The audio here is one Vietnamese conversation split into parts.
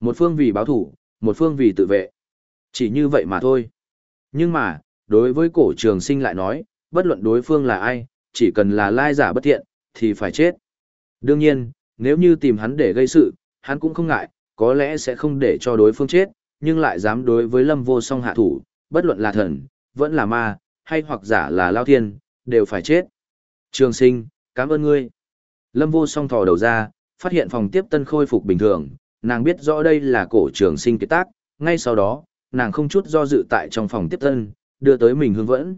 Một phương vì báo thủ, một phương vì tự vệ. Chỉ như vậy mà thôi. Nhưng mà, đối với cổ trường sinh lại nói, bất luận đối phương là ai, chỉ cần là lai giả bất thiện, thì phải chết. Đương nhiên, nếu như tìm hắn để gây sự, hắn cũng không ngại, có lẽ sẽ không để cho đối phương chết, nhưng lại dám đối với lâm vô song hạ thủ, bất luận là thần, vẫn là ma, hay hoặc giả là lao thiên, đều phải chết. Trường sinh, cảm ơn ngươi. Lâm vô song thò đầu ra, phát hiện phòng tiếp tân khôi phục bình thường, nàng biết rõ đây là cổ trường sinh kết tác, ngay sau đó, nàng không chút do dự tại trong phòng tiếp thân đưa tới mình hương vẫn.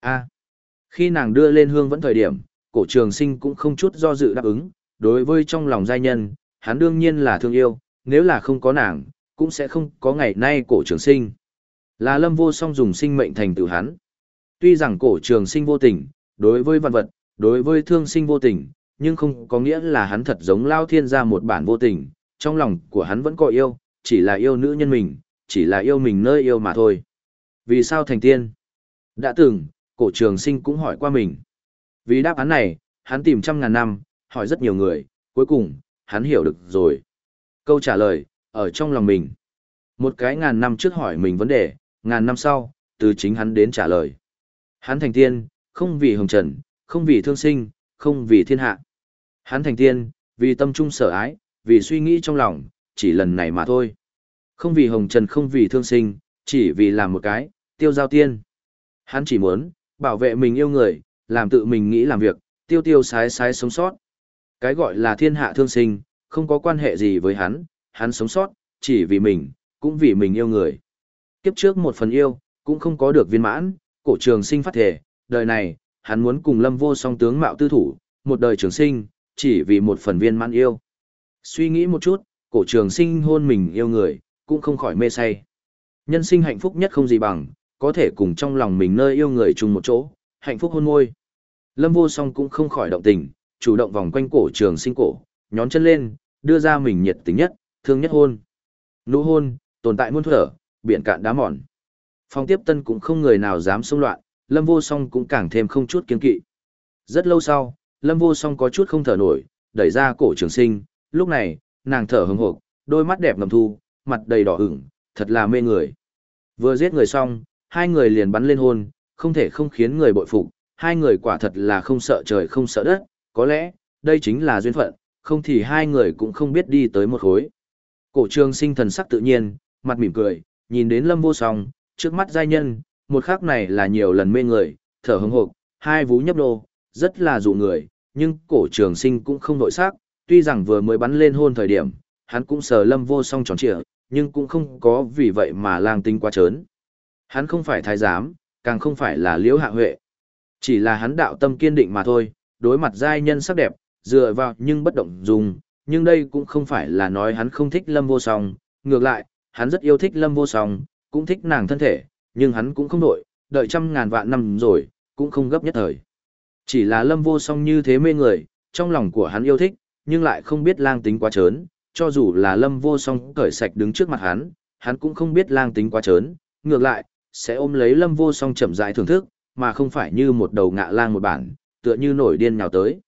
a khi nàng đưa lên hương vẫn thời điểm, cổ trường sinh cũng không chút do dự đáp ứng, đối với trong lòng giai nhân, hắn đương nhiên là thương yêu, nếu là không có nàng, cũng sẽ không có ngày nay cổ trường sinh. Là lâm vô song dùng sinh mệnh thành tựu hắn. Tuy rằng cổ trường sinh vô tình, đối với văn vật, đối với thương sinh vô tình, nhưng không có nghĩa là hắn thật giống lao thiên ra một bản vô tình, trong lòng của hắn vẫn có yêu, chỉ là yêu nữ nhân mình, chỉ là yêu mình nơi yêu mà thôi. Vì sao thành tiên? Đã từng, cổ trường sinh cũng hỏi qua mình. Vì đáp án này, hắn tìm trăm ngàn năm, hỏi rất nhiều người, cuối cùng, hắn hiểu được rồi. Câu trả lời, ở trong lòng mình. Một cái ngàn năm trước hỏi mình vấn đề, ngàn năm sau, từ chính hắn đến trả lời. Hắn thành tiên, không vì hồng trần, không vì thương sinh, không vì thiên hạ. Hắn thành tiên, vì tâm trung sở ái, vì suy nghĩ trong lòng, chỉ lần này mà thôi. Không vì hồng trần không vì thương sinh, chỉ vì làm một cái, tiêu giao tiên. Hắn chỉ muốn, bảo vệ mình yêu người, làm tự mình nghĩ làm việc, tiêu tiêu sái sái sống sót. Cái gọi là thiên hạ thương sinh, không có quan hệ gì với hắn, hắn sống sót, chỉ vì mình, cũng vì mình yêu người. Kiếp trước một phần yêu, cũng không có được viên mãn, cổ trường sinh phát thể, đời này, hắn muốn cùng lâm vô song tướng mạo tư thủ, một đời trường sinh, chỉ vì một phần viên mãn yêu. Suy nghĩ một chút, cổ trường sinh hôn mình yêu người, cũng không khỏi mê say. Nhân sinh hạnh phúc nhất không gì bằng, có thể cùng trong lòng mình nơi yêu người chung một chỗ, hạnh phúc hôn môi. Lâm vô song cũng không khỏi động tình, chủ động vòng quanh cổ trường sinh cổ, nhón chân lên, đưa ra mình nhiệt tình nhất, thương nhất hôn. Nụ hôn, tồn tại muôn thở, biển cạn đá mòn. Phòng tiếp tân cũng không người nào dám xông loạn, lâm vô song cũng càng thêm không chút kiên kỵ. Rất lâu sau, lâm vô song có chút không thở nổi, đẩy ra cổ trường sinh, lúc này, nàng thở hừng hộp, đôi mắt đẹp ngầm thu, mặt đầy đỏ ửng, thật là mê người. Vừa giết người xong, hai người liền bắn lên hôn, không thể không khiến người bội phục, hai người quả thật là không sợ trời không sợ đất, có lẽ, đây chính là duyên phận, không thì hai người cũng không biết đi tới một khối. Cổ trường sinh thần sắc tự nhiên, mặt mỉm cười, nhìn đến lâm vô song, trước mắt giai nhân, một khắc này là nhiều lần mê người, thở hứng hộp, hai vú nhấp đô, rất là dụ người, nhưng cổ trường sinh cũng không nội sắc, tuy rằng vừa mới bắn lên hôn thời điểm, hắn cũng sờ lâm vô song tròn trịa, nhưng cũng không có vì vậy mà lang tinh quá trớn. Hắn không phải thái giám, càng không phải là liễu hạ huệ. Chỉ là hắn đạo tâm kiên định mà thôi, đối mặt giai nhân sắc đẹp, dựa vào nhưng bất động dùng, nhưng đây cũng không phải là nói hắn không thích lâm vô song, ngược lại, hắn rất yêu thích lâm vô song, cũng thích nàng thân thể, nhưng hắn cũng không đổi, đợi trăm ngàn vạn năm rồi, cũng không gấp nhất thời. Chỉ là lâm vô song như thế mê người, trong lòng của hắn yêu thích, nhưng lại không biết lang tính quá trớn, cho dù là lâm vô song cởi sạch đứng trước mặt hắn, hắn cũng không biết lang tính quá trớn, ngược lại, sẽ ôm lấy lâm vô song chậm rãi thưởng thức, mà không phải như một đầu ngạ lang một bản, tựa như nổi điên nhào tới.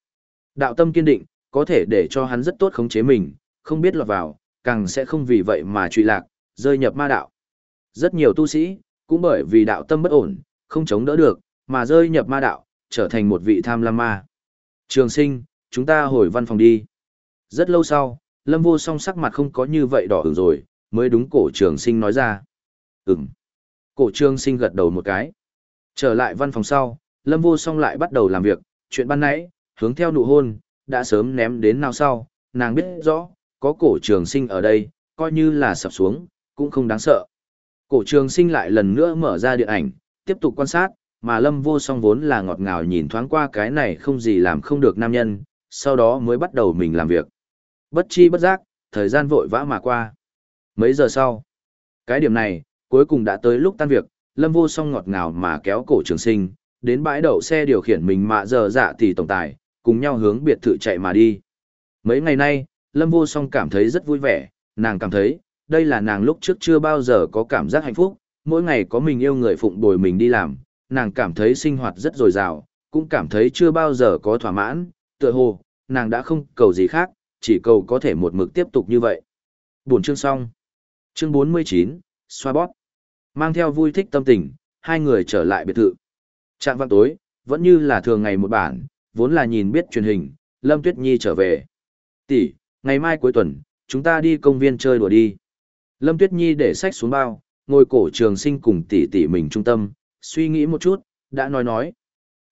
Đạo tâm kiên định, có thể để cho hắn rất tốt khống chế mình, không biết lọt vào, càng sẽ không vì vậy mà truy lạc, rơi nhập ma đạo. Rất nhiều tu sĩ, cũng bởi vì đạo tâm bất ổn, không chống đỡ được, mà rơi nhập ma đạo, trở thành một vị tham lam ma. Trường sinh, chúng ta hồi văn phòng đi. Rất lâu sau, Lâm Vô Song sắc mặt không có như vậy đỏ ửng rồi, mới đúng cổ trường sinh nói ra. Ừm. Cổ trường sinh gật đầu một cái. Trở lại văn phòng sau, Lâm Vô Song lại bắt đầu làm việc, chuyện ban nãy, hướng theo nụ hôn, đã sớm ném đến nào sau, nàng biết rõ, có cổ trường sinh ở đây, coi như là sập xuống, cũng không đáng sợ. Cổ trường sinh lại lần nữa mở ra điện ảnh, tiếp tục quan sát, mà Lâm Vô Song vốn là ngọt ngào nhìn thoáng qua cái này không gì làm không được nam nhân, sau đó mới bắt đầu mình làm việc. Bất chi bất giác, thời gian vội vã mà qua. Mấy giờ sau, cái điểm này, cuối cùng đã tới lúc tan việc, Lâm Vô Song ngọt ngào mà kéo cổ trường sinh, đến bãi đậu xe điều khiển mình mạ giờ dạ tỷ tổng tài, cùng nhau hướng biệt thự chạy mà đi. Mấy ngày nay, Lâm Vô Song cảm thấy rất vui vẻ, nàng cảm thấy, đây là nàng lúc trước chưa bao giờ có cảm giác hạnh phúc, mỗi ngày có mình yêu người phụng bồi mình đi làm, nàng cảm thấy sinh hoạt rất dồi dào, cũng cảm thấy chưa bao giờ có thỏa mãn, tựa hồ, nàng đã không cầu gì khác, chỉ cầu có thể một mực tiếp tục như vậy. Buổi chương xong. Chương 49, xoa bóp. Mang theo vui thích tâm tình, hai người trở lại biệt thự. Trạng văn tối, vẫn như là thường ngày một bản, vốn là nhìn biết truyền hình, Lâm Tuyết Nhi trở về. Tỷ, ngày mai cuối tuần, chúng ta đi công viên chơi đùa đi. Lâm Tuyết Nhi để sách xuống bao, ngồi cổ trường sinh cùng tỷ tỷ mình trung tâm, suy nghĩ một chút, đã nói nói.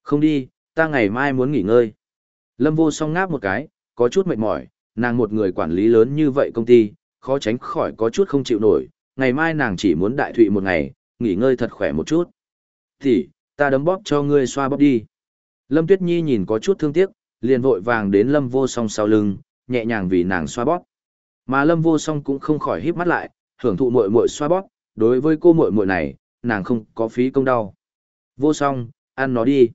Không đi, ta ngày mai muốn nghỉ ngơi. Lâm vô song ngáp một cái, có chút mệt mỏi, nàng một người quản lý lớn như vậy công ty, khó tránh khỏi có chút không chịu nổi, ngày mai nàng chỉ muốn đại thụy một ngày, nghỉ ngơi thật khỏe một chút. Thì, ta đấm bóp cho ngươi xoa bóp đi. Lâm Tuyết Nhi nhìn có chút thương tiếc, liền vội vàng đến Lâm vô song sau lưng, nhẹ nhàng vì nàng xoa bóp. Mà Lâm vô song cũng không khỏi híp mắt lại, hưởng thụ muội muội xoa bóp, đối với cô muội muội này, nàng không có phí công đau. Vô song, ăn nó đi.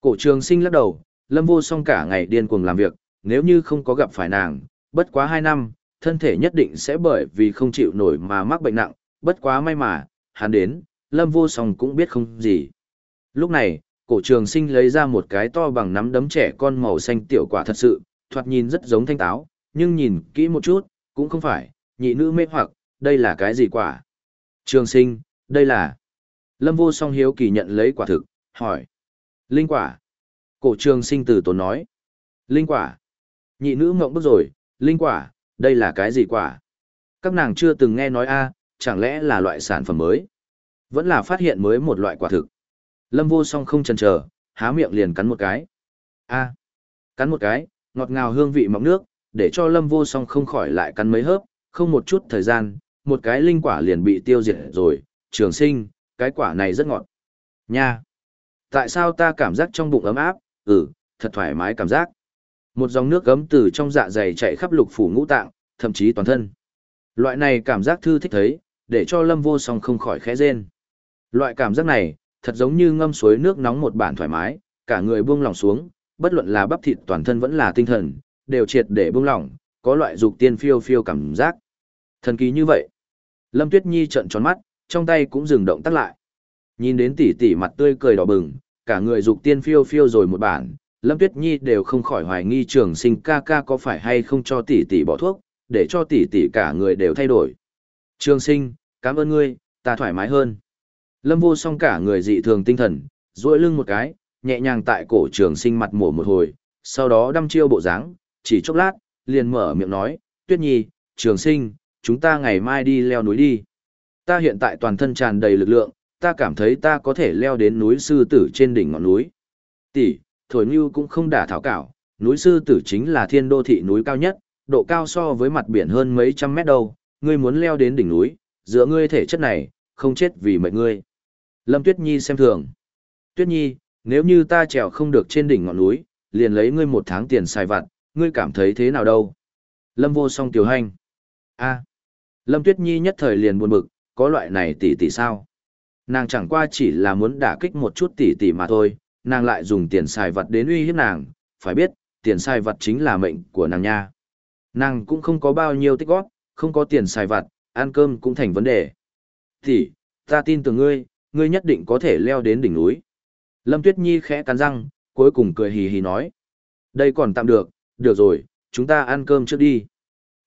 Cổ trường sinh lắc đầu, Lâm vô song cả ngày điên cuồng làm việc, nếu như không có gặp phải nàng, bất quá 2 năm, thân thể nhất định sẽ bởi vì không chịu nổi mà mắc bệnh nặng, bất quá may mà, hắn đến, Lâm vô song cũng biết không gì. Lúc này, cổ trường sinh lấy ra một cái to bằng nắm đấm trẻ con màu xanh tiểu quả thật sự, thoạt nhìn rất giống thanh táo, nhưng nhìn kỹ một chút, cũng không phải, nhị nữ mê hoặc, đây là cái gì quả? Trường sinh, đây là... Lâm vô song hiếu kỳ nhận lấy quả thực, hỏi. Linh quả. Cổ trường sinh từ tốn nói. Linh quả. Nhị nữ mộng bức rồi, linh quả, đây là cái gì quả? Các nàng chưa từng nghe nói a, chẳng lẽ là loại sản phẩm mới? Vẫn là phát hiện mới một loại quả thực. Lâm vô song không chần chờ, há miệng liền cắn một cái. A. Cắn một cái, ngọt ngào hương vị mọng nước, để cho lâm vô song không khỏi lại cắn mấy hớp, không một chút thời gian, một cái linh quả liền bị tiêu diệt rồi, trường sinh, cái quả này rất ngọt. Nha! Tại sao ta cảm giác trong bụng ấm áp, ừ, thật thoải mái cảm giác. Một dòng nước gấm từ trong dạ dày chạy khắp lục phủ ngũ tạng, thậm chí toàn thân. Loại này cảm giác thư thích thấy, để cho lâm vô song không khỏi khẽ rên. Loại cảm giác này, thật giống như ngâm suối nước nóng một bản thoải mái, cả người buông lòng xuống, bất luận là bắp thịt toàn thân vẫn là tinh thần, đều triệt để buông lỏng, có loại dục tiên phiêu phiêu cảm giác. Thần kỳ như vậy. Lâm Tuyết Nhi trợn tròn mắt, trong tay cũng dừng động tác lại. Nhìn đến tỷ tỷ mặt tươi cười đỏ bừng, cả người dục tiên phiêu phiêu rồi một bản, Lâm Tuyết Nhi đều không khỏi hoài nghi trường sinh ca ca có phải hay không cho tỷ tỷ bỏ thuốc, để cho tỷ tỷ cả người đều thay đổi. Trường sinh, cảm ơn ngươi, ta thoải mái hơn. Lâm vô song cả người dị thường tinh thần, duỗi lưng một cái, nhẹ nhàng tại cổ trường sinh mặt mổ một hồi, sau đó đâm chiêu bộ dáng, chỉ chốc lát, liền mở miệng nói, Tuyết Nhi, trường sinh, chúng ta ngày mai đi leo núi đi. Ta hiện tại toàn thân tràn đầy lực lượng, ta cảm thấy ta có thể leo đến núi sư tử trên đỉnh ngọn núi. Tỷ, thổi như cũng không đả thảo cảo, núi sư tử chính là thiên đô thị núi cao nhất, độ cao so với mặt biển hơn mấy trăm mét đâu, ngươi muốn leo đến đỉnh núi, giữa ngươi thể chất này, không chết vì mệnh ngươi. Lâm Tuyết Nhi xem thường. Tuyết Nhi, nếu như ta trèo không được trên đỉnh ngọn núi, liền lấy ngươi một tháng tiền xài vặt, ngươi cảm thấy thế nào đâu? Lâm vô song tiểu hành. a Lâm Tuyết Nhi nhất thời liền buồn bực, có loại này tỷ tỷ sao? Nàng chẳng qua chỉ là muốn đả kích một chút tỷ tỷ mà thôi, nàng lại dùng tiền xài vật đến uy hiếp nàng, phải biết, tiền xài vật chính là mệnh của nàng nha. Nàng cũng không có bao nhiêu tích góp, không có tiền xài vặt, ăn cơm cũng thành vấn đề. Thì, ta tin tưởng ngươi, ngươi nhất định có thể leo đến đỉnh núi. Lâm Tuyết Nhi khẽ cắn răng, cuối cùng cười hì hì nói. Đây còn tạm được, được rồi, chúng ta ăn cơm trước đi.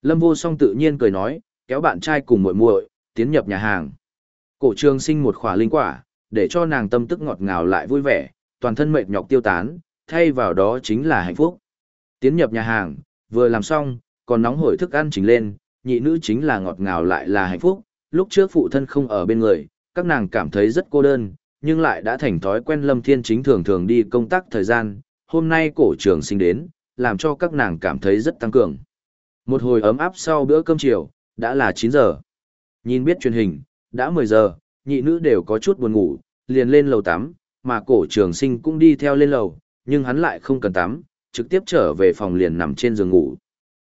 Lâm Vô Song tự nhiên cười nói, kéo bạn trai cùng muội muội tiến nhập nhà hàng. Cổ trường sinh một khỏa linh quả, để cho nàng tâm tức ngọt ngào lại vui vẻ, toàn thân mệt nhọc tiêu tán, thay vào đó chính là hạnh phúc. Tiến nhập nhà hàng, vừa làm xong, còn nóng hổi thức ăn chính lên, nhị nữ chính là ngọt ngào lại là hạnh phúc, lúc trước phụ thân không ở bên người, các nàng cảm thấy rất cô đơn, nhưng lại đã thành thói quen Lâm Thiên Chính thường thường đi công tác thời gian, hôm nay cổ trường sinh đến, làm cho các nàng cảm thấy rất tăng cường. Một hồi ấm áp sau bữa cơm chiều, đã là 9 giờ. Nhìn biết truyền hình, đã 10 giờ, nhị nữ đều có chút buồn ngủ, liền lên lầu tắm, mà cổ trường sinh cũng đi theo lên lầu, nhưng hắn lại không cần tắm, trực tiếp trở về phòng liền nằm trên giường ngủ.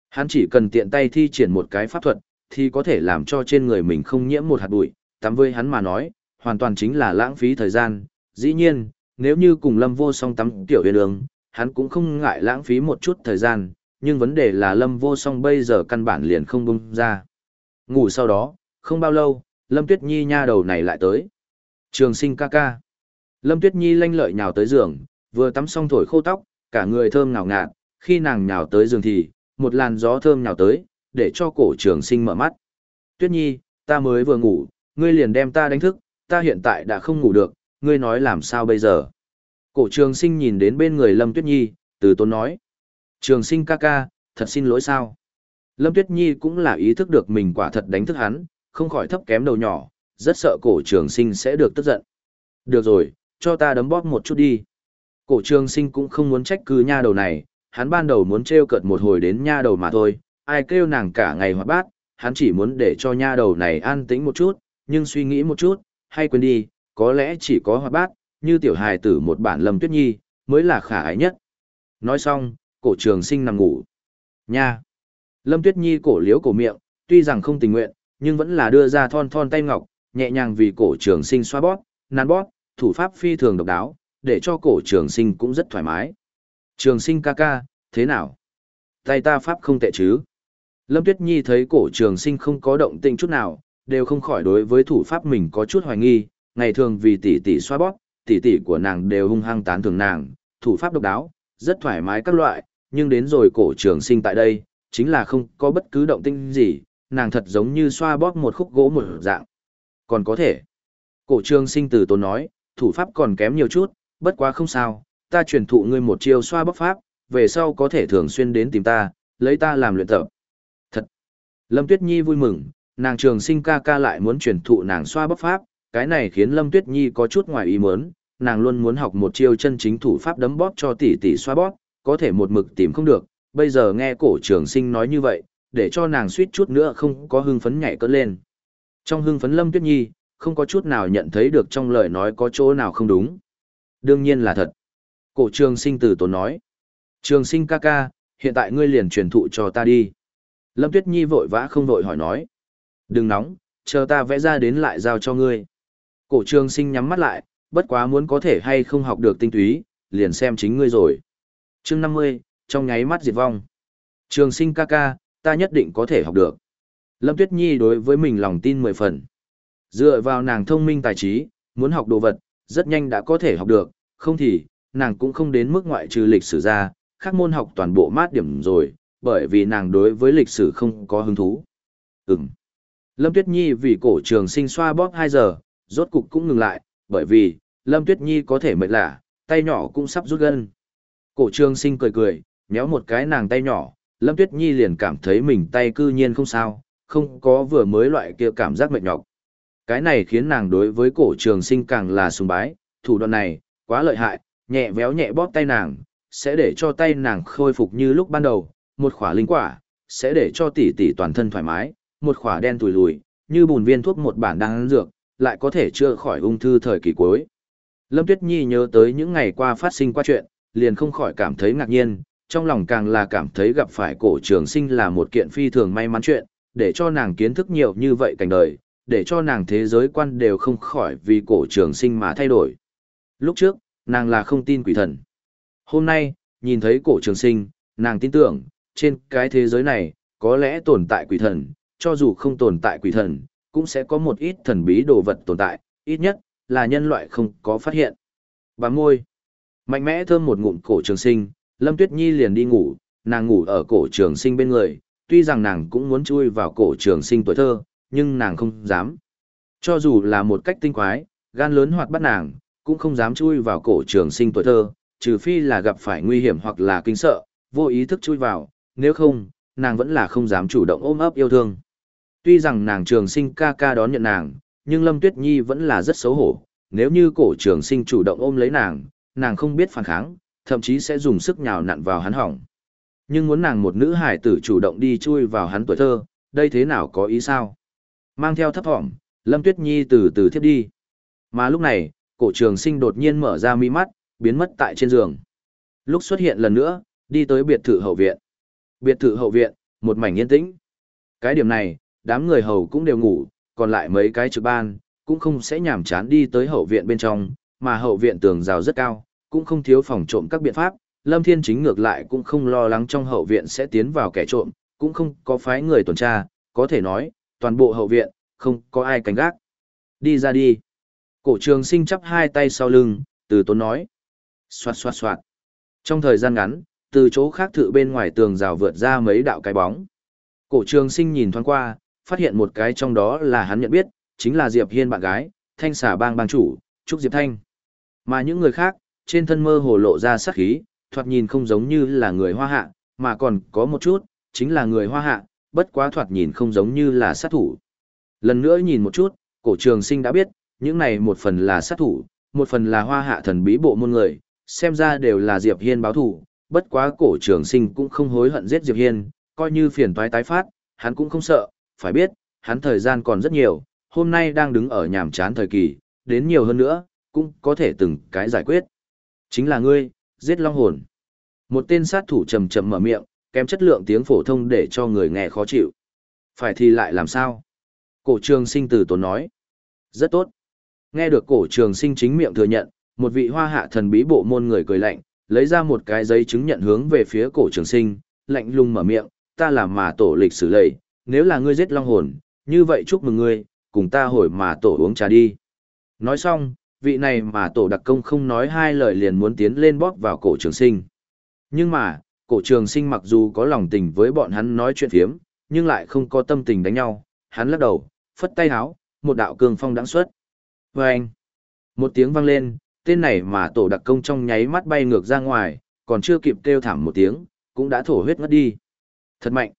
Hắn chỉ cần tiện tay thi triển một cái pháp thuật, thì có thể làm cho trên người mình không nhiễm một hạt bụi, tắm với hắn mà nói, hoàn toàn chính là lãng phí thời gian. Dĩ nhiên, nếu như cùng Lâm Vô Song tắm tiểu huyền đường, hắn cũng không ngại lãng phí một chút thời gian, nhưng vấn đề là Lâm Vô Song bây giờ căn bản liền không bung ra. Ngủ sau đó, không bao lâu, Lâm Tuyết Nhi nha đầu này lại tới. Trường sinh ca ca. Lâm Tuyết Nhi lanh lợi nhào tới giường, vừa tắm xong thổi khô tóc, cả người thơm ngào ngạt, khi nàng nhào tới giường thì, một làn gió thơm nhào tới, để cho cổ trường sinh mở mắt. Tuyết Nhi, ta mới vừa ngủ, ngươi liền đem ta đánh thức, ta hiện tại đã không ngủ được, ngươi nói làm sao bây giờ. Cổ trường sinh nhìn đến bên người Lâm Tuyết Nhi, từ tốn nói. Trường sinh ca ca, thật xin lỗi sao. Lâm Tuyết Nhi cũng là ý thức được mình quả thật đánh thức hắn, không khỏi thấp kém đầu nhỏ, rất sợ cổ trường sinh sẽ được tức giận. Được rồi, cho ta đấm bóp một chút đi. Cổ trường sinh cũng không muốn trách cứ nha đầu này, hắn ban đầu muốn trêu cợt một hồi đến nha đầu mà thôi, ai kêu nàng cả ngày hoạt bát, hắn chỉ muốn để cho nha đầu này an tĩnh một chút, nhưng suy nghĩ một chút, hay quên đi, có lẽ chỉ có hoạt bát, như tiểu hài tử một bản lâm tuyết nhi, mới là khả ái nhất. Nói xong, cổ trường sinh nằm ngủ. Nha! Lâm tuyết nhi cổ liếu cổ miệng, tuy rằng không tình nguyện, nhưng vẫn là đưa ra thon thon tay ngọc, nhẹ nhàng vì cổ trường sinh xoa bóp, nắn bóp, thủ pháp phi thường độc đáo, để cho cổ trường sinh cũng rất thoải mái. Trường sinh ca ca, thế nào? Tay ta pháp không tệ chứ? Lâm Tuyết Nhi thấy cổ trường sinh không có động tĩnh chút nào, đều không khỏi đối với thủ pháp mình có chút hoài nghi, ngày thường vì tỷ tỷ xoa bóp, tỷ tỷ của nàng đều hung hăng tán thưởng nàng, thủ pháp độc đáo, rất thoải mái các loại, nhưng đến rồi cổ trường sinh tại đây, chính là không có bất cứ động tĩnh gì, nàng thật giống như xoa bóp một khúc gỗ một dạng. Còn có thể. Cổ trường sinh từ tốn nói, thủ pháp còn kém nhiều chút, bất quá không sao, ta truyền thụ ngươi một chiêu xoa bóp pháp, về sau có thể thường xuyên đến tìm ta, lấy ta làm luyện tập. Thật! Lâm Tuyết Nhi vui mừng, nàng trường sinh ca ca lại muốn truyền thụ nàng xoa bóp pháp, cái này khiến Lâm Tuyết Nhi có chút ngoài ý muốn, nàng luôn muốn học một chiêu chân chính thủ pháp đấm bóp cho tỷ tỷ xoa bóp, có thể một mực tìm không được, bây giờ nghe cổ trường sinh nói như vậy, để cho nàng suýt chút nữa không có hưng phấn nhảy cất lên. Trong hưng phấn Lâm Tuyết Nhi, không có chút nào nhận thấy được trong lời nói có chỗ nào không đúng. Đương nhiên là thật. Cổ trường sinh từ tốn nói. Trường sinh ca ca, hiện tại ngươi liền truyền thụ cho ta đi. Lâm Tuyết Nhi vội vã không vội hỏi nói. Đừng nóng, chờ ta vẽ ra đến lại giao cho ngươi. Cổ trường sinh nhắm mắt lại, bất quá muốn có thể hay không học được tinh túy, liền xem chính ngươi rồi. chương 50, trong nháy mắt diệt vong. Trường sinh ca ca, ta nhất định có thể học được. Lâm Tuyết Nhi đối với mình lòng tin mười phần. Dựa vào nàng thông minh tài trí, muốn học đồ vật, rất nhanh đã có thể học được, không thì, nàng cũng không đến mức ngoại trừ lịch sử ra, khác môn học toàn bộ mát điểm rồi, bởi vì nàng đối với lịch sử không có hứng thú. Ừm. Lâm Tuyết Nhi vì cổ trường sinh xoa bóp 2 giờ, rốt cục cũng ngừng lại, bởi vì, Lâm Tuyết Nhi có thể mệt lạ, tay nhỏ cũng sắp rút gân. Cổ trường sinh cười cười, nhéo một cái nàng tay nhỏ, Lâm Tuyết Nhi liền cảm thấy mình tay cư nhiên không sao, không có vừa mới loại kia cảm giác mệt nhọc. Cái này khiến nàng đối với cổ trường sinh càng là sùng bái, thủ đoạn này, quá lợi hại, nhẹ véo nhẹ bóp tay nàng, sẽ để cho tay nàng khôi phục như lúc ban đầu, một khỏa linh quả, sẽ để cho tỷ tỷ toàn thân thoải mái, một khỏa đen tùi lùi, như bùn viên thuốc một bản đang dược, lại có thể chữa khỏi ung thư thời kỳ cuối. Lâm Tuyết Nhi nhớ tới những ngày qua phát sinh qua chuyện, liền không khỏi cảm thấy ngạc nhiên, trong lòng càng là cảm thấy gặp phải cổ trường sinh là một kiện phi thường may mắn chuyện, để cho nàng kiến thức nhiều như vậy cảnh đời, để cho nàng thế giới quan đều không khỏi vì cổ trường sinh mà thay đổi. Lúc trước, nàng là không tin quỷ thần. Hôm nay, nhìn thấy cổ trường sinh, nàng tin tưởng, trên cái thế giới này, có lẽ tồn tại quỷ thần, cho dù không tồn tại quỷ thần, cũng sẽ có một ít thần bí đồ vật tồn tại, ít nhất, là nhân loại không có phát hiện. Bám môi, mạnh mẽ thơm một ngụm cổ trường sinh, Lâm Tuyết Nhi liền đi ngủ, nàng ngủ ở cổ trường sinh bên người, tuy rằng nàng cũng muốn chui vào cổ trường sinh tuổi thơ, nhưng nàng không dám. Cho dù là một cách tinh quái, gan lớn hoặc bắt nàng, cũng không dám chui vào cổ trường sinh tuổi thơ, trừ phi là gặp phải nguy hiểm hoặc là kinh sợ, vô ý thức chui vào, nếu không, nàng vẫn là không dám chủ động ôm ấp yêu thương. Tuy rằng nàng trường sinh ca ca đón nhận nàng, nhưng Lâm Tuyết Nhi vẫn là rất xấu hổ, nếu như cổ trường sinh chủ động ôm lấy nàng, nàng không biết phản kháng, thậm chí sẽ dùng sức nhào nặn vào hắn hỏng. Nhưng muốn nàng một nữ hải tử chủ động đi chui vào hắn tuổi thơ, đây thế nào có ý sao? Mang theo thấp thỏm, Lâm Tuyết Nhi từ từ thiếp đi. Mà lúc này, cổ trường sinh đột nhiên mở ra mi mắt, biến mất tại trên giường. Lúc xuất hiện lần nữa, đi tới biệt thự hậu viện. Biệt thự hậu viện, một mảnh yên tĩnh. Cái điểm này, đám người hầu cũng đều ngủ, còn lại mấy cái trực ban, cũng không sẽ nhảm chán đi tới hậu viện bên trong, mà hậu viện tường rào rất cao, cũng không thiếu phòng trộm các biện pháp. Lâm Thiên Chính ngược lại cũng không lo lắng trong hậu viện sẽ tiến vào kẻ trộm, cũng không có phái người tuần tra, có thể nói, toàn bộ hậu viện, không có ai cảnh gác. Đi ra đi. Cổ trường sinh chắp hai tay sau lưng, từ tốn nói. Xoạt xoạt xoạt. Trong thời gian ngắn, từ chỗ khác thự bên ngoài tường rào vượt ra mấy đạo cái bóng. Cổ trường sinh nhìn thoáng qua, phát hiện một cái trong đó là hắn nhận biết, chính là Diệp Hiên bạn gái, thanh xả bang bang chủ, Trúc Diệp Thanh. Mà những người khác, trên thân mơ hồ lộ ra sát khí, thoạt nhìn không giống như là người hoa hạ, mà còn có một chút, chính là người hoa hạ, bất quá thoạt nhìn không giống như là sát thủ. Lần nữa nhìn một chút, cổ trường sinh đã biết, những này một phần là sát thủ, một phần là hoa hạ thần bí bộ môn người, xem ra đều là Diệp Hiên báo thủ, bất quá cổ trường sinh cũng không hối hận giết Diệp Hiên, coi như phiền toái tái phát, hắn cũng không sợ, phải biết, hắn thời gian còn rất nhiều, hôm nay đang đứng ở nhàm chán thời kỳ, đến nhiều hơn nữa, cũng có thể từng cái giải quyết. Chính là ngươi, giết long hồn. Một tên sát thủ trầm trầm mở miệng, kém chất lượng tiếng phổ thông để cho người nghe khó chịu. Phải thì lại làm sao? Cổ trường sinh từ tốn nói. Rất tốt. Nghe được cổ trường sinh chính miệng thừa nhận, một vị hoa hạ thần bí bộ môn người cười lạnh, lấy ra một cái giấy chứng nhận hướng về phía cổ trường sinh, lạnh lùng mở miệng, ta là mà tổ lịch sử lầy, nếu là ngươi giết long hồn, như vậy chúc mừng ngươi, cùng ta hồi mà tổ uống trà đi. Nói xong, vị này mà tổ đặc công không nói hai lời liền muốn tiến lên bóp vào cổ trường sinh. Nhưng mà, cổ trường sinh mặc dù có lòng tình với bọn hắn nói chuyện phiếm, nhưng lại không có tâm tình đánh nhau, hắn lắc đầu, phất tay háo, một đạo cường phong đáng xuất. Vâng! anh, một tiếng vang lên, tên này mà tổ đặc công trong nháy mắt bay ngược ra ngoài, còn chưa kịp kêu thảm một tiếng, cũng đã thổ huyết ngất đi. Thật mạnh.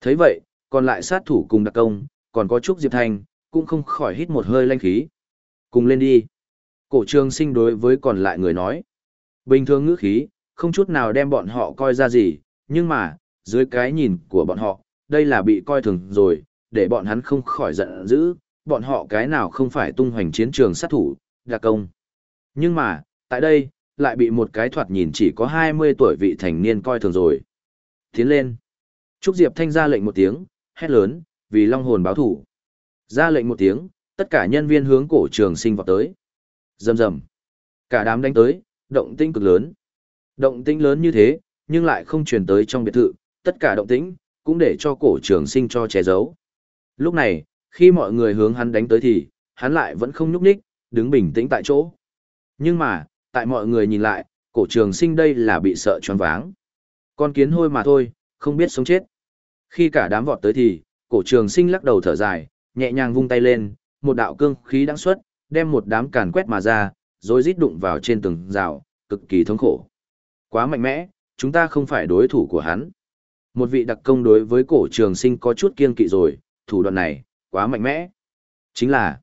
thấy vậy, còn lại sát thủ cùng đặc công, còn có Trúc Diệp Thanh, cũng không khỏi hít một hơi lanh khí. Cùng lên đi. Cổ trường sinh đối với còn lại người nói. Bình thường ngữ khí, không chút nào đem bọn họ coi ra gì, nhưng mà, dưới cái nhìn của bọn họ, đây là bị coi thường rồi, để bọn hắn không khỏi giận dữ, bọn họ cái nào không phải tung hoành chiến trường sát thủ, đặc công. Nhưng mà, tại đây, lại bị một cái thoạt nhìn chỉ có 20 tuổi vị thành niên coi thường rồi. Tiến lên. Trúc Diệp Thanh ra lệnh một tiếng, hét lớn, vì long hồn báo thủ. Ra lệnh một tiếng, tất cả nhân viên hướng cổ trường sinh vào tới. Rầm rầm. Cả đám đánh tới, động tĩnh cực lớn. Động tĩnh lớn như thế, nhưng lại không truyền tới trong biệt thự, tất cả động tĩnh cũng để cho cổ trường sinh cho che giấu. Lúc này, khi mọi người hướng hắn đánh tới thì, hắn lại vẫn không nhúc nhích, đứng bình tĩnh tại chỗ. Nhưng mà, tại mọi người nhìn lại, cổ trường sinh đây là bị sợ choáng váng. Con kiến hôi mà thôi, không biết sống chết. Khi cả đám vọt tới thì, cổ trường sinh lắc đầu thở dài, nhẹ nhàng vung tay lên, một đạo cương khí đang xuất, đem một đám càn quét mà ra, rồi rít đụng vào trên tường rào, cực kỳ thống khổ. Quá mạnh mẽ, chúng ta không phải đối thủ của hắn. Một vị đặc công đối với cổ trường sinh có chút kiên kỵ rồi, thủ đoạn này, quá mạnh mẽ. Chính là,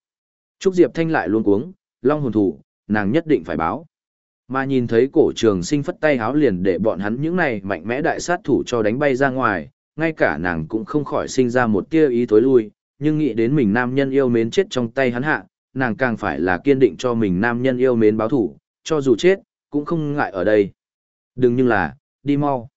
Trúc Diệp Thanh lại luôn cuống, long hồn thủ, nàng nhất định phải báo. Mà nhìn thấy cổ trường sinh phất tay háo liền để bọn hắn những này mạnh mẽ đại sát thủ cho đánh bay ra ngoài, ngay cả nàng cũng không khỏi sinh ra một tia ý tối lui, nhưng nghĩ đến mình nam nhân yêu mến chết trong tay hắn hạ, nàng càng phải là kiên định cho mình nam nhân yêu mến báo thủ, cho dù chết, cũng không ngại ở đây. Đừng nhưng là, đi mau.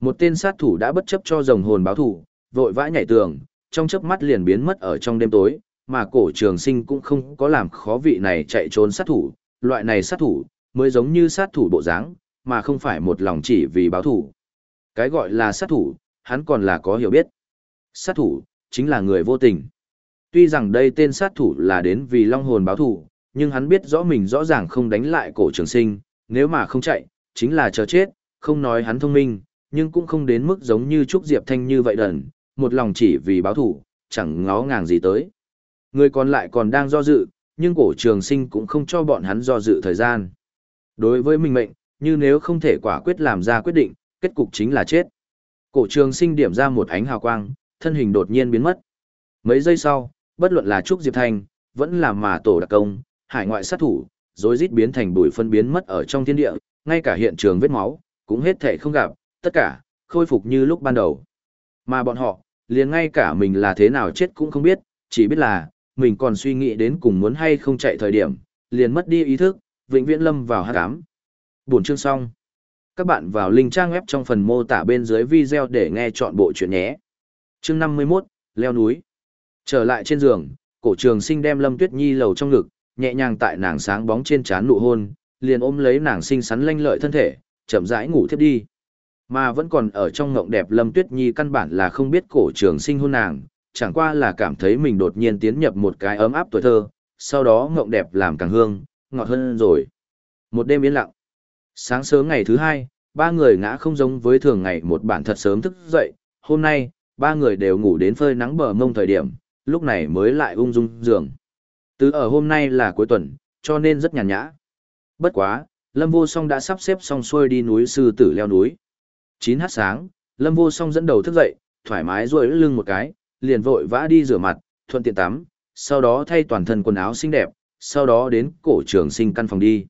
Một tên sát thủ đã bất chấp cho rồng hồn báo thủ, vội vã nhảy tường, trong chớp mắt liền biến mất ở trong đêm tối, mà cổ trường sinh cũng không có làm khó vị này chạy trốn sát thủ, loại này sát thủ, mới giống như sát thủ bộ dáng, mà không phải một lòng chỉ vì báo thủ. Cái gọi là sát thủ, hắn còn là có hiểu biết. Sát thủ, chính là người vô tình. Tuy rằng đây tên sát thủ là đến vì long hồn báo thủ, nhưng hắn biết rõ mình rõ ràng không đánh lại cổ trường sinh, nếu mà không chạy, chính là chờ chết, không nói hắn thông minh, nhưng cũng không đến mức giống như Trúc Diệp Thanh như vậy đần, một lòng chỉ vì báo thủ, chẳng ngó ngàng gì tới. Người còn lại còn đang do dự, nhưng cổ trường sinh cũng không cho bọn hắn do dự thời gian. Đối với mình mệnh, như nếu không thể quả quyết làm ra quyết định, kết cục chính là chết. Cổ trường sinh điểm ra một ánh hào quang, thân hình đột nhiên biến mất. Mấy giây sau, bất luận là Trúc Diệp Thanh, vẫn là mà tổ đặc công, hải ngoại sát thủ, rồi rít biến thành bụi phân biến mất ở trong thiên địa, ngay cả hiện trường vết máu, cũng hết thể không gặp, tất cả, khôi phục như lúc ban đầu. Mà bọn họ, liền ngay cả mình là thế nào chết cũng không biết, chỉ biết là, mình còn suy nghĩ đến cùng muốn hay không chạy thời điểm, liền mất đi ý thức, vĩnh viễn lâm vào hát cám. Buổi chương xong. Các bạn vào link trang web trong phần mô tả bên dưới video để nghe chọn bộ chuyện nhé. Chương 51, leo núi. Trở lại trên giường, cổ trường sinh đem Lâm Tuyết Nhi lầu trong ngực, nhẹ nhàng tại nàng sáng bóng trên trán nụ hôn, liền ôm lấy nàng xinh xắn lanh lợi thân thể, chậm rãi ngủ thiếp đi. Mà vẫn còn ở trong ngộng đẹp Lâm Tuyết Nhi căn bản là không biết cổ trường sinh hôn nàng, chẳng qua là cảm thấy mình đột nhiên tiến nhập một cái ấm áp tuổi thơ, sau đó ngộng đẹp làm càng hương, ngọt hơn rồi. Một đêm yên lặng. Sáng sớm ngày thứ hai, ba người ngã không giống với thường ngày một bản thật sớm thức dậy, hôm nay, ba người đều ngủ đến phơi nắng bờ mông thời điểm, lúc này mới lại ung dung giường. Từ ở hôm nay là cuối tuần, cho nên rất nhàn nhã. Bất quá, Lâm Vô Song đã sắp xếp xong xuôi đi núi sư tử leo núi. 9 h sáng, Lâm Vô Song dẫn đầu thức dậy, thoải mái duỗi lưng một cái, liền vội vã đi rửa mặt, thuận tiện tắm, sau đó thay toàn thân quần áo xinh đẹp, sau đó đến cổ trường sinh căn phòng đi.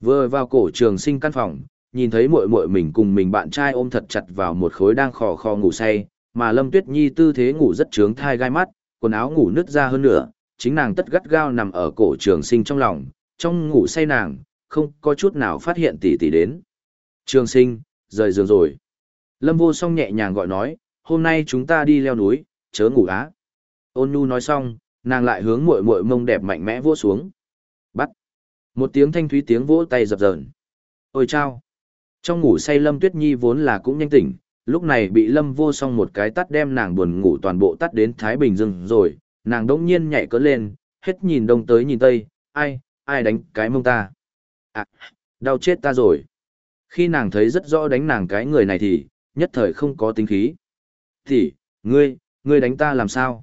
Vừa vào cổ trường sinh căn phòng, nhìn thấy muội muội mình cùng mình bạn trai ôm thật chặt vào một khối đang khò khò ngủ say, mà Lâm Tuyết Nhi tư thế ngủ rất trướng thai gai mắt, quần áo ngủ nứt ra hơn nữa, chính nàng tất gắt gao nằm ở cổ trường sinh trong lòng, trong ngủ say nàng, không có chút nào phát hiện tỷ tỷ đến. Trường sinh, rời giường rồi. Lâm vô song nhẹ nhàng gọi nói, hôm nay chúng ta đi leo núi, chớ ngủ á. Ôn nhu nói xong, nàng lại hướng muội muội mông đẹp mạnh mẽ vỗ xuống. Bắt. Một tiếng thanh thúy tiếng vỗ tay dập dờn. Ôi chao. Trong ngủ say Lâm Tuyết Nhi vốn là cũng nhanh tỉnh, lúc này bị Lâm vô song một cái tắt đem nàng buồn ngủ toàn bộ tắt đến Thái Bình Dương rồi, nàng đỗng nhiên nhảy cỡ lên, hết nhìn đông tới nhìn tây, ai, ai đánh cái mông ta. À, đau chết ta rồi. Khi nàng thấy rất rõ đánh nàng cái người này thì, nhất thời không có tính khí. Thì, ngươi, ngươi đánh ta làm sao?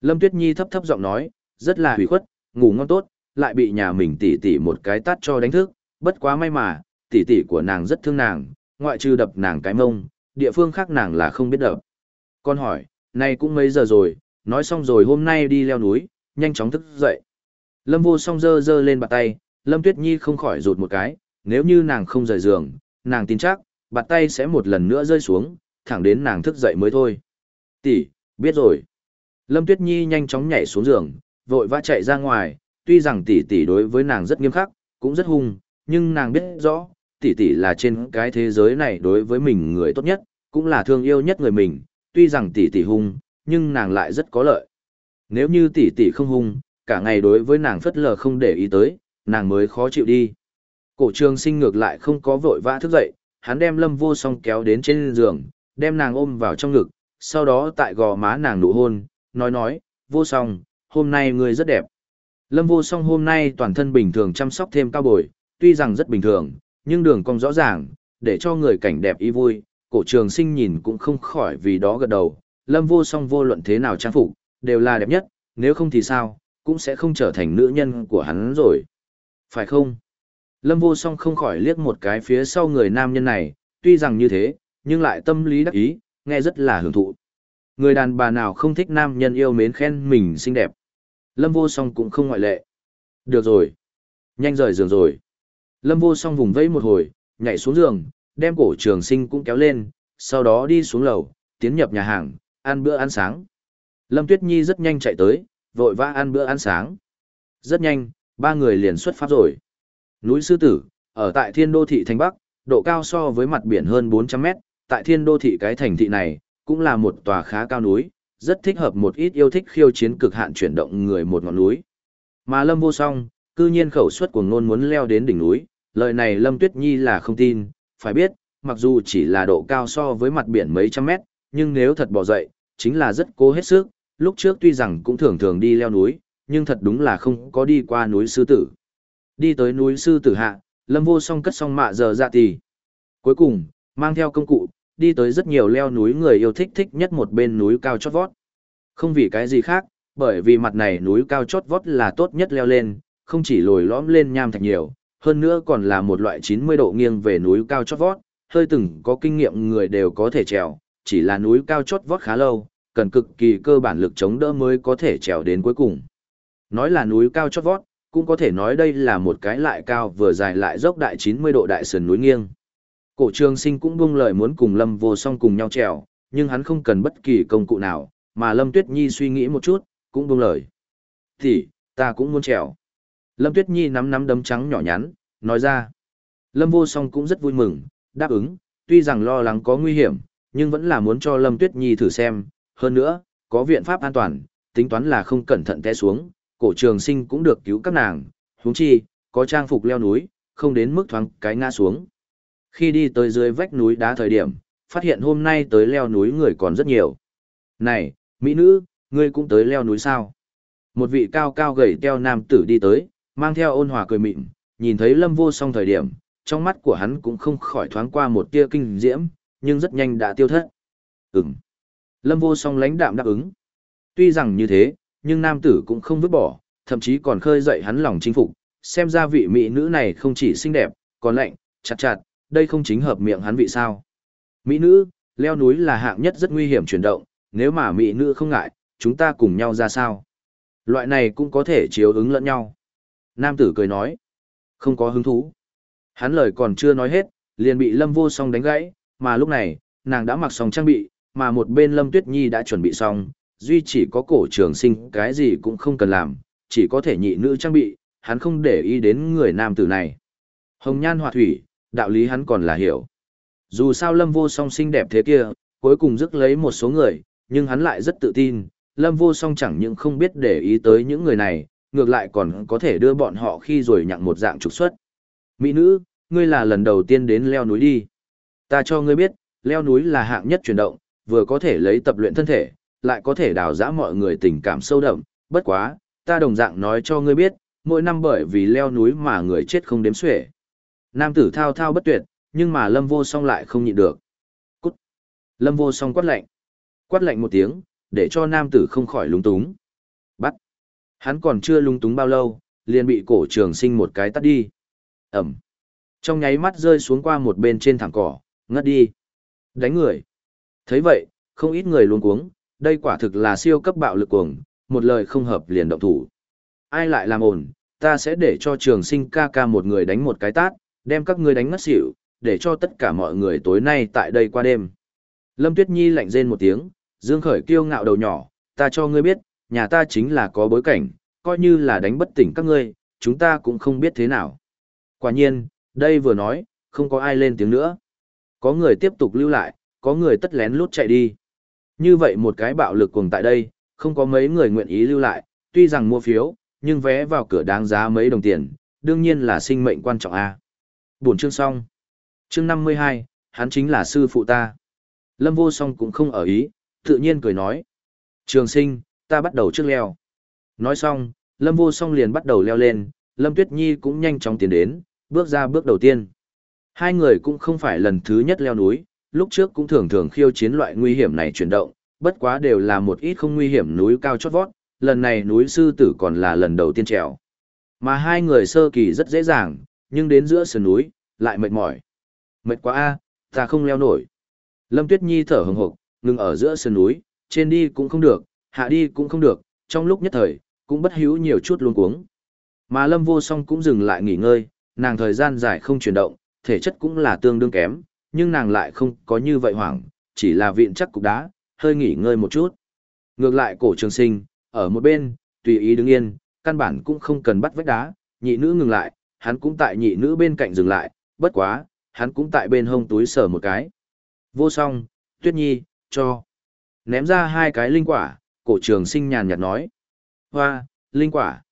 Lâm Tuyết Nhi thấp thấp giọng nói, rất là hủy khuất, ngủ ngon tốt, lại bị nhà mình tỉ tỉ một cái tát cho đánh thức, bất quá may mà, tỉ tỉ của nàng rất thương nàng, ngoại trừ đập nàng cái mông, địa phương khác nàng là không biết đập. Con hỏi, nay cũng mấy giờ rồi, nói xong rồi hôm nay đi leo núi, nhanh chóng thức dậy. Lâm vô song dơ dơ lên bàn tay, Lâm Tuyết Nhi không khỏi rụt một cái, nếu như nàng không rời giường, nàng tin chắc, bàn tay sẽ một lần nữa rơi xuống, thẳng đến nàng thức dậy mới thôi. Tỷ, biết rồi. Lâm Tuyết Nhi nhanh chóng nhảy xuống giường, vội vã chạy ra ngoài, tuy rằng tỷ tỷ đối với nàng rất nghiêm khắc, cũng rất hung, nhưng nàng biết rõ, tỷ tỷ là trên cái thế giới này đối với mình người tốt nhất, cũng là thương yêu nhất người mình, tuy rằng tỷ tỷ hung, nhưng nàng lại rất có lợi. Nếu như tỷ tỷ không hung, cả ngày đối với nàng phất lờ không để ý tới, nàng mới khó chịu đi. Cổ trường sinh ngược lại không có vội vã thức dậy, hắn đem lâm vô song kéo đến trên giường, đem nàng ôm vào trong ngực, sau đó tại gò má nàng nụ hôn, nói nói, vô song, hôm nay ngươi rất đẹp. Lâm vô song hôm nay toàn thân bình thường chăm sóc thêm cao bồi, tuy rằng rất bình thường, nhưng đường cong rõ ràng, để cho người cảnh đẹp y vui, cổ trường sinh nhìn cũng không khỏi vì đó gật đầu, lâm vô song vô luận thế nào trang phục, đều là đẹp nhất, nếu không thì sao, cũng sẽ không trở thành nữ nhân của hắn rồi. Phải không? Lâm vô song không khỏi liếc một cái phía sau người nam nhân này, tuy rằng như thế, nhưng lại tâm lý đắc ý, nghe rất là hưởng thụ. Người đàn bà nào không thích nam nhân yêu mến khen mình xinh đẹp. Lâm vô song cũng không ngoại lệ. Được rồi. Nhanh rời giường rồi. Lâm vô song vùng vẫy một hồi, nhảy xuống giường, đem cổ trường sinh cũng kéo lên, sau đó đi xuống lầu, tiến nhập nhà hàng, ăn bữa ăn sáng. Lâm Tuyết Nhi rất nhanh chạy tới, vội vã ăn bữa ăn sáng. Rất nhanh, ba người liền xuất phát rồi. Núi Sư Tử, ở tại thiên đô thị thành Bắc, độ cao so với mặt biển hơn 400 mét, tại thiên đô thị cái thành thị này, cũng là một tòa khá cao núi, rất thích hợp một ít yêu thích khiêu chiến cực hạn chuyển động người một ngọn núi. Mà Lâm vô song, cư nhiên khẩu suất của ngôn muốn leo đến đỉnh núi, lời này Lâm Tuyết Nhi là không tin, phải biết, mặc dù chỉ là độ cao so với mặt biển mấy trăm mét, nhưng nếu thật bỏ dậy, chính là rất cố hết sức, lúc trước tuy rằng cũng thường thường đi leo núi, nhưng thật đúng là không có đi qua núi sư tử. Đi tới núi sư tử hạ, Lâm Vô Song cất xong mạ giờ dạ tì. Cuối cùng, mang theo công cụ, đi tới rất nhiều leo núi người yêu thích thích nhất một bên núi cao chót vót. Không vì cái gì khác, bởi vì mặt này núi cao chót vót là tốt nhất leo lên, không chỉ lồi lõm lên nham thạch nhiều, hơn nữa còn là một loại 90 độ nghiêng về núi cao chót vót, hơi từng có kinh nghiệm người đều có thể trèo, chỉ là núi cao chót vót khá lâu, cần cực kỳ cơ bản lực chống đỡ mới có thể trèo đến cuối cùng. Nói là núi cao chót vót, cũng có thể nói đây là một cái lại cao vừa dài lại dốc đại 90 độ đại sườn núi nghiêng. Cổ trường sinh cũng buông lời muốn cùng Lâm vô song cùng nhau trèo, nhưng hắn không cần bất kỳ công cụ nào, mà Lâm Tuyết Nhi suy nghĩ một chút, cũng buông lời. Thì, ta cũng muốn trèo. Lâm Tuyết Nhi nắm nắm đấm trắng nhỏ nhắn, nói ra. Lâm vô song cũng rất vui mừng, đáp ứng, tuy rằng lo lắng có nguy hiểm, nhưng vẫn là muốn cho Lâm Tuyết Nhi thử xem, hơn nữa, có viện pháp an toàn, tính toán là không cẩn thận té xuống, cổ trường sinh cũng được cứu các nàng, huống chi, có trang phục leo núi, không đến mức thoáng cái ngã xuống. Khi đi tới dưới vách núi đá thời điểm, phát hiện hôm nay tới leo núi người còn rất nhiều. Này, mỹ nữ, ngươi cũng tới leo núi sao? Một vị cao cao gầy teo nam tử đi tới, mang theo ôn hòa cười mịn, nhìn thấy lâm vô song thời điểm, trong mắt của hắn cũng không khỏi thoáng qua một tia kinh diễm, nhưng rất nhanh đã tiêu thất. Ừm. Lâm vô song lãnh đạm đáp ứng. Tuy rằng như thế, nhưng nam tử cũng không vứt bỏ, thậm chí còn khơi dậy hắn lòng chinh phục, xem ra vị mỹ nữ này không chỉ xinh đẹp, còn lạnh, chặt chặt, đây không chính hợp miệng hắn vị sao. Mỹ nữ, leo núi là hạng nhất rất nguy hiểm chuyển động, nếu mà mỹ nữ không ngại, chúng ta cùng nhau ra sao. Loại này cũng có thể chiếu ứng lẫn nhau. Nam tử cười nói, không có hứng thú. Hắn lời còn chưa nói hết, liền bị lâm vô song đánh gãy, mà lúc này, nàng đã mặc xong trang bị, mà một bên lâm tuyết nhi đã chuẩn bị xong, duy chỉ có cổ trường sinh cái gì cũng không cần làm, chỉ có thể nhị nữ trang bị, hắn không để ý đến người nam tử này. Hồng nhan họa thủy, đạo lý hắn còn là hiểu. Dù sao lâm vô song xinh đẹp thế kia, cuối cùng dứt lấy một số người, nhưng hắn lại rất tự tin, lâm vô song chẳng những không biết để ý tới những người này, ngược lại còn có thể đưa bọn họ khi rồi nhặng một dạng trục xuất. Mỹ nữ, ngươi là lần đầu tiên đến leo núi đi. Ta cho ngươi biết, leo núi là hạng nhất chuyển động, vừa có thể lấy tập luyện thân thể, lại có thể đào giã mọi người tình cảm sâu đậm, bất quá, ta đồng dạng nói cho ngươi biết, mỗi năm bởi vì leo núi mà người chết không đếm xuể. Nam tử thao thao bất tuyệt, nhưng mà lâm vô song lại không nhịn được. Cút! Lâm vô song quát lạnh. Quát lạnh một tiếng, để cho nam tử không khỏi lúng túng. Bắt! Hắn còn chưa lúng túng bao lâu, liền bị cổ trường sinh một cái tắt đi. Ẩm! Trong nháy mắt rơi xuống qua một bên trên thẳng cỏ, ngất đi. Đánh người! thấy vậy, không ít người luống cuống, đây quả thực là siêu cấp bạo lực cuồng, một lời không hợp liền động thủ. Ai lại làm ổn, ta sẽ để cho trường sinh ca ca một người đánh một cái tát, đem các ngươi đánh ngất xỉu, để cho tất cả mọi người tối nay tại đây qua đêm. Lâm Tuyết Nhi lạnh rên một tiếng, dương khởi kiêu ngạo đầu nhỏ, ta cho ngươi biết, nhà ta chính là có bối cảnh, coi như là đánh bất tỉnh các ngươi, chúng ta cũng không biết thế nào. Quả nhiên, đây vừa nói, không có ai lên tiếng nữa. Có người tiếp tục lưu lại, có người tất lén lút chạy đi. Như vậy một cái bạo lực cùng tại đây, không có mấy người nguyện ý lưu lại, tuy rằng mua phiếu, nhưng vé vào cửa đáng giá mấy đồng tiền, đương nhiên là sinh mệnh quan trọng a. Buổi chương xong. Chương 52, hắn chính là sư phụ ta. Lâm vô song cũng không ở ý, tự nhiên cười nói. Trường sinh, ta bắt đầu trước leo. Nói xong, Lâm vô song liền bắt đầu leo lên, Lâm Tuyết Nhi cũng nhanh chóng tiến đến, bước ra bước đầu tiên. Hai người cũng không phải lần thứ nhất leo núi, lúc trước cũng thường thường khiêu chiến loại nguy hiểm này chuyển động, bất quá đều là một ít không nguy hiểm núi cao chót vót, lần này núi sư tử còn là lần đầu tiên trèo. Mà hai người sơ kỳ rất dễ dàng, nhưng đến giữa sườn núi, lại mệt mỏi. Mệt quá a, ta không leo nổi. Lâm Tuyết Nhi thở hừng hực, ngừng ở giữa sườn núi, trên đi cũng không được, hạ đi cũng không được, trong lúc nhất thời, cũng bất hữu nhiều chút luống cuống. Mà Lâm Vô Song cũng dừng lại nghỉ ngơi, nàng thời gian dài không chuyển động, thể chất cũng là tương đương kém, nhưng nàng lại không có như vậy hoảng, chỉ là viện chắc cục đá, hơi nghỉ ngơi một chút. Ngược lại cổ trường sinh, ở một bên, tùy ý đứng yên, căn bản cũng không cần bắt vách đá, nhị nữ ngừng lại, hắn cũng tại nhị nữ bên cạnh dừng lại, bất quá, hắn cũng tại bên hông túi sờ một cái. Vô song, tuyết nhi, cho. Ném ra hai cái linh quả, cổ trường sinh nhàn nhạt nói. Hoa, linh quả.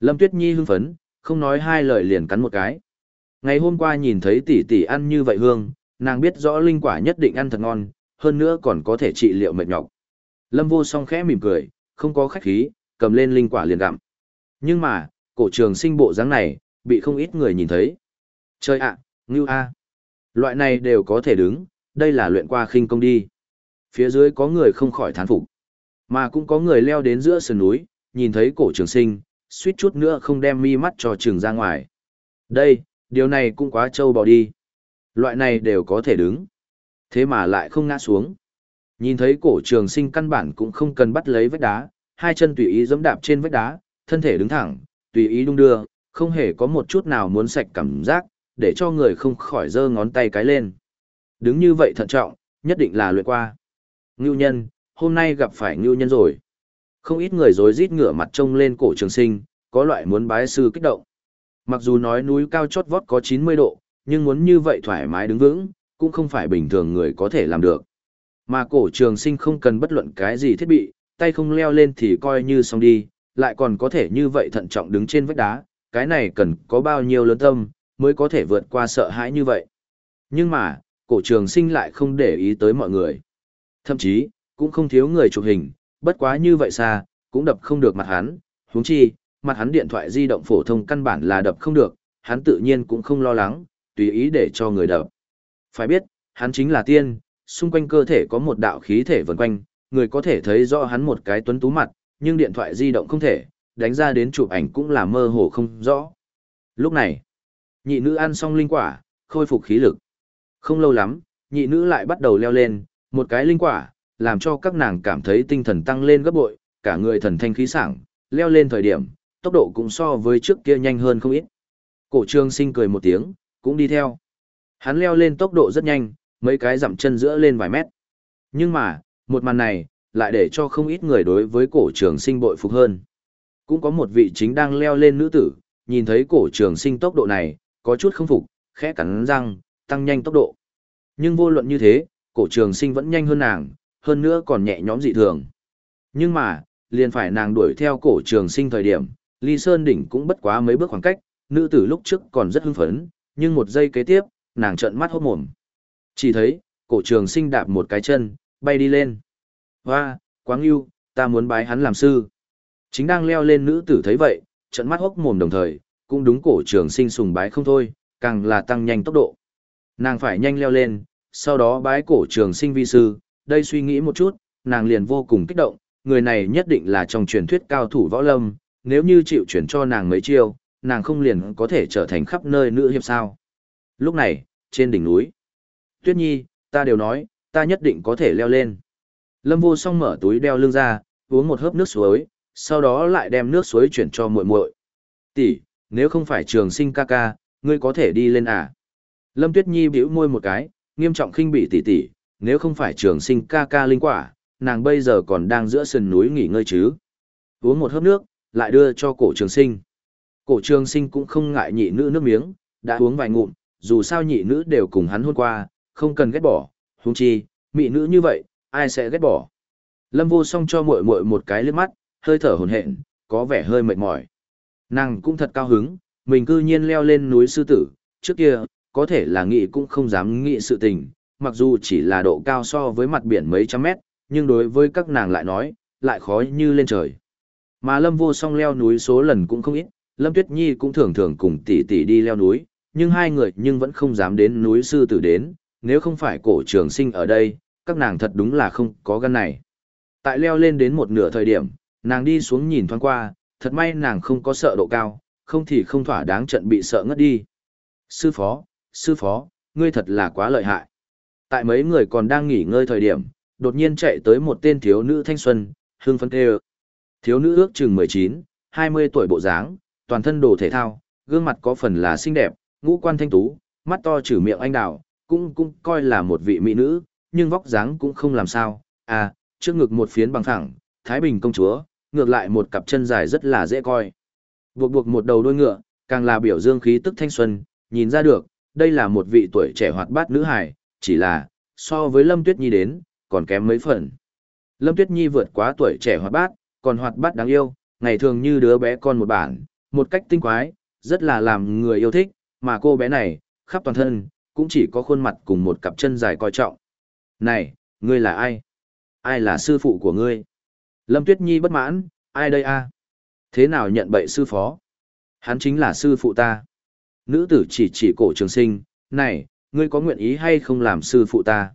Lâm tuyết nhi hưng phấn, không nói hai lời liền cắn một cái. Ngày hôm qua nhìn thấy tỷ tỷ ăn như vậy hương, nàng biết rõ linh quả nhất định ăn thật ngon, hơn nữa còn có thể trị liệu mệt nhọc. Lâm vô song khẽ mỉm cười, không có khách khí, cầm lên linh quả liền gặm. Nhưng mà, cổ trường sinh bộ dáng này, bị không ít người nhìn thấy. Chơi ạ, ngưu a. Loại này đều có thể đứng, đây là luyện qua khinh công đi. Phía dưới có người không khỏi thán phục. Mà cũng có người leo đến giữa sườn núi, nhìn thấy cổ trường sinh, suýt chút nữa không đem mi mắt cho trường ra ngoài. Đây, điều này cũng quá trâu bò đi. Loại này đều có thể đứng. Thế mà lại không ngã xuống. Nhìn thấy cổ trường sinh căn bản cũng không cần bắt lấy vách đá, hai chân tùy ý giẫm đạp trên vách đá, thân thể đứng thẳng, tùy ý đung đưa, không hề có một chút nào muốn sạch cảm giác, để cho người không khỏi giơ ngón tay cái lên. Đứng như vậy thận trọng, nhất định là luyện qua. Ngưu nhân, hôm nay gặp phải ngưu nhân rồi. Không ít người rối rít ngửa mặt trông lên cổ trường sinh, có loại muốn bái sư kích động. Mặc dù nói núi cao chót vót có 90 độ, nhưng muốn như vậy thoải mái đứng vững, cũng không phải bình thường người có thể làm được. Mà cổ trường sinh không cần bất luận cái gì thiết bị, tay không leo lên thì coi như xong đi, lại còn có thể như vậy thận trọng đứng trên vách đá, cái này cần có bao nhiêu lớn tâm, mới có thể vượt qua sợ hãi như vậy. Nhưng mà, cổ trường sinh lại không để ý tới mọi người. Thậm chí, cũng không thiếu người chụp hình, bất quá như vậy xa, cũng đập không được mặt hắn, huống chi, mặt hắn điện thoại di động phổ thông căn bản là đập không được, hắn tự nhiên cũng không lo lắng, tùy ý để cho người đập. Phải biết, hắn chính là tiên, xung quanh cơ thể có một đạo khí thể vần quanh, người có thể thấy rõ hắn một cái tuấn tú mặt, nhưng điện thoại di động không thể, đánh ra đến chụp ảnh cũng là mơ hồ không rõ. Lúc này, nhị nữ ăn xong linh quả, khôi phục khí lực. Không lâu lắm, nhị nữ lại bắt đầu leo lên, một cái linh quả, làm cho các nàng cảm thấy tinh thần tăng lên gấp bội, cả người thần thanh khí sảng, leo lên thời điểm, tốc độ cũng so với trước kia nhanh hơn không ít. Cổ trương sinh cười một tiếng, cũng đi theo. Hắn leo lên tốc độ rất nhanh, mấy cái dặm chân giữa lên vài mét. Nhưng mà, một màn này, lại để cho không ít người đối với cổ trường sinh bội phục hơn. Cũng có một vị chính đang leo lên nữ tử, nhìn thấy cổ trường sinh tốc độ này, có chút không phục, khẽ cắn răng, tăng nhanh tốc độ. Nhưng vô luận như thế, cổ trường sinh vẫn nhanh hơn nàng, hơn nữa còn nhẹ nhõm dị thường. Nhưng mà, liền phải nàng đuổi theo cổ trường sinh thời điểm, ly sơn đỉnh cũng bất quá mấy bước khoảng cách, nữ tử lúc trước còn rất hưng phấn, nhưng một giây kế tiếp, nàng trợn mắt hốt mồm. Chỉ thấy, cổ trường sinh đạp một cái chân, bay đi lên. Hoa, quáng yêu, ta muốn bái hắn làm sư. Chính đang leo lên nữ tử thấy vậy, trận mắt hốc mồm đồng thời, cũng đúng cổ trường sinh sùng bái không thôi, càng là tăng nhanh tốc độ. Nàng phải nhanh leo lên, sau đó bái cổ trường sinh vi sư, đây suy nghĩ một chút, nàng liền vô cùng kích động, người này nhất định là trong truyền thuyết cao thủ võ lâm, nếu như chịu chuyển cho nàng mấy chiêu, nàng không liền có thể trở thành khắp nơi nữ hiệp sao. Lúc này, trên đỉnh núi, Tuyết Nhi, ta đều nói, ta nhất định có thể leo lên. Lâm vô song mở túi đeo lưng ra, uống một hớp nước suối, sau đó lại đem nước suối chuyển cho muội muội. Tỷ, nếu không phải trường sinh ca ca, ngươi có thể đi lên à? Lâm Tuyết Nhi bĩu môi một cái, nghiêm trọng khinh bị tỷ tỷ, nếu không phải trường sinh ca ca linh quả, nàng bây giờ còn đang giữa sườn núi nghỉ ngơi chứ. Uống một hớp nước, lại đưa cho cổ trường sinh. Cổ trường sinh cũng không ngại nhị nữ nước miếng, đã uống vài ngụm, dù sao nhị nữ đều cùng hắn hôn qua, không cần ghét bỏ, huống chi, mị nữ như vậy, ai sẽ ghét bỏ. Lâm vô song cho muội muội một cái liếc mắt, hơi thở hồn hện, có vẻ hơi mệt mỏi. Nàng cũng thật cao hứng, mình cư nhiên leo lên núi sư tử, trước kia, có thể là nghĩ cũng không dám nghĩ sự tình, mặc dù chỉ là độ cao so với mặt biển mấy trăm mét, nhưng đối với các nàng lại nói, lại khó như lên trời. Mà Lâm Vô Song leo núi số lần cũng không ít, Lâm Tuyết Nhi cũng thường thường cùng tỷ tỷ đi leo núi, nhưng hai người nhưng vẫn không dám đến núi sư tử đến, nếu không phải cổ trường sinh ở đây, các nàng thật đúng là không có gan này. Tại leo lên đến một nửa thời điểm, nàng đi xuống nhìn thoáng qua, thật may nàng không có sợ độ cao, không thì không thỏa đáng trận bị sợ ngất đi. Sư phó, sư phó, ngươi thật là quá lợi hại. Tại mấy người còn đang nghỉ ngơi thời điểm, đột nhiên chạy tới một tên thiếu nữ thanh xuân, hương Phấn kêu. Thiếu nữ ước chừng 19, 20 tuổi bộ dáng, toàn thân đồ thể thao, gương mặt có phần là xinh đẹp, ngũ quan thanh tú, mắt to trừ miệng anh đào, cũng cũng coi là một vị mỹ nữ, nhưng vóc dáng cũng không làm sao. À, trước ngực một phiến bằng phẳng, Thái Bình công chúa, ngược lại một cặp chân dài rất là dễ coi. Buộc buộc một đầu đôi ngựa, càng là biểu dương khí tức thanh xuân, nhìn ra được, đây là một vị tuổi trẻ hoạt bát nữ hài, chỉ là, so với Lâm Tuyết Nhi đến, còn kém mấy phần. Lâm Tuyết Nhi vượt quá tuổi trẻ hoạt bát, còn hoạt bát đáng yêu, ngày thường như đứa bé con một bản, một cách tinh quái, rất là làm người yêu thích, mà cô bé này, khắp toàn thân, cũng chỉ có khuôn mặt cùng một cặp chân dài coi trọng. Này, ngươi là ai? Ai là sư phụ của ngươi? Lâm Tuyết Nhi bất mãn, ai đây a? Thế nào nhận bậy sư phó? Hắn chính là sư phụ ta. Nữ tử chỉ chỉ cổ trường sinh, này, ngươi có nguyện ý hay không làm sư phụ ta?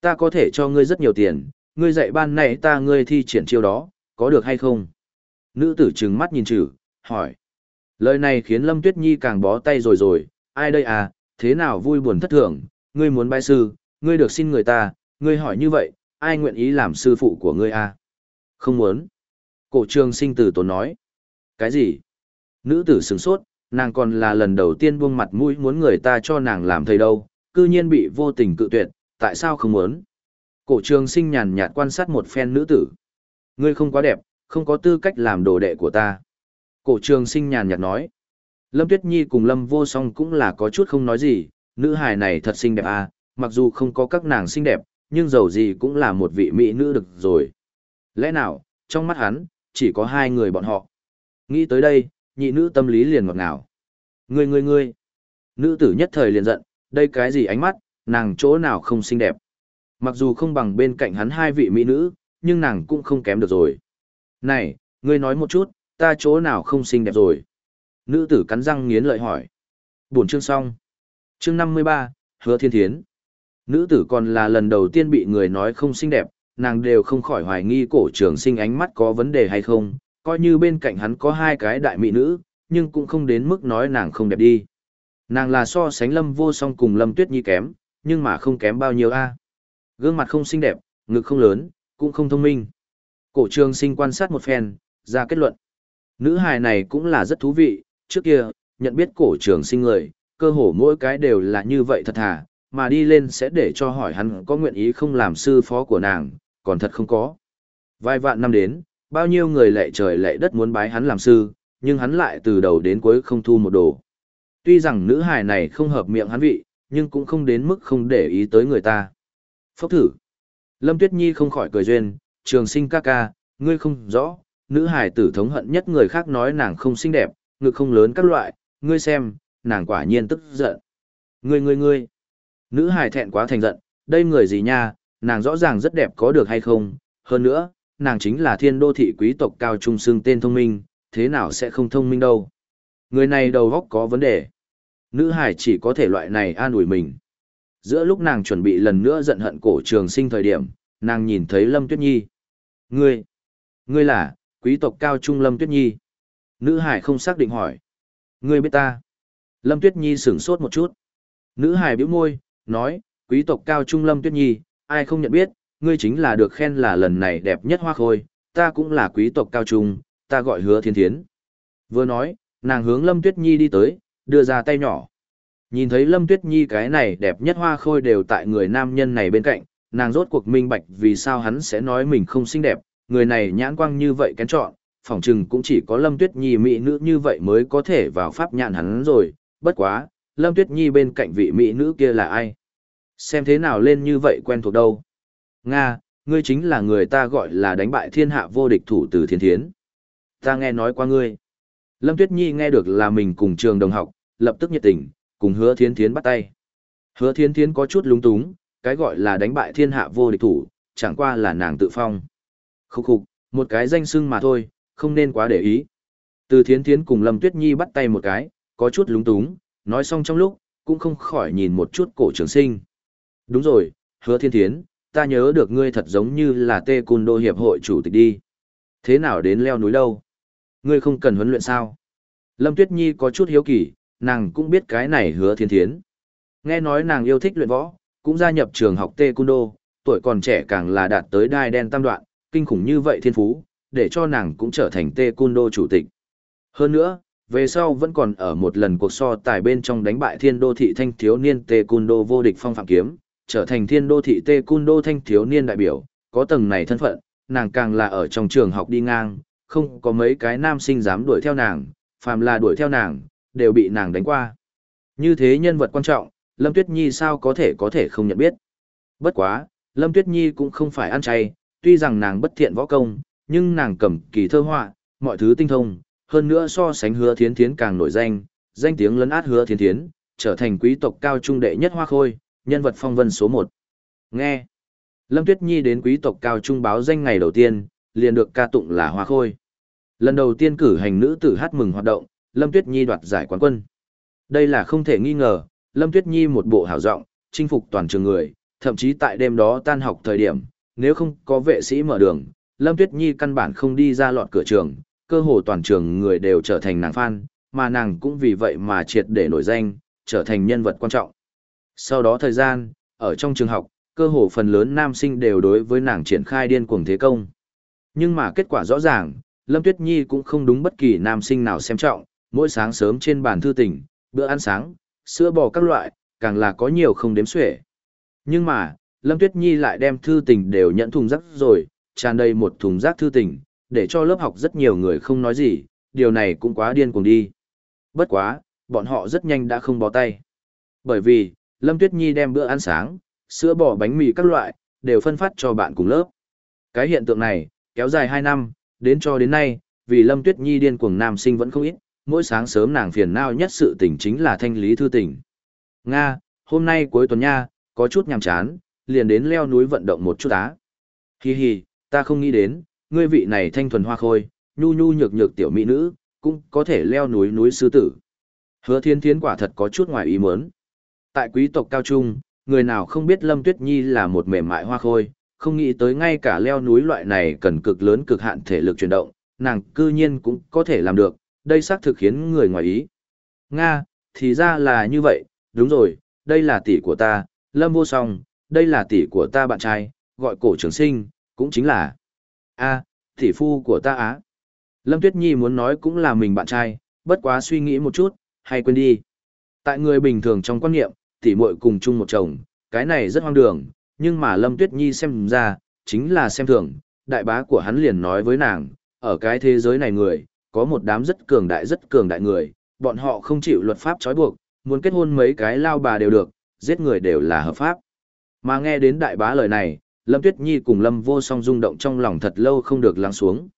Ta có thể cho ngươi rất nhiều tiền, ngươi dạy ban này ta ngươi thi triển chiêu đó, có được hay không? Nữ tử trừng mắt nhìn trừ, hỏi. Lời này khiến Lâm Tuyết Nhi càng bó tay rồi rồi, ai đây à, thế nào vui buồn thất thường, ngươi muốn bái sư, ngươi được xin người ta, ngươi hỏi như vậy, ai nguyện ý làm sư phụ của ngươi à? Không muốn. Cổ trường sinh tử tốn nói. Cái gì? Nữ tử sửng sốt, nàng còn là lần đầu tiên buông mặt mũi muốn người ta cho nàng làm thầy đâu, cư nhiên bị vô tình cự tuyệt, tại sao không muốn? Cổ trường sinh nhàn nhạt quan sát một phen nữ tử. Ngươi không quá đẹp, không có tư cách làm đồ đệ của ta. Cổ trường sinh nhàn nhạt nói. Lâm Tuyết Nhi cùng Lâm Vô Song cũng là có chút không nói gì, nữ hài này thật xinh đẹp à, mặc dù không có các nàng xinh đẹp, nhưng dầu gì cũng là một vị mỹ nữ được rồi. Lẽ nào, trong mắt hắn, chỉ có hai người bọn họ. Nghĩ tới đây, nhị nữ tâm lý liền ngọt ngào. Ngươi ngươi ngươi. Nữ tử nhất thời liền giận, đây cái gì ánh mắt, nàng chỗ nào không xinh đẹp. Mặc dù không bằng bên cạnh hắn hai vị mỹ nữ, nhưng nàng cũng không kém được rồi. Này, ngươi nói một chút, ta chỗ nào không xinh đẹp rồi. Nữ tử cắn răng nghiến lợi hỏi. Buồn chương xong. Chương 53, Hứa Thiên Thiến. Nữ tử còn là lần đầu tiên bị người nói không xinh đẹp, nàng đều không khỏi hoài nghi cổ trường sinh ánh mắt có vấn đề hay không, coi như bên cạnh hắn có hai cái đại mỹ nữ, nhưng cũng không đến mức nói nàng không đẹp đi. Nàng là so sánh lâm vô song cùng lâm tuyết nhi kém, nhưng mà không kém bao nhiêu a. Gương mặt không xinh đẹp, ngực không lớn, cũng không thông minh. Cổ trường sinh quan sát một phen, ra kết luận. Nữ hài này cũng là rất thú vị, trước kia, nhận biết cổ trường sinh người, cơ hồ mỗi cái đều là như vậy thật thà, mà đi lên sẽ để cho hỏi hắn có nguyện ý không làm sư phó của nàng, còn thật không có. Vài vạn năm đến, bao nhiêu người lệ trời lệ đất muốn bái hắn làm sư, nhưng hắn lại từ đầu đến cuối không thu một đồ. Tuy rằng nữ hài này không hợp miệng hắn vị, nhưng cũng không đến mức không để ý tới người ta. Phốc thử. Lâm Tuyết Nhi không khỏi cười duyên, trường sinh ca ca, ngươi không rõ, nữ hài tử thống hận nhất người khác nói nàng không xinh đẹp, ngực không lớn các loại, ngươi xem, nàng quả nhiên tức giận. Ngươi ngươi ngươi. Nữ hài thẹn quá thành giận, đây người gì nha, nàng rõ ràng rất đẹp có được hay không, hơn nữa, nàng chính là thiên đô thị quý tộc cao trung xương tên thông minh, thế nào sẽ không thông minh đâu. Người này đầu góc có vấn đề. Nữ hải chỉ có thể loại này an ủi mình. Giữa lúc nàng chuẩn bị lần nữa giận hận cổ trường sinh thời điểm, nàng nhìn thấy Lâm Tuyết Nhi. Ngươi, ngươi là, quý tộc cao trung Lâm Tuyết Nhi. Nữ hải không xác định hỏi. Ngươi biết ta. Lâm Tuyết Nhi sửng sốt một chút. Nữ hải bĩu môi, nói, quý tộc cao trung Lâm Tuyết Nhi, ai không nhận biết, ngươi chính là được khen là lần này đẹp nhất hoa khôi, ta cũng là quý tộc cao trung, ta gọi hứa thiên thiến. Vừa nói, nàng hướng Lâm Tuyết Nhi đi tới, đưa ra tay nhỏ. Nhìn thấy Lâm Tuyết Nhi cái này đẹp nhất hoa khôi đều tại người nam nhân này bên cạnh, nàng rốt cuộc minh bạch vì sao hắn sẽ nói mình không xinh đẹp, người này nhãn quang như vậy kén chọn, phỏng chừng cũng chỉ có Lâm Tuyết Nhi mỹ nữ như vậy mới có thể vào pháp nhãn hắn rồi, bất quá, Lâm Tuyết Nhi bên cạnh vị mỹ nữ kia là ai? Xem thế nào lên như vậy quen thuộc đâu? Nga, ngươi chính là người ta gọi là đánh bại thiên hạ vô địch thủ từ thiên thiến. Ta nghe nói qua ngươi. Lâm Tuyết Nhi nghe được là mình cùng trường đồng học, lập tức nhiệt tình, cùng hứa Thiên thiến bắt tay. Hứa Thiên thiến có chút lúng túng, cái gọi là đánh bại thiên hạ vô địch thủ, chẳng qua là nàng tự phong. Khúc khục, một cái danh sưng mà thôi, không nên quá để ý. Từ thiến thiến cùng Lâm Tuyết Nhi bắt tay một cái, có chút lúng túng, nói xong trong lúc, cũng không khỏi nhìn một chút cổ trường sinh. Đúng rồi, hứa thiên thiến, ta nhớ được ngươi thật giống như là tê cùn đô hiệp hội chủ tịch đi. Thế nào đến leo núi đâu? Ngươi không cần huấn luyện sao? Lâm Tuyết Nhi có chút hiếu kỳ, nàng cũng biết cái này hứa thiên thiến. Nghe nói nàng yêu thích luyện võ, cũng gia nhập trường học tê cun đô, tuổi còn trẻ càng là đạt tới đai đen tam đoạn, kinh khủng như vậy thiên phú, để cho nàng cũng trở thành tê cun đô chủ tịch. Hơn nữa, về sau vẫn còn ở một lần cuộc so tài bên trong đánh bại thiên đô thị thanh thiếu niên tê cun đô vô địch phong phạm kiếm, trở thành thiên đô thị tê cun đô thanh thiếu niên đại biểu, có tầng này thân phận, nàng càng là ở trong trường học đi ngang, không có mấy cái nam sinh dám đuổi theo nàng, phàm là đuổi theo nàng, đều bị nàng đánh qua. Như thế nhân vật quan trọng, Lâm Tuyết Nhi sao có thể có thể không nhận biết. Bất quá, Lâm Tuyết Nhi cũng không phải ăn chay, tuy rằng nàng bất thiện võ công, nhưng nàng cầm kỳ thơ họa, mọi thứ tinh thông, hơn nữa so sánh hứa thiến thiến càng nổi danh, danh tiếng lấn át hứa thiến thiến, trở thành quý tộc cao trung đệ nhất hoa khôi, nhân vật phong vân số 1. Nghe. Lâm Tuyết Nhi đến quý tộc cao trung báo danh ngày đầu tiên, liền được ca tụng là hoa khôi. Lần đầu tiên cử hành nữ tử hát mừng hoạt động, Lâm Tuyết Nhi đoạt giải quán quân. Đây là không thể nghi ngờ, Lâm Tuyết Nhi một bộ hảo giọng, chinh phục toàn trường người, thậm chí tại đêm đó tan học thời điểm, nếu không có vệ sĩ mở đường, Lâm Tuyết Nhi căn bản không đi ra lọt cửa trường, cơ hồ toàn trường người đều trở thành nàng fan, mà nàng cũng vì vậy mà triệt để nổi danh, trở thành nhân vật quan trọng. Sau đó thời gian, ở trong trường học, cơ hồ phần lớn nam sinh đều đối với nàng triển khai điên cuồng thế công. Nhưng mà kết quả rõ ràng, Lâm Tuyết Nhi cũng không đúng bất kỳ nam sinh nào xem trọng, mỗi sáng sớm trên bàn thư tỉnh, bữa ăn sáng, sữa bò các loại, càng là có nhiều không đếm xuể. Nhưng mà, Lâm Tuyết Nhi lại đem thư tình đều nhận thùng rác rồi, tràn đầy một thùng rác thư tình, để cho lớp học rất nhiều người không nói gì, điều này cũng quá điên cuồng đi. Bất quá, bọn họ rất nhanh đã không bó tay. Bởi vì, Lâm Tuyết Nhi đem bữa ăn sáng, sữa bò bánh mì các loại, đều phân phát cho bạn cùng lớp. Cái hiện tượng này, kéo dài 2 năm, đến cho đến nay, vì Lâm Tuyết Nhi điên cuồng nam sinh vẫn không ít, mỗi sáng sớm nàng phiền não nhất sự tình chính là thanh lý thư tình. Nga, hôm nay cuối tuần nha, có chút nhàm chán, liền đến leo núi vận động một chút á. Hi hi, ta không nghĩ đến, ngươi vị này thanh thuần hoa khôi, nhu nhu nhược nhược tiểu mỹ nữ, cũng có thể leo núi núi sư tử. Hứa thiên thiến quả thật có chút ngoài ý muốn. Tại quý tộc cao trung, người nào không biết Lâm Tuyết Nhi là một mềm mại hoa khôi, không nghĩ tới ngay cả leo núi loại này cần cực lớn cực hạn thể lực chuyển động, nàng cư nhiên cũng có thể làm được, đây xác thực khiến người ngoài ý. Nga, thì ra là như vậy, đúng rồi, đây là tỷ của ta, Lâm Vô Song, đây là tỷ của ta bạn trai, gọi cổ trường sinh, cũng chính là a tỷ phu của ta á. Lâm Tuyết Nhi muốn nói cũng là mình bạn trai, bất quá suy nghĩ một chút, hay quên đi. Tại người bình thường trong quan niệm, tỷ muội cùng chung một chồng, cái này rất hoang đường, nhưng mà Lâm Tuyết Nhi xem ra, chính là xem thường, đại bá của hắn liền nói với nàng, ở cái thế giới này người, có một đám rất cường đại rất cường đại người, bọn họ không chịu luật pháp trói buộc, muốn kết hôn mấy cái lao bà đều được, giết người đều là hợp pháp. Mà nghe đến đại bá lời này, Lâm Tuyết Nhi cùng Lâm Vô Song rung động trong lòng thật lâu không được lắng xuống.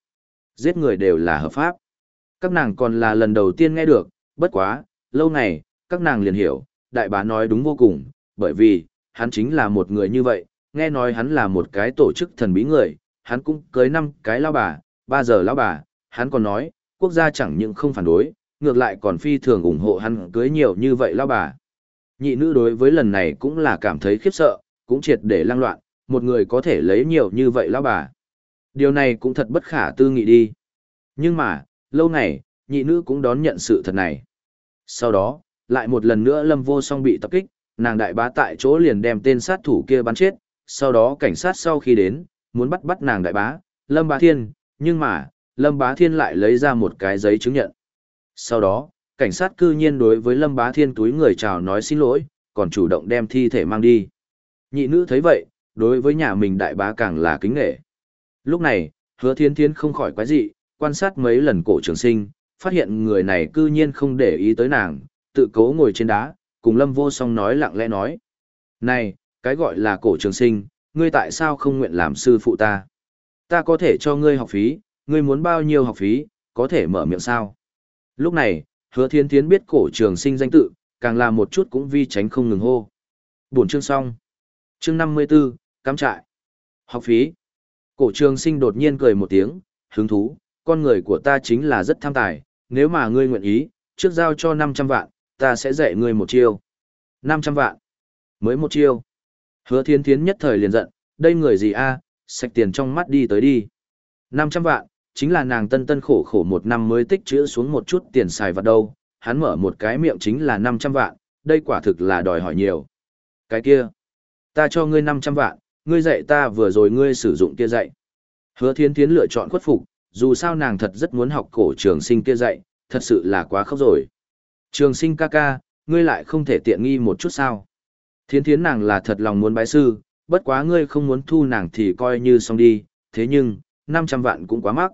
Giết người đều là hợp pháp. Các nàng còn là lần đầu tiên nghe được, bất quá, lâu này, các nàng liền hiểu, đại bá nói đúng vô cùng, bởi vì, hắn chính là một người như vậy, nghe nói hắn là một cái tổ chức thần bí người, hắn cũng cưới năm cái lao bà, ba giờ lao bà, hắn còn nói, quốc gia chẳng những không phản đối, ngược lại còn phi thường ủng hộ hắn cưới nhiều như vậy lao bà. Nhị nữ đối với lần này cũng là cảm thấy khiếp sợ, cũng triệt để lang loạn, một người có thể lấy nhiều như vậy lão bà. Điều này cũng thật bất khả tư nghị đi. Nhưng mà, lâu ngày, nhị nữ cũng đón nhận sự thật này. Sau đó, lại một lần nữa lâm vô song bị tập kích, nàng đại bá tại chỗ liền đem tên sát thủ kia bắn chết, sau đó cảnh sát sau khi đến, muốn bắt bắt nàng đại bá, lâm bá thiên, nhưng mà, lâm bá thiên lại lấy ra một cái giấy chứng nhận. Sau đó, cảnh sát cư nhiên đối với lâm bá thiên túi người chào nói xin lỗi, còn chủ động đem thi thể mang đi. Nhị nữ thấy vậy, đối với nhà mình đại bá càng là kính nghệ. Lúc này, hứa thiên thiên không khỏi quái dị, quan sát mấy lần cổ trường sinh, phát hiện người này cư nhiên không để ý tới nàng, tự cố ngồi trên đá, cùng lâm vô song nói lặng lẽ nói. Này, cái gọi là cổ trường sinh, ngươi tại sao không nguyện làm sư phụ ta? Ta có thể cho ngươi học phí, ngươi muốn bao nhiêu học phí, có thể mở miệng sao? Lúc này, hứa thiên thiến biết cổ trường sinh danh tự, càng là một chút cũng vi tránh không ngừng hô. Buồn chương xong. Chương 54, cắm trại. Học phí. Cổ trường sinh đột nhiên cười một tiếng, hứng thú, con người của ta chính là rất tham tài, nếu mà ngươi nguyện ý, trước giao cho 500 vạn, ta sẽ dạy ngươi một chiêu. 500 vạn. Mới một chiêu. Hứa thiên thiến nhất thời liền giận, đây người gì a, sạch tiền trong mắt đi tới đi. 500 vạn, chính là nàng tân tân khổ khổ một năm mới tích trữ xuống một chút tiền xài vào đâu, hắn mở một cái miệng chính là 500 vạn, đây quả thực là đòi hỏi nhiều. Cái kia, ta cho ngươi 500 vạn, ngươi dạy ta vừa rồi ngươi sử dụng kia dạy. Hứa thiên thiến lựa chọn khuất phục, dù sao nàng thật rất muốn học cổ trường sinh kia dạy, thật sự là quá khóc rồi. Trường sinh ca ca, ngươi lại không thể tiện nghi một chút sao. Thiến thiến nàng là thật lòng muốn bái sư, bất quá ngươi không muốn thu nàng thì coi như xong đi, thế nhưng, 500 vạn cũng quá mắc.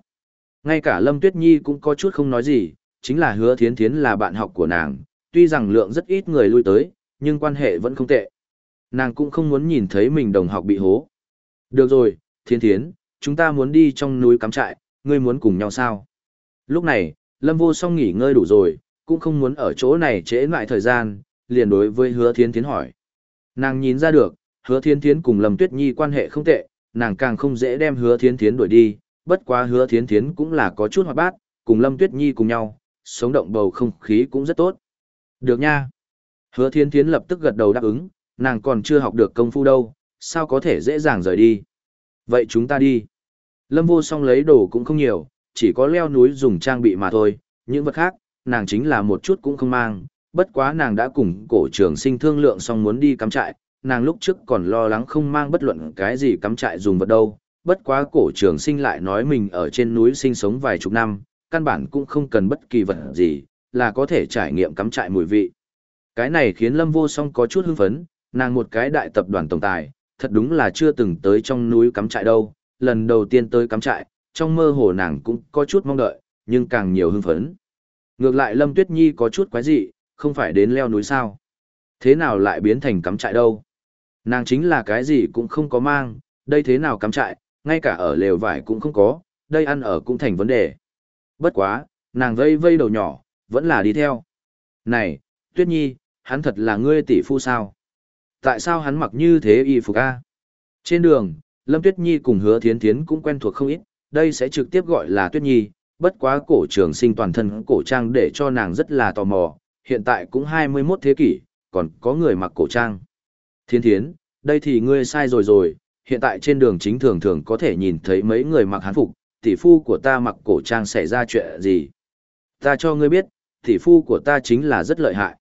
Ngay cả Lâm Tuyết Nhi cũng có chút không nói gì, chính là hứa thiến thiến là bạn học của nàng, tuy rằng lượng rất ít người lui tới, nhưng quan hệ vẫn không tệ. Nàng cũng không muốn nhìn thấy mình đồng học bị hố. Được rồi, Thiên thiến, chúng ta muốn đi trong núi cắm trại, ngươi muốn cùng nhau sao? Lúc này, Lâm vô song nghỉ ngơi đủ rồi, cũng không muốn ở chỗ này trễ lại thời gian, liền đối với hứa Thiên thiến hỏi. Nàng nhìn ra được, hứa Thiên thiến cùng Lâm Tuyết Nhi quan hệ không tệ, nàng càng không dễ đem hứa Thiên thiến đuổi đi, bất quá hứa Thiên thiến cũng là có chút hoạt bát, cùng Lâm Tuyết Nhi cùng nhau, sống động bầu không khí cũng rất tốt. Được nha. Hứa Thiên thiến lập tức gật đầu đáp ứng, nàng còn chưa học được công phu đâu, sao có thể dễ dàng rời đi. Vậy chúng ta đi. Lâm vô song lấy đồ cũng không nhiều, chỉ có leo núi dùng trang bị mà thôi, những vật khác, nàng chính là một chút cũng không mang, bất quá nàng đã cùng cổ trường sinh thương lượng xong muốn đi cắm trại, nàng lúc trước còn lo lắng không mang bất luận cái gì cắm trại dùng vật đâu, bất quá cổ trường sinh lại nói mình ở trên núi sinh sống vài chục năm, căn bản cũng không cần bất kỳ vật gì, là có thể trải nghiệm cắm trại mùi vị. Cái này khiến Lâm Vô Song có chút hưng phấn, nàng một cái đại tập đoàn tổng tài, thật đúng là chưa từng tới trong núi cắm trại đâu, lần đầu tiên tới cắm trại, trong mơ hồ nàng cũng có chút mong đợi, nhưng càng nhiều hưng phấn. Ngược lại Lâm Tuyết Nhi có chút quái dị, không phải đến leo núi sao. Thế nào lại biến thành cắm trại đâu? Nàng chính là cái gì cũng không có mang, đây thế nào cắm trại, ngay cả ở lều vải cũng không có, đây ăn ở cũng thành vấn đề. Bất quá, nàng vây vây đầu nhỏ, vẫn là đi theo. Này, Tuyết Nhi, hắn thật là ngươi tỷ phu sao? Tại sao hắn mặc như thế y phục a? Trên đường, Lâm Tuyết Nhi cùng Hứa Thiến Thiến cũng quen thuộc không ít, đây sẽ trực tiếp gọi là Tuyết Nhi, bất quá cổ trường sinh toàn thân cổ trang để cho nàng rất là tò mò, hiện tại cũng 21 thế kỷ, còn có người mặc cổ trang. Thiên thiến, đây thì ngươi sai rồi rồi, hiện tại trên đường chính thường thường có thể nhìn thấy mấy người mặc hán phục, tỷ phu của ta mặc cổ trang xảy ra chuyện gì. Ta cho ngươi biết, tỷ phu của ta chính là rất lợi hại.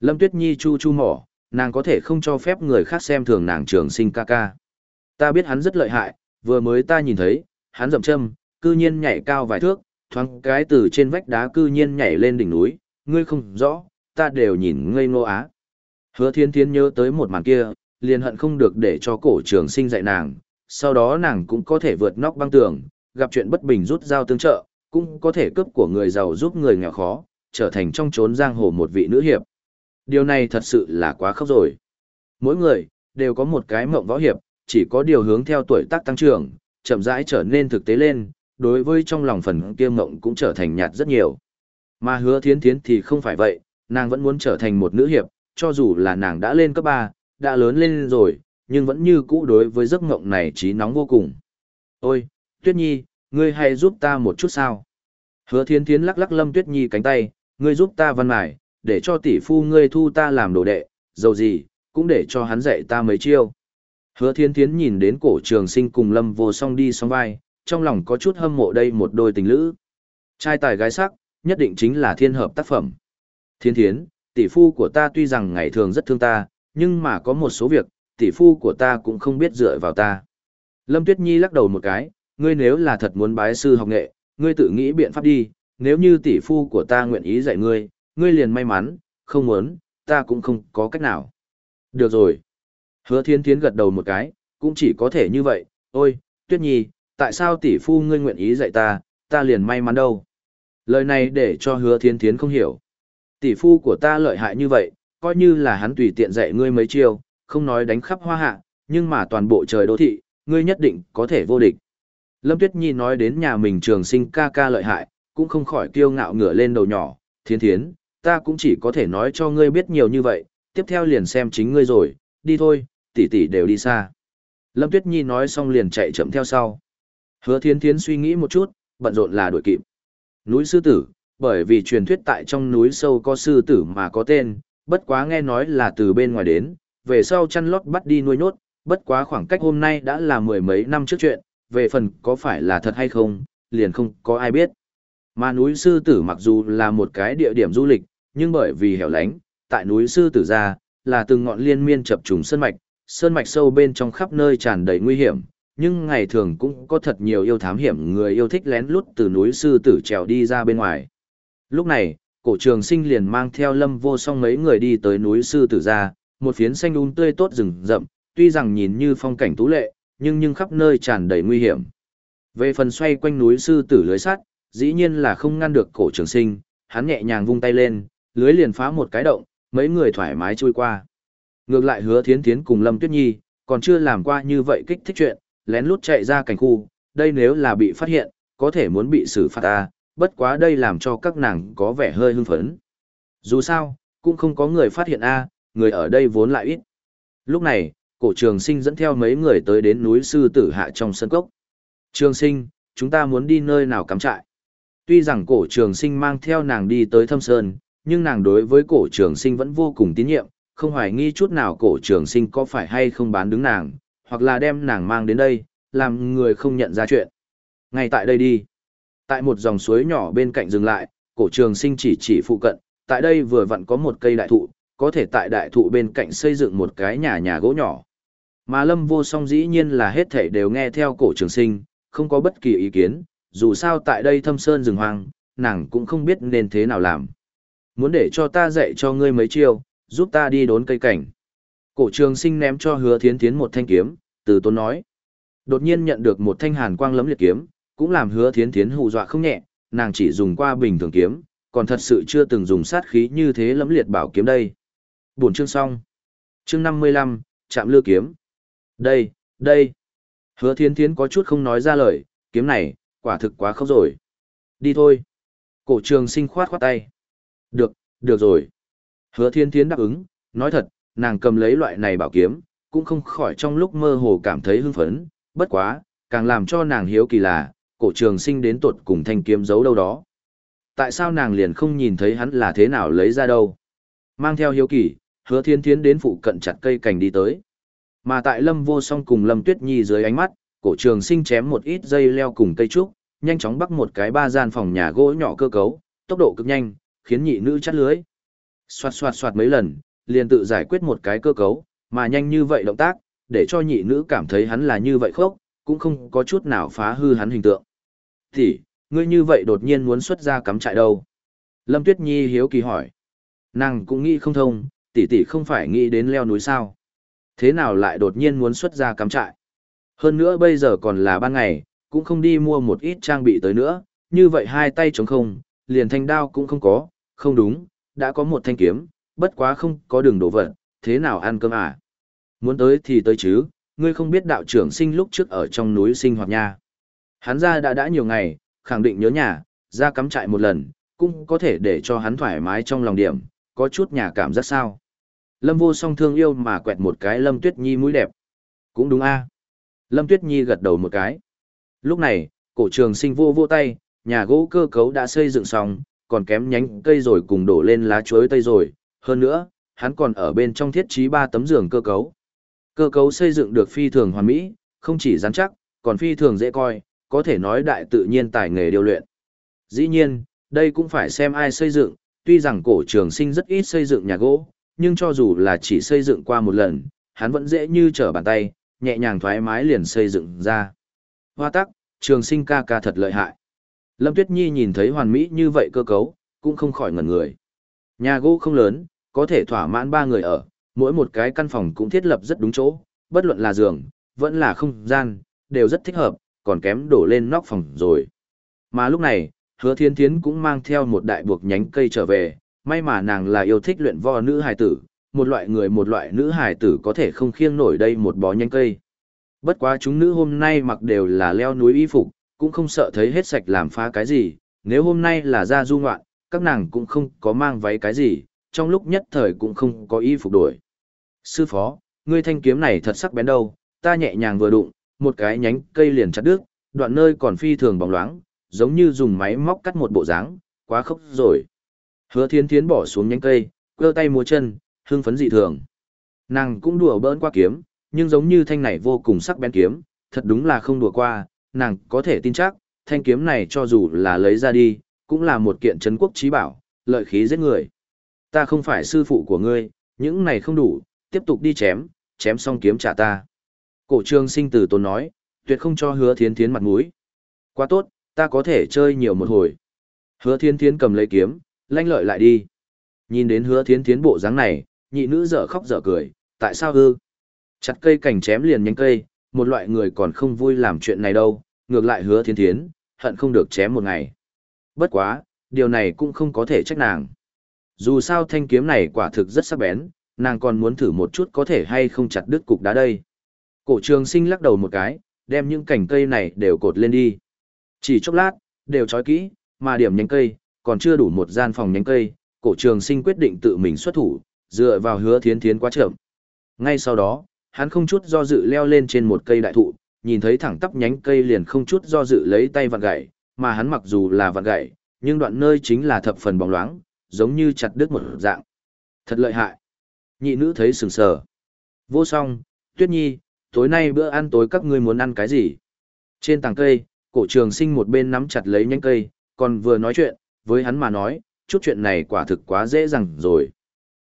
Lâm Tuyết Nhi chu chu mỏ, nàng có thể không cho phép người khác xem thường nàng trường sinh ca ca. Ta biết hắn rất lợi hại, vừa mới ta nhìn thấy, hắn dậm châm, cư nhiên nhảy cao vài thước, thoáng cái từ trên vách đá cư nhiên nhảy lên đỉnh núi, ngươi không rõ, ta đều nhìn ngây ngô á. Hứa thiên thiên nhớ tới một màn kia, liền hận không được để cho cổ trường sinh dạy nàng, sau đó nàng cũng có thể vượt nóc băng tường, gặp chuyện bất bình rút dao tương trợ, cũng có thể cướp của người giàu giúp người nghèo khó, trở thành trong trốn giang hồ một vị nữ hiệp. Điều này thật sự là quá khốc rồi. Mỗi người, đều có một cái mộng võ hiệp, chỉ có điều hướng theo tuổi tác tăng trưởng, chậm rãi trở nên thực tế lên, đối với trong lòng phần kia mộng cũng trở thành nhạt rất nhiều. Mà hứa thiến thiến thì không phải vậy, nàng vẫn muốn trở thành một nữ hiệp, cho dù là nàng đã lên cấp 3, đã lớn lên rồi, nhưng vẫn như cũ đối với giấc mộng này trí nóng vô cùng. Ôi, Tuyết Nhi, ngươi hãy giúp ta một chút sao? Hứa thiến thiến lắc lắc Lâm Tuyết Nhi cánh tay, ngươi giúp ta văn mải, để cho tỷ phu ngươi thu ta làm đồ đệ, dầu gì, cũng để cho hắn dạy ta mấy chiêu. Hứa Thiên thiến nhìn đến cổ trường sinh cùng Lâm vô song đi song vai, trong lòng có chút hâm mộ đây một đôi tình lữ. Trai tài gái sắc, nhất định chính là thiên hợp tác phẩm. Thiên thiến, tỷ phu của ta tuy rằng ngày thường rất thương ta, nhưng mà có một số việc, tỷ phu của ta cũng không biết dựa vào ta. Lâm Tuyết Nhi lắc đầu một cái, ngươi nếu là thật muốn bái sư học nghệ, ngươi tự nghĩ biện pháp đi, nếu như tỷ phu của ta nguyện ý dạy ngươi, ngươi liền may mắn, không muốn, ta cũng không có cách nào. Được rồi. Hứa thiên thiến gật đầu một cái, cũng chỉ có thể như vậy, ôi, Tuyết Nhi, tại sao tỷ phu ngươi nguyện ý dạy ta, ta liền may mắn đâu. Lời này để cho hứa thiên thiến không hiểu. Tỷ phu của ta lợi hại như vậy, coi như là hắn tùy tiện dạy ngươi mấy chiêu, không nói đánh khắp hoa hạ, nhưng mà toàn bộ trời đô thị, ngươi nhất định có thể vô địch. Lâm Tuyết Nhi nói đến nhà mình trường sinh ca ca lợi hại, cũng không khỏi kiêu ngạo ngửa lên đầu nhỏ, thiên thiến, ta cũng chỉ có thể nói cho ngươi biết nhiều như vậy, tiếp theo liền xem chính ngươi rồi, đi thôi, tỷ tỷ đều đi xa. Lâm Tuyết Nhi nói xong liền chạy chậm theo sau. Hứa thiên thiến suy nghĩ một chút, bận rộn là đuổi kịp. Núi sư tử, bởi vì truyền thuyết tại trong núi sâu có sư tử mà có tên, bất quá nghe nói là từ bên ngoài đến, về sau chăn lót bắt đi nuôi nốt, bất quá khoảng cách hôm nay đã là mười mấy năm trước chuyện, về phần có phải là thật hay không, liền không có ai biết. Mà núi sư tử mặc dù là một cái địa điểm du lịch, nhưng bởi vì hẻo lánh, tại núi sư tử gia là từng ngọn liên miên chập trùng sơn mạch, sơn mạch sâu bên trong khắp nơi tràn đầy nguy hiểm, nhưng ngày thường cũng có thật nhiều yêu thám hiểm người yêu thích lén lút từ núi sư tử trèo đi ra bên ngoài. Lúc này, cổ trường sinh liền mang theo lâm vô song mấy người đi tới núi sư tử gia. một phiến xanh um tươi tốt rừng rậm, tuy rằng nhìn như phong cảnh tú lệ, nhưng nhưng khắp nơi tràn đầy nguy hiểm. Về phần xoay quanh núi sư tử lưới sắt, dĩ nhiên là không ngăn được cổ trường sinh, hắn nhẹ nhàng vung tay lên, lưới liền phá một cái động, mấy người thoải mái trôi qua. Ngược lại hứa thiến thiến cùng Lâm Tuyết Nhi, còn chưa làm qua như vậy kích thích chuyện, lén lút chạy ra cảnh khu, đây nếu là bị phát hiện, có thể muốn bị xử phạt ta, bất quá đây làm cho các nàng có vẻ hơi hưng phấn. Dù sao, cũng không có người phát hiện a, người ở đây vốn lại ít. Lúc này, cổ trường sinh dẫn theo mấy người tới đến núi sư tử hạ trong sân cốc. Trường sinh, chúng ta muốn đi nơi nào cắm trại. Tuy rằng cổ trường sinh mang theo nàng đi tới thâm sơn, nhưng nàng đối với cổ trường sinh vẫn vô cùng tín nhiệm, không hoài nghi chút nào cổ trường sinh có phải hay không bán đứng nàng, hoặc là đem nàng mang đến đây, làm người không nhận ra chuyện. Ngay tại đây đi. Tại một dòng suối nhỏ bên cạnh dừng lại, cổ trường sinh chỉ chỉ phụ cận, tại đây vừa vặn có một cây đại thụ, có thể tại đại thụ bên cạnh xây dựng một cái nhà nhà gỗ nhỏ. Mà lâm vô song dĩ nhiên là hết thể đều nghe theo cổ trường sinh, không có bất kỳ ý kiến, dù sao tại đây thâm sơn rừng hoang, nàng cũng không biết nên thế nào làm. Muốn để cho ta dạy cho ngươi mấy chiêu, giúp ta đi đốn cây cảnh. Cổ trường sinh ném cho hứa thiến thiến một thanh kiếm, từ tôn nói. Đột nhiên nhận được một thanh hàn quang lấm liệt kiếm, cũng làm hứa thiến thiến hù dọa không nhẹ, nàng chỉ dùng qua bình thường kiếm, còn thật sự chưa từng dùng sát khí như thế lấm liệt bảo kiếm đây. Buồn chương xong. Chương 55, chạm lưa kiếm. Đây, đây. Hứa thiến thiến có chút không nói ra lời, kiếm này, quả thực quá khốc rồi. Đi thôi. Cổ trường sinh khoát khoát tay. Được, được rồi. Hứa thiên thiến đáp ứng, nói thật, nàng cầm lấy loại này bảo kiếm, cũng không khỏi trong lúc mơ hồ cảm thấy hưng phấn, bất quá, càng làm cho nàng hiếu kỳ là, cổ trường sinh đến tột cùng thanh kiếm giấu đâu đó. Tại sao nàng liền không nhìn thấy hắn là thế nào lấy ra đâu? Mang theo hiếu kỳ, hứa thiên thiến đến phụ cận chặt cây cành đi tới. Mà tại Lâm Vô Song cùng Lâm Tuyết Nhi dưới ánh mắt, cổ trường sinh chém một ít dây leo cùng cây trúc, nhanh chóng bắt một cái ba gian phòng nhà gỗ nhỏ cơ cấu, tốc độ cực nhanh, khiến nhị nữ chắt lưới. Xoạt xoạt xoạt mấy lần, liền tự giải quyết một cái cơ cấu, mà nhanh như vậy động tác, để cho nhị nữ cảm thấy hắn là như vậy khốc, cũng không có chút nào phá hư hắn hình tượng. Thì, ngươi như vậy đột nhiên muốn xuất ra cắm trại đâu? Lâm Tuyết Nhi hiếu kỳ hỏi. Nàng cũng nghĩ không thông, tỷ tỷ không phải nghĩ đến leo núi sao? Thế nào lại đột nhiên muốn xuất ra cắm trại? Hơn nữa bây giờ còn là ban ngày, cũng không đi mua một ít trang bị tới nữa, như vậy hai tay trống không, liền thanh đao cũng không có, không đúng, đã có một thanh kiếm, bất quá không có đường đổ vật, thế nào ăn cơm à? Muốn tới thì tới chứ, ngươi không biết đạo trưởng sinh lúc trước ở trong núi sinh hoạt nha. Hắn ra đã đã nhiều ngày, khẳng định nhớ nhà, ra cắm trại một lần, cũng có thể để cho hắn thoải mái trong lòng điểm, có chút nhà cảm giác sao. Lâm vô song thương yêu mà quẹt một cái Lâm Tuyết Nhi mũi đẹp. Cũng đúng a Lâm Tuyết Nhi gật đầu một cái. Lúc này, cổ trường sinh vô vô tay, nhà gỗ cơ cấu đã xây dựng xong, còn kém nhánh cây rồi cùng đổ lên lá chuối tây rồi. Hơn nữa, hắn còn ở bên trong thiết trí ba tấm giường cơ cấu. Cơ cấu xây dựng được phi thường hoàn mỹ, không chỉ rắn chắc, còn phi thường dễ coi, có thể nói đại tự nhiên tài nghề điều luyện. Dĩ nhiên, đây cũng phải xem ai xây dựng, tuy rằng cổ trường sinh rất ít xây dựng nhà gỗ, nhưng cho dù là chỉ xây dựng qua một lần, hắn vẫn dễ như trở bàn tay, nhẹ nhàng thoải mái liền xây dựng ra. Hoa tắc, trường sinh ca ca thật lợi hại. Lâm Tuyết Nhi nhìn thấy hoàn mỹ như vậy cơ cấu, cũng không khỏi ngẩn người. Nhà gỗ không lớn, có thể thỏa mãn ba người ở, mỗi một cái căn phòng cũng thiết lập rất đúng chỗ, bất luận là giường, vẫn là không gian, đều rất thích hợp, còn kém đổ lên nóc phòng rồi. Mà lúc này, hứa thiên thiến cũng mang theo một đại buộc nhánh cây trở về, may mà nàng là yêu thích luyện võ nữ hài tử, một loại người một loại nữ hài tử có thể không khiêng nổi đây một bó nhánh cây. Bất quá chúng nữ hôm nay mặc đều là leo núi y phục, cũng không sợ thấy hết sạch làm phá cái gì, nếu hôm nay là ra du ngoạn, các nàng cũng không có mang váy cái gì, trong lúc nhất thời cũng không có y phục đổi. Sư phó, ngươi thanh kiếm này thật sắc bén đâu, ta nhẹ nhàng vừa đụng, một cái nhánh cây liền chặt đứt, đoạn nơi còn phi thường bóng loáng, giống như dùng máy móc cắt một bộ dáng, quá khốc rồi. Hứa Thiên Thiến bỏ xuống nhánh cây, cơ tay múa chân, hưng phấn dị thường. Nàng cũng đùa bỡn qua kiếm, nhưng giống như thanh này vô cùng sắc bén kiếm, thật đúng là không đùa qua, nàng có thể tin chắc, thanh kiếm này cho dù là lấy ra đi, cũng là một kiện trấn quốc trí bảo, lợi khí giết người. Ta không phải sư phụ của ngươi, những này không đủ, tiếp tục đi chém, chém xong kiếm trả ta. Cổ trương sinh tử tốn nói, tuyệt không cho hứa thiến thiến mặt mũi. Quá tốt, ta có thể chơi nhiều một hồi. Hứa thiến thiến cầm lấy kiếm, lanh lợi lại đi. Nhìn đến hứa thiến thiến bộ dáng này, nhị nữ dở khóc dở cười, tại sao ư? Chặt cây cảnh chém liền nhánh cây, một loại người còn không vui làm chuyện này đâu, ngược lại hứa Thiên thiến, hận không được chém một ngày. Bất quá, điều này cũng không có thể trách nàng. Dù sao thanh kiếm này quả thực rất sắc bén, nàng còn muốn thử một chút có thể hay không chặt đứt cục đá đây. Cổ trường sinh lắc đầu một cái, đem những cành cây này đều cột lên đi. Chỉ chốc lát, đều trói kỹ, mà điểm nhánh cây, còn chưa đủ một gian phòng nhánh cây, cổ trường sinh quyết định tự mình xuất thủ, dựa vào hứa thiến thiến quá chậm. Ngay sau đó, hắn không chút do dự leo lên trên một cây đại thụ, nhìn thấy thẳng tắp nhánh cây liền không chút do dự lấy tay vặn gậy, mà hắn mặc dù là vặn gậy, nhưng đoạn nơi chính là thập phần bóng loáng, giống như chặt đứt một dạng. Thật lợi hại. Nhị nữ thấy sừng sờ. Vô song, tuyết nhi, tối nay bữa ăn tối các ngươi muốn ăn cái gì? Trên tàng cây, cổ trường sinh một bên nắm chặt lấy nhánh cây, còn vừa nói chuyện, với hắn mà nói, chút chuyện này quả thực quá dễ dàng rồi.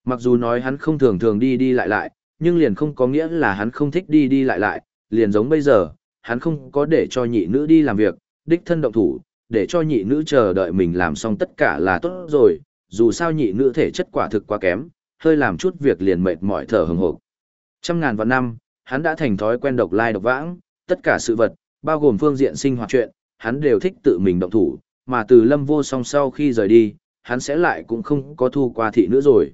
Mặc dù nói hắn không thường thường đi đi lại lại, nhưng liền không có nghĩa là hắn không thích đi đi lại lại, liền giống bây giờ, hắn không có để cho nhị nữ đi làm việc, đích thân động thủ, để cho nhị nữ chờ đợi mình làm xong tất cả là tốt rồi, dù sao nhị nữ thể chất quả thực quá kém, hơi làm chút việc liền mệt mỏi thở hừng hộp. Trăm ngàn vạn năm, hắn đã thành thói quen độc lai độc vãng, tất cả sự vật, bao gồm phương diện sinh hoạt chuyện, hắn đều thích tự mình động thủ, mà từ lâm vô song sau khi rời đi, hắn sẽ lại cũng không có thu qua thị nữa rồi.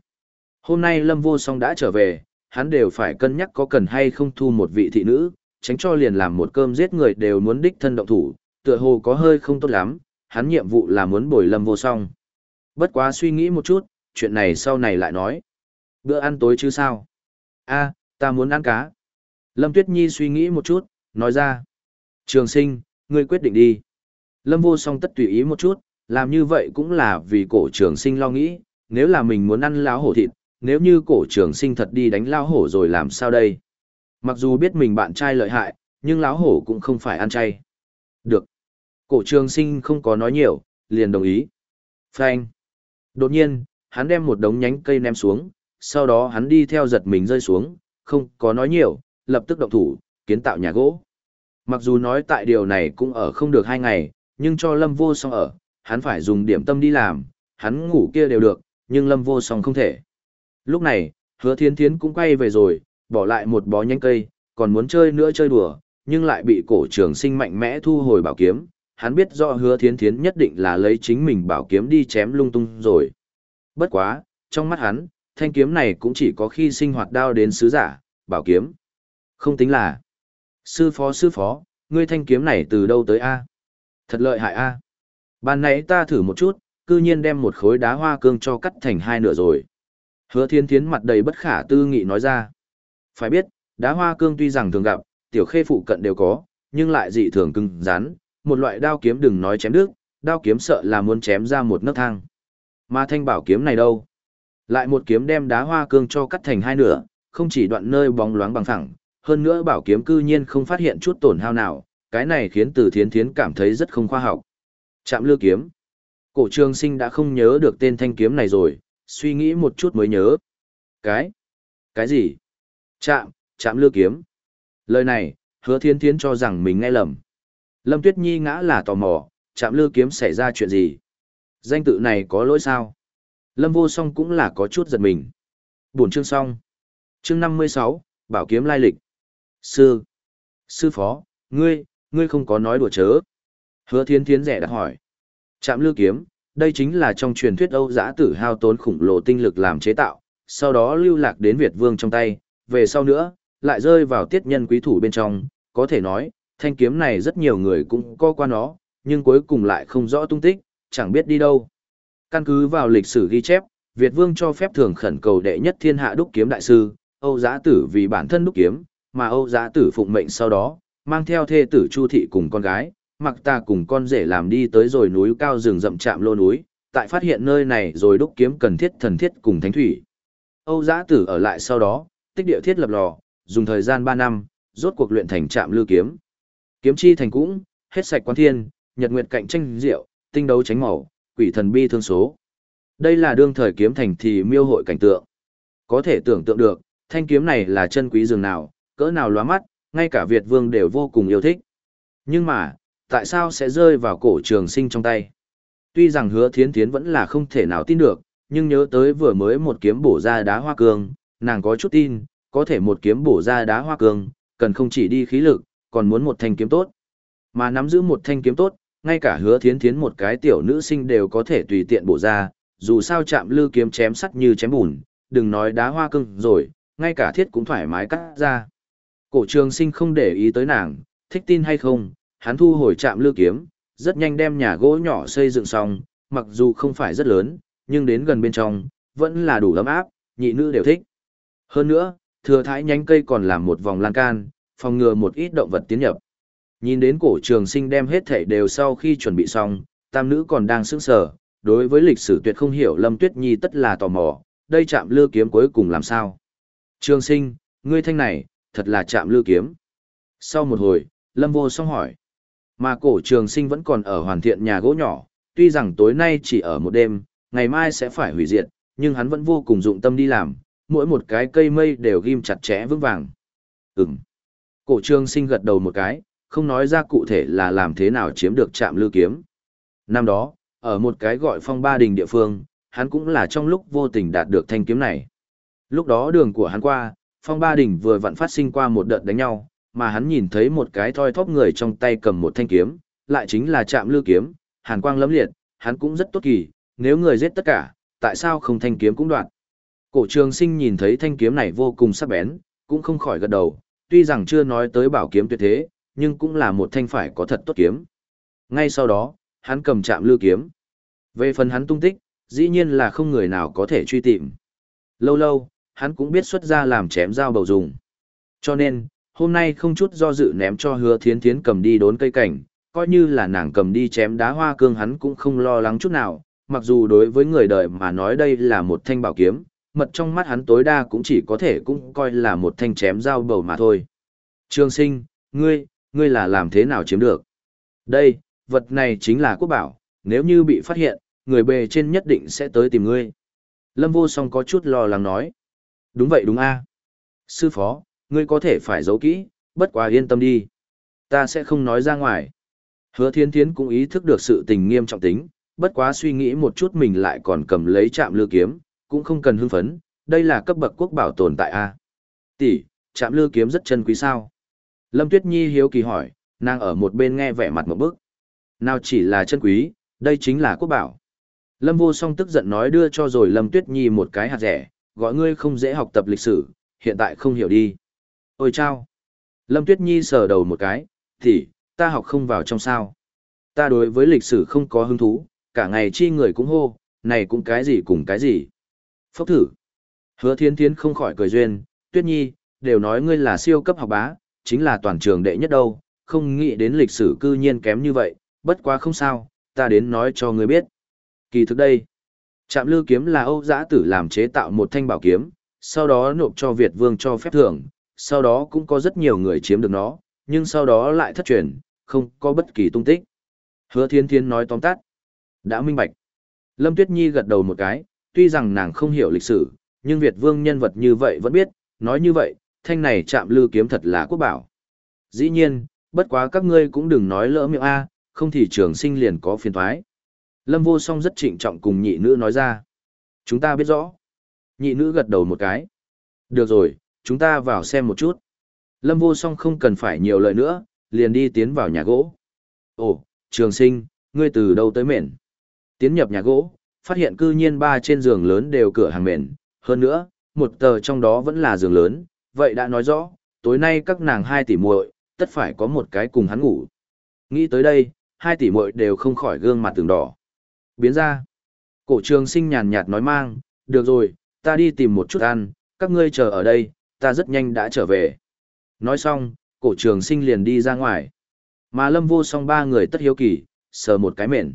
Hôm nay lâm vô song đã trở về, hắn đều phải cân nhắc có cần hay không thu một vị thị nữ, tránh cho liền làm một cơm giết người đều muốn đích thân động thủ, tựa hồ có hơi không tốt lắm, hắn nhiệm vụ là muốn bồi lâm vô song. Bất quá suy nghĩ một chút, chuyện này sau này lại nói. Bữa ăn tối chứ sao? a ta muốn ăn cá. Lâm Tuyết Nhi suy nghĩ một chút, nói ra. Trường sinh, ngươi quyết định đi. Lâm vô song tất tùy ý một chút, làm như vậy cũng là vì cổ trường sinh lo nghĩ, nếu là mình muốn ăn láo hổ thịt, nếu như cổ trường sinh thật đi đánh lão hổ rồi làm sao đây? Mặc dù biết mình bạn trai lợi hại, nhưng lão hổ cũng không phải ăn chay. Được. Cổ trường sinh không có nói nhiều, liền đồng ý. Frank. Đột nhiên, hắn đem một đống nhánh cây ném xuống, sau đó hắn đi theo giật mình rơi xuống, không có nói nhiều, lập tức động thủ, kiến tạo nhà gỗ. Mặc dù nói tại điều này cũng ở không được hai ngày, nhưng cho Lâm Vô Song ở, hắn phải dùng điểm tâm đi làm, hắn ngủ kia đều được, nhưng Lâm Vô Song không thể. Lúc này, hứa thiên thiến cũng quay về rồi, bỏ lại một bó nhánh cây, còn muốn chơi nữa chơi đùa, nhưng lại bị cổ trường sinh mạnh mẽ thu hồi bảo kiếm. Hắn biết rõ hứa thiến thiến nhất định là lấy chính mình bảo kiếm đi chém lung tung rồi. Bất quá, trong mắt hắn, thanh kiếm này cũng chỉ có khi sinh hoạt đao đến sứ giả, bảo kiếm. Không tính là. Sư phó sư phó, ngươi thanh kiếm này từ đâu tới A? Thật lợi hại A. Ban nãy ta thử một chút, cư nhiên đem một khối đá hoa cương cho cắt thành hai nửa rồi. Hứa thiên thiến mặt đầy bất khả tư nghị nói ra. Phải biết, đá hoa cương tuy rằng thường gặp, tiểu khê phụ cận đều có, nhưng lại dị thường cứng rắn, một loại đao kiếm đừng nói chém đứt, đao kiếm sợ là muốn chém ra một nấc thang. Mà thanh bảo kiếm này đâu? Lại một kiếm đem đá hoa cương cho cắt thành hai nửa, không chỉ đoạn nơi bóng loáng bằng phẳng, hơn nữa bảo kiếm cư nhiên không phát hiện chút tổn hao nào, cái này khiến từ thiến thiến cảm thấy rất không khoa học. Chạm lư kiếm. Cổ trường sinh đã không nhớ được tên thanh kiếm này rồi, suy nghĩ một chút mới nhớ. Cái? Cái gì? Chạm, chạm lư kiếm. Lời này, hứa thiên thiến cho rằng mình nghe lầm. Lâm Tuyết Nhi ngã là tò mò, chạm lư kiếm xảy ra chuyện gì? Danh tự này có lỗi sao? Lâm vô song cũng là có chút giật mình. Buồn chương xong. Chương 56, Bảo kiếm lai lịch. Sư. Sư phó, ngươi, ngươi không có nói đùa chớ. Hứa thiên thiến rẻ đặt hỏi. Chạm lư kiếm, đây chính là trong truyền thuyết Âu giã tử hao tốn khủng lồ tinh lực làm chế tạo, sau đó lưu lạc đến Việt vương trong tay, về sau nữa, lại rơi vào tiết nhân quý thủ bên trong, có thể nói, thanh kiếm này rất nhiều người cũng co qua nó, nhưng cuối cùng lại không rõ tung tích, chẳng biết đi đâu. Căn cứ vào lịch sử ghi chép, Việt vương cho phép thường khẩn cầu đệ nhất thiên hạ đúc kiếm đại sư, Âu giã tử vì bản thân đúc kiếm, mà Âu giã tử phụng mệnh sau đó, mang theo thê tử Chu thị cùng con gái, mặc ta cùng con rể làm đi tới rồi núi cao rừng rậm chạm lô núi, tại phát hiện nơi này rồi đúc kiếm cần thiết thần thiết cùng thánh thủy. Âu giã tử ở lại sau đó, tích địa thiết lập lò, dùng thời gian 3 năm, rốt cuộc luyện thành trạm lưu kiếm. Kiếm chi thành cũng, hết sạch quan thiên, nhật nguyệt cạnh tranh diệu, tinh đấu tránh màu, quỷ thần bi thương số. Đây là đương thời kiếm thành thì miêu hội cảnh tượng. Có thể tưởng tượng được, thanh kiếm này là chân quý dường nào, cỡ nào lóa mắt, ngay cả Việt vương đều vô cùng yêu thích. Nhưng mà, tại sao sẽ rơi vào cổ trường sinh trong tay? Tuy rằng hứa thiến thiến vẫn là không thể nào tin được, nhưng nhớ tới vừa mới một kiếm bổ ra đá hoa cương, nàng có chút tin, có thể một kiếm bổ ra đá hoa cương, cần không chỉ đi khí lực, còn muốn một thanh kiếm tốt. Mà nắm giữ một thanh kiếm tốt, ngay cả hứa thiến thiến một cái tiểu nữ sinh đều có thể tùy tiện bổ ra, dù sao chạm lư kiếm chém sắt như chém bùn, đừng nói đá hoa cương rồi, ngay cả thiết cũng thoải mái cắt ra. Cổ trường sinh không để ý tới nàng, thích tin hay không, hắn thu hồi chạm lư kiếm, rất nhanh đem nhà gỗ nhỏ xây dựng xong, mặc dù không phải rất lớn, nhưng đến gần bên trong, vẫn là đủ ấm áp, nhị nữ đều thích. Hơn nữa, thừa thái nhánh cây còn làm một vòng lan can, phòng ngừa một ít động vật tiến nhập. Nhìn đến cổ trường sinh đem hết thảy đều sau khi chuẩn bị xong, tam nữ còn đang sững sờ, đối với lịch sử tuyệt không hiểu Lâm Tuyết Nhi tất là tò mò, đây chạm lư kiếm cuối cùng làm sao? Trường sinh, ngươi thanh này, thật là chạm lư kiếm. Sau một hồi, Lâm vô song hỏi. Mà cổ trường sinh vẫn còn ở hoàn thiện nhà gỗ nhỏ, tuy rằng tối nay chỉ ở một đêm, ngày mai sẽ phải hủy diệt, nhưng hắn vẫn vô cùng dụng tâm đi làm, mỗi một cái cây mây đều ghim chặt chẽ vững vàng. Ừm. Cổ trường sinh gật đầu một cái, không nói ra cụ thể là làm thế nào chiếm được trạm lưu kiếm. Năm đó, ở một cái gọi phong ba đình địa phương, hắn cũng là trong lúc vô tình đạt được thanh kiếm này. Lúc đó đường của hắn qua, phong ba đình vừa vặn phát sinh qua một đợt đánh nhau, mà hắn nhìn thấy một cái thoi thóp người trong tay cầm một thanh kiếm, lại chính là chạm lưu kiếm, hàn quang lấm liệt, hắn cũng rất tốt kỳ, nếu người giết tất cả, tại sao không thanh kiếm cũng đoạn. Cổ trường sinh nhìn thấy thanh kiếm này vô cùng sắc bén, cũng không khỏi gật đầu, tuy rằng chưa nói tới bảo kiếm tuyệt thế, nhưng cũng là một thanh phải có thật tốt kiếm. Ngay sau đó, hắn cầm chạm lưu kiếm. Về phần hắn tung tích, dĩ nhiên là không người nào có thể truy tìm. Lâu lâu, hắn cũng biết xuất ra làm chém dao bầu dùng. Cho nên, hôm nay không chút do dự ném cho hứa thiến thiến cầm đi đốn cây cảnh, coi như là nàng cầm đi chém đá hoa cương hắn cũng không lo lắng chút nào, mặc dù đối với người đời mà nói đây là một thanh bảo kiếm, mật trong mắt hắn tối đa cũng chỉ có thể cũng coi là một thanh chém dao bầu mà thôi. Trương sinh, ngươi, ngươi là làm thế nào chiếm được? Đây, vật này chính là quốc bảo, nếu như bị phát hiện, người bề trên nhất định sẽ tới tìm ngươi. Lâm vô song có chút lo lắng nói. Đúng vậy đúng a Sư phó, ngươi có thể phải giấu kỹ, bất quá yên tâm đi. Ta sẽ không nói ra ngoài. Hứa thiên thiến cũng ý thức được sự tình nghiêm trọng tính, bất quá suy nghĩ một chút mình lại còn cầm lấy chạm lư kiếm, cũng không cần hưng phấn, đây là cấp bậc quốc bảo tồn tại A. Tỷ, chạm lư kiếm rất chân quý sao. Lâm Tuyết Nhi hiếu kỳ hỏi, nàng ở một bên nghe vẻ mặt một bức. Nào chỉ là chân quý, đây chính là quốc bảo. Lâm vô song tức giận nói đưa cho rồi Lâm Tuyết Nhi một cái hạt rẻ, gọi ngươi không dễ học tập lịch sử, hiện tại không hiểu đi. Ôi chao! Lâm Tuyết Nhi sờ đầu một cái, thì, ta học không vào trong sao. Ta đối với lịch sử không có hứng thú, cả ngày chi người cũng hô, này cũng cái gì cùng cái gì. Phốc thử. Hứa thiên thiến không khỏi cười duyên, Tuyết Nhi, đều nói ngươi là siêu cấp học bá, chính là toàn trường đệ nhất đâu, không nghĩ đến lịch sử cư nhiên kém như vậy, bất quá không sao, ta đến nói cho ngươi biết. Kỳ thực đây, Trạm Lư kiếm là Âu Giã Tử làm chế tạo một thanh bảo kiếm, sau đó nộp cho Việt Vương cho phép thưởng, sau đó cũng có rất nhiều người chiếm được nó, nhưng sau đó lại thất truyền, không có bất kỳ tung tích. Hứa Thiên Thiên nói tóm tắt. Đã minh bạch. Lâm Tuyết Nhi gật đầu một cái, tuy rằng nàng không hiểu lịch sử, nhưng Việt Vương nhân vật như vậy vẫn biết, nói như vậy, thanh này chạm lư kiếm thật là quốc bảo. Dĩ nhiên, bất quá các ngươi cũng đừng nói lỡ miệng A, không thì trường sinh liền có phiền thoái. Lâm vô song rất trịnh trọng cùng nhị nữ nói ra. Chúng ta biết rõ. Nhị nữ gật đầu một cái. Được rồi, chúng ta vào xem một chút. Lâm vô song không cần phải nhiều lời nữa, liền đi tiến vào nhà gỗ. Ồ, trường sinh, ngươi từ đâu tới mền? Tiến nhập nhà gỗ, phát hiện cư nhiên ba trên giường lớn đều cửa hàng mền. Hơn nữa, một tờ trong đó vẫn là giường lớn, vậy đã nói rõ, tối nay các nàng hai tỷ muội tất phải có một cái cùng hắn ngủ. Nghĩ tới đây, hai tỷ muội đều không khỏi gương mặt từng đỏ. Biến ra. Cổ trường sinh nhàn nhạt nói mang, được rồi, ta đi tìm một chút ăn, các ngươi chờ ở đây, ta rất nhanh đã trở về. Nói xong, cổ trường sinh liền đi ra ngoài. Mà lâm vô song ba người tất hiếu kỳ, sờ một cái mền.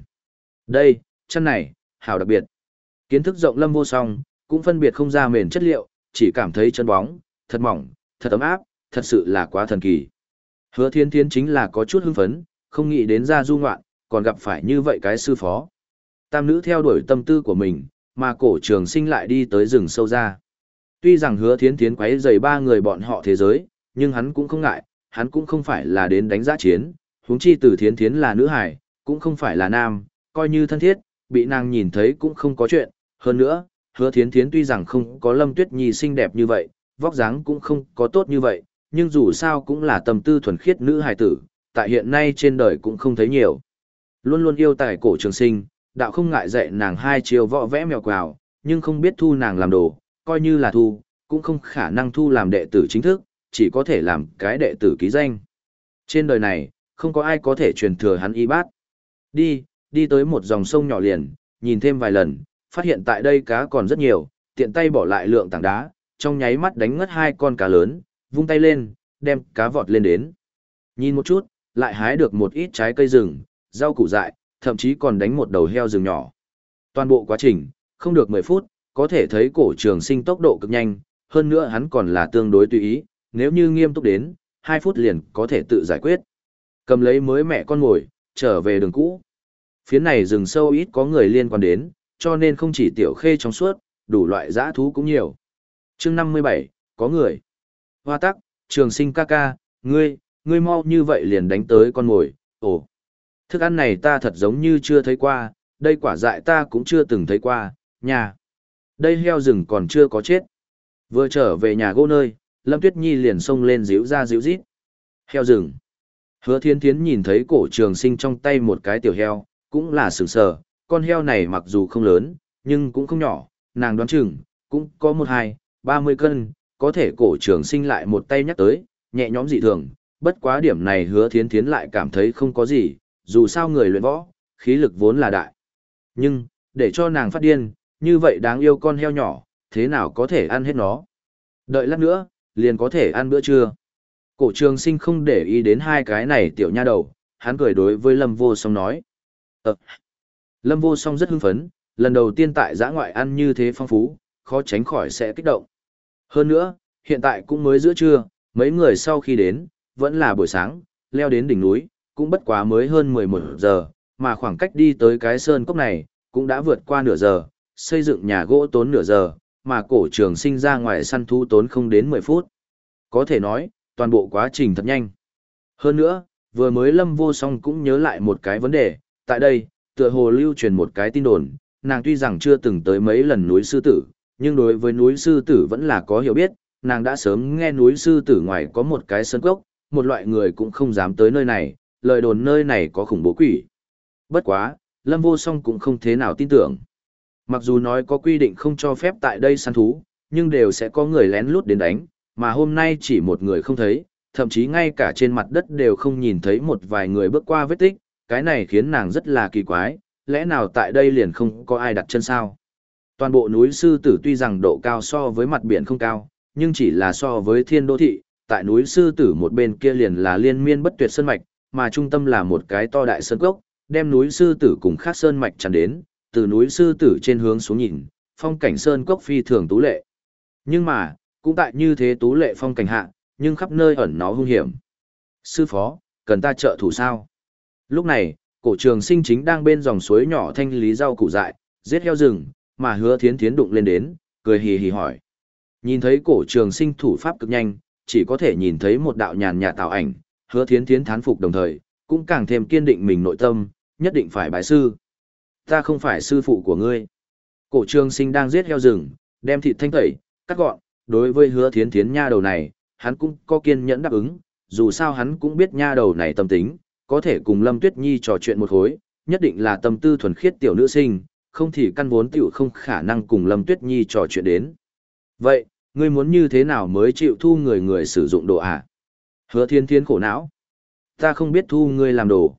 Đây, chân này, hảo đặc biệt. Kiến thức rộng lâm vô song, cũng phân biệt không ra mền chất liệu, chỉ cảm thấy chân bóng, thật mỏng, thật ấm áp, thật sự là quá thần kỳ. Hứa thiên thiên chính là có chút hưng phấn, không nghĩ đến ra du ngoạn, còn gặp phải như vậy cái sư phó. Tam nữ theo đuổi tâm tư của mình, mà cổ trường sinh lại đi tới rừng sâu ra. Tuy rằng hứa thiến thiến quấy dày ba người bọn họ thế giới, nhưng hắn cũng không ngại, hắn cũng không phải là đến đánh giá chiến, huống chi từ thiến thiến là nữ hải, cũng không phải là nam, coi như thân thiết, bị nàng nhìn thấy cũng không có chuyện. Hơn nữa, hứa thiến thiến tuy rằng không có lâm tuyết nhi xinh đẹp như vậy, vóc dáng cũng không có tốt như vậy, nhưng dù sao cũng là tâm tư thuần khiết nữ hài tử, tại hiện nay trên đời cũng không thấy nhiều. Luôn luôn yêu tài cổ trường sinh, đạo không ngại dạy nàng hai chiều võ vẽ mèo quào, nhưng không biết thu nàng làm đồ, coi như là thu, cũng không khả năng thu làm đệ tử chính thức, chỉ có thể làm cái đệ tử ký danh. Trên đời này, không có ai có thể truyền thừa hắn y bát. Đi, đi tới một dòng sông nhỏ liền, nhìn thêm vài lần, phát hiện tại đây cá còn rất nhiều, tiện tay bỏ lại lượng tảng đá, trong nháy mắt đánh ngất hai con cá lớn, vung tay lên, đem cá vọt lên đến. Nhìn một chút, lại hái được một ít trái cây rừng, rau củ dại, thậm chí còn đánh một đầu heo rừng nhỏ. Toàn bộ quá trình, không được 10 phút, có thể thấy cổ trường sinh tốc độ cực nhanh, hơn nữa hắn còn là tương đối tùy ý, nếu như nghiêm túc đến, 2 phút liền có thể tự giải quyết. Cầm lấy mới mẹ con ngồi, trở về đường cũ. Phía này rừng sâu ít có người liên quan đến, cho nên không chỉ tiểu khê trong suốt, đủ loại dã thú cũng nhiều. chương 57, có người. Hoa tắc, trường sinh ca ca, ngươi, ngươi mau như vậy liền đánh tới con ngồi ồ. Thức ăn này ta thật giống như chưa thấy qua, đây quả dại ta cũng chưa từng thấy qua, nhà. Đây heo rừng còn chưa có chết. Vừa trở về nhà gỗ nơi, Lâm Tuyết Nhi liền xông lên díu ra díu rít. Heo rừng. Hứa thiên thiến nhìn thấy cổ trường sinh trong tay một cái tiểu heo, cũng là sửng sờ, con heo này mặc dù không lớn, nhưng cũng không nhỏ, nàng đoán chừng, cũng có một hai, ba mươi cân, có thể cổ trường sinh lại một tay nhắc tới, nhẹ nhõm dị thường, bất quá điểm này hứa thiến thiến lại cảm thấy không có gì, dù sao người luyện võ, khí lực vốn là đại. Nhưng, để cho nàng phát điên, như vậy đáng yêu con heo nhỏ, thế nào có thể ăn hết nó. Đợi lát nữa, liền có thể ăn bữa trưa. Cổ trường sinh không để ý đến hai cái này tiểu nha đầu, hắn cười đối với Lâm Vô Song nói. Ờ. Lâm Vô Song rất hưng phấn, lần đầu tiên tại giã ngoại ăn như thế phong phú, khó tránh khỏi sẽ kích động. Hơn nữa, hiện tại cũng mới giữa trưa, mấy người sau khi đến, vẫn là buổi sáng, leo đến đỉnh núi, cũng bất quá mới hơn 11 giờ, mà khoảng cách đi tới cái sơn cốc này, cũng đã vượt qua nửa giờ, xây dựng nhà gỗ tốn nửa giờ, mà cổ trường sinh ra ngoài săn thú tốn không đến 10 phút. Có thể nói, toàn bộ quá trình thật nhanh. Hơn nữa, vừa mới lâm vô song cũng nhớ lại một cái vấn đề, tại đây, tựa hồ lưu truyền một cái tin đồn, nàng tuy rằng chưa từng tới mấy lần núi sư tử, nhưng đối với núi sư tử vẫn là có hiểu biết, nàng đã sớm nghe núi sư tử ngoài có một cái sân cốc, một loại người cũng không dám tới nơi này, lời đồn nơi này có khủng bố quỷ. Bất quá, Lâm Vô Song cũng không thế nào tin tưởng. Mặc dù nói có quy định không cho phép tại đây săn thú, nhưng đều sẽ có người lén lút đến đánh, mà hôm nay chỉ một người không thấy, thậm chí ngay cả trên mặt đất đều không nhìn thấy một vài người bước qua vết tích, cái này khiến nàng rất là kỳ quái, lẽ nào tại đây liền không có ai đặt chân sao? Toàn bộ núi sư tử tuy rằng độ cao so với mặt biển không cao, nhưng chỉ là so với thiên đô thị, tại núi sư tử một bên kia liền là liên miên bất tuyệt sơn mạch, mà trung tâm là một cái to đại sơn cốc, đem núi sư tử cùng khác sơn mạch chắn đến, từ núi sư tử trên hướng xuống nhìn, phong cảnh sơn cốc phi thường tú lệ. Nhưng mà, cũng tại như thế tú lệ phong cảnh hạ, nhưng khắp nơi ẩn nó hung hiểm. Sư phó, cần ta trợ thủ sao? Lúc này, cổ trường sinh chính đang bên dòng suối nhỏ thanh lý rau củ dại, giết heo rừng, mà hứa thiến thiến đụng lên đến, cười hì hì hỏi. Nhìn thấy cổ trường sinh thủ pháp cực nhanh, chỉ có thể nhìn thấy một đạo nhàn nhạt tạo ảnh, hứa thiến thiến thán phục đồng thời, cũng càng thêm kiên định mình nội tâm, nhất định phải bái sư. Ta không phải sư phụ của ngươi. Cổ trường sinh đang giết heo rừng, đem thịt thanh tẩy, cắt gọn, đối với hứa thiến thiến nha đầu này, hắn cũng có kiên nhẫn đáp ứng, dù sao hắn cũng biết nha đầu này tâm tính, có thể cùng Lâm Tuyết Nhi trò chuyện một hồi, nhất định là tâm tư thuần khiết tiểu nữ sinh, không thì căn vốn tiểu không khả năng cùng Lâm Tuyết Nhi trò chuyện đến. Vậy, ngươi muốn như thế nào mới chịu thu người người sử dụng đồ à? Hứa thiên thiên khổ não. Ta không biết thu ngươi làm đồ.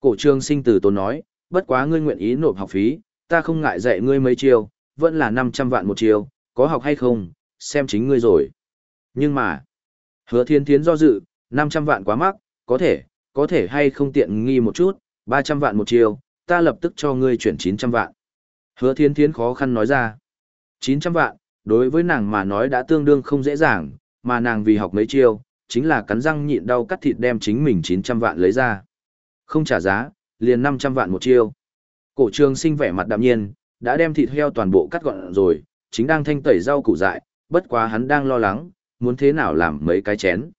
Cổ trương sinh từ tốn nói, bất quá ngươi nguyện ý nộp học phí, ta không ngại dạy ngươi mấy chiêu, vẫn là 500 vạn một chiêu, có học hay không, xem chính ngươi rồi. Nhưng mà, hứa thiên thiến do dự, 500 vạn quá mắc, có thể, có thể hay không tiện nghi một chút, 300 vạn một chiêu, ta lập tức cho ngươi chuyển 900 vạn. Hứa thiên thiến khó khăn nói ra. 900 vạn, đối với nàng mà nói đã tương đương không dễ dàng, mà nàng vì học mấy chiêu, chính là cắn răng nhịn đau cắt thịt đem chính mình 900 vạn lấy ra. Không trả giá, liền 500 vạn một chiêu. Cổ trường sinh vẻ mặt đạm nhiên, đã đem thịt heo toàn bộ cắt gọn rồi, chính đang thanh tẩy rau củ dại, bất quá hắn đang lo lắng, muốn thế nào làm mấy cái chén.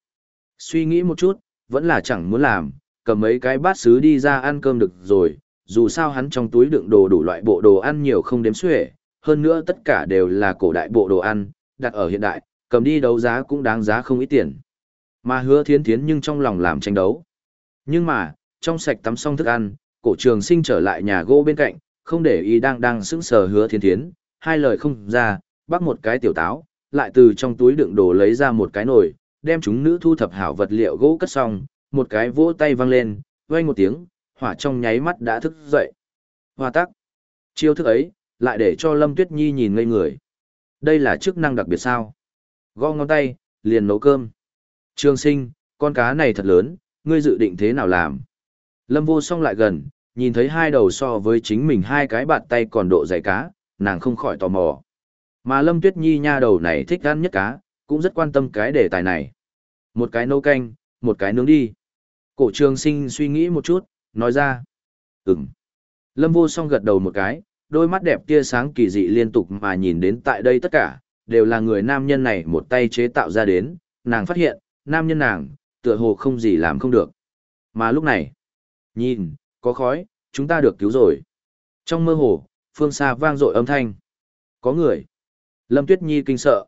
Suy nghĩ một chút, vẫn là chẳng muốn làm, cầm mấy cái bát sứ đi ra ăn cơm được rồi, dù sao hắn trong túi đựng đồ đủ loại bộ đồ ăn nhiều không đếm xuể, hơn nữa tất cả đều là cổ đại bộ đồ ăn, đặt ở hiện đại, cầm đi đấu giá cũng đáng giá không ít tiền. Mà hứa thiến thiến nhưng trong lòng làm tranh đấu. Nhưng mà, trong sạch tắm xong thức ăn, cổ trường sinh trở lại nhà gỗ bên cạnh, không để ý đang đang sững sờ hứa thiên thiến, hai lời không ra, bắt một cái tiểu táo, lại từ trong túi đựng đồ lấy ra một cái nồi, đem chúng nữ thu thập hảo vật liệu gỗ cất xong, một cái vỗ tay vang lên, vang một tiếng, hỏa trong nháy mắt đã thức dậy. Hoa tắc. Chiêu thức ấy, lại để cho Lâm Tuyết Nhi nhìn ngây người. Đây là chức năng đặc biệt sao? Gõ ngón tay, liền nấu cơm. Trương sinh, con cá này thật lớn, ngươi dự định thế nào làm? Lâm vô song lại gần, nhìn thấy hai đầu so với chính mình hai cái bạt tay còn độ dày cá, nàng không khỏi tò mò. Mà Lâm Tuyết Nhi nha đầu này thích ăn nhất cá, cũng rất quan tâm cái đề tài này. Một cái nấu canh, một cái nướng đi. Cổ trường sinh suy nghĩ một chút, nói ra. Ừm. Lâm vô song gật đầu một cái, đôi mắt đẹp tia sáng kỳ dị liên tục mà nhìn đến tại đây tất cả, đều là người nam nhân này một tay chế tạo ra đến, nàng phát hiện, nam nhân nàng, tựa hồ không gì làm không được. Mà lúc này, nhìn, có khói, chúng ta được cứu rồi. Trong mơ hồ, phương xa vang dội âm thanh. Có người. Lâm Tuyết Nhi kinh sợ.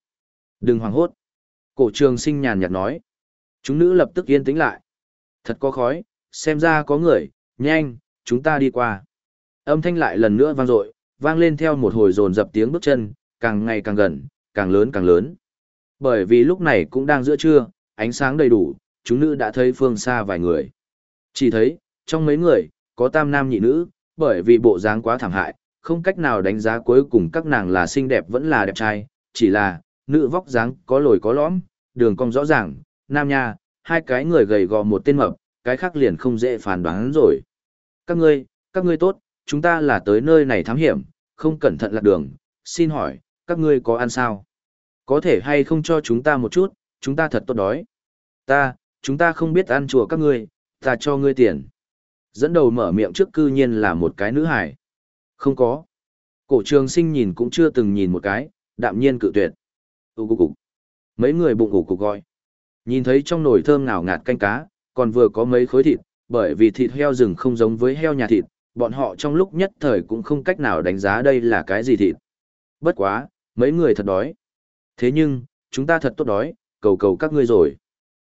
Đừng hoảng hốt. Cổ trường sinh nhàn nhạt nói. Chúng nữ lập tức yên tĩnh lại. Thật có khói, xem ra có người, nhanh, chúng ta đi qua. Âm thanh lại lần nữa vang dội, vang lên theo một hồi dồn dập tiếng bước chân, càng ngày càng gần, càng lớn càng lớn. Bởi vì lúc này cũng đang giữa trưa, ánh sáng đầy đủ, chúng nữ đã thấy phương xa vài người. Chỉ thấy, trong mấy người, có tam nam nhị nữ, bởi vì bộ dáng quá thảm hại, không cách nào đánh giá cuối cùng các nàng là xinh đẹp vẫn là đẹp trai, chỉ là, nữ vóc dáng có lồi có lõm, đường cong rõ ràng, nam nha, hai cái người gầy gò một tên mập, cái khác liền không dễ phán đoán rồi. Các ngươi, các ngươi tốt, chúng ta là tới nơi này thám hiểm, không cẩn thận lạc đường, xin hỏi, các ngươi có ăn sao? Có thể hay không cho chúng ta một chút, chúng ta thật tốt đói. Ta, chúng ta không biết ăn chùa các ngươi, ta cho ngươi tiền. Dẫn đầu mở miệng trước cư nhiên là một cái nữ hải. Không có. Cổ trường sinh nhìn cũng chưa từng nhìn một cái, đạm nhiên cự tuyệt. Ú cục cục. Mấy người bụng ủ cục gọi. Nhìn thấy trong nồi thơm ngào ngạt canh cá, còn vừa có mấy khối thịt, bởi vì thịt heo rừng không giống với heo nhà thịt, bọn họ trong lúc nhất thời cũng không cách nào đánh giá đây là cái gì thịt. Bất quá, mấy người thật đói. Thế nhưng, chúng ta thật tốt đói, cầu cầu các ngươi rồi.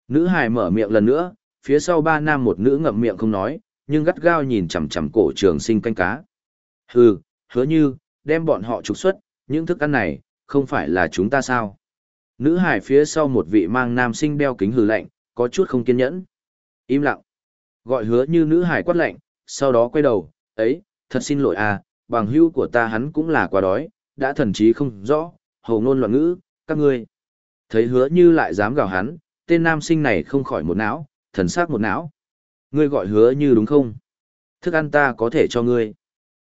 Nữ hài mở miệng lần nữa, phía sau ba nam một nữ ngậm miệng không nói, nhưng gắt gao nhìn chằm chằm cổ trường sinh canh cá. Hừ, hứa như, đem bọn họ trục xuất, những thức ăn này, không phải là chúng ta sao? Nữ hải phía sau một vị mang nam sinh đeo kính hừ lạnh, có chút không kiên nhẫn. Im lặng. Gọi hứa như nữ hải quát lạnh, sau đó quay đầu, ấy, thật xin lỗi à, bằng hữu của ta hắn cũng là quá đói, đã thần trí không rõ, hầu ngôn loạn ngữ, các ngươi. Thấy hứa như lại dám gào hắn, tên nam sinh này không khỏi một não, thần sắc một não. Ngươi gọi hứa như đúng không? Thức ăn ta có thể cho ngươi.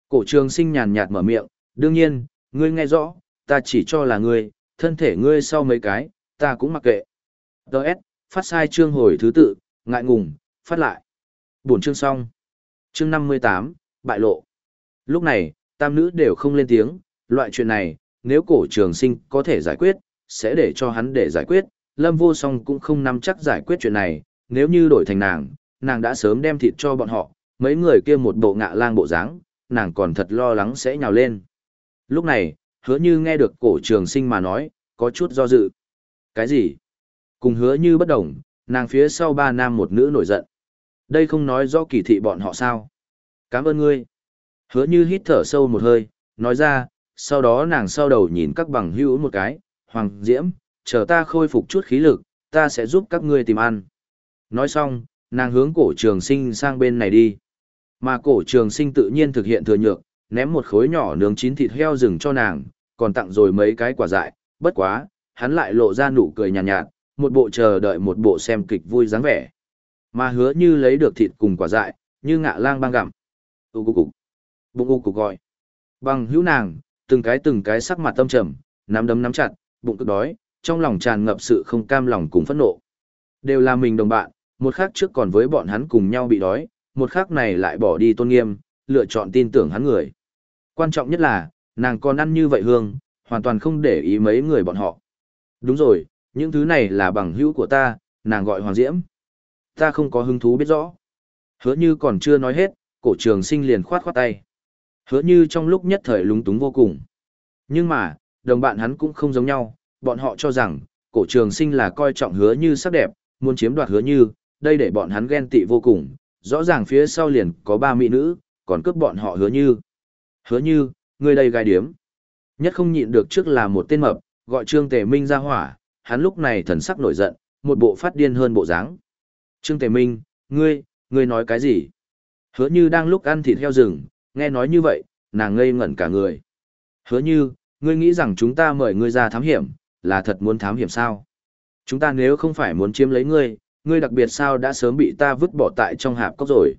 Cổ trường sinh nhàn nhạt mở miệng, đương nhiên, ngươi nghe rõ, ta chỉ cho là ngươi, thân thể ngươi sau mấy cái, ta cũng mặc kệ. Đợt, phát sai chương hồi thứ tự, ngại ngùng, phát lại. Buồn chương xong. Chương 58, bại lộ. Lúc này, tam nữ đều không lên tiếng, loại chuyện này, nếu cổ trường sinh có thể giải quyết, sẽ để cho hắn để giải quyết, lâm vô song cũng không nắm chắc giải quyết chuyện này, nếu như đổi thành nàng, nàng đã sớm đem thịt cho bọn họ, mấy người kia một bộ ngạ lang bộ dáng, nàng còn thật lo lắng sẽ nhào lên. Lúc này, hứa như nghe được cổ trường sinh mà nói, có chút do dự. Cái gì? Cùng hứa như bất đồng, nàng phía sau ba nam một nữ nổi giận. Đây không nói do kỳ thị bọn họ sao? Cảm ơn ngươi. Hứa như hít thở sâu một hơi, nói ra, sau đó nàng sau đầu nhìn các bằng hữu một cái, Hoàng Diễm, chờ ta khôi phục chút khí lực, ta sẽ giúp các ngươi tìm ăn. Nói xong, nàng hướng cổ trường sinh sang bên này đi. Mà cổ trường sinh tự nhiên thực hiện thừa nhược, ném một khối nhỏ nướng chín thịt heo rừng cho nàng, còn tặng rồi mấy cái quả dại, bất quá, hắn lại lộ ra nụ cười nhàn nhạt, nhạt, một bộ chờ đợi một bộ xem kịch vui dáng vẻ. Mà hứa như lấy được thịt cùng quả dại, như ngạ lang băng gặm. Ú cục cục. Bụng u cục gọi. Bằng hữu nàng, từng cái từng cái sắc mặt tâm trầm, nắm đấm nắm chặt, bụng cực đói, trong lòng tràn ngập sự không cam lòng cùng phẫn nộ. Đều là mình đồng bạn, một khác trước còn với bọn hắn cùng nhau bị đói, một khác này lại bỏ đi tôn nghiêm, lựa chọn tin tưởng hắn người. Quan trọng nhất là, nàng còn ăn như vậy hương, hoàn toàn không để ý mấy người bọn họ. Đúng rồi, những thứ này là bằng hữu của ta, nàng gọi Hoàng Diễm. Ta không có hứng thú biết rõ. Hứa như còn chưa nói hết, cổ trường sinh liền khoát khoát tay. Hứa như trong lúc nhất thời lúng túng vô cùng. Nhưng mà, đồng bạn hắn cũng không giống nhau, bọn họ cho rằng, cổ trường sinh là coi trọng hứa như sắc đẹp, muốn chiếm đoạt hứa như, đây để bọn hắn ghen tị vô cùng, rõ ràng phía sau liền có ba mỹ nữ, còn cướp bọn họ hứa như. Hứa như, người đây gai điếm. Nhất không nhịn được trước là một tên mập, gọi Trương Tề Minh ra hỏa, hắn lúc này thần sắc nổi giận, một bộ phát điên hơn bộ dáng. Trương Tề Minh, ngươi, ngươi nói cái gì? Hứa như đang lúc ăn thịt heo rừng, nghe nói như vậy, nàng ngây ngẩn cả người. Hứa như, ngươi nghĩ rằng chúng ta mời ngươi ra thám hiểm, là thật muốn thám hiểm sao? Chúng ta nếu không phải muốn chiếm lấy ngươi, ngươi đặc biệt sao đã sớm bị ta vứt bỏ tại trong hạp cốc rồi.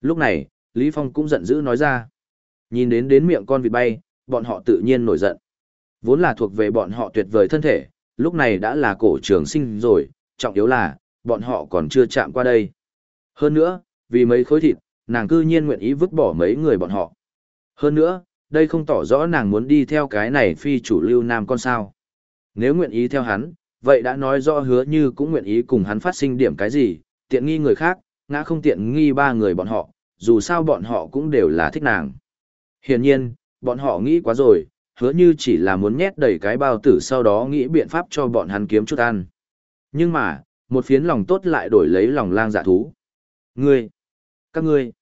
Lúc này, Lý Phong cũng giận dữ nói ra. Nhìn đến đến miệng con vịt bay, bọn họ tự nhiên nổi giận. Vốn là thuộc về bọn họ tuyệt vời thân thể, lúc này đã là cổ trường sinh rồi, trọng yếu là, bọn họ còn chưa chạm qua đây. Hơn nữa, vì mấy khối thịt, nàng cư nhiên nguyện ý vứt bỏ mấy người bọn họ. Hơn nữa, đây không tỏ rõ nàng muốn đi theo cái này phi chủ lưu nam con sao. Nếu nguyện ý theo hắn, vậy đã nói rõ hứa như cũng nguyện ý cùng hắn phát sinh điểm cái gì, tiện nghi người khác, ngã không tiện nghi ba người bọn họ, dù sao bọn họ cũng đều là thích nàng. Hiển nhiên, bọn họ nghĩ quá rồi, hứa như chỉ là muốn nhét đầy cái bao tử sau đó nghĩ biện pháp cho bọn hắn kiếm chút ăn. Nhưng mà, một phiến lòng tốt lại đổi lấy lòng lang dạ thú. Ngươi, các ngươi,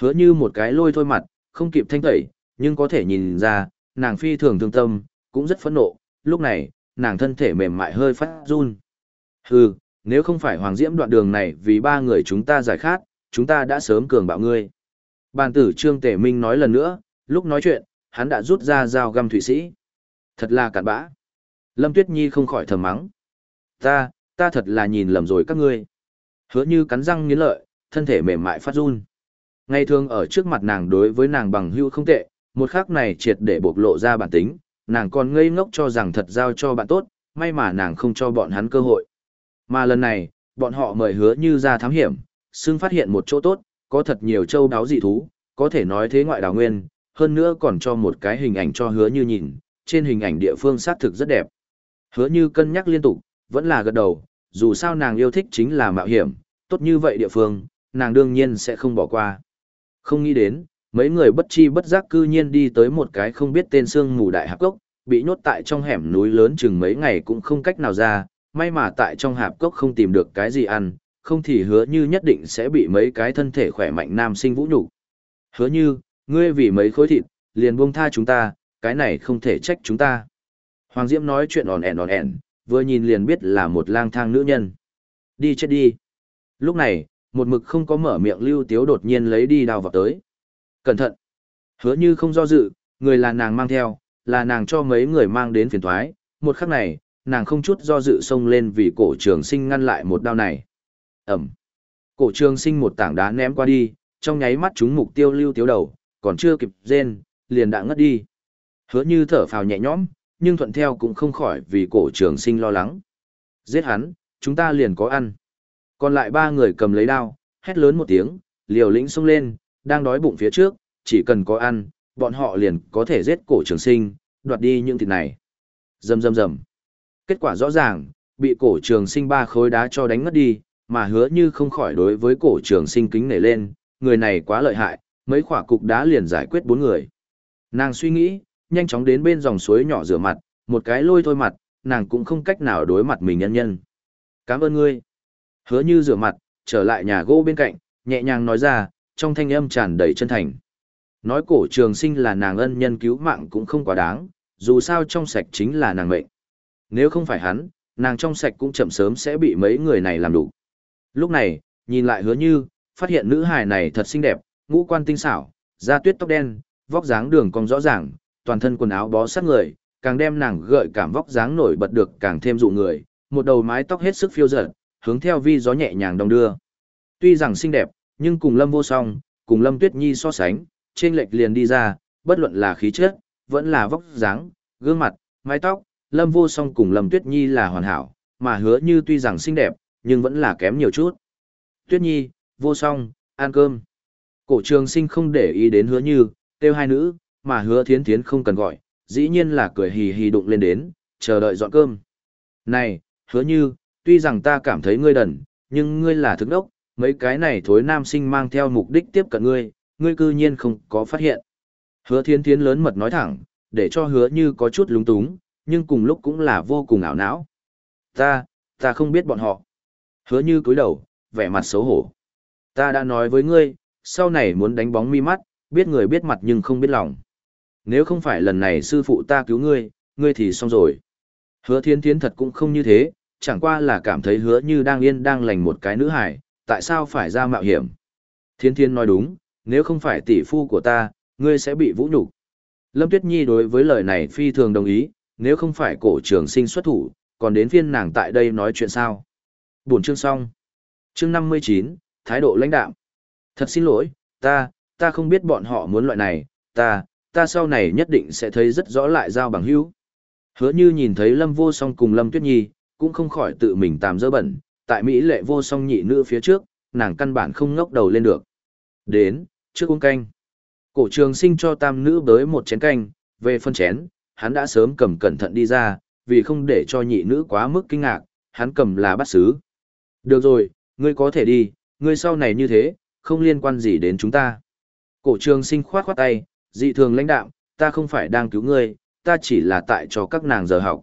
hứa như một cái lôi thôi mặt, không kịp thanh tẩy, nhưng có thể nhìn ra, nàng phi thường thương tâm, cũng rất phẫn nộ, lúc này, nàng thân thể mềm mại hơi phát run. Hừ, nếu không phải Hoàng Diễm đoạn đường này vì ba người chúng ta giải khát, chúng ta đã sớm cường bạo ngươi. Bàn tử Trương Tể Minh nói lần nữa, lúc nói chuyện, hắn đã rút ra dao găm thủy sĩ. Thật là cặn bã. Lâm Tuyết Nhi không khỏi thầm mắng. Ta, ta thật là nhìn lầm rồi các ngươi. Hứa như cắn răng nghiến lợi, thân thể mềm mại phát run. Ngày thường ở trước mặt nàng đối với nàng bằng hữu không tệ, một khắc này triệt để bộc lộ ra bản tính, nàng còn ngây ngốc cho rằng thật giao cho bạn tốt, may mà nàng không cho bọn hắn cơ hội. Mà lần này, bọn họ mời hứa như ra thám hiểm, xưng phát hiện một chỗ tốt, có thật nhiều châu đáo dị thú, có thể nói thế ngoại đào nguyên, hơn nữa còn cho một cái hình ảnh cho hứa như nhìn, trên hình ảnh địa phương xác thực rất đẹp. Hứa như cân nhắc liên tục, vẫn là gật đầu, dù sao nàng yêu thích chính là mạo hiểm, tốt như vậy địa phương, nàng đương nhiên sẽ không bỏ qua. Không nghĩ đến, mấy người bất chi bất giác cư nhiên đi tới một cái không biết tên xương mù đại hạp cốc, bị nhốt tại trong hẻm núi lớn chừng mấy ngày cũng không cách nào ra, may mà tại trong hạp cốc không tìm được cái gì ăn, không thì hứa như nhất định sẽ bị mấy cái thân thể khỏe mạnh nam sinh vũ nhục. Hứa như, ngươi vì mấy khối thịt, liền buông tha chúng ta, cái này không thể trách chúng ta. Hoàng Diễm nói chuyện òn ẻn òn ẻn, vừa nhìn liền biết là một lang thang nữ nhân. Đi chết đi. Lúc này, một mực không có mở miệng lưu tiếu đột nhiên lấy đi đào vào tới. Cẩn thận. Hứa như không do dự, người là nàng mang theo, là nàng cho mấy người mang đến phiền thoái. Một khắc này, nàng không chút do dự xông lên vì cổ trường sinh ngăn lại một đao này. Ẩm. Cổ trường sinh một tảng đá ném qua đi, trong nháy mắt chúng mục tiêu lưu tiếu đầu, còn chưa kịp rên, liền đã ngất đi. Hứa như thở phào nhẹ nhõm, nhưng thuận theo cũng không khỏi vì cổ trường sinh lo lắng. Giết hắn, chúng ta liền có ăn. Còn lại ba người cầm lấy đao, hét lớn một tiếng, liều lĩnh xông lên, đang đói bụng phía trước, chỉ cần có ăn, bọn họ liền có thể giết cổ trường sinh, đoạt đi những thịt này. Rầm rầm rầm. Kết quả rõ ràng, bị cổ trường sinh ba khối đá cho đánh ngất đi, mà hứa như không khỏi đối với cổ trường sinh kính nể lên, người này quá lợi hại, mấy khỏa cục đá liền giải quyết bốn người. Nàng suy nghĩ, nhanh chóng đến bên dòng suối nhỏ rửa mặt, một cái lôi thôi mặt, nàng cũng không cách nào đối mặt mình nhân nhân. Cảm ơn ngươi. Hứa như rửa mặt, trở lại nhà gỗ bên cạnh, nhẹ nhàng nói ra, trong thanh âm tràn đầy chân thành. Nói cổ trường sinh là nàng ân nhân cứu mạng cũng không quá đáng, dù sao trong sạch chính là nàng mệnh. Nếu không phải hắn, nàng trong sạch cũng chậm sớm sẽ bị mấy người này làm đủ. Lúc này, nhìn lại hứa như, phát hiện nữ hài này thật xinh đẹp, ngũ quan tinh xảo, da tuyết tóc đen, vóc dáng đường cong rõ ràng, toàn thân quần áo bó sát người, càng đem nàng gợi cảm vóc dáng nổi bật được càng thêm dụ người, một đầu mái tóc hết sức phiêu dật, hướng theo vi gió nhẹ nhàng đong đưa. Tuy rằng xinh đẹp, nhưng cùng Lâm Vô Song, cùng Lâm Tuyết Nhi so sánh, trên lệch liền đi ra, bất luận là khí chất, vẫn là vóc dáng, gương mặt, mái tóc, Lâm Vô Song cùng Lâm Tuyết Nhi là hoàn hảo, mà hứa như tuy rằng xinh đẹp, nhưng vẫn là kém nhiều chút. Tuyết Nhi, Vô Song, ăn cơm. Cổ trường sinh không để ý đến hứa như, kêu hai nữ, mà hứa thiến thiến không cần gọi, dĩ nhiên là cười hì hì đụng lên đến, chờ đợi dọn cơm. Này, hứa như, tuy rằng ta cảm thấy ngươi đần, nhưng ngươi là thức đốc, mấy cái này thối nam sinh mang theo mục đích tiếp cận ngươi, ngươi cư nhiên không có phát hiện. Hứa thiến thiến lớn mật nói thẳng, để cho hứa như có chút lúng túng, nhưng cùng lúc cũng là vô cùng ảo não. Ta, ta không biết bọn họ. Hứa như cúi đầu, vẻ mặt xấu hổ. Ta đã nói với ngươi, sau này muốn đánh bóng mi mắt, biết người biết mặt nhưng không biết lòng. Nếu không phải lần này sư phụ ta cứu ngươi, ngươi thì xong rồi. Hứa thiên thiến thật cũng không như thế, chẳng qua là cảm thấy hứa như đang yên đang lành một cái nữ hải, tại sao phải ra mạo hiểm. Thiên thiên nói đúng, nếu không phải tỷ phu của ta, ngươi sẽ bị vũ nhục. Lâm Tuyết Nhi đối với lời này phi thường đồng ý, nếu không phải cổ trường sinh xuất thủ, còn đến phiên nàng tại đây nói chuyện sao. Buồn chương xong. Chương 59, thái độ lãnh đạm. Thật xin lỗi, ta, ta không biết bọn họ muốn loại này, ta, ta sau này nhất định sẽ thấy rất rõ lại giao bằng hữu. Hứa như nhìn thấy Lâm Vô Song cùng Lâm Tuyết Nhi, cũng không khỏi tự mình tàm dơ bẩn, tại Mỹ lệ vô song nhị nữ phía trước, nàng căn bản không ngóc đầu lên được. Đến, trước uống canh. Cổ trường sinh cho tam nữ bới một chén canh, về phân chén, hắn đã sớm cầm cẩn thận đi ra, vì không để cho nhị nữ quá mức kinh ngạc, hắn cầm là bắt xứ. Được rồi, ngươi có thể đi, ngươi sau này như thế, không liên quan gì đến chúng ta. Cổ trường sinh khoát khoát tay, dị thường lãnh đạo, ta không phải đang cứu ngươi, ta chỉ là tại cho các nàng giờ học.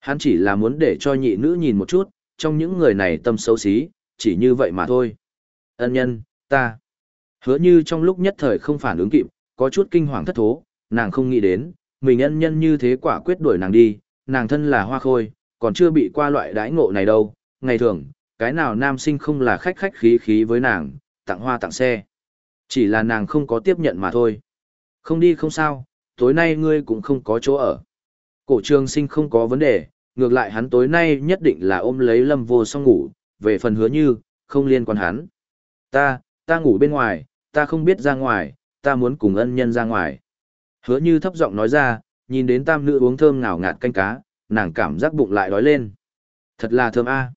Hắn chỉ là muốn để cho nhị nữ nhìn một chút, trong những người này tâm xấu xí, chỉ như vậy mà thôi. Ân nhân, ta. Hứa như trong lúc nhất thời không phản ứng kịp, có chút kinh hoàng thất thố, nàng không nghĩ đến, mình ân nhân như thế quả quyết đuổi nàng đi, nàng thân là hoa khôi, còn chưa bị qua loại đãi ngộ này đâu, ngày thường, cái nào nam sinh không là khách khách khí khí với nàng, tặng hoa tặng xe. Chỉ là nàng không có tiếp nhận mà thôi. Không đi không sao, tối nay ngươi cũng không có chỗ ở. Cổ trường sinh không có vấn đề, ngược lại hắn tối nay nhất định là ôm lấy lâm vô song ngủ, về phần hứa như, không liên quan hắn. Ta, ta ngủ bên ngoài, ta không biết ra ngoài, ta muốn cùng ân nhân ra ngoài. Hứa như thấp giọng nói ra, nhìn đến tam nữ uống thơm ngào ngạt canh cá, nàng cảm giác bụng lại đói lên. Thật là thơm a.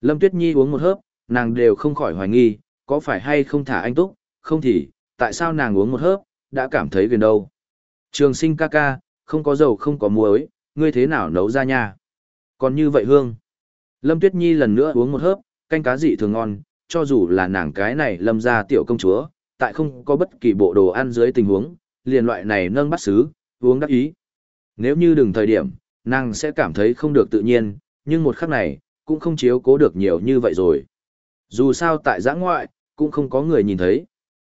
Lâm Tuyết Nhi uống một hớp, nàng đều không khỏi hoài nghi, có phải hay không thả anh túc, không thì, tại sao nàng uống một hớp, đã cảm thấy gần đâu. Trường sinh ca ca, không có dầu không có muối, ngươi thế nào nấu ra nha. Còn như vậy hương. Lâm Tuyết Nhi lần nữa uống một hớp, canh cá dị thường ngon, cho dù là nàng cái này lâm ra tiểu công chúa, tại không có bất kỳ bộ đồ ăn dưới tình huống, liền loại này nâng bắt xứ, uống đắc ý. Nếu như đừng thời điểm, nàng sẽ cảm thấy không được tự nhiên, nhưng một khắc này, cũng không chiếu cố được nhiều như vậy rồi. Dù sao tại giã ngoại, cũng không có người nhìn thấy.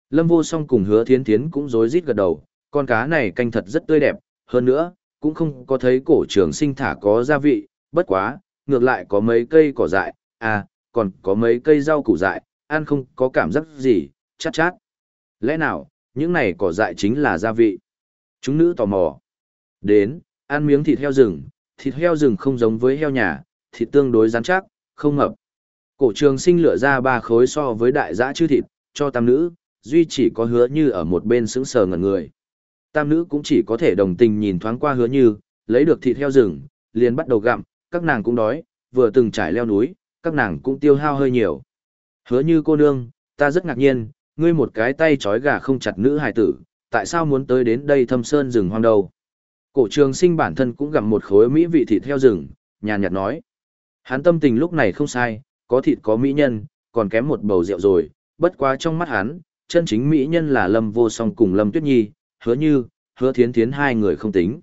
Lâm vô song cùng hứa thiến thiến cũng rối rít gật đầu, con cá này canh thật rất tươi đẹp, hơn nữa, cũng không có thấy cổ trường sinh thả có gia vị, bất quá, ngược lại có mấy cây cỏ dại, à, còn có mấy cây rau củ dại, ăn không có cảm giác gì, chát chát. Lẽ nào, những này cỏ dại chính là gia vị? Chúng nữ tò mò. Đến, ăn miếng thịt heo rừng, thịt heo rừng không giống với heo nhà, thịt tương đối rắn chắc, không ngập. Cổ trường sinh lựa ra ba khối so với đại giã chư thịt, cho tam nữ, duy chỉ có hứa như ở một bên sững sờ ngẩn người. Tam nữ cũng chỉ có thể đồng tình nhìn thoáng qua hứa như, lấy được thịt heo rừng, liền bắt đầu gặm, các nàng cũng đói, vừa từng trải leo núi, các nàng cũng tiêu hao hơi nhiều. Hứa như cô nương, ta rất ngạc nhiên, ngươi một cái tay trói gà không chặt nữ hài tử, tại sao muốn tới đến đây thâm sơn rừng hoang đâu? Cổ trường sinh bản thân cũng gặm một khối mỹ vị thịt heo rừng, nhàn nhạt nói. Hắn tâm tình lúc này không sai, có thịt có mỹ nhân, còn kém một bầu rượu rồi, bất quá trong mắt hắn, chân chính mỹ nhân là Lâm Vô Song cùng Lâm Tuyết Nhi, hứa như, hứa thiến thiến hai người không tính.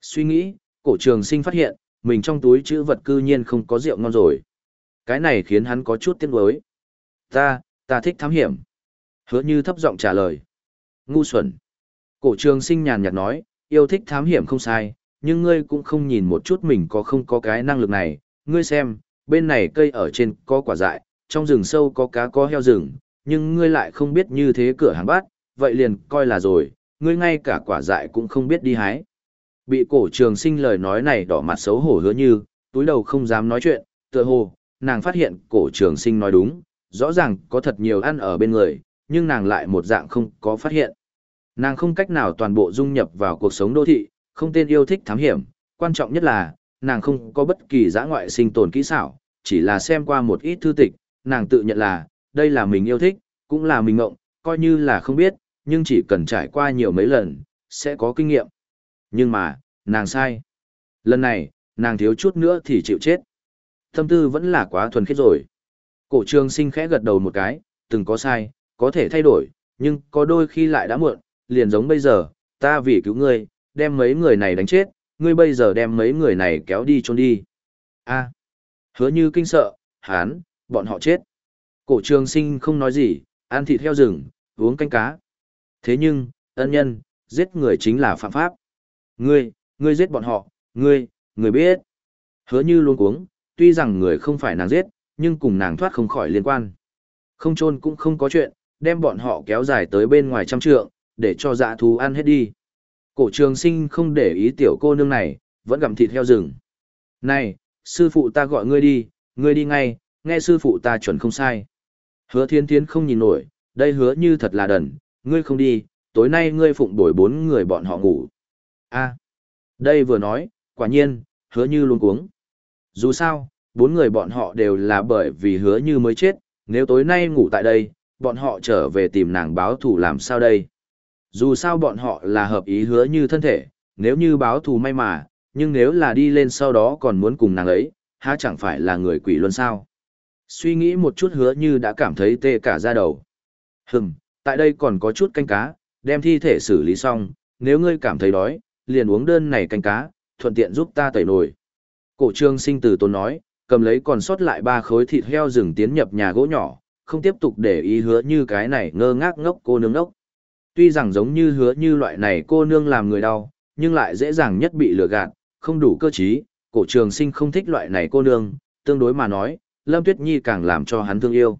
Suy nghĩ, cổ trường sinh phát hiện, mình trong túi chữ vật cư nhiên không có rượu ngon rồi. Cái này khiến hắn có chút tiếc nuối. Ta, ta thích thám hiểm. Hứa như thấp giọng trả lời. Ngu xuẩn. Cổ trường sinh nhàn nhạt nói, yêu thích thám hiểm không sai, nhưng ngươi cũng không nhìn một chút mình có không có cái năng lực này. Ngươi xem, bên này cây ở trên có quả dại, trong rừng sâu có cá có heo rừng, nhưng ngươi lại không biết như thế cửa hàng bát, vậy liền coi là rồi, ngươi ngay cả quả dại cũng không biết đi hái. Bị cổ trường sinh lời nói này đỏ mặt xấu hổ hứa như, túi đầu không dám nói chuyện, tựa hồ, nàng phát hiện cổ trường sinh nói đúng, rõ ràng có thật nhiều ăn ở bên người, nhưng nàng lại một dạng không có phát hiện. Nàng không cách nào toàn bộ dung nhập vào cuộc sống đô thị, không tên yêu thích thám hiểm, quan trọng nhất là, nàng không có bất kỳ giã ngoại sinh tồn kỹ xảo, chỉ là xem qua một ít thư tịch, nàng tự nhận là, đây là mình yêu thích, cũng là mình ngộng, coi như là không biết, nhưng chỉ cần trải qua nhiều mấy lần, sẽ có kinh nghiệm. Nhưng mà, nàng sai. Lần này, nàng thiếu chút nữa thì chịu chết. Tâm tư vẫn là quá thuần khiết rồi. Cổ trường sinh khẽ gật đầu một cái, từng có sai, có thể thay đổi, nhưng có đôi khi lại đã muộn, liền giống bây giờ, ta vì cứu ngươi, đem mấy người này đánh chết, ngươi bây giờ đem mấy người này kéo đi trốn đi. a à, hứa như kinh sợ, hán, bọn họ chết. Cổ trường sinh không nói gì, ăn thịt heo rừng, uống canh cá. Thế nhưng, ân nhân, giết người chính là phạm pháp. Ngươi, ngươi giết bọn họ, ngươi, ngươi biết. Hứa như luôn cuống, tuy rằng người không phải nàng giết, nhưng cùng nàng thoát không khỏi liên quan. Không trôn cũng không có chuyện, đem bọn họ kéo dài tới bên ngoài trăm trượng, để cho dạ thú ăn hết đi. Cổ trường sinh không để ý tiểu cô nương này, vẫn gặm thịt heo rừng. Này, sư phụ ta gọi ngươi đi, ngươi đi ngay, nghe sư phụ ta chuẩn không sai. Hứa thiên thiến không nhìn nổi, đây hứa như thật là đần, ngươi không đi, tối nay ngươi phụng bồi bốn người bọn họ ngủ a đây vừa nói, quả nhiên, hứa như luôn cuống. Dù sao, bốn người bọn họ đều là bởi vì hứa như mới chết, nếu tối nay ngủ tại đây, bọn họ trở về tìm nàng báo thù làm sao đây. Dù sao bọn họ là hợp ý hứa như thân thể, nếu như báo thù may mà, nhưng nếu là đi lên sau đó còn muốn cùng nàng ấy, há chẳng phải là người quỷ luôn sao. Suy nghĩ một chút hứa như đã cảm thấy tê cả da đầu. Hừm, tại đây còn có chút canh cá, đem thi thể xử lý xong, nếu ngươi cảm thấy đói, liền uống đơn này canh cá, thuận tiện giúp ta tẩy nồi. Cổ trương sinh từ tốn nói, cầm lấy còn sót lại ba khối thịt heo rừng tiến nhập nhà gỗ nhỏ, không tiếp tục để ý hứa như cái này ngơ ngác ngốc cô nương ngốc. Tuy rằng giống như hứa như loại này cô nương làm người đau, nhưng lại dễ dàng nhất bị lừa gạt, không đủ cơ trí, cổ trường sinh không thích loại này cô nương, tương đối mà nói, Lâm Tuyết Nhi càng làm cho hắn thương yêu.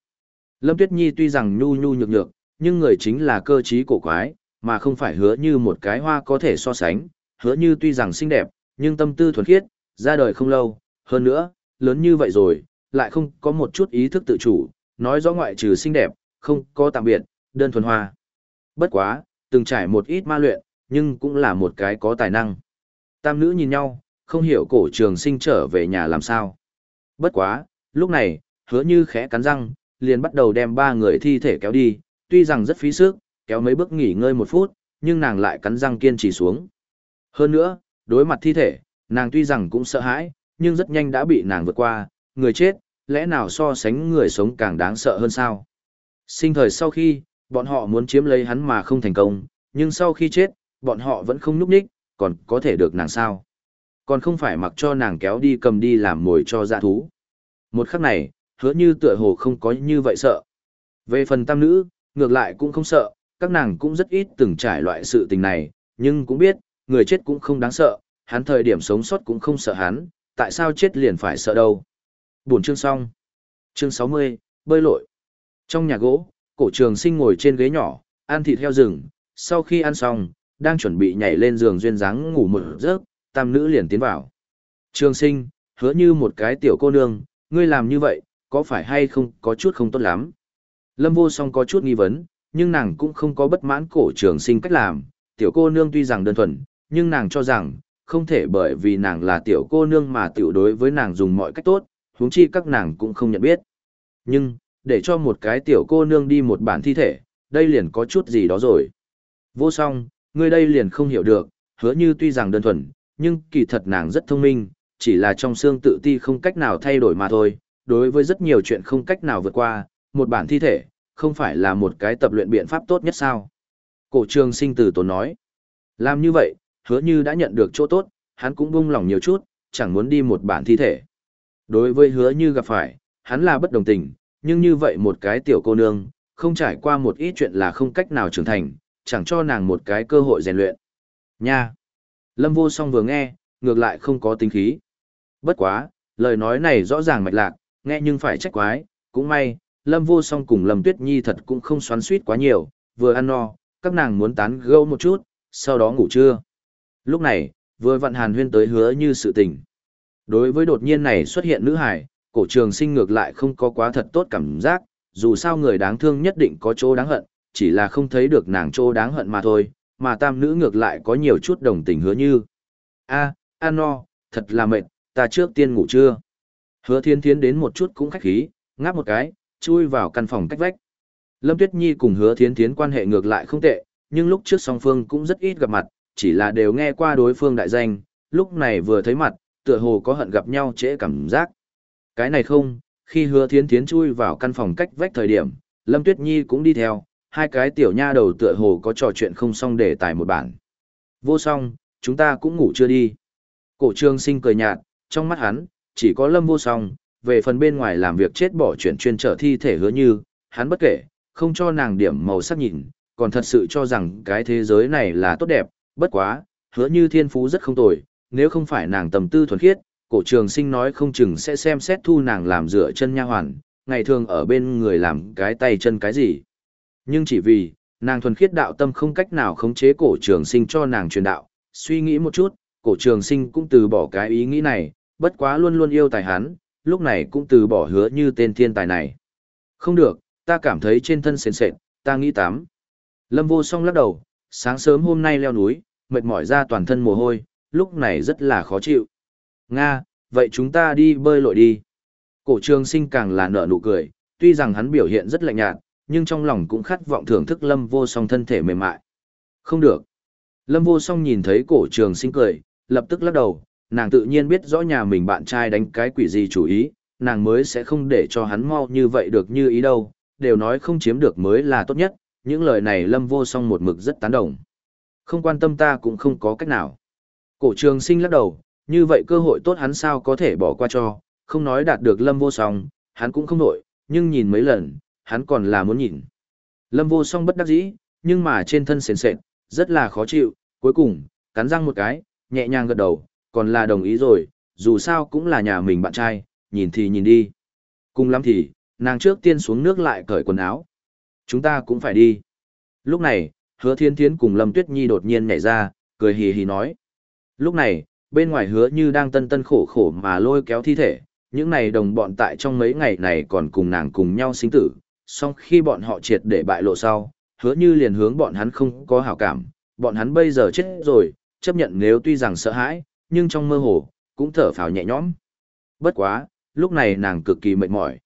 Lâm Tuyết Nhi tuy rằng nhu nhu nhược nhược, nhưng người chính là cơ trí cổ quái, mà không phải hứa như một cái hoa có thể so sánh, hứa như tuy rằng xinh đẹp, nhưng tâm tư thuần khiết, ra đời không lâu, hơn nữa, lớn như vậy rồi, lại không có một chút ý thức tự chủ, nói rõ ngoại trừ xinh đẹp, không có tạm biệt, đơn thuần hoa. Bất quá, từng trải một ít ma luyện, nhưng cũng là một cái có tài năng. Tam nữ nhìn nhau, không hiểu cổ trường sinh trở về nhà làm sao. Bất quá, lúc này, hứa như khẽ cắn răng, liền bắt đầu đem ba người thi thể kéo đi, tuy rằng rất phí sức, kéo mấy bước nghỉ ngơi một phút, nhưng nàng lại cắn răng kiên trì xuống. Hơn nữa, đối mặt thi thể, nàng tuy rằng cũng sợ hãi, nhưng rất nhanh đã bị nàng vượt qua, người chết, lẽ nào so sánh người sống càng đáng sợ hơn sao? Sinh thời sau khi, bọn họ muốn chiếm lấy hắn mà không thành công, nhưng sau khi chết, bọn họ vẫn không núp ních, còn có thể được nàng sao? Còn không phải mặc cho nàng kéo đi cầm đi làm mồi cho dạ thú. Một khắc này, hứa như tựa hồ không có như vậy sợ. Về phần tam nữ, ngược lại cũng không sợ, các nàng cũng rất ít từng trải loại sự tình này, nhưng cũng biết, người chết cũng không đáng sợ, hắn thời điểm sống sót cũng không sợ hắn, tại sao chết liền phải sợ đâu. Buồn chương xong. Chương 60, bơi lội. Trong nhà gỗ, cổ trường sinh ngồi trên ghế nhỏ, ăn thịt heo rừng, sau khi ăn xong, đang chuẩn bị nhảy lên giường duyên dáng ngủ một giấc, tam nữ liền tiến vào. Trường sinh, hứa như một cái tiểu cô nương, ngươi làm như vậy, có phải hay không có chút không tốt lắm. Lâm vô song có chút nghi vấn, nhưng nàng cũng không có bất mãn cổ trường sinh cách làm, tiểu cô nương tuy rằng đơn thuần, nhưng nàng cho rằng, không thể bởi vì nàng là tiểu cô nương mà tiểu đối với nàng dùng mọi cách tốt, huống chi các nàng cũng không nhận biết. Nhưng, để cho một cái tiểu cô nương đi một bản thi thể, đây liền có chút gì đó rồi. Vô song, ngươi đây liền không hiểu được, hứa như tuy rằng đơn thuần, nhưng kỳ thật nàng rất thông minh, chỉ là trong xương tự ti không cách nào thay đổi mà thôi, đối với rất nhiều chuyện không cách nào vượt qua, một bản thi thể, không phải là một cái tập luyện biện pháp tốt nhất sao. Cổ trường sinh từ tốn nói, làm như vậy, hứa như đã nhận được chỗ tốt, hắn cũng buông lòng nhiều chút, chẳng muốn đi một bản thi thể. Đối với hứa như gặp phải, hắn là bất đồng tình, nhưng như vậy một cái tiểu cô nương, không trải qua một ít chuyện là không cách nào trưởng thành, chẳng cho nàng một cái cơ hội rèn luyện. Nha! Lâm vô song vừa nghe, ngược lại không có tính khí. Bất quá, lời nói này rõ ràng mạch lạc, nghe nhưng phải trách quái, cũng may, Lâm vô song cùng Lâm Tuyết Nhi thật cũng không xoắn suýt quá nhiều, vừa ăn no, các nàng muốn tán gẫu một chút, sau đó ngủ trưa. Lúc này, vừa vặn hàn huyên tới hứa như sự tình. Đối với đột nhiên này xuất hiện nữ hải, cổ trường sinh ngược lại không có quá thật tốt cảm giác, dù sao người đáng thương nhất định có chỗ đáng hận, chỉ là không thấy được nàng chỗ đáng hận mà thôi, mà tam nữ ngược lại có nhiều chút đồng tình hứa như. a an no, thật là mệt, ta trước tiên ngủ chưa? Hứa thiên thiến đến một chút cũng khách khí, ngáp một cái, chui vào căn phòng cách vách. Lâm Tuyết Nhi cùng hứa thiến thiến quan hệ ngược lại không tệ, nhưng lúc trước song phương cũng rất ít gặp mặt, chỉ là đều nghe qua đối phương đại danh, lúc này vừa thấy mặt, tựa hồ có hận gặp nhau trễ cảm giác. Cái này không, khi hứa thiến thiến chui vào căn phòng cách vách thời điểm, Lâm Tuyết Nhi cũng đi theo, hai cái tiểu nha đầu tựa hồ có trò chuyện không xong để tải một bản. Vô song, chúng ta cũng ngủ chưa đi. Cổ trương sinh cười nhạt, trong mắt hắn, chỉ có lâm vô song, về phần bên ngoài làm việc chết bỏ chuyện chuyên trở thi thể hứa như, hắn bất kể, không cho nàng điểm màu sắc nhìn, còn thật sự cho rằng cái thế giới này là tốt đẹp, bất quá, hứa như thiên phú rất không tồi, nếu không phải nàng tầm tư thuần khiết, cổ trường sinh nói không chừng sẽ xem xét thu nàng làm dựa chân nha hoàn, ngày thường ở bên người làm cái tay chân cái gì. Nhưng chỉ vì, nàng thuần khiết đạo tâm không cách nào khống chế cổ trường sinh cho nàng truyền đạo, suy nghĩ một chút, cổ trường sinh cũng từ bỏ cái ý nghĩ này, bất quá luôn luôn yêu tài hắn, lúc này cũng từ bỏ hứa như tên thiên tài này. Không được, ta cảm thấy trên thân sền sệt, ta nghĩ tắm. Lâm vô song lắc đầu, sáng sớm hôm nay leo núi, mệt mỏi ra toàn thân mồ hôi, lúc này rất là khó chịu. Nga, vậy chúng ta đi bơi lội đi. Cổ trường sinh càng là nở nụ cười, tuy rằng hắn biểu hiện rất lạnh nhạt, nhưng trong lòng cũng khát vọng thưởng thức lâm vô song thân thể mềm mại. Không được. Lâm vô song nhìn thấy cổ trường sinh cười, lập tức lắc đầu, nàng tự nhiên biết rõ nhà mình bạn trai đánh cái quỷ gì chủ ý, nàng mới sẽ không để cho hắn mau như vậy được như ý đâu, đều nói không chiếm được mới là tốt nhất, những lời này lâm vô song một mực rất tán đồng. Không quan tâm ta cũng không có cách nào. Cổ trường sinh lắc đầu, như vậy cơ hội tốt hắn sao có thể bỏ qua cho, không nói đạt được lâm vô song, hắn cũng không nổi, nhưng nhìn mấy lần, hắn còn là muốn nhìn. Lâm vô song bất đắc dĩ, nhưng mà trên thân sền sệt, rất là khó chịu, cuối cùng, cắn răng một cái, nhẹ nhàng gật đầu, còn là đồng ý rồi, dù sao cũng là nhà mình bạn trai, nhìn thì nhìn đi. Cùng lắm thì, nàng trước tiên xuống nước lại cởi quần áo. Chúng ta cũng phải đi. Lúc này, hứa thiên thiến cùng Lâm Tuyết Nhi đột nhiên nhảy ra, cười hì hì nói. Lúc này, bên ngoài hứa như đang tân tân khổ khổ mà lôi kéo thi thể, những này đồng bọn tại trong mấy ngày này còn cùng nàng cùng nhau sinh tử, song khi bọn họ triệt để bại lộ sau, hứa như liền hướng bọn hắn không có hảo cảm, bọn hắn bây giờ chết rồi, chấp nhận nếu tuy rằng sợ hãi, nhưng trong mơ hồ, cũng thở phào nhẹ nhõm. Bất quá, lúc này nàng cực kỳ mệt mỏi.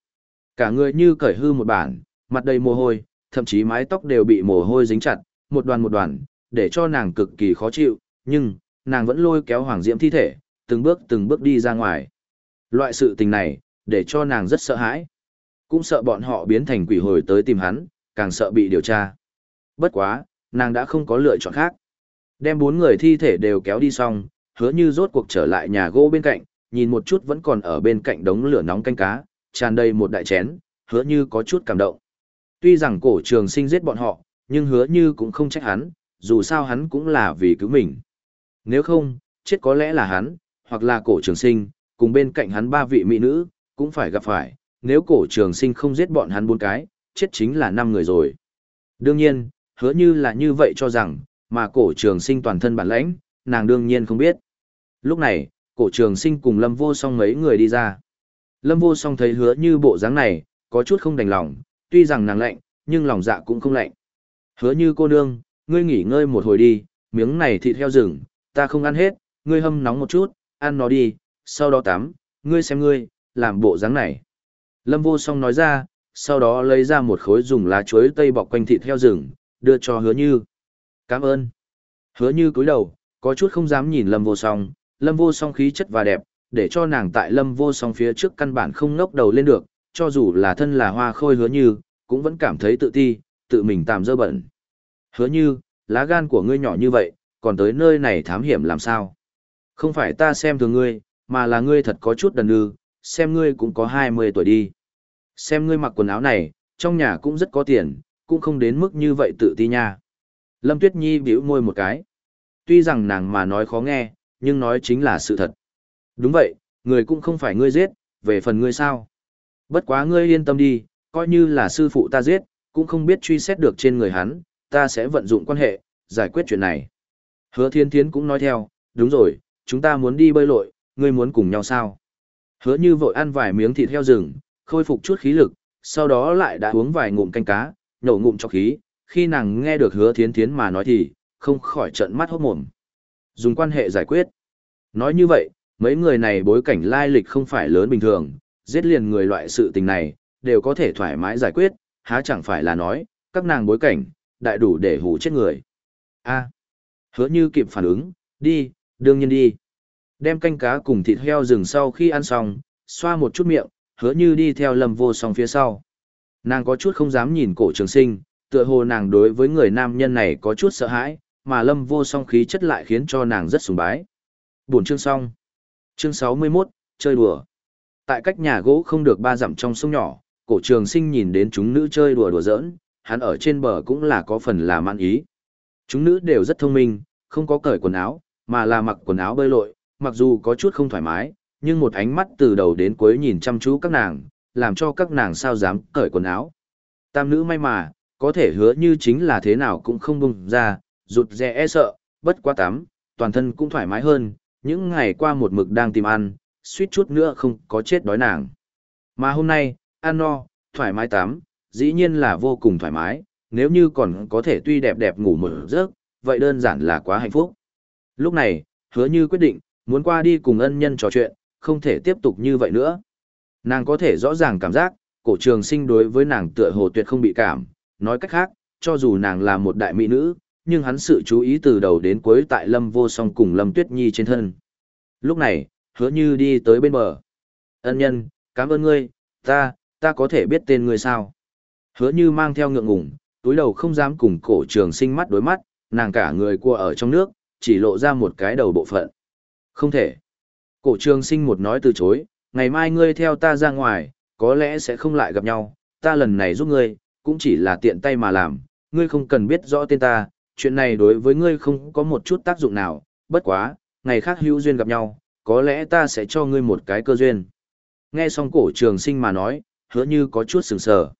Cả người như cởi hư một bản, mặt đầy mồ hôi, thậm chí mái tóc đều bị mồ hôi dính chặt, một đoàn một đoàn, để cho nàng cực kỳ khó chịu, nhưng, nàng vẫn lôi kéo Hoàng Diễm thi thể, từng bước từng bước đi ra ngoài. Loại sự tình này, để cho nàng rất sợ hãi. Cũng sợ bọn họ biến thành quỷ hồi tới tìm hắn, càng sợ bị điều tra. Bất quá, nàng đã không có lựa chọn khác. Đem bốn người thi thể đều kéo đi xong, hứa như rốt cuộc trở lại nhà gỗ bên cạnh, nhìn một chút vẫn còn ở bên cạnh đống lửa nóng canh cá, tràn đầy một đại chén, hứa như có chút cảm động. Tuy rằng cổ trường sinh giết bọn họ, nhưng hứa như cũng không trách hắn, dù sao hắn cũng là vì cứu mình. Nếu không, chết có lẽ là hắn, hoặc là cổ trường sinh, cùng bên cạnh hắn ba vị mỹ nữ, cũng phải gặp phải, nếu cổ trường sinh không giết bọn hắn bốn cái, chết chính là năm người rồi. Đương nhiên, hứa như là như vậy cho rằng, mà cổ trường sinh toàn thân bản lãnh, nàng đương nhiên không biết. Lúc này, cổ trường sinh cùng lâm vô song mấy người đi ra. Lâm vô song thấy hứa như bộ dáng này, có chút không đành lòng, tuy rằng nàng lạnh, nhưng lòng dạ cũng không lạnh. Hứa như cô nương, ngươi nghỉ ngơi một hồi đi, miếng này thịt heo rừng, ta không ăn hết, ngươi hâm nóng một chút, ăn nó đi, sau đó tắm, ngươi xem ngươi, làm bộ dáng này. Lâm vô song nói ra, sau đó lấy ra một khối dùng lá chuối tây bọc quanh thịt heo rừng, đưa cho hứa như. Cảm ơn. Hứa như cúi đầu, có chút không dám nhìn lâm vô song, lâm vô song khí chất và đẹp, để cho nàng tại lâm vô song phía trước căn bản không ngốc đầu lên được, cho dù là thân là hoa khôi hứa như, cũng vẫn cảm thấy tự ti, tự mình tạm dơ bẩn. Hứa như, lá gan của ngươi nhỏ như vậy, còn tới nơi này thám hiểm làm sao? Không phải ta xem thường ngươi, mà là ngươi thật có chút đần ư, xem ngươi cũng có 20 tuổi đi. Xem ngươi mặc quần áo này, trong nhà cũng rất có tiền, cũng không đến mức như vậy tự ti nha. Lâm Tuyết Nhi bĩu môi một cái. Tuy rằng nàng mà nói khó nghe, nhưng nói chính là sự thật. Đúng vậy, người cũng không phải ngươi giết, về phần ngươi sao. Bất quá ngươi yên tâm đi, coi như là sư phụ ta giết, cũng không biết truy xét được trên người hắn, ta sẽ vận dụng quan hệ, giải quyết chuyện này. Hứa thiên thiến cũng nói theo, đúng rồi, chúng ta muốn đi bơi lội, ngươi muốn cùng nhau sao? Hứa như vội ăn vài miếng thịt heo rừng, khôi phục chút khí lực, sau đó lại đã uống vài ngụm canh cá, nổ ngụm cho khí, khi nàng nghe được hứa thiến thiến mà nói thì, không khỏi trận mắt hốt mồm. Dùng quan hệ giải quyết. Nói như vậy, mấy người này bối cảnh lai lịch không phải lớn bình thường, giết liền người loại sự tình này, đều có thể thoải mái giải quyết, há chẳng phải là nói, các nàng bối cảnh, đại đủ để hủ chết người. a hứa như kịp phản ứng, đi, đương nhiên đi. Đem canh cá cùng thịt heo rừng sau khi ăn xong, xoa một chút miệng, hứa như đi theo lâm vô song phía sau. Nàng có chút không dám nhìn cổ trường sinh, tựa hồ nàng đối với người nam nhân này có chút sợ hãi, mà lâm vô song khí chất lại khiến cho nàng rất sùng bái. buồn chương xong. Chương 61, chơi đùa. Tại cách nhà gỗ không được ba dặm trong sông nhỏ, cổ trường sinh nhìn đến chúng nữ chơi đùa đùa giỡn, hắn ở trên bờ cũng là có phần là mãn ý. Chúng nữ đều rất thông minh, không có cởi quần áo, mà là mặc quần áo bơi lội, mặc dù có chút không thoải mái, nhưng một ánh mắt từ đầu đến cuối nhìn chăm chú các nàng, làm cho các nàng sao dám cởi quần áo. Tam nữ may mà, có thể hứa như chính là thế nào cũng không bung ra, rụt rè e sợ, bất quá tắm, toàn thân cũng thoải mái hơn, những ngày qua một mực đang tìm ăn, suýt chút nữa không có chết đói nàng. Mà hôm nay, ăn no, thoải mái tắm, dĩ nhiên là vô cùng thoải mái, nếu như còn có thể tuy đẹp đẹp ngủ một giấc, vậy đơn giản là quá hạnh phúc. Lúc này, hứa như quyết định, muốn qua đi cùng ân nhân trò chuyện, không thể tiếp tục như vậy nữa. Nàng có thể rõ ràng cảm giác, cổ trường sinh đối với nàng tựa hồ tuyệt không bị cảm, nói cách khác, cho dù nàng là một đại mỹ nữ, nhưng hắn sự chú ý từ đầu đến cuối tại Lâm Vô Song cùng Lâm Tuyết Nhi trên thân. Lúc này, hứa như đi tới bên bờ. Ân nhân, cảm ơn ngươi, ta, ta có thể biết tên ngươi sao? Hứa như mang theo ngượng ngùng, túi đầu không dám cùng cổ trường sinh mắt đối mắt, nàng cả người cua ở trong nước, chỉ lộ ra một cái đầu bộ phận. Không thể. Cổ trường sinh một nói từ chối, ngày mai ngươi theo ta ra ngoài, có lẽ sẽ không lại gặp nhau, ta lần này giúp ngươi, cũng chỉ là tiện tay mà làm, ngươi không cần biết rõ tên ta, chuyện này đối với ngươi không có một chút tác dụng nào, bất quá, ngày khác hữu duyên gặp nhau, có lẽ ta sẽ cho ngươi một cái cơ duyên. Nghe xong cổ trường sinh mà nói, hứa như có chút sừng sờ.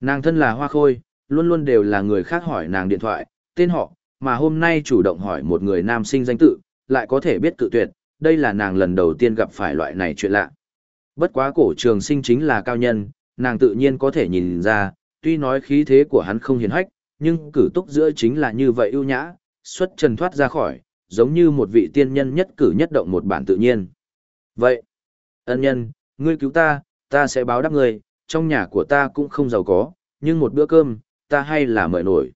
Nàng thân là hoa khôi, luôn luôn đều là người khác hỏi nàng điện thoại, tên họ, mà hôm nay chủ động hỏi một người nam sinh danh tự, lại có thể biết cự tuyệt, đây là nàng lần đầu tiên gặp phải loại này chuyện lạ. Bất quá cổ trường sinh chính là cao nhân, nàng tự nhiên có thể nhìn ra, tuy nói khí thế của hắn không hiền hách, nhưng cử túc giữa chính là như vậy ưu nhã, xuất trần thoát ra khỏi, giống như một vị tiên nhân nhất cử nhất động một bản tự nhiên. Vậy, ân nhân, ngươi cứu ta, ta sẽ báo đáp ngươi, trong nhà của ta cũng không giàu có, nhưng một bữa cơm, ta hay là mời nổi.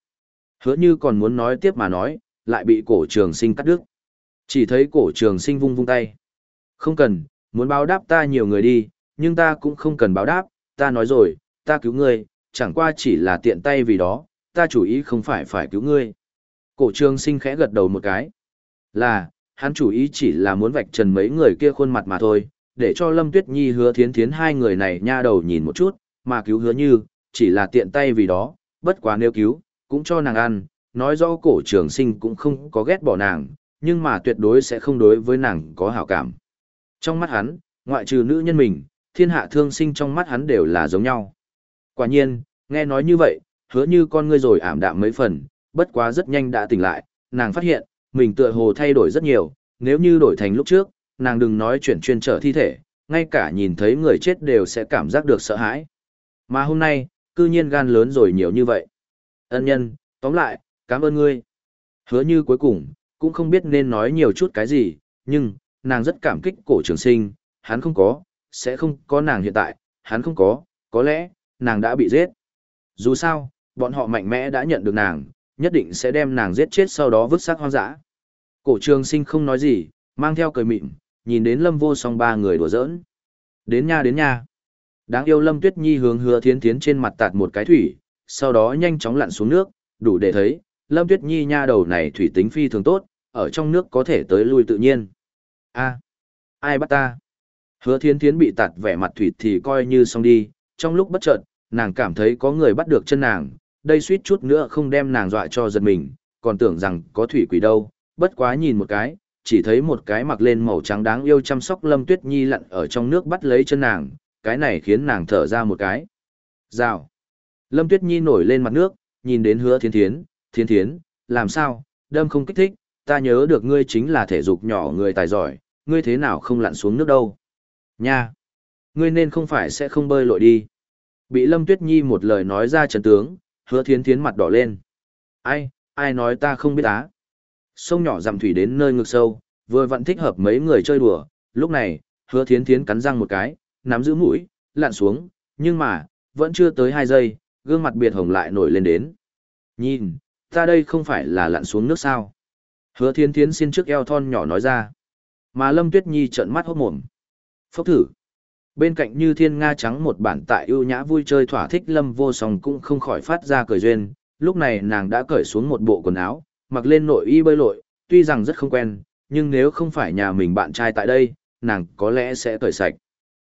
Hứa như còn muốn nói tiếp mà nói, lại bị cổ trường sinh cắt đứt. Chỉ thấy cổ trường sinh vung vung tay. Không cần, muốn báo đáp ta nhiều người đi, nhưng ta cũng không cần báo đáp, ta nói rồi, ta cứu ngươi, chẳng qua chỉ là tiện tay vì đó, ta chủ ý không phải phải cứu ngươi. Cổ trường sinh khẽ gật đầu một cái. Là, hắn chủ ý chỉ là muốn vạch trần mấy người kia khuôn mặt mà thôi, để cho Lâm Tuyết Nhi hứa thiến thiến hai người này nha đầu nhìn một chút, mà cứu hứa như, chỉ là tiện tay vì đó, bất quá nếu cứu, cũng cho nàng ăn, nói rõ cổ trường sinh cũng không có ghét bỏ nàng, nhưng mà tuyệt đối sẽ không đối với nàng có hảo cảm. Trong mắt hắn, ngoại trừ nữ nhân mình, thiên hạ thương sinh trong mắt hắn đều là giống nhau. Quả nhiên, nghe nói như vậy, hứa như con ngươi rồi ảm đạm mấy phần, bất quá rất nhanh đã tỉnh lại, nàng phát hiện, mình tựa hồ thay đổi rất nhiều, nếu như đổi thành lúc trước, nàng đừng nói chuyển chuyên trở thi thể, ngay cả nhìn thấy người chết đều sẽ cảm giác được sợ hãi. Mà hôm nay, cư nhiên gan lớn rồi nhiều như vậy. Ân nhân, tóm lại, cảm ơn ngươi. Hứa như cuối cùng, cũng không biết nên nói nhiều chút cái gì, nhưng, nàng rất cảm kích cổ trường sinh, hắn không có, sẽ không có nàng hiện tại, hắn không có, có lẽ, nàng đã bị giết. Dù sao, bọn họ mạnh mẽ đã nhận được nàng, nhất định sẽ đem nàng giết chết sau đó vứt xác hoang dã. Cổ trường sinh không nói gì, mang theo cười mịn, nhìn đến lâm vô song ba người đùa giỡn. Đến nha đến nha. Đáng yêu lâm tuyết nhi hướng hứa thiến thiến trên mặt tạt một cái thủy, sau đó nhanh chóng lặn xuống nước, đủ để thấy, lâm tuyết nhi nha đầu này thủy tính phi thường tốt, ở trong nước có thể tới lui tự nhiên. a ai bắt ta? Hứa thiến thiến bị tạt vẻ mặt thủy thì coi như xong đi, trong lúc bất chợt, nàng cảm thấy có người bắt được chân nàng, đây suýt chút nữa không đem nàng dọa cho giật mình, còn tưởng rằng có thủy quỷ đâu, bất quá nhìn một cái, chỉ thấy một cái mặc lên màu trắng đáng yêu chăm sóc Lâm Tuyết Nhi lặn ở trong nước bắt lấy chân nàng, cái này khiến nàng thở ra một cái. Rào. Lâm Tuyết Nhi nổi lên mặt nước, nhìn đến hứa thiên thiến, thiên thiến, làm sao, đâm không kích thích, ta nhớ được ngươi chính là thể dục nhỏ người tài giỏi, ngươi thế nào không lặn xuống nước đâu. Nha. Ngươi nên không phải sẽ không bơi lội đi. Bị Lâm Tuyết Nhi một lời nói ra trần tướng, hứa thiên thiến mặt đỏ lên. Ai, ai nói ta không biết á. Sông nhỏ dặm thủy đến nơi ngực sâu, vừa vặn thích hợp mấy người chơi đùa, lúc này, hứa thiến thiến cắn răng một cái, nắm giữ mũi, lặn xuống, nhưng mà, vẫn chưa tới hai giây, gương mặt biệt hồng lại nổi lên đến. Nhìn, ta đây không phải là lặn xuống nước sao. Hứa thiến thiến xin trước eo thon nhỏ nói ra. Mà Lâm Tuyết Nhi trợn mắt hốt mồm. Phốc thử. Bên cạnh như thiên nga trắng một bản tại ưu nhã vui chơi thỏa thích lâm vô song cũng không khỏi phát ra cười duyên, lúc này nàng đã cởi xuống một bộ quần áo, mặc lên nội y bơi lội, tuy rằng rất không quen, nhưng nếu không phải nhà mình bạn trai tại đây, nàng có lẽ sẽ cởi sạch.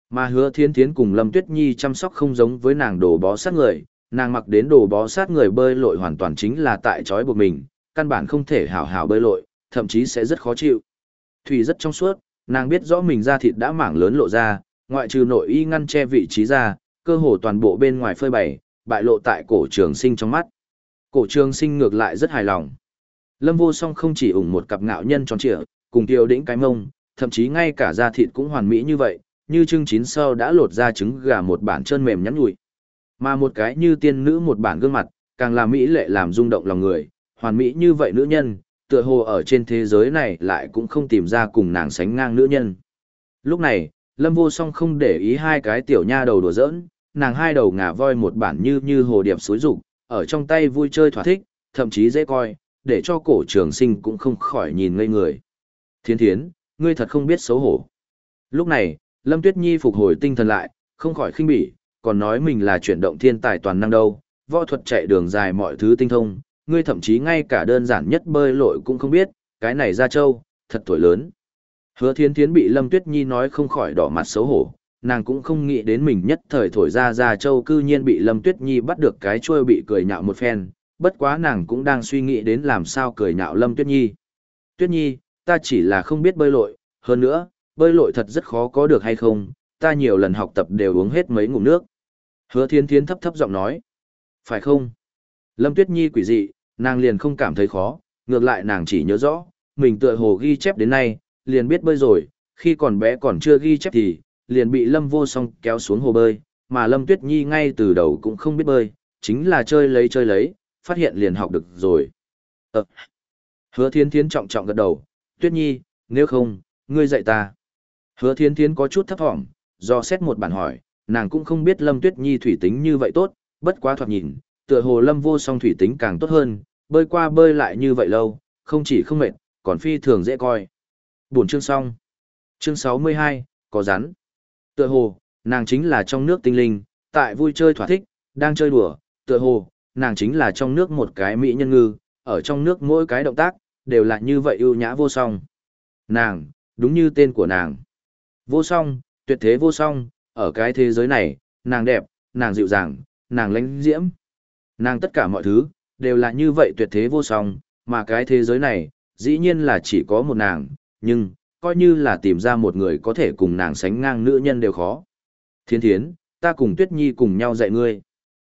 Mà hứa thiên thiến cùng Lâm Tuyết Nhi chăm sóc không giống với nàng đồ bó sát người, nàng mặc đến đồ bó sát người bơi lội hoàn toàn chính là tại trói buộc mình, căn bản không thể hảo hảo bơi lội, thậm chí sẽ rất khó chịu. Thủy rất trong suốt, nàng biết rõ mình da thịt đã mảng lớn lộ ra, ngoại trừ nội y ngăn che vị trí ra, cơ hồ toàn bộ bên ngoài phơi bày, bại lộ tại cổ trường sinh trong mắt. Cổ trường sinh ngược lại rất hài lòng. Lâm vô song không chỉ ủng một cặp ngạo nhân tròn trịa, cùng tiêu đĩnh cái mông, thậm chí ngay cả da thịt cũng hoàn mỹ như vậy, như trưng chín sau đã lột ra trứng gà một bản chân mềm nhắn nhủi. Mà một cái như tiên nữ một bản gương mặt, càng là mỹ lệ làm rung động lòng người, hoàn mỹ như vậy nữ nhân, tựa hồ ở trên thế giới này lại cũng không tìm ra cùng nàng sánh ngang nữ nhân. Lúc này, Lâm Vô Song không để ý hai cái tiểu nha đầu đùa giỡn, nàng hai đầu ngả voi một bản như như hồ điệp suối rụng, ở trong tay vui chơi thỏa thích, thậm chí dễ coi, để cho cổ trường sinh cũng không khỏi nhìn ngây người. Thiên thiến, ngươi thật không biết xấu hổ. Lúc này, Lâm Tuyết Nhi phục hồi tinh thần lại, không khỏi khinh bỉ, còn nói mình là chuyển động thiên tài toàn năng đâu, võ thuật chạy đường dài mọi thứ tinh thông, ngươi thậm chí ngay cả đơn giản nhất bơi lội cũng không biết, cái này ra châu, thật tuổi lớn. Hứa Thiên Thiến bị Lâm Tuyết Nhi nói không khỏi đỏ mặt xấu hổ, nàng cũng không nghĩ đến mình nhất thời thổi ra ra châu cư nhiên bị Lâm Tuyết Nhi bắt được cái chuôi bị cười nhạo một phen, bất quá nàng cũng đang suy nghĩ đến làm sao cười nhạo Lâm Tuyết Nhi. Tuyết Nhi, ta chỉ là không biết bơi lội, hơn nữa, bơi lội thật rất khó có được hay không, ta nhiều lần học tập đều uống hết mấy ngụm nước. Hứa Thiên Thiến thấp thấp giọng nói, phải không? Lâm Tuyết Nhi quỷ dị, nàng liền không cảm thấy khó, ngược lại nàng chỉ nhớ rõ, mình tựa hồ ghi chép đến nay, liền biết bơi rồi, khi còn bé còn chưa ghi chép thì, liền bị Lâm vô song kéo xuống hồ bơi, mà Lâm Tuyết Nhi ngay từ đầu cũng không biết bơi, chính là chơi lấy chơi lấy, phát hiện liền học được rồi. Ờ. Hứa Thiên Thiến trọng trọng gật đầu, Tuyết Nhi, nếu không, ngươi dạy ta. Hứa Thiến Thiến có chút thấp thỏm, do xét một bản hỏi, nàng cũng không biết Lâm Tuyết Nhi thủy tính như vậy tốt, bất quá thoạt nhìn, tựa hồ Lâm vô song thủy tính càng tốt hơn, bơi qua bơi lại như vậy lâu, không chỉ không mệt, còn phi thường dễ coi. Buổi chương xong. Chương 62, có rắn. Tựa hồ, nàng chính là trong nước tinh linh, tại vui chơi thỏa thích, đang chơi đùa, tựa hồ, nàng chính là trong nước một cái mỹ nhân ngư, ở trong nước mỗi cái động tác, đều là như vậy ưu nhã vô song. Nàng, đúng như tên của nàng. Vô song, tuyệt thế vô song, ở cái thế giới này, nàng đẹp, nàng dịu dàng, nàng lãnh diễm. Nàng tất cả mọi thứ, đều là như vậy tuyệt thế vô song, mà cái thế giới này, dĩ nhiên là chỉ có một nàng, nhưng, coi như là tìm ra một người có thể cùng nàng sánh ngang nữ nhân đều khó. Thiên thiến, ta cùng Tuyết Nhi cùng nhau dạy ngươi.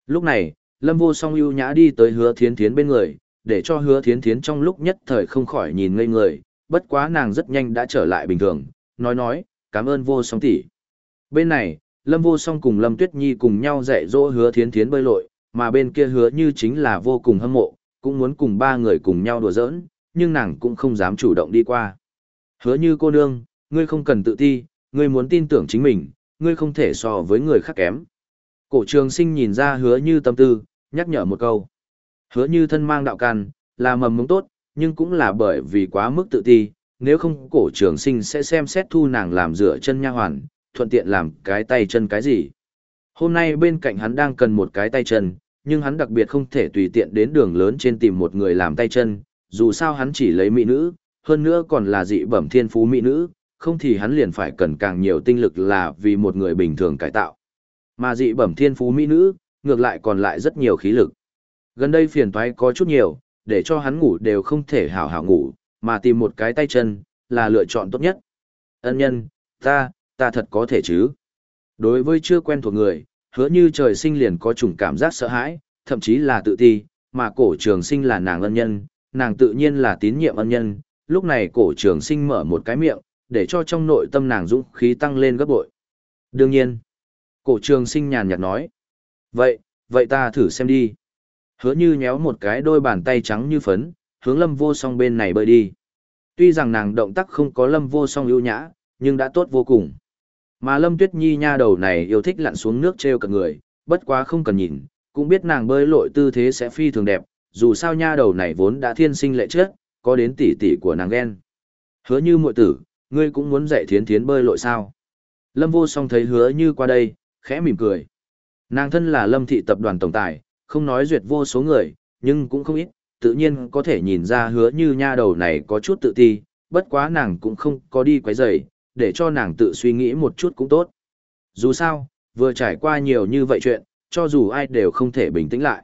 Lúc này, Lâm Vô Song ưu nhã đi tới hứa thiến thiến bên người, để cho hứa thiến thiến trong lúc nhất thời không khỏi nhìn ngây người, bất quá nàng rất nhanh đã trở lại bình thường, nói nói, cảm ơn Vô Song tỷ. Bên này, Lâm Vô Song cùng Lâm Tuyết Nhi cùng nhau dạy dỗ hứa thiến thiến bơi lội, mà bên kia hứa như chính là vô cùng hâm mộ, cũng muốn cùng ba người cùng nhau đùa giỡn, nhưng nàng cũng không dám chủ động đi qua. Hứa như cô nương, ngươi không cần tự ti, ngươi muốn tin tưởng chính mình, ngươi không thể so với người khác kém. Cổ trường sinh nhìn ra hứa như tâm tư, nhắc nhở một câu. Hứa như thân mang đạo can, là mầm mống tốt, nhưng cũng là bởi vì quá mức tự ti, nếu không cổ trường sinh sẽ xem xét thu nàng làm rửa chân nha hoàn, thuận tiện làm cái tay chân cái gì. Hôm nay bên cạnh hắn đang cần một cái tay chân, nhưng hắn đặc biệt không thể tùy tiện đến đường lớn trên tìm một người làm tay chân, dù sao hắn chỉ lấy mỹ nữ, hơn nữa còn là dị bẩm thiên phú mỹ nữ, không thì hắn liền phải cần càng nhiều tinh lực là vì một người bình thường cải tạo. Mà dị bẩm thiên phú mỹ nữ, ngược lại còn lại rất nhiều khí lực. Gần đây phiền toái có chút nhiều, để cho hắn ngủ đều không thể hảo hảo ngủ, mà tìm một cái tay chân, là lựa chọn tốt nhất. Ân nhân, ta, ta thật có thể chứ. Đối với chưa quen thuộc người, hứa như trời sinh liền có chủng cảm giác sợ hãi, thậm chí là tự ti, mà cổ trường sinh là nàng ân nhân, nàng tự nhiên là tín nhiệm ân nhân, lúc này cổ trường sinh mở một cái miệng, để cho trong nội tâm nàng dũng khí tăng lên gấp bội. Đương nhiên, cổ trường sinh nhàn nhạt nói, vậy, vậy ta thử xem đi. Hứa như nhéo một cái đôi bàn tay trắng như phấn, hướng lâm vô song bên này bơi đi. Tuy rằng nàng động tác không có lâm vô song ưu nhã, nhưng đã tốt vô cùng. Mà lâm tuyết nhi nha đầu này yêu thích lặn xuống nước treo cả người, bất quá không cần nhìn, cũng biết nàng bơi lội tư thế sẽ phi thường đẹp, dù sao nha đầu này vốn đã thiên sinh lệ trước, có đến tỷ tỷ của nàng ghen. Hứa như muội tử, ngươi cũng muốn dạy thiến thiến bơi lội sao? Lâm vô song thấy hứa như qua đây, khẽ mỉm cười. Nàng thân là lâm thị tập đoàn tổng tài, không nói duyệt vô số người, nhưng cũng không ít, tự nhiên có thể nhìn ra hứa như nha đầu này có chút tự ti, bất quá nàng cũng không có đi quấy rầy, để cho nàng tự suy nghĩ một chút cũng tốt. Dù sao, vừa trải qua nhiều như vậy chuyện, cho dù ai đều không thể bình tĩnh lại.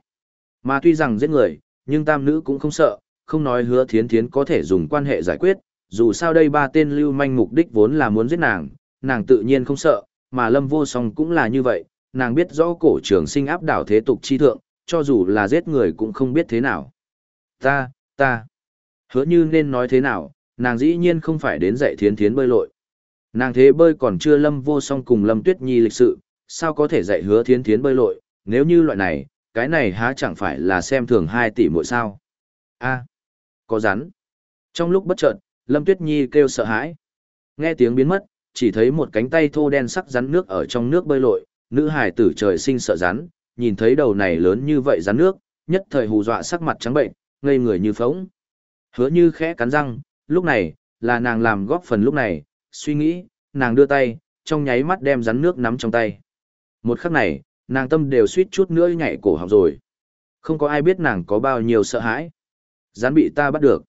Mà tuy rằng giết người, nhưng tam nữ cũng không sợ, không nói hứa thiến thiến có thể dùng quan hệ giải quyết, dù sao đây ba tên lưu manh mục đích vốn là muốn giết nàng, nàng tự nhiên không sợ, mà lâm vô song cũng là như vậy, nàng biết rõ cổ trường sinh áp đảo thế tục chi thượng, cho dù là giết người cũng không biết thế nào. Ta, ta, hứa như nên nói thế nào, nàng dĩ nhiên không phải đến dạy thiến thiến bơi lội. Nàng thế bơi còn chưa lâm vô song cùng lâm tuyết nhi lịch sự, sao có thể dạy hứa thiến thiến bơi lội, nếu như loại này, cái này há chẳng phải là xem thường hai tỷ mỗi sao. a có rắn. Trong lúc bất chợt, Lâm Tuyết Nhi kêu sợ hãi. Nghe tiếng biến mất, chỉ thấy một cánh tay thô đen sắc rắn nước ở trong nước bơi lội, nữ hải tử trời sinh sợ rắn, nhìn thấy đầu này lớn như vậy rắn nước, nhất thời hù dọa sắc mặt trắng bệnh, ngây người như phóng. Hứa như khẽ cắn răng, lúc này, là nàng làm góp phần lúc này, suy nghĩ, nàng đưa tay, trong nháy mắt đem rắn nước nắm trong tay. Một khắc này, nàng tâm đều suýt chút nữa nhảy cổ họng rồi. Không có ai biết nàng có bao nhiêu sợ hãi. Rắn bị ta bắt được.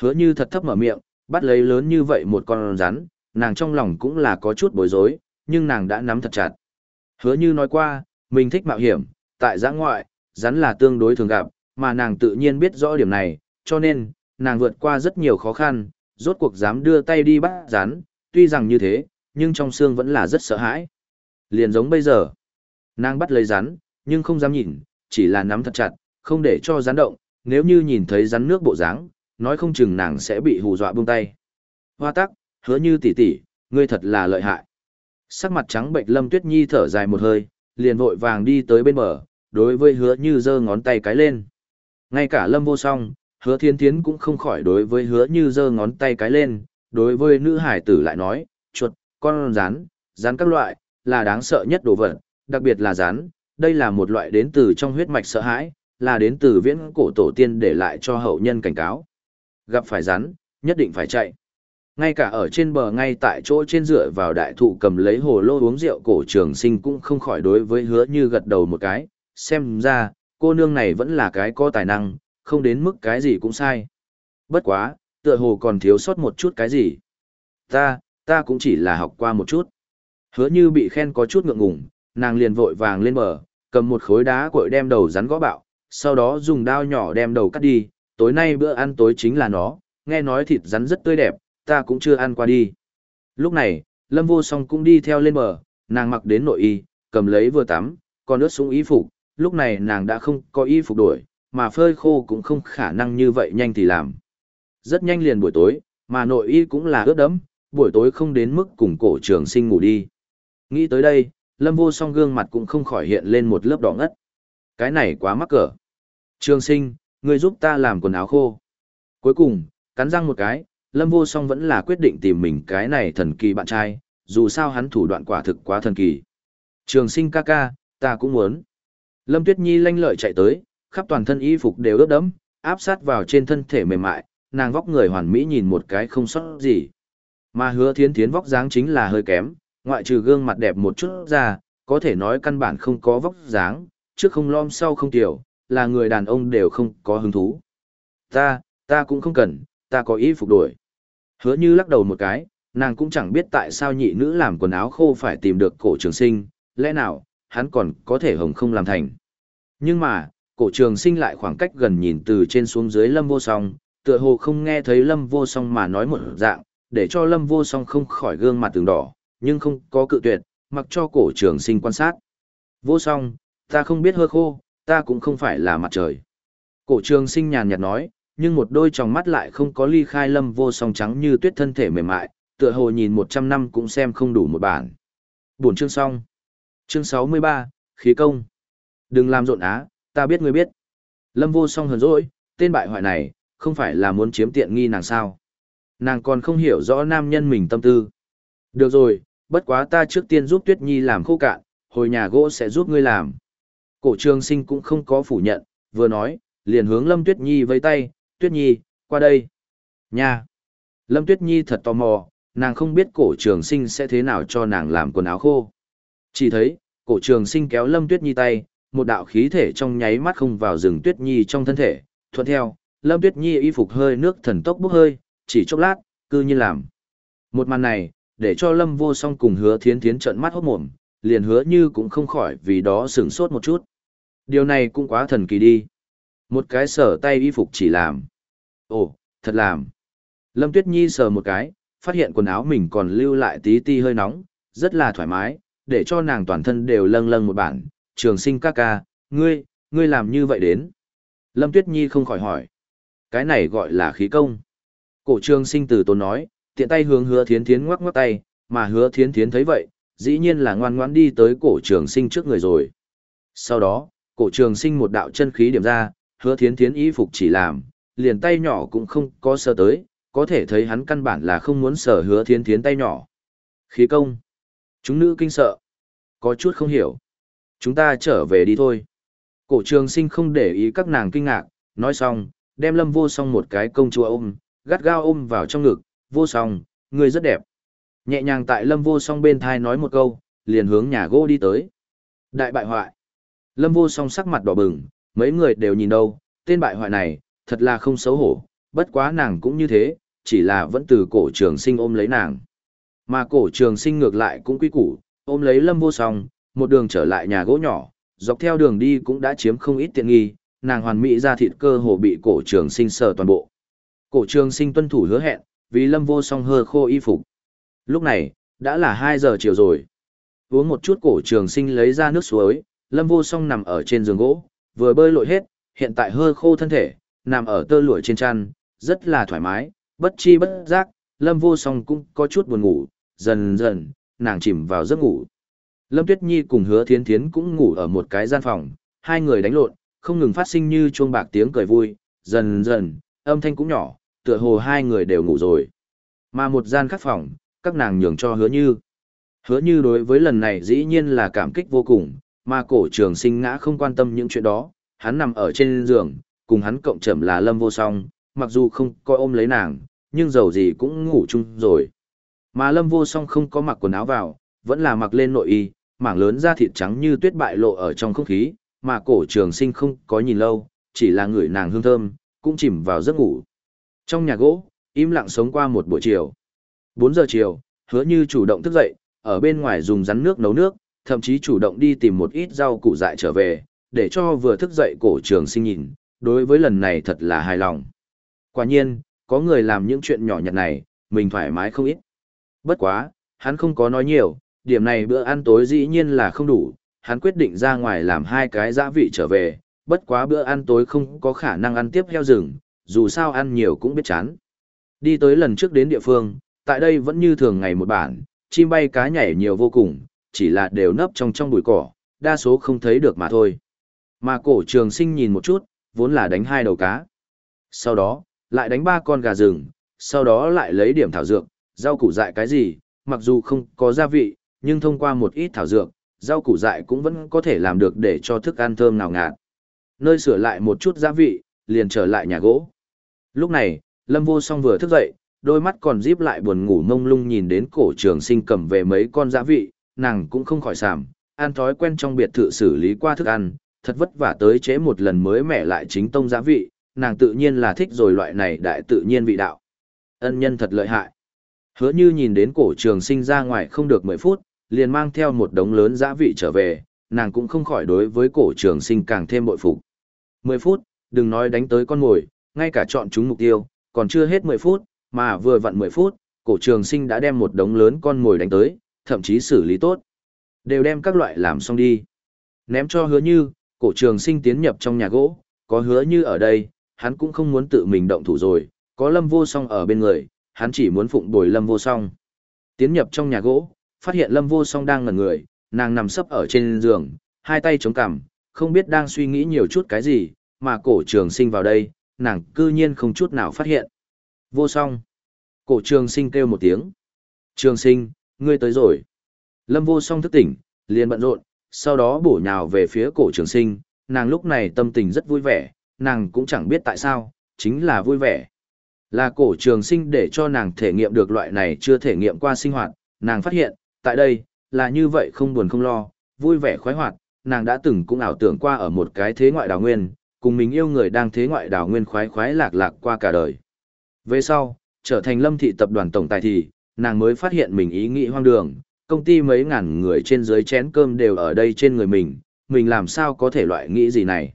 Hứa như thật thấp mở miệng, bắt lấy lớn như vậy một con rắn, nàng trong lòng cũng là có chút bối rối, nhưng nàng đã nắm thật chặt. Hứa như nói qua, mình thích mạo hiểm, tại giã ngoại, rắn là tương đối thường gặp, mà nàng tự nhiên biết rõ điểm này, cho nên, nàng vượt qua rất nhiều khó khăn, rốt cuộc dám đưa tay đi bắt rắn, tuy rằng như thế, nhưng trong xương vẫn là rất sợ hãi. Liền giống bây giờ, nàng bắt lấy rắn, nhưng không dám nhìn, chỉ là nắm thật chặt, không để cho rắn động, nếu như nhìn thấy rắn nước bộ dáng, nói không chừng nàng sẽ bị hù dọa buông tay. Hoa tắc, hứa như tỷ tỷ, ngươi thật là lợi hại. Sắc mặt trắng bệnh Lâm Tuyết Nhi thở dài một hơi, liền vội vàng đi tới bên bờ, đối với hứa như giơ ngón tay cái lên. Ngay cả Lâm vô song, Hứa thiên thiến cũng không khỏi đối với hứa như giơ ngón tay cái lên, đối với nữ hải tử lại nói, chuột, con rắn, rắn các loại, là đáng sợ nhất đồ vật, đặc biệt là rắn, đây là một loại đến từ trong huyết mạch sợ hãi, là đến từ viễn cổ tổ tiên để lại cho hậu nhân cảnh cáo. Gặp phải rắn, nhất định phải chạy. Ngay cả ở trên bờ ngay tại chỗ trên dựa vào đại thụ cầm lấy hồ lô uống rượu cổ trường sinh cũng không khỏi đối với hứa như gật đầu một cái, xem ra, cô nương này vẫn là cái có tài năng, không đến mức cái gì cũng sai. Bất quá, tựa hồ còn thiếu sót một chút cái gì. Ta, ta cũng chỉ là học qua một chút. Hứa như bị khen có chút ngượng ngùng, nàng liền vội vàng lên bờ, cầm một khối đá cội đem đầu rắn gõ bạo, sau đó dùng dao nhỏ đem đầu cắt đi, tối nay bữa ăn tối chính là nó, nghe nói thịt rắn rất tươi đẹp, ta cũng chưa ăn qua đi. Lúc này, Lâm Vô Song cũng đi theo lên bờ, nàng mặc đến nội y, cầm lấy vừa tắm, còn ướt xuống y phục, lúc này nàng đã không có y phục đổi, mà phơi khô cũng không khả năng như vậy nhanh thì làm. Rất nhanh liền buổi tối, mà nội y cũng là ướt đẫm, buổi tối không đến mức cùng cổ trường sinh ngủ đi. Nghĩ tới đây, Lâm Vô Song gương mặt cũng không khỏi hiện lên một lớp đỏ ngất. Cái này quá mắc cỡ. Trường sinh, ngươi giúp ta làm quần áo khô. Cuối cùng, cắn răng một cái, Lâm Vô Song vẫn là quyết định tìm mình cái này thần kỳ bạn trai, dù sao hắn thủ đoạn quả thực quá thần kỳ. Trường sinh ca ca, ta cũng muốn. Lâm Tuyết Nhi lanh lợi chạy tới, khắp toàn thân y phục đều ướt đẫm, áp sát vào trên thân thể mềm mại, nàng vóc người hoàn mỹ nhìn một cái không sót gì. Mà hứa thiến thiến vóc dáng chính là hơi kém, ngoại trừ gương mặt đẹp một chút ra, có thể nói căn bản không có vóc dáng, trước không lom sau không tiểu, là người đàn ông đều không có hứng thú. Ta, ta cũng không cần, ta có y phục đổi. Hứa như lắc đầu một cái, nàng cũng chẳng biết tại sao nhị nữ làm quần áo khô phải tìm được cổ trường sinh, lẽ nào, hắn còn có thể hồng không làm thành. Nhưng mà, cổ trường sinh lại khoảng cách gần nhìn từ trên xuống dưới lâm vô song, tựa hồ không nghe thấy lâm vô song mà nói một dạng, để cho lâm vô song không khỏi gương mặt tường đỏ, nhưng không có cự tuyệt, mặc cho cổ trường sinh quan sát. Vô song, ta không biết hơ khô, ta cũng không phải là mặt trời. Cổ trường sinh nhàn nhạt nói, nhưng một đôi tròng mắt lại không có ly khai lâm vô song trắng như tuyết thân thể mềm mại, tựa hồ nhìn một trăm năm cũng xem không đủ một bản. Buổi chương xong. Chương sáu mươi ba, khí công. Đừng làm rộn á, ta biết ngươi biết. Lâm vô song hờn dỗi, tên bại hoại này, không phải là muốn chiếm tiện nghi nàng sao. Nàng còn không hiểu rõ nam nhân mình tâm tư. Được rồi, bất quá ta trước tiên giúp Tuyết Nhi làm khô cạn, hồi nhà gỗ sẽ giúp ngươi làm. Cổ trường sinh cũng không có phủ nhận, vừa nói, liền hướng Lâm Tuyết Nhi vây tay, Tuyết Nhi, qua đây. Nha! Lâm Tuyết Nhi thật tò mò, nàng không biết cổ trường sinh sẽ thế nào cho nàng làm quần áo khô. Chỉ thấy, cổ trường sinh kéo Lâm Tuyết Nhi tay, một đạo khí thể trong nháy mắt không vào rừng Tuyết Nhi trong thân thể, thuận theo, Lâm Tuyết Nhi y phục hơi nước thần tốc bốc hơi, chỉ chốc lát, cư nhiên làm. Một màn này, để cho Lâm Vô Song cùng Hứa Thiến Thiến trợn mắt hốt mồm, liền hứa như cũng không khỏi vì đó sửng sốt một chút. Điều này cũng quá thần kỳ đi. Một cái sở tay y phục chỉ làm. Ồ, thật làm. Lâm Tuyết Nhi sờ một cái, phát hiện quần áo mình còn lưu lại tí ti hơi nóng, rất là thoải mái, để cho nàng toàn thân đều lâng lâng một bản. Trường sinh ca ca, ngươi, ngươi làm như vậy đến. Lâm Tuyết Nhi không khỏi hỏi. Cái này gọi là khí công. Cổ trường sinh từ tốn nói, tiện tay hướng hứa thiến thiến ngoắc ngoắc tay, mà hứa thiến thiến thấy vậy, dĩ nhiên là ngoan ngoãn đi tới cổ trường sinh trước người rồi. Sau đó, cổ trường sinh một đạo chân khí điểm ra, hứa thiến thiến y phục chỉ làm, liền tay nhỏ cũng không có sơ tới, có thể thấy hắn căn bản là không muốn sở hứa thiến thiến tay nhỏ. Khí công. Chúng nữ kinh sợ. Có chút không hiểu. Chúng ta trở về đi thôi. Cổ trường sinh không để ý các nàng kinh ngạc, nói xong, đem lâm vô song một cái công chúa ôm, gắt gao ôm vào trong ngực, vô song, người rất đẹp. Nhẹ nhàng tại lâm vô song bên thai nói một câu, liền hướng nhà gỗ đi tới. Đại bại hoại. Lâm vô song sắc mặt đỏ bừng, mấy người đều nhìn đâu, tên bại hoại này, thật là không xấu hổ, bất quá nàng cũng như thế, chỉ là vẫn từ cổ trường sinh ôm lấy nàng. Mà cổ trường sinh ngược lại cũng quy củ, ôm lấy lâm vô song, một đường trở lại nhà gỗ nhỏ, dọc theo đường đi cũng đã chiếm không ít tiện nghi, nàng hoàn mỹ ra thịt cơ hồ bị cổ trường sinh sờ toàn bộ. Cổ trường sinh tuân thủ hứa hẹn, vì lâm vô song hơ khô y phục. Lúc này, đã là 2 giờ chiều rồi. Uống một chút cổ trường sinh lấy ra nước suối, lâm vô song nằm ở trên giường gỗ, vừa bơi lội hết, hiện tại hơi khô thân thể, nằm ở tơ lụa trên chăn, rất là thoải mái, bất chi bất giác, lâm vô song cũng có chút buồn ngủ, dần dần, nàng chìm vào giấc ngủ. Lâm Tuyết Nhi cùng hứa thiến thiến cũng ngủ ở một cái gian phòng, hai người đánh lộn, không ngừng phát sinh như chuông bạc tiếng cười vui, dần dần, âm thanh cũng nhỏ, tựa hồ hai người đều ngủ rồi. Mà một gian khác phòng, các nàng nhường cho hứa như. Hứa như đối với lần này dĩ nhiên là cảm kích vô cùng, mà cổ trường sinh ngã không quan tâm những chuyện đó, hắn nằm ở trên giường, cùng hắn cộng trầm là lâm vô song, mặc dù không coi ôm lấy nàng, nhưng dầu gì cũng ngủ chung rồi. Mà lâm vô song không có mặc quần áo vào, vẫn là mặc lên nội y, mảng lớn da thịt trắng như tuyết bại lộ ở trong không khí, mà cổ trường sinh không có nhìn lâu, chỉ là người nàng hương thơm, cũng chìm vào giấc ngủ. Trong nhà gỗ, im lặng sống qua một buổi chiều. 4 giờ chiều, hứa như chủ động thức dậy, ở bên ngoài dùng rắn nước nấu nước, thậm chí chủ động đi tìm một ít rau củ dại trở về, để cho vừa thức dậy cổ trường sinh nhìn, đối với lần này thật là hài lòng. Quả nhiên, có người làm những chuyện nhỏ nhặt này, mình thoải mái không ít. Bất quá, hắn không có nói nhiều, điểm này bữa ăn tối dĩ nhiên là không đủ, hắn quyết định ra ngoài làm hai cái dã vị trở về, bất quá bữa ăn tối không có khả năng ăn tiếp heo rừng, dù sao ăn nhiều cũng biết chán. Đi tới lần trước đến địa phương, tại đây vẫn như thường ngày một bản, chim bay cá nhảy nhiều vô cùng, chỉ là đều nấp trong trong bụi cỏ, đa số không thấy được mà thôi. Mà cổ trường sinh nhìn một chút, vốn là đánh hai đầu cá. Sau đó, lại đánh ba con gà rừng, sau đó lại lấy điểm thảo dược, rau củ dại cái gì, mặc dù không có gia vị, nhưng thông qua một ít thảo dược, rau củ dại cũng vẫn có thể làm được để cho thức ăn thơm nào ngạt. Nơi sửa lại một chút gia vị, liền trở lại nhà gỗ. Lúc này, Lâm Vô Song vừa thức dậy, đôi mắt còn díp lại buồn ngủ mông lung nhìn đến cổ trường sinh cầm về mấy con gia vị, nàng cũng không khỏi sảm, ăn thói quen trong biệt thự xử lý qua thức ăn, thật vất vả tới chế một lần mới mẻ lại chính tông giá vị, nàng tự nhiên là thích rồi loại này đại tự nhiên vị đạo. Ân nhân thật lợi hại. Hứa như nhìn đến cổ trường sinh ra ngoài không được 10 phút, liền mang theo một đống lớn giá vị trở về, nàng cũng không khỏi đối với cổ trường sinh càng thêm bội phục. 10 phút, đừng nói đánh tới con mồi, ngay cả chọn chúng mục tiêu, còn chưa hết 10 phút, mà vừa vặn 10 phút, cổ trường sinh đã đem một đống lớn con mồi đánh tới, thậm chí xử lý tốt. Đều đem các loại làm xong đi. Ném cho hứa như, cổ trường sinh tiến nhập trong nhà gỗ, có hứa như ở đây, hắn cũng không muốn tự mình động thủ rồi, có lâm vô song ở bên người, hắn chỉ muốn phụng bồi lâm vô song. Tiến nhập trong nhà gỗ, phát hiện lâm vô song đang ngẩn người, nàng nằm sấp ở trên giường, hai tay chống cằm, không biết đang suy nghĩ nhiều chút cái gì, mà cổ trường sinh vào đây, nàng cư nhiên không chút nào phát hiện. Vô song. Cổ trường sinh kêu một tiếng. Trường sinh, ngươi tới rồi. Lâm vô song thức tỉnh, liền bận rộn, sau đó bổ nhào về phía cổ trường sinh, nàng lúc này tâm tình rất vui vẻ, nàng cũng chẳng biết tại sao, chính là vui vẻ. Là cổ trường sinh để cho nàng thể nghiệm được loại này chưa thể nghiệm qua sinh hoạt, nàng phát hiện, tại đây, là như vậy không buồn không lo, vui vẻ khoái hoạt, nàng đã từng cũng ảo tưởng qua ở một cái thế ngoại đào nguyên, cùng mình yêu người đang thế ngoại đào nguyên khoái khoái lạc lạc qua cả đời. Về sau, trở thành lâm thị tập đoàn tổng tài thì, nàng mới phát hiện mình ý nghĩ hoang đường, công ty mấy ngàn người trên dưới chén cơm đều ở đây trên người mình, mình làm sao có thể loại nghĩ gì này.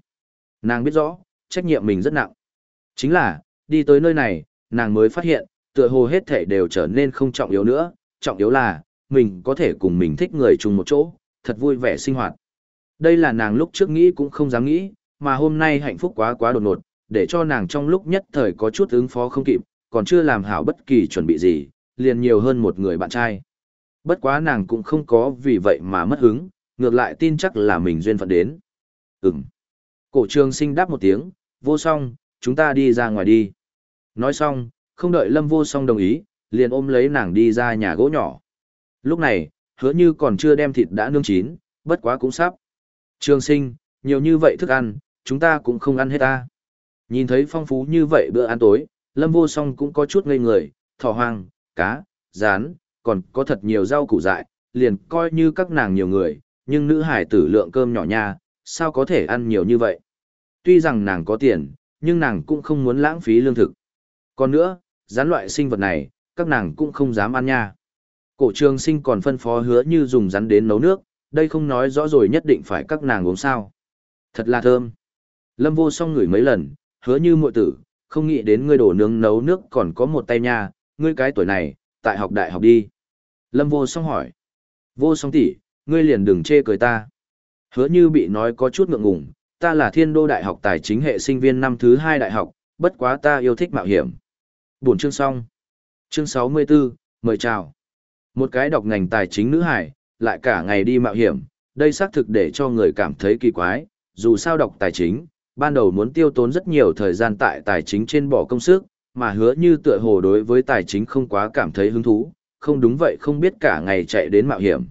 Nàng biết rõ, trách nhiệm mình rất nặng. Chính là, đi tới nơi này, nàng mới phát hiện, tựa hồ hết thể đều trở nên không trọng yếu nữa, trọng yếu là, mình có thể cùng mình thích người chung một chỗ, thật vui vẻ sinh hoạt. Đây là nàng lúc trước nghĩ cũng không dám nghĩ, mà hôm nay hạnh phúc quá quá đột ngột, để cho nàng trong lúc nhất thời có chút ứng phó không kịp, còn chưa làm hảo bất kỳ chuẩn bị gì, liền nhiều hơn một người bạn trai. Bất quá nàng cũng không có vì vậy mà mất hứng, ngược lại tin chắc là mình duyên phận đến. Ừm. Cổ trường sinh đáp một tiếng, vô song, chúng ta đi ra ngoài đi. Nói xong, không đợi lâm vô song đồng ý, liền ôm lấy nàng đi ra nhà gỗ nhỏ. Lúc này, hứa như còn chưa đem thịt đã nương chín, bất quá cũng sắp. Trường sinh, nhiều như vậy thức ăn, chúng ta cũng không ăn hết ta. Nhìn thấy phong phú như vậy bữa ăn tối, lâm vô song cũng có chút ngây người, thỏ hoàng cá, rán, còn có thật nhiều rau củ dại, liền coi như các nàng nhiều người, nhưng nữ hải tử lượng cơm nhỏ nha, sao có thể ăn nhiều như vậy. Tuy rằng nàng có tiền, nhưng nàng cũng không muốn lãng phí lương thực. Còn nữa, rán loại sinh vật này, các nàng cũng không dám ăn nha. Cổ trường sinh còn phân phó hứa như dùng rắn đến nấu nước, đây không nói rõ rồi nhất định phải các nàng uống sao. Thật là thơm. Lâm vô song ngửi mấy lần, hứa như muội tử, không nghĩ đến ngươi đổ nướng nấu nước còn có một tay nha, ngươi cái tuổi này, tại học đại học đi. Lâm vô song hỏi. Vô song tỷ, ngươi liền đừng chê cười ta. Hứa như bị nói có chút ngượng ngùng, ta là thiên đô đại học tài chính hệ sinh viên năm thứ hai đại học, bất quá ta yêu thích mạo hiểm. Buổi chương xong. Chương 64, mời chào. Một cái đọc ngành tài chính nữ hải, lại cả ngày đi mạo hiểm, đây xác thực để cho người cảm thấy kỳ quái, dù sao đọc tài chính, ban đầu muốn tiêu tốn rất nhiều thời gian tại tài chính trên bỏ công sức, mà hứa như tựa hồ đối với tài chính không quá cảm thấy hứng thú, không đúng vậy không biết cả ngày chạy đến mạo hiểm.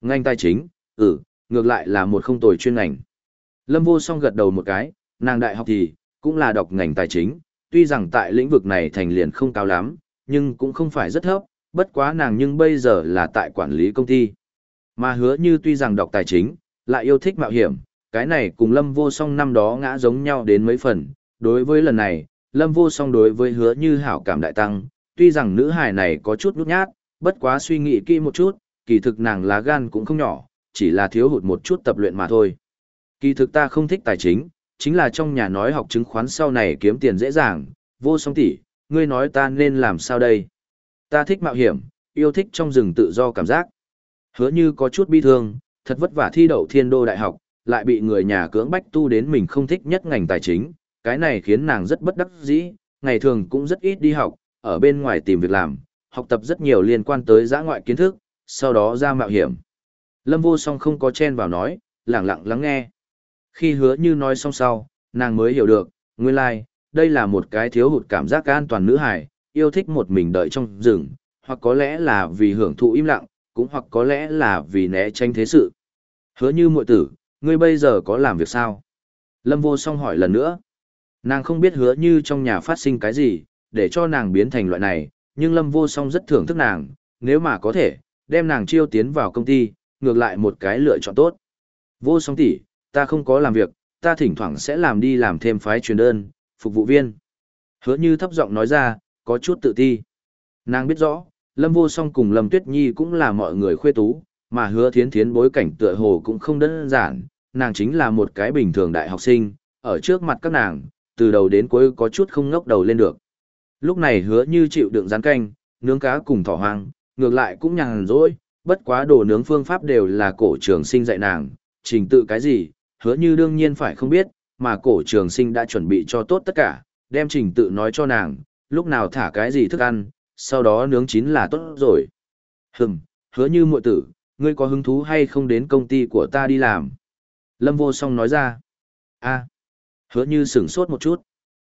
Ngành tài chính, ừ, ngược lại là một không tồi chuyên ngành. Lâm vô song gật đầu một cái, nàng đại học thì, cũng là đọc ngành tài chính, tuy rằng tại lĩnh vực này thành liền không cao lắm, nhưng cũng không phải rất thấp, bất quá nàng nhưng bây giờ là tại quản lý công ty. Mà hứa như tuy rằng đọc tài chính, lại yêu thích mạo hiểm, cái này cùng Lâm Vô Song năm đó ngã giống nhau đến mấy phần. Đối với lần này, Lâm Vô Song đối với hứa như hảo cảm đại tăng, tuy rằng nữ hài này có chút nút nhát, bất quá suy nghĩ kỹ một chút, kỳ thực nàng lá gan cũng không nhỏ, chỉ là thiếu hụt một chút tập luyện mà thôi. Kỳ thực ta không thích tài chính, chính là trong nhà nói học chứng khoán sau này kiếm tiền dễ dàng, vô song tỷ, ngươi nói ta nên làm sao đây? Ta thích mạo hiểm, yêu thích trong rừng tự do cảm giác. Hứa như có chút bi thương, thật vất vả thi đậu thiên đô đại học, lại bị người nhà cưỡng bách tu đến mình không thích nhất ngành tài chính, cái này khiến nàng rất bất đắc dĩ, ngày thường cũng rất ít đi học, ở bên ngoài tìm việc làm, học tập rất nhiều liên quan tới giã ngoại kiến thức, sau đó ra mạo hiểm. Lâm vô song không có chen vào nói, lặng lặng lắng nghe. Khi hứa như nói xong sau, nàng mới hiểu được, nguyên lai, like, đây là một cái thiếu hụt cảm giác an toàn nữ hài, yêu thích một mình đợi trong rừng, hoặc có lẽ là vì hưởng thụ im lặng, cũng hoặc có lẽ là vì né tránh thế sự. Hứa như muội tử, ngươi bây giờ có làm việc sao? Lâm vô song hỏi lần nữa. Nàng không biết hứa như trong nhà phát sinh cái gì, để cho nàng biến thành loại này, nhưng Lâm vô song rất thưởng thức nàng, nếu mà có thể, đem nàng chiêu tiến vào công ty, ngược lại một cái lựa chọn tốt. Vô song tỷ, ta không có làm việc, ta thỉnh thoảng sẽ làm đi làm thêm phái truyền đơn, phục vụ viên. Hứa như thấp giọng nói ra, có chút tự ti. Nàng biết rõ, Lâm Vô Song cùng Lâm Tuyết Nhi cũng là mọi người khuê tú, mà hứa thiến thiến bối cảnh tựa hồ cũng không đơn giản, nàng chính là một cái bình thường đại học sinh, ở trước mặt các nàng, từ đầu đến cuối có chút không ngốc đầu lên được. Lúc này hứa như chịu đựng rán canh, nướng cá cùng thỏ hoang, ngược lại cũng nhàn rỗi, bất quá đồ nướng phương pháp đều là cổ trường sinh dạy nàng, trình tự cái gì, hứa như đương nhiên phải không biết, mà cổ trường sinh đã chuẩn bị cho tốt tất cả, đem trình tự nói cho nàng, lúc nào thả cái gì thức ăn, sau đó nướng chín là tốt rồi. Hừm, hứa như muội tử, ngươi có hứng thú hay không đến công ty của ta đi làm? Lâm vô song nói ra. a hứa như sửng sốt một chút.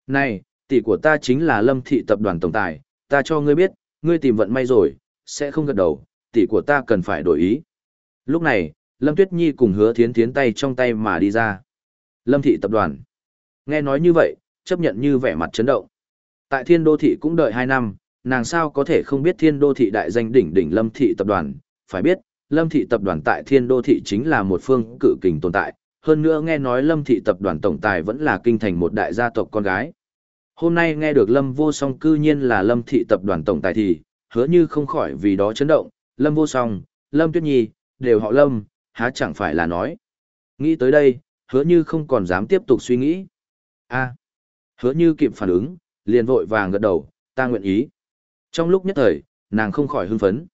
Này, tỷ của ta chính là lâm thị tập đoàn tổng tài, ta cho ngươi biết, ngươi tìm vận may rồi, sẽ không gật đầu, tỷ của ta cần phải đổi ý. Lúc này, Lâm Tuyết Nhi cùng hứa thiến thiến tay trong tay mà đi ra. Lâm thị tập đoàn. Nghe nói như vậy, chấp nhận như vẻ mặt chấn động. Tại thiên đô thị cũng đợi 2 năm, nàng sao có thể không biết thiên đô thị đại danh đỉnh đỉnh lâm thị tập đoàn, phải biết, lâm thị tập đoàn tại thiên đô thị chính là một phương cự kình tồn tại, hơn nữa nghe nói lâm thị tập đoàn tổng tài vẫn là kinh thành một đại gia tộc con gái. Hôm nay nghe được lâm vô song cư nhiên là lâm thị tập đoàn tổng tài thì, hứa như không khỏi vì đó chấn động, lâm vô song, lâm tuyết nhi, đều họ lâm, há chẳng phải là nói. Nghĩ tới đây, hứa như không còn dám tiếp tục suy nghĩ. a hứa như kịp phản ứng, liền vội vàng gật đầu, ta nguyện ý. Trong lúc nhất thời, nàng không khỏi hưng phấn.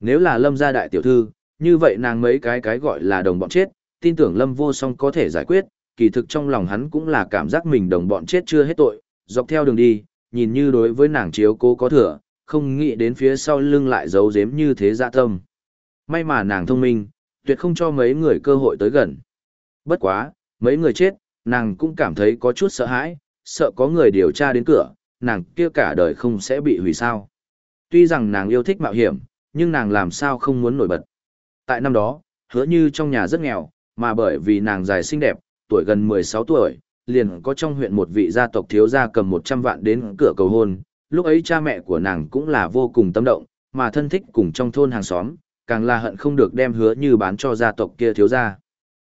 Nếu là lâm gia đại tiểu thư, như vậy nàng mấy cái cái gọi là đồng bọn chết, tin tưởng lâm vô song có thể giải quyết, kỳ thực trong lòng hắn cũng là cảm giác mình đồng bọn chết chưa hết tội, dọc theo đường đi, nhìn như đối với nàng chiếu cố có thừa, không nghĩ đến phía sau lưng lại giấu giếm như thế dạ tâm. May mà nàng thông minh, tuyệt không cho mấy người cơ hội tới gần. Bất quá, mấy người chết, nàng cũng cảm thấy có chút sợ hãi, sợ có người điều tra đến cửa, nàng kia cả đời không sẽ bị hủy sao. Tuy rằng nàng yêu thích mạo hiểm, nhưng nàng làm sao không muốn nổi bật. Tại năm đó, hứa như trong nhà rất nghèo, mà bởi vì nàng dài xinh đẹp, tuổi gần 16 tuổi, liền có trong huyện một vị gia tộc thiếu gia cầm 100 vạn đến cửa cầu hôn. Lúc ấy cha mẹ của nàng cũng là vô cùng tâm động, mà thân thích cùng trong thôn hàng xóm, càng là hận không được đem hứa như bán cho gia tộc kia thiếu gia.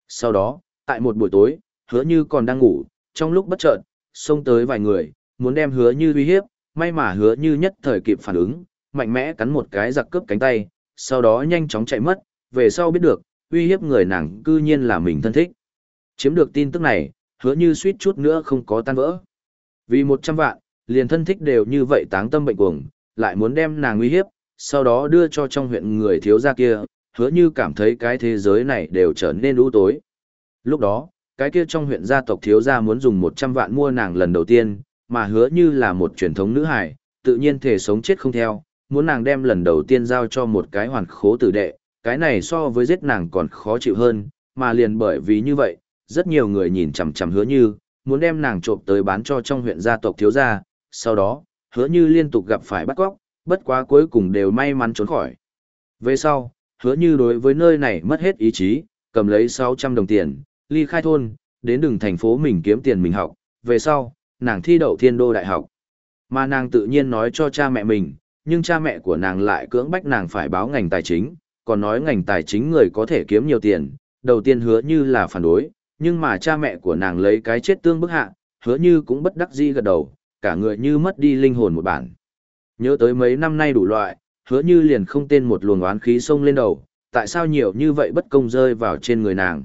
Sau đó, tại một buổi tối, hứa như còn đang ngủ, trong lúc bất chợt, xông tới vài người, muốn đem hứa như uy hiếp, may mà hứa như nhất thời kịp phản ứng, mạnh mẽ cắn một cái giặc cướp cánh tay, sau đó nhanh chóng chạy mất, về sau biết được, uy hiếp người nàng cư nhiên là mình thân thích. Chiếm được tin tức này, hứa như suýt chút nữa không có tan vỡ. Vì 100 vạn, liền thân thích đều như vậy táng tâm bệnh cuồng, lại muốn đem nàng uy hiếp, sau đó đưa cho trong huyện người thiếu gia kia, hứa như cảm thấy cái thế giới này đều trở nên u tối. Lúc đó, cái kia trong huyện gia tộc thiếu gia muốn dùng 100 vạn mua nàng lần đầu tiên, mà hứa như là một truyền thống nữ hài, tự nhiên thể sống chết không theo, muốn nàng đem lần đầu tiên giao cho một cái hoàn khố tử đệ, cái này so với giết nàng còn khó chịu hơn, mà liền bởi vì như vậy, rất nhiều người nhìn chằm chằm hứa như, muốn đem nàng trộm tới bán cho trong huyện gia tộc thiếu gia, sau đó, hứa như liên tục gặp phải bắt cóc, bất quá cuối cùng đều may mắn trốn khỏi. Về sau, hứa như đối với nơi này mất hết ý chí, cầm lấy 600 đồng tiền, ly khai thôn, đến đường thành phố mình kiếm tiền mình học, về sau, nàng thi đậu thiên đô đại học. Mà nàng tự nhiên nói cho cha mẹ mình, nhưng cha mẹ của nàng lại cưỡng bách nàng phải báo ngành tài chính, còn nói ngành tài chính người có thể kiếm nhiều tiền, đầu tiên hứa như là phản đối, nhưng mà cha mẹ của nàng lấy cái chết tương bức hạ, hứa như cũng bất đắc dĩ gật đầu, cả người như mất đi linh hồn một bản. Nhớ tới mấy năm nay đủ loại, hứa như liền không tên một luồng oán khí sông lên đầu, tại sao nhiều như vậy bất công rơi vào trên người nàng.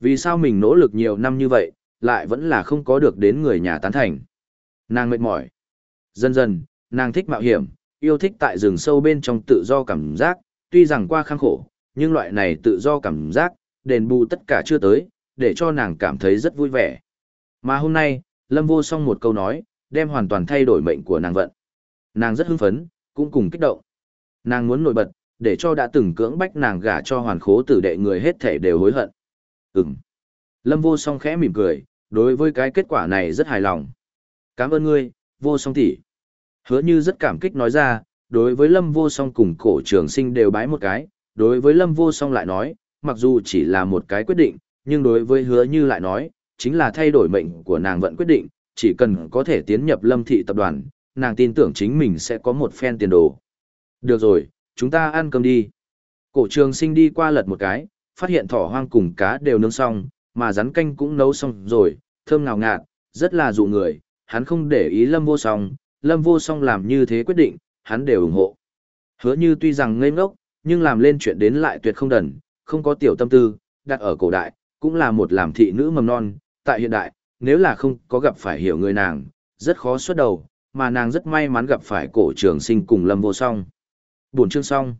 Vì sao mình nỗ lực nhiều năm như vậy, lại vẫn là không có được đến người nhà tán thành. Nàng mệt mỏi. Dần dần, nàng thích mạo hiểm, yêu thích tại rừng sâu bên trong tự do cảm giác, tuy rằng qua khang khổ, nhưng loại này tự do cảm giác, đền bù tất cả chưa tới, để cho nàng cảm thấy rất vui vẻ. Mà hôm nay, Lâm Vô song một câu nói, đem hoàn toàn thay đổi mệnh của nàng vận. Nàng rất hưng phấn, cũng cùng kích động. Nàng muốn nổi bật, để cho đã từng cưỡng bách nàng gả cho hoàn khố tử đệ người hết thể đều hối hận. Ừm. Lâm vô song khẽ mỉm cười, đối với cái kết quả này rất hài lòng. Cảm ơn ngươi, vô song tỷ. Hứa như rất cảm kích nói ra, đối với lâm vô song cùng cổ trường sinh đều bái một cái, đối với lâm vô song lại nói, mặc dù chỉ là một cái quyết định, nhưng đối với hứa như lại nói, chính là thay đổi mệnh của nàng vẫn quyết định, chỉ cần có thể tiến nhập lâm thị tập đoàn, nàng tin tưởng chính mình sẽ có một phen tiền đồ. Được rồi, chúng ta ăn cơm đi. Cổ trường sinh đi qua lật một cái, phát hiện thỏ hoang cùng cá đều nướng xong, mà rắn canh cũng nấu xong rồi, thơm ngào ngạt, rất là dụ người, hắn không để ý lâm vô song, lâm vô song làm như thế quyết định, hắn đều ủng hộ. Hứa như tuy rằng ngây ngốc, nhưng làm lên chuyện đến lại tuyệt không đần, không có tiểu tâm tư, đặt ở cổ đại, cũng là một làm thị nữ mầm non, tại hiện đại, nếu là không có gặp phải hiểu người nàng, rất khó xuất đầu, mà nàng rất may mắn gặp phải cổ trường sinh cùng lâm vô song. Buồn chương xong.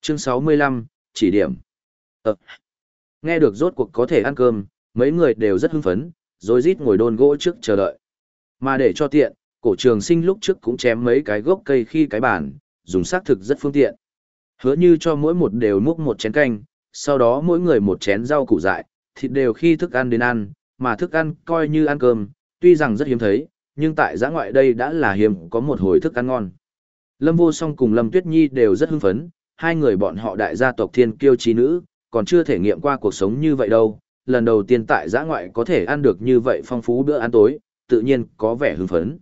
Chương 65, chỉ điểm. Ờ. Nghe được rốt cuộc có thể ăn cơm, mấy người đều rất hưng phấn, rồi rít ngồi đôn gỗ trước chờ đợi. Mà để cho tiện, cổ trường sinh lúc trước cũng chém mấy cái gốc cây khi cái bản, dùng xác thực rất phương tiện. Hứa như cho mỗi một đều múc một chén canh, sau đó mỗi người một chén rau củ dại, thịt đều khi thức ăn đến ăn, mà thức ăn coi như ăn cơm, tuy rằng rất hiếm thấy, nhưng tại giã ngoại đây đã là hiếm có một hồi thức ăn ngon. Lâm Vô Song cùng Lâm Tuyết Nhi đều rất hưng phấn, hai người bọn họ đại gia tộc thiên kiêu trí nữ, còn chưa thể nghiệm qua cuộc sống như vậy đâu, lần đầu tiên tại giã ngoại có thể ăn được như vậy phong phú bữa ăn tối, tự nhiên có vẻ hưng phấn.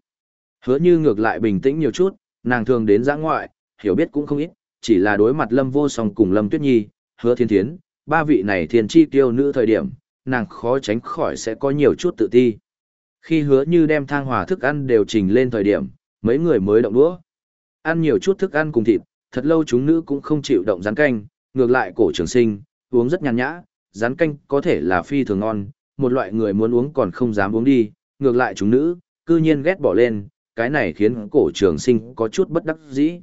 Hứa như ngược lại bình tĩnh nhiều chút, nàng thường đến giã ngoại, hiểu biết cũng không ít, chỉ là đối mặt Lâm Vô Song cùng Lâm Tuyết Nhi, hứa thiên thiến, ba vị này thiên chi tiêu nữ thời điểm, nàng khó tránh khỏi sẽ có nhiều chút tự ti. Khi hứa như đem thang hòa thức ăn đều trình lên thời điểm, mấy người mới động đũa. Ăn nhiều chút thức ăn cùng thịt, thật lâu chúng nữ cũng không chịu động rán canh, ngược lại cổ trường sinh, uống rất nhàn nhã, rán canh có thể là phi thường ngon, một loại người muốn uống còn không dám uống đi, ngược lại chúng nữ, cư nhiên ghét bỏ lên, cái này khiến cổ trường sinh có chút bất đắc dĩ.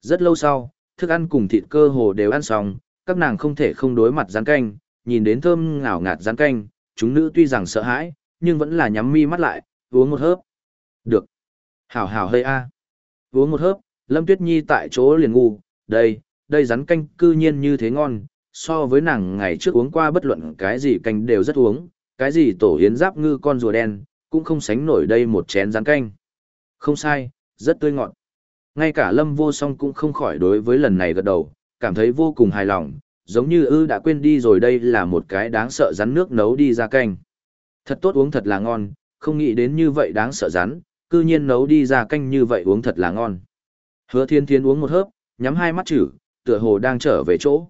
Rất lâu sau, thức ăn cùng thịt cơ hồ đều ăn xong, các nàng không thể không đối mặt rán canh, nhìn đến thơm ngào ngạt rán canh, chúng nữ tuy rằng sợ hãi, nhưng vẫn là nhắm mi mắt lại, uống một hớp. Được. Hảo hảo hơi a. Uống một hớp, Lâm Tuyết Nhi tại chỗ liền ngu, đây, đây rắn canh cư nhiên như thế ngon, so với nàng ngày trước uống qua bất luận cái gì canh đều rất uống, cái gì tổ yến giáp ngư con rùa đen, cũng không sánh nổi đây một chén rắn canh. Không sai, rất tươi ngọt. Ngay cả Lâm Vô Song cũng không khỏi đối với lần này gật đầu, cảm thấy vô cùng hài lòng, giống như ư đã quên đi rồi đây là một cái đáng sợ rắn nước nấu đi ra canh. Thật tốt uống thật là ngon, không nghĩ đến như vậy đáng sợ rắn, cư nhiên nấu đi ra canh như vậy uống thật là ngon. Hứa thiên thiên uống một hớp, nhắm hai mắt chữ, tựa hồ đang trở về chỗ.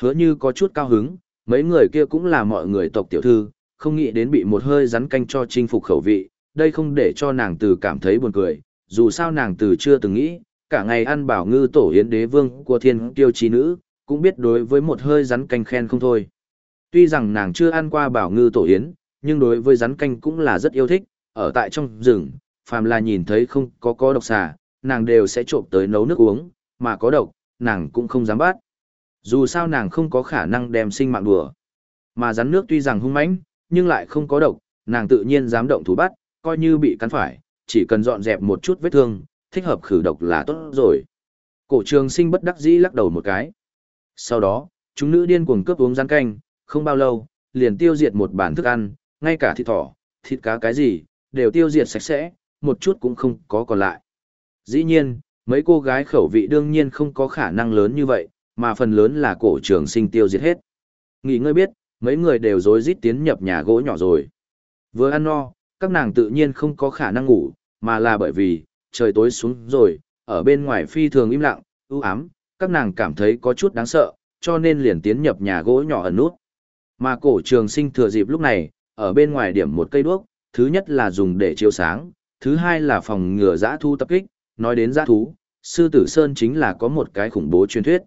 Hứa như có chút cao hứng, mấy người kia cũng là mọi người tộc tiểu thư, không nghĩ đến bị một hơi rắn canh cho chinh phục khẩu vị, đây không để cho nàng từ cảm thấy buồn cười, dù sao nàng từ chưa từng nghĩ, cả ngày ăn bảo ngư tổ yến đế vương của thiên tiêu trí nữ, cũng biết đối với một hơi rắn canh khen không thôi. Tuy rằng nàng chưa ăn qua bảo ngư tổ yến, nhưng đối với rắn canh cũng là rất yêu thích, ở tại trong rừng, phàm là nhìn thấy không có có độc xà, nàng đều sẽ trộm tới nấu nước uống, mà có độc, nàng cũng không dám bắt. Dù sao nàng không có khả năng đem sinh mạng đùa. Mà rắn nước tuy rằng hung mãnh, nhưng lại không có độc, nàng tự nhiên dám động thủ bắt, coi như bị cắn phải, chỉ cần dọn dẹp một chút vết thương, thích hợp khử độc là tốt rồi. Cổ trường sinh bất đắc dĩ lắc đầu một cái. Sau đó, chúng nữ điên cuồng cướp uống rắn canh, không bao lâu, liền tiêu diệt một bản thức ăn, ngay cả thịt thỏ, thịt cá cái gì, đều tiêu diệt sạch sẽ, một chút cũng không có còn lại. Dĩ nhiên, mấy cô gái khẩu vị đương nhiên không có khả năng lớn như vậy, mà phần lớn là cổ trường sinh tiêu diệt hết. Nghỉ ngơi biết, mấy người đều rối rít tiến nhập nhà gỗ nhỏ rồi. Vừa ăn no, các nàng tự nhiên không có khả năng ngủ, mà là bởi vì, trời tối xuống rồi, ở bên ngoài phi thường im lặng, ưu ám, các nàng cảm thấy có chút đáng sợ, cho nên liền tiến nhập nhà gỗ nhỏ ẩn nút. Mà cổ trường sinh thừa dịp lúc này, ở bên ngoài điểm một cây đuốc, thứ nhất là dùng để chiếu sáng, thứ hai là phòng ngừa giã thu tập kích, nói đến giã thú, sư tử sơn chính là có một cái khủng bố truyền thuyết.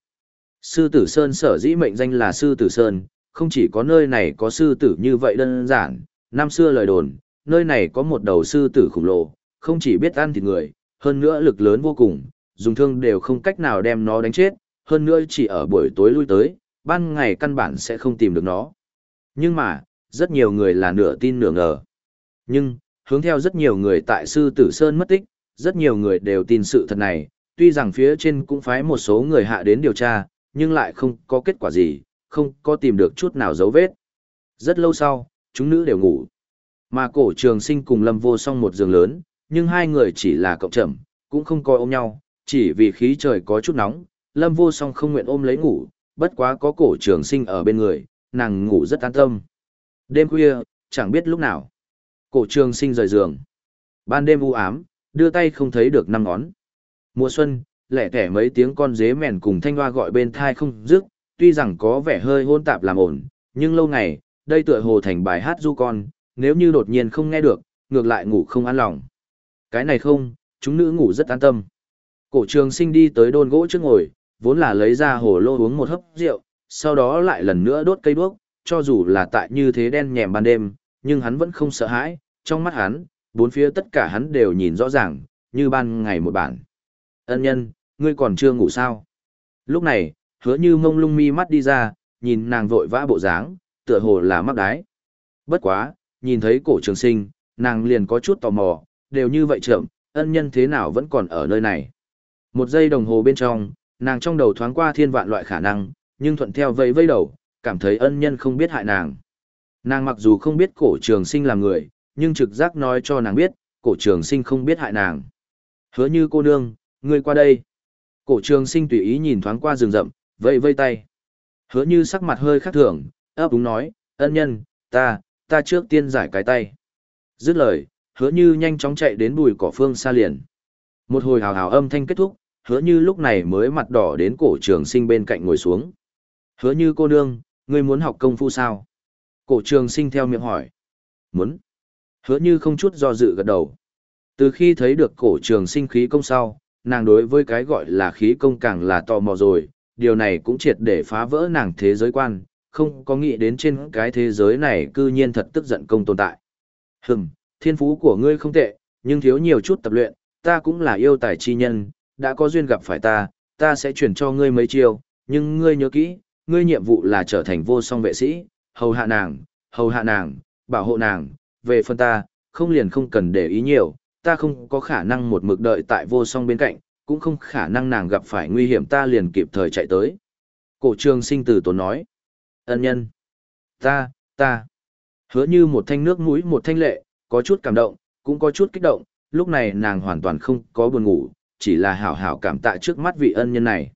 Sư tử sơn sở dĩ mệnh danh là sư tử sơn, không chỉ có nơi này có sư tử như vậy đơn giản, năm xưa lời đồn, nơi này có một đầu sư tử khổng lồ, không chỉ biết ăn thịt người, hơn nữa lực lớn vô cùng, dùng thương đều không cách nào đem nó đánh chết, hơn nữa chỉ ở buổi tối lui tới, ban ngày căn bản sẽ không tìm được nó. Nhưng mà, rất nhiều người là nửa tin nửa ngờ. Nhưng, hướng theo rất nhiều người tại sư tử Sơn mất tích, rất nhiều người đều tin sự thật này, tuy rằng phía trên cũng phái một số người hạ đến điều tra, nhưng lại không có kết quả gì, không có tìm được chút nào dấu vết. Rất lâu sau, chúng nữ đều ngủ. Mà cổ trường sinh cùng lâm vô song một giường lớn, nhưng hai người chỉ là cộng trầm, cũng không coi ôm nhau, chỉ vì khí trời có chút nóng, lâm vô song không nguyện ôm lấy ngủ, bất quá có cổ trường sinh ở bên người, nàng ngủ rất an tâm. Đêm khuya, chẳng biết lúc nào. Cổ trường sinh rời giường. Ban đêm u ám, đưa tay không thấy được năm ngón. Mùa xuân, lẻ tẻ mấy tiếng con dế mèn cùng thanh hoa gọi bên thai không dứt, tuy rằng có vẻ hơi hôn tạp làm ổn, nhưng lâu ngày, đây tựa hồ thành bài hát du con, nếu như đột nhiên không nghe được, ngược lại ngủ không an lòng. Cái này không, chúng nữ ngủ rất an tâm. Cổ trường sinh đi tới đôn gỗ trước ngồi, vốn là lấy ra hồ lô uống một hớp rượu, sau đó lại lần nữa đốt cây đuốc, cho dù là tại như thế đen nhèm ban đêm, nhưng hắn vẫn không sợ hãi, trong mắt hắn, bốn phía tất cả hắn đều nhìn rõ ràng, như ban ngày một bản. Ân nhân, ngươi còn chưa ngủ sao? Lúc này, hứa như mông lung mi mắt đi ra, nhìn nàng vội vã bộ dáng, tựa hồ là mắc đái. Bất quá, nhìn thấy cổ trường sinh, nàng liền có chút tò mò, đều như vậy chậm, ân nhân thế nào vẫn còn ở nơi này. Một giây đồng hồ bên trong, nàng trong đầu thoáng qua thiên vạn loại khả năng, nhưng thuận theo vây vây đầu, cảm thấy ân nhân không biết hại nàng. Nàng mặc dù không biết cổ trường sinh là người, nhưng trực giác nói cho nàng biết, cổ trường sinh không biết hại nàng. Hứa như cô nương, ngươi qua đây. Cổ trường sinh tùy ý nhìn thoáng qua rừng rậm, vây vây tay. Hứa như sắc mặt hơi khác thường, ấp úng nói, ân nhân, ta, ta trước tiên giải cái tay. Dứt lời, hứa như nhanh chóng chạy đến bùi cỏ phương xa liền. Một hồi hào hào âm thanh kết thúc, hứa như lúc này mới mặt đỏ đến cổ trường sinh bên cạnh ngồi xuống. Hứa như cô nương, ngươi muốn học công phu sao? Cổ trường sinh theo miệng hỏi. Muốn. Hứa như không chút do dự gật đầu. Từ khi thấy được cổ trường sinh khí công sau, nàng đối với cái gọi là khí công càng là tò mò rồi, điều này cũng triệt để phá vỡ nàng thế giới quan, không có nghĩ đến trên cái thế giới này cư nhiên thật tức giận công tồn tại. Hừm, thiên phú của ngươi không tệ, nhưng thiếu nhiều chút tập luyện, ta cũng là yêu tài chi nhân, đã có duyên gặp phải ta, ta sẽ chuyển cho ngươi mấy chiêu, nhưng ngươi nhớ kỹ, ngươi nhiệm vụ là trở thành vô song vệ sĩ, hầu hạ nàng, hầu hạ nàng, bảo hộ nàng, về phần ta, không liền không cần để ý nhiều, ta không có khả năng một mực đợi tại vô song bên cạnh, cũng không khả năng nàng gặp phải nguy hiểm ta liền kịp thời chạy tới. Cổ trường sinh từ tốn nói, ân nhân, ta, ta, hứa như một thanh nước mũi một thanh lệ, có chút cảm động, cũng có chút kích động, lúc này nàng hoàn toàn không có buồn ngủ, chỉ là hảo hảo cảm tạ trước mắt vị ân nhân này.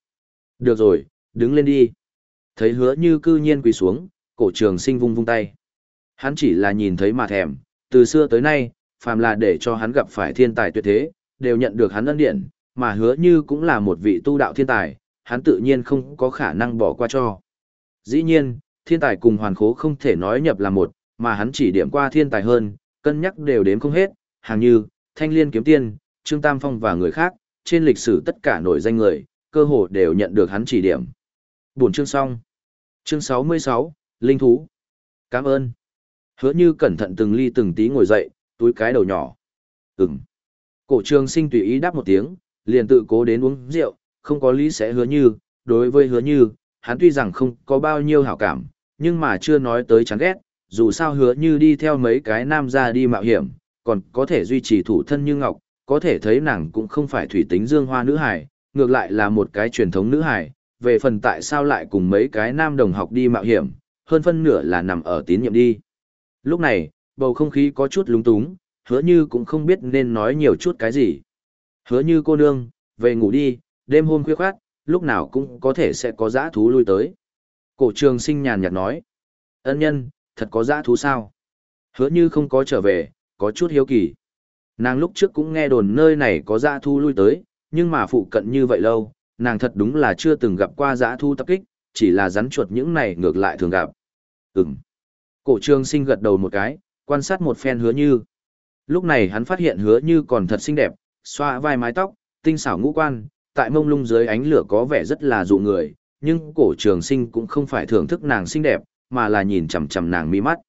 Được rồi, đứng lên đi. Thấy hứa như cư nhiên quỳ xuống, cổ trường sinh vung vung tay. Hắn chỉ là nhìn thấy mà thèm, từ xưa tới nay, phàm là để cho hắn gặp phải thiên tài tuyệt thế, đều nhận được hắn ân điện, mà hứa như cũng là một vị tu đạo thiên tài, hắn tự nhiên không có khả năng bỏ qua cho. Dĩ nhiên, thiên tài cùng hoàn khố không thể nói nhập là một, mà hắn chỉ điểm qua thiên tài hơn, cân nhắc đều đếm không hết, hàng như, thanh liên kiếm tiên, trương tam phong và người khác, trên lịch sử tất cả nổi danh người, cơ hồ đều nhận được hắn chỉ điểm. Buổi chương xong. Chương 66, Linh Thú. Cảm ơn. Hứa như cẩn thận từng ly từng tí ngồi dậy, túi cái đầu nhỏ. Ừm. Cổ trường sinh tùy ý đáp một tiếng, liền tự cố đến uống rượu, không có lý sẽ hứa như, đối với hứa như, hắn tuy rằng không có bao nhiêu hảo cảm, nhưng mà chưa nói tới chán ghét, dù sao hứa như đi theo mấy cái nam ra đi mạo hiểm, còn có thể duy trì thủ thân như ngọc, có thể thấy nàng cũng không phải thủy tính dương hoa nữ hải, ngược lại là một cái truyền thống nữ hải, về phần tại sao lại cùng mấy cái nam đồng học đi mạo hiểm, hơn phân nửa là nằm ở tín nhiệm đi. Lúc này, bầu không khí có chút lúng túng, hứa như cũng không biết nên nói nhiều chút cái gì. Hứa như cô nương, về ngủ đi, đêm hôm khuya khoát, lúc nào cũng có thể sẽ có dã thú lui tới. Cổ trường sinh nhàn nhạt nói. Ân nhân, thật có dã thú sao? Hứa như không có trở về, có chút hiếu kỳ. Nàng lúc trước cũng nghe đồn nơi này có dã thú lui tới, nhưng mà phụ cận như vậy lâu, nàng thật đúng là chưa từng gặp qua dã thú tập kích, chỉ là rắn chuột những này ngược lại thường gặp. Ừm. Cổ trường sinh gật đầu một cái, quan sát một phen hứa như. Lúc này hắn phát hiện hứa như còn thật xinh đẹp, xoa vai mái tóc, tinh xảo ngũ quan, tại mông lung dưới ánh lửa có vẻ rất là dụ người, nhưng cổ trường sinh cũng không phải thưởng thức nàng xinh đẹp, mà là nhìn chằm chằm nàng mi mắt.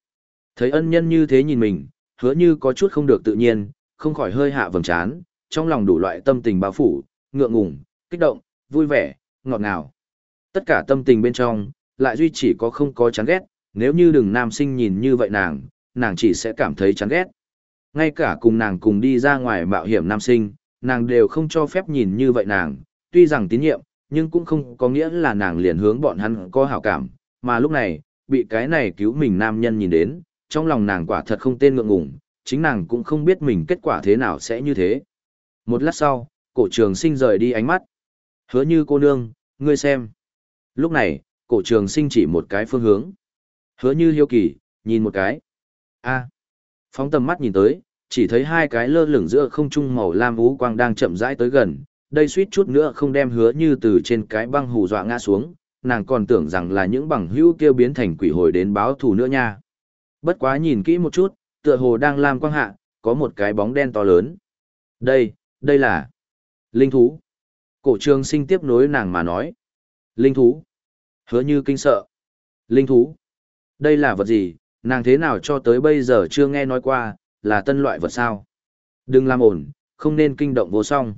Thấy ân nhân như thế nhìn mình, hứa như có chút không được tự nhiên, không khỏi hơi hạ vầng trán, trong lòng đủ loại tâm tình bao phủ, ngượng ngùng, kích động, vui vẻ, ngọt ngào. Tất cả tâm tình bên trong, lại duy chỉ có không có chán ghét, nếu như đừng nam sinh nhìn như vậy nàng, nàng chỉ sẽ cảm thấy chán ghét. Ngay cả cùng nàng cùng đi ra ngoài mạo hiểm nam sinh, nàng đều không cho phép nhìn như vậy nàng, tuy rằng tín nhiệm, nhưng cũng không có nghĩa là nàng liền hướng bọn hắn có hảo cảm, mà lúc này, bị cái này cứu mình nam nhân nhìn đến, trong lòng nàng quả thật không tên ngượng ngùng, chính nàng cũng không biết mình kết quả thế nào sẽ như thế. Một lát sau, cổ trường sinh rời đi ánh mắt. Hứa như cô nương, ngươi xem. Lúc này, cổ trường sinh chỉ một cái phương hướng. Hứa như hiếu kỳ, nhìn một cái. a phóng tầm mắt nhìn tới, chỉ thấy hai cái lơ lửng giữa không trung màu lam vũ quang đang chậm rãi tới gần. Đây suýt chút nữa không đem hứa như từ trên cái băng hù dọa ngã xuống, nàng còn tưởng rằng là những bằng hữu kêu biến thành quỷ hồi đến báo thù nữa nha. Bất quá nhìn kỹ một chút, tựa hồ đang lam quang hạ, có một cái bóng đen to lớn. Đây, đây là linh thú. Cổ trường sinh tiếp nối nàng mà nói. Linh thú. Hứa như kinh sợ. Linh thú. Đây là vật gì, nàng thế nào cho tới bây giờ chưa nghe nói qua, là tân loại vật sao. Đừng làm ổn, không nên kinh động vô song.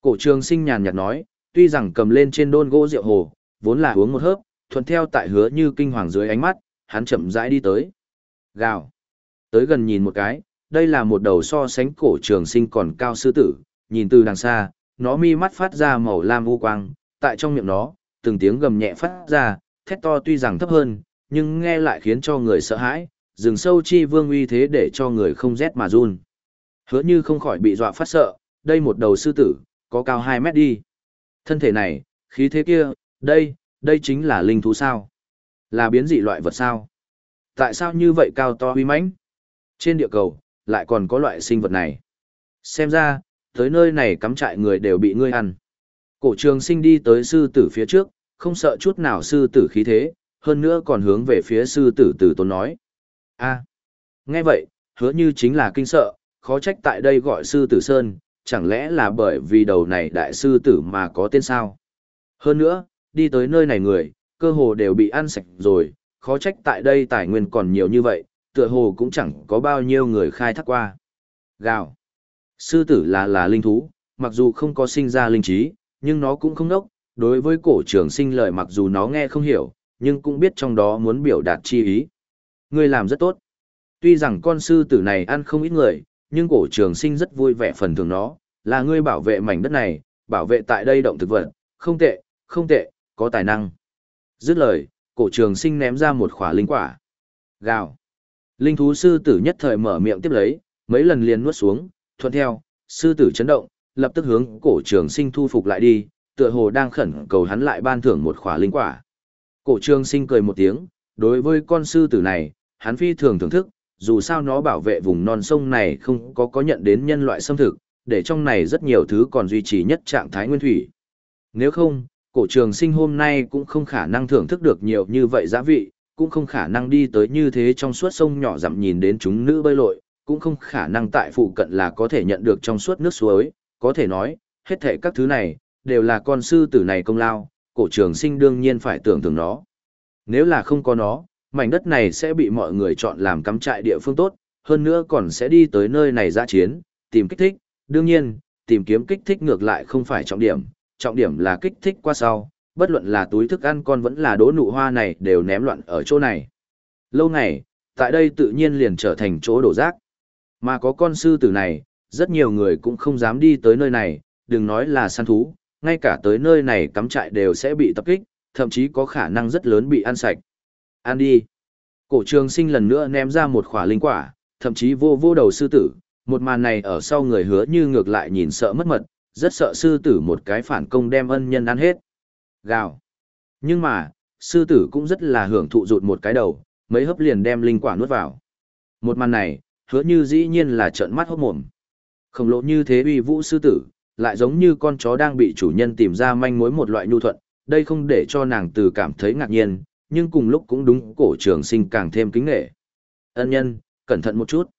Cổ trường sinh nhàn nhạt nói, tuy rằng cầm lên trên đôn gỗ rượu hồ, vốn là uống một hớp, thuận theo tại hứa như kinh hoàng dưới ánh mắt, hắn chậm rãi đi tới. Gào. Tới gần nhìn một cái, đây là một đầu so sánh cổ trường sinh còn cao sư tử, nhìn từ đằng xa, nó mi mắt phát ra màu lam u quang, tại trong miệng nó, từng tiếng gầm nhẹ phát ra, thét to tuy rằng thấp hơn, nhưng nghe lại khiến cho người sợ hãi, rừng sâu chi vương uy thế để cho người không rét mà run. Hứa như không khỏi bị dọa phát sợ, đây một đầu sư tử, có cao 2 mét đi. Thân thể này, khí thế kia, đây, đây chính là linh thú sao? Là biến dị loại vật sao? Tại sao như vậy cao to uy mãnh? Trên địa cầu, lại còn có loại sinh vật này. Xem ra, tới nơi này cắm trại người đều bị ngươi ăn. Cổ trường sinh đi tới sư tử phía trước, không sợ chút nào sư tử khí thế, hơn nữa còn hướng về phía sư tử tử tôn nói a nghe vậy, hứa như chính là kinh sợ, khó trách tại đây gọi sư tử Sơn, chẳng lẽ là bởi vì đầu này đại sư tử mà có tên sao? Hơn nữa, đi tới nơi này người, cơ hồ đều bị ăn sạch rồi, khó trách tại đây tài nguyên còn nhiều như vậy, tựa hồ cũng chẳng có bao nhiêu người khai thác qua. Gào. Sư tử là là linh thú, mặc dù không có sinh ra linh trí, nhưng nó cũng không đốc, đối với cổ trường sinh lời mặc dù nó nghe không hiểu, nhưng cũng biết trong đó muốn biểu đạt chi ý. Ngươi làm rất tốt. Tuy rằng con sư tử này ăn không ít người, nhưng cổ trường sinh rất vui vẻ phần thưởng nó, là ngươi bảo vệ mảnh đất này, bảo vệ tại đây động thực vật, không tệ, không tệ, có tài năng. Dứt lời, cổ trường sinh ném ra một khỏa linh quả. Gào. Linh thú sư tử nhất thời mở miệng tiếp lấy, mấy lần liền nuốt xuống, thuận theo, sư tử chấn động, lập tức hướng cổ trường sinh thu phục lại đi, tựa hồ đang khẩn cầu hắn lại ban thưởng một khỏa linh quả. Cổ trường sinh cười một tiếng, đối với con sư tử này, hắn phi thường thưởng thức, dù sao nó bảo vệ vùng non sông này không có có nhận đến nhân loại xâm thực, để trong này rất nhiều thứ còn duy trì nhất trạng thái nguyên thủy. Nếu không, cổ trường sinh hôm nay cũng không khả năng thưởng thức được nhiều như vậy giá vị, cũng không khả năng đi tới như thế trong suốt sông nhỏ dặm nhìn đến chúng nữ bơi lội, cũng không khả năng tại phụ cận là có thể nhận được trong suốt nước suối, có thể nói, hết thảy các thứ này, đều là con sư tử này công lao, cổ trường sinh đương nhiên phải tưởng tượng nó. Nếu là không có nó, mảnh đất này sẽ bị mọi người chọn làm cắm trại địa phương tốt, hơn nữa còn sẽ đi tới nơi này ra chiến, tìm kích thích, đương nhiên, tìm kiếm kích thích ngược lại không phải trọng điểm, trọng điểm là kích thích qua sau, bất luận là túi thức ăn con vẫn là đố nụ hoa này đều ném loạn ở chỗ này. Lâu ngày, tại đây tự nhiên liền trở thành chỗ đổ rác. Mà có con sư tử này, rất nhiều người cũng không dám đi tới nơi này, đừng nói là săn thú, ngay cả tới nơi này cắm trại đều sẽ bị tập kích, thậm chí có khả năng rất lớn bị ăn sạch. Ăn đi. Cổ trường sinh lần nữa ném ra một khỏa linh quả, thậm chí vô vô đầu sư tử, một màn này ở sau người hứa như ngược lại nhìn sợ mất mật, rất sợ sư tử một cái phản công đem ân nhân ăn hết. Gào. Nhưng mà, sư tử cũng rất là hưởng thụ rụt một cái đầu, mấy hấp liền đem linh quả nuốt vào. Một màn này, hứa như dĩ nhiên là trợn mắt hốt mồm. Khổng lồ như thế uy vũ sư tử, lại giống như con chó đang bị chủ nhân tìm ra manh mối một loại nhu thuận, đây không để cho nàng từ cảm thấy ngạc nhiên, nhưng cùng lúc cũng đúng cổ trường sinh càng thêm kính nghệ. Ân nhân, cẩn thận một chút.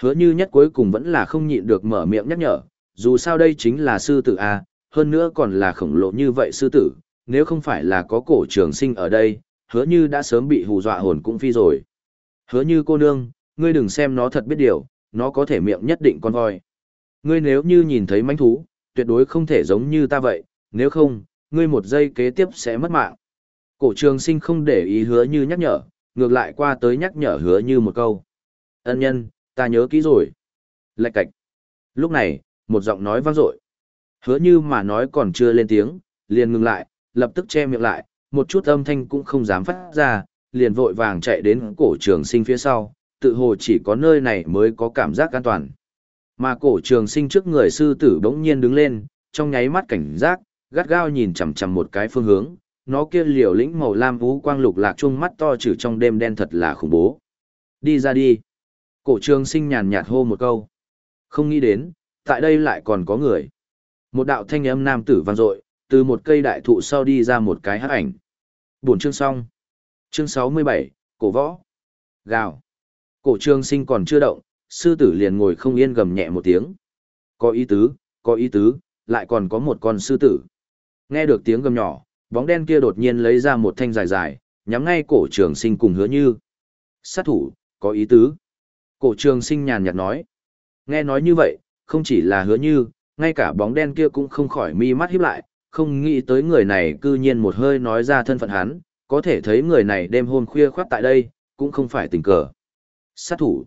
Hứa như nhất cuối cùng vẫn là không nhịn được mở miệng nhắc nhở, dù sao đây chính là sư tử A, hơn nữa còn là khổng lồ như vậy sư tử, nếu không phải là có cổ trường sinh ở đây, hứa như đã sớm bị hù dọa hồn cũng phi rồi. Hứa như cô nương, ngươi đừng xem nó thật biết điều, nó có thể miệng nhất định con voi. Ngươi nếu như nhìn thấy manh thú, tuyệt đối không thể giống như ta vậy, nếu không, ngươi một giây kế tiếp sẽ mất mạng. Cổ trường sinh không để ý hứa như nhắc nhở, ngược lại qua tới nhắc nhở hứa như một câu. Ân nhân, ta nhớ kỹ rồi. Lạch cạch. Lúc này, một giọng nói vang dội. Hứa như mà nói còn chưa lên tiếng, liền ngừng lại, lập tức che miệng lại, một chút âm thanh cũng không dám phát ra, liền vội vàng chạy đến cổ trường sinh phía sau, tự hồ chỉ có nơi này mới có cảm giác an toàn. Mà cổ trường sinh trước người sư tử bỗng nhiên đứng lên, trong nháy mắt cảnh giác, gắt gao nhìn chằm chằm một cái phương hướng, nó kia liều lĩnh màu lam vũ quang lục lạc chung mắt to trừ trong đêm đen thật là khủng bố. Đi ra đi. Cổ trường sinh nhàn nhạt hô một câu. Không nghĩ đến, tại đây lại còn có người. Một đạo thanh âm nam tử vang dội, từ một cây đại thụ sau đi ra một cái hắc ảnh. buồn chương xong. Chương 67, cổ võ. Gào. Cổ trường sinh còn chưa động, sư tử liền ngồi không yên gầm nhẹ một tiếng. Có ý tứ, có ý tứ, lại còn có một con sư tử. Nghe được tiếng gầm nhỏ, bóng đen kia đột nhiên lấy ra một thanh dài dài, nhắm ngay cổ trường sinh cùng hứa như. Sát thủ, có ý tứ. Cổ trường sinh nhàn nhạt nói. Nghe nói như vậy, không chỉ là hứa như, ngay cả bóng đen kia cũng không khỏi mi mắt híp lại, không nghĩ tới người này cư nhiên một hơi nói ra thân phận hắn, có thể thấy người này đêm hôm khuya khoác tại đây, cũng không phải tình cờ. Sát thủ.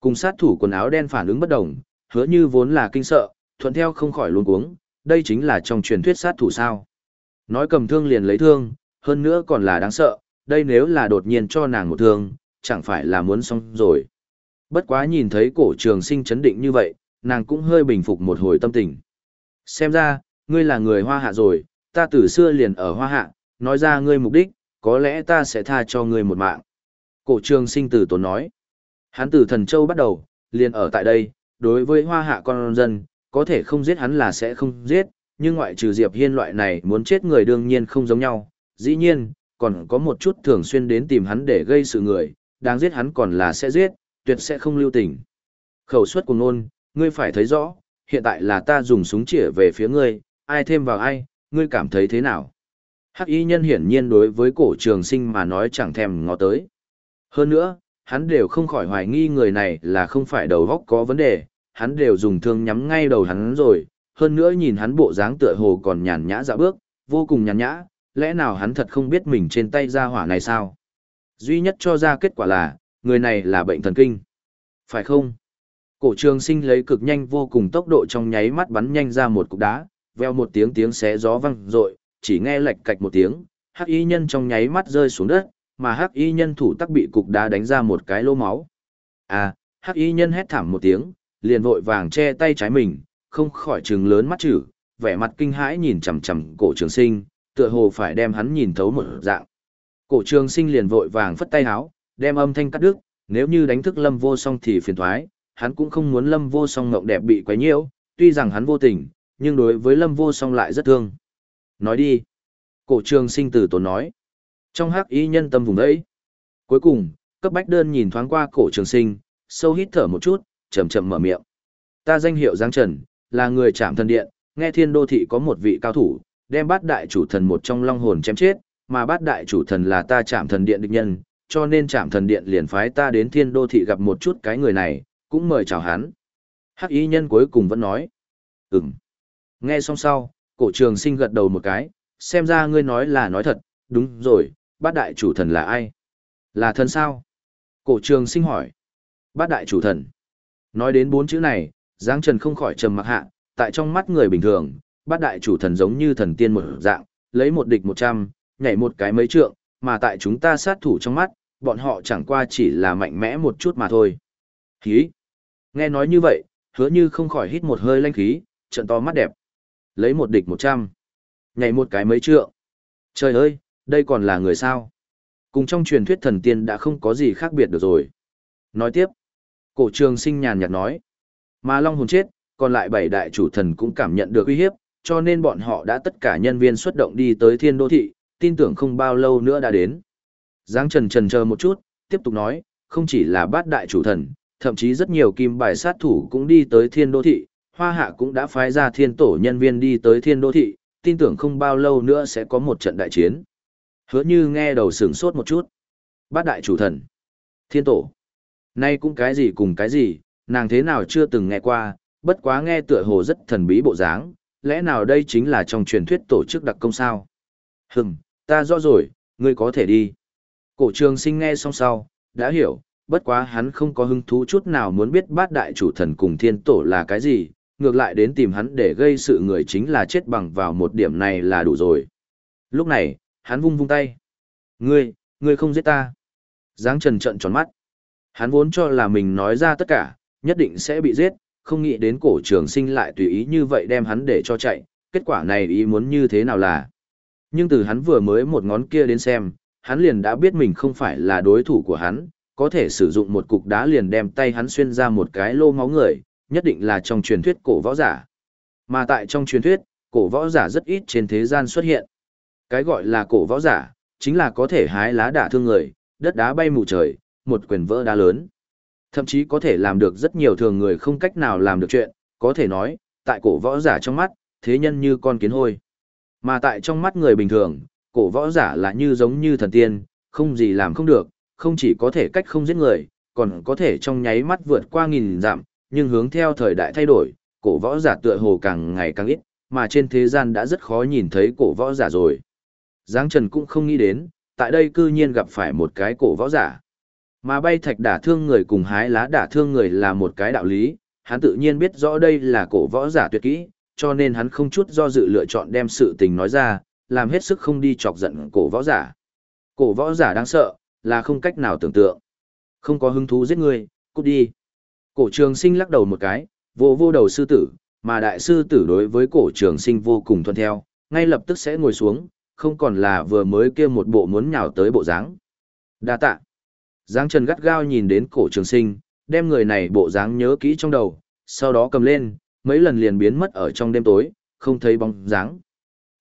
Cùng sát thủ quần áo đen phản ứng bất đồng, hứa như vốn là kinh sợ, thuận theo không khỏi luôn cuống, đây chính là trong truyền thuyết sát thủ sao. Nói cầm thương liền lấy thương, hơn nữa còn là đáng sợ, đây nếu là đột nhiên cho nàng một thương, chẳng phải là muốn xong rồi. Bất quá nhìn thấy cổ trường sinh chấn định như vậy, nàng cũng hơi bình phục một hồi tâm tình. Xem ra, ngươi là người hoa hạ rồi, ta từ xưa liền ở hoa hạ, nói ra ngươi mục đích, có lẽ ta sẽ tha cho ngươi một mạng. Cổ trường sinh từ tốn nói. Hắn từ thần châu bắt đầu, liền ở tại đây, đối với hoa hạ con dân, có thể không giết hắn là sẽ không giết, nhưng ngoại trừ Diệp Hiên loại này muốn chết người đương nhiên không giống nhau, dĩ nhiên, còn có một chút thường xuyên đến tìm hắn để gây sự người, đáng giết hắn còn là sẽ giết, tuyệt sẽ không lưu tình. Khẩu suất của ngôn, ngươi phải thấy rõ, hiện tại là ta dùng súng chĩa về phía ngươi, ai thêm vào ai, ngươi cảm thấy thế nào? Hắc y nhân hiển nhiên đối với cổ trường sinh mà nói chẳng thèm ngó tới. Hơn nữa, hắn đều không khỏi hoài nghi người này là không phải đầu góc có vấn đề, hắn đều dùng thương nhắm ngay đầu hắn rồi, hơn nữa nhìn hắn bộ dáng tựa hồ còn nhàn nhã dạ bước, vô cùng nhàn nhã, lẽ nào hắn thật không biết mình trên tay ra hỏa này sao? Duy nhất cho ra kết quả là, người này là bệnh thần kinh. Phải không? Cổ trường sinh lấy cực nhanh vô cùng tốc độ trong nháy mắt bắn nhanh ra một cục đá, veo một tiếng tiếng xé gió vang rội, chỉ nghe lệch cạch một tiếng, hắc y nhân trong nháy mắt rơi xuống đất, mà hắc y nhân thủ tắc bị cục đá đánh ra một cái lỗ máu. À, hắc y nhân hét thảm một tiếng, liền vội vàng che tay trái mình, không khỏi trừng lớn mắt chữ, vẻ mặt kinh hãi nhìn chằm chằm cổ trường sinh, tựa hồ phải đem hắn nhìn thấu một dạng. Cổ trường sinh liền vội vàng phất tay háo, đem âm thanh cắt đứt, nếu như đánh thức lâm vô song thì phiền thoái, hắn cũng không muốn lâm vô song ngộng đẹp bị quấy nhiễu, tuy rằng hắn vô tình, nhưng đối với lâm vô song lại rất thương. Nói đi. Cổ trường sinh từ tốn nói. Trong hắc ý nhân tâm vùng đấy. Cuối cùng, cấp bách đơn nhìn thoáng qua cổ trường sinh, sâu hít thở một chút, chậm chậm mở miệng. Ta danh hiệu Giang Trần, là người chạm thần điện, nghe thiên đô thị có một vị cao thủ, đem bát đại chủ thần một trong long hồn chém chết, mà bát đại chủ thần là ta chạm thần điện địch nhân, cho nên chạm thần điện liền phái ta đến thiên đô thị gặp một chút cái người này, cũng mời chào hắn. Hắc y nhân cuối cùng vẫn nói. Ừm. Nghe xong sau, cổ trường sinh gật đầu một cái, xem ra ngươi nói là nói thật, đúng rồi, bát đại chủ thần là ai? Là thần sao? Cổ trường sinh hỏi. Bát đại chủ thần. Nói đến bốn chữ này, giáng Trần không khỏi trầm mặc hạ, tại trong mắt người bình thường, bát đại chủ thần giống như thần tiên một dạng, lấy một địch một trăm, nhảy một cái mấy trượng, mà tại chúng ta sát thủ trong mắt, bọn họ chẳng qua chỉ là mạnh mẽ một chút mà thôi. khí, Nghe nói như vậy, hứa như không khỏi hít một hơi lanh khí, trận to mắt đẹp. Lấy một địch một trăm. Nhảy một cái mấy trượng. Trời ơi, đây còn là người sao? Cùng trong truyền thuyết thần tiên đã không có gì khác biệt được rồi. Nói tiếp. Cổ trường sinh nhàn nhạt nói. Mà Long hồn chết, còn lại bảy đại chủ thần cũng cảm nhận được uy hiếp, cho nên bọn họ đã tất cả nhân viên xuất động đi tới thiên đô thị, tin tưởng không bao lâu nữa đã đến. Giáng trần trần chờ một chút, tiếp tục nói, không chỉ là bát đại chủ thần, thậm chí rất nhiều kim bài sát thủ cũng đi tới thiên đô thị, hoa hạ cũng đã phái ra thiên tổ nhân viên đi tới thiên đô thị, tin tưởng không bao lâu nữa sẽ có một trận đại chiến. Hứa như nghe đầu sửng sốt một chút. Bát đại chủ thần. Thiên tổ. Nay cũng cái gì cùng cái gì, nàng thế nào chưa từng nghe qua, bất quá nghe tựa hồ rất thần bí bộ dáng, lẽ nào đây chính là trong truyền thuyết tổ chức đặc công sao? Hừm, ta rõ rồi, ngươi có thể đi. Cổ trường sinh nghe xong sau, đã hiểu, bất quá hắn không có hứng thú chút nào muốn biết bát đại chủ thần cùng thiên tổ là cái gì, ngược lại đến tìm hắn để gây sự người chính là chết bằng vào một điểm này là đủ rồi. Lúc này, hắn vung vung tay. Ngươi, ngươi không giết ta. Giáng trần trận tròn mắt. Hắn vốn cho là mình nói ra tất cả, nhất định sẽ bị giết, không nghĩ đến cổ trường sinh lại tùy ý như vậy đem hắn để cho chạy, kết quả này ý muốn như thế nào là. Nhưng từ hắn vừa mới một ngón kia đến xem, hắn liền đã biết mình không phải là đối thủ của hắn, có thể sử dụng một cục đá liền đem tay hắn xuyên ra một cái lô máu người, nhất định là trong truyền thuyết cổ võ giả. Mà tại trong truyền thuyết, cổ võ giả rất ít trên thế gian xuất hiện. Cái gọi là cổ võ giả, chính là có thể hái lá đả thương người, đất đá bay mù trời, một quyền vỡ đá lớn. Thậm chí có thể làm được rất nhiều thường người không cách nào làm được chuyện, có thể nói, tại cổ võ giả trong mắt, thế nhân như con kiến hôi. Mà tại trong mắt người bình thường, cổ võ giả là như giống như thần tiên, không gì làm không được, không chỉ có thể cách không giết người, còn có thể trong nháy mắt vượt qua nghìn dặm, nhưng hướng theo thời đại thay đổi, cổ võ giả tựa hồ càng ngày càng ít, mà trên thế gian đã rất khó nhìn thấy cổ võ giả rồi. Giáng Trần cũng không nghĩ đến, tại đây cư nhiên gặp phải một cái cổ võ giả. Mà bay thạch đả thương người cùng hái lá đả thương người là một cái đạo lý, hắn tự nhiên biết rõ đây là cổ võ giả tuyệt kỹ, cho nên hắn không chút do dự lựa chọn đem sự tình nói ra, làm hết sức không đi chọc giận cổ võ giả. Cổ võ giả đáng sợ, là không cách nào tưởng tượng. Không có hứng thú giết người, cút đi. Cổ trường sinh lắc đầu một cái, vô vô đầu sư tử, mà đại sư tử đối với cổ trường sinh vô cùng thuận theo, ngay lập tức sẽ ngồi xuống, không còn là vừa mới kia một bộ muốn nhào tới bộ dáng. Đa tạ. Giáng Trần gắt gao nhìn đến cổ trường sinh, đem người này bộ dáng nhớ kỹ trong đầu, sau đó cầm lên, mấy lần liền biến mất ở trong đêm tối, không thấy bóng dáng.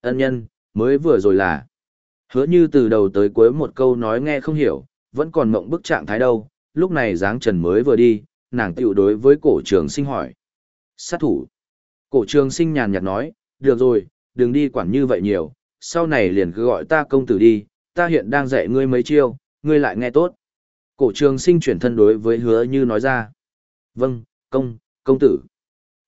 Ân nhân, mới vừa rồi là. Hứa như từ đầu tới cuối một câu nói nghe không hiểu, vẫn còn mộng bức trạng thái đâu, lúc này Giáng Trần mới vừa đi, nàng tiểu đối với cổ trường sinh hỏi. Sát thủ. Cổ trường sinh nhàn nhạt nói, được rồi, đừng đi quản như vậy nhiều, sau này liền cứ gọi ta công tử đi, ta hiện đang dạy ngươi mấy chiêu, ngươi lại nghe tốt. Cổ trường sinh chuyển thân đối với hứa như nói ra. Vâng, công, công tử.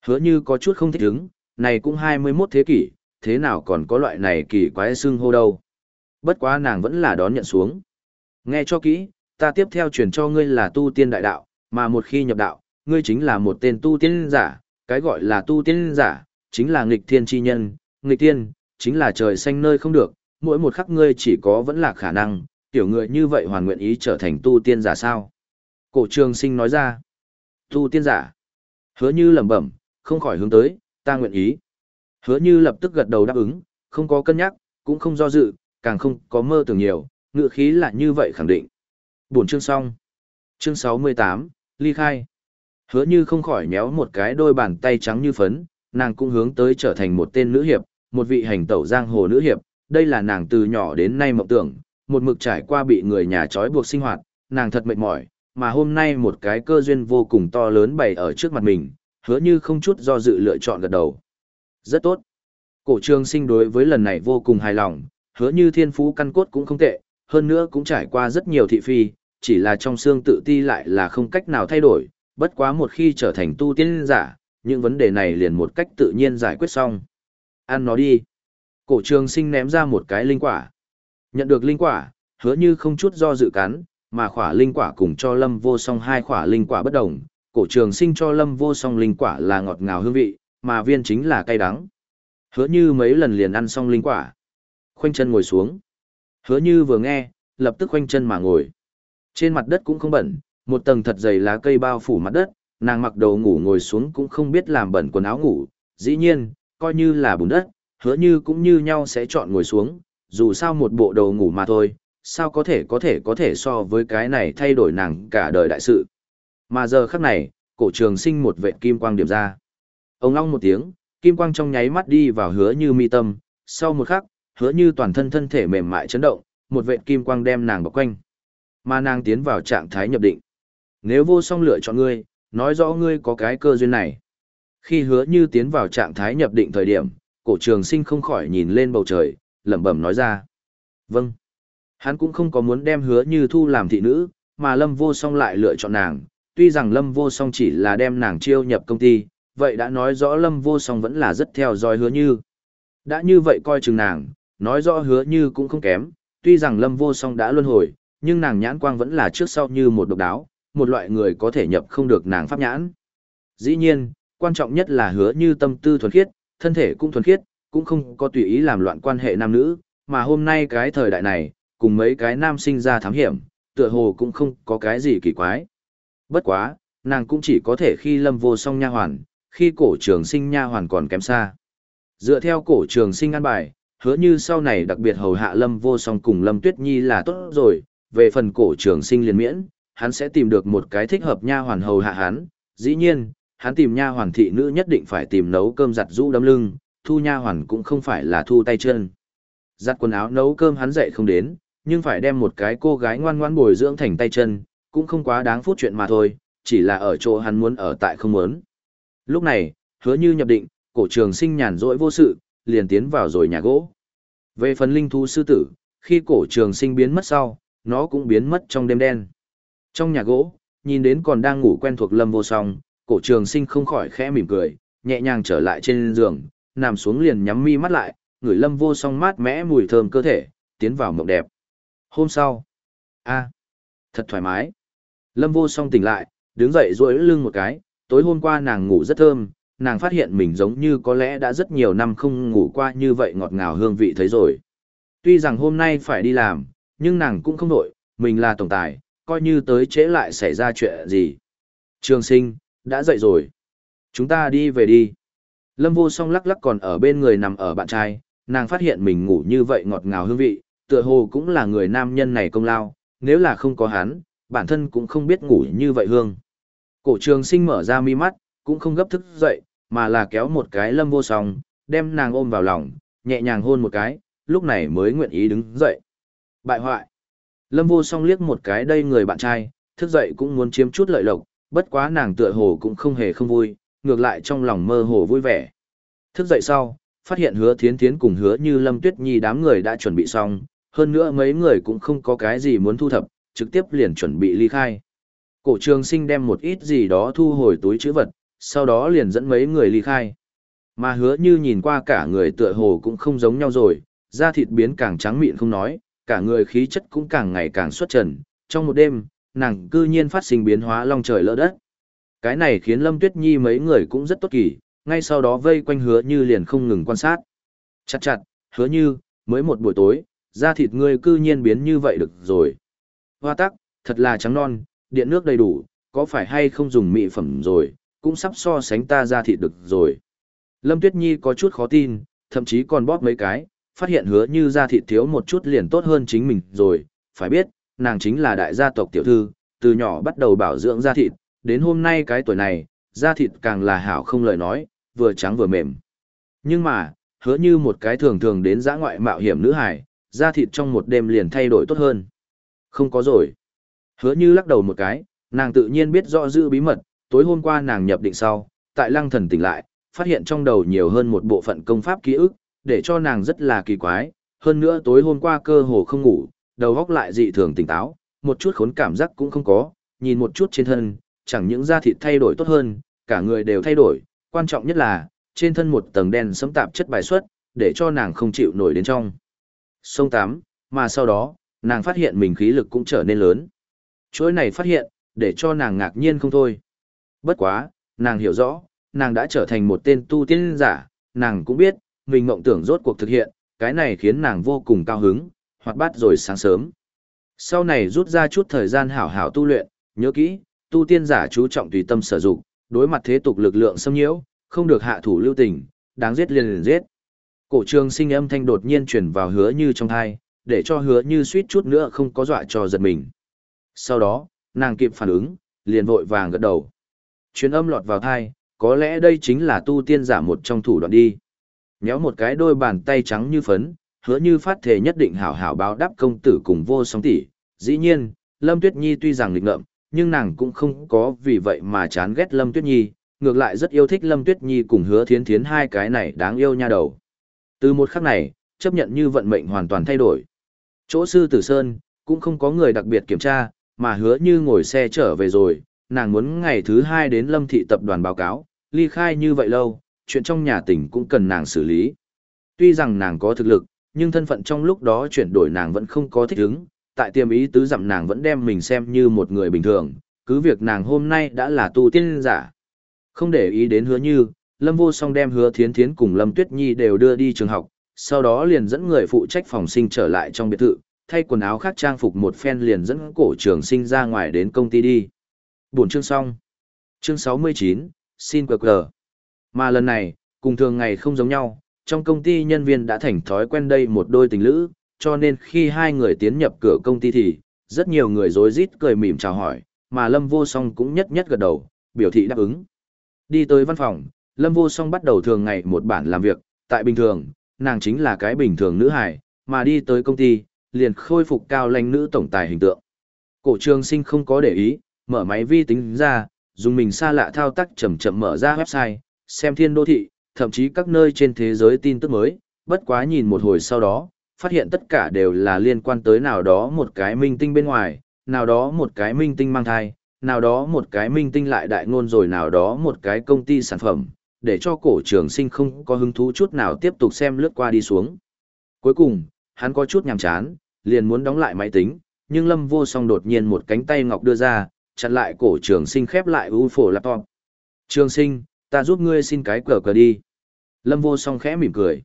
Hứa như có chút không thích hứng, này cũng 21 thế kỷ, thế nào còn có loại này kỳ quái xưng hô đâu. Bất quá nàng vẫn là đón nhận xuống. Nghe cho kỹ, ta tiếp theo truyền cho ngươi là tu tiên đại đạo, mà một khi nhập đạo, ngươi chính là một tên tu tiên giả, cái gọi là tu tiên giả, chính là nghịch thiên chi nhân, nghịch tiên, chính là trời xanh nơi không được, mỗi một khắc ngươi chỉ có vẫn là khả năng, tiểu người như vậy hoàn nguyện ý trở thành tu tiên giả sao? Cổ trường sinh nói ra, tu tiên giả, hứa như lẩm bẩm, không khỏi hướng tới, ta nguyện ý. Hứa như lập tức gật đầu đáp ứng, không có cân nhắc, cũng không do dự, càng không có mơ tưởng nhiều, ngựa khí là như vậy khẳng định. Buồn chương xong. Chương 68, ly khai. Hứa như không khỏi méo một cái đôi bàn tay trắng như phấn, nàng cũng hướng tới trở thành một tên nữ hiệp, một vị hành tẩu giang hồ nữ hiệp, đây là nàng từ nhỏ đến nay mộng tưởng, một mực trải qua bị người nhà trói buộc sinh hoạt, nàng thật mệt mỏi, mà hôm nay một cái cơ duyên vô cùng to lớn bày ở trước mặt mình, hứa như không chút do dự lựa chọn gật đầu. Rất tốt. Cổ trường sinh đối với lần này vô cùng hài lòng, hứa như thiên phú căn cốt cũng không tệ, hơn nữa cũng trải qua rất nhiều thị phi, chỉ là trong xương tự ti lại là không cách nào thay đổi, bất quá một khi trở thành tu tiên giả, những vấn đề này liền một cách tự nhiên giải quyết xong. Ăn nó đi. Cổ trường sinh ném ra một cái linh quả. Nhận được linh quả, hứa như không chút do dự cắn, mà khỏa linh quả cùng cho lâm vô song hai khỏa linh quả bất đồng. Cổ trường sinh cho lâm vô song linh quả là ngọt ngào hương vị, mà viên chính là cay đắng. Hứa như mấy lần liền ăn xong linh quả. Khoanh chân ngồi xuống. Hứa như vừa nghe, lập tức khoanh chân mà ngồi. Trên mặt đất cũng không bẩn, Một tầng thật dày lá cây bao phủ mặt đất, nàng mặc đồ ngủ ngồi xuống cũng không biết làm bẩn quần áo ngủ, dĩ nhiên, coi như là bùn đất, hứa như cũng như nhau sẽ chọn ngồi xuống, dù sao một bộ đầu ngủ mà thôi, sao có thể có thể có thể so với cái này thay đổi nàng cả đời đại sự. Mà giờ khắc này, cổ trường sinh một vệ kim quang điểm ra. Ông long một tiếng, kim quang trong nháy mắt đi vào hứa như mi tâm, sau một khắc, hứa như toàn thân thân thể mềm mại chấn động, một vệ kim quang đem nàng bọc quanh. Mà nàng tiến vào trạng thái nhập định. Nếu vô song lựa chọn ngươi, nói rõ ngươi có cái cơ duyên này. Khi hứa như tiến vào trạng thái nhập định thời điểm, cổ trường sinh không khỏi nhìn lên bầu trời, lẩm bẩm nói ra. Vâng. Hắn cũng không có muốn đem hứa như thu làm thị nữ, mà lâm vô song lại lựa chọn nàng. Tuy rằng lâm vô song chỉ là đem nàng chiêu nhập công ty, vậy đã nói rõ lâm vô song vẫn là rất theo dõi hứa như. Đã như vậy coi chừng nàng, nói rõ hứa như cũng không kém, tuy rằng lâm vô song đã luân hồi, nhưng nàng nhãn quang vẫn là trước sau như một độc đáo, một loại người có thể nhập không được nàng pháp nhãn. Dĩ nhiên, quan trọng nhất là hứa như tâm tư thuần khiết, thân thể cũng thuần khiết, cũng không có tùy ý làm loạn quan hệ nam nữ, mà hôm nay cái thời đại này, cùng mấy cái nam sinh ra thám hiểm, tựa hồ cũng không có cái gì kỳ quái. Bất quá, nàng cũng chỉ có thể khi lâm vô song nha hoàn, khi cổ trường sinh nha hoàn còn kém xa. Dựa theo cổ trường sinh ăn bài, hứa như sau này đặc biệt hầu hạ lâm vô song cùng lâm tuyết nhi là tốt rồi, về phần cổ trường sinh liền miễn, hắn sẽ tìm được một cái thích hợp nha hoàn hầu hạ hắn, dĩ nhiên, hắn tìm nha hoàn thị nữ nhất định phải tìm nấu cơm giặt rũ đấm lưng, thu nha hoàn cũng không phải là thu tay chân. Giặt quần áo nấu cơm hắn dậy không đến, nhưng phải đem một cái cô gái ngoan ngoãn bồi dưỡng thành tay chân, cũng không quá đáng phút chuyện mà thôi, chỉ là ở chỗ hắn muốn ở tại không muốn. Lúc này, hứa như nhập định, cổ trường sinh nhàn rỗi vô sự, liền tiến vào rồi nhà gỗ. Về phần linh thú sư tử, khi cổ trường sinh biến mất sau, nó cũng biến mất trong đêm đen. Trong nhà gỗ, nhìn đến còn đang ngủ quen thuộc lâm vô song, cổ trường sinh không khỏi khẽ mỉm cười, nhẹ nhàng trở lại trên giường, nằm xuống liền nhắm mi mắt lại, ngửi lâm vô song mát mẽ mùi thơm cơ thể, tiến vào mộng đẹp. Hôm sau, a thật thoải mái. Lâm vô song tỉnh lại, đứng dậy duỗi lưng một cái, tối hôm qua nàng ngủ rất thơm, nàng phát hiện mình giống như có lẽ đã rất nhiều năm không ngủ qua như vậy ngọt ngào hương vị thấy rồi. Tuy rằng hôm nay phải đi làm, nhưng nàng cũng không nội, mình là tổng tài, coi như tới trễ lại xảy ra chuyện gì. Trường sinh, đã dậy rồi. Chúng ta đi về đi. Lâm vô song lắc lắc còn ở bên người nằm ở bạn trai, nàng phát hiện mình ngủ như vậy ngọt ngào hương vị, tựa hồ cũng là người nam nhân này công lao, nếu là không có hắn, bản thân cũng không biết ngủ như vậy hương. Cổ trường sinh mở ra mi mắt, cũng không gấp thức dậy, mà là kéo một cái lâm vô song, đem nàng ôm vào lòng, nhẹ nhàng hôn một cái, lúc này mới nguyện ý đứng dậy. Bại hoại. Lâm vô song liếc một cái đây người bạn trai, thức dậy cũng muốn chiếm chút lợi lộc, bất quá nàng tựa hồ cũng không hề không vui, ngược lại trong lòng mơ hồ vui vẻ. Thức dậy sau, phát hiện hứa thiến thiến cùng hứa như lâm tuyết nhi đám người đã chuẩn bị xong, hơn nữa mấy người cũng không có cái gì muốn thu thập, trực tiếp liền chuẩn bị ly khai. Cổ trường sinh đem một ít gì đó thu hồi túi chữ vật, sau đó liền dẫn mấy người ly khai. Mà hứa như nhìn qua cả người tựa hồ cũng không giống nhau rồi, da thịt biến càng trắng mịn không nói, cả người khí chất cũng càng ngày càng xuất trần. Trong một đêm, nàng cư nhiên phát sinh biến hóa long trời lỡ đất. Cái này khiến Lâm Tuyết Nhi mấy người cũng rất tốt kỳ, ngay sau đó vây quanh hứa như liền không ngừng quan sát. Chặt chặt, hứa như, mới một buổi tối, da thịt ngươi cư nhiên biến như vậy được rồi. Hoa tắc, thật là trắng non, điện nước đầy đủ, có phải hay không dùng mỹ phẩm rồi, cũng sắp so sánh ta da thịt được rồi. Lâm Tuyết Nhi có chút khó tin, thậm chí còn bóp mấy cái, phát hiện hứa như da thịt thiếu một chút liền tốt hơn chính mình rồi, phải biết, nàng chính là đại gia tộc tiểu thư, từ nhỏ bắt đầu bảo dưỡng da thịt, đến hôm nay cái tuổi này, da thịt càng là hảo không lời nói, vừa trắng vừa mềm. Nhưng mà, hứa như một cái thường thường đến giã ngoại mạo hiểm nữ hải, da thịt trong một đêm liền thay đổi tốt hơn. Không có rồi. Hứa như lắc đầu một cái, nàng tự nhiên biết rõ giữ bí mật, tối hôm qua nàng nhập định sau, tại lăng thần tỉnh lại, phát hiện trong đầu nhiều hơn một bộ phận công pháp ký ức, để cho nàng rất là kỳ quái, hơn nữa tối hôm qua cơ hồ không ngủ, đầu óc lại dị thường tỉnh táo, một chút khốn cảm giác cũng không có, nhìn một chút trên thân, chẳng những da thịt thay đổi tốt hơn, cả người đều thay đổi, quan trọng nhất là, trên thân một tầng đen sẫm tạp chất bài xuất, để cho nàng không chịu nổi đến trong. Sông tắm, mà sau đó, nàng phát hiện mình khí lực cũng trở nên lớn. Chuỗi này phát hiện, để cho nàng ngạc nhiên không thôi. Bất quá, nàng hiểu rõ, nàng đã trở thành một tên tu tiên giả, nàng cũng biết, mình mộng tưởng rốt cuộc thực hiện, cái này khiến nàng vô cùng cao hứng, hoạt bát rồi sáng sớm. Sau này rút ra chút thời gian hảo hảo tu luyện, nhớ kỹ, tu tiên giả chú trọng tùy tâm sở dụng, đối mặt thế tục lực lượng xâm nhiễu, không được hạ thủ lưu tình, đáng giết liền liền giết. Cổ trường sinh âm thanh đột nhiên truyền vào hứa như trong thai, để cho hứa như suýt chút nữa không có dọa cho giật mình. Sau đó, nàng kịp phản ứng, liền vội vàng gật đầu. Truyền âm lọt vào thai, có lẽ đây chính là tu tiên giả một trong thủ đoạn đi. Nhéo một cái đôi bàn tay trắng như phấn, hứa như phát thể nhất định hảo hảo báo đáp công tử cùng vô song tỷ. Dĩ nhiên, Lâm Tuyết Nhi tuy rằng lịch ngợm, nhưng nàng cũng không có vì vậy mà chán ghét Lâm Tuyết Nhi, ngược lại rất yêu thích Lâm Tuyết Nhi cùng hứa thiến thiến hai cái này đáng yêu nha đầu. Từ một khắc này, chấp nhận như vận mệnh hoàn toàn thay đổi. Chỗ sư tử sơn, cũng không có người đặc biệt kiểm tra, mà hứa như ngồi xe trở về rồi, nàng muốn ngày thứ hai đến lâm thị tập đoàn báo cáo, ly khai như vậy lâu, chuyện trong nhà tỉnh cũng cần nàng xử lý. Tuy rằng nàng có thực lực, nhưng thân phận trong lúc đó chuyển đổi nàng vẫn không có thích ứng, tại tiềm ý tứ dặm nàng vẫn đem mình xem như một người bình thường, cứ việc nàng hôm nay đã là tu tiên giả. Không để ý đến hứa như, Lâm Vô Song đem hứa thiến thiến cùng Lâm Tuyết Nhi đều đưa đi trường học, sau đó liền dẫn người phụ trách phòng sinh trở lại trong biệt thự, thay quần áo khác trang phục một phen liền dẫn cổ trường sinh ra ngoài đến công ty đi. Buổi chương xong. Chương 69, xin quờ quờ. Mà lần này, cùng thường ngày không giống nhau, trong công ty nhân viên đã thành thói quen đây một đôi tình lữ, cho nên khi hai người tiến nhập cửa công ty thì, rất nhiều người rối rít cười mỉm chào hỏi, mà Lâm Vô Song cũng nhất nhất gật đầu, biểu thị đáp ứng. Đi tới văn phòng, Lâm Vô Song bắt đầu thường ngày một bản làm việc, tại bình thường, nàng chính là cái bình thường nữ hài, mà đi tới công ty, liền khôi phục cao lãnh nữ tổng tài hình tượng. Cổ trường sinh không có để ý, mở máy vi tính ra, dùng mình xa lạ thao tác chậm chậm mở ra website, xem thiên đô thị, thậm chí các nơi trên thế giới tin tức mới, bất quá nhìn một hồi sau đó, phát hiện tất cả đều là liên quan tới nào đó một cái minh tinh bên ngoài, nào đó một cái minh tinh mang thai, nào đó một cái minh tinh lại đại ngôn rồi nào đó một cái công ty sản phẩm, để cho cổ trường sinh không có hứng thú chút nào tiếp tục xem lướt qua đi xuống. Cuối cùng, hắn có chút nhàm chán, liền muốn đóng lại máy tính, nhưng Lâm Vô Song đột nhiên một cánh tay ngọc đưa ra, chặn lại cổ trường sinh khép lại u phổ laptop. Trường sinh, ta giúp ngươi xin cái cờ cờ đi. Lâm Vô Song khẽ mỉm cười.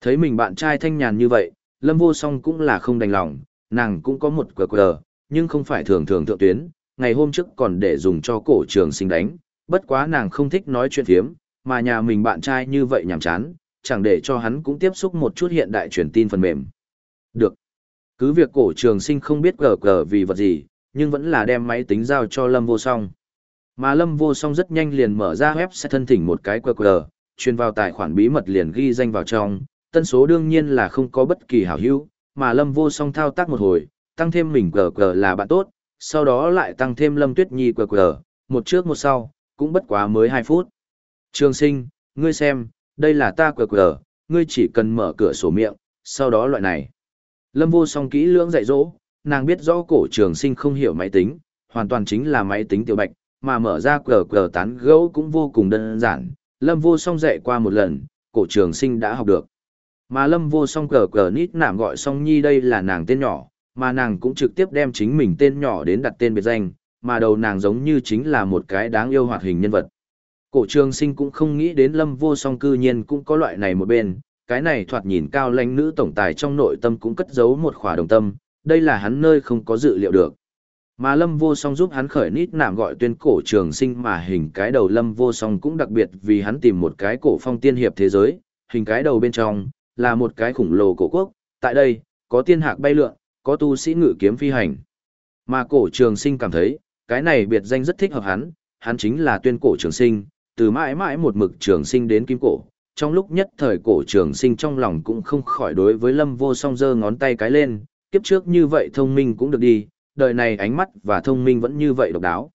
Thấy mình bạn trai thanh nhàn như vậy, Lâm Vô Song cũng là không đành lòng, nàng cũng có một cờ cờ, nhưng không phải thường thường thượng tuyến, ngày hôm trước còn để dùng cho cổ trường sinh đánh, bất quá nàng không thích nói chuyện phiếm, mà nhà mình bạn trai như vậy nhàm chán, chẳng để cho hắn cũng tiếp xúc một chút hiện đại truyền tin phần mềm. Được. Cứ việc cổ trường sinh không biết cờ cờ vì vật gì, nhưng vẫn là đem máy tính giao cho Lâm Vô Song. Mà Lâm Vô Song rất nhanh liền mở ra web thân thỉnh một cái QR, truyền vào tài khoản bí mật liền ghi danh vào trong, tân số đương nhiên là không có bất kỳ hảo hữu, mà Lâm Vô Song thao tác một hồi, tăng thêm mình QR là bạn tốt, sau đó lại tăng thêm Lâm Tuyết Nhi QR, một trước một sau, cũng bất quá mới 2 phút. Trường sinh, ngươi xem, đây là ta QR, ngươi chỉ cần mở cửa sổ miệng, sau đó loại này. Lâm vô song kỹ lưỡng dạy dỗ, nàng biết rõ cổ trường sinh không hiểu máy tính, hoàn toàn chính là máy tính tiểu bạch, mà mở ra cờ cờ tán gẫu cũng vô cùng đơn giản. Lâm vô song dạy qua một lần, cổ trường sinh đã học được. Mà lâm vô song cờ cờ nít nảm gọi song nhi đây là nàng tên nhỏ, mà nàng cũng trực tiếp đem chính mình tên nhỏ đến đặt tên biệt danh, mà đầu nàng giống như chính là một cái đáng yêu hoạt hình nhân vật. Cổ trường sinh cũng không nghĩ đến lâm vô song cư nhiên cũng có loại này một bên, cái này thoạt nhìn cao lãnh nữ tổng tài trong nội tâm cũng cất giấu một khỏa đồng tâm, đây là hắn nơi không có dự liệu được. Mà Lâm Vô Song giúp hắn khởi nít nạm gọi tuyên cổ trường sinh mà hình cái đầu Lâm Vô Song cũng đặc biệt vì hắn tìm một cái cổ phong tiên hiệp thế giới, hình cái đầu bên trong là một cái khủng lồ cổ quốc, tại đây có tiên hạc bay lượn, có tu sĩ ngự kiếm phi hành. Mà cổ trường sinh cảm thấy, cái này biệt danh rất thích hợp hắn, hắn chính là tuyên cổ trường sinh, từ mãi mãi một mực trường sinh đến kim cổ, trong lúc nhất thời cổ trường sinh trong lòng cũng không khỏi đối với lâm vô song giơ ngón tay cái lên, kiếp trước như vậy thông minh cũng được đi, đời này ánh mắt và thông minh vẫn như vậy độc đáo.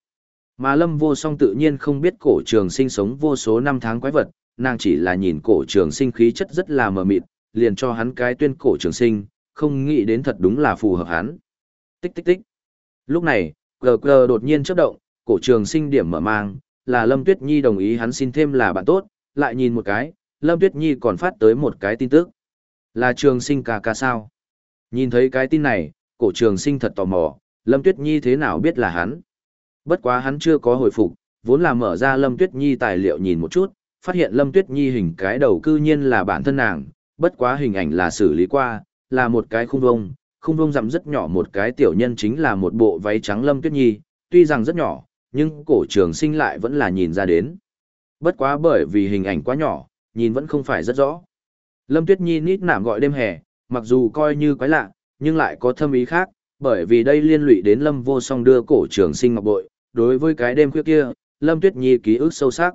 Mà lâm vô song tự nhiên không biết cổ trường sinh sống vô số năm tháng quái vật, nàng chỉ là nhìn cổ trường sinh khí chất rất là mờ mịt, liền cho hắn cái tuyên cổ trường sinh, không nghĩ đến thật đúng là phù hợp hắn. Tích tích tích. Lúc này, cờ cờ đột nhiên chớp động, cổ trường sinh điểm mở mang, là Lâm Tuyết Nhi đồng ý hắn xin thêm là bạn tốt, lại nhìn một cái, Lâm Tuyết Nhi còn phát tới một cái tin tức. Là trường sinh ca ca sao? Nhìn thấy cái tin này, cổ trường sinh thật tò mò, Lâm Tuyết Nhi thế nào biết là hắn? Bất quá hắn chưa có hồi phục, vốn là mở ra Lâm Tuyết Nhi tài liệu nhìn một chút, phát hiện Lâm Tuyết Nhi hình cái đầu cư nhiên là bản thân nàng, bất quá hình ảnh là xử lý qua, là một cái khung vông, khung vông rằm rất nhỏ một cái tiểu nhân chính là một bộ váy trắng Lâm Tuyết Nhi, tuy rằng rất nhỏ, nhưng cổ trường sinh lại vẫn là nhìn ra đến. Bất quá bởi vì hình ảnh quá nhỏ, nhìn vẫn không phải rất rõ. Lâm Tuyết Nhi nít nảm gọi đêm hè, mặc dù coi như quái lạ, nhưng lại có thâm ý khác, bởi vì đây liên lụy đến Lâm Vô Song đưa cổ trường sinh ngọc bội, đối với cái đêm khuya kia, Lâm Tuyết Nhi ký ức sâu sắc.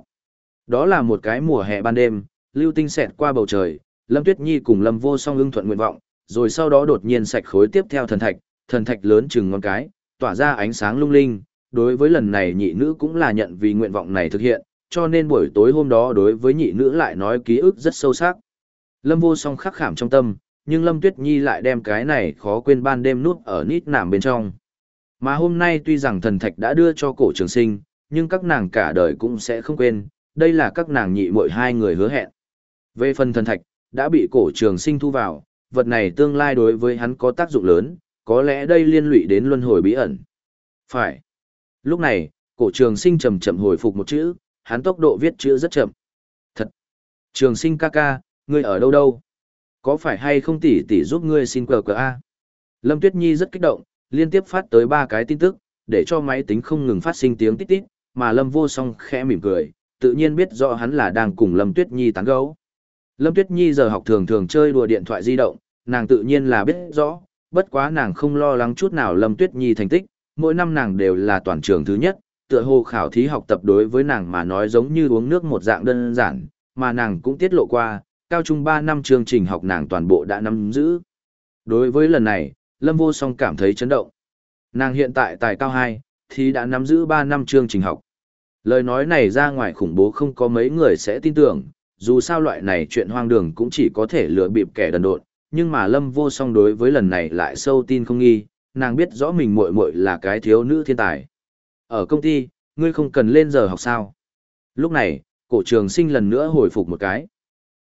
Đó là một cái mùa hè ban đêm, lưu tinh xẹt qua bầu trời, Lâm Tuyết Nhi cùng Lâm Vô Song ưng thuận nguyện vọng, rồi sau đó đột nhiên sạch khối tiếp theo thần thạch, thần thạch lớn chừng ngón cái, tỏa ra ánh sáng lung linh, đối với lần này nhị nữ cũng là nhận vì nguyện vọng này thực hiện, cho nên buổi tối hôm đó đối với nhị nữ lại nói ký ức rất sâu sắc. Lâm Vô Song khắc khảm trong tâm, nhưng Lâm Tuyết Nhi lại đem cái này khó quên ban đêm nuốt ở nít nảm bên trong. Mà hôm nay tuy rằng thần thạch đã đưa cho cổ trường sinh, nhưng các nàng cả đời cũng sẽ không quên, đây là các nàng nhị muội hai người hứa hẹn. Về phần thần thạch, đã bị cổ trường sinh thu vào, vật này tương lai đối với hắn có tác dụng lớn, có lẽ đây liên lụy đến luân hồi bí ẩn. Phải. Lúc này, cổ trường sinh chậm chậm hồi phục một chữ, hắn tốc độ viết chữ rất chậm. Thật. Trường sinh ca ca, ngươi ở đâu đâu? Có phải hay không tỷ tỷ giúp ngươi xin cờ cờ A? Lâm Tuyết Nhi rất kích động, liên tiếp phát tới ba cái tin tức, để cho máy tính không ngừng phát sinh tiếng tít tít, mà Lâm vô song khẽ mỉm cười, tự nhiên biết rõ hắn là đang cùng Lâm Tuyết Nhi tán gẫu. Lâm Tuyết Nhi giờ học thường thường chơi đùa điện thoại di động, nàng tự nhiên là biết rõ, bất quá nàng không lo lắng chút nào Lâm Tuyết Nhi thành tích, mỗi năm nàng đều là toàn trường thứ nhất, tựa hồ khảo thí học tập đối với nàng mà nói giống như uống nước một dạng đơn giản, mà nàng cũng tiết lộ qua, cao trung 3 năm chương trình học nàng toàn bộ đã nắm giữ. Đối với lần này, Lâm Vô Song cảm thấy chấn động. Nàng hiện tại tại cao 2, thì đã nắm giữ 3 năm chương trình học. Lời nói này ra ngoài khủng bố không có mấy người sẽ tin tưởng, dù sao loại này chuyện hoang đường cũng chỉ có thể lừa bịp kẻ đần độn, nhưng mà Lâm Vô Song đối với lần này lại sâu tin không nghi, nàng biết rõ mình muội muội là cái thiếu nữ thiên tài. Ở công ty, ngươi không cần lên giờ học sao? Lúc này, cổ trường sinh lần nữa hồi phục một cái.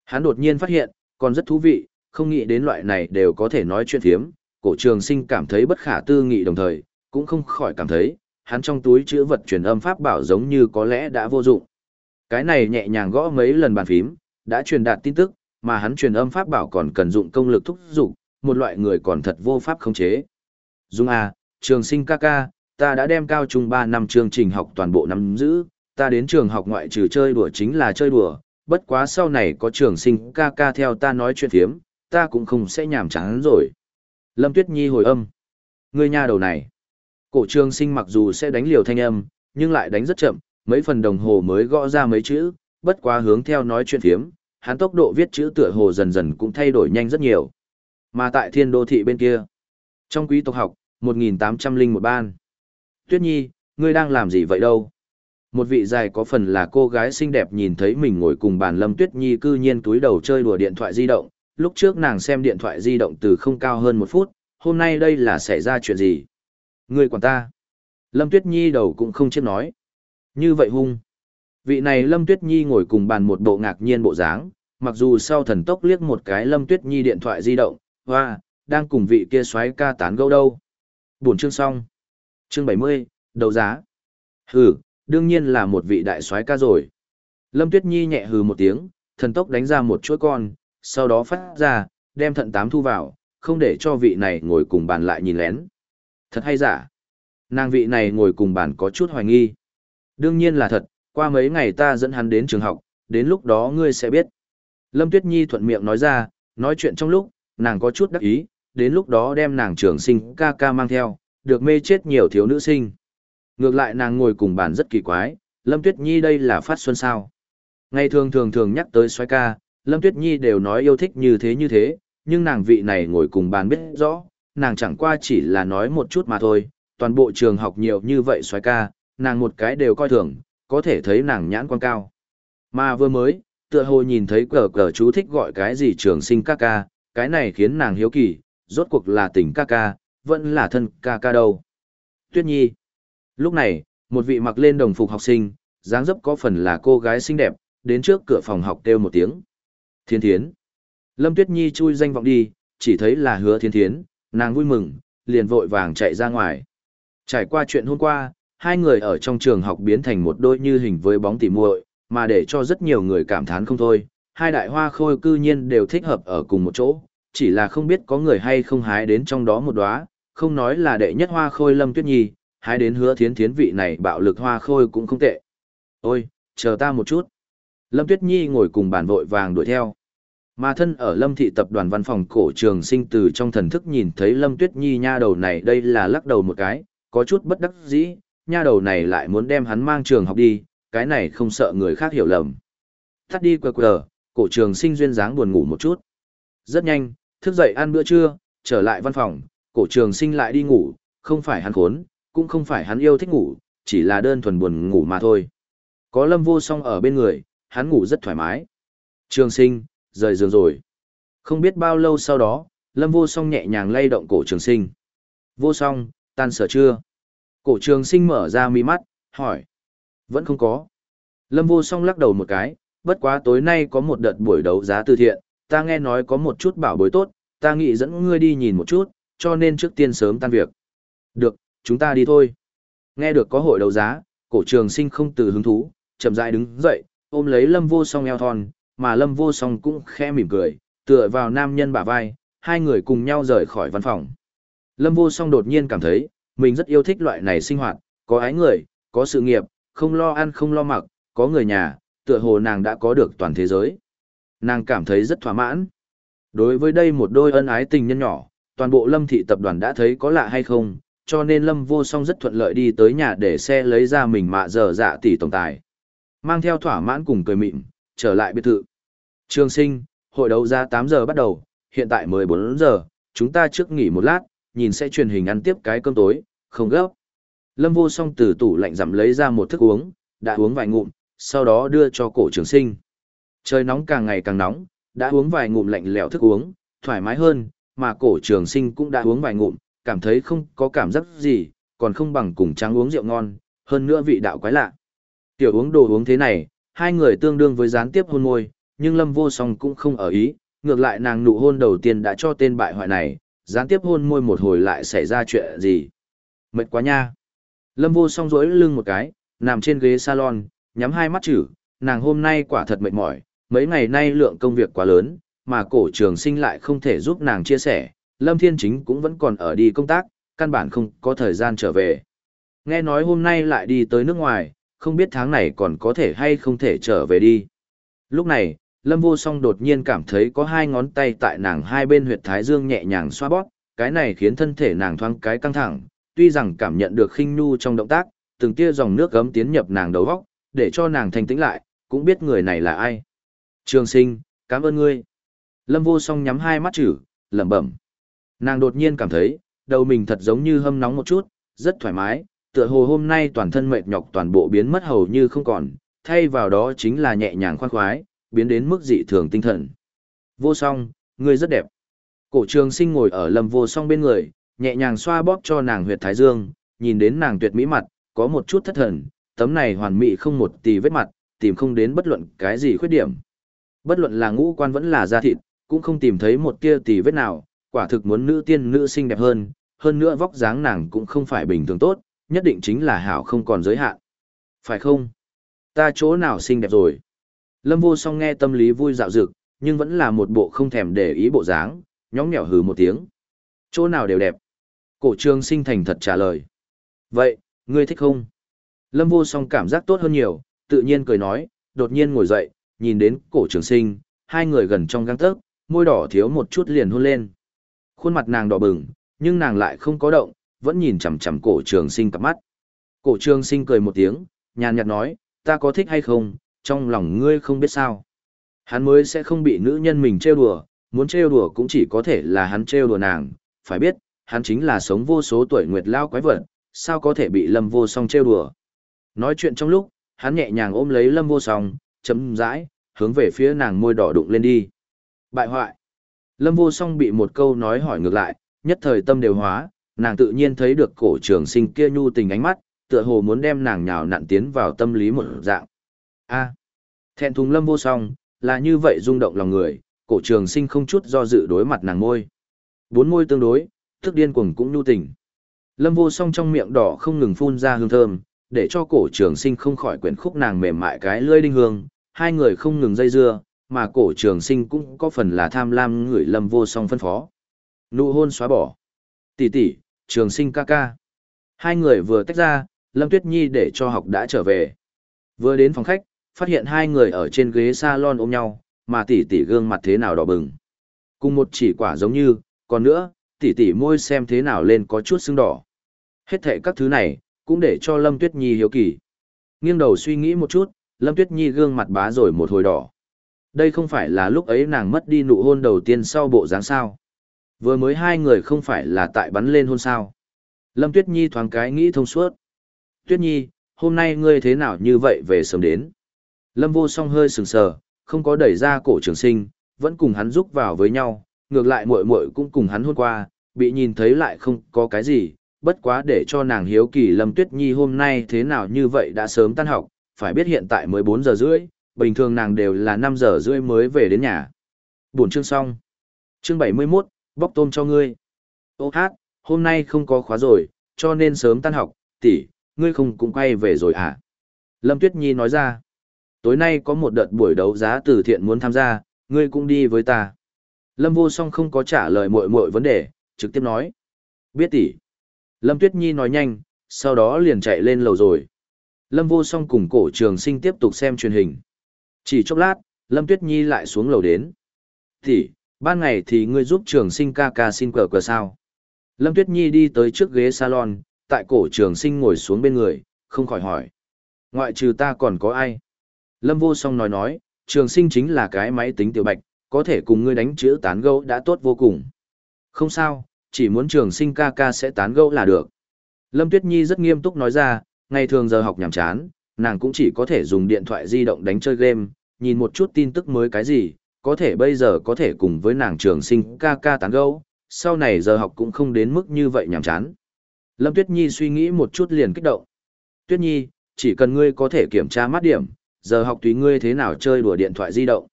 Hắn đột nhiên phát hiện, còn rất thú vị, không nghĩ đến loại này đều có thể nói chuyện thiếm, cổ trường sinh cảm thấy bất khả tư nghị đồng thời, cũng không khỏi cảm thấy, hắn trong túi chữ vật truyền âm pháp bảo giống như có lẽ đã vô dụng. Cái này nhẹ nhàng gõ mấy lần bàn phím, đã truyền đạt tin tức, mà hắn truyền âm pháp bảo còn cần dụng công lực thúc dục, một loại người còn thật vô pháp khống chế. Dung à, trường sinh ca ca, ta đã đem cao trung 3 năm chương trình học toàn bộ nắm giữ, ta đến trường học ngoại trừ chơi đùa chính là chơi đùa, bất quá sau này có trường sinh ca ca theo ta nói chuyện thiếm, ta cũng không sẽ nhảm chán rồi. Lâm Tuyết Nhi hồi âm. Người nhà đầu này. Cổ trường sinh mặc dù sẽ đánh liều thanh âm, nhưng lại đánh rất chậm, mấy phần đồng hồ mới gõ ra mấy chữ, bất quá hướng theo nói chuyện thiếm, hắn tốc độ viết chữ tựa hồ dần dần cũng thay đổi nhanh rất nhiều. Mà tại thiên đô thị bên kia, trong quý tộc học, 1801 ban. Tuyết Nhi, ngươi đang làm gì vậy đâu? Một vị dài có phần là cô gái xinh đẹp nhìn thấy mình ngồi cùng bàn Lâm Tuyết Nhi cư nhiên túi đầu chơi đùa điện thoại di động, lúc trước nàng xem điện thoại di động từ không cao hơn một phút, hôm nay đây là xảy ra chuyện gì? Người quản ta. Lâm Tuyết Nhi đầu cũng không chết nói. Như vậy hung. Vị này Lâm Tuyết Nhi ngồi cùng bàn một bộ ngạc nhiên bộ dáng, mặc dù sau thần tốc liếc một cái Lâm Tuyết Nhi điện thoại di động, hoa, đang cùng vị kia xoáy ca tán gẫu đâu. Buồn chương xong. Chương 70, đầu giá. Hừ, đương nhiên là một vị đại soái ca rồi. Lâm Tuyết Nhi nhẹ hừ một tiếng, thần tốc đánh ra một chuỗi con, sau đó phát ra, đem thận tám thu vào, không để cho vị này ngồi cùng bàn lại nhìn lén. Thật hay giả? Nàng vị này ngồi cùng bàn có chút hoài nghi. Đương nhiên là thật, qua mấy ngày ta dẫn hắn đến trường học, đến lúc đó ngươi sẽ biết. Lâm Tuyết Nhi thuận miệng nói ra, nói chuyện trong lúc, nàng có chút đắc ý, đến lúc đó đem nàng trường sinh ca ca mang theo, được mê chết nhiều thiếu nữ sinh. Ngược lại nàng ngồi cùng bàn rất kỳ quái, Lâm Tuyết Nhi đây là phát xuân sao. Ngày thường thường thường nhắc tới xoay ca, Lâm Tuyết Nhi đều nói yêu thích như thế như thế, nhưng nàng vị này ngồi cùng bàn biết rõ, nàng chẳng qua chỉ là nói một chút mà thôi, toàn bộ trường học nhiều như vậy xoái ca, nàng một cái đều coi thường, có thể thấy nàng nhãn quan cao. Mà vừa mới, tựa hồ nhìn thấy cờ cờ chú thích gọi cái gì trường sinh ca ca, cái này khiến nàng hiếu kỳ, rốt cuộc là tình ca ca, vẫn là thân ca ca đâu. Tuyết Nhi. Lúc này, một vị mặc lên đồng phục học sinh, dáng dấp có phần là cô gái xinh đẹp, đến trước cửa phòng học kêu một tiếng. Thiên thiến. Lâm Tuyết Nhi chui danh vọng đi, chỉ thấy là hứa thiên thiến, nàng vui mừng, liền vội vàng chạy ra ngoài. Trải qua chuyện hôm qua, hai người ở trong trường học biến thành một đôi như hình với bóng tỉ muội, mà để cho rất nhiều người cảm thán không thôi. Hai đại hoa khôi cư nhiên đều thích hợp ở cùng một chỗ, chỉ là không biết có người hay không hái đến trong đó một đóa, không nói là đệ nhất hoa khôi Lâm Tuyết Nhi, Hái đến hứa thiến thiến vị này bạo lực hoa khôi cũng không tệ. Ôi, chờ ta một chút. Lâm Tuyết Nhi ngồi cùng bàn vội vàng đuổi theo. Mà thân ở Lâm thị tập đoàn văn phòng cổ trường sinh từ trong thần thức nhìn thấy Lâm Tuyết Nhi nha đầu này đây là lắc đầu một cái, có chút bất đắc dĩ, nha đầu này lại muốn đem hắn mang trường học đi, cái này không sợ người khác hiểu lầm. Thắt đi quờ quờ, cổ trường sinh duyên dáng buồn ngủ một chút. Rất nhanh, thức dậy ăn bữa trưa, trở lại văn phòng, cổ trường sinh lại đi ngủ, không phải hắn khốn, cũng không phải hắn yêu thích ngủ, chỉ là đơn thuần buồn ngủ mà thôi. Có lâm vô song ở bên người, hắn ngủ rất thoải mái. Trường sinh, rời giường rồi. Không biết bao lâu sau đó, lâm vô song nhẹ nhàng lay động cổ trường sinh. Vô song, tan sở chưa? Cổ trường sinh mở ra mi mắt, hỏi. Vẫn không có. Lâm vô song lắc đầu một cái, bất quá tối nay có một đợt buổi đấu giá từ thiện, ta nghe nói có một chút bảo bối tốt, ta nghĩ dẫn ngươi đi nhìn một chút, cho nên trước tiên sớm tan việc. Được, chúng ta đi thôi. Nghe được có hội đấu giá, cổ trường sinh không từ hứng thú, chậm rãi đứng dậy, ôm lấy lâm vô song eo thon, mà lâm vô song cũng khẽ mỉm cười, tựa vào nam nhân bả vai, hai người cùng nhau rời khỏi văn phòng. Lâm vô song đột nhiên cảm thấy, mình rất yêu thích loại này sinh hoạt, có ái người, có sự nghiệp, không lo ăn không lo mặc, có người nhà, tựa hồ nàng đã có được toàn thế giới. Nàng cảm thấy rất thỏa mãn. Đối với đây một đôi ân ái tình nhân nhỏ, toàn bộ lâm thị tập đoàn đã thấy có lạ hay không, cho nên lâm vô song rất thuận lợi đi tới nhà để xe lấy ra mình mạ dở dạ tỷ tổng tài. Mang theo thỏa mãn cùng cười mịn, trở lại biệt thự. Trường sinh, hội đấu ra 8 giờ bắt đầu, hiện tại 14 giờ, chúng ta trước nghỉ một lát, nhìn sẽ truyền hình ăn tiếp cái cơm tối, không gấp. Lâm vô song từ tủ lạnh giảm lấy ra một thức uống, đã uống vài ngụm, sau đó đưa cho cổ trường sinh. Trời nóng càng ngày càng nóng, đã uống vài ngụm lạnh lẽo thức uống, thoải mái hơn, mà cổ trường sinh cũng đã uống vài ngụm, cảm thấy không có cảm giác gì, còn không bằng cùng trắng uống rượu ngon, hơn nữa vị đạo quái lạ. Tiểu uống đồ uống thế này, hai người tương đương với gián tiếp hôn môi, nhưng Lâm Vô Song cũng không ở ý, ngược lại nàng nụ hôn đầu tiên đã cho tên bại hoại này, gián tiếp hôn môi một hồi lại xảy ra chuyện gì. Mệt quá nha. Lâm Vô Song duỗi lưng một cái, nằm trên ghế salon, nhắm hai mắt chữ, nàng hôm nay quả thật mệt mỏi, mấy ngày nay lượng công việc quá lớn, mà cổ trường sinh lại không thể giúp nàng chia sẻ, Lâm Thiên Chính cũng vẫn còn ở đi công tác, căn bản không có thời gian trở về. Nghe nói hôm nay lại đi tới nước ngoài, không biết tháng này còn có thể hay không thể trở về đi. Lúc này, Lâm Vô Song đột nhiên cảm thấy có hai ngón tay tại nàng hai bên huyệt thái dương nhẹ nhàng xoa bóp, cái này khiến thân thể nàng thoáng cái căng thẳng, tuy rằng cảm nhận được khinh nu trong động tác, từng tia dòng nước gấm tiến nhập nàng đầu góc, để cho nàng thanh tĩnh lại, cũng biết người này là ai. Trường sinh, cảm ơn ngươi. Lâm Vô Song nhắm hai mắt chữ, lẩm bẩm. Nàng đột nhiên cảm thấy, đầu mình thật giống như hâm nóng một chút, rất thoải mái, tựa hồ hôm nay toàn thân mệt nhọc toàn bộ biến mất hầu như không còn, thay vào đó chính là nhẹ nhàng khoan khoái, biến đến mức dị thường tinh thần. Vô song, ngươi rất đẹp. Cổ trường sinh ngồi ở lâm vô song bên người, nhẹ nhàng xoa bóp cho nàng huyệt thái dương, nhìn đến nàng tuyệt mỹ mặt, có một chút thất thần, tấm này hoàn mỹ không một tì vết mặt, tìm không đến bất luận cái gì khuyết điểm. Bất luận là ngũ quan vẫn là da thịt, cũng không tìm thấy một tia tì vết nào, quả thực muốn nữ tiên nữ xinh đẹp hơn, hơn nữa vóc dáng nàng cũng không phải bình thường tốt, nhất định chính là hảo không còn giới hạn. Phải không? Ta chỗ nào xinh đẹp rồi? Lâm vô song nghe tâm lý vui dạo dực, nhưng vẫn là một bộ không thèm để ý bộ dáng, nhóng nhẽo hừ một tiếng. Chỗ nào đều đẹp. Cổ trương sinh thành thật trả lời. Vậy, ngươi thích không? Lâm vô song cảm giác tốt hơn nhiều, tự nhiên cười nói, đột nhiên ngồi dậy, nhìn đến cổ trường sinh, hai người gần trong găng tớc, môi đỏ thiếu một chút liền hôn lên. Khuôn mặt nàng đỏ bừng, nhưng nàng lại không có động, vẫn nhìn chằm chằm cổ trường sinh cặp mắt. Cổ trường sinh cười một tiếng, nhàn nhạt nói, ta có thích hay không, trong lòng ngươi không biết sao. Hắn mới sẽ không bị nữ nhân mình trêu đùa, muốn trêu đùa cũng chỉ có thể là hắn trêu đùa nàng, phải biết, hắn chính là sống vô số tuổi nguyệt lao quái vật, sao có thể bị lâm vô song trêu đùa. Nói chuyện trong lúc, hắn nhẹ nhàng ôm lấy lâm vô song, chấm dãi, hướng về phía nàng môi đỏ đụng lên đi. Bại hoại. Lâm vô song bị một câu nói hỏi ngược lại, nhất thời tâm đều hóa, nàng tự nhiên thấy được cổ trường sinh kia nhu tình ánh mắt, tựa hồ muốn đem nàng nhào nặn tiến vào tâm lý một dạng. A. thẹn thùng lâm vô song, là như vậy rung động lòng người, cổ trường sinh không chút do dự đối mặt nàng môi. Bốn môi tương đối, thức điên cuồng cũng nhu tình. Lâm vô song trong miệng đỏ không ngừng phun ra hương thơm, để cho cổ trường sinh không khỏi quyển khúc nàng mềm mại cái lưỡi đinh hương, hai người không ngừng dây dưa, mà cổ trường sinh cũng có phần là tham lam người lâm vô song phân phó. Nụ hôn xóa bỏ. Tỷ tỷ, trường sinh ca ca. Hai người vừa tách ra, Lâm Tuyết Nhi để cho học đã trở về. Vừa đến phòng khách, phát hiện hai người ở trên ghế salon ôm nhau, mà tỷ tỷ gương mặt thế nào đỏ bừng. Cùng một chỉ quả giống như, còn nữa, tỷ tỷ môi xem thế nào lên có chút sưng đỏ. Hết thệ các thứ này, cũng để cho Lâm Tuyết Nhi hiếu kỳ. Nghiêng đầu suy nghĩ một chút, Lâm Tuyết Nhi gương mặt bá rồi một hồi đỏ. Đây không phải là lúc ấy nàng mất đi nụ hôn đầu tiên sau bộ dáng sao. Vừa mới hai người không phải là tại bắn lên hôn sao. Lâm Tuyết Nhi thoáng cái nghĩ thông suốt. Tuyết Nhi, hôm nay ngươi thế nào như vậy về sớm đến. Lâm vô song hơi sừng sờ, không có đẩy ra cổ trường sinh, vẫn cùng hắn rúc vào với nhau, ngược lại muội muội cũng cùng hắn hôn qua, bị nhìn thấy lại không có cái gì, bất quá để cho nàng hiếu kỳ Lâm Tuyết Nhi hôm nay thế nào như vậy đã sớm tan học, phải biết hiện tại mới 4 giờ rưỡi, bình thường nàng đều là 5 giờ rưỡi mới về đến nhà. Buổi chương xong. Chương 71, bóc tôm cho ngươi. Ô hát, hôm nay không có khóa rồi, cho nên sớm tan học, tỷ, ngươi không cũng quay về rồi à? Lâm Tuyết Nhi nói ra. Tối nay có một đợt buổi đấu giá từ thiện muốn tham gia, ngươi cũng đi với ta. Lâm Vô Song không có trả lời mọi mọi vấn đề, trực tiếp nói. Biết tỷ. Lâm Tuyết Nhi nói nhanh, sau đó liền chạy lên lầu rồi. Lâm Vô Song cùng cổ trường sinh tiếp tục xem truyền hình. Chỉ chốc lát, Lâm Tuyết Nhi lại xuống lầu đến. Tỷ, ban ngày thì ngươi giúp trường sinh ca ca xin cờ cờ sao? Lâm Tuyết Nhi đi tới trước ghế salon, tại cổ trường sinh ngồi xuống bên người, không khỏi hỏi. Ngoại trừ ta còn có ai? Lâm Vô Song nói nói, trường sinh chính là cái máy tính tiểu bạch, có thể cùng ngươi đánh chữ tán gẫu đã tốt vô cùng. Không sao, chỉ muốn trường sinh ca ca sẽ tán gẫu là được. Lâm Tuyết Nhi rất nghiêm túc nói ra, ngày thường giờ học nhàm chán, nàng cũng chỉ có thể dùng điện thoại di động đánh chơi game, nhìn một chút tin tức mới cái gì, có thể bây giờ có thể cùng với nàng trường sinh ca ca tán gẫu, sau này giờ học cũng không đến mức như vậy nhàm chán. Lâm Tuyết Nhi suy nghĩ một chút liền kích động. Tuyết Nhi, chỉ cần ngươi có thể kiểm tra mắt điểm, giờ học tùy ngươi thế nào chơi đùa điện thoại di động.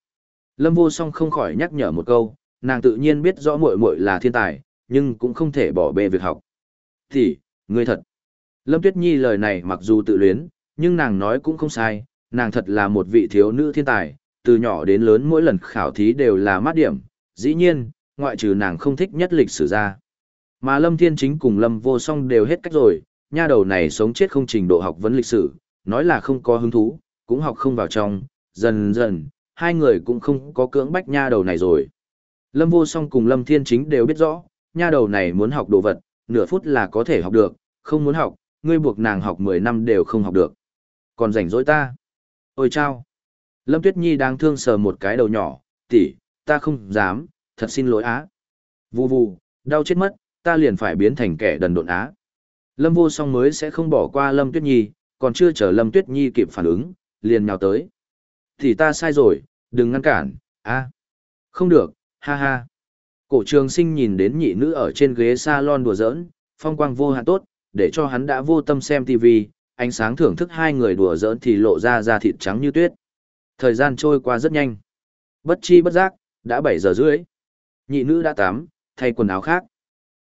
Lâm Vô Song không khỏi nhắc nhở một câu, nàng tự nhiên biết rõ muội muội là thiên tài, nhưng cũng không thể bỏ bê việc học. Thì, ngươi thật. Lâm Tuyết Nhi lời này mặc dù tự luyến, nhưng nàng nói cũng không sai, nàng thật là một vị thiếu nữ thiên tài, từ nhỏ đến lớn mỗi lần khảo thí đều là mát điểm, dĩ nhiên, ngoại trừ nàng không thích nhất lịch sử ra. Mà Lâm Thiên Chính cùng Lâm Vô Song đều hết cách rồi, nha đầu này sống chết không trình độ học vấn lịch sử, nói là không có hứng thú, cũng học không vào trong, dần dần, hai người cũng không có cưỡng bách nha đầu này rồi. Lâm Vô Song cùng Lâm Thiên Chính đều biết rõ, nha đầu này muốn học đồ vật, nửa phút là có thể học được, không muốn học, ngươi buộc nàng học 10 năm đều không học được. Còn rảnh rỗi ta. Ôi chao. Lâm Tuyết Nhi đang thương sờ một cái đầu nhỏ, tỷ, ta không dám, thật xin lỗi á. Vù vù, đau chết mất, ta liền phải biến thành kẻ đần độn á. Lâm vô song mới sẽ không bỏ qua Lâm Tuyết Nhi, còn chưa chờ Lâm Tuyết Nhi kịp phản ứng, liền nhào tới. Thì ta sai rồi, đừng ngăn cản, a Không được, ha ha. Cổ trường sinh nhìn đến nhị nữ ở trên ghế salon đùa giỡn, phong quang vô hạn tốt, để cho hắn đã vô tâm xem TV, ánh sáng thưởng thức hai người đùa giỡn thì lộ ra da thịt trắng như tuyết. Thời gian trôi qua rất nhanh. Bất chi bất giác, đã 7 giờ rưỡi. Nhị nữ đã tắm, thay quần áo khác.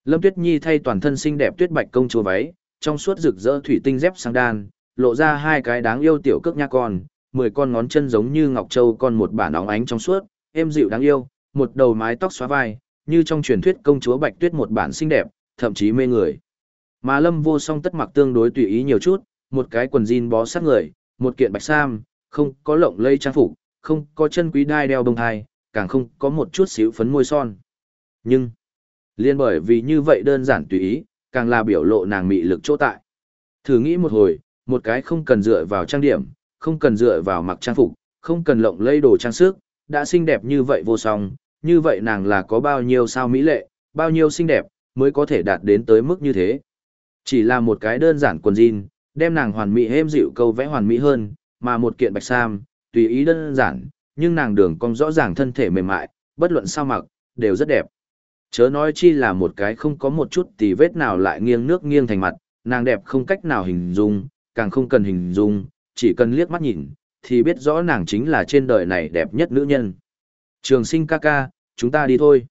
Lâm Tuyết Nhi thay toàn thân xinh đẹp tuyết bạch công chúa váy, trong suốt rực rỡ thủy tinh dép sang đan, lộ ra hai cái đáng yêu tiểu cước nha con, mười con ngón chân giống như ngọc châu con một bản óng ánh trong suốt, êm dịu đáng yêu, một đầu mái tóc xóa vai, như trong truyền thuyết công chúa bạch tuyết một bản xinh đẹp, thậm chí mê người. Mà Lâm Vô Song tất mặc tương đối tùy ý nhiều chút, một cái quần jean bó sát người, một kiện bạch sam, không có lộng lây trang phục, không có chân quý đai đeo bông thai, càng không có một chút xíu phấn môi son. Nhưng, liên bởi vì như vậy đơn giản tùy ý, càng là biểu lộ nàng mị lực chỗ tại. Thử nghĩ một hồi, một cái không cần dựa vào trang điểm, không cần dựa vào mặc trang phục, không cần lộng lây đồ trang sức, đã xinh đẹp như vậy vô song, như vậy nàng là có bao nhiêu sao mỹ lệ, bao nhiêu xinh đẹp, mới có thể đạt đến tới mức như thế. Chỉ là một cái đơn giản quần jean, đem nàng hoàn mỹ êm dịu câu vẽ hoàn mỹ hơn, mà một kiện bạch sam, tùy ý đơn giản, nhưng nàng đường cong rõ ràng thân thể mềm mại, bất luận sao mặc, đều rất đẹp. Chớ nói chi là một cái không có một chút tì vết nào lại nghiêng nước nghiêng thành mặt, nàng đẹp không cách nào hình dung, càng không cần hình dung, chỉ cần liếc mắt nhìn, thì biết rõ nàng chính là trên đời này đẹp nhất nữ nhân. Trường sinh ca ca, chúng ta đi thôi.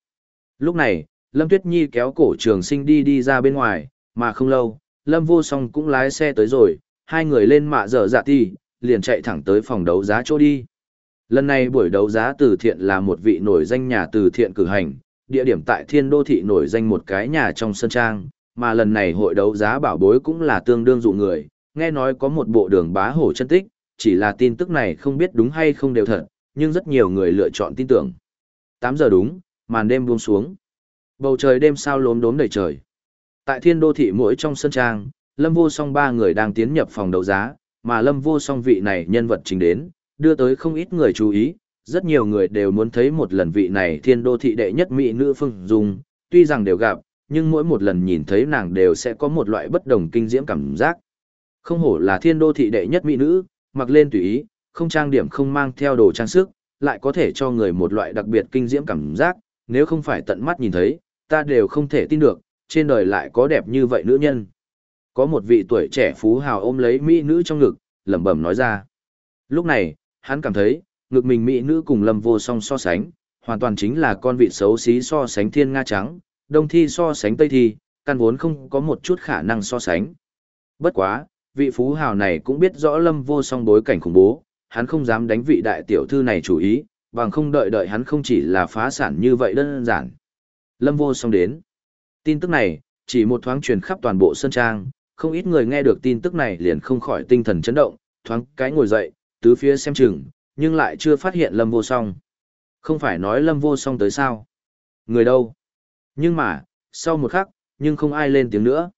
Lúc này, Lâm Tuyết Nhi kéo cổ trường sinh đi đi ra bên ngoài, mà không lâu, Lâm Vô Song cũng lái xe tới rồi, hai người lên mạ dở dạ ti, liền chạy thẳng tới phòng đấu giá chỗ đi. Lần này buổi đấu giá từ thiện là một vị nổi danh nhà từ thiện cử hành, địa điểm tại thiên đô thị nổi danh một cái nhà trong sân trang, mà lần này hội đấu giá bảo bối cũng là tương đương dụ người, nghe nói có một bộ đường bá hổ chân tích, chỉ là tin tức này không biết đúng hay không đều thật, nhưng rất nhiều người lựa chọn tin tưởng. 8 giờ đúng, màn đêm buông xuống. Bầu trời đêm sao lốm đốm đầy trời. Tại thiên đô thị mỗi trong sân trang, Lâm Vô Song ba người đang tiến nhập phòng đấu giá, mà Lâm Vô Song vị này nhân vật chính đến, đưa tới không ít người chú ý, rất nhiều người đều muốn thấy một lần vị này thiên đô thị đệ nhất mỹ nữ Phương Dung, tuy rằng đều gặp, nhưng mỗi một lần nhìn thấy nàng đều sẽ có một loại bất đồng kinh diễm cảm giác. Không hổ là thiên đô thị đệ nhất mỹ nữ, mặc lên tùy ý, không trang điểm không mang theo đồ trang sức, lại có thể cho người một loại đặc biệt kinh diễm cảm giác, nếu không phải tận mắt nhìn thấy, ta đều không thể tin được, trên đời lại có đẹp như vậy nữ nhân. Có một vị tuổi trẻ phú hào ôm lấy mỹ nữ trong ngực, lẩm bẩm nói ra. Lúc này, hắn cảm thấy, ngực mình mỹ nữ cùng lâm vô song so sánh, hoàn toàn chính là con vị xấu xí so sánh thiên nga trắng, đông thi so sánh tây thi, căn vốn không có một chút khả năng so sánh. Bất quá, vị phú hào này cũng biết rõ lâm vô song bối cảnh khủng bố, hắn không dám đánh vị đại tiểu thư này chủ ý, bằng không đợi đợi hắn không chỉ là phá sản như vậy đơn giản. Lâm vô song đến. Tin tức này, chỉ một thoáng truyền khắp toàn bộ sân trang, không ít người nghe được tin tức này liền không khỏi tinh thần chấn động, thoáng cái ngồi dậy, tứ phía xem chừng, nhưng lại chưa phát hiện Lâm vô song. Không phải nói Lâm vô song tới sao? Người đâu? Nhưng mà, sau một khắc, nhưng không ai lên tiếng nữa.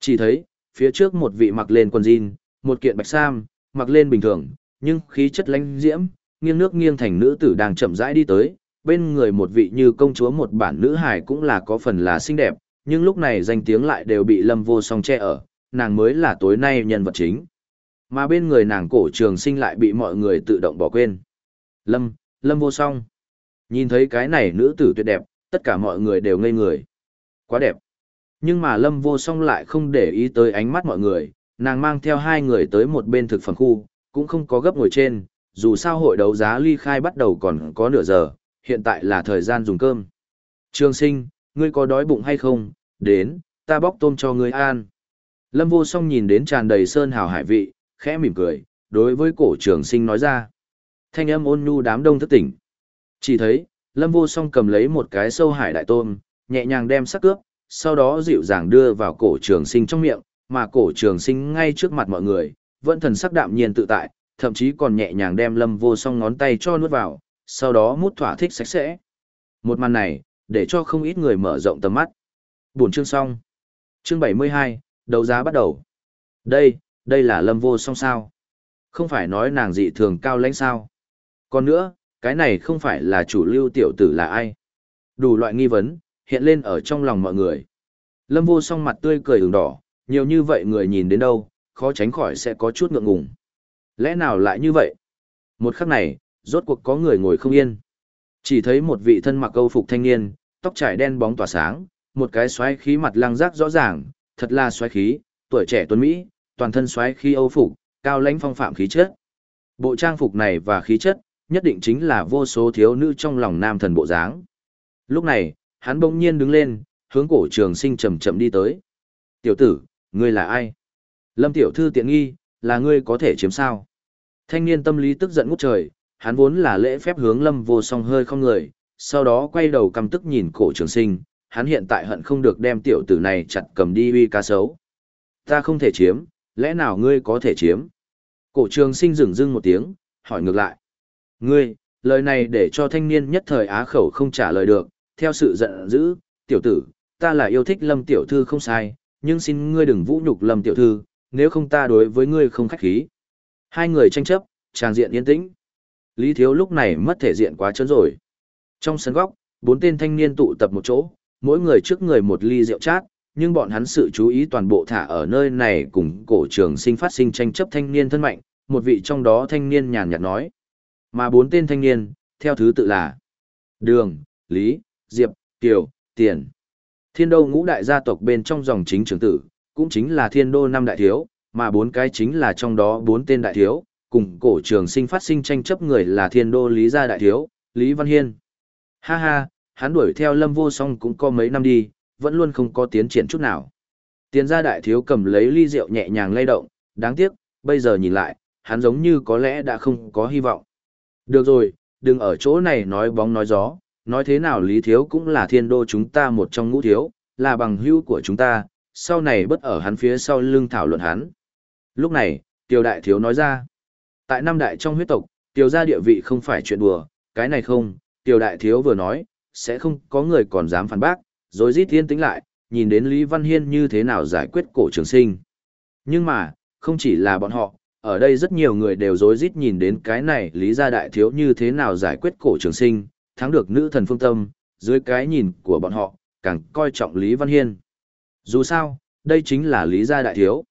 Chỉ thấy, phía trước một vị mặc lên quần jean, một kiện bạch sam, mặc lên bình thường, nhưng khí chất lãnh diễm, nghiêng nước nghiêng thành nữ tử đang chậm rãi đi tới, bên người một vị như công chúa một bản nữ hài cũng là có phần là xinh đẹp, nhưng lúc này danh tiếng lại đều bị Lâm Vô Song che ở, nàng mới là tối nay nhân vật chính. Mà bên người nàng cổ trường sinh lại bị mọi người tự động bỏ quên. Lâm, Lâm Vô Song. Nhìn thấy cái này nữ tử tuyệt đẹp, tất cả mọi người đều ngây người. Quá đẹp. Nhưng mà Lâm Vô Song lại không để ý tới ánh mắt mọi người, nàng mang theo hai người tới một bên thực phẩm khu, cũng không có gấp ngồi trên, dù sao hội đấu giá ly khai bắt đầu còn có nửa giờ, hiện tại là thời gian dùng cơm. Trường sinh, ngươi có đói bụng hay không? Đến, ta bóc tôm cho ngươi ăn. Lâm vô song nhìn đến tràn đầy sơn hào hải vị, khẽ mỉm cười, đối với cổ trường sinh nói ra. Thanh âm ôn nhu đám đông thức tỉnh. Chỉ thấy, Lâm vô song cầm lấy một cái sâu hải đại tôm, nhẹ nhàng đem sắc cướp, sau đó dịu dàng đưa vào cổ trường sinh trong miệng, mà cổ trường sinh ngay trước mặt mọi người, vẫn thần sắc đạm nhiên tự tại, thậm chí còn nhẹ nhàng đem lâm vô song ngón tay cho nuốt vào, sau đó mút thỏa thích sạch sẽ. Một màn này, để cho không ít người mở rộng tầm mắt. Buổi chương xong. Chương 72, đấu giá bắt đầu. Đây, đây là lâm vô song sao. Không phải nói nàng dị thường cao lãnh sao. Còn nữa, cái này không phải là chủ lưu tiểu tử là ai. Đủ loại nghi vấn, hiện lên ở trong lòng mọi người. Lâm vô song mặt tươi cười ửng đỏ, nhiều như vậy người nhìn đến đâu, khó tránh khỏi sẽ có chút ngượng ngùng. Lẽ nào lại như vậy? Một khắc này, rốt cuộc có người ngồi không yên. Chỉ thấy một vị thân mặc câu phục thanh niên, tóc trải đen bóng tỏa sáng, một cái xoáy khí mặt lăng rác rõ ràng, thật là xoáy khí, tuổi trẻ tuấn Mỹ, toàn thân xoáy khí âu phục, cao lãnh phong phạm khí chất. Bộ trang phục này và khí chất, nhất định chính là vô số thiếu nữ trong lòng nam thần bộ dáng. Lúc này, hắn bỗng nhiên đứng lên, hướng cổ trường sinh chậm chậm đi tới. Tiểu tử, ngươi là ai? Lâm tiểu thư tiện nghi, là ngươi có thể chiếm sao? Thanh niên tâm lý tức giận ngút trời, hắn vốn là lễ phép hướng lâm vô song hơi không người, sau đó quay đầu căm tức nhìn cổ trường sinh, hắn hiện tại hận không được đem tiểu tử này chặt cầm đi uy cá sấu. Ta không thể chiếm, lẽ nào ngươi có thể chiếm? Cổ trường sinh dừng dưng một tiếng, hỏi ngược lại. Ngươi, lời này để cho thanh niên nhất thời á khẩu không trả lời được, theo sự giận dữ, tiểu tử, ta là yêu thích lâm tiểu thư không sai, nhưng xin ngươi đừng vũ nhục lâm tiểu thư, nếu không ta đối với ngươi không khách khí. Hai người tranh chấp, tràng diện yên tĩnh. Lý Thiếu lúc này mất thể diện quá trớn rồi. Trong sân góc, bốn tên thanh niên tụ tập một chỗ, mỗi người trước người một ly rượu chát, nhưng bọn hắn sự chú ý toàn bộ thả ở nơi này cùng cổ trường sinh phát sinh tranh chấp thanh niên thân mạnh, một vị trong đó thanh niên nhàn nhạt nói. Mà bốn tên thanh niên, theo thứ tự là Đường, Lý, Diệp, Kiều, Tiền. Thiên đô ngũ đại gia tộc bên trong dòng chính trưởng tử, cũng chính là thiên đô năm đại thiếu, mà bốn cái chính là trong đó bốn tên đại thiếu, cùng cổ trường sinh phát sinh tranh chấp người là thiên đô lý gia đại thiếu, Lý Văn Hiên. Ha ha, hắn đuổi theo lâm vô song cũng có mấy năm đi, vẫn luôn không có tiến triển chút nào. Tiền gia đại thiếu cầm lấy ly rượu nhẹ nhàng lay động, đáng tiếc, bây giờ nhìn lại, hắn giống như có lẽ đã không có hy vọng. Được rồi, đừng ở chỗ này nói bóng nói gió, nói thế nào Lý Thiếu cũng là thiên đô chúng ta một trong ngũ thiếu, là bằng hữu của chúng ta, sau này bất ở hắn phía sau lưng thảo luận hắn. Lúc này, Tiêu Đại Thiếu nói ra, tại năm đại trong huyết tộc, Tiêu gia địa vị không phải chuyện đùa, cái này không, Tiêu Đại Thiếu vừa nói, sẽ không có người còn dám phản bác, rồi rít thiên tính lại, nhìn đến Lý Văn Hiên như thế nào giải quyết cổ trường sinh. Nhưng mà, không chỉ là bọn họ, ở đây rất nhiều người đều rối rít nhìn đến cái này Lý gia đại thiếu như thế nào giải quyết cổ trường sinh, thắng được nữ thần phương tâm, dưới cái nhìn của bọn họ, càng coi trọng Lý Văn Hiên. Dù sao, đây chính là Lý gia đại thiếu.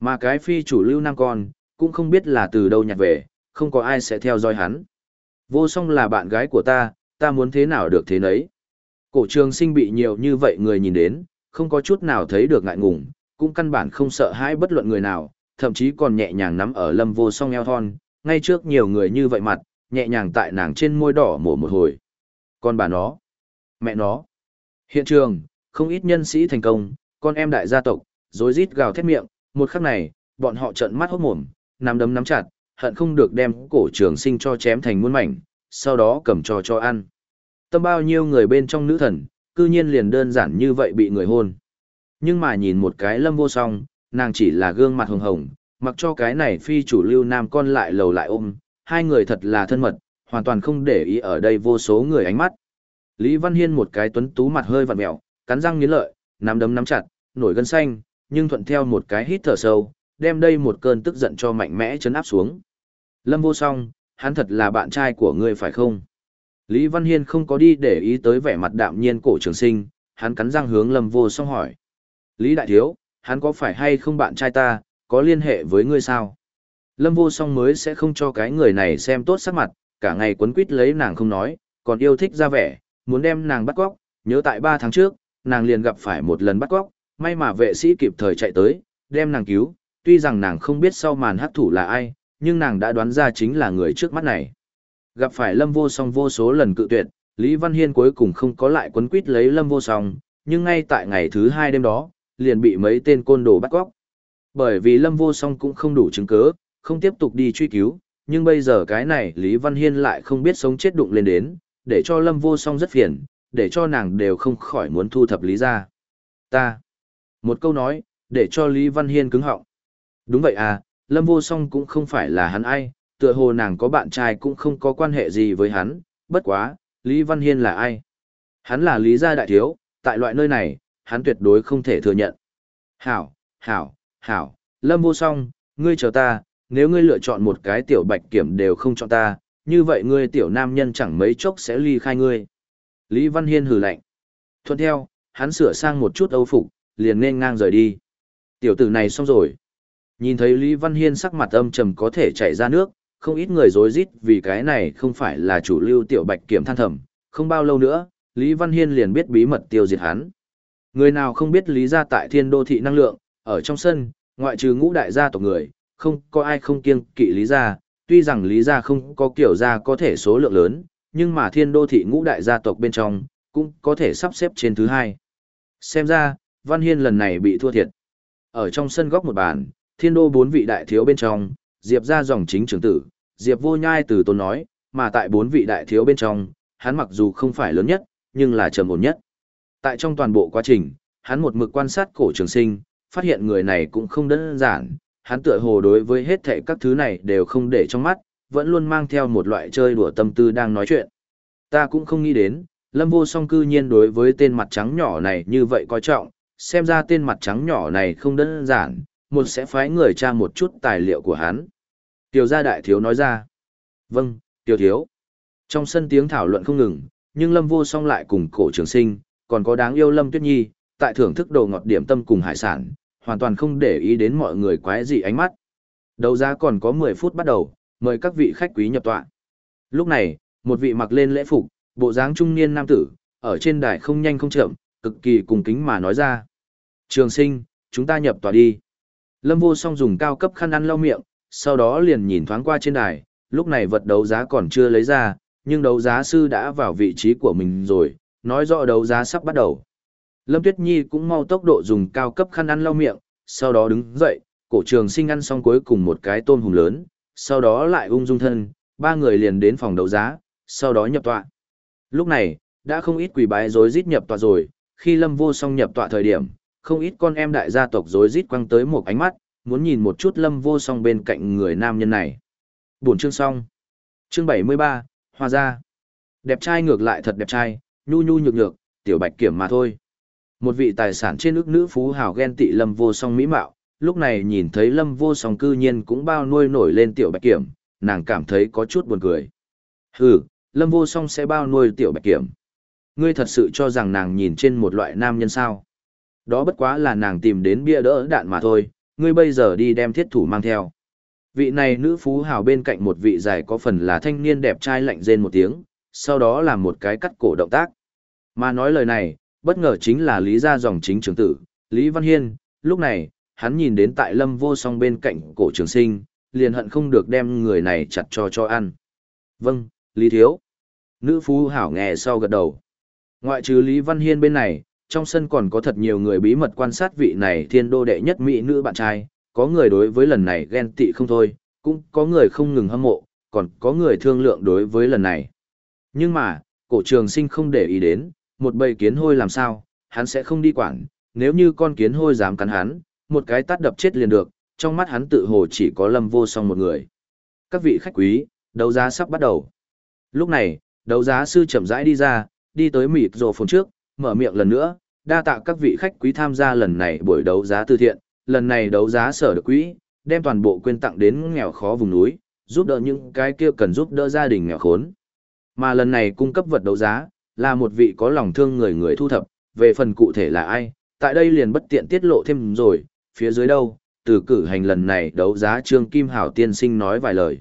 Mà cái phi chủ lưu nam con, cũng không biết là từ đâu nhặt về, không có ai sẽ theo dõi hắn. Vô song là bạn gái của ta, ta muốn thế nào được thế nấy. Cổ trường sinh bị nhiều như vậy người nhìn đến, không có chút nào thấy được ngại ngùng, cũng căn bản không sợ hãi bất luận người nào, thậm chí còn nhẹ nhàng nắm ở lâm vô song eo thon, ngay trước nhiều người như vậy mặt, nhẹ nhàng tại nàng trên môi đỏ mổ một hồi. Con bà nó, mẹ nó. Hiện trường, không ít nhân sĩ thành công, con em đại gia tộc, rối rít gào thét miệng, một khắc này, bọn họ trợn mắt hốt mồm, nắm đấm nắm chặt, hận không được đem cổ trường sinh cho chém thành muôn mảnh, sau đó cầm cho cho ăn. Tâm bao nhiêu người bên trong nữ thần, cư nhiên liền đơn giản như vậy bị người hôn. Nhưng mà nhìn một cái lâm vô song, nàng chỉ là gương mặt hồng hồng, mặc cho cái này phi chủ lưu nam con lại lầu lại ôm, hai người thật là thân mật, hoàn toàn không để ý ở đây vô số người ánh mắt. Lý Văn Hiên một cái tuấn tú mặt hơi vặn mẹo, cắn răng nghiến lợi, nắm đấm nắm chặt, nổi gân xanh, nhưng thuận theo một cái hít thở sâu, đem đây một cơn tức giận cho mạnh mẽ chấn áp xuống. Lâm vô song, hắn thật là bạn trai của ngươi phải không? Lý Văn Hiên không có đi để ý tới vẻ mặt đạm nhiên cổ trường sinh, hắn cắn răng hướng Lâm vô song hỏi. Lý Đại Thiếu, hắn có phải hay không bạn trai ta, có liên hệ với ngươi sao? Lâm vô song mới sẽ không cho cái người này xem tốt sắc mặt, cả ngày quấn quýt lấy nàng không nói, còn yêu thích ra vẻ, muốn đem nàng bắt cóc, nhớ tại ba tháng trước, nàng liền gặp phải một lần bắt cóc, may mà vệ sĩ kịp thời chạy tới, đem nàng cứu, tuy rằng nàng không biết sau màn hắc thủ là ai, nhưng nàng đã đoán ra chính là người trước mắt này. Gặp phải Lâm Vô Song vô số lần cự tuyệt, Lý Văn Hiên cuối cùng không có lại quấn quýt lấy Lâm Vô Song, nhưng ngay tại ngày thứ hai đêm đó, liền bị mấy tên côn đồ bắt cóc. Bởi vì Lâm Vô Song cũng không đủ chứng cứ, không tiếp tục đi truy cứu, nhưng bây giờ cái này Lý Văn Hiên lại không biết sống chết đụng lên đến, để cho Lâm Vô Song rất phiền, để cho nàng đều không khỏi muốn thu thập Lý ra. Ta. Một câu nói, để cho Lý Văn Hiên cứng họng. Đúng vậy à, Lâm Vô Song cũng không phải là hắn ai, tựa hồ nàng có bạn trai cũng không có quan hệ gì với hắn, bất quá, Lý Văn Hiên là ai? Hắn là Lý gia đại thiếu, tại loại nơi này, hắn tuyệt đối không thể thừa nhận. Hảo, hảo, hảo, Lâm vô song, ngươi chờ ta, nếu ngươi lựa chọn một cái tiểu bạch kiểm đều không chọn ta, như vậy ngươi tiểu nam nhân chẳng mấy chốc sẽ ly khai ngươi. Lý Văn Hiên hừ lạnh. Thuận theo, hắn sửa sang một chút âu phục, liền nên ngang rời đi. Tiểu tử này xong rồi. Nhìn thấy Lý Văn Hiên sắc mặt âm trầm có thể chảy ra nước, không ít người rối rít vì cái này không phải là chủ lưu tiểu bạch kiểm than thầm, không bao lâu nữa, Lý Văn Hiên liền biết bí mật tiêu diệt hắn. Người nào không biết lý gia tại thiên đô thị năng lượng, ở trong sân, ngoại trừ ngũ đại gia tộc người, không có ai không kiêng kỵ lý gia, tuy rằng lý gia không có kiểu gia có thể số lượng lớn, nhưng mà thiên đô thị ngũ đại gia tộc bên trong, cũng có thể sắp xếp trên thứ hai. Xem ra, Văn Hiên lần này bị thua thiệt. Ở trong sân góc một bàn, thiên đô bốn vị đại thiếu bên trong, Diệp ra dòng chính trưởng tử, Diệp vô nhai từ tốn nói, mà tại bốn vị đại thiếu bên trong, hắn mặc dù không phải lớn nhất, nhưng là trầm ổn nhất. Tại trong toàn bộ quá trình, hắn một mực quan sát cổ trường sinh, phát hiện người này cũng không đơn giản, hắn tựa hồ đối với hết thảy các thứ này đều không để trong mắt, vẫn luôn mang theo một loại chơi đùa tâm tư đang nói chuyện. Ta cũng không nghĩ đến, Lâm Vô Song cư nhiên đối với tên mặt trắng nhỏ này như vậy coi trọng, xem ra tên mặt trắng nhỏ này không đơn giản, một sẽ phái người tra một chút tài liệu của hắn. Tiểu gia đại thiếu nói ra. Vâng, tiểu thiếu. Trong sân tiếng thảo luận không ngừng, nhưng Lâm Vô Song lại cùng cổ trường sinh, còn có đáng yêu Lâm Tuyết Nhi, tại thưởng thức đồ ngọt điểm tâm cùng hải sản, hoàn toàn không để ý đến mọi người quái dị ánh mắt. Đấu giá còn có 10 phút bắt đầu, mời các vị khách quý nhập tọa. Lúc này, một vị mặc lên lễ phục, bộ dáng trung niên nam tử, ở trên đài không nhanh không chậm, cực kỳ cùng kính mà nói ra. Trường sinh, chúng ta nhập tọa đi. Lâm vô song dùng cao cấp khăn ăn lau miệng, sau đó liền nhìn thoáng qua trên đài, lúc này vật đấu giá còn chưa lấy ra, nhưng đấu giá sư đã vào vị trí của mình rồi, nói rõ đấu giá sắp bắt đầu. Lâm Tuyết Nhi cũng mau tốc độ dùng cao cấp khăn ăn lau miệng, sau đó đứng dậy, cổ trường sinh ăn xong cuối cùng một cái tôm hùm lớn, sau đó lại ung dung thân, ba người liền đến phòng đấu giá, sau đó nhập tọa. Lúc này, đã không ít quỷ bái rối rít nhập tọa rồi, khi Lâm Vô Song nhập tọa thời điểm, không ít con em đại gia tộc rối rít quăng tới một ánh mắt, muốn nhìn một chút lâm vô song bên cạnh người nam nhân này. bổn chương xong. Chương 73, Hoa gia. Đẹp trai ngược lại thật đẹp trai, nhu nhu nhược nhược, tiểu bạch kiểm mà thôi. Một vị tài sản trên ước nữ phú hào ghen tị lâm vô song mỹ mạo, lúc này nhìn thấy lâm vô song cư nhiên cũng bao nuôi nổi lên tiểu bạch kiểm, nàng cảm thấy có chút buồn cười. Hừ, lâm vô song sẽ bao nuôi tiểu bạch kiểm. Ngươi thật sự cho rằng nàng nhìn trên một loại nam nhân sao. Đó bất quá là nàng tìm đến bia đỡ đạn mà thôi, ngươi bây giờ đi đem thiết thủ mang theo. Vị này nữ phú hào bên cạnh một vị dài có phần là thanh niên đẹp trai lạnh rên một tiếng, sau đó là một cái cắt cổ động tác. Mà nói lời này, bất ngờ chính là lý gia dòng chính trưởng tử, Lý Văn Hiên, lúc này, hắn nhìn đến tại lâm vô song bên cạnh cổ trường sinh, liền hận không được đem người này chặt cho cho ăn. Vâng, Lý Thiếu. Nữ phú hảo nghe sau gật đầu. Ngoại trừ Lý Văn Hiên bên này, trong sân còn có thật nhiều người bí mật quan sát vị này thiên đô đệ nhất mỹ nữ bạn trai, có người đối với lần này ghen tị không thôi, cũng có người không ngừng hâm mộ, còn có người thương lượng đối với lần này. Nhưng mà, cổ trường sinh không để ý đến, một bầy kiến hôi làm sao, hắn sẽ không đi quản, nếu như con kiến hôi dám cắn hắn, một cái tát đập chết liền được, trong mắt hắn tự hồ chỉ có lâm vô song một người. Các vị khách quý, đấu giá sắp bắt đầu. Lúc này, đấu giá sư chậm rãi đi ra, đi tới mịt rồ phồn trước, mở miệng lần nữa, đa tạ các vị khách quý tham gia lần này buổi đấu giá từ thiện, lần này đấu giá sở được quỹ, đem toàn bộ quyên tặng đến nghèo khó vùng núi, giúp đỡ những cái kia cần giúp đỡ gia đình nghèo khốn. Mà lần này cung cấp vật đấu giá, là một vị có lòng thương người người thu thập, về phần cụ thể là ai, tại đây liền bất tiện tiết lộ thêm rồi, phía dưới đâu, từ cử hành lần này đấu giá Trương Kim Hảo tiên sinh nói vài lời.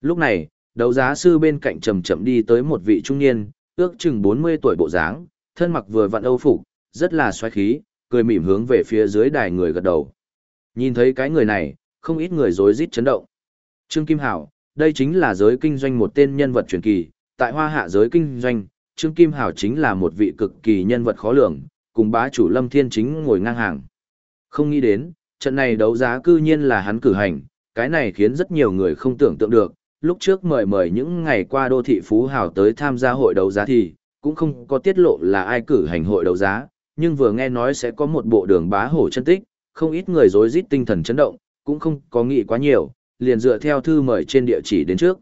Lúc này, đấu giá sư bên cạnh chậm chậm đi tới một vị trung niên, ước chừng 40 tuổi bộ dáng, thân mặc vừa vặn âu phục, rất là xoáy khí, cười mỉm hướng về phía dưới đài người gật đầu. Nhìn thấy cái người này, không ít người rối rít chấn động. Trương Kim Hảo, đây chính là giới kinh doanh một tên nhân vật truyền kỳ, tại hoa hạ giới kinh doanh, Trương Kim Hảo chính là một vị cực kỳ nhân vật khó lường, cùng bá chủ Lâm Thiên Chính ngồi ngang hàng. Không nghĩ đến, trận này đấu giá cư nhiên là hắn cử hành, cái này khiến rất nhiều người không tưởng tượng được. Lúc trước mời mời những ngày qua đô thị Phú Hảo tới tham gia hội đấu giá thì, cũng không có tiết lộ là ai cử hành hội đấu giá, nhưng vừa nghe nói sẽ có một bộ đường bá hổ chân tích, không ít người rối rít tinh thần chấn động, cũng không có nghĩ quá nhiều, liền dựa theo thư mời trên địa chỉ đến trước.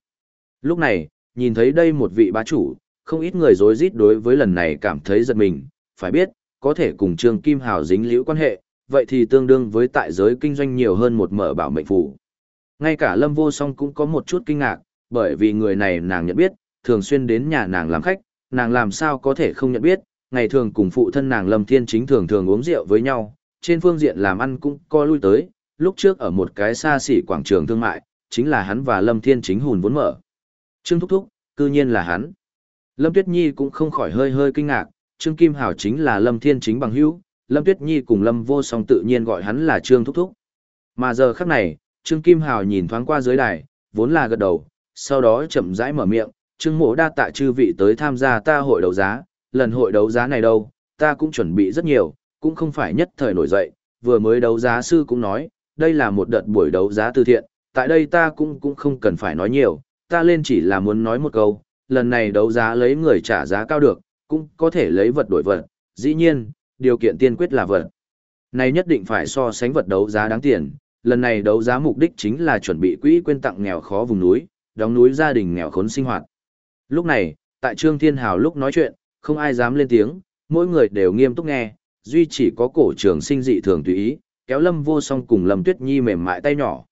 Lúc này, nhìn thấy đây một vị bá chủ, không ít người rối rít đối với lần này cảm thấy giật mình, phải biết, có thể cùng Trương Kim Hào dính liễu quan hệ, vậy thì tương đương với tại giới kinh doanh nhiều hơn một mở bảo mệnh phủ. Ngay cả Lâm Vô Song cũng có một chút kinh ngạc, bởi vì người này nàng nhận biết, thường xuyên đến nhà nàng làm khách, nàng làm sao có thể không nhận biết, ngày thường cùng phụ thân nàng Lâm Thiên Chính thường thường uống rượu với nhau, trên phương diện làm ăn cũng co lui tới, lúc trước ở một cái xa xỉ quảng trường thương mại, chính là hắn và Lâm Thiên Chính hùn vốn mở. Trương Thúc Thúc, cư nhiên là hắn. Lâm Tuyết Nhi cũng không khỏi hơi hơi kinh ngạc, Trương Kim Hảo chính là Lâm Thiên Chính bằng hữu, Lâm Tuyết Nhi cùng Lâm Vô Song tự nhiên gọi hắn là Trương Thúc Thúc. Mà giờ khắc này, Trương Kim Hảo nhìn thoáng qua dưới đài, vốn là gật đầu, sau đó chậm rãi mở miệng, Trương Mộ đa tạ chư vị tới tham gia ta hội đấu giá, lần hội đấu giá này đâu, ta cũng chuẩn bị rất nhiều, cũng không phải nhất thời nổi dậy, vừa mới đấu giá sư cũng nói, đây là một đợt buổi đấu giá từ thiện, tại đây ta cũng cũng không cần phải nói nhiều, ta lên chỉ là muốn nói một câu, lần này đấu giá lấy người trả giá cao được, cũng có thể lấy vật đổi vật, dĩ nhiên, điều kiện tiên quyết là vật. Này nhất định phải so sánh vật đấu giá đáng tiền, lần này đấu giá mục đích chính là chuẩn bị quỹ quyên tặng nghèo khó vùng núi, đóng núi gia đình nghèo khốn sinh hoạt. Lúc này, tại Trương Thiên Hào lúc nói chuyện, không ai dám lên tiếng, mỗi người đều nghiêm túc nghe, duy chỉ có cổ trường sinh dị thường tùy ý, kéo Lâm Vô Song cùng Lâm Tuyết Nhi mềm mại tay nhỏ.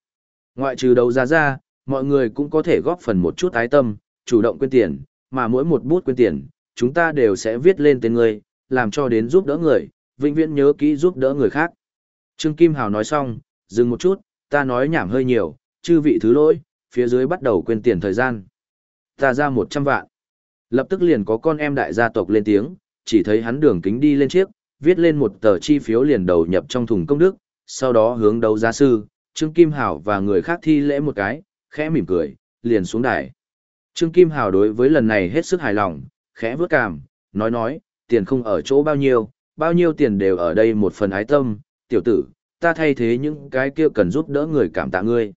Ngoại trừ đấu giá ra, mọi người cũng có thể góp phần một chút ái tâm, chủ động quyên tiền, mà mỗi một bút quyên tiền, chúng ta đều sẽ viết lên tên người, làm cho đến giúp đỡ người, vĩnh viễn nhớ kỹ giúp đỡ người khác. Trương Kim Hào nói xong, dừng một chút, ta nói nhảm hơi nhiều, chư vị thứ lỗi, phía dưới bắt đầu quyên tiền thời gian. Ta ra 100 vạn. Lập tức liền có con em đại gia tộc lên tiếng, chỉ thấy hắn đường kính đi lên chiếc, viết lên một tờ chi phiếu liền đầu nhập trong thùng công đức, sau đó hướng đấu giá sư, Trương Kim Hảo và người khác thi lễ một cái, khẽ mỉm cười, liền xuống đài. Trương Kim Hảo đối với lần này hết sức hài lòng, khẽ vớt cảm, nói nói, tiền không ở chỗ bao nhiêu, bao nhiêu tiền đều ở đây một phần ái tâm, tiểu tử, ta thay thế những cái kia cần giúp đỡ người cảm tạ ngươi.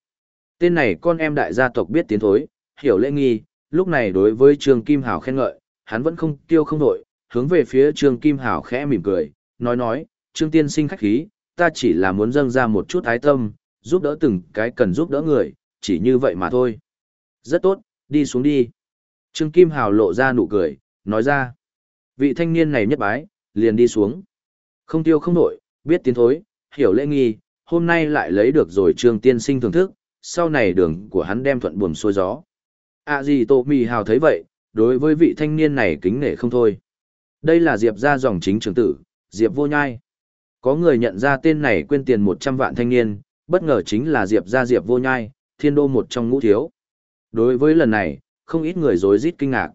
Tên này con em đại gia tộc biết tiến thối, hiểu lễ nghi, lúc này đối với Trương Kim Hảo khen ngợi, hắn vẫn không tiêu không đội, hướng về phía Trương Kim Hảo khẽ mỉm cười, nói nói, Trương Tiên sinh khách khí, ta chỉ là muốn dâng ra một chút ái tâm, giúp đỡ từng cái cần giúp đỡ người, chỉ như vậy mà thôi. Rất tốt, đi xuống đi. Trương Kim Hào lộ ra nụ cười, nói ra. Vị thanh niên này nhất bái, liền đi xuống. Không tiêu không nổi, biết tiến thối, hiểu lễ nghi, hôm nay lại lấy được rồi Trương Tiên sinh thưởng thức, sau này đường của hắn đem thuận buồm xuôi gió. À gì Tô Mì Hào thấy vậy, đối với vị thanh niên này kính nể không thôi. Đây là Diệp gia dòng chính trưởng tử, Diệp vô nhai. Có người nhận ra tên này quên tiền 100 vạn thanh niên, bất ngờ chính là Diệp gia Diệp vô nhai, thiên đô một trong ngũ thiếu. Đối với lần này, không ít người rối rít kinh ngạc.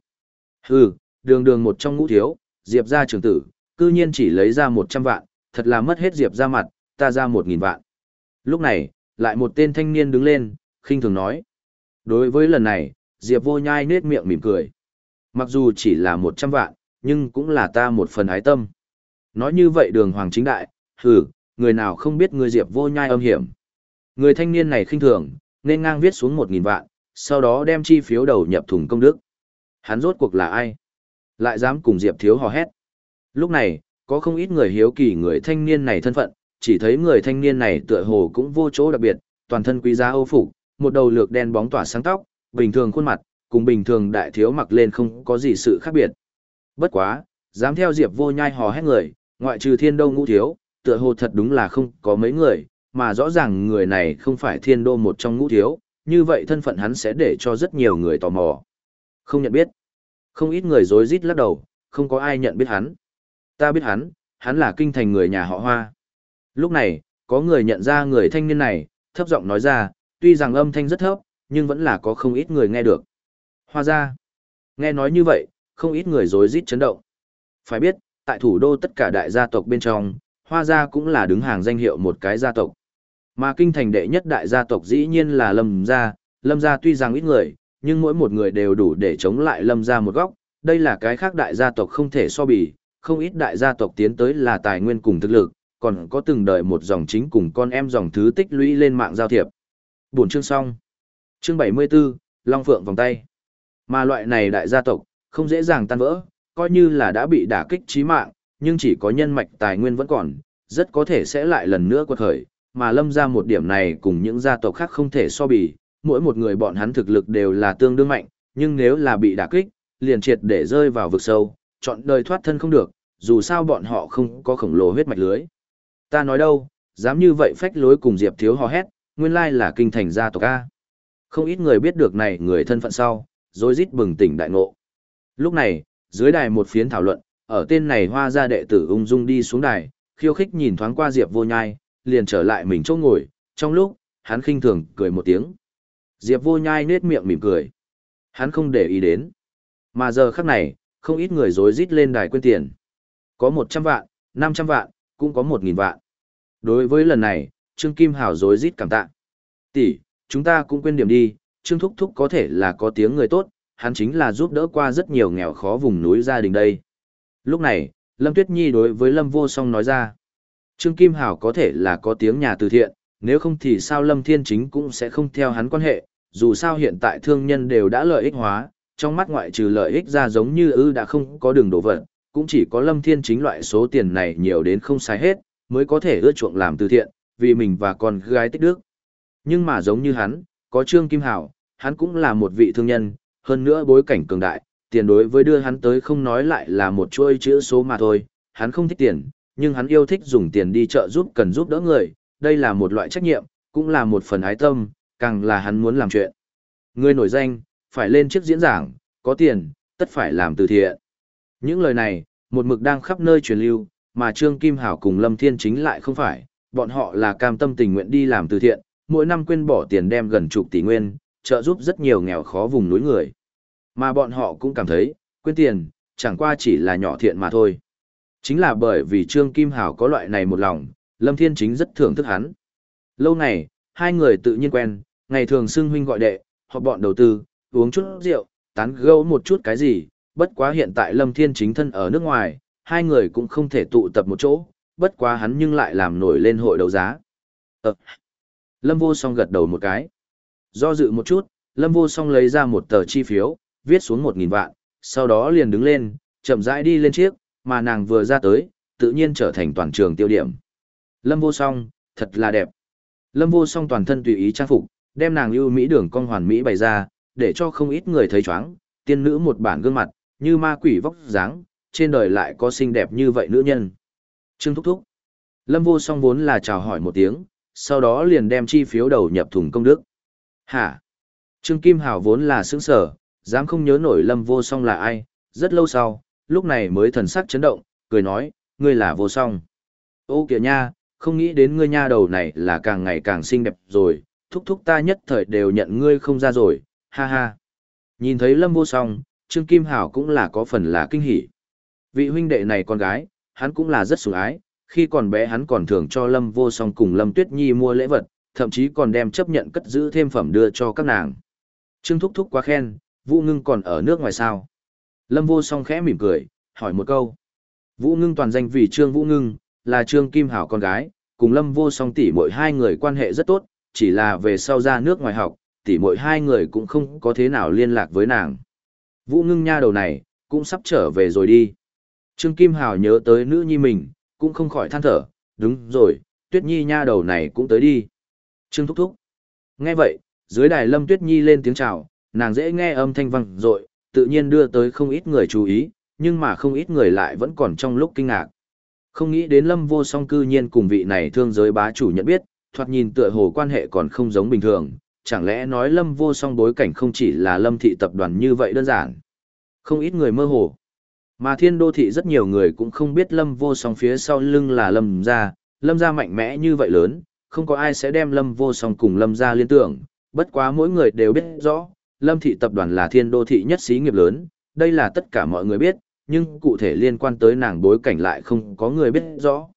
Hừ, đường đường một trong ngũ thiếu, Diệp gia trưởng tử, cư nhiên chỉ lấy ra 100 vạn, thật là mất hết Diệp ra mặt, ta ra 1.000 vạn. Lúc này, lại một tên thanh niên đứng lên, khinh thường nói. Đối với lần này, Diệp vô nhai nết miệng mỉm cười. Mặc dù chỉ là 100 vạn, nhưng cũng là ta một phần ái tâm. Nói như vậy đường hoàng chính đại, hừ, người nào không biết người Diệp vô nhai âm hiểm. Người thanh niên này khinh thường, nên ngang viết xuống 1.000 vạn, sau đó đem chi phiếu đầu nhập thùng công đức. Hắn rốt cuộc là ai? Lại dám cùng Diệp thiếu hò hét. Lúc này, có không ít người hiếu kỳ người thanh niên này thân phận, chỉ thấy người thanh niên này tựa hồ cũng vô chỗ đặc biệt, toàn thân quý giá âu phục, một đầu lược đen bóng tỏa sáng tóc, bình thường khuôn mặt, cùng bình thường đại thiếu mặc lên không có gì sự khác biệt. Bất quá, dám theo Diệp Vô Nhai hò hét người, ngoại trừ Thiên Đô ngũ thiếu, tựa hồ thật đúng là không có mấy người, mà rõ ràng người này không phải Thiên Đô một trong ngũ thiếu, như vậy thân phận hắn sẽ để cho rất nhiều người tò mò. Không nhận biết. Không ít người rối rít lắc đầu, không có ai nhận biết hắn. Ta biết hắn, hắn là kinh thành người nhà họ Hoa. Lúc này, có người nhận ra người thanh niên này, thấp giọng nói ra, tuy rằng âm thanh rất thấp, nhưng vẫn là có không ít người nghe được. Hoa ra. Nghe nói như vậy, không ít người rối rít chấn động. Phải biết, tại thủ đô tất cả đại gia tộc bên trong, Hoa gia cũng là đứng hàng danh hiệu một cái gia tộc. Mà kinh thành đệ nhất đại gia tộc dĩ nhiên là Lâm gia, Lâm gia tuy rằng ít người, nhưng mỗi một người đều đủ để chống lại Lâm gia một góc, đây là cái khác đại gia tộc không thể so bì, không ít đại gia tộc tiến tới là tài nguyên cùng thực lực, còn có từng đời một dòng chính cùng con em dòng thứ tích lũy lên mạng giao thiệp. Buổi chương xong. Chương 74, Long Phượng vòng tay. Mà loại này đại gia tộc, không dễ dàng tan vỡ, coi như là đã bị đả kích chí mạng, nhưng chỉ có nhân mạch tài nguyên vẫn còn, rất có thể sẽ lại lần nữa quật khởi, mà lâm ra một điểm này cùng những gia tộc khác không thể so bì, mỗi một người bọn hắn thực lực đều là tương đương mạnh, nhưng nếu là bị đả kích, liền triệt để rơi vào vực sâu, chọn đời thoát thân không được, dù sao bọn họ không có khổng lồ huyết mạch lưới. Ta nói đâu, dám như vậy phách lối cùng Diệp Thiếu hò hét, nguyên lai là kinh thành gia tộc A. Không ít người biết được này người thân phận sau, rồi rít bừng tỉnh đại ngộ. Lúc này, dưới đài một phiến thảo luận, ở tên này hoa gia đệ tử ung dung đi xuống đài, khiêu khích nhìn thoáng qua Diệp vô nhai, liền trở lại mình chỗ ngồi, trong lúc, hắn khinh thường cười một tiếng. Diệp vô nhai nết miệng mỉm cười. Hắn không để ý đến. Mà giờ khắc này, không ít người rối rít lên đài quên tiền. Có 100 vạn, 500 vạn, cũng có 1.000 vạn. Đối với lần này, Trương Kim Hào rối rít cảm tạ. Tỷ, chúng ta cũng quên điểm đi, Trương Thúc Thúc có thể là có tiếng người tốt, hắn chính là giúp đỡ qua rất nhiều nghèo khó vùng núi gia đình đây. Lúc này, Lâm Tuyết Nhi đối với Lâm Vô Song nói ra. Trương Kim hảo có thể là có tiếng nhà từ thiện, nếu không thì sao Lâm Thiên Chính cũng sẽ không theo hắn quan hệ, dù sao hiện tại thương nhân đều đã lợi ích hóa, trong mắt ngoại trừ lợi ích ra giống như ư đã không có đường đổ vật, cũng chỉ có Lâm Thiên Chính loại số tiền này nhiều đến không sai hết, mới có thể ưa chuộng làm từ thiện, vì mình và con gái tích đức. Nhưng mà giống như hắn, có Trương Kim Hảo, hắn cũng là một vị thương nhân, hơn nữa bối cảnh cường đại, tiền đối với đưa hắn tới không nói lại là một chuỗi chữ số mà thôi, hắn không thích tiền, nhưng hắn yêu thích dùng tiền đi chợ giúp cần giúp đỡ người, đây là một loại trách nhiệm, cũng là một phần ái tâm, càng là hắn muốn làm chuyện. Người nổi danh, phải lên chiếc diễn giảng, có tiền, tất phải làm từ thiện. Những lời này, một mực đang khắp nơi truyền lưu, mà Trương Kim Hảo cùng Lâm Thiên Chính lại không phải, bọn họ là cam tâm tình nguyện đi làm từ thiện, mỗi năm quên bỏ tiền đem gần chục tỷ nguyên, trợ giúp rất nhiều nghèo khó vùng núi người. Mà bọn họ cũng cảm thấy, quên tiền, chẳng qua chỉ là nhỏ thiện mà thôi. Chính là bởi vì Trương Kim Hảo có loại này một lòng, Lâm Thiên Chính rất thưởng thức hắn. Lâu này, hai người tự nhiên quen, ngày thường xưng huynh gọi đệ, họ bọn đầu tư, uống chút rượu, tán gẫu một chút cái gì, bất quá hiện tại Lâm Thiên chính thân ở nước ngoài, hai người cũng không thể tụ tập một chỗ, bất quá hắn nhưng lại làm nổi lên hội đấu giá. Ờ. Lâm Vô Song gật đầu một cái. Do dự một chút, Lâm Vô Song lấy ra một tờ chi phiếu, viết xuống một nghìn vạn, sau đó liền đứng lên, chậm rãi đi lên chiếc, mà nàng vừa ra tới, tự nhiên trở thành toàn trường tiêu điểm. Lâm vô song, thật là đẹp. Lâm vô song toàn thân tùy ý trang phục, đem nàng ưu mỹ đường cong hoàn mỹ bày ra, để cho không ít người thấy chóng, tiên nữ một bản gương mặt, như ma quỷ vóc dáng, trên đời lại có xinh đẹp như vậy nữ nhân. Trương Thúc Thúc. Lâm vô song vốn là chào hỏi một tiếng, sau đó liền đem chi phiếu đầu nhập thùng công đức. Hả? Trương Kim Hảo vốn là sướng sở, dám không nhớ nổi Lâm vô song là ai, rất lâu sau, lúc này mới thần sắc chấn động, cười nói, ngươi là vô song. Ô kìa nha, không nghĩ đến ngươi nha đầu này là càng ngày càng xinh đẹp rồi, thúc thúc ta nhất thời đều nhận ngươi không ra rồi, ha ha. Nhìn thấy Lâm vô song, Trương Kim Hảo cũng là có phần là kinh hỉ. Vị huynh đệ này con gái, hắn cũng là rất sủng ái, khi còn bé hắn còn thường cho Lâm vô song cùng Lâm Tuyết Nhi mua lễ vật, thậm chí còn đem chấp nhận cất giữ thêm phẩm đưa cho các nàng. Trương Thúc Thúc quá khen, Vũ Ngưng còn ở nước ngoài sao? Lâm vô song khẽ mỉm cười, hỏi một câu. Vũ Ngưng toàn danh vì Trương Vũ Ngưng, là Trương Kim Hảo con gái, cùng Lâm vô song tỷ mỗi hai người quan hệ rất tốt, chỉ là về sau ra nước ngoài học, tỷ mỗi hai người cũng không có thế nào liên lạc với nàng. Vũ Ngưng nha đầu này, cũng sắp trở về rồi đi. Trương Kim Hảo nhớ tới nữ nhi mình, cũng không khỏi than thở, đúng rồi, Tuyết Nhi nha đầu này cũng tới đi. Trương Thúc Thúc. Nghe vậy, dưới đài Lâm Tuyết Nhi lên tiếng chào, nàng dễ nghe âm thanh vang rội, tự nhiên đưa tới không ít người chú ý, nhưng mà không ít người lại vẫn còn trong lúc kinh ngạc. Không nghĩ đến Lâm Vô Song cư nhiên cùng vị này thương giới bá chủ nhận biết, thoạt nhìn tựa hồ quan hệ còn không giống bình thường, chẳng lẽ nói Lâm Vô Song bối cảnh không chỉ là Lâm thị tập đoàn như vậy đơn giản. Không ít người mơ hồ. Mà thiên đô thị rất nhiều người cũng không biết Lâm Vô Song phía sau lưng là Lâm gia, Lâm gia mạnh mẽ như vậy lớn, không có ai sẽ đem Lâm Vô Song cùng Lâm gia liên tưởng, bất quá mỗi người đều biết rõ, Lâm thị tập đoàn là thiên đô thị nhất xí nghiệp lớn, đây là tất cả mọi người biết, nhưng cụ thể liên quan tới nàng bối cảnh lại không có người biết rõ.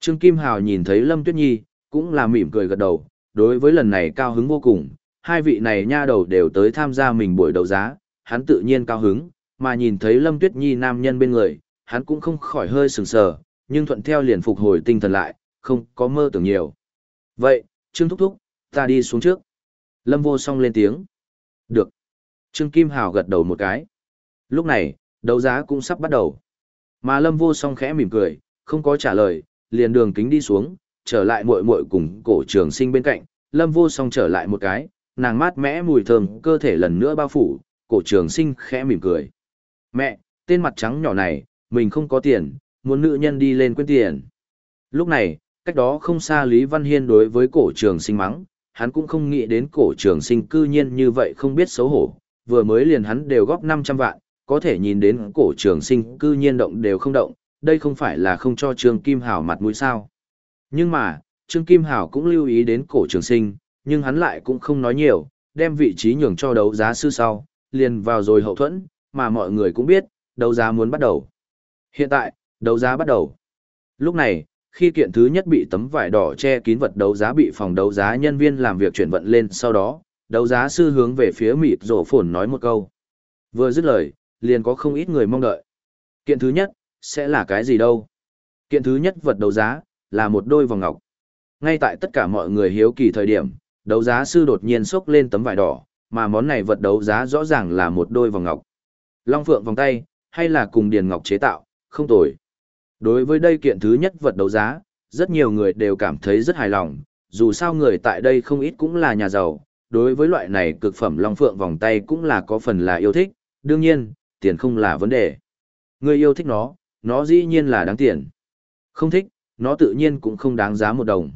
Trương Kim Hào nhìn thấy Lâm Tuyết Nhi, cũng là mỉm cười gật đầu, đối với lần này cao hứng vô cùng, hai vị này nha đầu đều tới tham gia mình buổi đấu giá, hắn tự nhiên cao hứng, mà nhìn thấy Lâm Tuyết Nhi nam nhân bên người, hắn cũng không khỏi hơi sừng sờ, nhưng thuận theo liền phục hồi tinh thần lại, không có mơ tưởng nhiều. Vậy, Trương Thúc Thúc, ta đi xuống trước. Lâm vô song lên tiếng. Được. Trương Kim Hào gật đầu một cái. Lúc này, đấu giá cũng sắp bắt đầu. Mà Lâm vô song khẽ mỉm cười, không có trả lời, liền đường kính đi xuống, trở lại muội muội cùng cổ trường sinh bên cạnh. Lâm vô song trở lại một cái, nàng mát mẽ mùi thơm cơ thể lần nữa bao phủ, cổ trường sinh khẽ mỉm cười. Mẹ, tên mặt trắng nhỏ này, mình không có tiền, muốn nữ nhân đi lên quên tiền. Lúc này, cách đó không xa Lý Văn Hiên đối với cổ trường sinh mắng, hắn cũng không nghĩ đến cổ trường sinh cư nhiên như vậy không biết xấu hổ, vừa mới liền hắn đều góp 500 vạn, có thể nhìn đến cổ trường sinh cư nhiên động đều không động, đây không phải là không cho Trương Kim Hảo mặt mũi sao. Nhưng mà, Trương Kim Hảo cũng lưu ý đến cổ trường sinh, nhưng hắn lại cũng không nói nhiều, đem vị trí nhường cho đấu giá sư sau, liền vào rồi hậu thuẫn, mà mọi người cũng biết, đấu giá muốn bắt đầu. Hiện tại, đấu giá bắt đầu. Lúc này, khi kiện thứ nhất bị tấm vải đỏ che kín vật đấu giá bị phòng đấu giá nhân viên làm việc chuyển vận lên sau đó, đấu giá sư hướng về phía mịt rổ phồn nói một câu. Vừa dứt lời, liền có không ít người mong đợi. Kiện thứ nhất, sẽ là cái gì đâu? Kiện thứ nhất vật đấu giá, là một đôi vòng ngọc. Ngay tại tất cả mọi người hiếu kỳ thời điểm, đấu giá sư đột nhiên xốc lên tấm vải đỏ, mà món này vật đấu giá rõ ràng là một đôi vòng ngọc. Long phượng vòng tay, hay là cùng điền ngọc chế tạo, không tồi. Đối với đây kiện thứ nhất vật đấu giá, rất nhiều người đều cảm thấy rất hài lòng, dù sao người tại đây không ít cũng là nhà giàu, đối với loại này cực phẩm long phượng vòng tay cũng là có phần là yêu thích, đương nhiên, tiền không là vấn đề. Người yêu thích nó, nó dĩ nhiên là đáng tiền. Không thích, nó tự nhiên cũng không đáng giá một đồng.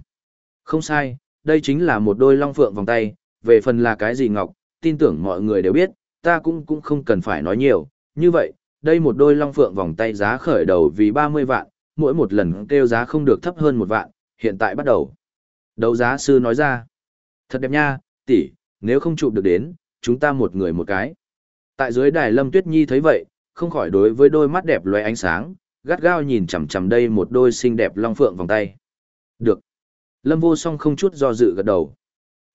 Không sai, đây chính là một đôi long phượng vòng tay, về phần là cái gì ngọc, tin tưởng mọi người đều biết, ta cũng cũng không cần phải nói nhiều, như vậy, đây một đôi long phượng vòng tay giá khởi đầu vì 30 vạn, mỗi một lần kêu giá không được thấp hơn một vạn, hiện tại bắt đầu. Đấu giá sư nói ra, thật đẹp nha, tỷ, nếu không chụp được đến, chúng ta một người một cái. Tại dưới đài Lâm Tuyết Nhi thấy vậy, không khỏi đối với đôi mắt đẹp loé ánh sáng, gắt gao nhìn chằm chằm đây một đôi xinh đẹp long phượng vòng tay. Được. Lâm Vô Song không chút do dự gật đầu.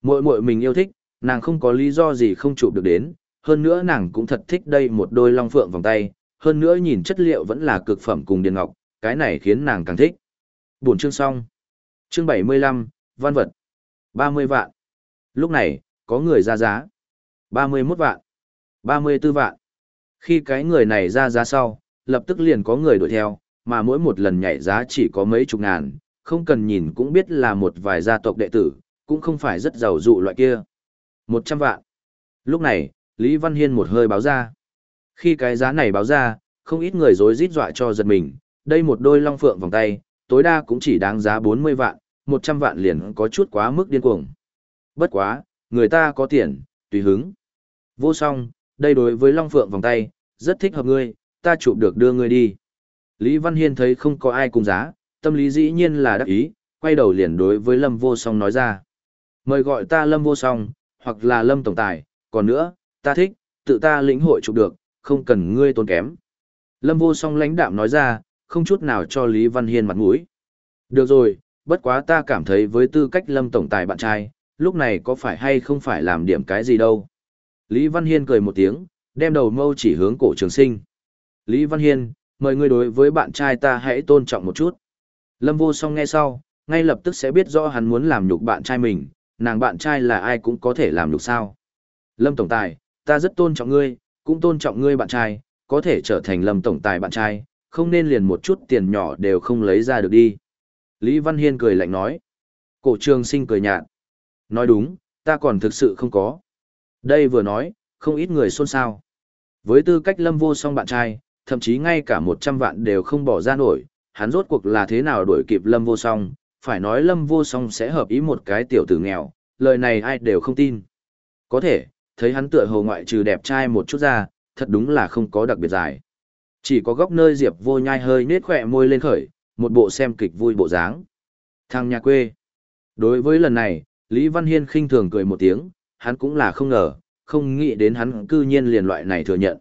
Muội muội mình yêu thích, nàng không có lý do gì không chụp được đến, hơn nữa nàng cũng thật thích đây một đôi long phượng vòng tay, hơn nữa nhìn chất liệu vẫn là cực phẩm cùng điền ngọc, cái này khiến nàng càng thích. Buổi chương xong. Chương 75, văn vật. 30 vạn. Lúc này, có người ra giá. 31 vạn. 34 vạn. Khi cái người này ra giá sau, lập tức liền có người đuổi theo, mà mỗi một lần nhảy giá chỉ có mấy chục ngàn, không cần nhìn cũng biết là một vài gia tộc đệ tử, cũng không phải rất giàu dụ loại kia. Một trăm vạn. Lúc này, Lý Văn Hiên một hơi báo ra. Khi cái giá này báo ra, không ít người dối rít dọa cho giật mình, đây một đôi long phượng vòng tay, tối đa cũng chỉ đáng giá 40 vạn, 100 vạn liền có chút quá mức điên cuồng. Bất quá, người ta có tiền, tùy hứng. Vô song, đây đối với long phượng vòng tay, rất thích hợp ngươi, ta chụp được đưa ngươi đi. Lý Văn Hiên thấy không có ai cùng giá, tâm lý dĩ nhiên là đắc ý, quay đầu liền đối với Lâm Vô Song nói ra. Mời gọi ta Lâm Vô Song, hoặc là Lâm Tổng Tài, còn nữa, ta thích, tự ta lĩnh hội chụp được, không cần ngươi tốn kém. Lâm Vô Song lãnh đạm nói ra, không chút nào cho Lý Văn Hiên mặt mũi. Được rồi, bất quá ta cảm thấy với tư cách Lâm Tổng Tài bạn trai, lúc này có phải hay không phải làm điểm cái gì đâu. Lý Văn Hiên cười một tiếng, đem đầu mâu chỉ hướng cổ trường sinh. Lý Văn Hiên, mời ngươi đối với bạn trai ta hãy tôn trọng một chút. Lâm vô song nghe sau, ngay lập tức sẽ biết rõ hắn muốn làm nhục bạn trai mình, nàng bạn trai là ai cũng có thể làm nhục sao. Lâm Tổng Tài, ta rất tôn trọng ngươi, cũng tôn trọng ngươi bạn trai, có thể trở thành Lâm Tổng Tài bạn trai, không nên liền một chút tiền nhỏ đều không lấy ra được đi. Lý Văn Hiên cười lạnh nói. Cổ trường sinh cười nhạt. Nói đúng, ta còn thực sự không có. Đây vừa nói, không ít người xôn xao. Với tư cách lâm vô song bạn trai, thậm chí ngay cả 100 vạn đều không bỏ ra nổi, hắn rốt cuộc là thế nào đuổi kịp lâm vô song, phải nói lâm vô song sẽ hợp ý một cái tiểu tử nghèo, lời này ai đều không tin. Có thể, thấy hắn tựa hồ ngoại trừ đẹp trai một chút ra, thật đúng là không có đặc biệt dài. Chỉ có góc nơi Diệp vô nhai hơi nết khỏe môi lên khởi, một bộ xem kịch vui bộ dáng. Thằng nhà quê. Đối với lần này, Lý Văn Hiên khinh thường cười một tiếng, hắn cũng là không ngờ, không nghĩ đến hắn cư nhiên liền loại này thừa nhận.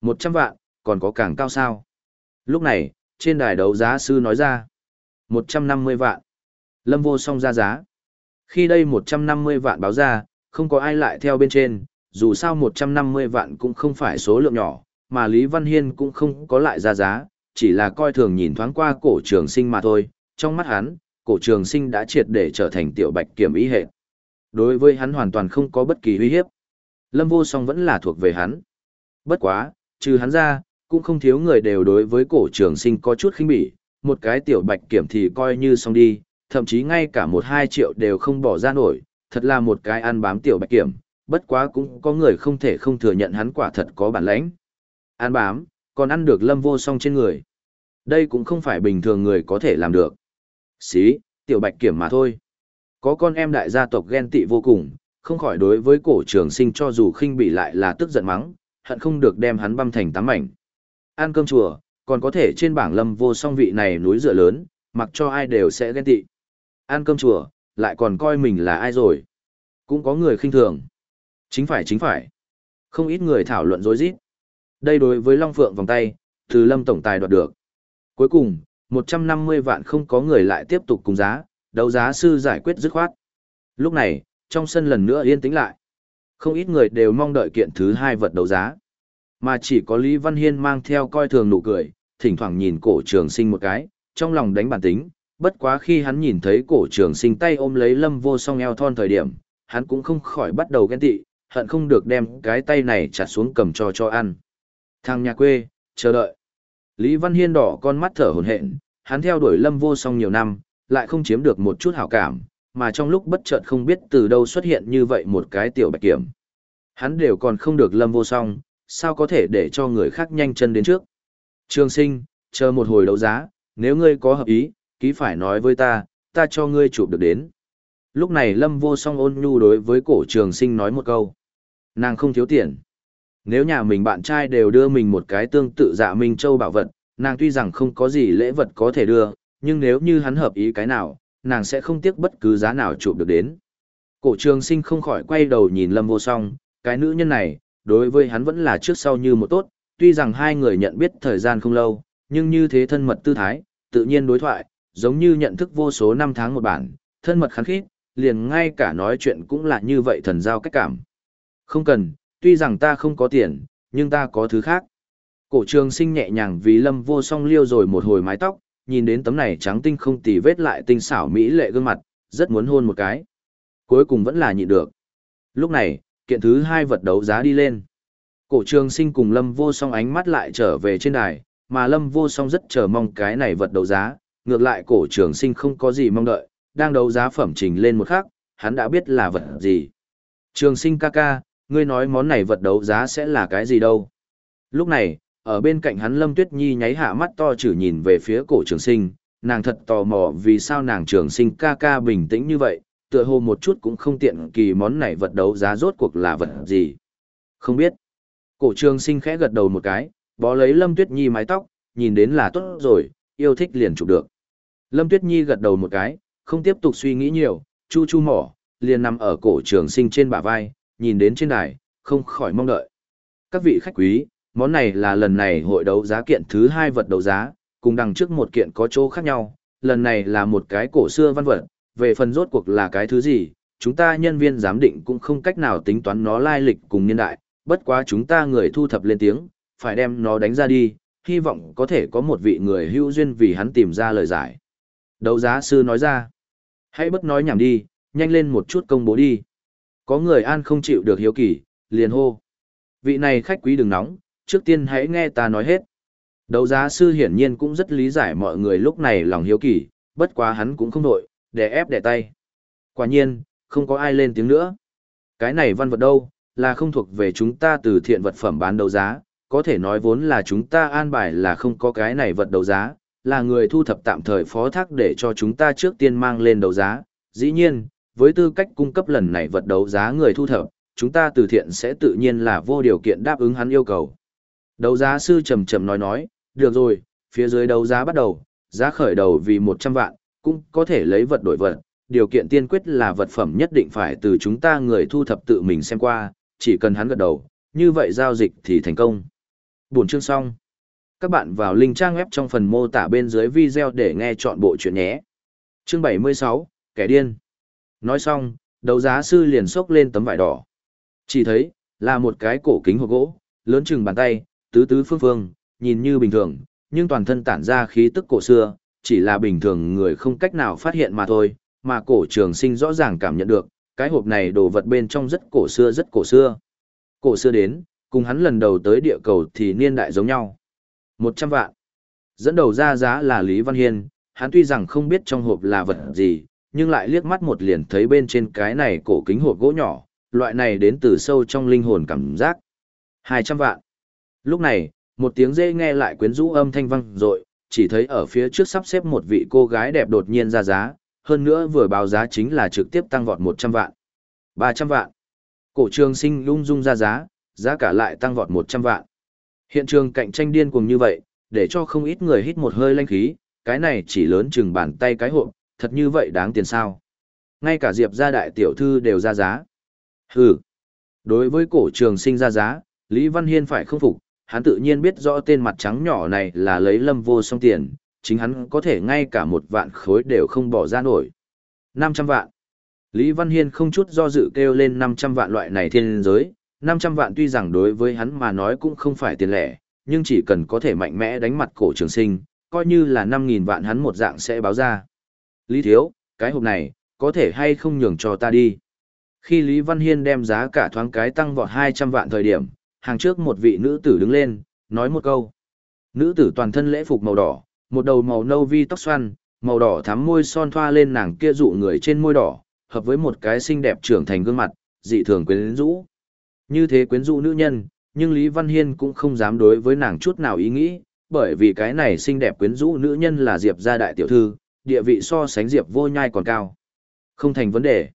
Một trăm vạn, còn có càng cao sao. Lúc này, trên đài đấu giá sư nói ra. một trăm năm mươi vạn. Lâm vô song ra giá. Khi đây một trăm năm mươi vạn báo ra, không có ai lại theo bên trên, dù sao một trăm năm mươi vạn cũng không phải số lượng nhỏ, mà Lý Văn Hiên cũng không có lại ra giá, chỉ là coi thường nhìn thoáng qua cổ trường sinh mà thôi, trong mắt hắn, cổ trường sinh đã triệt để trở thành tiểu bạch kiểm ý hệ. Đối với hắn hoàn toàn không có bất kỳ uy hiếp. Lâm vô song vẫn là thuộc về hắn. Bất quá, trừ hắn ra, cũng không thiếu người đều đối với cổ trường sinh có chút khinh bỉ, một cái tiểu bạch kiểm thì coi như xong đi, thậm chí ngay cả một hai triệu đều không bỏ ra nổi, thật là một cái ăn bám tiểu bạch kiểm, bất quá cũng có người không thể không thừa nhận hắn quả thật có bản lãnh. Ăn bám, còn ăn được lâm vô song trên người. Đây cũng không phải bình thường người có thể làm được. Xí, tiểu bạch kiểm mà thôi. Có con em đại gia tộc ghen tị vô cùng, không khỏi đối với cổ trường sinh cho dù khinh bị lại là tức giận mắng, hận không được đem hắn băm thành tám mảnh. Ăn cơm chùa, còn có thể trên bảng lâm vô song vị này núi dựa lớn, mặc cho ai đều sẽ ghen tị. Ăn cơm chùa, lại còn coi mình là ai rồi. Cũng có người khinh thường. Chính phải chính phải. Không ít người thảo luận dối rít Đây đối với Long Phượng vòng tay, từ lâm tổng tài đoạt được. Cuối cùng, 150 vạn không có người lại tiếp tục cùng giá, đấu giá sư giải quyết dứt khoát. Lúc này, trong sân lần nữa yên tĩnh lại. Không ít người đều mong đợi kiện thứ hai vật đấu giá. Mà chỉ có Lý Văn Hiên mang theo coi thường nụ cười, thỉnh thoảng nhìn cổ trường sinh một cái, trong lòng đánh bản tính. Bất quá khi hắn nhìn thấy cổ trường sinh tay ôm lấy lâm vô song eo thon thời điểm, hắn cũng không khỏi bắt đầu ghen tị, hận không được đem cái tay này chặt xuống cầm cho cho ăn. Thằng nhà quê, chờ đợi. Lý Văn Hiên đỏ con mắt thở hổn hển, hắn theo đuổi lâm vô song nhiều năm, lại không chiếm được một chút hảo cảm, mà trong lúc bất chợt không biết từ đâu xuất hiện như vậy một cái tiểu bạch kiểm. Hắn đều còn không được lâm vô song, sao có thể để cho người khác nhanh chân đến trước. Trường sinh, chờ một hồi đấu giá, nếu ngươi có hợp ý, ký phải nói với ta, ta cho ngươi chụp được đến. Lúc này lâm vô song ôn nhu đối với cổ trường sinh nói một câu. Nàng không thiếu tiền. Nếu nhà mình bạn trai đều đưa mình một cái tương tự dạ Minh Châu bảo vật, nàng tuy rằng không có gì lễ vật có thể đưa, nhưng nếu như hắn hợp ý cái nào, nàng sẽ không tiếc bất cứ giá nào chụp được đến. Cổ trường sinh không khỏi quay đầu nhìn lâm vô song, cái nữ nhân này, đối với hắn vẫn là trước sau như một tốt, tuy rằng hai người nhận biết thời gian không lâu, nhưng như thế thân mật tư thái, tự nhiên đối thoại, giống như nhận thức vô số năm tháng một bản, thân mật khán khít, liền ngay cả nói chuyện cũng là như vậy thần giao cách cảm. Không cần, tuy rằng ta không có tiền, nhưng ta có thứ khác. Cổ trường sinh nhẹ nhàng vì lâm vô song liêu rồi một hồi mái tóc, nhìn đến tấm này trắng tinh không tì vết lại tinh xảo mỹ lệ gương mặt, rất muốn hôn một cái. Cuối cùng vẫn là nhịn được. Lúc này, kiện thứ hai vật đấu giá đi lên. Cổ trường sinh cùng lâm vô song ánh mắt lại trở về trên đài, mà Lâm Vô Song rất chờ mong cái này vật đấu giá, ngược lại cổ trường sinh không có gì mong đợi, đang đấu giá phẩm trình lên một khắc, hắn đã biết là vật gì. Trường sinh ca ca, ngươi nói món này vật đấu giá sẽ là cái gì đâu. Lúc này, ở bên cạnh hắn Lâm Tuyết Nhi nháy hạ mắt to chử nhìn về phía cổ trường sinh, nàng thật tò mò vì sao nàng trường sinh ca ca bình tĩnh như vậy, tựa hồ một chút cũng không tiện kỳ món này vật đấu giá rốt cuộc là vật gì. Không biết. Cổ trường sinh khẽ gật đầu một cái, bó lấy Lâm Tuyết Nhi mái tóc, nhìn đến là tốt rồi, yêu thích liền chụp được. Lâm Tuyết Nhi gật đầu một cái, không tiếp tục suy nghĩ nhiều, chu chu mỏ, liền nằm ở cổ trường sinh trên bả vai, nhìn đến trên đài, không khỏi mong đợi. Các vị khách quý, món này là lần này hội đấu giá kiện thứ hai vật đấu giá, cùng đằng trước một kiện có chỗ khác nhau, lần này là một cái cổ xưa văn vật, về phần rốt cuộc là cái thứ gì, chúng ta nhân viên giám định cũng không cách nào tính toán nó lai lịch cùng niên đại, bất quá chúng ta người thu thập lên tiếng, phải đem nó đánh ra đi, hy vọng có thể có một vị người hữu duyên vì hắn tìm ra lời giải. Đấu giá sư nói ra, hãy bất nói nhảm đi, nhanh lên một chút công bố đi. Có người an không chịu được hiếu kỳ, liền hô. Vị này khách quý đừng nóng, trước tiên hãy nghe ta nói hết. Đấu giá sư hiển nhiên cũng rất lý giải mọi người lúc này lòng hiếu kỳ, bất quá hắn cũng không đội, để ép đẻ tay. Quả nhiên, không có ai lên tiếng nữa. Cái này văn vật đâu, là không thuộc về chúng ta từ thiện vật phẩm bán đấu giá, có thể nói vốn là chúng ta an bài là không có cái này vật đấu giá, là người thu thập tạm thời phó thác để cho chúng ta trước tiên mang lên đấu giá. Dĩ nhiên, với tư cách cung cấp lần này vật đấu giá người thu thập, chúng ta từ thiện sẽ tự nhiên là vô điều kiện đáp ứng hắn yêu cầu. Đấu giá sư trầm trầm nói nói, được rồi, phía dưới đấu giá bắt đầu, giá khởi đầu vì 100 vạn, cũng có thể lấy vật đổi vật, điều kiện tiên quyết là vật phẩm nhất định phải từ chúng ta người thu thập tự mình xem qua, chỉ cần hắn gật đầu, như vậy giao dịch thì thành công. Buổi chương xong. Các bạn vào link trang web trong phần mô tả bên dưới video để nghe chọn bộ chuyện nhé. Chương 76, kẻ điên. Nói xong, đấu giá sư liền xốc lên tấm vải đỏ. Chỉ thấy, là một cái cổ kính hộp gỗ, lớn chừng bàn tay, tứ tứ phương phương, nhìn như bình thường, nhưng toàn thân tản ra khí tức cổ xưa, chỉ là bình thường người không cách nào phát hiện mà thôi, mà cổ trường sinh rõ ràng cảm nhận được, cái hộp này đồ vật bên trong rất cổ xưa rất cổ xưa. Cổ xưa đến, cùng hắn lần đầu tới địa cầu thì niên đại giống nhau. 100 vạn. Dẫn đầu ra giá là Lý Văn Hiên, hắn tuy rằng không biết trong hộp là vật gì, nhưng lại liếc mắt một liền thấy bên trên cái này cổ kính hộp gỗ nhỏ, loại này đến từ sâu trong linh hồn cảm giác. 200 vạn. Lúc này, một tiếng dê nghe lại quyến rũ âm thanh vang rội, chỉ thấy ở phía trước sắp xếp một vị cô gái đẹp đột nhiên ra giá, hơn nữa vừa báo giá chính là trực tiếp tăng vọt 100 vạn. 300 vạn. Cổ trường sinh lung dung ra giá, giá cả lại tăng vọt 100 vạn. Hiện trường cạnh tranh điên cuồng như vậy, để cho không ít người hít một hơi lanh khí, cái này chỉ lớn chừng bàn tay cái hộp, thật như vậy đáng tiền sao. Ngay cả Diệp gia đại tiểu thư đều ra giá. Hừ. Đối với cổ trường sinh ra giá, Lý Văn Hiên phải không phục, hắn tự nhiên biết rõ tên mặt trắng nhỏ này là lấy lâm vô song tiền, chính hắn có thể ngay cả một vạn khối đều không bỏ ra nổi. 500 vạn. Lý Văn Hiên không chút do dự kêu lên 500 vạn loại này thiên giới, 500 vạn tuy rằng đối với hắn mà nói cũng không phải tiền lẻ, nhưng chỉ cần có thể mạnh mẽ đánh mặt cổ trường sinh, coi như là 5.000 vạn hắn một dạng sẽ báo ra. Lý Thiếu, cái hộp này, có thể hay không nhường cho ta đi. Khi Lý Văn Hiên đem giá cả thoáng cái tăng vọt 200 vạn thời điểm, hàng trước một vị nữ tử đứng lên, nói một câu. Nữ tử toàn thân lễ phục màu đỏ, một đầu màu nâu vi tóc xoăn, màu đỏ thắm môi son thoa lên nàng kia dụ người trên môi đỏ, hợp với một cái xinh đẹp trưởng thành gương mặt, dị thường quyến rũ. Như thế quyến rũ nữ nhân, nhưng Lý Văn Hiên cũng không dám đối với nàng chút nào ý nghĩ, bởi vì cái này xinh đẹp quyến rũ nữ nhân là Diệp gia đại tiểu thư, địa vị so sánh Diệp vô nhai còn cao. Không thành vấn đề.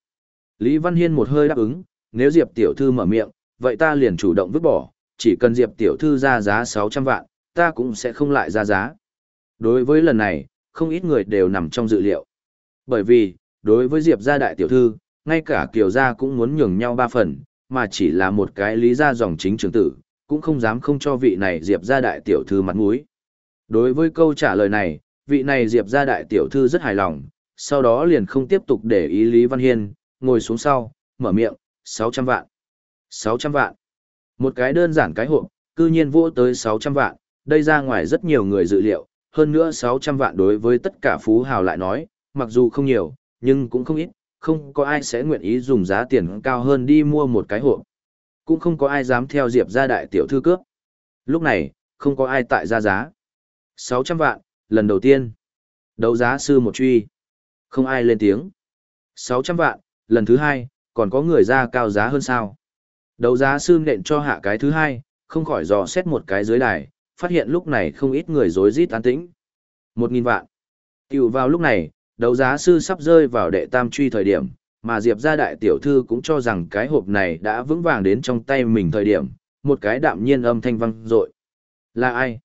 Lý Văn Hiên một hơi đáp ứng, nếu Diệp tiểu thư mở miệng, vậy ta liền chủ động vứt bỏ, chỉ cần Diệp tiểu thư ra giá 600 vạn, ta cũng sẽ không lại ra giá. Đối với lần này, không ít người đều nằm trong dự liệu. Bởi vì, đối với Diệp gia đại tiểu thư, ngay cả Kiều gia cũng muốn nhường nhau ba phần, mà chỉ là một cái lý gia dòng chính trưởng tử, cũng không dám không cho vị này Diệp gia đại tiểu thư mặt mũi. Đối với câu trả lời này, vị này Diệp gia đại tiểu thư rất hài lòng, sau đó liền không tiếp tục để ý Lý Văn Hiên, ngồi xuống sau, mở miệng, 600 vạn. 600 vạn. Một cái đơn giản cái hộp, cư nhiên vô tới 600 vạn, đây ra ngoài rất nhiều người dự liệu, hơn nữa 600 vạn đối với tất cả phú hào lại nói, mặc dù không nhiều, nhưng cũng không ít, không có ai sẽ nguyện ý dùng giá tiền cao hơn đi mua một cái hộp. Cũng không có ai dám theo Diệp gia đại tiểu thư cướp. Lúc này, không có ai tại ra giá. 600 vạn, lần đầu tiên. Đấu giá sư một truy. Không ai lên tiếng. 600 vạn, lần thứ hai, còn có người ra cao giá hơn sao. Đấu giá sư nện cho hạ cái thứ hai, không khỏi dò xét một cái dưới đài, phát hiện lúc này không ít người rối rít an tĩnh. 1.000 vạn. Tiểu vào lúc này, đấu giá sư sắp rơi vào đệ tam truy thời điểm, mà Diệp gia đại tiểu thư cũng cho rằng cái hộp này đã vững vàng đến trong tay mình thời điểm, một cái đạm nhiên âm thanh vang dội. Là ai?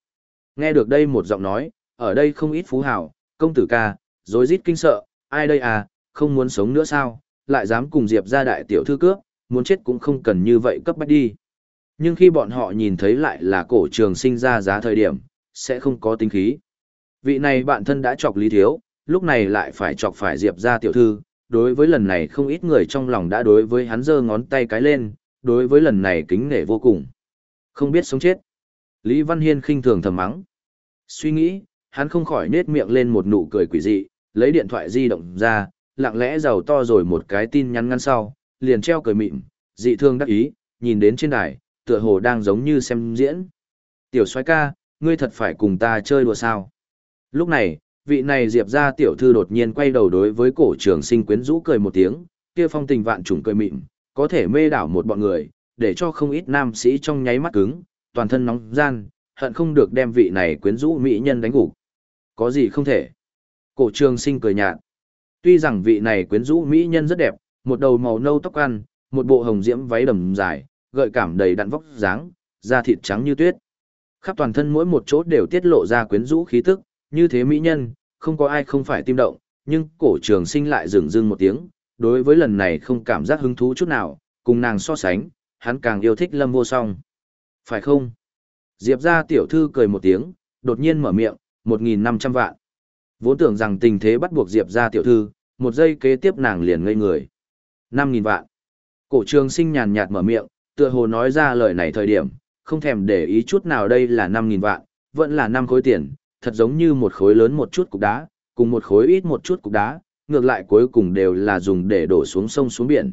Nghe được đây một giọng nói, ở đây không ít phú hào, công tử ca, rối rít kinh sợ, ai đây à, không muốn sống nữa sao, lại dám cùng Diệp gia đại tiểu thư cướp, muốn chết cũng không cần như vậy cấp bách đi. Nhưng khi bọn họ nhìn thấy lại là cổ trường sinh ra giá thời điểm, sẽ không có tính khí. Vị này bạn thân đã chọc lý thiếu, lúc này lại phải chọc phải Diệp gia tiểu thư, đối với lần này không ít người trong lòng đã đối với hắn giơ ngón tay cái lên, đối với lần này kính nể vô cùng. Không biết sống chết. Lý Văn Hiên khinh thường thầm mắng. Suy nghĩ, hắn không khỏi nết miệng lên một nụ cười quỷ dị, lấy điện thoại di động ra, lặng lẽ giàu to rồi một cái tin nhắn ngăn sau, liền treo cười mịn, dị thương đắc ý, nhìn đến trên đài, tựa hồ đang giống như xem diễn. Tiểu soái ca, ngươi thật phải cùng ta chơi đùa sao? Lúc này, vị này diệp ra tiểu thư đột nhiên quay đầu đối với cổ trường sinh quyến rũ cười một tiếng, kia phong tình vạn trùng cười mịn, có thể mê đảo một bọn người, để cho không ít nam sĩ trong nháy mắt cứng, toàn thân nóng gian, hận không được đem vị này quyến rũ mỹ nhân đánh gục. Có gì không thể? Cổ trường sinh cười nhạt. Tuy rằng vị này quyến rũ mỹ nhân rất đẹp, một đầu màu nâu tóc ăn, một bộ hồng diễm váy đầm dài, gợi cảm đầy đặn vóc dáng, da thịt trắng như tuyết. Khắp toàn thân mỗi một chỗ đều tiết lộ ra quyến rũ khí tức, như thế mỹ nhân, không có ai không phải tim động, nhưng cổ trường sinh lại dừng dưng một tiếng, đối với lần này không cảm giác hứng thú chút nào, cùng nàng so sánh, hắn càng yêu thích lâm vô song. Phải không? Diệp ra tiểu thư cười một tiếng, đột nhiên mở miệng, 1.500 vạn. Vốn tưởng rằng tình thế bắt buộc Diệp ra tiểu thư, một giây kế tiếp nàng liền ngây người. 5.000 vạn. Cổ trường sinh nhàn nhạt mở miệng, tựa hồ nói ra lời này thời điểm, không thèm để ý chút nào đây là 5.000 vạn, vẫn là năm khối tiền, thật giống như một khối lớn một chút cục đá, cùng một khối ít một chút cục đá, ngược lại cuối cùng đều là dùng để đổ xuống sông xuống biển.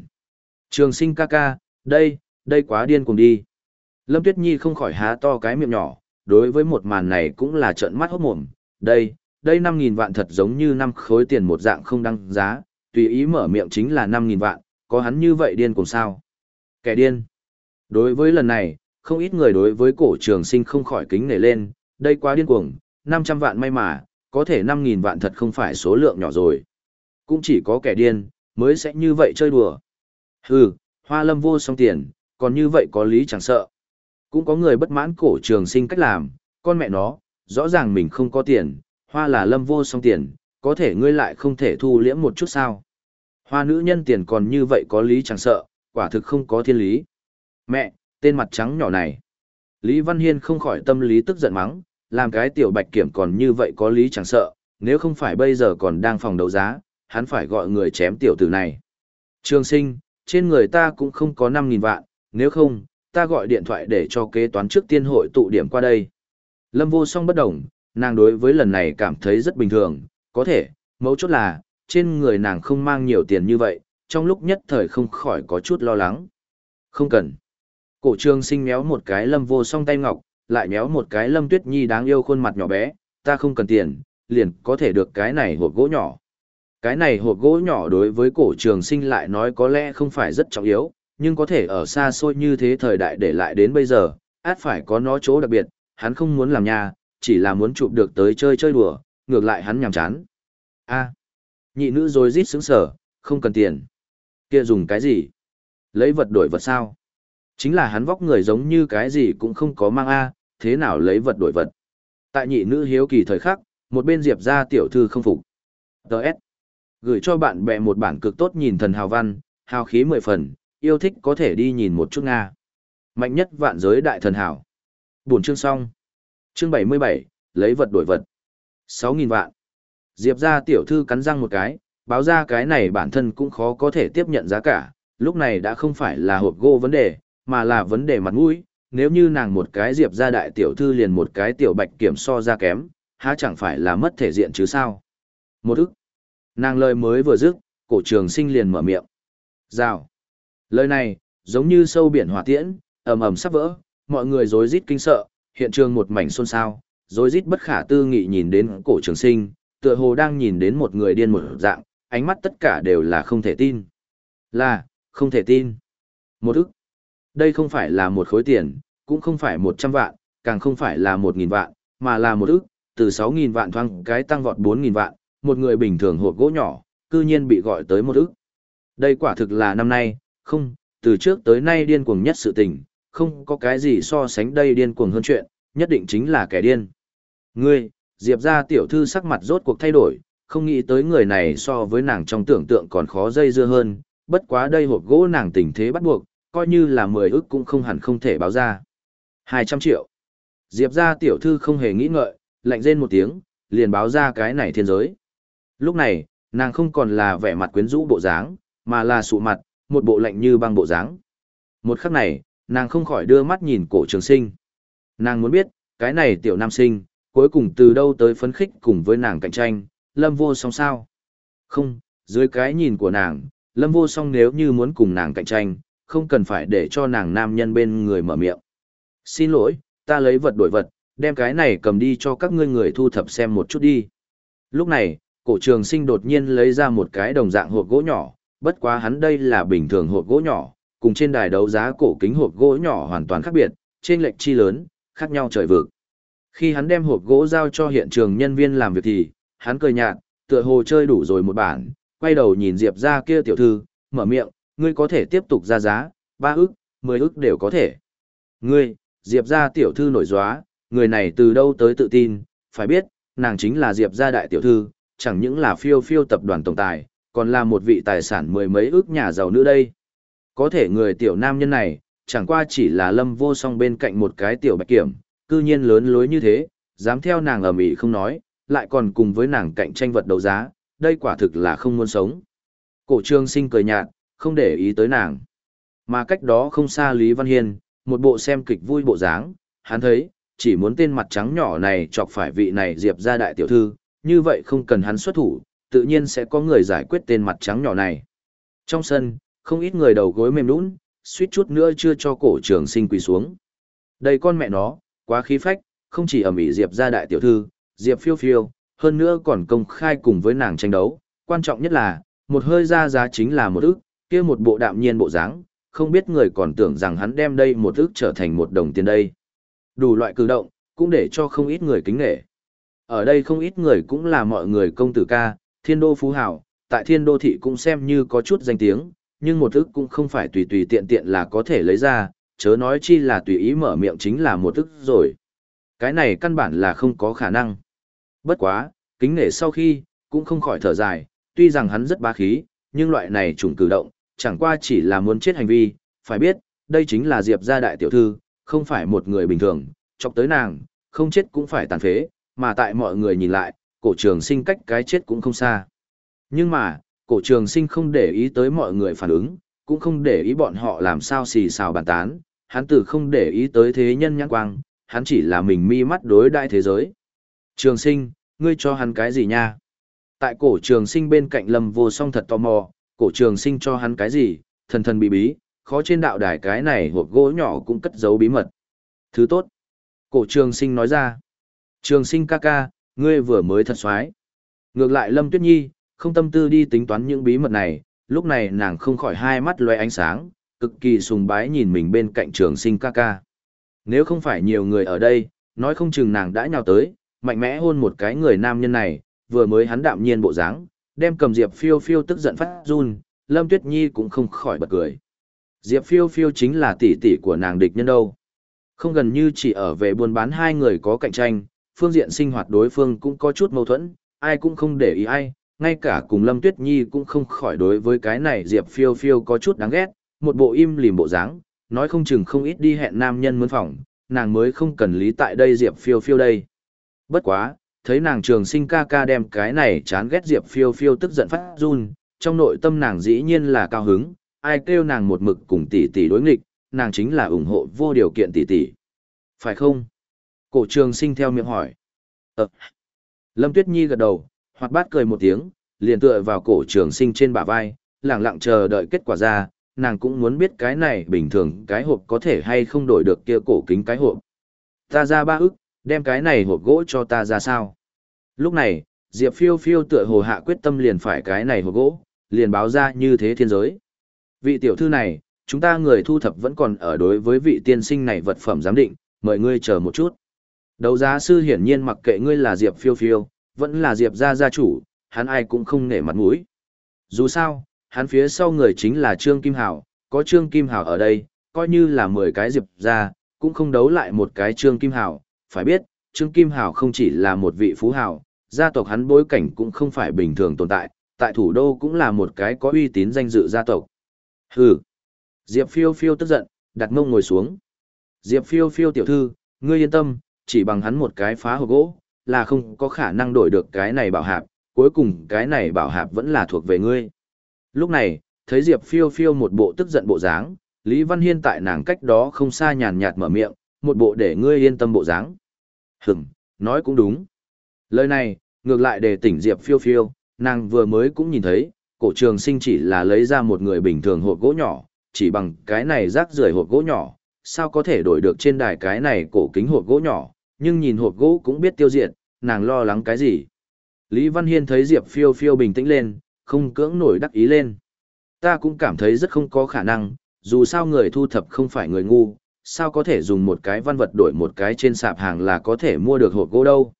Trường sinh ca ca, đây, đây quá điên cùng đi. Lâm Tuyết Nhi không khỏi há to cái miệng nhỏ, đối với một màn này cũng là trợn mắt hốt mồm, đây, đây 5.000 vạn thật giống như năm khối tiền một dạng không đăng giá, tùy ý mở miệng chính là 5.000 vạn, có hắn như vậy điên cùng sao? Kẻ điên. Đối với lần này, không ít người đối với cổ trường sinh không khỏi kính nể lên, đây quá điên cuồng, 500 vạn may mà, có thể 5.000 vạn thật không phải số lượng nhỏ rồi. Cũng chỉ có kẻ điên, mới sẽ như vậy chơi đùa. Hừ, hoa lâm vô song tiền, còn như vậy có lý chẳng sợ. Cũng có người bất mãn cổ trường sinh cách làm, con mẹ nó, rõ ràng mình không có tiền, hoa là lâm vô song tiền, có thể ngươi lại không thể thu liễm một chút sao. Hoa nữ nhân tiền còn như vậy có lý chẳng sợ, quả thực không có thiên lý. Mẹ, tên mặt trắng nhỏ này. Lý Văn Hiên không khỏi tâm lý tức giận mắng, làm cái tiểu bạch kiểm còn như vậy có lý chẳng sợ, nếu không phải bây giờ còn đang phòng đấu giá, hắn phải gọi người chém tiểu tử này. Trường sinh, trên người ta cũng không có 5.000 vạn, nếu không, ta gọi điện thoại để cho kế toán trước tiên hội tụ điểm qua đây. Lâm vô song bất đồng, nàng đối với lần này cảm thấy rất bình thường, có thể, mấu chốt là, trên người nàng không mang nhiều tiền như vậy, trong lúc nhất thời không khỏi có chút lo lắng. Không cần. Cổ trường sinh méo một cái lâm vô song tay ngọc, lại méo một cái lâm tuyết nhi đáng yêu khuôn mặt nhỏ bé, ta không cần tiền, liền có thể được cái này hộp gỗ nhỏ. Cái này hộp gỗ nhỏ đối với cổ trường sinh lại nói có lẽ không phải rất trọng yếu, nhưng có thể ở xa xôi như thế thời đại để lại đến bây giờ, át phải có nó chỗ đặc biệt, hắn không muốn làm nhà, chỉ là muốn chụp được tới chơi chơi đùa, ngược lại hắn nhàm chán. a nhị nữ rồi rít sướng sở, không cần tiền. Kia dùng cái gì? Lấy vật đổi vật sao? Chính là hắn vóc người giống như cái gì cũng không có mang a thế nào lấy vật đổi vật? Tại nhị nữ hiếu kỳ thời khắc, một bên diệp ra tiểu thư không phục. Đợt. Gửi cho bạn bè một bản cực tốt nhìn thần hào văn, hào khí mười phần, yêu thích có thể đi nhìn một chút Nga. Mạnh nhất vạn giới đại thần hảo. Buồn chương xong. Chương 77, lấy vật đổi vật. 6.000 vạn. Diệp ra tiểu thư cắn răng một cái, báo ra cái này bản thân cũng khó có thể tiếp nhận giá cả, lúc này đã không phải là hộp gỗ vấn đề, mà là vấn đề mặt mũi. Nếu như nàng một cái diệp ra đại tiểu thư liền một cái tiểu bạch kiểm so ra kém, há chẳng phải là mất thể diện chứ sao? Một ức. Nàng lời mới vừa dứt, cổ trường sinh liền mở miệng. Rào. Lời này, giống như sâu biển hỏa tiễn, ầm ầm sắp vỡ, mọi người rối rít kinh sợ, hiện trường một mảnh xôn xao, rối rít bất khả tư nghị nhìn đến cổ trường sinh, tựa hồ đang nhìn đến một người điên một dạng, ánh mắt tất cả đều là không thể tin. Là, không thể tin. Một ức. Đây không phải là một khối tiền, cũng không phải một trăm vạn, càng không phải là một nghìn vạn, mà là một ức, từ sáu nghìn vạn thoang cái tăng vọt bốn nghìn vạn, một người bình thường hộp gỗ nhỏ, cư nhiên bị gọi tới một ức. Đây quả thực là năm nay, không, từ trước tới nay điên cuồng nhất sự tình, không có cái gì so sánh đây điên cuồng hơn chuyện, nhất định chính là kẻ điên. Ngươi, Diệp ra tiểu thư sắc mặt rốt cuộc thay đổi, không nghĩ tới người này so với nàng trong tưởng tượng còn khó dây dưa hơn, bất quá đây hộp gỗ nàng tình thế bắt buộc, coi như là 10 ức cũng không hẳn không thể báo ra. 200 triệu. Diệp ra tiểu thư không hề nghĩ ngợi, lạnh rên một tiếng, liền báo ra cái này thiên giới. Lúc này, nàng không còn là vẻ mặt quyến rũ bộ dáng, mà là sụ mặt, một bộ lạnh như băng bộ dáng. Một khắc này, nàng không khỏi đưa mắt nhìn cổ trường sinh. Nàng muốn biết, cái này tiểu nam sinh, cuối cùng từ đâu tới phấn khích cùng với nàng cạnh tranh, lâm vô song sao. Không, dưới cái nhìn của nàng, lâm vô song nếu như muốn cùng nàng cạnh tranh, không cần phải để cho nàng nam nhân bên người mở miệng. Xin lỗi, ta lấy vật đổi vật, đem cái này cầm đi cho các ngươi người thu thập xem một chút đi. Lúc này, cổ trường sinh đột nhiên lấy ra một cái đồng dạng hộp gỗ nhỏ, bất quá hắn đây là bình thường hộp gỗ nhỏ, cùng trên đài đấu giá cổ kính hộp gỗ nhỏ hoàn toàn khác biệt, trên lệch chi lớn, khác nhau trời vực. Khi hắn đem hộp gỗ giao cho hiện trường nhân viên làm việc thì, hắn cười nhạt, tựa hồ chơi đủ rồi một bản, quay đầu nhìn Diệp ra kia tiểu thư, mở miệng, ngươi có thể tiếp tục ra giá, ba ức, mười ức đều có thể. Ngươi, Diệp gia tiểu thư nổi gióa, người này từ đâu tới tự tin, phải biết, nàng chính là Diệp gia đại tiểu thư, chẳng những là phiêu phiêu tập đoàn tổng tài, còn là một vị tài sản mười mấy ức nhà giàu nữa đây. Có thể người tiểu nam nhân này, chẳng qua chỉ là lâm vô song bên cạnh một cái tiểu bạch kiểm, cư nhiên lớn lối như thế, dám theo nàng ở mỹ không nói, lại còn cùng với nàng cạnh tranh vật đấu giá, đây quả thực là không muốn sống. Cổ trương sinh cười nhạt, không để ý tới nàng. Mà cách đó không xa Lý Văn Hiên, một bộ xem kịch vui bộ dáng, hắn thấy, chỉ muốn tên mặt trắng nhỏ này chọc phải vị này diệp ra đại tiểu thư, như vậy không cần hắn xuất thủ, tự nhiên sẽ có người giải quyết tên mặt trắng nhỏ này. Trong sân, không ít người đầu gối mềm nũng, suýt chút nữa chưa cho cổ trường sinh quỳ xuống. Đây con mẹ nó, quá khí phách, không chỉ ẩm ĩ diệp ra đại tiểu thư, diệp phiêu phiêu, hơn nữa còn công khai cùng với nàng tranh đấu. Quan trọng nhất là, một hơi ra giá chính là một ức, kia một bộ đạm nhiên bộ dáng, không biết người còn tưởng rằng hắn đem đây một ước trở thành một đồng tiền đây. Đủ loại cử động, cũng để cho không ít người kính nghệ. Ở đây không ít người cũng là mọi người công tử ca, thiên đô phú hảo, tại thiên đô thị cũng xem như có chút danh tiếng, nhưng một ước cũng không phải tùy tùy tiện tiện là có thể lấy ra, chớ nói chi là tùy ý mở miệng chính là một ước rồi. Cái này căn bản là không có khả năng. Bất quá, kính nể sau khi, cũng không khỏi thở dài, tuy rằng hắn rất bá khí, nhưng loại này trùng cử động, chẳng qua chỉ là muốn chết hành vi, phải biết, đây chính là Diệp gia đại tiểu thư, không phải một người bình thường, chọc tới nàng, không chết cũng phải tàn phế, mà tại mọi người nhìn lại, cổ trường sinh cách cái chết cũng không xa. Nhưng mà, cổ trường sinh không để ý tới mọi người phản ứng, cũng không để ý bọn họ làm sao xì xào bàn tán, hắn từ không để ý tới thế nhân nhãn quang, hắn chỉ là mình mi mắt đối đại thế giới. Trường sinh, ngươi cho hắn cái gì nha? Tại cổ trường sinh bên cạnh lâm vô song thật tò mò, cổ trường sinh cho hắn cái gì, thần thần bí bí, khó trên đạo đài cái này hộp gỗ nhỏ cũng cất giấu bí mật. Thứ tốt. Cổ trường sinh nói ra. Trường sinh ca ca, ngươi vừa mới thật xoái. Ngược lại Lâm Tuyết Nhi, không tâm tư đi tính toán những bí mật này, lúc này nàng không khỏi hai mắt loe ánh sáng, cực kỳ sùng bái nhìn mình bên cạnh trường sinh ca ca. Nếu không phải nhiều người ở đây, nói không chừng nàng đã nhào tới, mạnh mẽ hôn một cái người nam nhân này, vừa mới hắn đạm nhiên bộ dáng, đem cầm Diệp Phiêu Phiêu tức giận phát run, Lâm Tuyết Nhi cũng không khỏi bật cười. Diệp Phiêu Phiêu chính là tỷ tỷ của nàng địch nhân đâu. Không gần như chỉ ở về buôn bán hai người có cạnh tranh, phương diện sinh hoạt đối phương cũng có chút mâu thuẫn, ai cũng không để ý ai, ngay cả cùng Lâm Tuyết Nhi cũng không khỏi đối với cái này Diệp Phiêu Phiêu có chút đáng ghét, một bộ im lìm bộ dáng, nói không chừng không ít đi hẹn nam nhân mướn phòng, nàng mới không cần lý tại đây Diệp Phiêu Phiêu đây. Bất quá, thấy nàng trường sinh ca ca đem cái này chán ghét Diệp Phiêu Phiêu tức giận phát run, trong nội tâm nàng dĩ nhiên là cao hứng, ai kêu nàng một mực cùng tỷ tỷ đối nghịch, nàng chính là ủng hộ vô điều kiện tỷ tỷ. Phải không? Cổ trường sinh theo miệng hỏi. Ờ. Lâm Tuyết Nhi gật đầu, hoạt bát cười một tiếng, liền tựa vào cổ trường sinh trên bả vai, lẳng lặng chờ đợi kết quả ra, nàng cũng muốn biết cái này bình thường cái hộp có thể hay không đổi được kia cổ kính cái hộp. Ta ra ba ức, Đem cái này hộp gỗ cho ta ra sao? Lúc này, Diệp phiêu phiêu tựa hồ hạ quyết tâm liền phải cái này hộp gỗ, liền báo ra như thế thiên giới. Vị tiểu thư này, chúng ta người thu thập vẫn còn ở đối với vị tiên sinh này vật phẩm giám định, mời ngươi chờ một chút. Đấu giá sư hiển nhiên mặc kệ ngươi là Diệp phiêu phiêu, vẫn là Diệp gia gia chủ, hắn ai cũng không nể mặt mũi. Dù sao, hắn phía sau người chính là Trương Kim Hảo, có Trương Kim Hảo ở đây, coi như là 10 cái Diệp gia, cũng không đấu lại một cái Trương Kim Hảo. Phải biết, Trương Kim Hảo không chỉ là một vị phú hảo, gia tộc hắn bối cảnh cũng không phải bình thường tồn tại, tại thủ đô cũng là một cái có uy tín danh dự gia tộc. Hừ. Diệp Phiêu Phiêu tức giận, đặt mông ngồi xuống. Diệp Phiêu Phiêu tiểu thư, ngươi yên tâm, chỉ bằng hắn một cái phá hộp gỗ, là không có khả năng đổi được cái này bảo hạp, cuối cùng cái này bảo hạp vẫn là thuộc về ngươi. Lúc này, thấy Diệp Phiêu Phiêu một bộ tức giận bộ dáng, Lý Văn Hiên tại nàng cách đó không xa nhàn nhạt mở miệng, một bộ để ngươi yên tâm bộ dáng. Hừm, nói cũng đúng. Lời này, ngược lại để tỉnh Diệp Phiêu Phiêu, nàng vừa mới cũng nhìn thấy, cổ trường sinh chỉ là lấy ra một người bình thường hộp gỗ nhỏ, chỉ bằng cái này rác rưởi hộp gỗ nhỏ, sao có thể đổi được trên đài cái này cổ kính hộp gỗ nhỏ, nhưng nhìn hộp gỗ cũng biết tiêu diệt, nàng lo lắng cái gì. Lý Văn Hiên thấy Diệp Phiêu Phiêu bình tĩnh lên, không cưỡng nổi đắc ý lên. Ta cũng cảm thấy rất không có khả năng, dù sao người thu thập không phải người ngu, sao có thể dùng một cái văn vật đổi một cái trên sạp hàng là có thể mua được hộp gỗ đâu.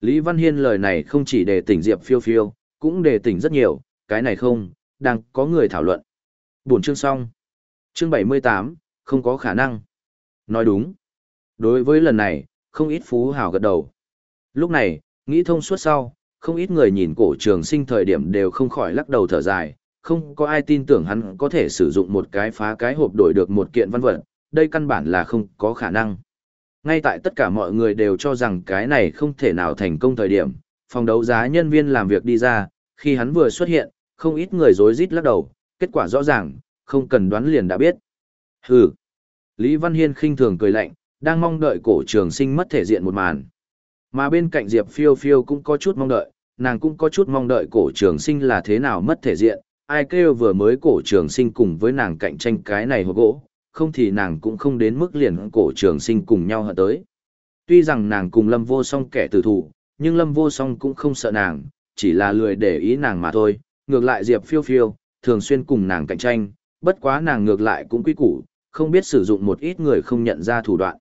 Lý Văn Hiên lời này không chỉ để tỉnh Diệp Phiêu Phiêu, cũng để tỉnh rất nhiều, cái này không, đang có người thảo luận. Buồn chương xong. Chương 78, không có khả năng. Nói đúng. Đối với lần này, không ít phú hào gật đầu. Lúc này, nghĩ thông suốt sau, không ít người nhìn cổ trường sinh thời điểm đều không khỏi lắc đầu thở dài, không có ai tin tưởng hắn có thể sử dụng một cái phá cái hộp đổi được một kiện văn vật, đây căn bản là không có khả năng. Ngay tại tất cả mọi người đều cho rằng cái này không thể nào thành công thời điểm, phòng đấu giá nhân viên làm việc đi ra, khi hắn vừa xuất hiện, không ít người rối rít lắc đầu, kết quả rõ ràng, không cần đoán liền đã biết. Hừ. Lý Văn Hiên khinh thường cười lạnh, đang mong đợi cổ trường sinh mất thể diện một màn. Mà bên cạnh Diệp Phiêu Phiêu cũng có chút mong đợi, nàng cũng có chút mong đợi cổ trường sinh là thế nào mất thể diện, ai kêu vừa mới cổ trường sinh cùng với nàng cạnh tranh cái này hộp gỗ, không thì nàng cũng không đến mức liền cổ trường sinh cùng nhau hận tới. Tuy rằng nàng cùng Lâm Vô Song kẻ tử thủ, nhưng Lâm Vô Song cũng không sợ nàng, chỉ là lười để ý nàng mà thôi. Ngược lại Diệp Phiêu Phiêu, thường xuyên cùng nàng cạnh tranh, bất quá nàng ngược lại cũng quý củ, không biết sử dụng một ít người không nhận ra thủ đoạn.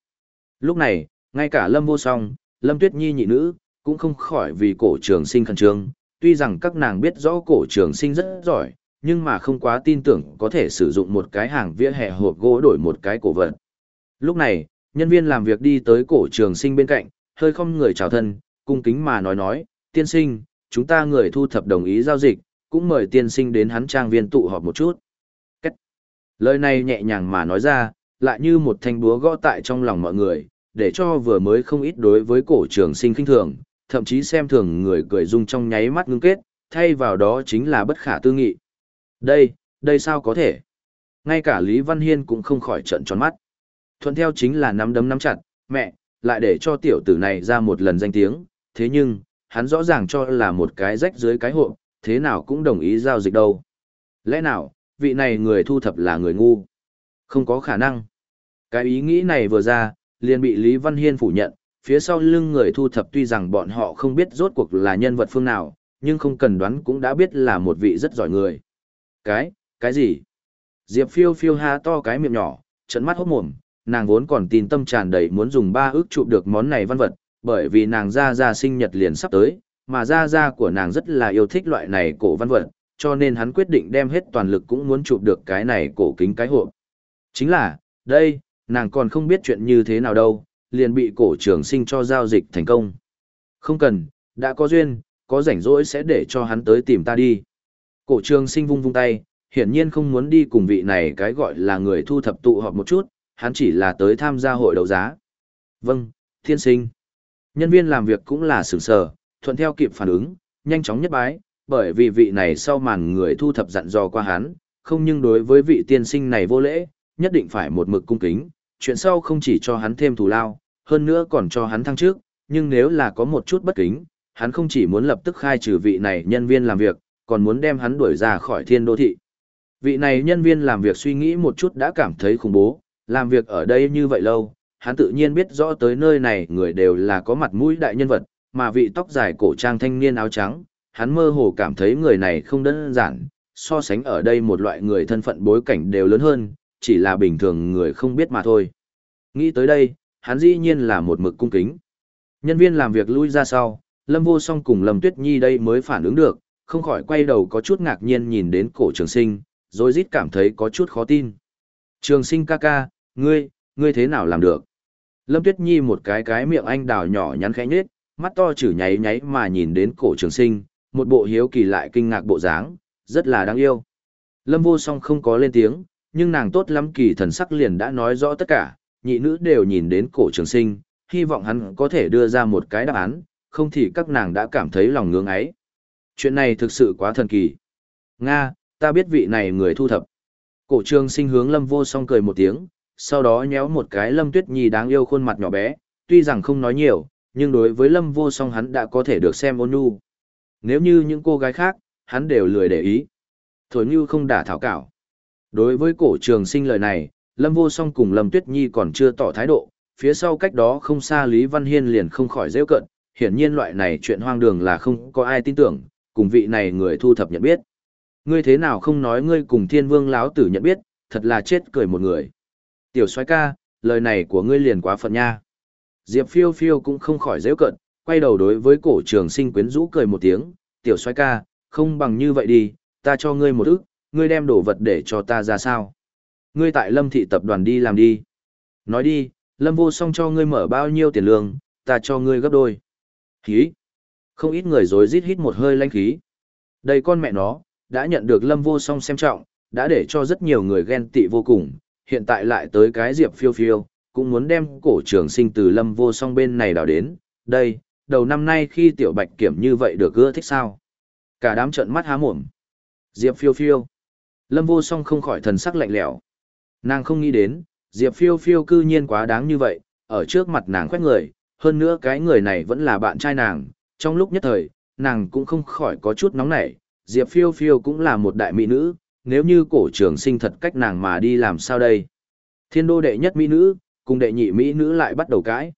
Lúc này, ngay cả Lâm Vô Song, Lâm Tuyết Nhi nhị nữ, cũng không khỏi vì cổ trường sinh khẩn trương, tuy rằng các nàng biết rõ cổ trường sinh rất giỏi, nhưng mà không quá tin tưởng có thể sử dụng một cái hàng vỉa hè hộp gỗ đổi một cái cổ vật. Lúc này, nhân viên làm việc đi tới cổ trường sinh bên cạnh, hơi không người chào thân, cung kính mà nói nói, tiên sinh, chúng ta người thu thập đồng ý giao dịch, cũng mời tiên sinh đến hắn trang viên tụ họp một chút. Cách. Lời này nhẹ nhàng mà nói ra, lại như một thanh búa gõ tại trong lòng mọi người, để cho vừa mới không ít đối với cổ trường sinh kinh thường, thậm chí xem thường người cười dung trong nháy mắt ngưng kết, thay vào đó chính là bất khả tư nghị. Đây, đây sao có thể? Ngay cả Lý Văn Hiên cũng không khỏi trận tròn mắt. Thuận theo chính là nắm đấm nắm chặt, mẹ, lại để cho tiểu tử này ra một lần danh tiếng, thế nhưng, hắn rõ ràng cho là một cái rách dưới cái hộ, thế nào cũng đồng ý giao dịch đâu. Lẽ nào, vị này người thu thập là người ngu? Không có khả năng. Cái ý nghĩ này vừa ra, liền bị Lý Văn Hiên phủ nhận, phía sau lưng người thu thập tuy rằng bọn họ không biết rốt cuộc là nhân vật phương nào, nhưng không cần đoán cũng đã biết là một vị rất giỏi người. Cái, cái gì? Diệp phiêu phiêu ha to cái miệng nhỏ, trận mắt hốc mồm, nàng vốn còn tin tâm tràn đầy muốn dùng ba ước chụp được món này văn vật, bởi vì nàng ra ra sinh nhật liền sắp tới, mà ra ra của nàng rất là yêu thích loại này cổ văn vật, cho nên hắn quyết định đem hết toàn lực cũng muốn chụp được cái này cổ kính cái hộp. Chính là, đây, nàng còn không biết chuyện như thế nào đâu, liền bị cổ trường sinh cho giao dịch thành công. Không cần, đã có duyên, có rảnh rỗi sẽ để cho hắn tới tìm ta đi. Cổ trường sinh vung vung tay, hiển nhiên không muốn đi cùng vị này cái gọi là người thu thập tụ họp một chút, hắn chỉ là tới tham gia hội đấu giá. Vâng, thiên sinh. Nhân viên làm việc cũng là sửng sở, thuận theo kịp phản ứng, nhanh chóng nhất bái, bởi vì vị này sau màn người thu thập dặn dò qua hắn, không nhưng đối với vị tiên sinh này vô lễ, nhất định phải một mực cung kính, chuyện sau không chỉ cho hắn thêm thù lao, hơn nữa còn cho hắn thăng trước, nhưng nếu là có một chút bất kính, hắn không chỉ muốn lập tức khai trừ vị này nhân viên làm việc, còn muốn đem hắn đuổi ra khỏi thiên đô thị. Vị này nhân viên làm việc suy nghĩ một chút đã cảm thấy khủng bố, làm việc ở đây như vậy lâu, hắn tự nhiên biết rõ tới nơi này người đều là có mặt mũi đại nhân vật, mà vị tóc dài cổ trang thanh niên áo trắng, hắn mơ hồ cảm thấy người này không đơn giản, so sánh ở đây một loại người thân phận bối cảnh đều lớn hơn, chỉ là bình thường người không biết mà thôi. Nghĩ tới đây, hắn dĩ nhiên là một mực cung kính. Nhân viên làm việc lui ra sau, Lâm Vô Song cùng Lâm Tuyết Nhi đây mới phản ứng được, không khỏi quay đầu có chút ngạc nhiên nhìn đến cổ trường sinh, rồi rít cảm thấy có chút khó tin. Trường sinh ca ca, ngươi, ngươi thế nào làm được? Lâm Tuyết Nhi một cái cái miệng anh đào nhỏ nhắn khẽ nhết, mắt to chử nháy nháy mà nhìn đến cổ trường sinh, một bộ hiếu kỳ lại kinh ngạc bộ dáng, rất là đáng yêu. Lâm vô song không có lên tiếng, nhưng nàng tốt lắm kỳ thần sắc liền đã nói rõ tất cả, nhị nữ đều nhìn đến cổ trường sinh, hy vọng hắn có thể đưa ra một cái đáp án, không thì các nàng đã cảm thấy lòng ngưỡng ấy. Chuyện này thực sự quá thần kỳ. Nga, ta biết vị này người thu thập. Cổ trường sinh hướng lâm vô song cười một tiếng, sau đó nhéo một cái lâm tuyết nhi đáng yêu khuôn mặt nhỏ bé, tuy rằng không nói nhiều, nhưng đối với lâm vô song hắn đã có thể được xem ôn nhu. Nếu như những cô gái khác, hắn đều lười để ý. Thổi như không đả thảo cảo. Đối với cổ trường sinh lời này, lâm vô song cùng lâm tuyết nhi còn chưa tỏ thái độ, phía sau cách đó không xa Lý Văn Hiên liền không khỏi rêu cận, hiển nhiên loại này chuyện hoang đường là không có ai tin tưởng, cùng vị này người thu thập nhận biết. Ngươi thế nào không nói ngươi cùng thiên vương lão tử nhận biết, thật là chết cười một người. Tiểu soái ca, lời này của ngươi liền quá phận nha. Diệp phiêu phiêu cũng không khỏi dễ cận, quay đầu đối với cổ trường sinh quyến rũ cười một tiếng, tiểu soái ca, không bằng như vậy đi, ta cho ngươi một ức, ngươi đem đồ vật để cho ta ra sao. Ngươi tại lâm thị tập đoàn đi làm đi. Nói đi, lâm vô song cho ngươi mở bao nhiêu tiền lương, ta cho ngươi gấp đôi. Khí. Không ít người dối rít hít một hơi lanh khí. Đây con mẹ nó, đã nhận được lâm vô song xem trọng, đã để cho rất nhiều người ghen tị vô cùng, hiện tại lại tới cái diệp phiêu phiêu, cũng muốn đem cổ trường sinh từ lâm vô song bên này đào đến, đây, đầu năm nay khi tiểu bạch kiểm như vậy được ưa thích sao? Cả đám trợn mắt há mồm. Diệp phiêu phiêu. Lâm vô song không khỏi thần sắc lạnh lẽo. Nàng không nghĩ đến, Diệp phiêu phiêu cư nhiên quá đáng như vậy, ở trước mặt nàng khoét người, hơn nữa cái người này vẫn là bạn trai nàng, trong lúc nhất thời, nàng cũng không khỏi có chút nóng nảy, Diệp phiêu phiêu cũng là một đại mỹ nữ, nếu như cổ trường sinh thật cách nàng mà đi làm sao đây? Thiên đô đệ nhất mỹ nữ, cùng đệ nhị mỹ nữ lại bắt đầu cãi.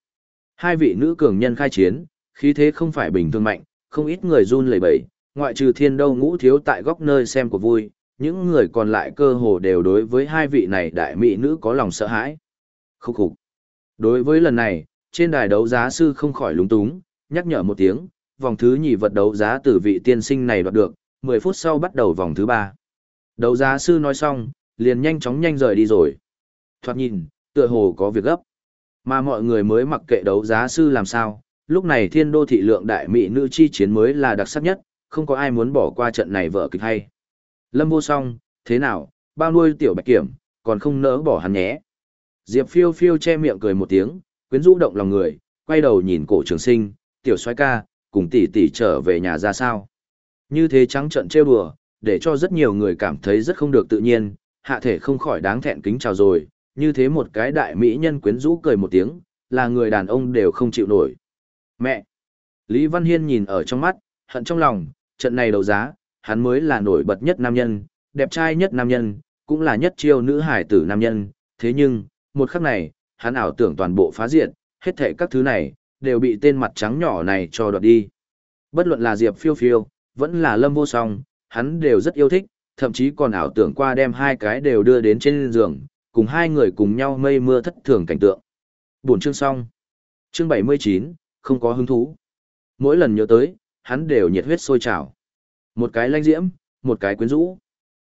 Hai vị nữ cường nhân khai chiến, khí thế không phải bình thường mạnh, không ít người run lẩy bẩy, ngoại trừ thiên đô ngũ thiếu tại góc nơi xem của vui, những người còn lại cơ hồ đều đối với hai vị này đại mỹ nữ có lòng sợ hãi. Khúc khục. Đối với lần này, trên đài đấu giá sư không khỏi lúng túng, nhắc nhở một tiếng, vòng thứ nhì vật đấu giá từ vị tiên sinh này đoạt được, 10 phút sau bắt đầu vòng thứ ba. Đấu giá sư nói xong, liền nhanh chóng nhanh rời đi rồi. Thoạt nhìn, tựa hồ có việc gấp. Mà mọi người mới mặc kệ đấu giá sư làm sao, lúc này thiên đô thị lượng đại mỹ nữ chi chiến mới là đặc sắc nhất, không có ai muốn bỏ qua trận này vở kịch hay. Lâm vô song, thế nào, bao nuôi tiểu bạch kiểm, còn không nỡ bỏ hắn nhé. Diệp phiêu phiêu che miệng cười một tiếng, quyến rũ động lòng người, quay đầu nhìn cổ trường sinh, tiểu soái ca, cùng tỷ tỷ trở về nhà ra sao. Như thế trắng trận trêu đùa, để cho rất nhiều người cảm thấy rất không được tự nhiên, hạ thể không khỏi đáng thẹn kính chào rồi, như thế một cái đại mỹ nhân quyến rũ cười một tiếng, là người đàn ông đều không chịu nổi. Mẹ! Lý Văn Hiên nhìn ở trong mắt, hận trong lòng, trận này đấu giá, hắn mới là nổi bật nhất nam nhân, đẹp trai nhất nam nhân, cũng là nhất chiêu nữ hải tử nam nhân, thế nhưng, một khắc này, hắn ảo tưởng toàn bộ phá diện, hết thảy các thứ này, đều bị tên mặt trắng nhỏ này cho đoạt đi. Bất luận là Diệp phiêu phiêu, vẫn là lâm vô song, hắn đều rất yêu thích, thậm chí còn ảo tưởng qua đem hai cái đều đưa đến trên giường, cùng hai người cùng nhau mây mưa thất thường cảnh tượng. Buổi chương xong. Chương 79, không có hứng thú. Mỗi lần nhớ tới, hắn đều nhiệt huyết sôi trào. Một cái lanh diễm, một cái quyến rũ.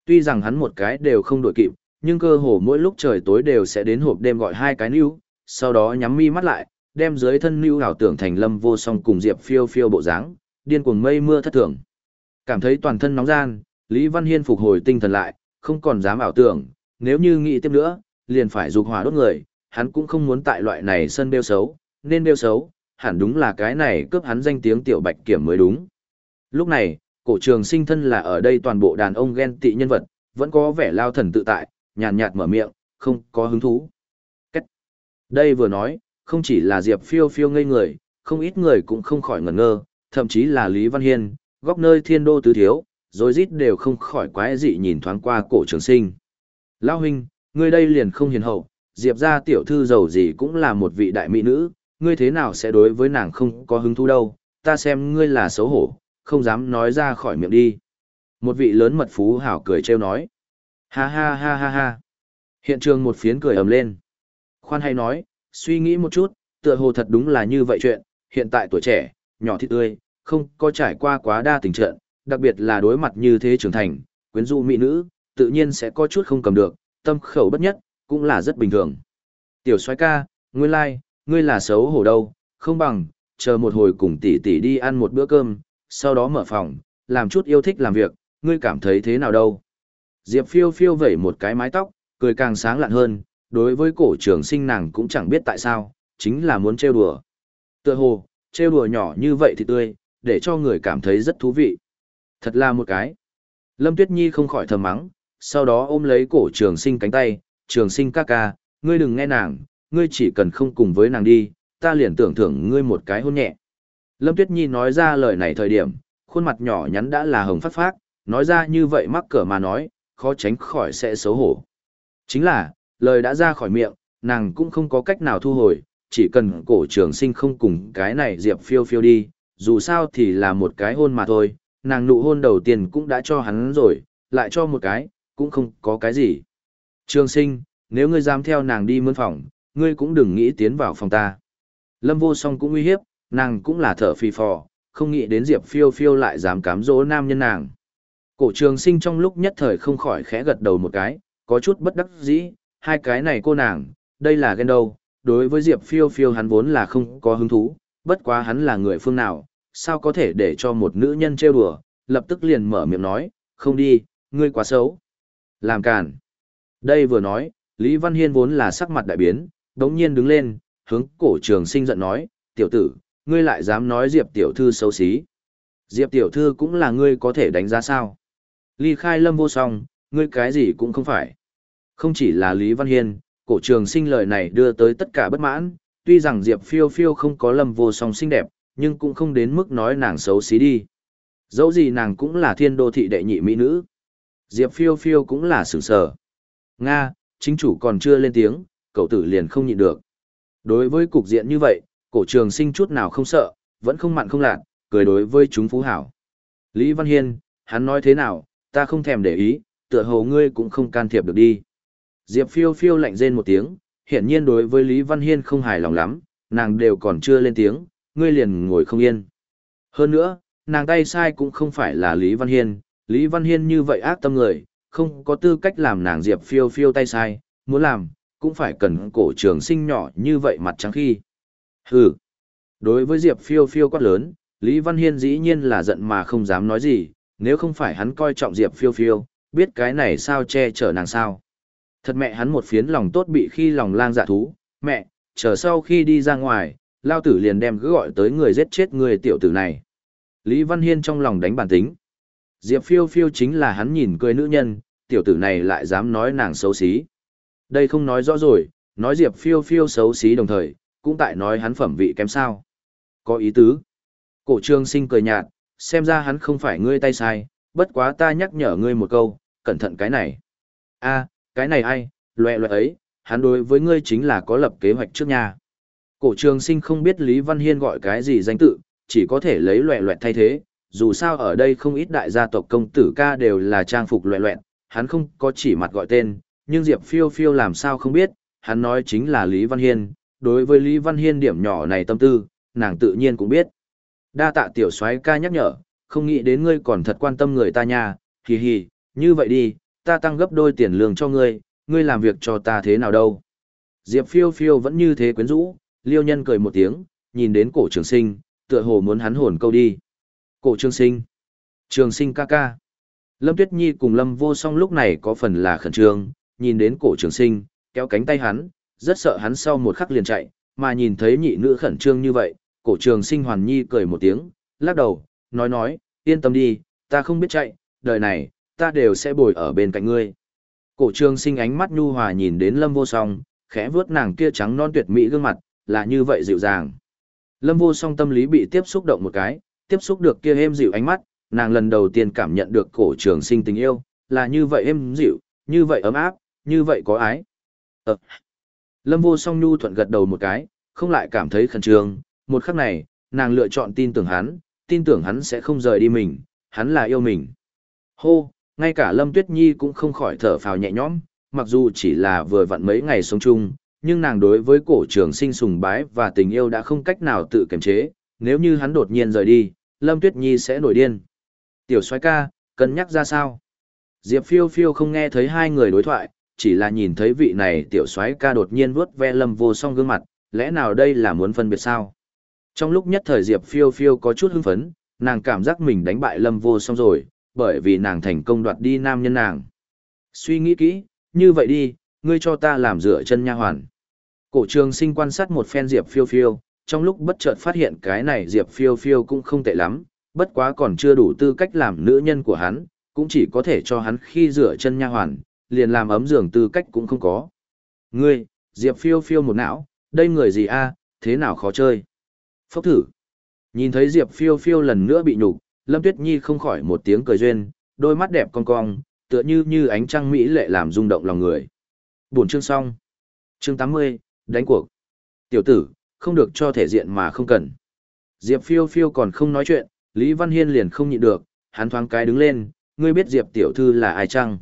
Tuy rằng hắn một cái đều không đổi kịp, nhưng cơ hồ mỗi lúc trời tối đều sẽ đến hộp đêm gọi hai cái níu, sau đó nhắm mi mắt lại, đem dưới thân lưu ảo tưởng thành lâm vô song cùng diệp phiêu phiêu bộ dáng, điên cuồng mây mưa thất thường. Cảm thấy toàn thân nóng gian, Lý Văn Hiên phục hồi tinh thần lại, không còn dám ảo tưởng, nếu như nghĩ tiếp nữa, liền phải dục hỏa đốt người, hắn cũng không muốn tại loại này sân đeo xấu, nên đeo xấu, hẳn đúng là cái này cướp hắn danh tiếng tiểu bạch kiểm mới đúng. Lúc này, cổ trường sinh thân là ở đây toàn bộ đàn ông ghen tị nhân vật, vẫn có vẻ lao thần tự tại, nhàn nhạt mở miệng, không có hứng thú. Cách. Đây vừa nói, không chỉ là Diệp phiêu phiêu ngây người, không ít người cũng không khỏi ngẩn ngơ, thậm chí là Lý Văn Hiên, góc nơi thiên đô tứ thiếu, rồi rít đều không khỏi quái dị nhìn thoáng qua cổ trường sinh. Lao huynh, ngươi đây liền không hiền hậu, Diệp gia tiểu thư giàu gì cũng là một vị đại mỹ nữ, ngươi thế nào sẽ đối với nàng không có hứng thú đâu, ta xem ngươi là xấu hổ, không dám nói ra khỏi miệng đi. Một vị lớn mật phú hảo cười trêu nói. Ha ha ha ha ha. Hiện trường một phiến cười ầm lên. Khoan hay nói, suy nghĩ một chút, tựa hồ thật đúng là như vậy chuyện, hiện tại tuổi trẻ, nhỏ thịt tươi, không có trải qua quá đa tình trận, đặc biệt là đối mặt như thế trưởng thành, quyến rũ mỹ nữ, tự nhiên sẽ có chút không cầm được, tâm khẩu bất nhất, cũng là rất bình thường. Tiểu soái ca, nguyên lai, like, ngươi là xấu hổ đâu, không bằng, chờ một hồi cùng tỷ tỷ đi ăn một bữa cơm, sau đó mở phòng, làm chút yêu thích làm việc, ngươi cảm thấy thế nào đâu. Diệp phiêu phiêu vẩy một cái mái tóc, cười càng sáng lạn hơn, đối với cổ trường sinh nàng cũng chẳng biết tại sao, chính là muốn trêu đùa. Tựa hồ, trêu đùa nhỏ như vậy thì tươi, để cho người cảm thấy rất thú vị. Thật là một cái. Lâm Tuyết Nhi không khỏi thầm mắng, sau đó ôm lấy cổ trường sinh cánh tay, trường sinh ca ca, ngươi đừng nghe nàng, ngươi chỉ cần không cùng với nàng đi, ta liền tưởng thưởng ngươi một cái hôn nhẹ. Lâm Tuyết Nhi nói ra lời này thời điểm, khuôn mặt nhỏ nhắn đã là hồng phát phát, nói ra như vậy mắc cỡ mà nói, khó tránh khỏi sẽ xấu hổ. Chính là, lời đã ra khỏi miệng, nàng cũng không có cách nào thu hồi, chỉ cần cổ trường sinh không cùng cái này diệp phiêu phiêu đi, dù sao thì là một cái hôn mà thôi, nàng nụ hôn đầu tiên cũng đã cho hắn rồi, lại cho một cái, cũng không có cái gì. Trường sinh, nếu ngươi dám theo nàng đi mướn phòng, ngươi cũng đừng nghĩ tiến vào phòng ta. Lâm vô song cũng uy hiếp, nàng cũng là thở phì phò, không nghĩ đến Diệp phiêu phiêu lại dám cám dỗ nam nhân nàng. Cổ trường sinh trong lúc nhất thời không khỏi khẽ gật đầu một cái, có chút bất đắc dĩ, hai cái này cô nàng, đây là ghen đâu, đối với Diệp phiêu phiêu hắn vốn là không có hứng thú, bất quá hắn là người phương nào, sao có thể để cho một nữ nhân trêu đùa, lập tức liền mở miệng nói, không đi, ngươi quá xấu. Làm càn. Đây vừa nói, Lý Văn Hiên vốn là sắc mặt đại biến, đống nhiên đứng lên, hướng cổ trường sinh giận nói, tiểu tử, ngươi lại dám nói Diệp tiểu thư xấu xí. Diệp tiểu thư cũng là ngươi có thể đánh giá sao. Ly khai lâm vô song, ngươi cái gì cũng không phải. Không chỉ là Lý Văn Hiên, cổ trường sinh lời này đưa tới tất cả bất mãn, tuy rằng Diệp phiêu phiêu không có lầm vô song xinh đẹp, nhưng cũng không đến mức nói nàng xấu xí đi. Dẫu gì nàng cũng là thiên đô thị đệ nhị mỹ nữ. Diệp phiêu phiêu cũng là sửng sở. Nga, chính chủ còn chưa lên tiếng, cậu tử liền không nhịn được. Đối với cục diện như vậy, cổ trường sinh chút nào không sợ, vẫn không mặn không lạn, cười đối với chúng phú hảo. Lý Văn Hiên, hắn nói thế nào, ta không thèm để ý, tựa hồ ngươi cũng không can thiệp được đi. Diệp phiêu phiêu lạnh rên một tiếng, hiển nhiên đối với Lý Văn Hiên không hài lòng lắm, nàng đều còn chưa lên tiếng, ngươi liền ngồi không yên. Hơn nữa, nàng tay sai cũng không phải là Lý Văn Hiên, Lý Văn Hiên như vậy ác tâm người, không có tư cách làm nàng Diệp phiêu phiêu tay sai, muốn làm, cũng phải cần cổ trường sinh nhỏ như vậy mặt trắng khi. Hừ. Đối với Diệp phiêu phiêu quát lớn, Lý Văn Hiên dĩ nhiên là giận mà không dám nói gì, nếu không phải hắn coi trọng Diệp phiêu phiêu, biết cái này sao che chở nàng sao. Thật mẹ hắn một phiến lòng tốt bị khi lòng lang dạ thú, mẹ, chờ sau khi đi ra ngoài, lao tử liền đem cứ gọi tới người giết chết người tiểu tử này. Lý Văn Hiên trong lòng đánh bản tính. Diệp phiêu phiêu chính là hắn nhìn cười nữ nhân, tiểu tử này lại dám nói nàng xấu xí. Đây không nói rõ rồi, nói Diệp phiêu phiêu xấu xí đồng thời, cũng tại nói hắn phẩm vị kém sao. Có ý tứ. Cổ trương sinh cười nhạt, xem ra hắn không phải ngươi tay sai, bất quá ta nhắc nhở ngươi một câu, cẩn thận cái này. a cái này ai, loẹ loẹ ấy, hắn đối với ngươi chính là có lập kế hoạch trước nhà. Cổ trường sinh không biết Lý Văn Hiên gọi cái gì danh tự, chỉ có thể lấy loẹ loẹt thay thế, dù sao ở đây không ít đại gia tộc công tử ca đều là trang phục loẹ loẹt, hắn không có chỉ mặt gọi tên, nhưng Diệp phiêu phiêu làm sao không biết, hắn nói chính là Lý Văn Hiên, đối với Lý Văn Hiên điểm nhỏ này tâm tư, nàng tự nhiên cũng biết. Đa tạ tiểu soái ca nhắc nhở, không nghĩ đến ngươi còn thật quan tâm người ta nha, hì hì, như vậy đi, ta tăng gấp đôi tiền lương cho ngươi, ngươi làm việc cho ta thế nào đâu. Diệp phiêu phiêu vẫn như thế quyến rũ, liêu nhân cười một tiếng, nhìn đến cổ trường sinh, tựa hồ muốn hắn hồn câu đi. Cổ trường sinh, trường sinh ca ca. Lâm Tuyết Nhi cùng Lâm vô song lúc này có phần là khẩn trương, nhìn đến cổ trường sinh, kéo cánh tay hắn, rất sợ hắn sau một khắc liền chạy, mà nhìn thấy nhị nữ khẩn trương như vậy, cổ trường sinh hoàn nhi cười một tiếng, lắc đầu, nói nói, yên tâm đi, ta không biết chạy, đời này, ta đều sẽ bồi ở bên cạnh ngươi. Cổ trường sinh ánh mắt nhu hòa nhìn đến lâm vô song, khẽ vướt nàng kia trắng non tuyệt mỹ gương mặt, là như vậy dịu dàng. Lâm vô song tâm lý bị tiếp xúc động một cái, tiếp xúc được kia êm dịu ánh mắt, nàng lần đầu tiên cảm nhận được cổ trường sinh tình yêu, là như vậy êm dịu, như vậy ấm áp, như vậy có ái. Ờ. Lâm vô song nhu thuận gật đầu một cái, không lại cảm thấy khẩn trương, một khắc này, nàng lựa chọn tin tưởng hắn, tin tưởng hắn sẽ không rời đi mình, hắn là yêu mình. Hô, ngay cả Lâm Tuyết Nhi cũng không khỏi thở phào nhẹ nhõm, mặc dù chỉ là vừa vặn mấy ngày sống chung, nhưng nàng đối với cổ trường sinh sùng bái và tình yêu đã không cách nào tự kiềm chế, nếu như hắn đột nhiên rời đi, Lâm Tuyết Nhi sẽ nổi điên. Tiểu soái ca, cân nhắc ra sao? Diệp phiêu phiêu không nghe thấy hai người đối thoại, chỉ là nhìn thấy vị này tiểu soái ca đột nhiên vuốt ve lâm vô song gương mặt, lẽ nào đây là muốn phân biệt sao? Trong lúc nhất thời Diệp phiêu phiêu có chút hưng phấn, nàng cảm giác mình đánh bại lâm vô song rồi, bởi vì nàng thành công đoạt đi nam nhân nàng. Suy nghĩ kỹ, như vậy đi, ngươi cho ta làm rửa chân nha hoàn. Cổ trường sinh quan sát một phen Diệp phiêu phiêu, trong lúc bất chợt phát hiện cái này Diệp phiêu phiêu cũng không tệ lắm, bất quá còn chưa đủ tư cách làm nữ nhân của hắn, cũng chỉ có thể cho hắn khi rửa chân nha hoàn, liền làm ấm giường tư cách cũng không có. Ngươi, Diệp phiêu phiêu một não, đây người gì a thế nào khó chơi. Phốc thử. Nhìn thấy Diệp phiêu phiêu lần nữa bị nhục, Lâm Tuyết Nhi không khỏi một tiếng cười duyên, đôi mắt đẹp cong cong, tựa như như ánh trăng mỹ lệ làm rung động lòng người. Buổi chương xong. Chương 80, đánh cuộc. Tiểu tử, không được cho thể diện mà không cần. Diệp phiêu phiêu còn không nói chuyện, Lý Văn Hiên liền không nhịn được, hắn thoáng cái đứng lên, ngươi biết Diệp tiểu thư là ai chăng?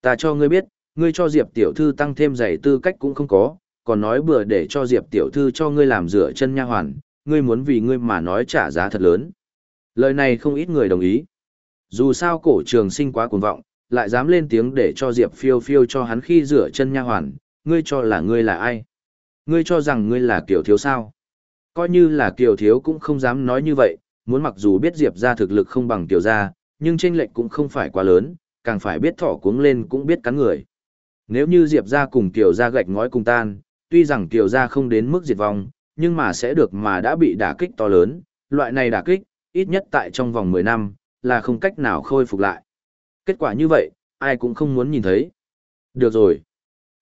Ta cho ngươi biết, ngươi cho Diệp tiểu thư tăng thêm giày tư cách cũng không có, còn nói bừa để cho Diệp tiểu thư cho ngươi làm rửa chân nha hoàn, ngươi muốn vì ngươi mà nói trả giá thật lớn. Lời này không ít người đồng ý. Dù sao cổ trường sinh quá cuồng vọng, lại dám lên tiếng để cho Diệp phiêu phiêu cho hắn khi rửa chân nha hoàn, ngươi cho là ngươi là ai? Ngươi cho rằng ngươi là kiểu thiếu sao? Coi như là kiểu thiếu cũng không dám nói như vậy, muốn mặc dù biết Diệp ra thực lực không bằng tiểu gia, nhưng tranh lệch cũng không phải quá lớn, càng phải biết thỏ cuống lên cũng biết cắn người. Nếu như Diệp ra cùng tiểu gia gạch ngói cùng tan, tuy rằng tiểu gia không đến mức diệt vong, nhưng mà sẽ được mà đã bị đả kích to lớn, loại này đả kích, ít nhất tại trong vòng 10 năm, là không cách nào khôi phục lại. Kết quả như vậy, ai cũng không muốn nhìn thấy. Được rồi.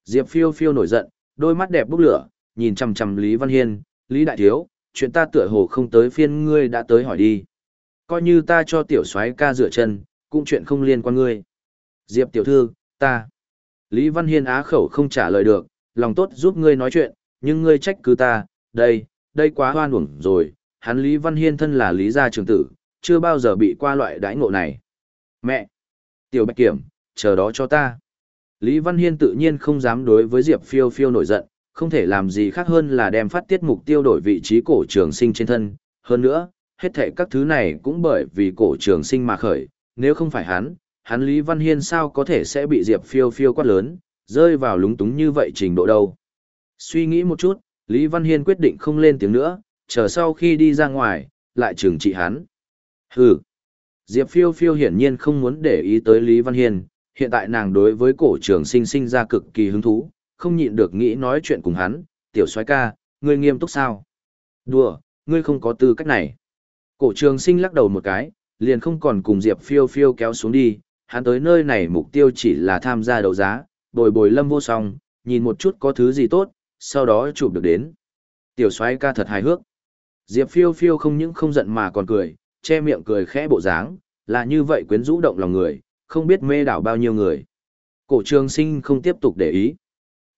Diệp phiêu phiêu nổi giận, đôi mắt đẹp bốc lửa, nhìn chằm chằm Lý Văn Hiên, Lý Đại Thiếu, chuyện ta tựa hồ không tới phiên ngươi đã tới hỏi đi. Coi như ta cho tiểu soái ca rửa chân, cũng chuyện không liên quan ngươi. Diệp tiểu thư, ta. Lý Văn Hiên á khẩu không trả lời được, lòng tốt giúp ngươi nói chuyện, nhưng ngươi trách cứ ta, đây, đây quá hoan uổng rồi, hắn Lý Văn Hiên thân là Lý gia trưởng tử, chưa bao giờ bị qua loại đãi ngộ này. Mẹ! Tiểu Bạch Kiểm, chờ đó cho ta. Lý Văn Hiên tự nhiên không dám đối với Diệp Phiêu Phiêu nổi giận, không thể làm gì khác hơn là đem phát tiết mục tiêu đổi vị trí cổ trường sinh trên thân. Hơn nữa, hết thể các thứ này cũng bởi vì cổ trường sinh mà khởi, nếu không phải hắn, hắn Lý Văn Hiên sao có thể sẽ bị Diệp Phiêu Phiêu quát lớn, rơi vào lúng túng như vậy trình độ đâu. Suy nghĩ một chút, Lý Văn Hiên quyết định không lên tiếng nữa, chờ sau khi đi ra ngoài, lại trừng trị hắn. Hừ. Diệp Phiêu Phiêu hiển nhiên không muốn để ý tới Lý Văn Hiên, hiện tại nàng đối với cổ trường sinh sinh ra cực kỳ hứng thú, không nhịn được nghĩ nói chuyện cùng hắn, tiểu soái ca, ngươi nghiêm túc sao? Đùa, ngươi không có tư cách này. Cổ trường sinh lắc đầu một cái, liền không còn cùng Diệp phiêu phiêu kéo xuống đi, hắn tới nơi này mục tiêu chỉ là tham gia đấu giá, bồi bồi lâm vô song, nhìn một chút có thứ gì tốt, sau đó chụp được đến. Tiểu soái ca thật hài hước. Diệp phiêu phiêu không những không giận mà còn cười, che miệng cười khẽ bộ dáng, là như vậy quyến rũ động lòng người, không biết mê đảo bao nhiêu người. Cổ trường sinh không tiếp tục để ý.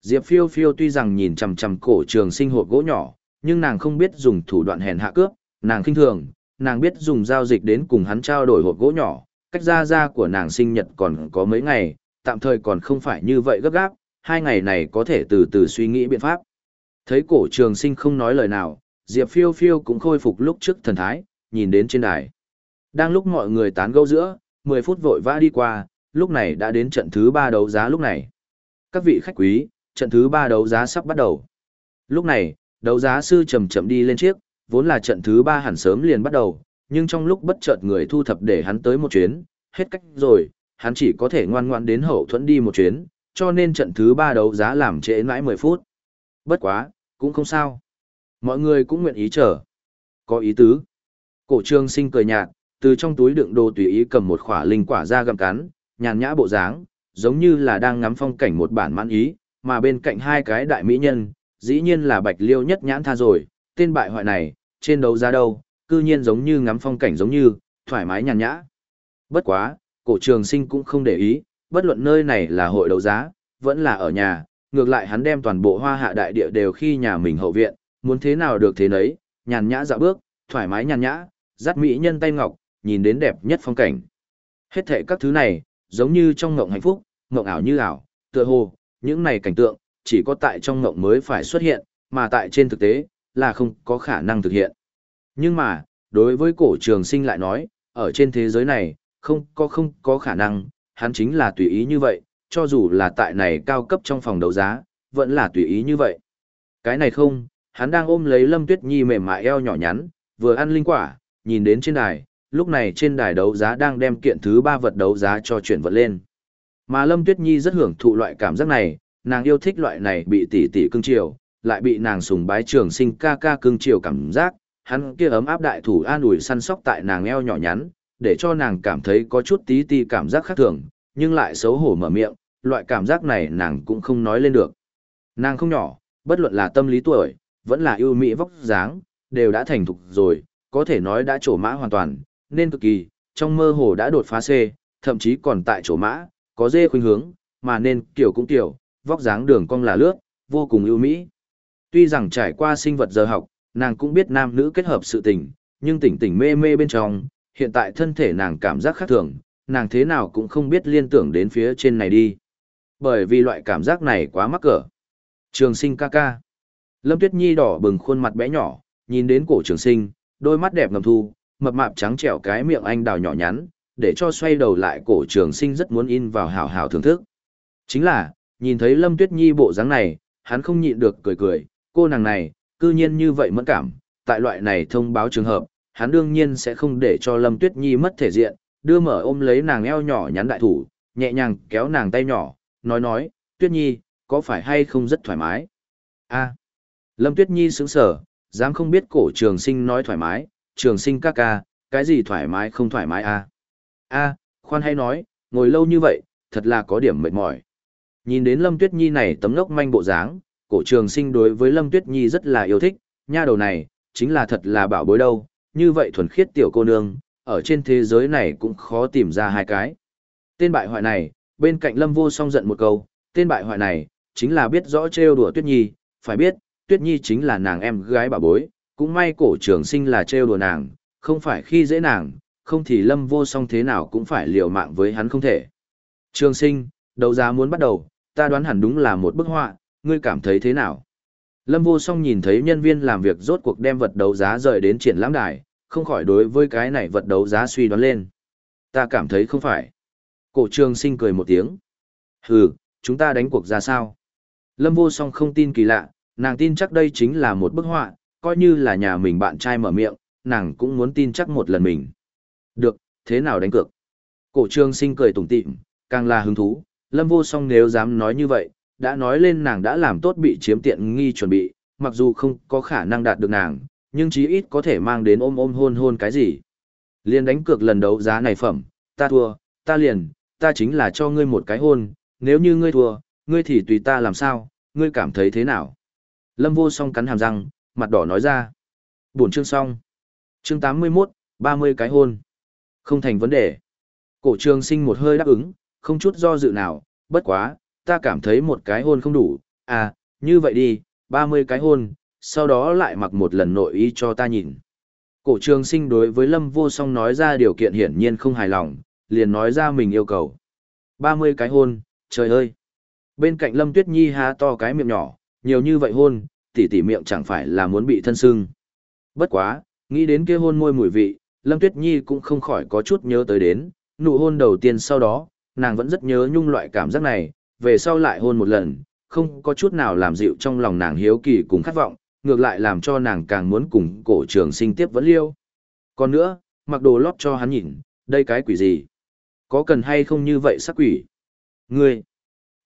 Diệp phiêu phiêu tuy rằng nhìn chằm chằm cổ trường sinh hộp gỗ nhỏ, nhưng nàng không biết dùng thủ đoạn hèn hạ cướp, nàng khinh thường, nàng biết dùng giao dịch đến cùng hắn trao đổi hộp gỗ nhỏ, cách ra ra của nàng sinh nhật còn có mấy ngày, tạm thời còn không phải như vậy gấp gáp, hai ngày này có thể từ từ suy nghĩ biện pháp. Thấy cổ trường sinh không nói lời nào, Diệp phiêu phiêu cũng khôi phục lúc trước thần thái, nhìn đến trên đài. Đang lúc mọi người tán gẫu giữa, 10 phút vội vã đi qua, lúc này đã đến trận thứ 3 đấu giá lúc này. Các vị khách quý, trận thứ 3 đấu giá sắp bắt đầu. Lúc này, đấu giá sư chậm chậm đi lên chiếc, vốn là trận thứ 3 hẳn sớm liền bắt đầu, nhưng trong lúc bất chợt người thu thập để hắn tới một chuyến, hết cách rồi, hắn chỉ có thể ngoan ngoãn đến hậu thuẫn đi một chuyến, cho nên trận thứ 3 đấu giá làm trễ mãi 10 phút. Bất quá, cũng không sao. Mọi người cũng nguyện ý chờ. Có ý tứ. Cổ trương sinh cười nhạt, từ trong túi đựng đồ tùy ý cầm một khỏa linh quả ra gặm cắn, nhàn nhã bộ dáng, giống như là đang ngắm phong cảnh một bản mãn ý, mà bên cạnh hai cái đại mỹ nhân, dĩ nhiên là bạch liêu nhất nhãn tha rồi, tên bại hoại này, trên đấu ra đâu, cư nhiên giống như ngắm phong cảnh giống như, thoải mái nhàn nhã. Bất quá, cổ trường sinh cũng không để ý, bất luận nơi này là hội đấu giá, vẫn là ở nhà, ngược lại hắn đem toàn bộ hoa hạ đại địa đều khi nhà mình hậu viện, muốn thế nào được thế nấy, nhàn nhã dạo bước, thoải mái nhàn nhã, dắt mỹ nhân tay ngọc, nhìn đến đẹp nhất phong cảnh. Hết thệ các thứ này, giống như trong ngộng hạnh phúc, ngộng ảo như ảo, tựa hồ, những này cảnh tượng, chỉ có tại trong ngộng mới phải xuất hiện, mà tại trên thực tế, là không có khả năng thực hiện. Nhưng mà, đối với cổ trường sinh lại nói, ở trên thế giới này, không có không có khả năng, hắn chính là tùy ý như vậy, cho dù là tại này cao cấp trong phòng đấu giá, vẫn là tùy ý như vậy. Cái này không, hắn đang ôm lấy Lâm Tuyết Nhi mềm mại eo nhỏ nhắn, vừa ăn linh quả, nhìn đến trên đài, lúc này trên đài đấu giá đang đem kiện thứ ba vật đấu giá cho chuyển vật lên. Mà Lâm Tuyết Nhi rất hưởng thụ loại cảm giác này, nàng yêu thích loại này bị tỷ tỷ cưng chiều, lại bị nàng sùng bái trường sinh ca ca cưng chiều cảm giác, hắn kia ấm áp đại thủ an ủi săn sóc tại nàng eo nhỏ nhắn, để cho nàng cảm thấy có chút tí ti cảm giác khác thường, nhưng lại xấu hổ mở miệng, loại cảm giác này nàng cũng không nói lên được. Nàng không nhỏ, bất luận là tâm lý tuổi, vẫn là ưu mỹ vóc dáng, đều đã thành thục rồi, có thể nói đã trổ mã hoàn toàn, nên cực kỳ, trong mơ hồ đã đột phá C, thậm chí còn tại chỗ mã, có dê khuynh hướng, mà nên kiểu cũng kiểu, vóc dáng đường cong là lướt, vô cùng ưu mỹ. Tuy rằng trải qua sinh vật giờ học, nàng cũng biết nam nữ kết hợp sự tình, nhưng tỉnh tỉnh mê mê bên trong, hiện tại thân thể nàng cảm giác khác thường, nàng thế nào cũng không biết liên tưởng đến phía trên này đi. Bởi vì loại cảm giác này quá mắc cỡ. Trường sinh ca ca. Lâm Tuyết Nhi đỏ bừng khuôn mặt bé nhỏ, nhìn đến cổ trường sinh, đôi mắt đẹp ngầm thu, mập mạp trắng trẻo cái miệng anh đào nhỏ nhắn, để cho xoay đầu lại cổ trường sinh rất muốn in vào hào hào thưởng thức. Chính là, nhìn thấy Lâm Tuyết Nhi bộ dáng này, hắn không nhịn được cười cười, cô nàng này, cư nhiên như vậy mẫn cảm, tại loại này thông báo trường hợp, hắn đương nhiên sẽ không để cho Lâm Tuyết Nhi mất thể diện, đưa mở ôm lấy nàng eo nhỏ nhắn đại thủ, nhẹ nhàng kéo nàng tay nhỏ, nói nói, Tuyết Nhi, có phải hay không rất thoải mái? a Lâm Tuyết Nhi sững sở, dám không biết cổ trường sinh nói thoải mái, trường sinh ca ca, cái gì thoải mái không thoải mái a a khoan hay nói, ngồi lâu như vậy, thật là có điểm mệt mỏi. Nhìn đến Lâm Tuyết Nhi này tấm lốc manh bộ dáng, cổ trường sinh đối với Lâm Tuyết Nhi rất là yêu thích, nha đầu này, chính là thật là bảo bối đâu, như vậy thuần khiết tiểu cô nương, ở trên thế giới này cũng khó tìm ra hai cái. Tên bại hoại này, bên cạnh Lâm Vô Song giận một câu, tên bại hoại này, chính là biết rõ trêu đùa Tuyết Nhi, phải biết, Tuyết Nhi chính là nàng em gái bà bối, cũng may cổ trường sinh là trêu đùa nàng, không phải khi dễ nàng, không thì Lâm Vô Song thế nào cũng phải liều mạng với hắn không thể. Trường sinh, đấu giá muốn bắt đầu, ta đoán hẳn đúng là một bức họa, ngươi cảm thấy thế nào? Lâm Vô Song nhìn thấy nhân viên làm việc rốt cuộc đem vật đấu giá rời đến triển lãm đài, không khỏi đối với cái này vật đấu giá suy đoán lên. Ta cảm thấy không phải. Cổ trường sinh cười một tiếng. Hừ, chúng ta đánh cuộc ra sao? Lâm Vô Song không tin kỳ lạ, nàng tin chắc đây chính là một bức họa, coi như là nhà mình bạn trai mở miệng, nàng cũng muốn tin chắc một lần mình. Được, thế nào đánh cược? Cổ trương sinh cười tủm tỉm, càng là hứng thú, Lâm Vô Song nếu dám nói như vậy, đã nói lên nàng đã làm tốt bị chiếm tiện nghi chuẩn bị, mặc dù không có khả năng đạt được nàng, nhưng chí ít có thể mang đến ôm ôm hôn hôn cái gì. Liên đánh cược lần đấu giá này phẩm, ta thua, ta liền, ta chính là cho ngươi một cái hôn, nếu như ngươi thua, ngươi thì tùy ta làm sao, ngươi cảm thấy thế nào? Lâm vô song cắn hàm răng, mặt đỏ nói ra. Buồn chương xong. Chương 81, 30 cái hôn. Không thành vấn đề. Cổ trường sinh một hơi đáp ứng, không chút do dự nào, bất quá, ta cảm thấy một cái hôn không đủ, à, như vậy đi, 30 cái hôn, sau đó lại mặc một lần nội y cho ta nhìn. Cổ trường sinh đối với Lâm Vô Song nói ra điều kiện hiển nhiên không hài lòng, liền nói ra mình yêu cầu. 30 cái hôn, trời ơi! Bên cạnh Lâm Tuyết Nhi há to cái miệng nhỏ, nhiều như vậy hôn, tỉ tỉ miệng chẳng phải là muốn bị thân sưng. Bất quá, nghĩ đến kia hôn môi mùi vị, Lâm Tuyết Nhi cũng không khỏi có chút nhớ tới đến, nụ hôn đầu tiên sau đó, nàng vẫn rất nhớ nhung loại cảm giác này, về sau lại hôn một lần, không có chút nào làm dịu trong lòng nàng hiếu kỳ cùng khát vọng, ngược lại làm cho nàng càng muốn cùng cổ trường sinh tiếp vẫn liêu. Còn nữa, mặc đồ lót cho hắn nhìn, đây cái quỷ gì? Có cần hay không như vậy sắc quỷ? Ngươi!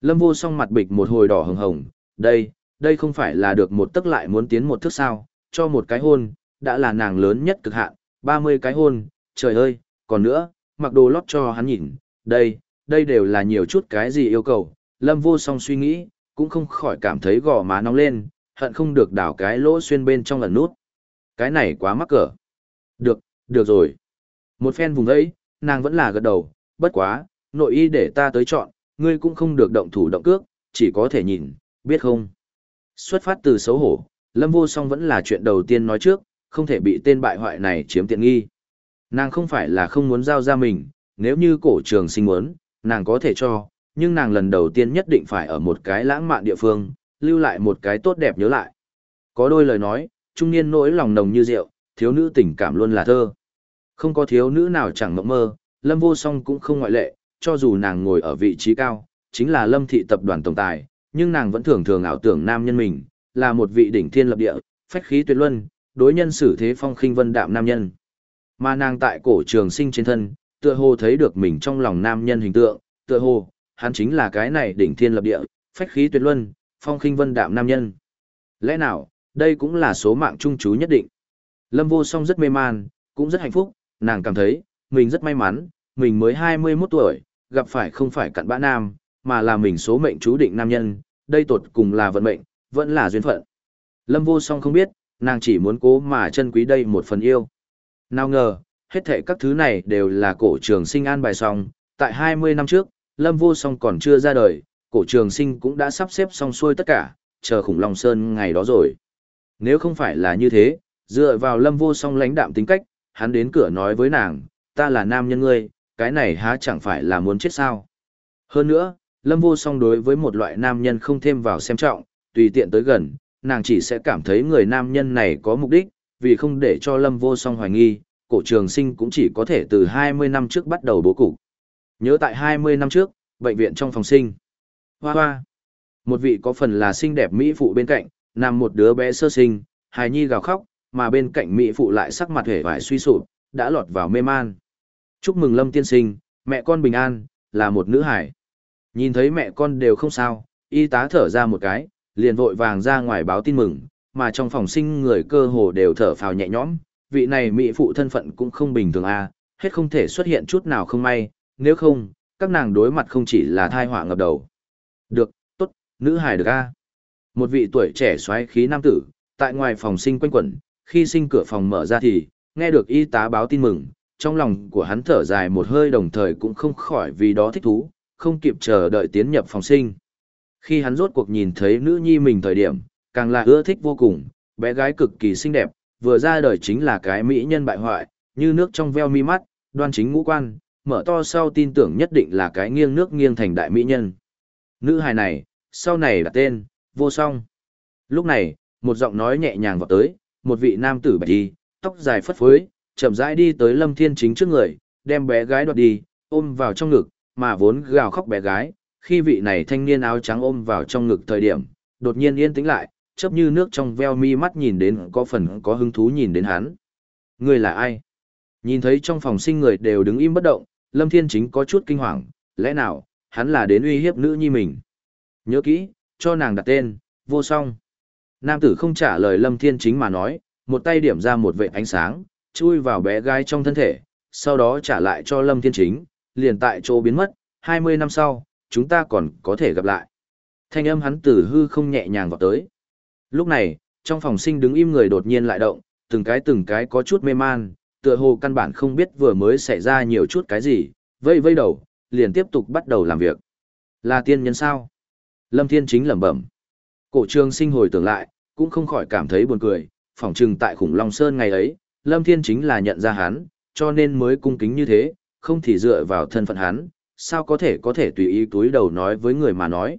Lâm vô song mặt bịch một hồi đỏ hồng hồng, đây, đây không phải là được một tức lại muốn tiến một thước sao, cho một cái hôn, đã là nàng lớn nhất cực hạn, 30 cái hôn, trời ơi, còn nữa, mặc đồ lót cho hắn nhìn, đây, đây đều là nhiều chút cái gì yêu cầu, lâm vô song suy nghĩ, cũng không khỏi cảm thấy gò má nóng lên, hận không được đảo cái lỗ xuyên bên trong lần nút. Cái này quá mắc cỡ. Được, được rồi. Một phen vùng ấy, nàng vẫn là gật đầu, bất quá, nội y để ta tới chọn, ngươi cũng không được động thủ động cước, chỉ có thể nhìn, biết không? Xuất phát từ xấu hổ, Lâm Vô Song vẫn là chuyện đầu tiên nói trước, không thể bị tên bại hoại này chiếm tiện nghi. Nàng không phải là không muốn giao ra mình, nếu như cổ trường sinh muốn, nàng có thể cho, nhưng nàng lần đầu tiên nhất định phải ở một cái lãng mạn địa phương, lưu lại một cái tốt đẹp nhớ lại. Có đôi lời nói, trung niên nỗi lòng nồng như rượu, thiếu nữ tình cảm luôn là thơ. Không có thiếu nữ nào chẳng mộng mơ, Lâm Vô Song cũng không ngoại lệ, cho dù nàng ngồi ở vị trí cao, chính là Lâm thị tập đoàn tổng tài, nhưng nàng vẫn thường thường ảo tưởng nam nhân mình, là một vị đỉnh thiên lập địa, phách khí tuyệt luân, đối nhân xử thế phong khinh vân đạm nam nhân. Mà nàng tại cổ trường sinh trên thân, tựa hồ thấy được mình trong lòng nam nhân hình tượng, tựa hồ, hắn chính là cái này đỉnh thiên lập địa, phách khí tuyệt luân, phong khinh vân đạm nam nhân. Lẽ nào, đây cũng là số mạng trung chú nhất định. Lâm vô song rất mê man, cũng rất hạnh phúc, nàng cảm thấy, mình rất may mắn, mình mới 21 tuổi, gặp phải không phải cặn bã nam, mà là mình số mệnh chú định nam nhân, đây tột cùng là vận mệnh, vẫn là duyên phận. Lâm vô song không biết, nàng chỉ muốn cố mà chân quý đây một phần yêu. Nào ngờ, hết thệ các thứ này đều là cổ trường sinh an bài xong, tại 20 năm trước, Lâm vô song còn chưa ra đời, cổ trường sinh cũng đã sắp xếp xong xuôi tất cả, chờ khủng long sơn ngày đó rồi. Nếu không phải là như thế, dựa vào lâm vô song lãnh đạm tính cách, hắn đến cửa nói với nàng, ta là nam nhân ngươi, cái này há chẳng phải là muốn chết sao. Hơn nữa, lâm vô song đối với một loại nam nhân không thêm vào xem trọng, tùy tiện tới gần, nàng chỉ sẽ cảm thấy người nam nhân này có mục đích, vì không để cho lâm vô song hoài nghi, cổ trường sinh cũng chỉ có thể từ 20 năm trước bắt đầu bố cục. Nhớ tại 20 năm trước, bệnh viện trong phòng sinh. Hoa hoa. Một vị có phần là xinh đẹp mỹ phụ bên cạnh, nằm một đứa bé sơ sinh, hài nhi gào khóc, mà bên cạnh mỹ phụ lại sắc mặt hề vải suy sụp, đã lọt vào mê man. Chúc mừng Lâm tiên sinh, mẹ con bình an, là một nữ hải. Nhìn thấy mẹ con đều không sao, y tá thở ra một cái, liền vội vàng ra ngoài báo tin mừng, mà trong phòng sinh người cơ hồ đều thở phào nhẹ nhõm, vị này mỹ phụ thân phận cũng không bình thường a, à, hết không thể xuất hiện chút nào không may, nếu không, các nàng đối mặt không chỉ là thai họa ngập đầu. Được, tốt, nữ hài được a. Một vị tuổi trẻ xoáy khí nam tử, tại ngoài phòng sinh quanh quẩn, khi sinh cửa phòng mở ra thì, nghe được y tá báo tin mừng, trong lòng của hắn thở dài một hơi đồng thời cũng không khỏi vì đó thích thú, không kịp chờ đợi tiến nhập phòng sinh. Khi hắn rốt cuộc nhìn thấy nữ nhi mình thời điểm, càng là ưa thích vô cùng, bé gái cực kỳ xinh đẹp, vừa ra đời chính là cái mỹ nhân bại hoại, như nước trong veo mi mắt, đoan chính ngũ quan, mở to sau tin tưởng nhất định là cái nghiêng nước nghiêng thành đại mỹ nhân. Nữ hài này, sau này đặt tên, vô song. Lúc này, một giọng nói nhẹ nhàng vào tới, một vị nam tử bạch đi, tóc dài phất phới, chậm rãi đi tới Lâm Thiên Chính trước người, đem bé gái đoạt đi, ôm vào trong ngực, mà vốn gào khóc bé gái, khi vị này thanh niên áo trắng ôm vào trong ngực thời điểm, đột nhiên yên tĩnh lại, chớp như nước trong veo mi mắt nhìn đến có phần có hứng thú nhìn đến hắn. Người là ai? Nhìn thấy trong phòng sinh người đều đứng im bất động, Lâm Thiên Chính có chút kinh hoàng, lẽ nào, hắn là đến uy hiếp nữ nhi mình. Nhớ kỹ, cho nàng đặt tên, vô song. Nam tử không trả lời Lâm Thiên Chính mà nói, một tay điểm ra một vệ ánh sáng, chui vào bé gái trong thân thể, sau đó trả lại cho Lâm Thiên Chính, liền tại chỗ biến mất, 20 năm sau, chúng ta còn có thể gặp lại. Thanh âm hắn tử hư không nhẹ nhàng vào tới. Lúc này, trong phòng sinh đứng im người đột nhiên lại động, từng cái từng cái có chút mê man, tựa hồ căn bản không biết vừa mới xảy ra nhiều chút cái gì, vây vây đầu, liền tiếp tục bắt đầu làm việc. Là tiên nhân sao? Lâm Thiên Chính lẩm bẩm. Cổ trường sinh hồi tưởng lại, cũng không khỏi cảm thấy buồn cười, phỏng trừng tại khủng long sơn ngày ấy, Lâm Thiên Chính là nhận ra hắn, cho nên mới cung kính như thế, không thì dựa vào thân phận hắn, sao có thể có thể tùy ý túi đầu nói với người mà nói.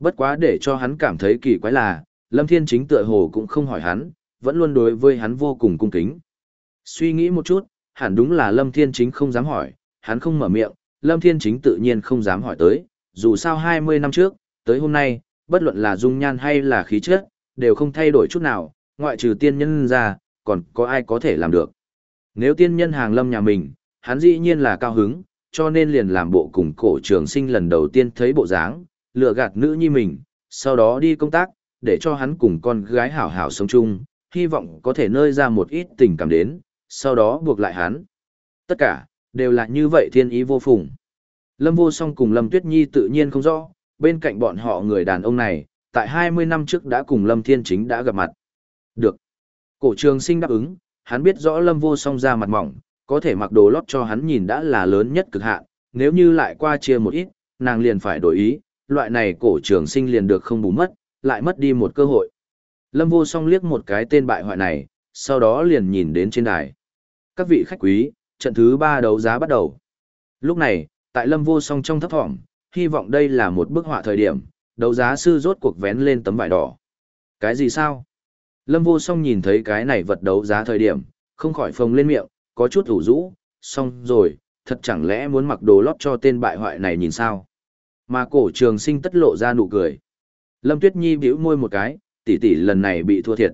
Bất quá để cho hắn cảm thấy kỳ quái là, Lâm Thiên Chính tựa hồ cũng không hỏi hắn, vẫn luôn đối với hắn vô cùng cung kính. Suy nghĩ một chút, hẳn đúng là Lâm Thiên Chính không dám hỏi, hắn không mở miệng, Lâm Thiên Chính tự nhiên không dám hỏi tới, dù sao 20 năm trước, tới hôm nay, bất luận là dung nhan hay là khí chất, đều không thay đổi chút nào, ngoại trừ tiên nhân ra, còn có ai có thể làm được. Nếu tiên nhân hàng lâm nhà mình, hắn dĩ nhiên là cao hứng, cho nên liền làm bộ cùng cổ trường sinh lần đầu tiên thấy bộ dáng, lừa gạt nữ nhi mình, sau đó đi công tác, để cho hắn cùng con gái hảo hảo sống chung, hy vọng có thể nơi ra một ít tình cảm đến, sau đó buộc lại hắn. Tất cả, đều là như vậy thiên ý vô phùng. Lâm vô song cùng Lâm Tuyết Nhi tự nhiên không rõ, bên cạnh bọn họ người đàn ông này, tại 20 năm trước đã cùng Lâm Thiên Chính đã gặp mặt. Được. Cổ trường sinh đáp ứng, hắn biết rõ Lâm vô song ra mặt mỏng, có thể mặc đồ lót cho hắn nhìn đã là lớn nhất cực hạn, nếu như lại qua chia một ít, nàng liền phải đổi ý, loại này cổ trường sinh liền được không bù mất, lại mất đi một cơ hội. Lâm vô song liếc một cái tên bại hoại này, sau đó liền nhìn đến trên đài. Các vị khách quý, trận thứ ba đấu giá bắt đầu. Lúc này, tại lâm vô song trong thấp thỏm, hy vọng đây là một bức họa thời điểm, đấu giá sư rốt cuộc vén lên tấm vải đỏ. Cái gì sao? Lâm vô song nhìn thấy cái này vật đấu giá thời điểm, không khỏi phồng lên miệng, có chút ủ rũ, xong rồi, thật chẳng lẽ muốn mặc đồ lót cho tên bại hoại này nhìn sao? Mà cổ trường sinh tất lộ ra nụ cười. Lâm Tuyết Nhi bĩu môi một cái, tỷ tỷ lần này bị thua thiệt.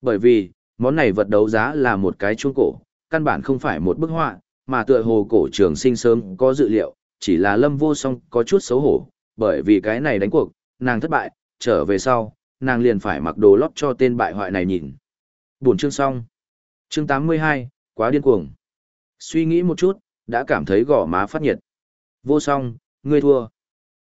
Bởi vì, món này vật đấu giá là một cái chuông cổ, căn bản không phải một bức họa, mà tựa hồ cổ trường sinh sớm có dự liệu, chỉ là lâm vô song có chút xấu hổ, bởi vì cái này đánh cuộc, nàng thất bại, trở về sau, nàng liền phải mặc đồ lót cho tên bại hoại này nhìn. Buồn chương xong. Chương 82, quá điên cuồng. Suy nghĩ một chút, đã cảm thấy gò má phát nhiệt. Vô song, ngươi thua.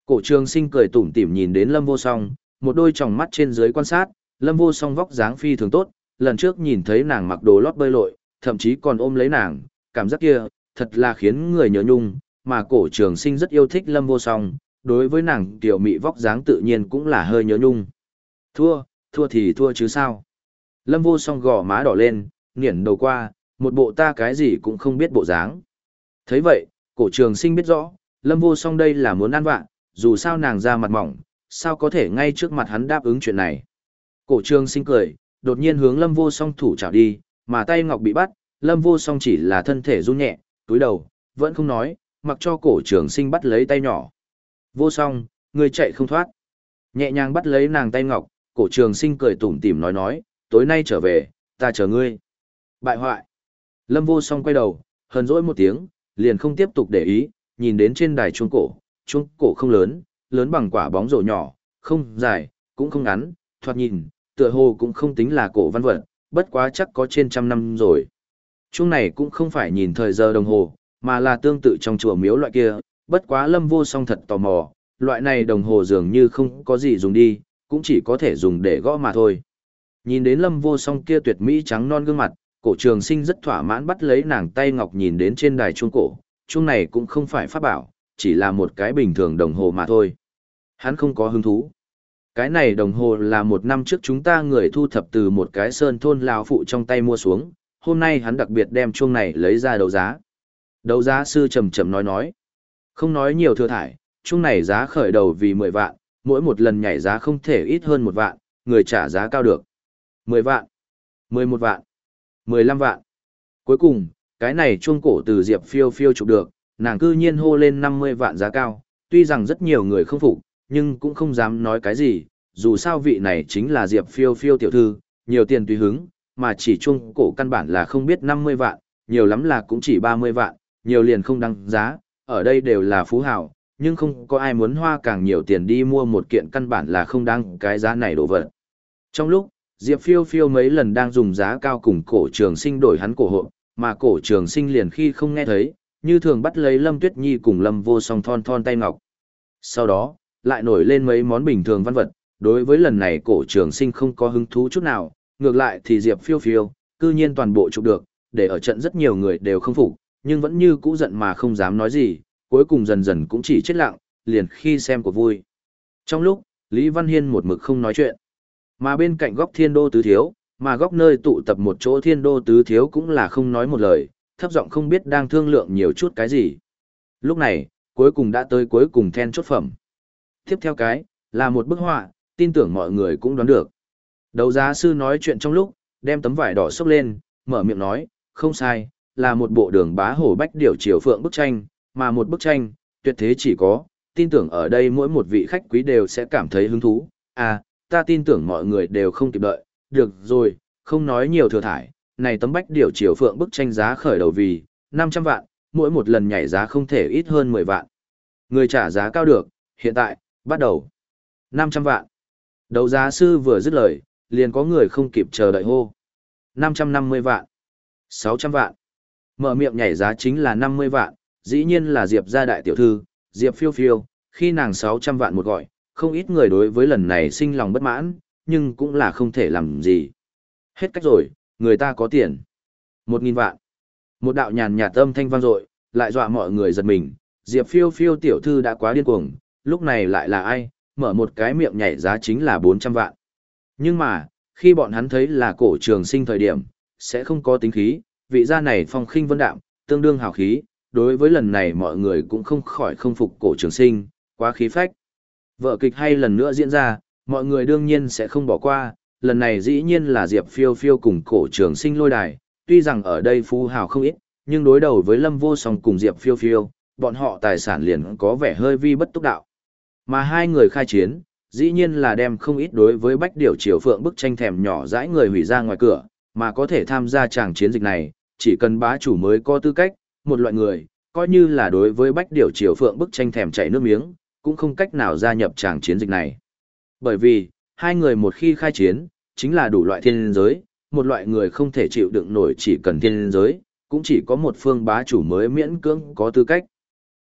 Cổ trường sinh cười tủm tỉm nhìn đến lâm vô song, một đôi tròng mắt trên dưới quan sát, lâm vô song vóc dáng phi thường tốt, lần trước nhìn thấy nàng mặc đồ lót bơi lội, thậm chí còn ôm lấy nàng, cảm giác kia, thật là khiến người nhớ nhung, mà cổ trường sinh rất yêu thích lâm vô song, đối với nàng tiểu mị vóc dáng tự nhiên cũng là hơi nhớ nhung. Thua, thua thì thua chứ sao. Lâm vô song gò má đỏ lên, nghiển đầu qua, một bộ ta cái gì cũng không biết bộ dáng. thấy vậy, cổ trường sinh biết rõ, lâm vô song đây là muốn ăn vạ, dù sao nàng ra mặt mỏng, sao có thể ngay trước mặt hắn đáp ứng chuyện này. Cổ trường sinh cười, đột nhiên hướng lâm vô song thủ chảo đi, mà tay ngọc bị bắt, lâm vô song chỉ là thân thể run nhẹ, túi đầu, vẫn không nói, mặc cho cổ trường sinh bắt lấy tay nhỏ. Vô song, người chạy không thoát. Nhẹ nhàng bắt lấy nàng tay ngọc, cổ trường sinh cười tủm tỉm nói nói, tối nay trở về, ta chờ ngươi. Bại hoại. Lâm vô song quay đầu, hờn dỗi một tiếng, liền không tiếp tục để ý, nhìn đến trên đài chuông cổ, chuông cổ không lớn, lớn bằng quả bóng rổ nhỏ, không dài, cũng không ngắn, thoạt nhìn, tựa hồ cũng không tính là cổ văn vật, bất quá chắc có trên trăm năm rồi. Chuông này cũng không phải nhìn thời giờ đồng hồ, mà là tương tự trong chùa miếu loại kia, bất quá lâm vô song thật tò mò, loại này đồng hồ dường như không có gì dùng đi, cũng chỉ có thể dùng để gõ mà thôi. Nhìn đến lâm vô song kia tuyệt mỹ trắng non gương mặt, cổ trường sinh rất thỏa mãn bắt lấy nàng tay ngọc nhìn đến trên đài chuông cổ, chuông này cũng không phải pháp bảo, chỉ là một cái bình thường đồng hồ mà thôi. Hắn không có hứng thú. Cái này đồng hồ là một năm trước chúng ta người thu thập từ một cái sơn thôn lão phụ trong tay mua xuống, hôm nay hắn đặc biệt đem chuông này lấy ra đấu giá. Đấu giá sư trầm trầm nói nói. Không nói nhiều thừa thải, chuông này giá khởi đầu vì 10 vạn, mỗi một lần nhảy giá không thể ít hơn một vạn, người trả giá cao được. 10 vạn, 11 vạn, 15 vạn. Cuối cùng, cái này chuông cổ từ Diệp Phiêu Phiêu chụp được, nàng cư nhiên hô lên 50 vạn giá cao, tuy rằng rất nhiều người không phục, nhưng cũng không dám nói cái gì, dù sao vị này chính là Diệp Phiêu Phiêu tiểu thư, nhiều tiền tùy hứng, mà chỉ chuông cổ căn bản là không biết 50 vạn, nhiều lắm là cũng chỉ 30 vạn, nhiều liền không đăng giá, ở đây đều là phú hào, nhưng không có ai muốn hoa càng nhiều tiền đi mua một kiện căn bản là không đáng cái giá này đổ vật. Trong lúc, Diệp Phiêu Phiêu mấy lần đang dùng giá cao cùng cổ trường sinh đổi hắn cổ hộ, mà cổ trường sinh liền khi không nghe thấy, như thường bắt lấy Lâm Tuyết Nhi cùng Lâm Vô Song thon thon tay ngọc. Sau đó, lại nổi lên mấy món bình thường văn vật, đối với lần này cổ trường sinh không có hứng thú chút nào, ngược lại thì Diệp Phiêu Phiêu, cư nhiên toàn bộ chụp được, để ở trận rất nhiều người đều không phục, nhưng vẫn như cũ giận mà không dám nói gì, cuối cùng dần dần cũng chỉ chết lặng, liền khi xem của vui. Trong lúc, Lý Văn Hiên một mực không nói chuyện, mà bên cạnh góc thiên đô tứ thiếu, mà góc nơi tụ tập một chỗ thiên đô tứ thiếu cũng là không nói một lời, thấp giọng không biết đang thương lượng nhiều chút cái gì. Lúc này, cuối cùng đã tới cuối cùng then chốt phẩm. Tiếp theo cái, là một bức họa, tin tưởng mọi người cũng đoán được. Đấu giá sư nói chuyện trong lúc, đem tấm vải đỏ xốc lên, mở miệng nói, không sai, là một bộ đường bá hổ bách điều chiều phượng bức tranh, mà một bức tranh, tuyệt thế chỉ có, tin tưởng ở đây mỗi một vị khách quý đều sẽ cảm thấy hứng thú, à, ta tin tưởng mọi người đều không kịp đợi, được rồi, không nói nhiều thừa thải, này tấm bách điều chiều phượng bức tranh giá khởi đầu vì, 500 vạn, mỗi một lần nhảy giá không thể ít hơn 10 vạn. Người trả giá cao được, hiện tại, bắt đầu. 500 vạn. đầu giá sư vừa dứt lời, liền có người không kịp chờ đợi hô. 550 vạn. 600 vạn. Mở miệng nhảy giá chính là 50 vạn, dĩ nhiên là Diệp gia đại tiểu thư, Diệp phiêu phiêu, khi nàng 600 vạn một gọi, không ít người đối với lần này sinh lòng bất mãn, nhưng cũng là không thể làm gì. Hết cách rồi, người ta có tiền. 1.000 vạn. Một đạo nhàn nhạt âm thanh vang dội, lại dọa mọi người giật mình, Diệp phiêu phiêu tiểu thư đã quá điên cuồng, lúc này lại là ai, mở một cái miệng nhảy giá chính là 400 vạn. Nhưng mà, khi bọn hắn thấy là cổ trường sinh thời điểm, sẽ không có tính khí, vị gia này phong khinh vân đạm, tương đương hào khí, đối với lần này mọi người cũng không khỏi không phục cổ trường sinh, quá khí phách. Vợ kịch hay lần nữa diễn ra, mọi người đương nhiên sẽ không bỏ qua, lần này dĩ nhiên là Diệp Phiêu Phiêu cùng cổ trường sinh lôi đài, tuy rằng ở đây phú hào không ít, nhưng đối đầu với Lâm Vô Song cùng Diệp Phiêu Phiêu, bọn họ tài sản liền có vẻ hơi vi bất túc đạo. Mà hai người khai chiến, dĩ nhiên là đem không ít đối với Bách Điểu Triều Phượng bức tranh thèm nhỏ dãi người hủy ra ngoài cửa, mà có thể tham gia tràng chiến dịch này, chỉ cần bá chủ mới có tư cách, một loại người, coi như là đối với Bách Điểu Triều Phượng bức tranh thèm chảy nước miếng, cũng không cách nào gia nhập tràng chiến dịch này. Bởi vì, hai người một khi khai chiến, chính là đủ loại thiên giới, một loại người không thể chịu đựng nổi chỉ cần thiên giới, cũng chỉ có một phương bá chủ mới miễn cưỡng có tư cách.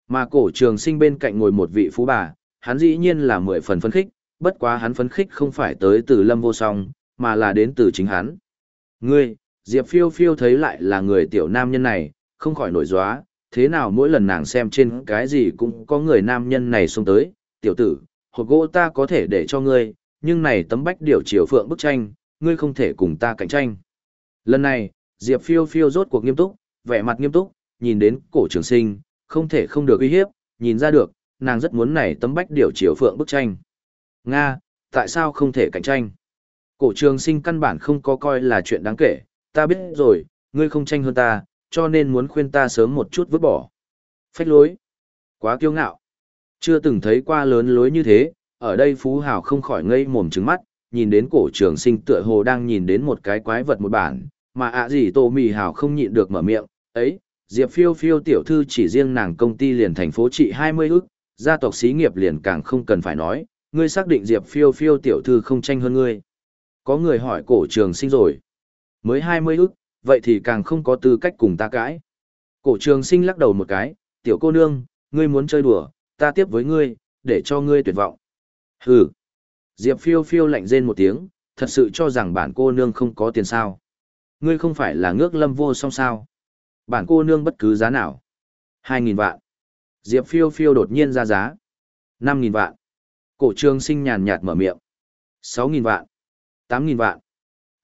Mà cổ trường sinh bên cạnh ngồi một vị phú bà, hắn dĩ nhiên là mười phần phấn khích, bất quá hắn phấn khích không phải tới từ lâm vô song, mà là đến từ chính hắn. Ngươi, Diệp phiêu phiêu thấy lại là người tiểu nam nhân này, không khỏi nổi gióa, thế nào mỗi lần nàng xem trên cái gì cũng có người nam nhân này xuống tới, tiểu tử, hộp gỗ ta có thể để cho ngươi, nhưng này tấm bách điều chiều phượng bức tranh, ngươi không thể cùng ta cạnh tranh. Lần này, Diệp phiêu phiêu rốt cuộc nghiêm túc, vẻ mặt nghiêm túc, nhìn đến cổ trường sinh, không thể không được uy hiếp, nhìn ra được, nàng rất muốn này tấm bách điều chiều phượng bức tranh. Nga, tại sao không thể cạnh tranh? Cổ trường sinh căn bản không có coi là chuyện đáng kể, ta biết rồi, ngươi không tranh hơn ta, cho nên muốn khuyên ta sớm một chút vứt bỏ. Phách lối. Quá kiêu ngạo. Chưa từng thấy qua lớn lối như thế, ở đây Phú Hào không khỏi ngây mồm trứng mắt, nhìn đến cổ trường sinh tựa hồ đang nhìn đến một cái quái vật một bản, mà ạ gì tô mì hào không nhịn được mở miệng, ấy, Diệp phiêu phiêu tiểu thư chỉ riêng nàng công ty liền thành phố trị 20 ức, gia tộc xí nghiệp liền càng không cần phải nói, ngươi xác định Diệp phiêu phiêu tiểu thư không tranh hơn ngươi. Có người hỏi cổ trường sinh rồi. Mới 20 ức, vậy thì càng không có tư cách cùng ta cãi. Cổ trường sinh lắc đầu một cái, tiểu cô nương, ngươi muốn chơi đùa, ta tiếp với ngươi, để cho ngươi tuyệt vọng. Hừ. Diệp phiêu phiêu lạnh rên một tiếng, thật sự cho rằng bản cô nương không có tiền sao. Ngươi không phải là ngước lâm vô song sao. Bản cô nương bất cứ giá nào. 2.000 vạn. Diệp phiêu phiêu đột nhiên ra giá. 5.000 vạn. Cổ trường sinh nhàn nhạt mở miệng. 6.000 vạn. 8.000 vạn.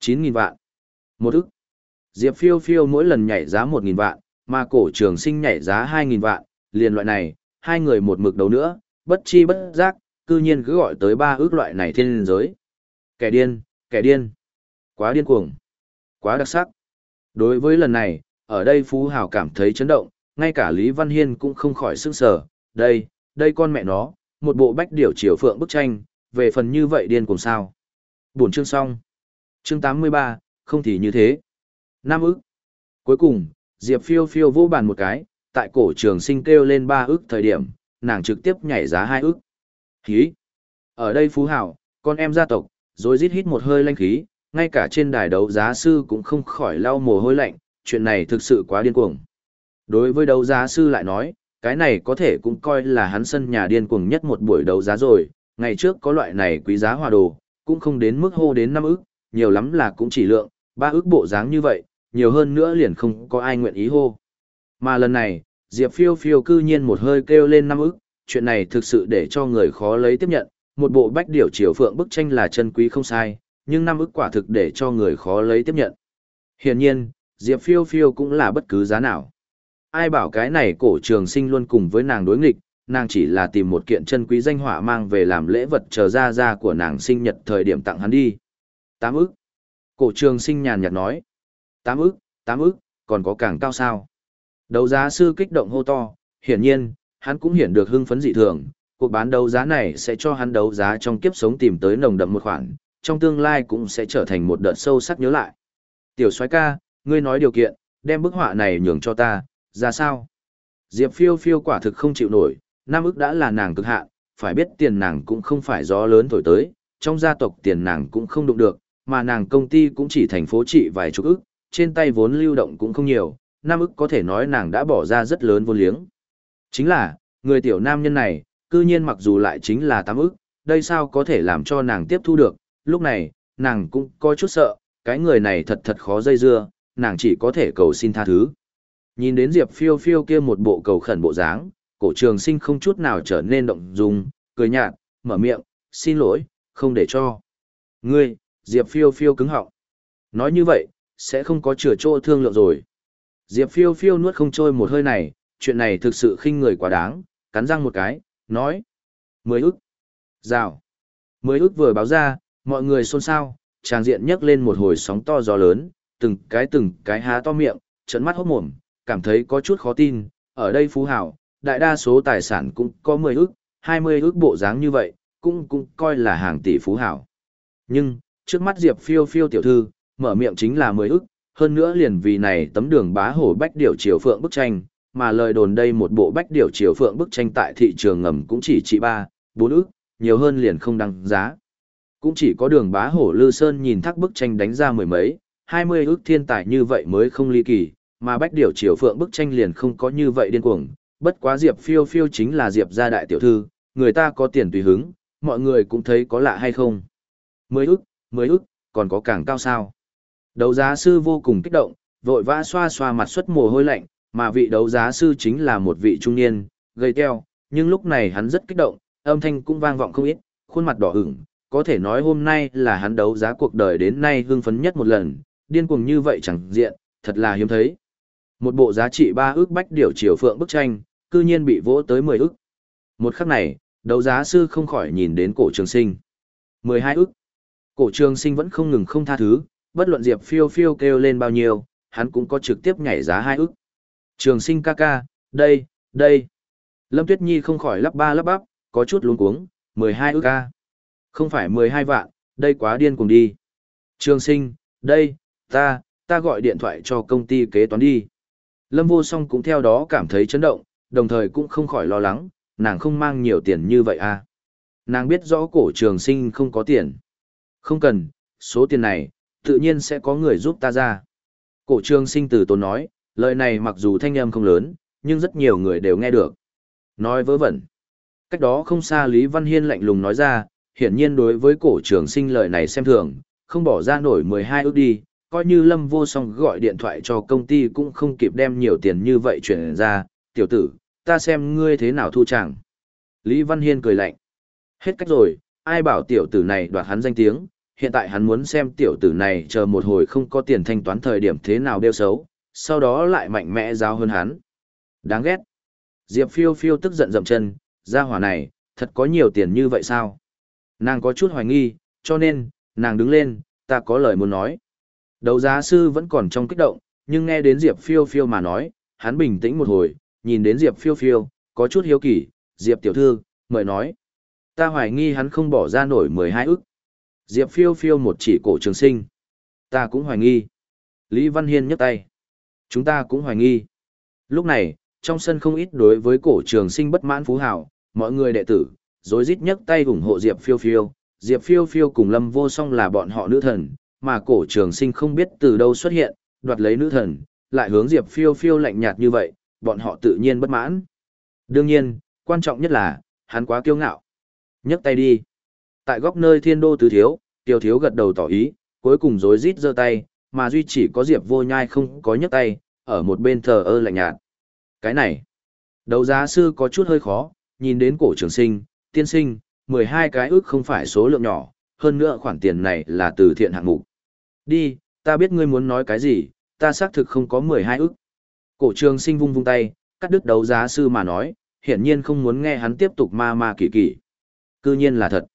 9.000 vạn. Một ức. Diệp phiêu phiêu mỗi lần nhảy giá 1.000 vạn, mà cổ trường sinh nhảy giá 2.000 vạn, liền loại này, hai người một mực đầu nữa, bất chi bất giác, cư nhiên cứ gọi tới ba ước loại này thiên giới. Kẻ điên, kẻ điên. Quá điên cuồng. Quá đặc sắc. Đối với lần này, ở đây Phú Hào cảm thấy chấn động, ngay cả Lý Văn Hiên cũng không khỏi sức sở. Đây, đây con mẹ nó, một bộ bách điểu chiều phượng bức tranh, về phần như vậy điên cuồng sao. Buồn chương xong. Chương 83, không thì như thế. Năm ức. Cuối cùng, Diệp phiêu phiêu vô bàn một cái, tại cổ trường sinh kêu lên ba ức thời điểm, nàng trực tiếp nhảy giá hai ức. Khí. Ở đây phú hảo, con em gia tộc, rồi rít hít một hơi lanh khí, ngay cả trên đài đấu giá sư cũng không khỏi lau mồ hôi lạnh, chuyện này thực sự quá điên cuồng. Đối với đấu giá sư lại nói, cái này có thể cũng coi là hắn sân nhà điên cuồng nhất một buổi đấu giá rồi, ngày trước có loại này quý giá hòa đồ, cũng không đến mức hô đến năm ức, nhiều lắm là cũng chỉ lượng, ba ức bộ dáng như vậy, nhiều hơn nữa liền không có ai nguyện ý hô. Mà lần này, Diệp phiêu phiêu cư nhiên một hơi kêu lên năm ức, chuyện này thực sự để cho người khó lấy tiếp nhận, một bộ bách điểu triều phượng bức tranh là chân quý không sai, nhưng năm ức quả thực để cho người khó lấy tiếp nhận. Hiển nhiên, Diệp phiêu phiêu cũng là bất cứ giá nào. Ai bảo cái này cổ trường sinh luôn cùng với nàng đối nghịch, nàng chỉ là tìm một kiện chân quý danh họa mang về làm lễ vật chờ ra ra của nàng sinh nhật thời điểm tặng hắn đi. Tám ức. Cổ trường sinh nhàn nhạt nói. Tám ức, tám ức, còn có càng cao sao. Đấu giá sư kích động hô to, hiển nhiên, hắn cũng hiển được hưng phấn dị thường. Cuộc bán đấu giá này sẽ cho hắn đấu giá trong kiếp sống tìm tới nồng đậm một khoản, trong tương lai cũng sẽ trở thành một đợt sâu sắc nhớ lại. Tiểu soái ca, ngươi nói điều kiện, đem bức họa này nhường cho ta, ra sao? Diệp phiêu phiêu quả thực không chịu nổi, năm ức đã là nàng cực hạn, phải biết tiền nàng cũng không phải gió lớn thổi tới, trong gia tộc tiền nàng cũng không đụng được, mà nàng công ty cũng chỉ thành phố trị vài chục ức, trên tay vốn lưu động cũng không nhiều, Nam ức có thể nói nàng đã bỏ ra rất lớn vô liếng. Chính là, người tiểu nam nhân này, cư nhiên mặc dù lại chính là tám ức, đây sao có thể làm cho nàng tiếp thu được, lúc này, nàng cũng có chút sợ, cái người này thật thật khó dây dưa, nàng chỉ có thể cầu xin tha thứ. Nhìn đến Diệp phiêu phiêu kia một bộ cầu khẩn bộ dáng, cổ trường sinh không chút nào trở nên động dung, cười nhạt, mở miệng, xin lỗi, không để cho. Ngươi, Diệp phiêu phiêu cứng họng. Nói như vậy, sẽ không có chừa chỗ thương lượng rồi. Diệp phiêu phiêu nuốt không trôi một hơi này, chuyện này thực sự khinh người quá đáng, cắn răng một cái, nói. Mười ức. Rào. Mười ức vừa báo ra, mọi người xôn xao, tràng diện nhấc lên một hồi sóng to gió lớn, từng cái từng cái há to miệng, trận mắt hốt mồm, cảm thấy có chút khó tin, ở đây phú hảo, đại đa số tài sản cũng có 10 ức, 20 ức bộ dáng như vậy, cũng cũng coi là hàng tỷ phú hảo. Nhưng, trước mắt Diệp phiêu phiêu tiểu thư, mở miệng chính là 10 ức, hơn nữa liền vì này tấm đường bá hổ bách điểu triều phượng bức tranh, mà lời đồn đây một bộ bách điểu triều phượng bức tranh tại thị trường ngầm cũng chỉ trị 3, 4 ức, nhiều hơn liền không đăng giá. Cũng chỉ có đường bá hổ Lư Sơn nhìn thác bức tranh đánh ra mười mấy, 20 ức thiên tài như vậy mới không ly kỳ, mà bách điểu triều phượng bức tranh liền không có như vậy điên cuồng, bất quá Diệp phiêu phiêu chính là Diệp gia đại tiểu thư, người ta có tiền tùy hứng, mọi người cũng thấy có lạ hay không. Mười ức, mười ức, còn có càng cao sao. Đấu giá sư vô cùng kích động, vội vã xoa xoa mặt xuất mồ hôi lạnh, mà vị đấu giá sư chính là một vị trung niên, gây teo, nhưng lúc này hắn rất kích động, âm thanh cũng vang vọng không ít, khuôn mặt đỏ ửng, có thể nói hôm nay là hắn đấu giá cuộc đời đến nay hưng phấn nhất một lần, điên cuồng như vậy chẳng diện, thật là hiếm thấy. Một bộ giá trị ba ước bách điểu chiều phượng bức tranh, cư nhiên bị vỗ tới 10 ước. Một khắc này, đấu giá sư không khỏi nhìn đến cổ trường sinh. 12 ước. Cổ trường sinh vẫn không ngừng không tha thứ, bất luận Diệp phiêu phiêu kêu lên bao nhiêu, hắn cũng có trực tiếp nhảy giá hai ức. Trường sinh ca ca, đây, đây. Lâm Tuyết Nhi không khỏi lắp ba lắp bắp, có chút luống cuống, 12 ức ca. Không phải 12 vạn, đây quá điên cùng đi. Trường sinh, đây, ta, ta gọi điện thoại cho công ty kế toán đi. Lâm vô song cũng theo đó cảm thấy chấn động, đồng thời cũng không khỏi lo lắng, nàng không mang nhiều tiền như vậy à. Nàng biết rõ cổ trường sinh không có tiền. Không cần, số tiền này, tự nhiên sẽ có người giúp ta ra. Cổ trường sinh từ tốn nói, lời này mặc dù thanh âm không lớn, nhưng rất nhiều người đều nghe được. Nói vớ vẩn. Cách đó không xa Lý Văn Hiên lạnh lùng nói ra, hiển nhiên đối với cổ trường sinh lời này xem thường, không bỏ ra nổi 12 ước đi, coi như Lâm Vô Song gọi điện thoại cho công ty cũng không kịp đem nhiều tiền như vậy chuyển ra, tiểu tử, ta xem ngươi thế nào thu chẳng. Lý Văn Hiên cười lạnh. Hết cách rồi, ai bảo tiểu tử này đoạt hắn danh tiếng, hiện tại hắn muốn xem tiểu tử này chờ một hồi không có tiền thanh toán thời điểm thế nào đeo xấu, sau đó lại mạnh mẽ giáo hơn hắn. Đáng ghét. Diệp phiêu phiêu tức giận dậm chân, ra hỏa này, thật có nhiều tiền như vậy sao? Nàng có chút hoài nghi, cho nên, nàng đứng lên, ta có lời muốn nói. Đầu giá sư vẫn còn trong kích động, nhưng nghe đến Diệp phiêu phiêu mà nói, hắn bình tĩnh một hồi, nhìn đến Diệp phiêu phiêu, có chút hiếu kỳ, Diệp tiểu thư, mời nói. Ta hoài nghi hắn không bỏ ra nổi 12 ức. Diệp phiêu phiêu một chỉ cổ trường sinh. Ta cũng hoài nghi. Lý Văn Hiên nhấc tay. Chúng ta cũng hoài nghi. Lúc này, trong sân không ít đối với cổ trường sinh bất mãn phú hảo, mọi người đệ tử, rối rít nhấc tay ủng hộ Diệp phiêu phiêu. Diệp phiêu phiêu cùng Lâm vô song là bọn họ nữ thần, mà cổ trường sinh không biết từ đâu xuất hiện, đoạt lấy nữ thần, lại hướng Diệp phiêu phiêu lạnh nhạt như vậy, bọn họ tự nhiên bất mãn. Đương nhiên, quan trọng nhất là, hắn quá kiêu ngạo. nhấc tay đi. Tại góc nơi thiên đô tứ thiếu, tiêu thiếu gật đầu tỏ ý, cuối cùng rối rít giơ tay, mà duy chỉ có Diệp vô nhai không có nhấc tay, ở một bên thờ ơ lạnh nhạt. Cái này, đấu giá sư có chút hơi khó, nhìn đến cổ trường sinh, tiên sinh, 12 cái ước không phải số lượng nhỏ, hơn nữa khoản tiền này là từ thiện hạng mục. Đi, ta biết ngươi muốn nói cái gì, ta xác thực không có 12 ước. Cổ trường sinh vung vung tay, cắt đứt đấu giá sư mà nói, hiển nhiên không muốn nghe hắn tiếp tục ma ma kỳ kỳ. Cư nhiên là thật.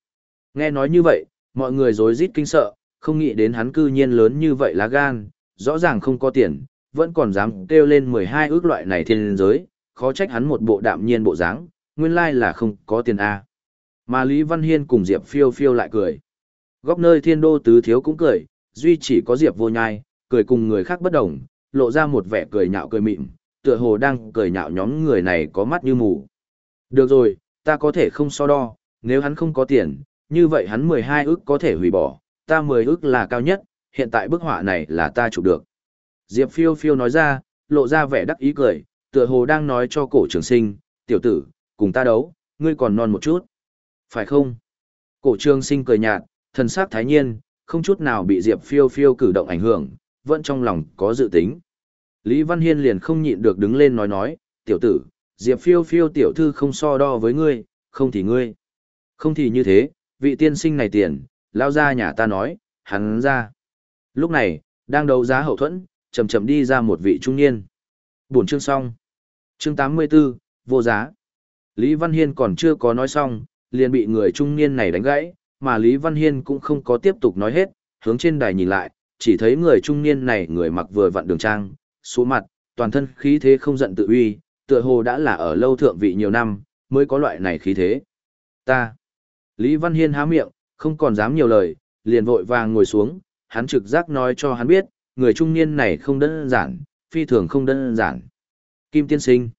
Nghe nói như vậy, mọi người rối rít kinh sợ, không nghĩ đến hắn cư nhiên lớn như vậy lá gan, rõ ràng không có tiền, vẫn còn dám kêu lên 12 ước loại này thiên giới, khó trách hắn một bộ đạm nhiên bộ dáng, nguyên lai là không có tiền A. Mà Lý Văn Hiên cùng Diệp phiêu phiêu lại cười. Góc nơi thiên đô tứ thiếu cũng cười, duy chỉ có Diệp vô nhai, cười cùng người khác bất đồng, lộ ra một vẻ cười nhạo cười mịn, tựa hồ đang cười nhạo nhóm người này có mắt như mù. Được rồi, ta có thể không so đo, nếu hắn không có tiền, như vậy hắn 12 ức có thể hủy bỏ, ta 10 ức là cao nhất, hiện tại bức họa này là ta chụp được. Diệp phiêu phiêu nói ra, lộ ra vẻ đắc ý cười, tựa hồ đang nói cho cổ trường sinh, tiểu tử, cùng ta đấu, ngươi còn non một chút. Phải không? Cổ trường sinh cười nhạt, thần sắc thái nhiên, không chút nào bị Diệp phiêu phiêu cử động ảnh hưởng, vẫn trong lòng có dự tính. Lý Văn Hiên liền không nhịn được đứng lên nói nói, tiểu tử, Diệp phiêu phiêu tiểu thư không so đo với ngươi, không thì ngươi. Không thì như thế, vị tiên sinh này tiền, lao ra nhà ta nói, hắn ra. Lúc này, đang đấu giá hậu thuẫn, chậm chậm đi ra một vị trung niên. Buổi chương xong. Chương 84, vô giá. Lý Văn Hiên còn chưa có nói xong, liền bị người trung niên này đánh gãy, mà Lý Văn Hiên cũng không có tiếp tục nói hết, hướng trên đài nhìn lại, chỉ thấy người trung niên này người mặc vừa vặn đường trang, số mặt, toàn thân khí thế không giận tự uy, tựa hồ đã là ở lâu thượng vị nhiều năm, mới có loại này khí thế. Ta. Lý Văn Hiên há miệng, không còn dám nhiều lời, liền vội vàng ngồi xuống, hắn trực giác nói cho hắn biết, người trung niên này không đơn giản, phi thường không đơn giản. Kim tiên sinh.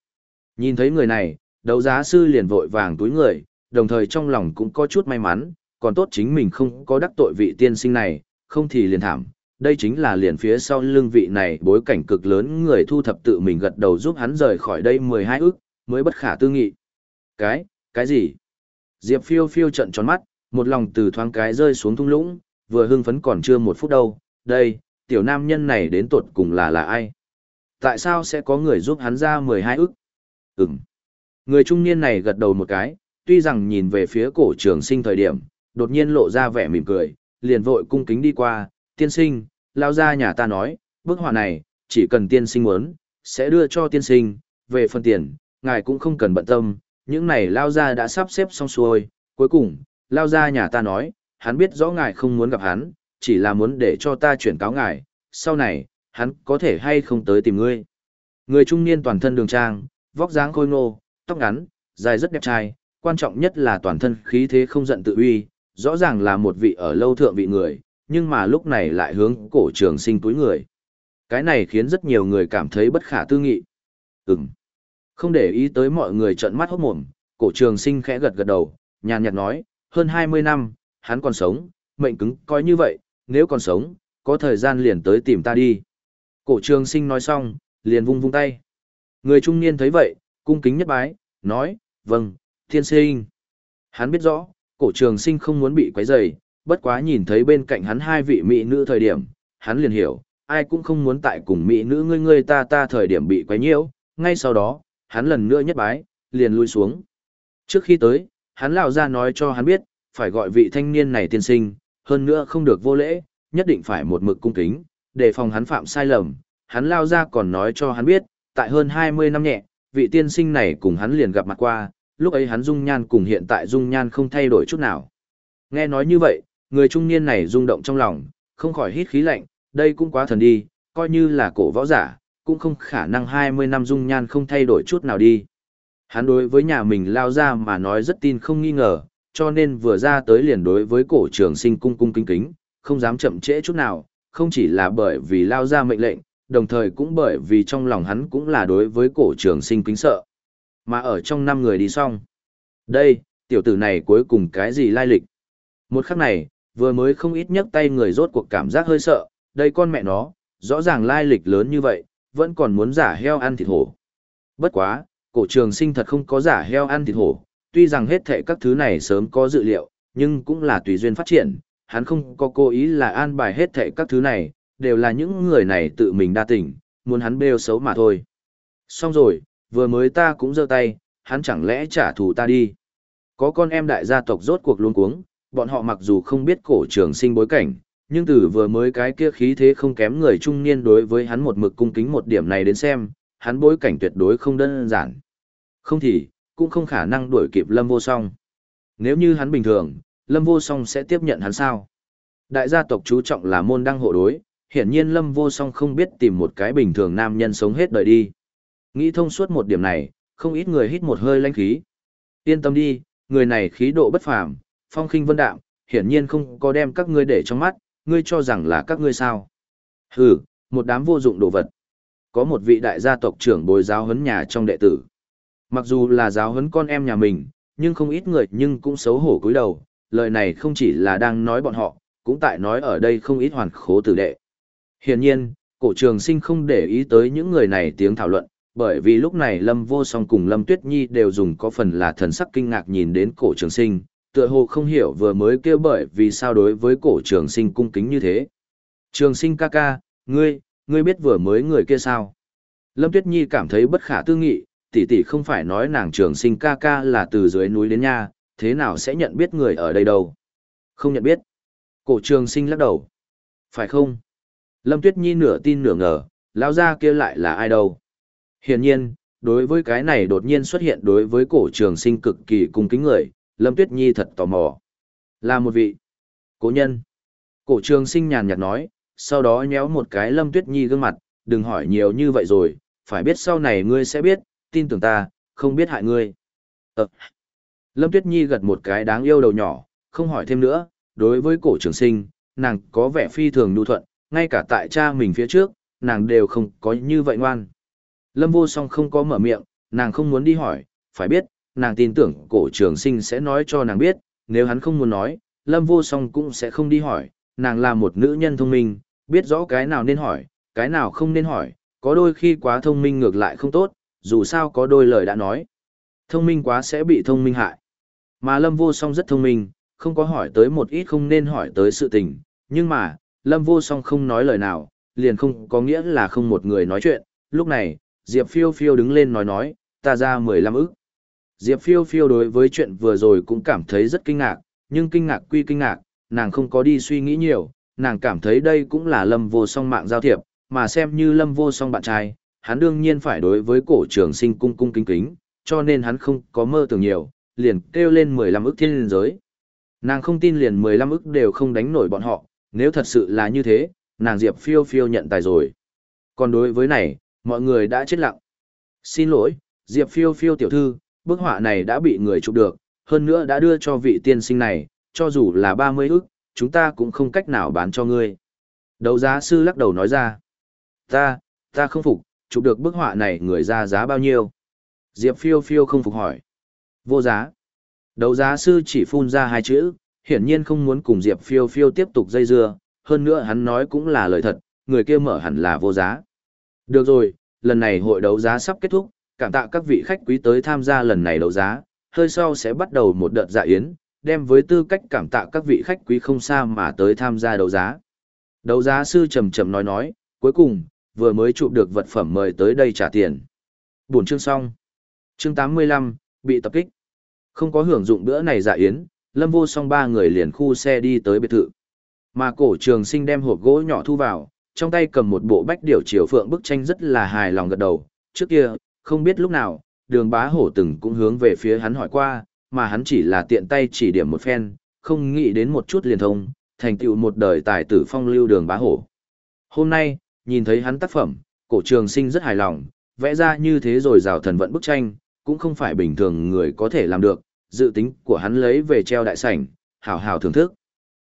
Nhìn thấy người này, đấu giá sư liền vội vàng túi người, đồng thời trong lòng cũng có chút may mắn, còn tốt chính mình không có đắc tội vị tiên sinh này, không thì liền thảm. Đây chính là liền phía sau lưng vị này bối cảnh cực lớn người thu thập tự mình gật đầu giúp hắn rời khỏi đây 12 ức, mới bất khả tư nghị. Cái, cái gì? Diệp phiêu phiêu trận tròn mắt, một lòng từ thoáng cái rơi xuống thung lũng, vừa hưng phấn còn chưa một phút đâu, đây, tiểu nam nhân này đến tột cùng là là ai? Tại sao sẽ có người giúp hắn ra 12 ức? Ừm. Người trung niên này gật đầu một cái, tuy rằng nhìn về phía cổ trường sinh thời điểm, đột nhiên lộ ra vẻ mỉm cười, liền vội cung kính đi qua, tiên sinh, lao ra nhà ta nói, bức họa này, chỉ cần tiên sinh muốn, sẽ đưa cho tiên sinh, về phần tiền, ngài cũng không cần bận tâm, những này lao ra đã sắp xếp xong xuôi, cuối cùng, lao ra nhà ta nói, hắn biết rõ ngài không muốn gặp hắn, chỉ là muốn để cho ta chuyển cáo ngài, sau này, hắn có thể hay không tới tìm ngươi. Người trung niên toàn thân đường trang, vóc dáng khôi ngô, tóc ngắn, dài rất đẹp trai, quan trọng nhất là toàn thân khí thế không giận tự uy, rõ ràng là một vị ở lâu thượng vị người, nhưng mà lúc này lại hướng cổ trường sinh túi người. Cái này khiến rất nhiều người cảm thấy bất khả tư nghị. Ừm. Không để ý tới mọi người trợn mắt hốt mồm, cổ trường sinh khẽ gật gật đầu, nhàn nhạt nói, hơn 20 năm, hắn còn sống, mệnh cứng coi như vậy, nếu còn sống, có thời gian liền tới tìm ta đi. Cổ trường sinh nói xong, liền vung vung tay. Người trung niên thấy vậy, cung kính nhất bái, nói, vâng, thiên sinh. Hắn biết rõ, cổ trường sinh không muốn bị quấy rầy, bất quá nhìn thấy bên cạnh hắn hai vị mỹ nữ thời điểm, hắn liền hiểu, ai cũng không muốn tại cùng mỹ nữ ngươi ngươi ta ta thời điểm bị quấy nhiễu, ngay sau đó, hắn lần nữa nhất bái, liền lui xuống. Trước khi tới, hắn lão ra nói cho hắn biết, phải gọi vị thanh niên này tiên sinh, hơn nữa không được vô lễ, nhất định phải một mực cung kính, để phòng hắn phạm sai lầm. Hắn lao ra còn nói cho hắn biết, tại hơn 20 năm nhẹ, vị tiên sinh này cùng hắn liền gặp mặt qua, lúc ấy hắn dung nhan cùng hiện tại dung nhan không thay đổi chút nào. Nghe nói như vậy, người trung niên này rung động trong lòng, không khỏi hít khí lạnh, đây cũng quá thần đi, coi như là cổ võ giả, cũng không khả năng 20 năm dung nhan không thay đổi chút nào đi. Hắn đối với nhà mình lao ra mà nói rất tin không nghi ngờ, cho nên vừa ra tới liền đối với cổ trường sinh cung cung kính kính, không dám chậm trễ chút nào, không chỉ là bởi vì lao ra mệnh lệnh, đồng thời cũng bởi vì trong lòng hắn cũng là đối với cổ trường sinh kính sợ. Mà ở trong năm người đi xong. Đây, tiểu tử này cuối cùng cái gì lai lịch? Một khắc này, vừa mới không ít nhấc tay người rốt cuộc cảm giác hơi sợ, đây con mẹ nó, rõ ràng lai lịch lớn như vậy, vẫn còn muốn giả heo ăn thịt hổ. Bất quá, cổ trường sinh thật không có giả heo ăn thịt hổ, tuy rằng hết thệ các thứ này sớm có dự liệu, nhưng cũng là tùy duyên phát triển, hắn không có cố ý là an bài hết thệ các thứ này, đều là những người này tự mình đa tình, muốn hắn bêu xấu mà thôi. Xong rồi, vừa mới ta cũng giơ tay, hắn chẳng lẽ trả thù ta đi. Có con em đại gia tộc rốt cuộc luôn cuống, bọn họ mặc dù không biết cổ trường sinh bối cảnh, nhưng từ vừa mới cái kia khí thế không kém người trung niên đối với hắn một mực cung kính một điểm này đến xem, hắn bối cảnh tuyệt đối không đơn giản. Không thì, cũng không khả năng đuổi kịp Lâm Vô Song. Nếu như hắn bình thường, Lâm Vô Song sẽ tiếp nhận hắn sao? Đại gia tộc chú trọng là môn đăng hộ đối, hiển nhiên Lâm Vô Song không biết tìm một cái bình thường nam nhân sống hết đời đi. Nghĩ thông suốt một điểm này, không ít người hít một hơi lãnh khí. Yên tâm đi, người này khí độ bất phàm, phong khinh vân đạm, hiển nhiên không có đem các ngươi để trong mắt, ngươi cho rằng là các ngươi sao. Hừ, một đám vô dụng đồ vật. Có một vị đại gia tộc trưởng bồi giáo huấn nhà trong đệ tử. Mặc dù là giáo huấn con em nhà mình, nhưng không ít người nhưng cũng xấu hổ cúi đầu, lời này không chỉ là đang nói bọn họ, cũng tại nói ở đây không ít hoàn khố tử đệ. Hiển nhiên, cổ trường sinh không để ý tới những người này tiếng thảo luận, bởi vì lúc này Lâm Vô Song cùng Lâm Tuyết Nhi đều dùng có phần là thần sắc kinh ngạc nhìn đến cổ trường sinh, tựa hồ không hiểu vừa mới kêu bởi vì sao đối với cổ trường sinh cung kính như thế. Trường sinh ca ca, ngươi, ngươi biết vừa mới người kia sao? Lâm Tuyết Nhi cảm thấy bất khả tư nghị, tỷ tỷ không phải nói nàng trường sinh ca ca là từ dưới núi đến nha, thế nào sẽ nhận biết người ở đây đâu? Không nhận biết. Cổ trường sinh lắc đầu. Phải không? Lâm Tuyết Nhi nửa tin nửa ngờ, lão gia kia lại là ai đâu? Hiển nhiên, đối với cái này đột nhiên xuất hiện đối với cổ trường sinh cực kỳ cung kính người, Lâm Tuyết Nhi thật tò mò. Là một vị cố nhân. Cổ trường sinh nhàn nhạt nói, sau đó nhéo một cái Lâm Tuyết Nhi gương mặt, đừng hỏi nhiều như vậy rồi, phải biết sau này ngươi sẽ biết, tin tưởng ta, không biết hại ngươi. Ờ. Lâm Tuyết Nhi gật một cái đáng yêu đầu nhỏ, không hỏi thêm nữa, đối với cổ trường sinh, nàng có vẻ phi thường nhu thuận, ngay cả tại cha mình phía trước, nàng đều không có như vậy ngoan. Lâm vô song không có mở miệng, nàng không muốn đi hỏi, phải biết, nàng tin tưởng cổ trường sinh sẽ nói cho nàng biết, nếu hắn không muốn nói, Lâm vô song cũng sẽ không đi hỏi, nàng là một nữ nhân thông minh, biết rõ cái nào nên hỏi, cái nào không nên hỏi, có đôi khi quá thông minh ngược lại không tốt, dù sao có đôi lời đã nói. Thông minh quá sẽ bị thông minh hại. Mà Lâm vô song rất thông minh, không có hỏi tới một ít không nên hỏi tới sự tình, nhưng mà, Lâm vô song không nói lời nào, liền không có nghĩa là không một người nói chuyện, lúc này, Diệp Phiêu Phiêu đứng lên nói nói, ta ra 15 ức. Diệp Phiêu Phiêu đối với chuyện vừa rồi cũng cảm thấy rất kinh ngạc, nhưng kinh ngạc quy kinh ngạc, nàng không có đi suy nghĩ nhiều, nàng cảm thấy đây cũng là lâm vô song mạng giao thiệp, mà xem như lâm vô song bạn trai, hắn đương nhiên phải đối với cổ trường sinh cung cung kính kính, cho nên hắn không có mơ tưởng nhiều, liền kêu lên 15 ức thiên liên giới. Nàng không tin liền 15 ức đều không đánh nổi bọn họ, nếu thật sự là như thế, nàng Diệp phiêu phiêu nhận tài rồi. Còn đối với này, mọi người đã chết lặng. Xin lỗi, Diệp phiêu phiêu tiểu thư, bức họa này đã bị người chụp được, hơn nữa đã đưa cho vị tiên sinh này, cho dù là 30 ức, chúng ta cũng không cách nào bán cho ngươi. Đấu giá sư lắc đầu nói ra. Ta, ta không phục, chụp được bức họa này người ra giá bao nhiêu? Diệp phiêu phiêu không phục hỏi. Vô giá. Đấu giá sư chỉ phun ra hai chữ, hiển nhiên không muốn cùng Diệp phiêu phiêu tiếp tục dây dưa, hơn nữa hắn nói cũng là lời thật, người kia mở hẳn là vô giá. Được rồi, lần này hội đấu giá sắp kết thúc, cảm tạ các vị khách quý tới tham gia lần này đấu giá, hơi sau sẽ bắt đầu một đợt dạ yến, đem với tư cách cảm tạ các vị khách quý không xa mà tới tham gia đấu giá. Đấu giá sư trầm trầm nói nói, cuối cùng, vừa mới chụp được vật phẩm mời tới đây trả tiền. Buổi chương xong. Chương 85, bị tập kích. Không có hưởng dụng bữa này dạ yến, Lâm Vô Song ba người liền khu xe đi tới biệt thự. Mà cổ trường sinh đem hộp gỗ nhỏ thu vào, trong tay cầm một bộ bách điểu chiều phượng bức tranh rất là hài lòng gật đầu. Trước kia, không biết lúc nào, đường bá hổ từng cũng hướng về phía hắn hỏi qua, mà hắn chỉ là tiện tay chỉ điểm một phen, không nghĩ đến một chút liền thông, thành tựu một đời tài tử phong lưu đường bá hổ. Hôm nay, nhìn thấy hắn tác phẩm, cổ trường sinh rất hài lòng, vẽ ra như thế rồi rào thần vận bức tranh, cũng không phải bình thường người có thể làm được, dự tính của hắn lấy về treo đại sảnh, hào hào thưởng thức.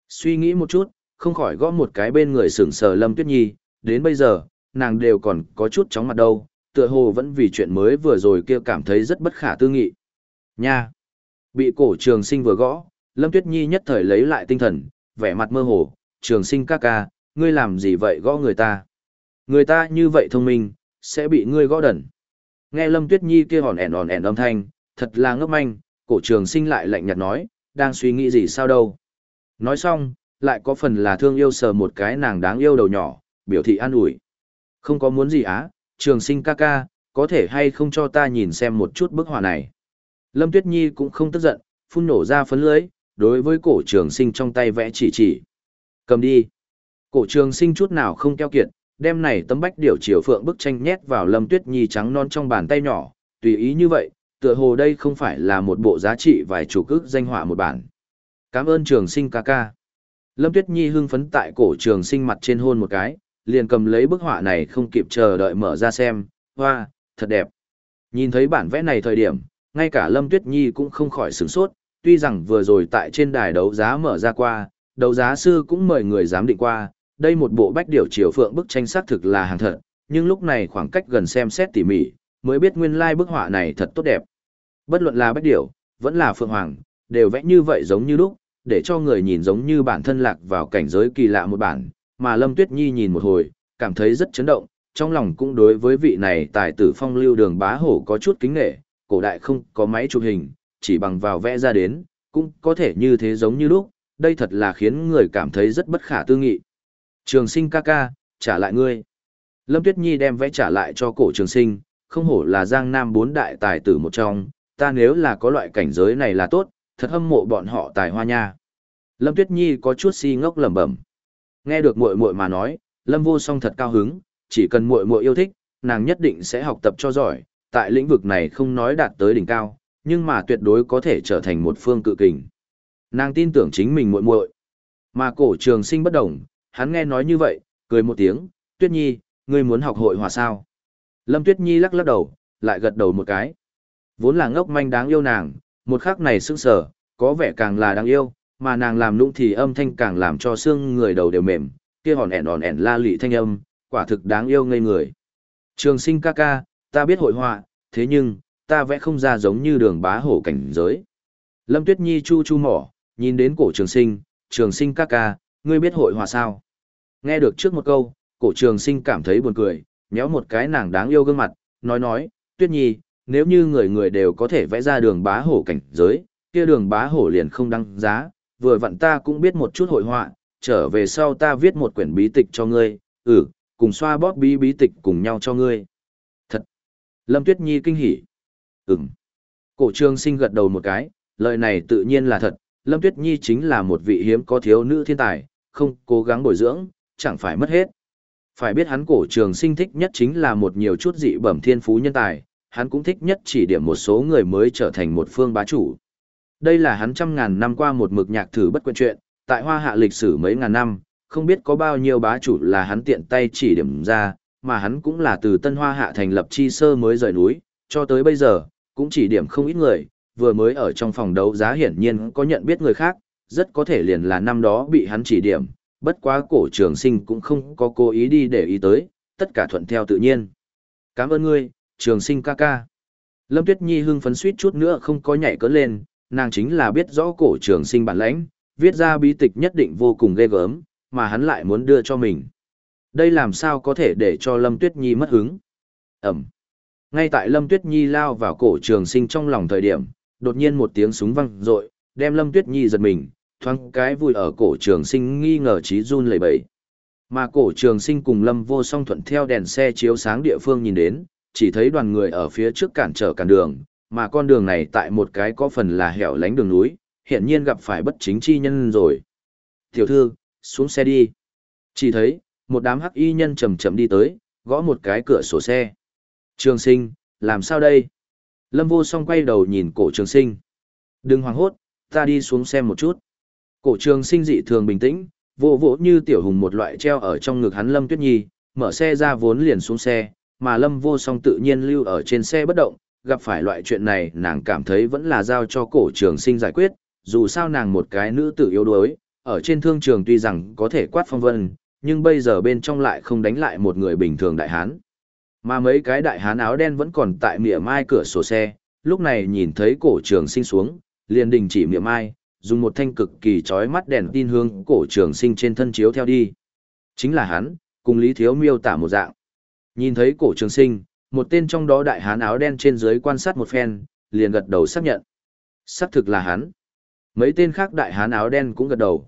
Suy nghĩ một chút, không khỏi gõ một cái bên người sửng sờ Lâm Tuyết Nhi, đến bây giờ, nàng đều còn có chút chóng mặt đâu, tựa hồ vẫn vì chuyện mới vừa rồi kia cảm thấy rất bất khả tư nghị. Nha! Bị cổ trường sinh vừa gõ, Lâm Tuyết Nhi nhất thời lấy lại tinh thần, vẻ mặt mơ hồ, trường sinh ca ca, ngươi làm gì vậy gõ người ta? Người ta như vậy thông minh, sẽ bị ngươi gõ đần. Nghe Lâm Tuyết Nhi kia hòn ẻn hòn ẻn âm thanh, thật là ngốc manh, cổ trường sinh lại lạnh nhạt nói, đang suy nghĩ gì sao đâu. Nói xong, lại có phần là thương yêu sờ một cái nàng đáng yêu đầu nhỏ, biểu thị an ủi. Không có muốn gì á, trường sinh ca ca, có thể hay không cho ta nhìn xem một chút bức họa này. Lâm Tuyết Nhi cũng không tức giận, phun nổ ra phấn lưới, đối với cổ trường sinh trong tay vẽ chỉ chỉ. Cầm đi. Cổ trường sinh chút nào không keo kiệt, đem này tấm bách điều chiều phượng bức tranh nhét vào Lâm Tuyết Nhi trắng non trong bàn tay nhỏ, tùy ý như vậy, tựa hồ đây không phải là một bộ giá trị vài chủ cước danh họa một bản. Cảm ơn trường sinh ca ca. Lâm Tuyết Nhi hưng phấn tại cổ trường sinh mặt trên hôn một cái, liền cầm lấy bức họa này không kịp chờ đợi mở ra xem, hoa, thật đẹp. Nhìn thấy bản vẽ này thời điểm, ngay cả Lâm Tuyết Nhi cũng không khỏi sửng sốt, tuy rằng vừa rồi tại trên đài đấu giá mở ra qua, đấu giá sư cũng mời người giám định qua, đây một bộ bách điểu chiều phượng bức tranh xác thực là hàng thật, nhưng lúc này khoảng cách gần xem xét tỉ mỉ, mới biết nguyên lai like bức họa này thật tốt đẹp. Bất luận là bách điểu, vẫn là phượng hoàng, đều vẽ như vậy giống như lúc, để cho người nhìn giống như bản thân lạc vào cảnh giới kỳ lạ một bản, mà Lâm Tuyết Nhi nhìn một hồi, cảm thấy rất chấn động, trong lòng cũng đối với vị này tài tử phong lưu đường bá hổ có chút kính nghệ, cổ đại không có máy chụp hình, chỉ bằng vào vẽ ra đến, cũng có thể như thế giống như lúc, đây thật là khiến người cảm thấy rất bất khả tư nghị. Trường sinh ca ca, trả lại ngươi. Lâm Tuyết Nhi đem vẽ trả lại cho cổ trường sinh, không hổ là giang nam bốn đại tài tử một trong, ta nếu là có loại cảnh giới này là tốt, thật hâm mộ bọn họ tài hoa nha. Lâm Tuyết Nhi có chút si ngốc lẩm bẩm. Nghe được muội muội mà nói, Lâm Vô Song thật cao hứng, chỉ cần muội muội yêu thích, nàng nhất định sẽ học tập cho giỏi, tại lĩnh vực này không nói đạt tới đỉnh cao, nhưng mà tuyệt đối có thể trở thành một phương cự kình. Nàng tin tưởng chính mình muội muội. Mà cổ trường sinh bất động, hắn nghe nói như vậy, cười một tiếng, Tuyết Nhi, ngươi muốn học hội hòa sao? Lâm Tuyết Nhi lắc lắc đầu, lại gật đầu một cái. Vốn là ngốc manh đáng yêu nàng, một khắc này sững sờ, có vẻ càng là đáng yêu, mà nàng làm nũng thì âm thanh càng làm cho xương người đầu đều mềm, kia hòn ẻn hòn ẻn la lị thanh âm, quả thực đáng yêu ngây người. Trường sinh ca ca, ta biết hội họa, thế nhưng, ta vẽ không ra giống như đường bá hổ cảnh giới. Lâm Tuyết Nhi chu chu mỏ, nhìn đến cổ trường sinh, trường sinh ca ca, ngươi biết hội họa sao? Nghe được trước một câu, cổ trường sinh cảm thấy buồn cười, nhéo một cái nàng đáng yêu gương mặt, nói nói, Tuyết Nhi, nếu như người người đều có thể vẽ ra đường bá hổ cảnh giới, kia đường bá hổ liền không đăng giá, vừa vặn ta cũng biết một chút hội họa, trở về sau ta viết một quyển bí tịch cho ngươi, ừ, cùng xoa bóp bí bí tịch cùng nhau cho ngươi. Thật! Lâm Tuyết Nhi kinh hỉ. Ừm. Cổ trường sinh gật đầu một cái, lời này tự nhiên là thật, Lâm Tuyết Nhi chính là một vị hiếm có thiếu nữ thiên tài, không cố gắng bồi dưỡng, chẳng phải mất hết. Phải biết hắn cổ trường sinh thích nhất chính là một nhiều chút dị bẩm thiên phú nhân tài, hắn cũng thích nhất chỉ điểm một số người mới trở thành một phương bá chủ. Đây là hắn trăm ngàn năm qua một mực nhạc thử bất quyện chuyện, tại hoa hạ lịch sử mấy ngàn năm, không biết có bao nhiêu bá chủ là hắn tiện tay chỉ điểm ra, mà hắn cũng là từ tân hoa hạ thành lập chi sơ mới rời núi, cho tới bây giờ, cũng chỉ điểm không ít người, vừa mới ở trong phòng đấu giá hiển nhiên có nhận biết người khác, rất có thể liền là năm đó bị hắn chỉ điểm, bất quá cổ trường sinh cũng không có cố ý đi để ý tới, tất cả thuận theo tự nhiên. Cảm ơn ngươi, trường sinh ca ca. Lâm Tuyết Nhi hưng phấn suýt chút nữa không có nhảy cỡ lên, nàng chính là biết rõ cổ trường sinh bản lãnh, viết ra bí tịch nhất định vô cùng ghê gớm, mà hắn lại muốn đưa cho mình. Đây làm sao có thể để cho Lâm Tuyết Nhi mất hứng? Ẩm. Ngay tại Lâm Tuyết Nhi lao vào cổ trường sinh trong lòng thời điểm, đột nhiên một tiếng súng vang rội, đem Lâm Tuyết Nhi giật mình, thoáng cái vui ở cổ trường sinh nghi ngờ trí run lẩy bẩy. Mà cổ trường sinh cùng Lâm vô song thuận theo đèn xe chiếu sáng địa phương nhìn đến, chỉ thấy đoàn người ở phía trước cản trở cản đường, mà con đường này tại một cái có phần là hẻo lánh đường núi, hiện nhiên gặp phải bất chính chi nhân rồi. Tiểu thư, xuống xe đi. Chỉ thấy, một đám hắc y nhân chậm chậm đi tới, gõ một cái cửa sổ xe. Trường sinh, làm sao đây? Lâm vô song quay đầu nhìn cổ trường sinh. Đừng hoảng hốt, ta đi xuống xem một chút. Cổ trường sinh dị thường bình tĩnh, vỗ vỗ như tiểu hùng một loại treo ở trong ngực hắn Lâm Tuyết Nhi, mở xe ra vốn liền xuống xe, mà Lâm vô song tự nhiên lưu ở trên xe bất động, gặp phải loại chuyện này nàng cảm thấy vẫn là giao cho cổ trường sinh giải quyết, dù sao nàng một cái nữ tử yếu đuối, ở trên thương trường tuy rằng có thể quát phong vân, nhưng bây giờ bên trong lại không đánh lại một người bình thường đại hán. Mà mấy cái đại hán áo đen vẫn còn tại mỉa mai cửa sổ xe, lúc này nhìn thấy cổ trường sinh xuống, liền đình chỉ mỉa mai, dùng một thanh cực kỳ chói mắt đèn tin hương cổ trường sinh trên thân chiếu theo đi. Chính là hắn, cùng Lý Thiếu miêu tả một dạng. Nhìn thấy cổ trường sinh, một tên trong đó đại hán áo đen trên dưới quan sát một phen, liền gật đầu xác nhận. Xác thực là hắn. Mấy tên khác đại hán áo đen cũng gật đầu.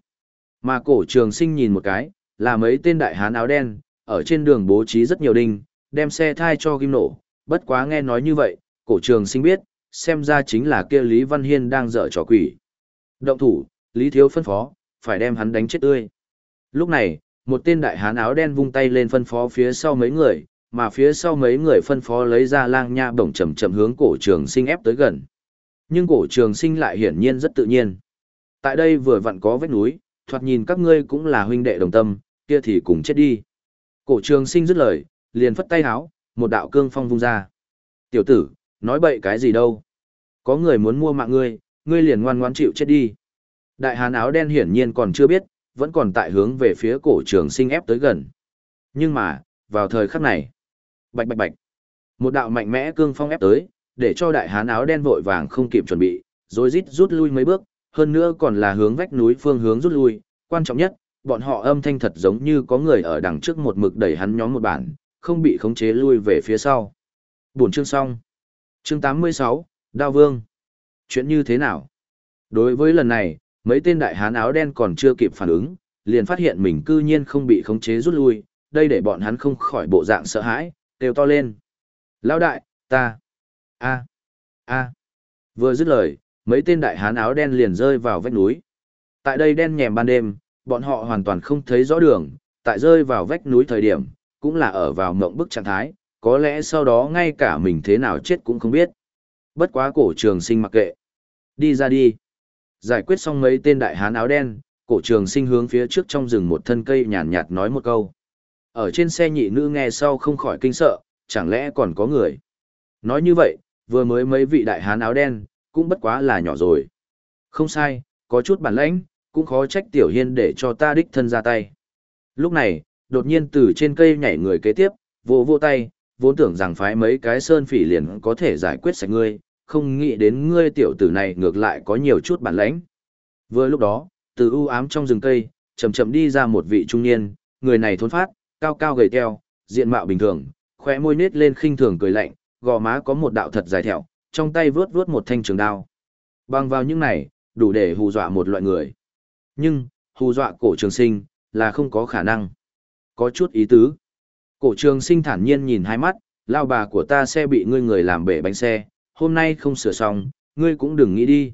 Mà cổ trường sinh nhìn một cái, là mấy tên đại hán áo đen, ở trên đường bố trí rất nhiều đinh, đem xe thai cho kim nổ. Bất quá nghe nói như vậy, cổ trường sinh biết, xem ra chính là kia Lý Văn Hiên đang dở trò quỷ. Động thủ, Lý Thiếu phân phó, phải đem hắn đánh chết tươi. Lúc này, một tên đại hán áo đen vung tay lên phân phó phía sau mấy người, mà phía sau mấy người phân phó lấy ra lang nha bổng chậm chậm hướng cổ trường sinh ép tới gần. Nhưng cổ trường sinh lại hiển nhiên rất tự nhiên. Tại đây vừa vặn có vết núi, thoạt nhìn các ngươi cũng là huynh đệ đồng tâm, kia thì cùng chết đi. Cổ trường sinh dứt lời, liền phất tay háo, một đạo cương phong vung ra. Tiểu tử, nói bậy cái gì đâu. Có người muốn mua mạng ngươi, ngươi liền ngoan ngoãn chịu chết đi. Đại hán áo đen hiển nhiên còn chưa biết, vẫn còn tại hướng về phía cổ trường sinh ép tới gần. Nhưng mà, vào thời khắc này, bạch bạch bạch, một đạo mạnh mẽ cương phong ép tới, để cho đại hán áo đen vội vàng không kịp chuẩn bị, rồi rít rút lui mấy bước, hơn nữa còn là hướng vách núi phương hướng rút lui, quan trọng nhất, bọn họ âm thanh thật giống như có người ở đằng trước một mực đẩy hắn nhóm một bản, không bị khống chế lui về phía sau. Buổi chương xong. Chương 86, Đao Vương. Chuyện như thế nào? Đối với lần này, mấy tên đại hán áo đen còn chưa kịp phản ứng, liền phát hiện mình cư nhiên không bị khống chế rút lui, đây để bọn hắn không khỏi bộ dạng sợ hãi, kêu to lên. Lão đại, ta, a, a. Vừa dứt lời, mấy tên đại hán áo đen liền rơi vào vách núi. Tại đây đen nhèm ban đêm, bọn họ hoàn toàn không thấy rõ đường, tại rơi vào vách núi thời điểm, cũng là ở vào mộng bức trạng thái, có lẽ sau đó ngay cả mình thế nào chết cũng không biết. Bất quá cổ trường sinh mặc kệ. Đi ra đi. Giải quyết xong mấy tên đại hán áo đen, cổ trường sinh hướng phía trước trong rừng một thân cây nhàn nhạt nói một câu. Ở trên xe nhị nữ nghe sau không khỏi kinh sợ, chẳng lẽ còn có người. Nói như vậy, vừa mới mấy vị đại hán áo đen, cũng bất quá là nhỏ rồi. Không sai, có chút bản lãnh, cũng khó trách tiểu hiên để cho ta đích thân ra tay. Lúc này, đột nhiên từ trên cây nhảy người kế tiếp, vô vô tay, vốn tưởng rằng phái mấy cái sơn phỉ liền có thể giải quyết sạch ngươi, không nghĩ đến ngươi tiểu tử này ngược lại có nhiều chút bản lãnh. Vừa lúc đó, từ u ám trong rừng cây, chậm chậm đi ra một vị trung niên, người này thốn phát, cao cao gầy teo, diện mạo bình thường, khóe môi nết lên khinh thường cười lạnh, gò má có một đạo thật dài thẹo, trong tay vướt vướt một thanh trường đao. Bằng vào những này, đủ để hù dọa một loại người. Nhưng, hù dọa cổ trường sinh, là không có khả năng. Có chút ý tứ. Cổ trường sinh thản nhiên nhìn hai mắt, lao bà của ta xe bị ngươi người làm bể bánh xe, hôm nay không sửa xong, ngươi cũng đừng nghĩ đi.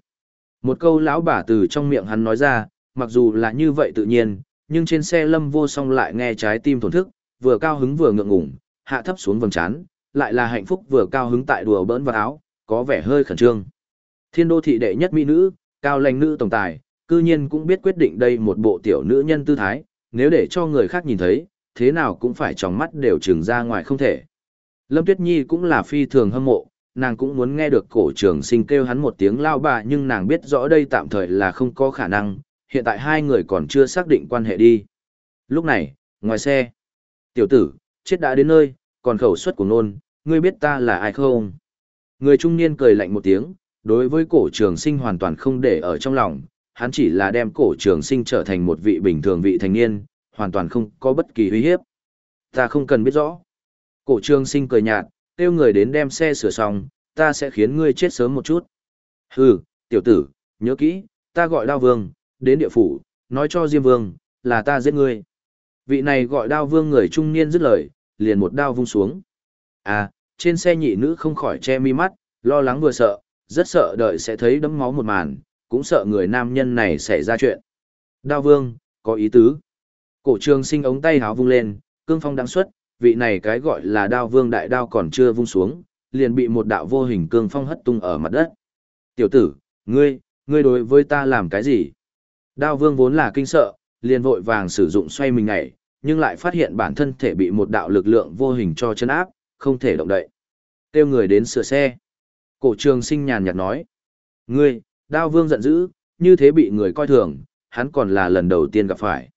Một câu lão bà từ trong miệng hắn nói ra, mặc dù là như vậy tự nhiên, nhưng trên xe lâm vô song lại nghe trái tim thổn thức, vừa cao hứng vừa ngượng ngủng, hạ thấp xuống vầng trán, lại là hạnh phúc vừa cao hứng tại đùa bỡn vào áo, có vẻ hơi khẩn trương. Thiên đô thị đệ nhất mỹ nữ, cao lãnh nữ tổng tài, cư nhiên cũng biết quyết định đây một bộ tiểu nữ nhân tư thái, nếu để cho người khác nhìn thấy, thế nào cũng phải trong mắt đều trừng ra ngoài không thể. Lâm Tuyết Nhi cũng là phi thường hâm mộ, nàng cũng muốn nghe được cổ trường sinh kêu hắn một tiếng lao bà nhưng nàng biết rõ đây tạm thời là không có khả năng, hiện tại hai người còn chưa xác định quan hệ đi. Lúc này, ngoài xe, tiểu tử, chết đã đến nơi, còn khẩu suất của nôn, ngươi biết ta là ai không? Người trung niên cười lạnh một tiếng, đối với cổ trường sinh hoàn toàn không để ở trong lòng, hắn chỉ là đem cổ trường sinh trở thành một vị bình thường vị thành niên, hoàn toàn không có bất kỳ uy hiếp. Ta không cần biết rõ. Cổ trường sinh cười nhạt, kêu người đến đem xe sửa xong, ta sẽ khiến ngươi chết sớm một chút. Hừ, tiểu tử, nhớ kỹ, ta gọi đao vương, đến địa phủ, nói cho Diêm vương, là ta giết ngươi. Vị này gọi đao vương người trung niên dứt lời, liền một đao vung xuống. À, trên xe nhị nữ không khỏi che mi mắt, lo lắng vừa sợ, rất sợ đợi sẽ thấy đấm máu một màn, cũng sợ người nam nhân này xảy ra chuyện. Đao vương, có ý tứ. Cổ trường sinh ống tay háo vung lên, cương phong đáng xuất, vị này cái gọi là đao vương đại đao còn chưa vung xuống, liền bị một đạo vô hình cương phong hất tung ở mặt đất. Tiểu tử, ngươi, ngươi đối với ta làm cái gì? Đao vương vốn là kinh sợ, liền vội vàng sử dụng xoay mình nhảy, nhưng lại phát hiện bản thân thể bị một đạo lực lượng vô hình cho chân áp, không thể động đậy. Kêu người đến sửa xe. Cổ trường sinh nhàn nhạt nói. Ngươi, đao vương giận dữ, như thế bị người coi thường, hắn còn là lần đầu tiên gặp phải.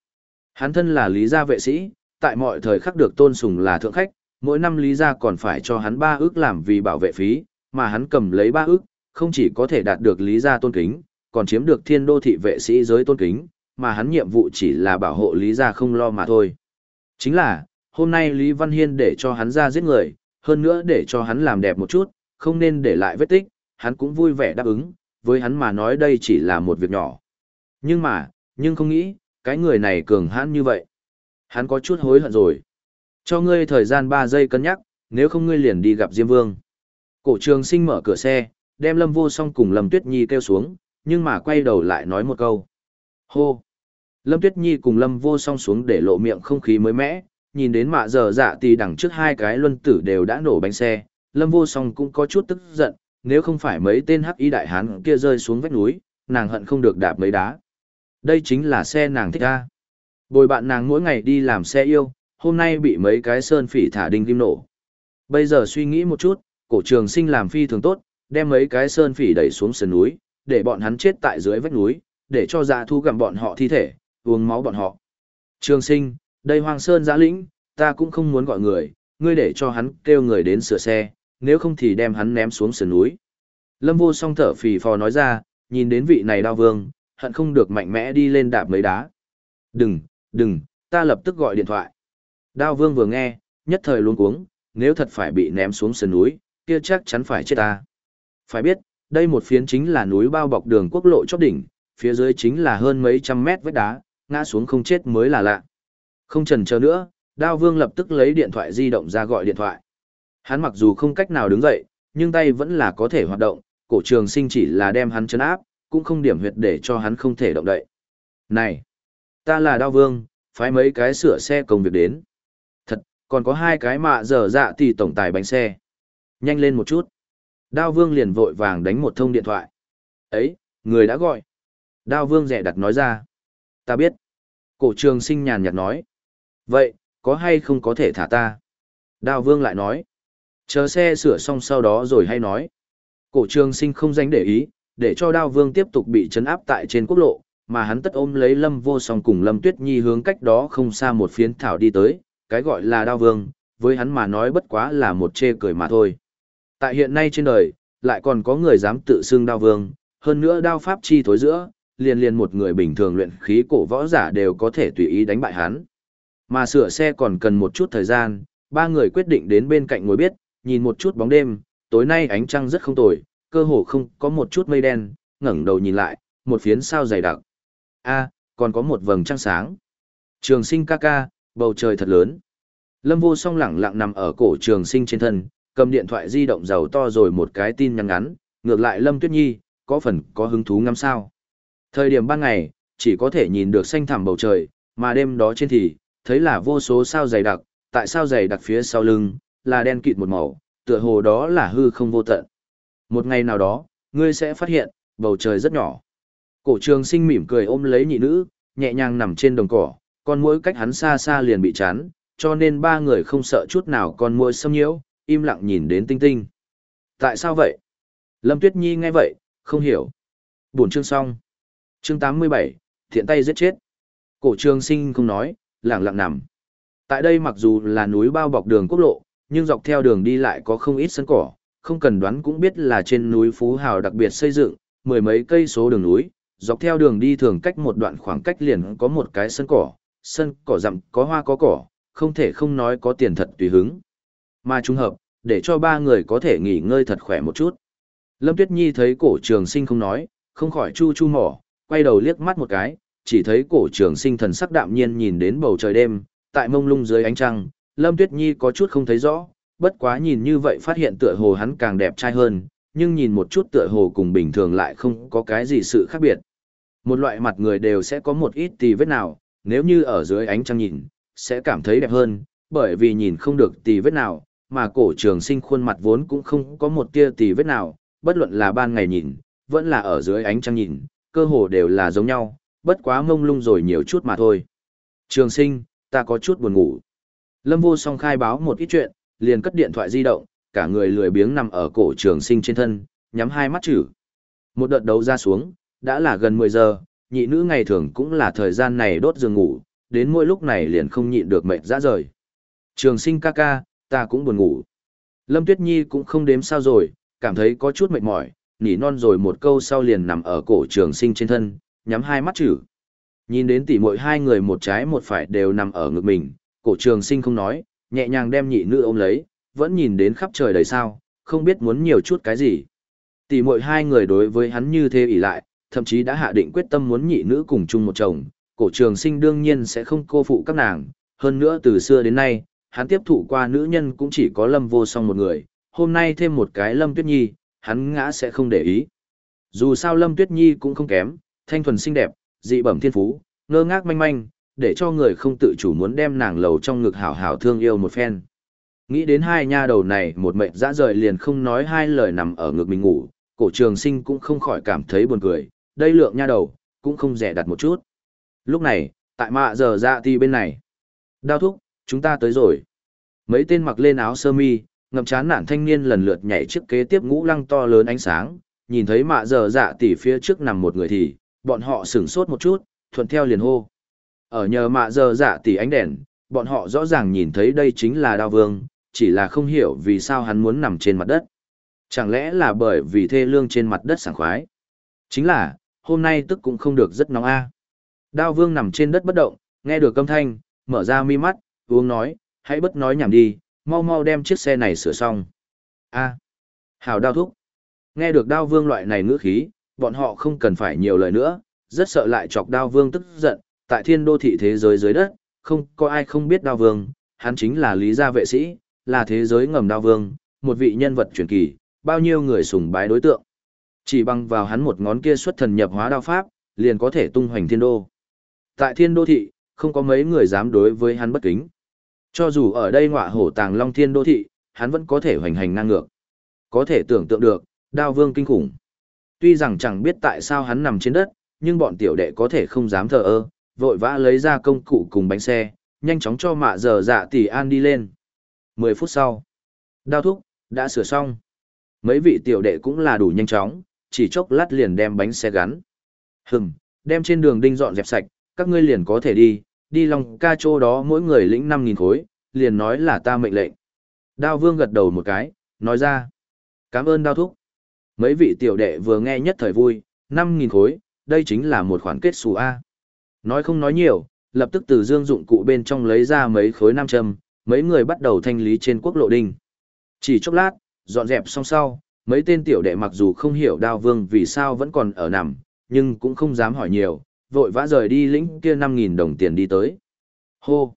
Hắn thân là lý gia vệ sĩ, tại mọi thời khắc được tôn sùng là thượng khách, mỗi năm lý gia còn phải cho hắn ba ước làm vì bảo vệ phí, mà hắn cầm lấy ba ước, không chỉ có thể đạt được lý gia tôn kính, còn chiếm được thiên đô thị vệ sĩ giới tôn kính, mà hắn nhiệm vụ chỉ là bảo hộ lý gia không lo mà thôi. Chính là, hôm nay Lý Văn Hiên để cho hắn ra giết người, hơn nữa để cho hắn làm đẹp một chút, không nên để lại vết tích, hắn cũng vui vẻ đáp ứng, với hắn mà nói đây chỉ là một việc nhỏ. Nhưng mà, nhưng không nghĩ, cái người này cường hãn như vậy. Hắn có chút hối hận rồi. Cho ngươi thời gian 3 giây cân nhắc, nếu không ngươi liền đi gặp Diêm Vương. Cổ trường sinh mở cửa xe, đem Lâm Vô Song cùng Lâm Tuyết Nhi kêu xuống, nhưng mà quay đầu lại nói một câu. Hô! Lâm Tuyết Nhi cùng Lâm Vô Song xuống để lộ miệng không khí mới mẻ, nhìn đến mạ giờ dạ thì đằng trước hai cái luân tử đều đã nổ bánh xe, Lâm Vô Song cũng có chút tức giận, nếu không phải mấy tên hắc y đại hán kia rơi xuống vách núi, nàng hận không được đạp mấy đá. Đây chính là xe nàng thích a. Bồi bạn nàng mỗi ngày đi làm xe yêu, hôm nay bị mấy cái sơn phỉ thả đinh kim nổ. Bây giờ suy nghĩ một chút, cổ trường sinh làm phi thường tốt, đem mấy cái sơn phỉ đẩy xuống sườn núi, để bọn hắn chết tại dưới vách núi, để cho dạ thu gặm bọn họ thi thể, uống máu bọn họ. Trường sinh, đây hoang sơn giã lĩnh, ta cũng không muốn gọi người, ngươi để cho hắn kêu người đến sửa xe, nếu không thì đem hắn ném xuống sườn núi. Lâm vô song thở phì phò nói ra, nhìn đến vị này đao vương, hận không được mạnh mẽ đi lên đạp mấy đá. Đừng, đừng, ta lập tức gọi điện thoại. Đao vương vừa nghe, nhất thời luôn cuống, nếu thật phải bị ném xuống sườn núi, kia chắc chắn phải chết ta. Phải biết, đây một phiến chính là núi bao bọc đường quốc lộ chóp đỉnh, phía dưới chính là hơn mấy trăm mét vách đá, ngã xuống không chết mới là lạ. Không chần chờ nữa, Đao Vương lập tức lấy điện thoại di động ra gọi điện thoại. Hắn mặc dù không cách nào đứng dậy, nhưng tay vẫn là có thể hoạt động, cổ trường sinh chỉ là đem hắn chấn áp, cũng không điểm huyệt để cho hắn không thể động đậy. Này, ta là đao vương, phái mấy cái sửa xe công việc đến. Thật, còn có hai cái mạ dở dạ thì tổng tài bánh xe. Nhanh lên một chút. Đao vương liền vội vàng đánh một thông điện thoại. Ấy, người đã gọi. Đao vương rẻ đặt nói ra. Ta biết. Cổ trường sinh nhàn nhạt nói. Vậy, có hay không có thể thả ta? Đao vương lại nói. Chờ xe sửa xong sau đó rồi hay nói. Cổ trường sinh không dánh để ý, để cho đao vương tiếp tục bị chấn áp tại trên quốc lộ, mà hắn tất ôm lấy lâm vô song cùng lâm tuyết nhi hướng cách đó không xa một phiến thảo đi tới, cái gọi là đao vương, với hắn mà nói bất quá là một chê cười mà thôi. Tại hiện nay trên đời, lại còn có người dám tự xưng đao vương, hơn nữa đao pháp chi thối giữa, liền liền một người bình thường luyện khí cổ võ giả đều có thể tùy ý đánh bại hắn. Mà sửa xe còn cần một chút thời gian, ba người quyết định đến bên cạnh ngồi biết, nhìn một chút bóng đêm, tối nay ánh trăng rất không tồi, cơ hồ không có một chút mây đen, ngẩng đầu nhìn lại, một phiến sao dày đặc. A, còn có một vầng trăng sáng. Trường sinh ca ca, bầu trời thật lớn. Lâm vô song lẳng lặng nằm ở cổ trường sinh trên thân, cầm điện thoại di động giàu to rồi một cái tin nhắn ngắn, ngược lại Lâm Tuyết Nhi, có phần có hứng thú ngắm sao. Thời điểm ban ngày, chỉ có thể nhìn được xanh thẳm bầu trời, mà đêm đó trên thì, thấy là vô số sao dày đặc, tại sao dày đặc phía sau lưng, là đen kịt một màu, tựa hồ đó là hư không vô tận. Một ngày nào đó, ngươi sẽ phát hiện, bầu trời rất nhỏ. Cổ trường sinh mỉm cười ôm lấy nhị nữ, nhẹ nhàng nằm trên đồng cỏ, con muỗi cách hắn xa xa liền bị chán, cho nên ba người không sợ chút nào con muỗi xâm nhiễu, im lặng nhìn đến tinh tinh. Tại sao vậy? Lâm Tuyết Nhi nghe vậy, không hiểu. Buồn chương xong. Chương 87, thiện tay giết chết. Cổ trường sinh không nói, lặng lặng nằm. Tại đây mặc dù là núi bao bọc đường quốc lộ, nhưng dọc theo đường đi lại có không ít sân cỏ, không cần đoán cũng biết là trên núi Phú Hào đặc biệt xây dựng, mười mấy cây số đường núi, dọc theo đường đi thường cách một đoạn khoảng cách liền có một cái sân cỏ, sân cỏ rậm có hoa có cỏ, không thể không nói có tiền thật tùy hứng. Mà trùng hợp, để cho ba người có thể nghỉ ngơi thật khỏe một chút. Lâm Tuyết Nhi thấy cổ trường sinh không nói, không khỏi chu chu mỏ, quay đầu liếc mắt một cái, chỉ thấy cổ trường sinh thần sắc đạm nhiên nhìn đến bầu trời đêm, tại mông lung dưới ánh trăng, Lâm Tuyết Nhi có chút không thấy rõ, bất quá nhìn như vậy phát hiện tựa hồ hắn càng đẹp trai hơn, nhưng nhìn một chút tựa hồ cùng bình thường lại không có cái gì sự khác biệt. Một loại mặt người đều sẽ có một ít tì vết nào, nếu như ở dưới ánh trăng nhìn, sẽ cảm thấy đẹp hơn, bởi vì nhìn không được tì vết nào, mà cổ trường sinh khuôn mặt vốn cũng không có một tia tì vết nào, bất luận là ban ngày nhìn, vẫn là ở dưới ánh trăng nhìn, cơ hồ đều là giống nhau, bất quá mông lung rồi nhiều chút mà thôi. Trường sinh, ta có chút buồn ngủ. Lâm vô song khai báo một ít chuyện, liền cất điện thoại di động, cả người lười biếng nằm ở cổ trường sinh trên thân, nhắm hai mắt chữ. Một đợt đấu ra xuống, đã là gần 10 giờ, nhị nữ ngày thường cũng là thời gian này đốt giường ngủ, đến mỗi lúc này liền không nhịn được mệt ra rời. Trường sinh ca ca, ta cũng buồn ngủ. Lâm Tuyết Nhi cũng không đếm sao rồi, cảm thấy có chút mệt mỏi, nỉ non rồi một câu sau liền nằm ở cổ trường sinh trên thân, nhắm hai mắt chữ. Nhìn đến tỉ muội hai người một trái một phải đều nằm ở ngực mình, cổ trường sinh không nói, nhẹ nhàng đem nhị nữ ôm lấy, vẫn nhìn đến khắp trời đầy sao, không biết muốn nhiều chút cái gì. Tỉ muội hai người đối với hắn như thế ỷ lại, thậm chí đã hạ định quyết tâm muốn nhị nữ cùng chung một chồng, cổ trường sinh đương nhiên sẽ không cô phụ các nàng, hơn nữa từ xưa đến nay, hắn tiếp thụ qua nữ nhân cũng chỉ có lâm vô song một người, hôm nay thêm một cái lâm tuyết nhi, hắn ngã sẽ không để ý. Dù sao lâm tuyết nhi cũng không kém, thanh thuần xinh đẹp, dị bẩm thiên phú, ngơ ngác manh manh, để cho người không tự chủ muốn đem nàng lầu trong ngực hảo hảo thương yêu một phen. Nghĩ đến hai nha đầu này một mệnh dã rời liền không nói hai lời nằm ở ngực mình ngủ, cổ trường sinh cũng không khỏi cảm thấy buồn cười, đây lượng nha đầu, cũng không rẻ đặt một chút. Lúc này, tại mạ giờ dạ thì bên này. Đao thúc, chúng ta tới rồi. Mấy tên mặc lên áo sơ mi, ngậm chán nản thanh niên lần lượt nhảy trước kế tiếp ngũ lăng to lớn ánh sáng, nhìn thấy mạ giờ dạ tỷ phía trước nằm một người thì, bọn họ sửng sốt một chút, thuận theo liền hô. Ở nhờ mạ giờ dạ tỷ ánh đèn, bọn họ rõ ràng nhìn thấy đây chính là đao vương, chỉ là không hiểu vì sao hắn muốn nằm trên mặt đất. Chẳng lẽ là bởi vì thê lương trên mặt đất sảng khoái? Chính là, hôm nay tức cũng không được rất nóng a. Đao vương nằm trên đất bất động, nghe được âm thanh, mở ra mi mắt, uống nói, hãy bất nói nhảm đi, mau mau đem chiếc xe này sửa xong. A. Hào đao thúc. Nghe được đao vương loại này ngữ khí, bọn họ không cần phải nhiều lời nữa, rất sợ lại chọc đao vương tức giận, tại thiên đô thị thế giới dưới đất, không có ai không biết đao vương, hắn chính là lý gia vệ sĩ, là thế giới ngầm đao vương, một vị nhân vật truyền kỳ, bao nhiêu người sùng bái đối tượng. Chỉ bằng vào hắn một ngón kia xuất thần nhập hóa đao pháp, liền có thể tung hoành thiên đô. Tại thiên đô thị, không có mấy người dám đối với hắn bất kính. Cho dù ở đây ngọa hổ tàng long thiên đô thị, hắn vẫn có thể hoành hành ngang ngược. Có thể tưởng tượng được, đao vương kinh khủng. Tuy rằng chẳng biết tại sao hắn nằm trên đất, nhưng bọn tiểu đệ có thể không dám thờ ơ, vội vã lấy ra công cụ cùng bánh xe, nhanh chóng cho mạ giờ dạ tỷ an đi lên. 10 phút sau, đao thúc, đã sửa xong. Mấy vị tiểu đệ cũng là đủ nhanh chóng, chỉ chốc lát liền đem bánh xe gắn. Hừng, đem trên đường đinh dọn dẹp sạch, các ngươi liền có thể đi, đi lòng ca chỗ đó mỗi người lĩnh 5.000 khối, liền nói là ta mệnh lệnh. Đao vương gật đầu một cái, nói ra. Cảm ơn đao thúc. Mấy vị tiểu đệ vừa nghe nhất thời vui, 5.000 khối, đây chính là một khoản kết xù A. Nói không nói nhiều, lập tức từ dương dụng cụ bên trong lấy ra mấy khối nam châm, mấy người bắt đầu thanh lý trên quốc lộ đinh. Chỉ chốc lát, dọn dẹp xong sau, mấy tên tiểu đệ mặc dù không hiểu đao vương vì sao vẫn còn ở nằm, nhưng cũng không dám hỏi nhiều, vội vã rời đi lĩnh kia 5.000 đồng tiền đi tới. Hô!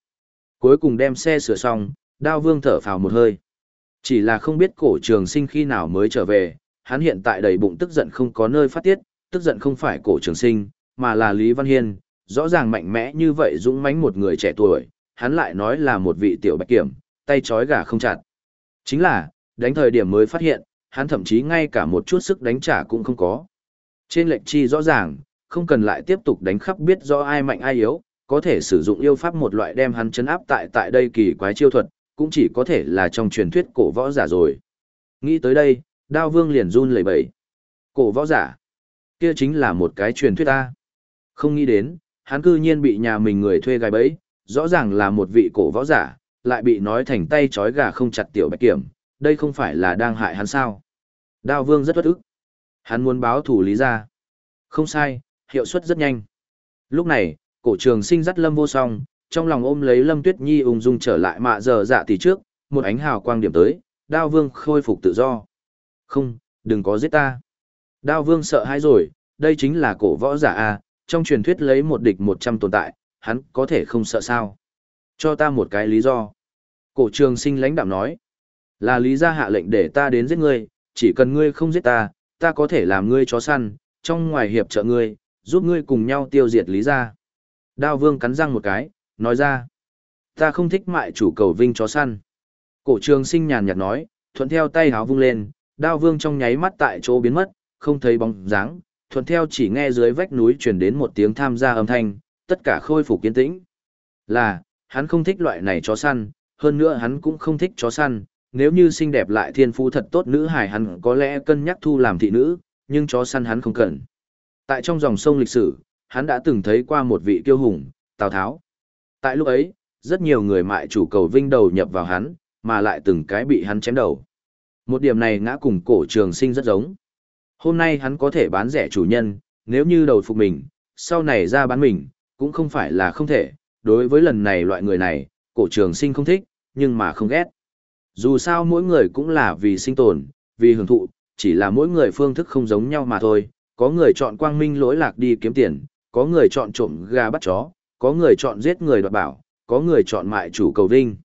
Cuối cùng đem xe sửa xong, đao vương thở phào một hơi. Chỉ là không biết cổ trường sinh khi nào mới trở về, hắn hiện tại đầy bụng tức giận không có nơi phát tiết, tức giận không phải cổ trường sinh, mà là Lý Văn Hiên, rõ ràng mạnh mẽ như vậy dũng mãnh một người trẻ tuổi, hắn lại nói là một vị tiểu bạch kiểm, tay chói gà không chặt. Chính là, đánh thời điểm mới phát hiện, hắn thậm chí ngay cả một chút sức đánh trả cũng không có. Trên lệnh chi rõ ràng, không cần lại tiếp tục đánh khắp biết do ai mạnh ai yếu, có thể sử dụng yêu pháp một loại đem hắn chấn áp tại tại đây kỳ quái chiêu thuật, cũng chỉ có thể là trong truyền thuyết cổ võ giả rồi. Nghĩ tới đây, đao vương liền run lẩy bẩy. Cổ võ giả, kia chính là một cái truyền thuyết ta. Không nghĩ đến, hắn cư nhiên bị nhà mình người thuê gài bẫy, rõ ràng là một vị cổ võ giả, lại bị nói thành tay trói gà không chặt tiểu bạch kiểm, đây không phải là đang hại hắn sao. Đao vương rất bất ức. Hắn muốn báo thủ lý ra. Không sai, hiệu suất rất nhanh. Lúc này, cổ trường sinh dắt lâm vô song, trong lòng ôm lấy lâm tuyết nhi ung dung trở lại mạ giờ dạ tỷ trước, một ánh hào quang điểm tới, đao vương khôi phục tự do. Không, đừng có giết ta. Đao vương sợ hãi rồi, đây chính là cổ võ giả A, trong truyền thuyết lấy một địch một trăm tồn tại, hắn có thể không sợ sao. Cho ta một cái lý do. Cổ trường sinh lãnh đạm nói. Là lý gia hạ lệnh để ta đến giết ngươi, chỉ cần ngươi không giết ta, ta có thể làm ngươi chó săn, trong ngoài hiệp trợ ngươi, giúp ngươi cùng nhau tiêu diệt lý gia. Đao vương cắn răng một cái, nói ra. Ta không thích mại chủ cầu vinh chó săn. Cổ trường sinh nhàn nhạt nói, thuận theo tay háo vung lên, đao vương trong nháy mắt tại chỗ biến mất, không thấy bóng dáng, thuận theo chỉ nghe dưới vách núi truyền đến một tiếng tham gia âm thanh, tất cả khôi phục kiên tĩnh. Là, hắn không thích loại này chó săn, hơn nữa hắn cũng không thích chó săn, nếu như xinh đẹp lại thiên phú thật tốt nữ hài hắn có lẽ cân nhắc thu làm thị nữ, nhưng chó săn hắn không cần. Tại trong dòng sông lịch sử, hắn đã từng thấy qua một vị kiêu hùng, Tào Tháo. Tại lúc ấy, rất nhiều người mại chủ cầu vinh đầu nhập vào hắn, mà lại từng cái bị hắn chém đầu. Một điểm này ngã cùng cổ trường sinh rất giống. Hôm nay hắn có thể bán rẻ chủ nhân, nếu như đầu phục mình, sau này ra bán mình, cũng không phải là không thể. Đối với lần này loại người này, cổ trường sinh không thích, nhưng mà không ghét. Dù sao mỗi người cũng là vì sinh tồn, vì hưởng thụ, chỉ là mỗi người phương thức không giống nhau mà thôi. Có người chọn quang minh lỗi lạc đi kiếm tiền, có người chọn trộm gà bắt chó, có người chọn giết người đoạt bảo, có người chọn mại chủ cầu vinh.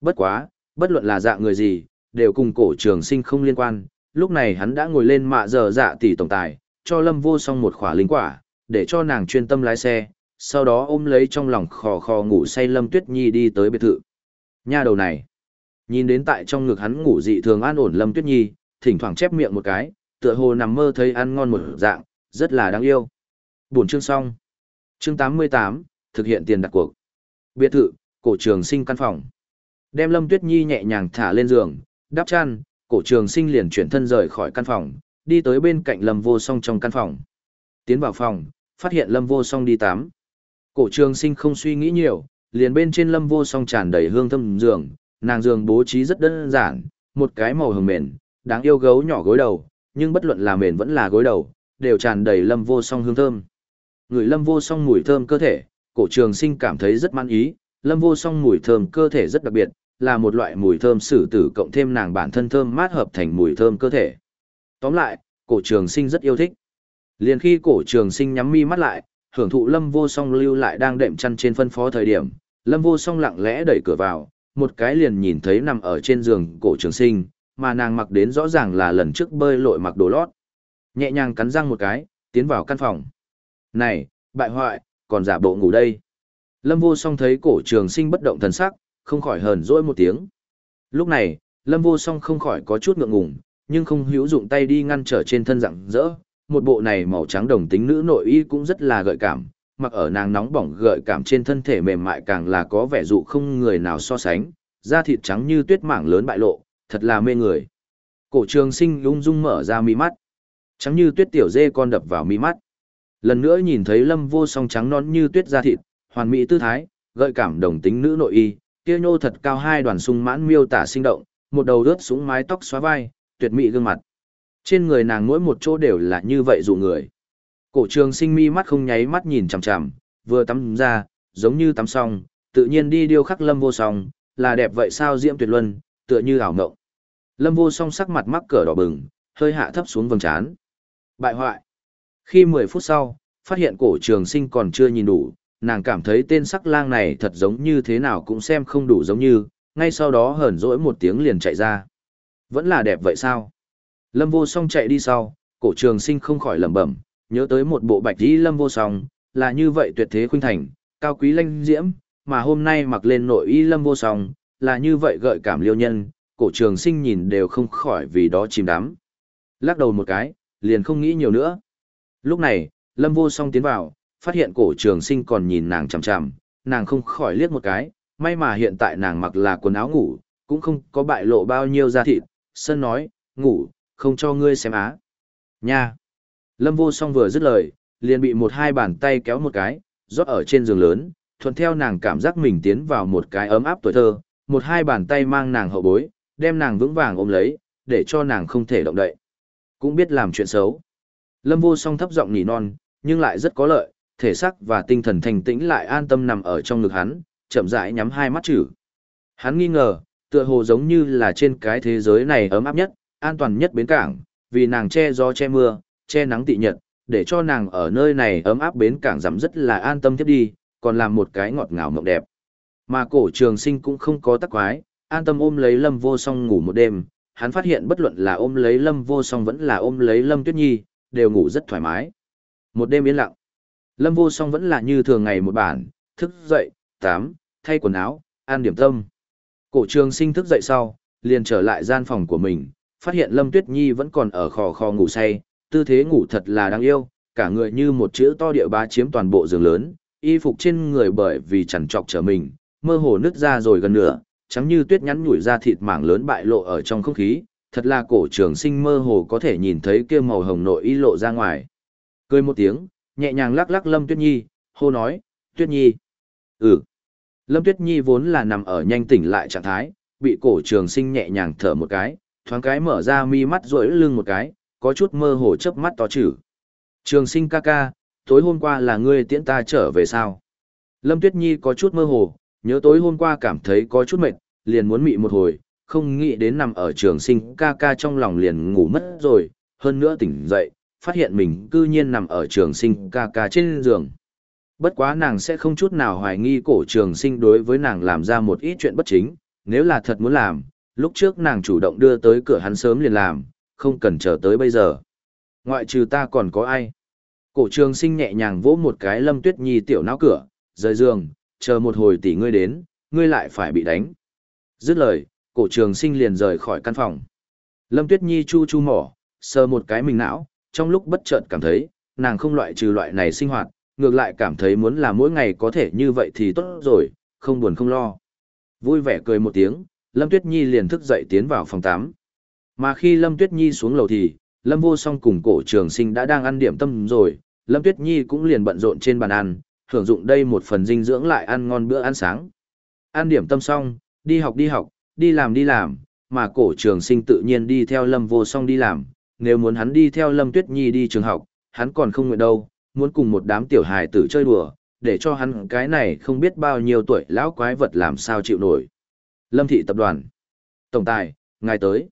Bất quá, bất luận là dạng người gì, đều cùng cổ trường sinh không liên quan, lúc này hắn đã ngồi lên mạ giờ dạ tỷ tổng tài, cho Lâm Vô Song một khỏa linh quả, để cho nàng chuyên tâm lái xe, sau đó ôm lấy trong lòng khò khò ngủ say Lâm Tuyết Nhi đi tới biệt thự. Nha đầu này, nhìn đến tại trong ngực hắn ngủ dị thường an ổn Lâm Tuyết Nhi, thỉnh thoảng chép miệng một cái, tựa hồ nằm mơ thấy ăn ngon một dạng, rất là đáng yêu. Buổi chương xong. Chương 88, thực hiện tiền đặt cuộc. Biệt thự, cổ trường sinh căn phòng. Đem Lâm Tuyết Nhi nhẹ nhàng thả lên giường, đắp chăn, cổ trường sinh liền chuyển thân rời khỏi căn phòng, đi tới bên cạnh Lâm Vô Song trong căn phòng. Tiến vào phòng, phát hiện Lâm Vô Song đi tắm. Cổ trường sinh không suy nghĩ nhiều, liền bên trên Lâm Vô Song tràn đầy hương thơm giường, nàng giường bố trí rất đơn giản, một cái màu hồng mền, đáng yêu gấu nhỏ gối đầu, nhưng bất luận là mền vẫn là gối đầu, đều tràn đầy Lâm Vô Song hương thơm. Người Lâm Vô Song mùi thơm cơ thể, cổ trường sinh cảm thấy rất mãn ý, Lâm Vô Song mùi thơm cơ thể rất đặc biệt, là một loại mùi thơm sử tử cộng thêm nàng bản thân thơm mát hợp thành mùi thơm cơ thể. Tóm lại, cổ trường sinh rất yêu thích. Liền khi cổ trường sinh nhắm mi mắt lại, hưởng thụ lâm vô song lưu lại đang đệm chăn trên phân phó thời điểm, lâm vô song lặng lẽ đẩy cửa vào, một cái liền nhìn thấy nằm ở trên giường cổ trường sinh, mà nàng mặc đến rõ ràng là lần trước bơi lội mặc đồ lót. Nhẹ nhàng cắn răng một cái, tiến vào căn phòng. Này, bại hoại, còn giả bộ ngủ đây. Lâm vô song thấy cổ trường sinh bất động thần sắc, không khỏi hờn dỗi một tiếng. Lúc này, Lâm vô song không khỏi có chút ngượng ngùng, nhưng không hữu dụng tay đi ngăn trở trên thân rặng rỡ. Một bộ này màu trắng đồng tính nữ nội y cũng rất là gợi cảm, mặc ở nàng nóng bỏng gợi cảm trên thân thể mềm mại càng là có vẻ dụ không người nào so sánh, da thịt trắng như tuyết mảng lớn bại lộ, thật là mê người. Cổ trường sinh ung dung mở ra mi mắt. Trắng như tuyết tiểu dê con đập vào mi mắt. Lần nữa nhìn thấy lâm vô song trắng non như tuyết da thịt, hoàn mỹ tư thái, gợi cảm đồng tính nữ nội y, kia nhô thật cao hai đoàn sung mãn miêu tả sinh động, một đầu rớt xuống mái tóc xóa vai, tuyệt mỹ gương mặt. Trên người nàng mỗi một chỗ đều là như vậy dụ người. Cổ trường sinh mi mắt không nháy mắt nhìn chằm chằm, vừa tắm ra, giống như tắm xong, tự nhiên đi điêu khắc lâm vô song, là đẹp vậy sao diễm tuyệt luân, tựa như ảo ngộng. Lâm vô song sắc mặt mắc cỡ đỏ bừng, hơi hạ thấp xuống vầng trán. Bại hoại. Khi 10 phút sau, phát hiện cổ trường sinh còn chưa nhìn đủ, nàng cảm thấy tên sắc lang này thật giống như thế nào cũng xem không đủ giống như, ngay sau đó hờn dỗi một tiếng liền chạy ra. Vẫn là đẹp vậy sao? Lâm vô song chạy đi sau, cổ trường sinh không khỏi lẩm bẩm, nhớ tới một bộ bạch y lâm vô song, là như vậy tuyệt thế khuynh thành, cao quý lanh diễm, mà hôm nay mặc lên nội y lâm vô song, là như vậy gợi cảm liêu nhân, cổ trường sinh nhìn đều không khỏi vì đó chìm đắm. Lắc đầu một cái, liền không nghĩ nhiều nữa. Lúc này, lâm vô song tiến vào, phát hiện cổ trường sinh còn nhìn nàng chằm chằm, nàng không khỏi liếc một cái, may mà hiện tại nàng mặc là quần áo ngủ, cũng không có bại lộ bao nhiêu da thịt, sân nói, ngủ, không cho ngươi xem á. Nha! Lâm vô song vừa dứt lời, liền bị một hai bàn tay kéo một cái, rót ở trên giường lớn, thuận theo nàng cảm giác mình tiến vào một cái ấm áp tuổi thơ, một hai bàn tay mang nàng hậu bối, đem nàng vững vàng ôm lấy, để cho nàng không thể động đậy. Cũng biết làm chuyện xấu. Lâm vô song thấp giọng nỉ non, nhưng lại rất có lợi, thể xác và tinh thần thành tĩnh lại an tâm nằm ở trong ngực hắn, chậm rãi nhắm hai mắt chữ. Hắn nghi ngờ, tựa hồ giống như là trên cái thế giới này ấm áp nhất, an toàn nhất bến cảng, vì nàng che gió che mưa, che nắng tị nhật, để cho nàng ở nơi này ấm áp bến cảng giảm rất là an tâm tiếp đi, còn làm một cái ngọt ngào mộng đẹp. Mà cổ trường sinh cũng không có tắc quái, an tâm ôm lấy lâm vô song ngủ một đêm, hắn phát hiện bất luận là ôm lấy lâm vô song vẫn là ôm lấy lâm tuyết nhi, đều ngủ rất thoải mái. Một đêm yên lặng, lâm vô song vẫn là như thường ngày một bản, thức dậy, tắm, thay quần áo, ăn điểm tâm. Cổ trường sinh thức dậy sau, liền trở lại gian phòng của mình, phát hiện lâm tuyết nhi vẫn còn ở khò khò ngủ say, tư thế ngủ thật là đáng yêu, cả người như một chữ to địa bá chiếm toàn bộ giường lớn, y phục trên người bởi vì chằn trọc trở mình, mơ hồ nứt ra rồi gần nửa, trắng như tuyết nhắn nhủi ra thịt mảng lớn bại lộ ở trong không khí, thật là cổ trường sinh mơ hồ có thể nhìn thấy kia màu hồng nội y lộ ra ngoài. Cười một tiếng, nhẹ nhàng lắc lắc Lâm Tuyết Nhi, hô nói, Tuyết Nhi. Ừ. Lâm Tuyết Nhi vốn là nằm ở nhanh tỉnh lại trạng thái, bị cổ trường sinh nhẹ nhàng thở một cái, thoáng cái mở ra mi mắt rỗi lưng một cái, có chút mơ hồ chớp mắt to chữ. Trường sinh ca ca, tối hôm qua là ngươi tiễn ta trở về sao? Lâm Tuyết Nhi có chút mơ hồ, nhớ tối hôm qua cảm thấy có chút mệt, liền muốn mị một hồi, không nghĩ đến nằm ở trường sinh ca ca trong lòng liền ngủ mất rồi, hơn nữa tỉnh dậy, phát hiện mình cư nhiên nằm ở trường sinh ca ca trên giường. Bất quá nàng sẽ không chút nào hoài nghi cổ trường sinh đối với nàng làm ra một ít chuyện bất chính, nếu là thật muốn làm, lúc trước nàng chủ động đưa tới cửa hắn sớm liền làm, không cần chờ tới bây giờ. Ngoại trừ ta còn có ai? Cổ trường sinh nhẹ nhàng vỗ một cái lâm tuyết nhi tiểu não cửa, rời giường, chờ một hồi tỷ ngươi đến, ngươi lại phải bị đánh. Dứt lời, cổ trường sinh liền rời khỏi căn phòng. Lâm tuyết nhi chu chu mỏ, sờ một cái mình não, trong lúc bất chợt cảm thấy, nàng không loại trừ loại này sinh hoạt, ngược lại cảm thấy muốn là mỗi ngày có thể như vậy thì tốt rồi, không buồn không lo. Vui vẻ cười một tiếng, Lâm Tuyết Nhi liền thức dậy tiến vào phòng 8. Mà khi Lâm Tuyết Nhi xuống lầu thì, Lâm Vô Song cùng cổ trường sinh đã đang ăn điểm tâm rồi, Lâm Tuyết Nhi cũng liền bận rộn trên bàn ăn, hưởng dụng đây một phần dinh dưỡng lại ăn ngon bữa ăn sáng. Ăn điểm tâm xong, đi học đi học, đi làm đi làm, mà cổ trường sinh tự nhiên đi theo Lâm Vô Song đi làm, nếu muốn hắn đi theo Lâm Tuyết Nhi đi trường học, hắn còn không nguyện đâu, muốn cùng một đám tiểu hài tử chơi đùa, để cho hắn cái này không biết bao nhiêu tuổi lão quái vật làm sao chịu nổi. Lâm Thị Tập đoàn Tổng tài, ngài tới.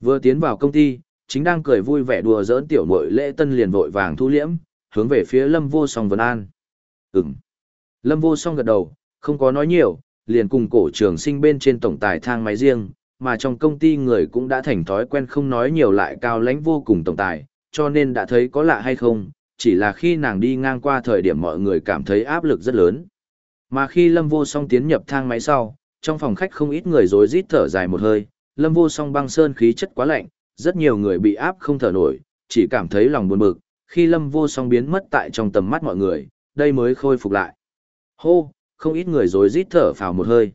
Vừa tiến vào công ty, chính đang cười vui vẻ đùa giỡn tiểu muội lễ tân liền vội vàng thu liễm, hướng về phía Lâm Vô Song Vân An. Ừm. Lâm Vô Song gật đầu, không có nói nhiều, liền cùng cổ trường sinh bên trên tổng tài thang máy riêng, mà trong công ty người cũng đã thành thói quen không nói nhiều lại cao lãnh vô cùng tổng tài, cho nên đã thấy có lạ hay không, Chỉ là khi nàng đi ngang qua thời điểm mọi người cảm thấy áp lực rất lớn. Mà khi Lâm Vô Song tiến nhập thang máy sau, trong phòng khách không ít người rối rít thở dài một hơi, Lâm Vô Song băng sơn khí chất quá lạnh, rất nhiều người bị áp không thở nổi, chỉ cảm thấy lòng buồn bực, khi Lâm Vô Song biến mất tại trong tầm mắt mọi người, đây mới khôi phục lại. Hô, không ít người rối rít thở phào một hơi.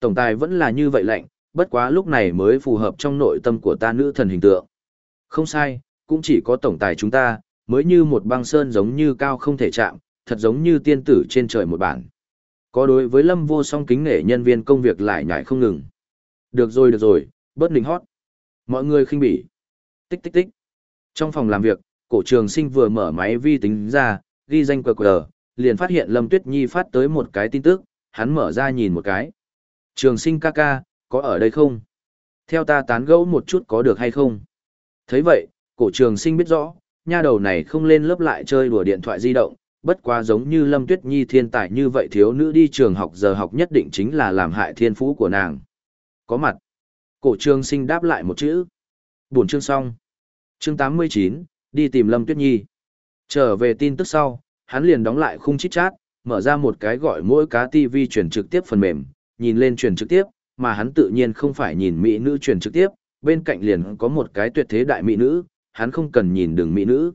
Tổng tài vẫn là như vậy lạnh, bất quá lúc này mới phù hợp trong nội tâm của ta nữ thần hình tượng. Không sai, cũng chỉ có tổng tài chúng ta, mới như một băng sơn giống như cao không thể chạm, thật giống như tiên tử trên trời một bản. Có đối với Lâm Vô Song kính nể nhân viên công việc lại nhảy không ngừng. Được rồi được rồi, bớt nịnh hót. Mọi người khinh bỉ. Tích tích tích. Trong phòng làm việc, cổ trường sinh vừa mở máy vi tính ra, ghi danh QR, liền phát hiện Lâm Tuyết Nhi phát tới một cái tin tức, hắn mở ra nhìn một cái. Trường sinh ca ca, có ở đây không? Theo ta tán gẫu một chút có được hay không? thấy vậy, cổ trường sinh biết rõ, nha đầu này không lên lớp lại chơi đùa điện thoại di động, bất quá giống như Lâm Tuyết Nhi thiên tài như vậy thiếu nữ đi trường học giờ học nhất định chính là làm hại thiên phú của nàng. Có mặt. Cổ trường sinh đáp lại một chữ. Buồn chương xong. Chương 89, đi tìm Lâm Tuyết Nhi. Trở về tin tức sau, hắn liền đóng lại khung chít chát, mở ra một cái gọi mỗi cá TV truyền trực tiếp phần mềm, nhìn lên truyền trực tiếp, mà hắn tự nhiên không phải nhìn mỹ nữ truyền trực tiếp, bên cạnh liền có một cái tuyệt thế đại mỹ nữ, hắn không cần nhìn đường mỹ nữ.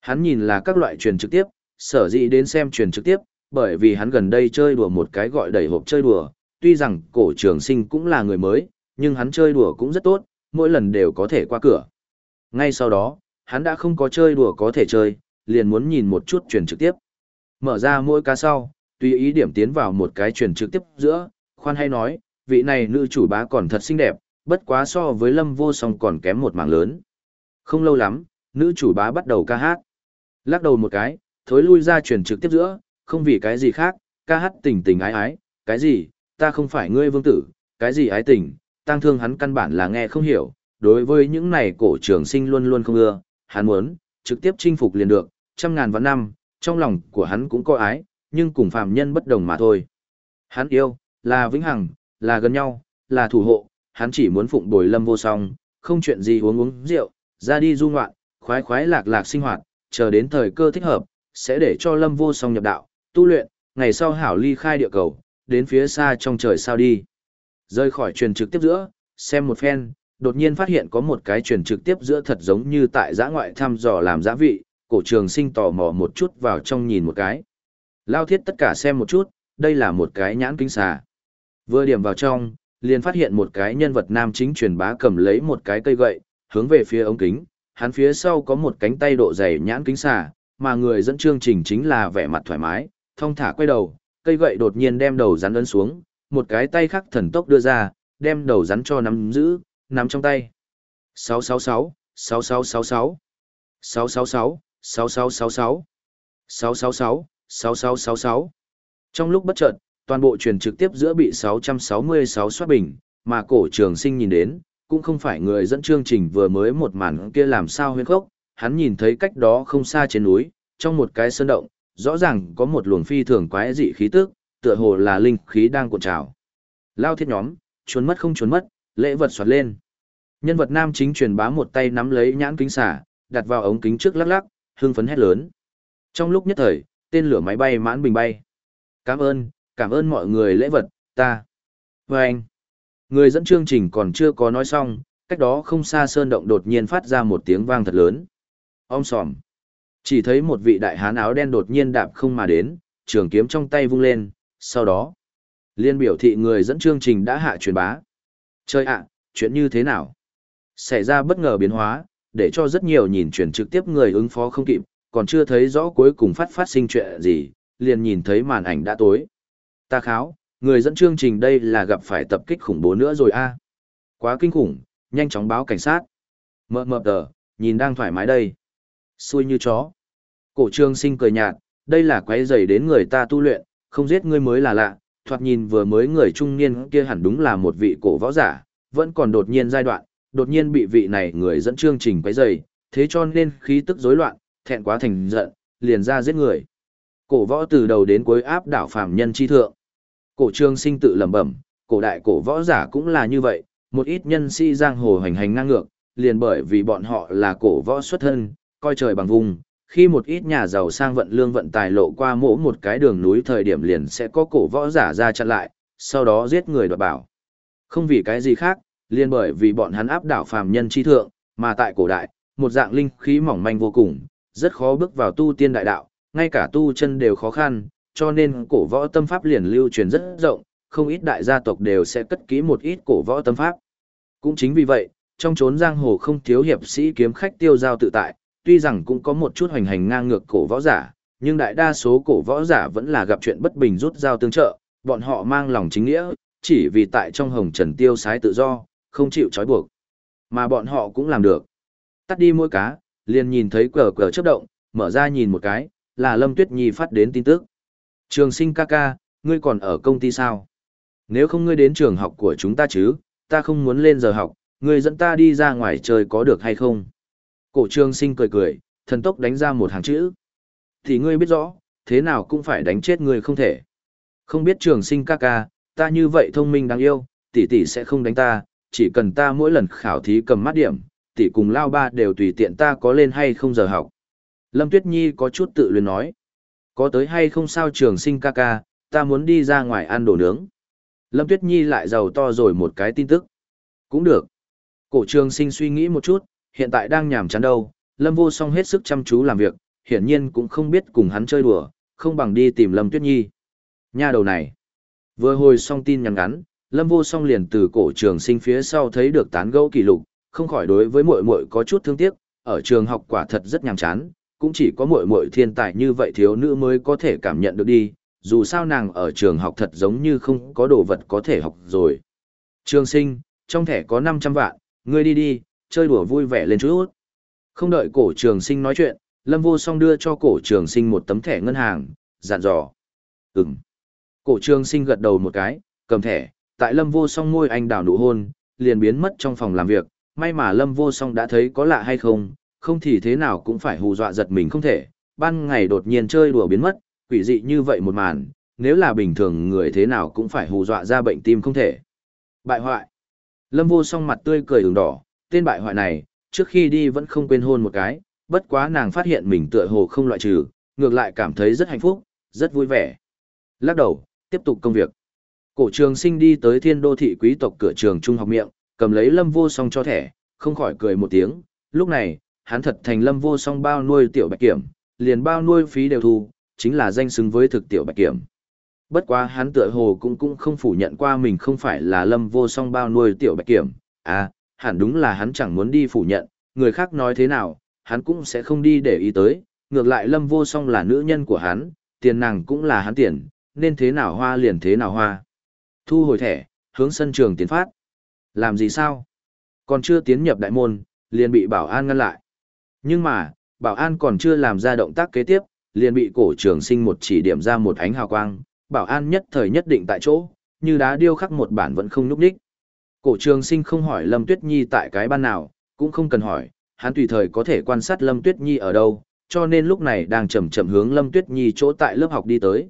Hắn nhìn là các loại truyền trực tiếp, sở dĩ đến xem truyền trực tiếp, bởi vì hắn gần đây chơi đùa một cái gọi đầy hộp chơi đùa, tuy rằng cổ trường sinh cũng là người mới, nhưng hắn chơi đùa cũng rất tốt, mỗi lần đều có thể qua cửa. Ngay sau đó, hắn đã không có chơi đùa có thể chơi, liền muốn nhìn một chút truyền trực tiếp. Mở ra mỗi cá sau, tùy ý điểm tiến vào một cái truyền trực tiếp giữa, khoan hay nói, vị này nữ chủ bá còn thật xinh đẹp, bất quá so với lâm vô song còn kém một mảng lớn. Không lâu lắm, nữ chủ bá bắt đầu ca hát. Lắc đầu một cái, thối lui ra truyền trực tiếp giữa, không vì cái gì khác, ca hát tình tình ái ái, cái gì, ta không phải ngươi vương tử, cái gì ái tình, tăng thương hắn căn bản là nghe không hiểu, đối với những này cổ trường sinh luôn luôn không ưa, hắn muốn, trực tiếp chinh phục liền được, trăm ngàn vạn năm, trong lòng của hắn cũng có ái, nhưng cùng phàm nhân bất đồng mà thôi. Hắn yêu, là vĩnh hằng, là gần nhau, là thủ hộ, hắn chỉ muốn phụng bồi lâm vô song, không chuyện gì uống uống rượu, ra đi du ngoạn, khoái khoái lạc lạc sinh hoạt, chờ đến thời cơ thích hợp, sẽ để cho lâm vô song nhập đạo, tu luyện, ngày sau hảo ly khai địa cầu, đến phía xa trong trời sao đi. Rơi khỏi truyền trực tiếp giữa, xem một phen, đột nhiên phát hiện có một cái truyền trực tiếp giữa thật giống như tại giã ngoại thăm dò làm giã vị, cổ trường sinh tò mò một chút vào trong nhìn một cái. Lao thiết tất cả xem một chút, đây là một cái nhãn kính xà. Vừa điểm vào trong, liền phát hiện một cái nhân vật nam chính truyền bá cầm lấy một cái cây gậy, hướng về phía ống kính, hắn phía sau có một cánh tay độ dày nhãn kính xà, mà người dẫn chương trình chính là vẻ mặt thoải mái, thong thả quay đầu, cây gậy đột nhiên đem đầu rắn ấn xuống, một cái tay khác thần tốc đưa ra, đem đầu rắn cho nắm giữ, nắm trong tay. 666, 6666, 666, 6666, 666, 6666. Trong lúc bất chợt, toàn bộ truyền trực tiếp giữa bị 666 soát bình, mà cổ trường sinh nhìn đến, cũng không phải người dẫn chương trình vừa mới một màn kia làm sao huyên khốc, hắn nhìn thấy cách đó không xa trên núi, trong một cái sơn động, rõ ràng có một luồng phi thường quái dị khí tức, tựa hồ là linh khí đang cuộn trào. Lao thiết nhóm, trốn mất không trốn mất, lễ vật soạt lên. Nhân vật nam chính truyền bá một tay nắm lấy nhãn kính xả, đặt vào ống kính trước lắc lắc, hưng phấn hét lớn. Trong lúc nhất thời, tên lửa máy bay mãn bình bay. Cảm ơn, cảm ơn mọi người lễ vật, ta. Và anh. Người dẫn chương trình còn chưa có nói xong, cách đó không xa sơn động đột nhiên phát ra một tiếng vang thật lớn. Om sòm. Chỉ thấy một vị đại hán áo đen đột nhiên đạp không mà đến, trường kiếm trong tay vung lên, sau đó. Liên biểu thị người dẫn chương trình đã hạ truyền bá. Chơi ạ, chuyện như thế nào? Xảy ra bất ngờ biến hóa, để cho rất nhiều nhìn chuyển trực tiếp người ứng phó không kịp, còn chưa thấy rõ cuối cùng phát phát sinh chuyện gì, liền nhìn thấy màn ảnh đã tối. Ta kháo, người dẫn chương trình đây là gặp phải tập kích khủng bố nữa rồi a Quá kinh khủng, nhanh chóng báo cảnh sát. Mờ mờ tờ, nhìn đang thoải mái đây. Xui như chó. Cổ trương sinh cười nhạt, đây là quấy rầy đến người ta tu luyện, không giết ngươi mới là lạ, thoạt nhìn vừa mới người trung niên kia hẳn đúng là một vị cổ võ giả, vẫn còn đột nhiên giai đoạn, đột nhiên bị vị này người dẫn chương trình quấy rầy, thế cho nên khí tức rối loạn, thẹn quá thành giận, liền ra giết người. Cổ võ từ đầu đến cuối áp đảo phàm nhân chi thượng. Cổ trương sinh tự lẩm bẩm, cổ đại cổ võ giả cũng là như vậy, một ít nhân sĩ giang hồ hành hành ngang ngược, liền bởi vì bọn họ là cổ võ xuất thân, coi trời bằng vùng, Khi một ít nhà giàu sang vận lương vận tài lộ qua mỗ một cái đường núi thời điểm liền sẽ có cổ võ giả ra chặn lại, sau đó giết người đoạt bảo. Không vì cái gì khác, liên bởi vì bọn hắn áp đảo phàm nhân chi thượng, mà tại cổ đại, một dạng linh khí mỏng manh vô cùng, rất khó bước vào tu tiên đại đạo, ngay cả tu chân đều khó khăn, cho nên cổ võ tâm pháp liền lưu truyền rất rộng, không ít đại gia tộc đều sẽ cất kỹ một ít cổ võ tâm pháp. Cũng chính vì vậy, trong chốn giang hồ không thiếu hiệp sĩ kiếm khách tiêu giao tự tại, tuy rằng cũng có một chút hoành hành ngang ngược cổ võ giả, nhưng đại đa số cổ võ giả vẫn là gặp chuyện bất bình rút dao tương trợ, bọn họ mang lòng chính nghĩa, chỉ vì tại trong hồng trần tiêu sái tự do, không chịu trói buộc. Mà bọn họ cũng làm được. Tắt đi mỗi cá, liền nhìn thấy cờ cờ chớp động, mở ra nhìn một cái, là Lâm Tuyết Nhi phát đến tin tức. Trường sinh ca ca, ngươi còn ở công ty sao? Nếu không ngươi đến trường học của chúng ta chứ, ta không muốn lên giờ học, ngươi dẫn ta đi ra ngoài chơi có được hay không? Cổ trường sinh cười cười, thần tốc đánh ra một hàng chữ. Thì ngươi biết rõ, thế nào cũng phải đánh chết ngươi không thể. Không biết trường sinh ca ca, ta như vậy thông minh đáng yêu, tỷ tỷ sẽ không đánh ta, chỉ cần ta mỗi lần khảo thí cầm mắt điểm, tỷ cùng lao ba đều tùy tiện ta có lên hay không giờ học. Lâm Tuyết Nhi có chút tự luyến nói. Có tới hay không sao trường sinh ca ca, ta muốn đi ra ngoài ăn đồ nướng. Lâm Tuyết Nhi lại giàu to rồi một cái tin tức. Cũng được. Cổ trường sinh suy nghĩ một chút, hiện tại đang nhàm chán đâu, Lâm vô song hết sức chăm chú làm việc, hiển nhiên cũng không biết cùng hắn chơi đùa, không bằng đi tìm Lâm Tuyết Nhi. Nha đầu này. Vừa hồi xong tin nhắn ngắn, Lâm vô song liền từ cổ trường sinh phía sau thấy được tán gẫu kỷ lục, không khỏi đối với muội muội có chút thương tiếc, ở trường học quả thật rất nhàm chán, cũng chỉ có muội muội thiên tài như vậy thiếu nữ mới có thể cảm nhận được đi, dù sao nàng ở trường học thật giống như không có đồ vật có thể học rồi. Trường sinh, trong thẻ có 500 vạn, ngươi đi đi, chơi đùa vui vẻ lên chút. Không đợi cổ trường sinh nói chuyện, Lâm Vô Song đưa cho cổ trường sinh một tấm thẻ ngân hàng, dặn dò. Ừm. Cổ trường sinh gật đầu một cái, cầm thẻ, tại Lâm Vô Song môi anh đào nụ hôn, liền biến mất trong phòng làm việc, may mà Lâm Vô Song đã thấy có lạ hay không, không thì thế nào cũng phải hù dọa giật mình không thể, ban ngày đột nhiên chơi đùa biến mất, quỷ dị như vậy một màn, nếu là bình thường người thế nào cũng phải hù dọa ra bệnh tim không thể. Bại hoại. Lâm Vô Song mặt tươi cười ửng đỏ, tên bại hoại này, trước khi đi vẫn không quên hôn một cái, bất quá nàng phát hiện mình tựa hồ không loại trừ, ngược lại cảm thấy rất hạnh phúc, rất vui vẻ. Lắc đầu, tiếp tục công việc. Cổ trường sinh đi tới thiên đô thị quý tộc cửa trường trung học miệng, cầm lấy lâm vô song cho thẻ, không khỏi cười một tiếng. Lúc này, hắn thật thành lâm vô song bao nuôi tiểu bạch kiểm, liền bao nuôi phí đều thu, chính là danh xứng với thực tiểu bạch kiểm. Bất quá hắn tựa hồ cũng cũng không phủ nhận qua mình không phải là lâm vô song bao nuôi tiểu bạch kiểm, à, hẳn đúng là hắn chẳng muốn đi phủ nhận, người khác nói thế nào, hắn cũng sẽ không đi để ý tới, ngược lại lâm vô song là nữ nhân của hắn, tiền nàng cũng là hắn tiền, nên thế nào hoa liền thế nào hoa. Thu hồi thẻ, hướng sân trường tiến phát. Làm gì sao? Còn chưa tiến nhập đại môn, liền bị bảo an ngăn lại. Nhưng mà, bảo an còn chưa làm ra động tác kế tiếp, liền bị cổ trường sinh một chỉ điểm ra một ánh hào quang, bảo an nhất thời nhất định tại chỗ, như đá điêu khắc một bản vẫn không nhúc đích. Cổ trường sinh không hỏi Lâm Tuyết Nhi tại cái ban nào, cũng không cần hỏi, hắn tùy thời có thể quan sát Lâm Tuyết Nhi ở đâu, cho nên lúc này đang chậm chậm hướng Lâm Tuyết Nhi chỗ tại lớp học đi tới.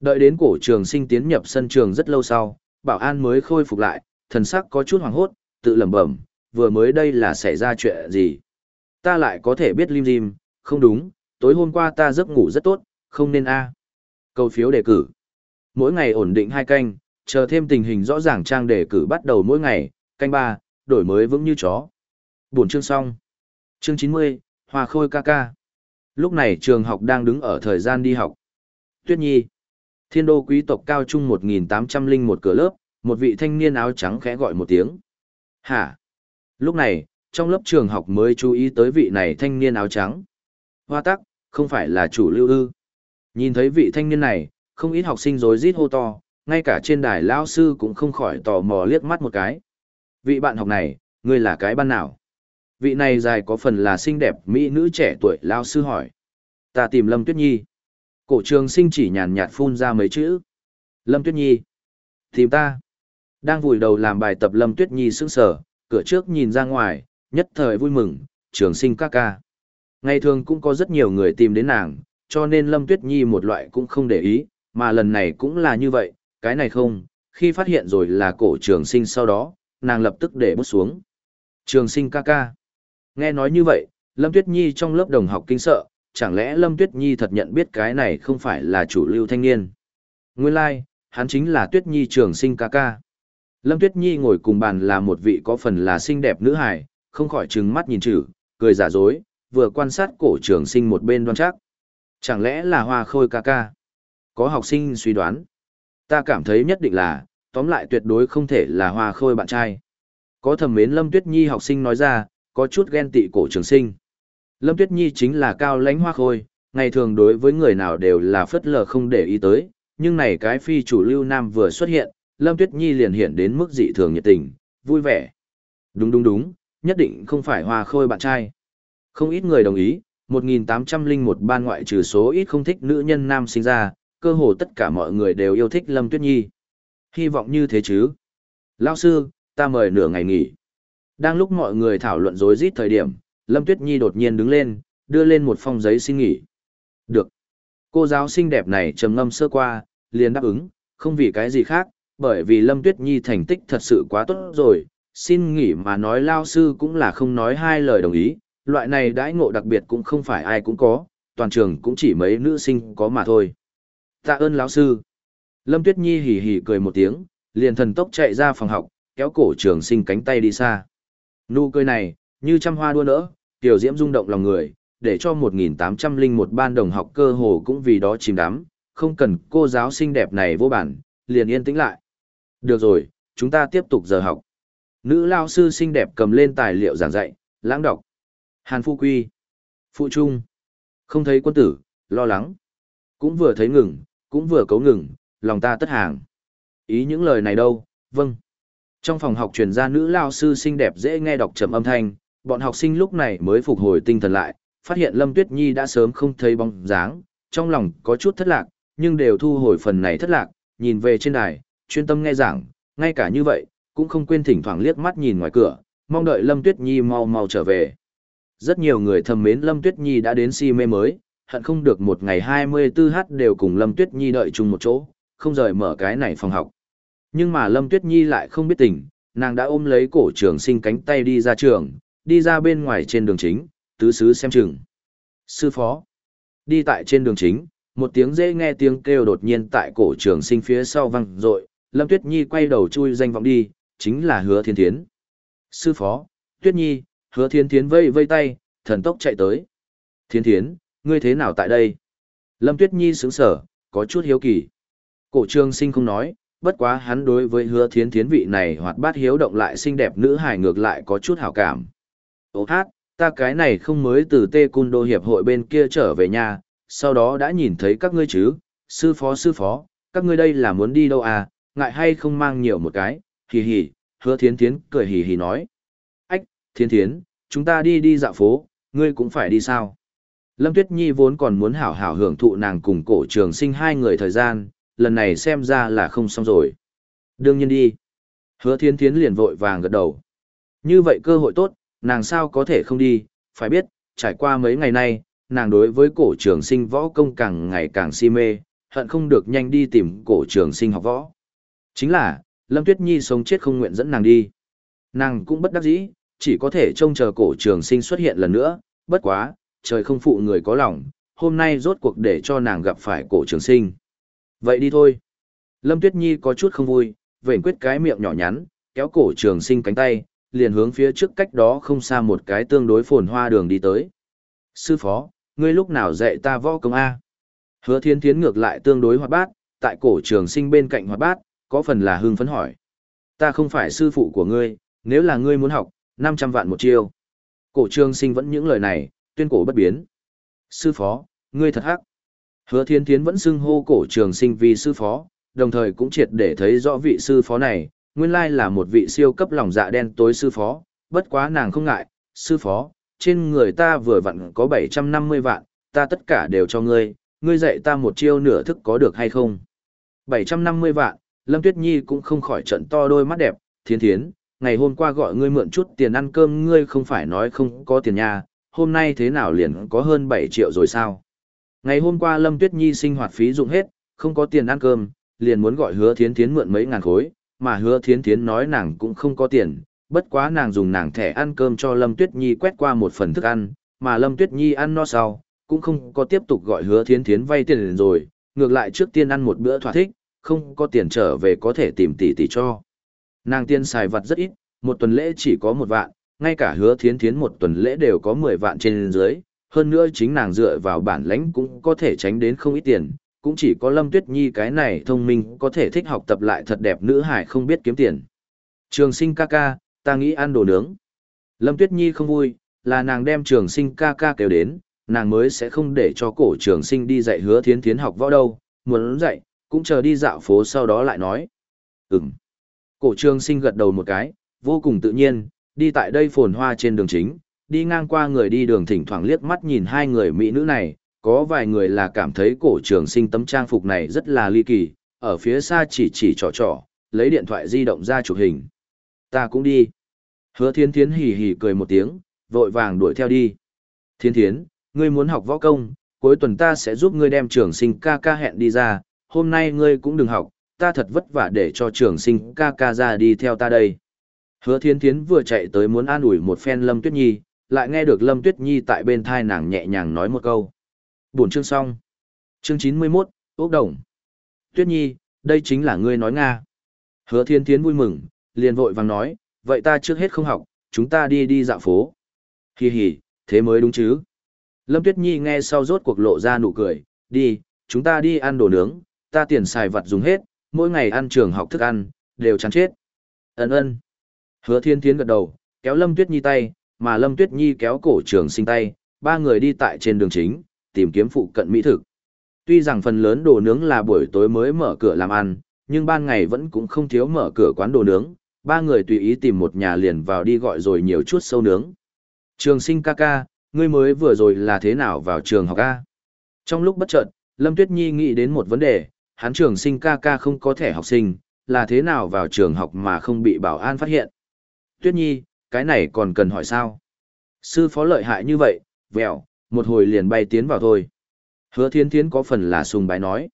Đợi đến cổ trường sinh tiến nhập sân trường rất lâu sau, bảo an mới khôi phục lại, thần sắc có chút hoàng hốt, tự lẩm bẩm, vừa mới đây là xảy ra chuyện gì? Ta lại có thể biết lim dim, không đúng, tối hôm qua ta giấc ngủ rất tốt, không nên a. Câu phiếu đề cử. Mỗi ngày ổn định hai canh, chờ thêm tình hình rõ ràng trang đề cử bắt đầu mỗi ngày, canh ba, đổi mới vững như chó. Buổi chương xong. Chương 90, hòa Khôi ca ca. Lúc này trường học đang đứng ở thời gian đi học. Tuyết Nhi. Thiên đô quý tộc cao trung 1801 cửa lớp, một vị thanh niên áo trắng khẽ gọi một tiếng. Hả? Lúc này, trong lớp trường học mới chú ý tới vị này thanh niên áo trắng. Hoa tắc, không phải là chủ lưu ư. Nhìn thấy vị thanh niên này, không ít học sinh rối rít hô to, ngay cả trên đài lao sư cũng không khỏi tò mò liếc mắt một cái. Vị bạn học này, ngươi là cái ban nào? Vị này dài có phần là xinh đẹp mỹ nữ trẻ tuổi lao sư hỏi. Ta tìm Lâm Tuyết Nhi. Cổ trường sinh chỉ nhàn nhạt phun ra mấy chữ. Lâm Tuyết Nhi. Tìm ta. Đang vùi đầu làm bài tập Lâm Tuyết Nhi sững sờ, cửa trước nhìn ra ngoài, nhất thời vui mừng, trường sinh ca ca. Ngày thường cũng có rất nhiều người tìm đến nàng, cho nên Lâm Tuyết Nhi một loại cũng không để ý, mà lần này cũng là như vậy, cái này không, khi phát hiện rồi là cổ trường sinh sau đó, nàng lập tức để bút xuống. Trường sinh ca ca. Nghe nói như vậy, Lâm Tuyết Nhi trong lớp đồng học kinh sợ, chẳng lẽ Lâm Tuyết Nhi thật nhận biết cái này không phải là chủ lưu thanh niên. Nguyên lai, like, hắn chính là Tuyết Nhi trường sinh ca ca. Lâm Tuyết Nhi ngồi cùng bàn là một vị có phần là xinh đẹp nữ hài, không khỏi trừng mắt nhìn chữ, cười giả dối, vừa quan sát cổ trường sinh một bên đoan chắc. Chẳng lẽ là hoa khôi ca ca? Có học sinh suy đoán. Ta cảm thấy nhất định là, tóm lại tuyệt đối không thể là hoa khôi bạn trai. Có thầm mến Lâm Tuyết Nhi học sinh nói ra, có chút ghen tị cổ trường sinh. Lâm Tuyết Nhi chính là cao lãnh hoa khôi, ngày thường đối với người nào đều là phất lờ không để ý tới, nhưng này cái phi chủ lưu nam vừa xuất hiện, Lâm Tuyết Nhi liền hiện đến mức dị thường nhiệt tình, vui vẻ. Đúng đúng đúng, nhất định không phải hoa khôi bạn trai. Không ít người đồng ý, 1801 ban ngoại trừ số ít không thích nữ nhân nam sinh ra, cơ hồ tất cả mọi người đều yêu thích Lâm Tuyết Nhi. Hy vọng như thế chứ. Lao sư, ta mời nửa ngày nghỉ. Đang lúc mọi người thảo luận rối rít thời điểm, Lâm Tuyết Nhi đột nhiên đứng lên, đưa lên một phong giấy xin nghỉ. Được. Cô giáo xinh đẹp này trầm ngâm sơ qua, liền đáp ứng, không vì cái gì khác, bởi vì Lâm Tuyết Nhi thành tích thật sự quá tốt rồi, xin nghỉ mà nói lao sư cũng là không nói hai lời đồng ý, loại này đãi ngộ đặc biệt cũng không phải ai cũng có, toàn trường cũng chỉ mấy nữ sinh có mà thôi. Tạ ơn lão sư. Lâm Tuyết Nhi hỉ hỉ cười một tiếng, liền thần tốc chạy ra phòng học, kéo cổ trường sinh cánh tay đi xa. Nụ cười này, như trăm hoa đua nỡ, tiểu diễm rung động lòng người, để cho 1801 ban đồng học cơ hồ cũng vì đó chìm đắm, không cần cô giáo xinh đẹp này vô bản, liền yên tĩnh lại. Được rồi, chúng ta tiếp tục giờ học. Nữ lao sư xinh đẹp cầm lên tài liệu giảng dạy, lãng đọc. Hàn Phu Quy. Phụ Trung. Không thấy quân tử, lo lắng. Cũng vừa thấy ngừng, cũng vừa cấu ngừng, lòng ta tất hàng. Ý những lời này đâu, vâng. Trong phòng học truyền ra nữ lao sư xinh đẹp dễ nghe đọc trầm âm thanh, bọn học sinh lúc này mới phục hồi tinh thần lại, phát hiện Lâm Tuyết Nhi đã sớm không thấy bóng dáng, trong lòng có chút thất lạc, nhưng đều thu hồi phần này thất lạc, nhìn về trên đài, chuyên tâm nghe giảng, ngay cả như vậy, cũng không quên thỉnh thoảng liếc mắt nhìn ngoài cửa, mong đợi Lâm Tuyết Nhi mau mau trở về. Rất nhiều người thầm mến Lâm Tuyết Nhi đã đến si mê mới, hận không được một ngày 24h đều cùng Lâm Tuyết Nhi đợi chung một chỗ, không rời mở cái này phòng học. Nhưng mà Lâm Tuyết Nhi lại không biết tình, nàng đã ôm lấy cổ trường sinh cánh tay đi ra trường, đi ra bên ngoài trên đường chính, tứ sứ xem chừng. Sư phó, đi tại trên đường chính, một tiếng dễ nghe tiếng kêu đột nhiên tại cổ trường sinh phía sau vang rội, Lâm Tuyết Nhi quay đầu chui danh vọng đi, chính là Hứa Thiên Thiến. Sư phó, Tuyết Nhi, Hứa Thiên Thiến vây vây tay, thần tốc chạy tới. Thiên Thiến, ngươi thế nào tại đây? Lâm Tuyết Nhi sững sở, có chút hiếu kỳ. Cổ trường sinh không nói, bất quá hắn đối với hứa thiến thiến vị này hoạt bát hiếu động lại xinh đẹp nữ hài ngược lại có chút hảo cảm. Ô hát, ta cái này không mới từ tê cun đô hiệp hội bên kia trở về nhà, sau đó đã nhìn thấy các ngươi chứ, sư phó sư phó, các ngươi đây là muốn đi đâu à, ngại hay không mang nhiều một cái, hì hì, hứa thiến thiến cười hì hì nói. Ách, thiến thiến, chúng ta đi đi dạo phố, ngươi cũng phải đi sao? Lâm Tuyết Nhi vốn còn muốn hảo hảo hưởng thụ nàng cùng cổ trường sinh hai người thời gian, lần này xem ra là không xong rồi. Đương nhiên đi. Hứa thiến thiến liền vội vàng gật đầu. Như vậy cơ hội tốt, nàng sao có thể không đi, phải biết, trải qua mấy ngày nay, nàng đối với cổ trường sinh võ công càng ngày càng si mê, hận không được nhanh đi tìm cổ trường sinh học võ. Chính là, Lâm Tuyết Nhi sống chết không nguyện dẫn nàng đi. Nàng cũng bất đắc dĩ, chỉ có thể trông chờ cổ trường sinh xuất hiện lần nữa, bất quá, trời không phụ người có lòng, hôm nay rốt cuộc để cho nàng gặp phải cổ trường sinh. Vậy đi thôi. Lâm Tuyết Nhi có chút không vui, vệnh quyết cái miệng nhỏ nhắn, kéo cổ trường sinh cánh tay, liền hướng phía trước cách đó không xa một cái tương đối phồn hoa đường đi tới. Sư phó, ngươi lúc nào dạy ta võ công A? Hứa thiên thiến ngược lại tương đối hoạt bát, tại cổ trường sinh bên cạnh hoạt bát, có phần là hưng phấn hỏi. Ta không phải sư phụ của ngươi, nếu là ngươi muốn học, 500 vạn một chiêu. Cổ trường sinh vẫn những lời này, tuyên cổ bất biến. Sư phó, ngươi thật hắc. Hứa thiên thiến vẫn xưng hô cổ trường sinh vì sư phó, đồng thời cũng triệt để thấy rõ vị sư phó này, nguyên lai là một vị siêu cấp lòng dạ đen tối sư phó, bất quá nàng không ngại, sư phó, trên người ta vừa vặn có 750 vạn, ta tất cả đều cho ngươi, ngươi dạy ta một chiêu nửa thức có được hay không? 750 vạn, Lâm Tuyết Nhi cũng không khỏi trận to đôi mắt đẹp, thiên thiến, ngày hôm qua gọi ngươi mượn chút tiền ăn cơm ngươi không phải nói không có tiền nhà, hôm nay thế nào liền có hơn 7 triệu rồi sao? Ngày hôm qua Lâm Tuyết Nhi sinh hoạt phí dụng hết, không có tiền ăn cơm, liền muốn gọi hứa thiến thiến mượn mấy ngàn khối, mà hứa thiến thiến nói nàng cũng không có tiền, bất quá nàng dùng nàng thẻ ăn cơm cho Lâm Tuyết Nhi quét qua một phần thức ăn, mà Lâm Tuyết Nhi ăn no sau, cũng không có tiếp tục gọi hứa thiến thiến vay tiền rồi, ngược lại trước tiên ăn một bữa thỏa thích, không có tiền trở về có thể tìm tỷ tỷ cho. Nàng tiên xài vặt rất ít, một tuần lễ chỉ có một vạn, ngay cả hứa thiến thiến một tuần lễ đều có 10 vạn trên dưới, hơn nữa chính nàng dựa vào bản lãnh cũng có thể tránh đến không ít tiền, cũng chỉ có Lâm Tuyết Nhi cái này thông minh có thể thích học tập lại thật đẹp nữ hải không biết kiếm tiền. Trường sinh ca ca, ta nghĩ ăn đồ nướng. Lâm Tuyết Nhi không vui, là nàng đem trường sinh ca ca kêu đến, nàng mới sẽ không để cho cổ trường sinh đi dạy hứa thiến thiến học võ đâu, muốn dạy, cũng chờ đi dạo phố sau đó lại nói. Ừm. Cổ trường sinh gật đầu một cái, vô cùng tự nhiên, đi tại đây phồn hoa trên đường chính, đi ngang qua người đi đường thỉnh thoảng liếc mắt nhìn hai người mỹ nữ này, có vài người là cảm thấy cổ trường sinh tấm trang phục này rất là ly kỳ, ở phía xa chỉ chỉ trò trò, lấy điện thoại di động ra chụp hình. Ta cũng đi. Hứa thiên thiến hì hì cười một tiếng, vội vàng đuổi theo đi. Thiên thiến, ngươi muốn học võ công, cuối tuần ta sẽ giúp ngươi đem trường sinh ca ca hẹn đi ra, hôm nay ngươi cũng đừng học, ta thật vất vả để cho trường sinh ca ca ra đi theo ta đây. Hứa thiên thiến vừa chạy tới muốn an ủi một phen Lâm Tuyết Nhi, lại nghe được Lâm Tuyết Nhi tại bên thai nàng nhẹ nhàng nói một câu. Buổi chương xong. Chương 91, Úc Đồng. Tuyết Nhi, đây chính là ngươi nói Nga. Hứa thiên thiến vui mừng, liền vội vàng nói, vậy ta trước hết không học, chúng ta đi đi dạo phố. Hi hi, thế mới đúng chứ. Lâm Tuyết Nhi nghe sau rốt cuộc lộ ra nụ cười, đi, chúng ta đi ăn đồ nướng, ta tiền xài vật dùng hết, mỗi ngày ăn trường học thức ăn, đều chán chết. Ấn ơn. Hứa thiên thiến gật đầu, kéo Lâm Tuyết Nhi tay, mà Lâm Tuyết Nhi kéo cổ trường sinh tay, ba người đi tại trên đường chính, tìm kiếm phụ cận mỹ thực. Tuy rằng phần lớn đồ nướng là buổi tối mới mở cửa làm ăn, nhưng ban ngày vẫn cũng không thiếu mở cửa quán đồ nướng, ba người tùy ý tìm một nhà liền vào đi gọi rồi nhiều chút sâu nướng. Trường sinh ca ca, ngươi mới vừa rồi là thế nào vào trường học A? Trong lúc bất chợt, Lâm Tuyết Nhi nghĩ đến một vấn đề, hắn trường sinh ca ca không có thẻ học sinh, là thế nào vào trường học mà không bị bảo an phát hiện? Tuyết Nhi, cái này còn cần hỏi sao? Sư phó lợi hại như vậy, vẹo, một hồi liền bay tiến vào thôi. Hứa thiên thiến có phần là sùng bái nói.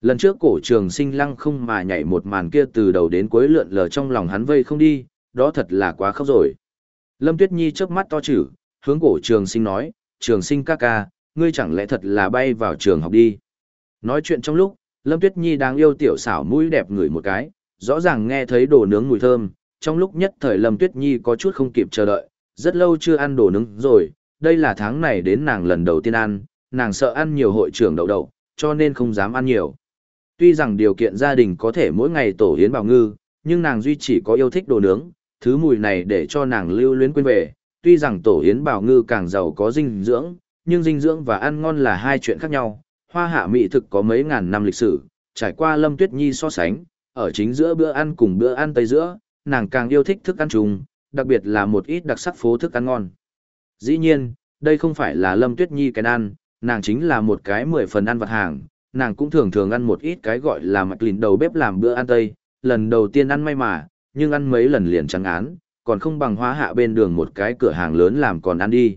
Lần trước cổ trường sinh lăng không mà nhảy một màn kia từ đầu đến cuối lượn lờ trong lòng hắn vây không đi, đó thật là quá khóc rồi. Lâm Tuyết Nhi chớp mắt to chữ, hướng cổ trường sinh nói, trường sinh ca ca, ngươi chẳng lẽ thật là bay vào trường học đi. Nói chuyện trong lúc, Lâm Tuyết Nhi đang yêu tiểu xảo mũi đẹp ngửi một cái, rõ ràng nghe thấy đồ nướng mùi thơm, trong lúc nhất thời Lâm Tuyết Nhi có chút không kịp chờ đợi, rất lâu chưa ăn đồ nướng rồi, đây là tháng này đến nàng lần đầu tiên ăn, nàng sợ ăn nhiều hội trưởng đậu đậu, cho nên không dám ăn nhiều. Tuy rằng điều kiện gia đình có thể mỗi ngày tổ yến bào ngư, nhưng nàng duy chỉ có yêu thích đồ nướng, thứ mùi này để cho nàng lưu luyến quên về. Tuy rằng tổ yến bào ngư càng giàu có dinh dưỡng, nhưng dinh dưỡng và ăn ngon là hai chuyện khác nhau. Hoa hạ mỹ thực có mấy ngàn năm lịch sử, trải qua Lâm Tuyết Nhi so sánh, ở chính giữa bữa ăn cùng bữa ăn tây giữa, nàng càng yêu thích thức ăn chung, đặc biệt là một ít đặc sắc phố thức ăn ngon. Dĩ nhiên, đây không phải là Lâm Tuyết Nhi cái ăn, nàng chính là một cái mười phần ăn vặt hàng, nàng cũng thường thường ăn một ít cái gọi là mạch lìn đầu bếp làm bữa ăn tây, lần đầu tiên ăn may mà, nhưng ăn mấy lần liền trắng án, còn không bằng hóa hạ bên đường một cái cửa hàng lớn làm còn ăn đi.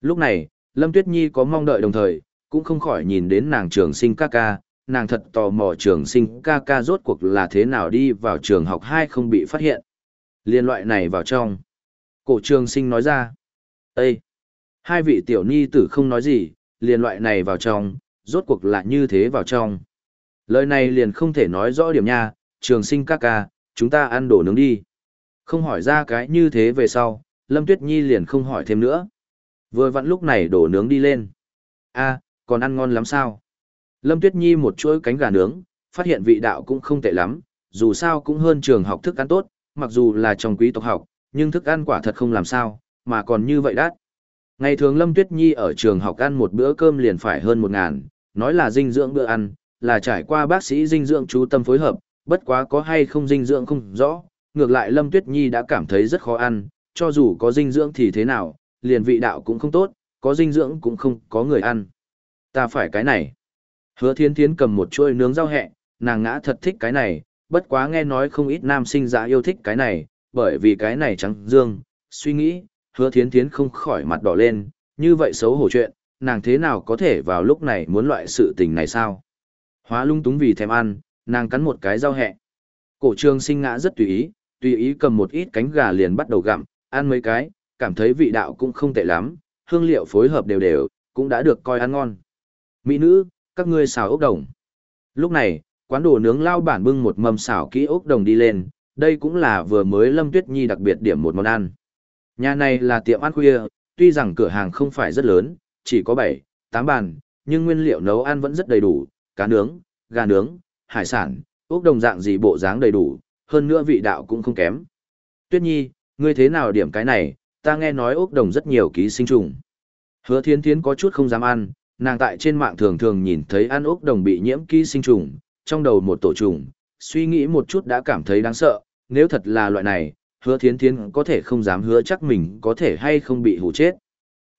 Lúc này, Lâm Tuyết Nhi có mong đợi đồng thời, cũng không khỏi nhìn đến nàng trường sinh ca ca, nàng thật tò mò trường sinh ca ca rốt cuộc là thế nào đi vào trường học hay không bị phát hiện. Liên loại này vào trong. Cổ trường sinh nói ra. Ê! Hai vị tiểu ni tử không nói gì, liền loại này vào trong, rốt cuộc là như thế vào trong. Lời này liền không thể nói rõ điểm nha, trường sinh ca ca, chúng ta ăn đồ nướng đi. Không hỏi ra cái như thế về sau, Lâm Tuyết Nhi liền không hỏi thêm nữa. Vừa vặn lúc này đổ nướng đi lên. a còn ăn ngon lắm sao? Lâm Tuyết Nhi một chuỗi cánh gà nướng, phát hiện vị đạo cũng không tệ lắm, dù sao cũng hơn trường học thức ăn tốt, mặc dù là trong quý tộc học, nhưng thức ăn quả thật không làm sao, mà còn như vậy đắt. Ngày thường Lâm Tuyết Nhi ở trường học ăn một bữa cơm liền phải hơn một ngàn, nói là dinh dưỡng bữa ăn, là trải qua bác sĩ dinh dưỡng chú tâm phối hợp, bất quá có hay không dinh dưỡng không rõ, ngược lại Lâm Tuyết Nhi đã cảm thấy rất khó ăn, cho dù có dinh dưỡng thì thế nào, liền vị đạo cũng không tốt, có dinh dưỡng cũng không có người ăn. Ta phải cái này. Hứa Thiên Thiến cầm một chuôi nướng rau hẹ, nàng ngã thật thích cái này, bất quá nghe nói không ít nam sinh giả yêu thích cái này, bởi vì cái này trắng dương, suy nghĩ, hứa thiến thiến không khỏi mặt đỏ lên, như vậy xấu hổ chuyện, nàng thế nào có thể vào lúc này muốn loại sự tình này sao? Hóa lung túng vì thèm ăn, nàng cắn một cái rau hẹ. Cổ trường sinh ngã rất tùy ý, tùy ý cầm một ít cánh gà liền bắt đầu gặm, ăn mấy cái, cảm thấy vị đạo cũng không tệ lắm, hương liệu phối hợp đều đều, cũng đã được coi ăn ngon. Mỹ nữ, các ngươi xào ốc đồng. Lúc này, quán đồ nướng lao bản bưng một mâm xào kỹ ốc đồng đi lên, đây cũng là vừa mới Lâm Tuyết Nhi đặc biệt điểm một món ăn. Nhà này là tiệm ăn khuya, tuy rằng cửa hàng không phải rất lớn, chỉ có 7, 8 bàn, nhưng nguyên liệu nấu ăn vẫn rất đầy đủ, cá nướng, gà nướng, hải sản, ốc đồng dạng gì bộ dáng đầy đủ, hơn nữa vị đạo cũng không kém. Tuyết Nhi, ngươi thế nào điểm cái này, ta nghe nói ốc đồng rất nhiều ký sinh trùng. Hứa Thiến Thiến có chút không dám ăn, nàng tại trên mạng thường thường nhìn thấy ăn ốc đồng bị nhiễm ký sinh trùng, trong đầu một tổ trùng, suy nghĩ một chút đã cảm thấy đáng sợ, nếu thật là loại này, hứa thiến thiến có thể không dám hứa chắc mình có thể hay không bị hủ chết.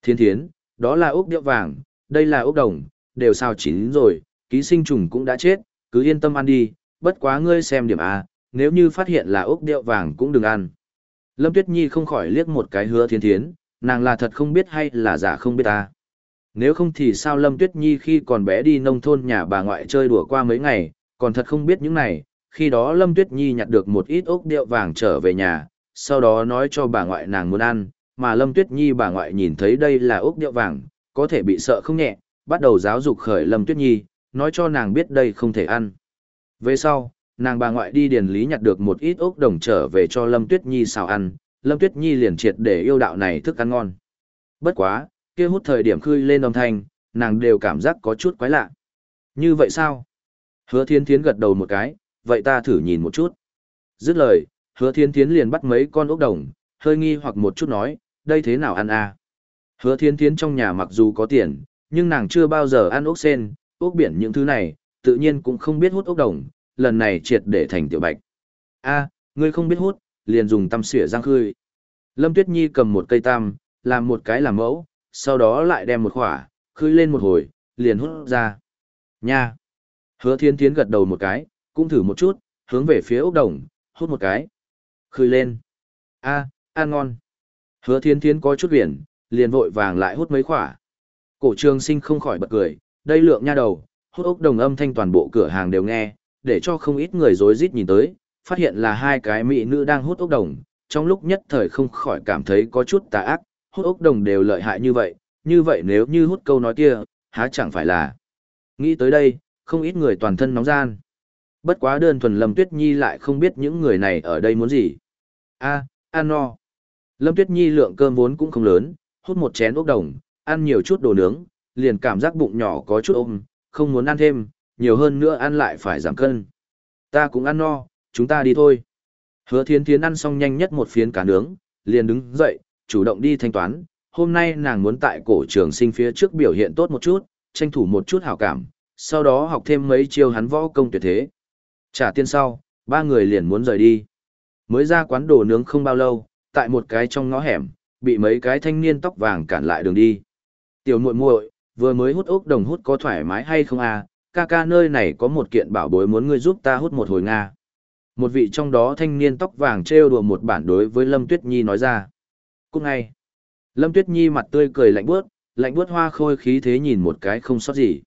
Thiến thiến, đó là ốc điệu vàng, đây là ốc đồng, đều sao chín rồi, ký sinh trùng cũng đã chết, cứ yên tâm ăn đi, bất quá ngươi xem điểm A, nếu như phát hiện là ốc điệu vàng cũng đừng ăn. Lâm Tuyết Nhi không khỏi liếc một cái hứa thiến thiến, nàng là thật không biết hay là giả không biết ta. Nếu không thì sao Lâm Tuyết Nhi khi còn bé đi nông thôn nhà bà ngoại chơi đùa qua mấy ngày, còn thật không biết những này, khi đó Lâm Tuyết Nhi nhặt được một ít ốc điệu vàng trở về nhà, sau đó nói cho bà ngoại nàng muốn ăn, mà Lâm Tuyết Nhi bà ngoại nhìn thấy đây là ốc điệu vàng, có thể bị sợ không nhẹ, bắt đầu giáo dục khởi Lâm Tuyết Nhi, nói cho nàng biết đây không thể ăn. Về sau, nàng bà ngoại đi điền lý nhặt được một ít ốc đồng trở về cho Lâm Tuyết Nhi xào ăn, Lâm Tuyết Nhi liền triệt để yêu đạo này thức ăn ngon. Bất quá, kia hút thời điểm khơi lên âm thanh, nàng đều cảm giác có chút quái lạ. Như vậy sao? Hứa thiên thiến gật đầu một cái, vậy ta thử nhìn một chút. Dứt lời, hứa thiên thiến liền bắt mấy con ốc đồng, hơi nghi hoặc một chút nói, đây thế nào ăn à? Hứa thiên thiến trong nhà mặc dù có tiền, nhưng nàng chưa bao giờ ăn ốc sen, ốc biển những thứ này, tự nhiên cũng không biết hút ốc đồng, lần này triệt để thành tiểu bạch. a ngươi không biết hút, liền dùng tăm xỉa răng khơi. Lâm Tuyết Nhi cầm một cây tam, làm một cái làm mẫu, sau đó lại đem một khỏa, khơi lên một hồi, liền hút ra. Nha! Hứa thiên thiến gật đầu một cái, cũng thử một chút, hướng về phía ốc đồng, hút một cái. Khơi lên. a ăn ngon. Hứa thiên thiến có chút biển, liền vội vàng lại hút mấy khỏa. Cổ trường sinh không khỏi bật cười, đây lượng nha đầu, hút ốc đồng âm thanh toàn bộ cửa hàng đều nghe, để cho không ít người rối rít nhìn tới, phát hiện là hai cái mỹ nữ đang hút ốc đồng, trong lúc nhất thời không khỏi cảm thấy có chút tà ác, hút ốc đồng đều lợi hại như vậy, như vậy nếu như hút câu nói kia, há chẳng phải là. Nghĩ tới đây, không ít người toàn thân nóng gian. Bất quá đơn thuần Lâm Tuyết Nhi lại không biết những người này ở đây muốn gì. a ăn no. Lâm Tuyết Nhi lượng cơm vốn cũng không lớn, hút một chén ốc đồng, ăn nhiều chút đồ nướng, liền cảm giác bụng nhỏ có chút ôm, không muốn ăn thêm, nhiều hơn nữa ăn lại phải giảm cân. Ta cũng ăn no, chúng ta đi thôi. Hứa Thiên Thiến ăn xong nhanh nhất một phiến cá nướng, liền đứng dậy, chủ động đi thanh toán. Hôm nay nàng muốn tại cổ trường sinh phía trước biểu hiện tốt một chút, tranh thủ một chút hảo cảm, sau đó học thêm mấy chiêu hắn võ công tuyệt thế. Trả tiền sau, ba người liền muốn rời đi. Mới ra quán đồ nướng không bao lâu, tại một cái trong ngõ hẻm, bị mấy cái thanh niên tóc vàng cản lại đường đi. Tiểu muội muội, vừa mới hút ốc đồng hút có thoải mái hay không à, ca ca nơi này có một kiện bảo bối muốn ngươi giúp ta hút một hồi nga. Một vị trong đó thanh niên tóc vàng trêu đùa một bản đối với Lâm Tuyết Nhi nói ra. Cũng ngay. Lâm Tuyết Nhi mặt tươi cười lạnh bước, lạnh bước hoa khôi khí thế nhìn một cái không sót gì.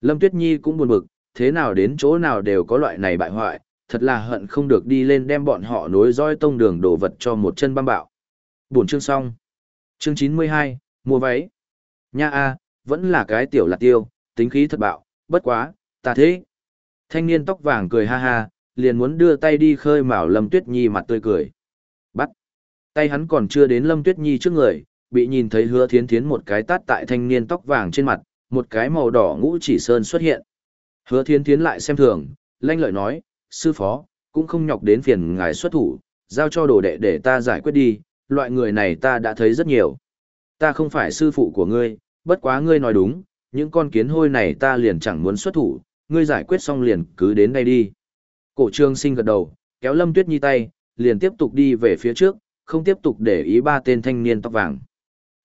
Lâm Tuyết Nhi cũng buồn bực, thế nào đến chỗ nào đều có loại này bại hoại, thật là hận không được đi lên đem bọn họ nối roi tông đường đồ vật cho một chân băm bạo. Buổi chương xong. Chương 92, mua váy. Nha a, vẫn là cái tiểu lạc tiêu, tính khí thật bạo, bất quá, ta thế. Thanh niên tóc vàng cười ha ha, liền muốn đưa tay đi khơi mào Lâm Tuyết Nhi mặt tươi cười. Bắt. Tay hắn còn chưa đến Lâm Tuyết Nhi trước người, bị nhìn thấy hứa thiến thiến một cái tát tại thanh niên tóc vàng trên mặt, một cái màu đỏ ngũ chỉ sơn xuất hiện. Hứa thiến thiến lại xem thường, lanh lợi nói, sư phó, cũng không nhọc đến phiền ngài xuất thủ, giao cho đồ đệ để ta giải quyết đi, loại người này ta đã thấy rất nhiều. Ta không phải sư phụ của ngươi, bất quá ngươi nói đúng, những con kiến hôi này ta liền chẳng muốn xuất thủ, ngươi giải quyết xong liền cứ đến đây đi. Cổ trương sinh gật đầu, kéo Lâm Tuyết Nhi tay, liền tiếp tục đi về phía trước, không tiếp tục để ý ba tên thanh niên tóc vàng.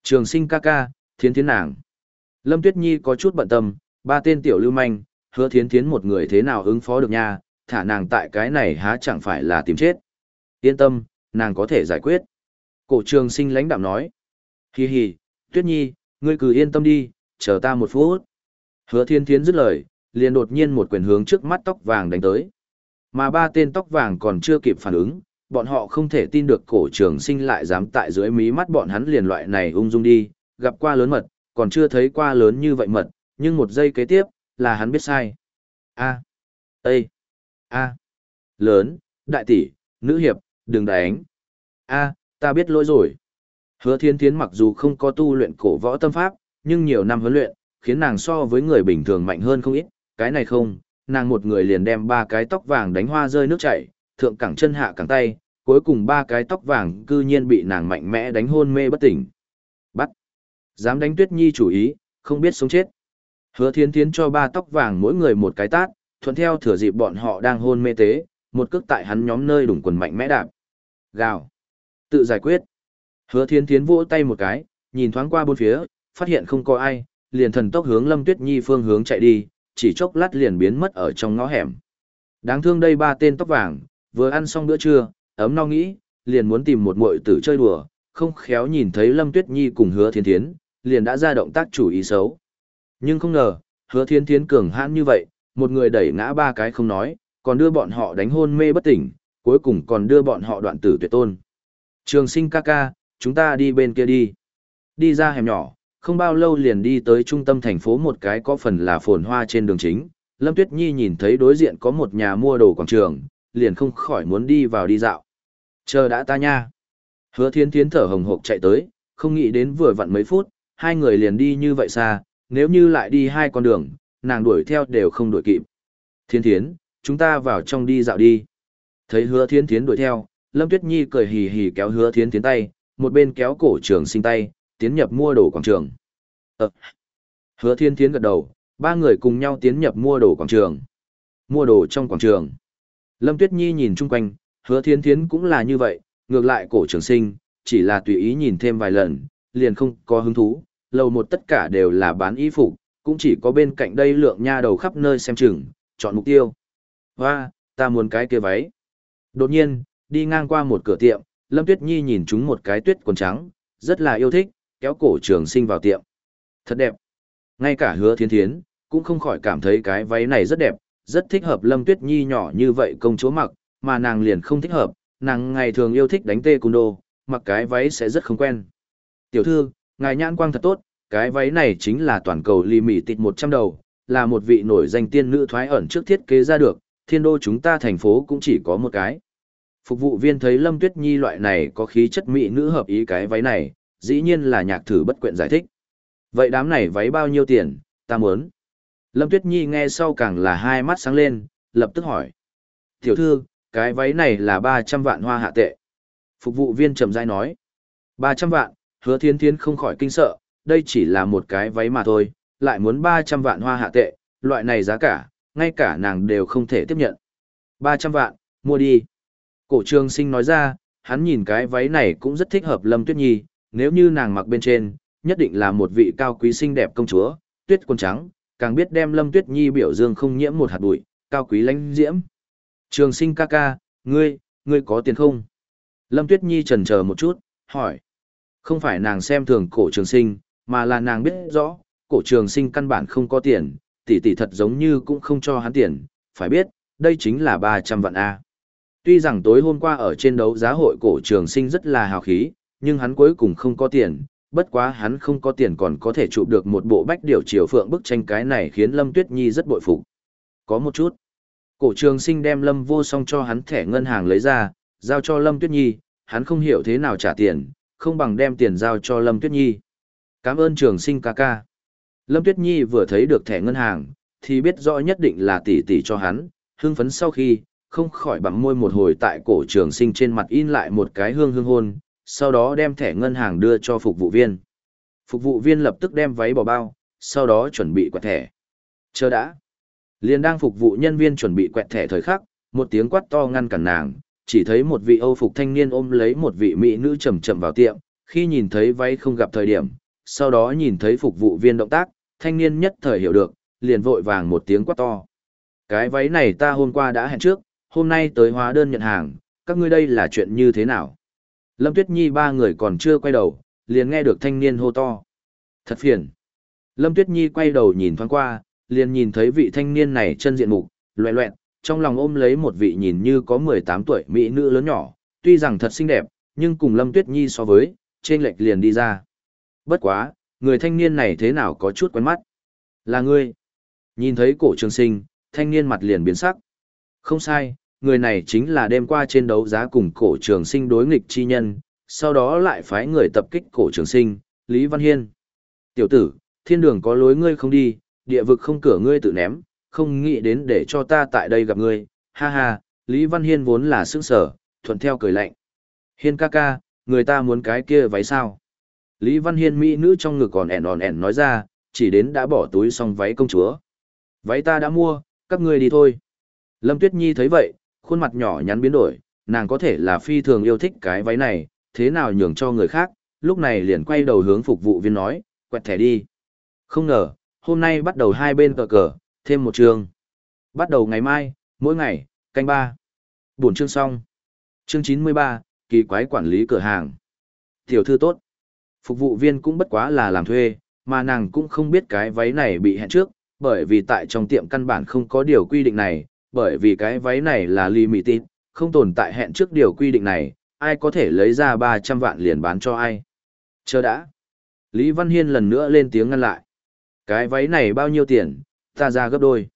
Trường sinh ca ca, thiến thiến nàng. Lâm Tuyết Nhi có chút bận tâm, ba tên tiểu lưu manh, hứa thiến thiến một người thế nào ứng phó được nha, thả nàng tại cái này há chẳng phải là tìm chết. Yên tâm, nàng có thể giải quyết. Cổ trường sinh lãnh đạm nói. Hi hi, Tuyết Nhi, ngươi cứ yên tâm đi, chờ ta một phút. Hứa thiên thiến dứt lời, liền đột nhiên một quyền hướng trước mắt tóc vàng đánh tới. Mà ba tên tóc vàng còn chưa kịp phản ứng, bọn họ không thể tin được cổ trường sinh lại dám tại dưới mí mắt bọn hắn liền loại này ung dung đi, gặp qua lớn mật, còn chưa thấy qua lớn như vậy mật, nhưng một giây kế tiếp, là hắn biết sai. A. Ê. A. Lớn, đại tỷ, nữ hiệp, đừng đánh. A, ta biết lỗi rồi. Hứa thiên thiến mặc dù không có tu luyện cổ võ tâm pháp, nhưng nhiều năm huấn luyện, khiến nàng so với người bình thường mạnh hơn không ít. Cái này không, nàng một người liền đem ba cái tóc vàng đánh hoa rơi nước chảy, thượng cẳng chân hạ cẳng tay, cuối cùng ba cái tóc vàng cư nhiên bị nàng mạnh mẽ đánh hôn mê bất tỉnh. Bắt. Dám đánh tuyết nhi chủ ý, không biết sống chết. Hứa thiên thiến cho ba tóc vàng mỗi người một cái tát, thuận theo thừa dịp bọn họ đang hôn mê tế, một cước tại hắn nhóm nơi đủng quần mạnh mẽ đạp. Gào. Tự giải quyết. Hứa thiên thiến vỗ tay một cái, nhìn thoáng qua bốn phía, phát hiện không có ai, liền thần tốc hướng Lâm Tuyết Nhi phương hướng chạy đi, chỉ chốc lát liền biến mất ở trong ngõ hẻm. Đáng thương đây ba tên tóc vàng, vừa ăn xong bữa trưa, ấm no nghĩ, liền muốn tìm một muội tử chơi đùa, không khéo nhìn thấy Lâm Tuyết Nhi cùng Hứa Thiên Thiến, liền đã ra động tác chủ ý xấu. Nhưng không ngờ, Hứa Thiên Thiến cường hãn như vậy, một người đẩy ngã ba cái không nói, còn đưa bọn họ đánh hôn mê bất tỉnh, cuối cùng còn đưa bọn họ đoạn tử tuyệt tôn. Trường sinh ca ca, chúng ta đi bên kia đi. Đi ra hẻm nhỏ, không bao lâu liền đi tới trung tâm thành phố một cái có phần là phồn hoa trên đường chính. Lâm Tuyết Nhi nhìn thấy đối diện có một nhà mua đồ quảng trường, liền không khỏi muốn đi vào đi dạo. Chờ đã ta nha. Hứa thiên thiến thở hồng hộc chạy tới, không nghĩ đến vừa vặn mấy phút, hai người liền đi như vậy xa, nếu như lại đi hai con đường, nàng đuổi theo đều không đuổi kịp. Thiên thiến, chúng ta vào trong đi dạo đi. Thấy hứa thiên thiến đuổi theo, Lâm Tuyết Nhi cười hì hì kéo hứa thiên thiến tay, một bên kéo cổ trường sinh tay, tiến nhập mua đồ quảng trường. Ờ. Hứa thiên thiến gật đầu, ba người cùng nhau tiến nhập mua đồ quảng trường. Mua đồ trong quảng trường. Lâm Tuyết Nhi nhìn chung quanh, hứa thiên thiến cũng là như vậy, ngược lại cổ trường sinh, chỉ là tùy ý nhìn thêm vài lần, liền không có hứng thú, lầu một tất cả đều là bán y phục, cũng chỉ có bên cạnh đây lượng nha đầu khắp nơi xem chừng, chọn mục tiêu. Hoa, ta muốn cái kia váy. Đột nhiên, đi ngang qua một cửa tiệm, Lâm Tuyết Nhi nhìn chúng một cái tuyết quần trắng, rất là yêu thích, kéo cổ trường sinh vào tiệm. Thật đẹp. Ngay cả hứa thiên thiến, cũng không khỏi cảm thấy cái váy này rất đẹp, rất thích hợp Lâm Tuyết Nhi nhỏ như vậy công chúa mặc, mà nàng liền không thích hợp, nàng ngày thường yêu thích đánh tê cung đô, mặc cái váy sẽ rất không quen. Tiểu thư, ngài nhãn quang thật tốt, cái váy này chính là toàn cầu ly mỉ tịt 100 đầu, là một vị nổi danh tiên nữ thoái ẩn trước thiết kế ra được, thiên đô chúng ta thành phố cũng chỉ có một cái. Phục vụ viên thấy Lâm Tuyết Nhi loại này có khí chất mỹ nữ hợp ý cái váy này, dĩ nhiên là nhạc thử bất quyện giải thích. Vậy đám này váy bao nhiêu tiền, ta muốn. Lâm Tuyết Nhi nghe sau càng là hai mắt sáng lên, lập tức hỏi. Tiểu thư, cái váy này là 300 vạn hoa hạ tệ. Phục vụ viên trầm dai nói. 300 vạn, hứa thiên thiên không khỏi kinh sợ, đây chỉ là một cái váy mà thôi, lại muốn 300 vạn hoa hạ tệ, loại này giá cả, ngay cả nàng đều không thể tiếp nhận. 300 vạn, mua đi. Cổ trường sinh nói ra, hắn nhìn cái váy này cũng rất thích hợp Lâm Tuyết Nhi, nếu như nàng mặc bên trên, nhất định là một vị cao quý xinh đẹp công chúa, tuyết quần trắng, càng biết đem Lâm Tuyết Nhi biểu dương không nhiễm một hạt bụi, cao quý lãnh diễm. Trường sinh ca ca, ngươi, ngươi có tiền không? Lâm Tuyết Nhi chần chờ một chút, hỏi. Không phải nàng xem thường cổ trường sinh, mà là nàng biết rõ, cổ trường sinh căn bản không có tiền, tỷ tỷ thật giống như cũng không cho hắn tiền, phải biết, đây chính là 300 vạn A. Tuy rằng tối hôm qua ở trên đấu giá hội cổ trường sinh rất là hào khí, nhưng hắn cuối cùng không có tiền, bất quá hắn không có tiền còn có thể chụp được một bộ bách điều chiều phượng bức tranh cái này khiến Lâm Tuyết Nhi rất bội phục. Có một chút. Cổ trường sinh đem Lâm vô song cho hắn thẻ ngân hàng lấy ra, giao cho Lâm Tuyết Nhi, hắn không hiểu thế nào trả tiền, không bằng đem tiền giao cho Lâm Tuyết Nhi. Cảm ơn trường sinh ca ca. Lâm Tuyết Nhi vừa thấy được thẻ ngân hàng, thì biết rõ nhất định là tỷ tỷ cho hắn, hưng phấn sau khi, không khỏi bặm môi một hồi tại cổ trường sinh trên mặt in lại một cái hương hương hôn, sau đó đem thẻ ngân hàng đưa cho phục vụ viên. Phục vụ viên lập tức đem váy bỏ bao, sau đó chuẩn bị quẹt thẻ. Chờ đã. Liên đang phục vụ nhân viên chuẩn bị quẹt thẻ thời khắc, một tiếng quát to ngăn cản nàng, chỉ thấy một vị Âu phục thanh niên ôm lấy một vị mỹ nữ chậm chậm vào tiệm, khi nhìn thấy váy không gặp thời điểm, sau đó nhìn thấy phục vụ viên động tác, thanh niên nhất thời hiểu được, liền vội vàng một tiếng quát to. Cái váy này ta hôm qua đã hẹn trước, hôm nay tới hóa đơn nhận hàng, các ngươi đây là chuyện như thế nào? Lâm Tuyết Nhi ba người còn chưa quay đầu, liền nghe được thanh niên hô to. Thật phiền. Lâm Tuyết Nhi quay đầu nhìn thoáng qua, liền nhìn thấy vị thanh niên này chân diện mục, loẹ loẹn, trong lòng ôm lấy một vị nhìn như có 18 tuổi mỹ nữ lớn nhỏ, tuy rằng thật xinh đẹp, nhưng cùng Lâm Tuyết Nhi so với, trên lệch liền đi ra. Bất quá, người thanh niên này thế nào có chút quen mắt. Là ngươi. Nhìn thấy cổ trường sinh, thanh niên mặt liền biến sắc. Không sai, người này chính là đêm qua trên đấu giá cùng cổ trường sinh đối nghịch chi nhân, sau đó lại phái người tập kích cổ trường sinh, Lý Văn Hiên. Tiểu tử, thiên đường có lối ngươi không đi, địa vực không cửa ngươi tự ném, không nghĩ đến để cho ta tại đây gặp ngươi, ha ha, Lý Văn Hiên vốn là sững sở, thuận theo cười lạnh. Hiên ca ca, người ta muốn cái kia váy sao? Lý Văn Hiên mỹ nữ trong ngực còn ẻn òn ẻn nói ra, chỉ đến đã bỏ túi xong váy công chúa. Váy ta đã mua, các ngươi đi thôi. Lâm Tuyết Nhi thấy vậy, khuôn mặt nhỏ nhắn biến đổi, nàng có thể là phi thường yêu thích cái váy này, thế nào nhường cho người khác, lúc này liền quay đầu hướng phục vụ viên nói, quẹt thẻ đi. Không ngờ, hôm nay bắt đầu hai bên cờ cờ, thêm một trường. Bắt đầu ngày mai, mỗi ngày, canh ba. Buổi chương xong. Chương 93, kỳ quái quản lý cửa hàng. Tiểu thư tốt. Phục vụ viên cũng bất quá là làm thuê, mà nàng cũng không biết cái váy này bị hẹn trước, bởi vì tại trong tiệm căn bản không có điều quy định này, bởi vì cái váy này là limited, không tồn tại hẹn trước điều quy định này, ai có thể lấy ra 300 vạn liền bán cho ai. Chờ đã. Lý Văn Hiên lần nữa lên tiếng ngăn lại. Cái váy này bao nhiêu tiền, ta ra gấp đôi.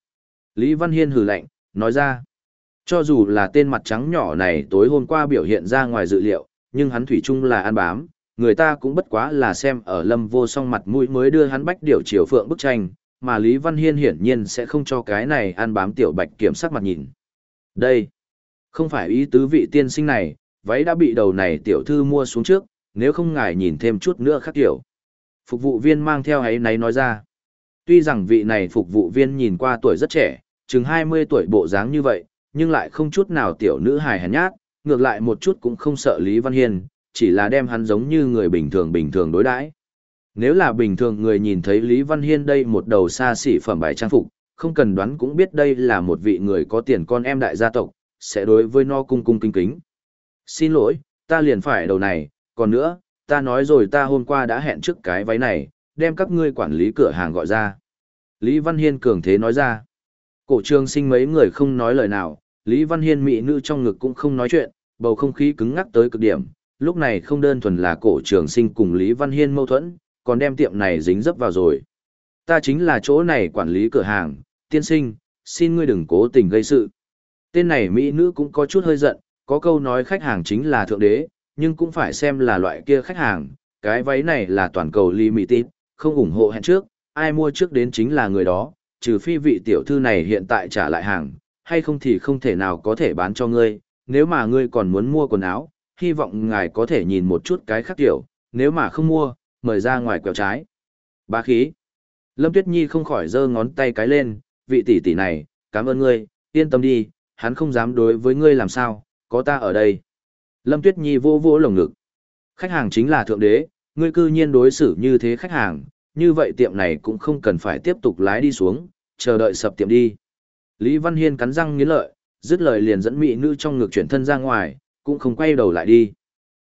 Lý Văn Hiên hừ lạnh, nói ra. Cho dù là tên mặt trắng nhỏ này tối hôm qua biểu hiện ra ngoài dự liệu, nhưng hắn thủy chung là ăn bám, người ta cũng bất quá là xem ở lâm vô song mặt mũi mới đưa hắn bách điều chiều phượng bức tranh, mà Lý Văn Hiên hiển nhiên sẽ không cho cái này ăn bám tiểu bạch kiểm sắc mặt nhìn. Đây, không phải ý tứ vị tiên sinh này, váy đã bị đầu này tiểu thư mua xuống trước, nếu không ngài nhìn thêm chút nữa khác kiểu. Phục vụ viên mang theo ấy náy nói ra. Tuy rằng vị này phục vụ viên nhìn qua tuổi rất trẻ, chừng 20 tuổi bộ dáng như vậy, nhưng lại không chút nào tiểu nữ hài hèn nhát, ngược lại một chút cũng không sợ Lý Văn Hiên, chỉ là đem hắn giống như người bình thường bình thường đối đãi. Nếu là bình thường người nhìn thấy Lý Văn Hiên đây một đầu xa xỉ phẩm bài trang phục, không cần đoán cũng biết đây là một vị người có tiền con em đại gia tộc, sẽ đối với no cung cung kính kính. Xin lỗi, ta liền phải đầu này, còn nữa, ta nói rồi ta hôm qua đã hẹn trước cái váy này, đem các ngươi quản lý cửa hàng gọi ra. Lý Văn Hiên cường thế nói ra. Cổ trường sinh mấy người không nói lời nào, Lý Văn Hiên mỹ nữ trong ngực cũng không nói chuyện, bầu không khí cứng ngắc tới cực điểm. Lúc này không đơn thuần là cổ trường sinh cùng Lý Văn Hiên mâu thuẫn, còn đem tiệm này dính dấp vào rồi. Ta chính là chỗ này quản lý cửa hàng, tiên sinh, xin ngươi đừng cố tình gây sự. Tên này mỹ nữ cũng có chút hơi giận, có câu nói khách hàng chính là thượng đế, nhưng cũng phải xem là loại kia khách hàng, cái váy này là toàn cầu limited, không ủng hộ hẹn trước, ai mua trước đến chính là người đó, trừ phi vị tiểu thư này hiện tại trả lại hàng, hay không thì không thể nào có thể bán cho ngươi, nếu mà ngươi còn muốn mua quần áo, hy vọng ngài có thể nhìn một chút cái khác tiểu, nếu mà không mua, mời ra ngoài quẹo trái. Bá khí. Lâm Tuyết Nhi không khỏi giơ ngón tay cái lên, vị tỷ tỷ này, cảm ơn ngươi, yên tâm đi, hắn không dám đối với ngươi làm sao, có ta ở đây. Lâm Tuyết Nhi vô vô lồng ngực. Khách hàng chính là thượng đế, ngươi cư nhiên đối xử như thế khách hàng, như vậy tiệm này cũng không cần phải tiếp tục lái đi xuống, chờ đợi sập tiệm đi. Lý Văn Hiên cắn răng nghiến lợi, dứt lời liền dẫn mỹ nữ trong ngực chuyển thân ra ngoài, cũng không quay đầu lại đi.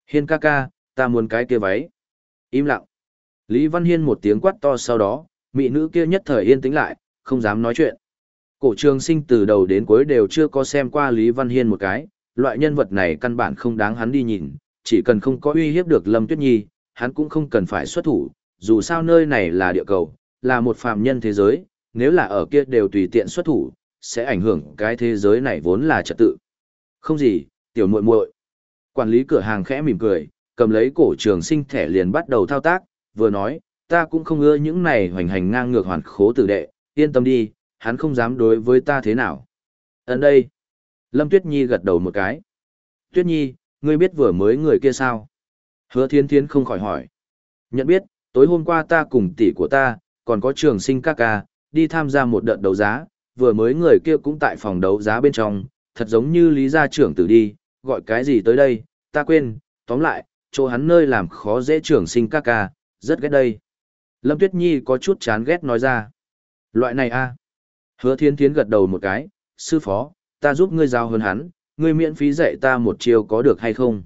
Hiên ca ca, ta muốn cái kia váy. Im lặng. Lý Văn Hiên một tiếng quát to sau đó, mỹ nữ kia nhất thời yên tĩnh lại, không dám nói chuyện. Cổ trường sinh từ đầu đến cuối đều chưa có xem qua Lý Văn Hiên một cái, loại nhân vật này căn bản không đáng hắn đi nhìn, chỉ cần không có uy hiếp được Lâm Tuyết Nhi, hắn cũng không cần phải xuất thủ, dù sao nơi này là địa cầu, là một phàm nhân thế giới, nếu là ở kia đều tùy tiện xuất thủ, sẽ ảnh hưởng cái thế giới này vốn là trật tự. Không gì, tiểu muội muội. Quản lý cửa hàng khẽ mỉm cười, cầm lấy cổ trường sinh thẻ liền bắt đầu thao tác, vừa nói, ta cũng không ưa những này hoành hành ngang ngược hoàn khố tử đệ, yên tâm đi, hắn không dám đối với ta thế nào. Ấn đây. Lâm Tuyết Nhi gật đầu một cái. Tuyết Nhi, ngươi biết vừa mới người kia sao? Hứa thiên thiên không khỏi hỏi. Nhận biết, tối hôm qua ta cùng tỷ của ta, còn có trường sinh ca ca, đi tham gia một đợt đấu giá, vừa mới người kia cũng tại phòng đấu giá bên trong, thật giống như lý gia trưởng tử đi, gọi cái gì tới đây, ta quên, tóm lại, chỗ hắn nơi làm khó dễ trường sinh ca ca, rất ghét đây. Lâm Tuyết Nhi có chút chán ghét nói ra. Loại này a Hứa thiên thiến gật đầu một cái, sư phó, ta giúp ngươi giao hơn hắn, ngươi miễn phí dạy ta một chiêu có được hay không?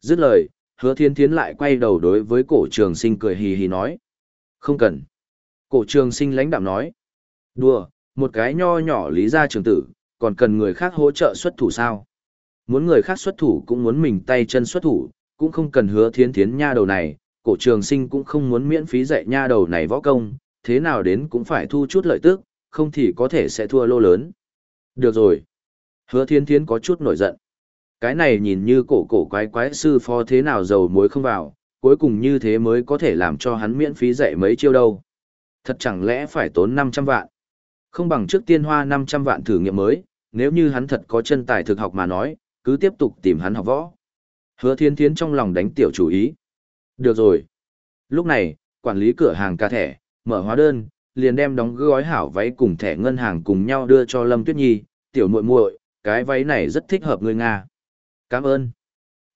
Dứt lời, hứa thiên thiến lại quay đầu đối với cổ trường sinh cười hì hì nói. Không cần. Cổ trường sinh lãnh đạm nói. Đùa, một cái nho nhỏ lý gia trường tử, còn cần người khác hỗ trợ xuất thủ sao? Muốn người khác xuất thủ cũng muốn mình tay chân xuất thủ, cũng không cần hứa thiến thiến nha đầu này, cổ trường sinh cũng không muốn miễn phí dạy nha đầu này võ công, thế nào đến cũng phải thu chút lợi tức, không thì có thể sẽ thua lô lớn. Được rồi. Hứa thiên thiến có chút nổi giận. Cái này nhìn như cổ cổ quái quái sư phó thế nào dầu muối không vào, cuối cùng như thế mới có thể làm cho hắn miễn phí dạy mấy chiêu đâu. Thật chẳng lẽ phải tốn 500 vạn. Không bằng trước tiên hoa 500 vạn thử nghiệm mới, nếu như hắn thật có chân tài thực học mà nói, cứ tiếp tục tìm hắn học võ. Hứa thiên thiến trong lòng đánh tiểu chủ ý. Được rồi. Lúc này, quản lý cửa hàng ca thẻ, mở hóa đơn, liền đem đóng gói hảo váy cùng thẻ ngân hàng cùng nhau đưa cho Lâm Tuyết Nhi, tiểu muội muội, cái váy này rất thích hợp người Nga. Cảm ơn.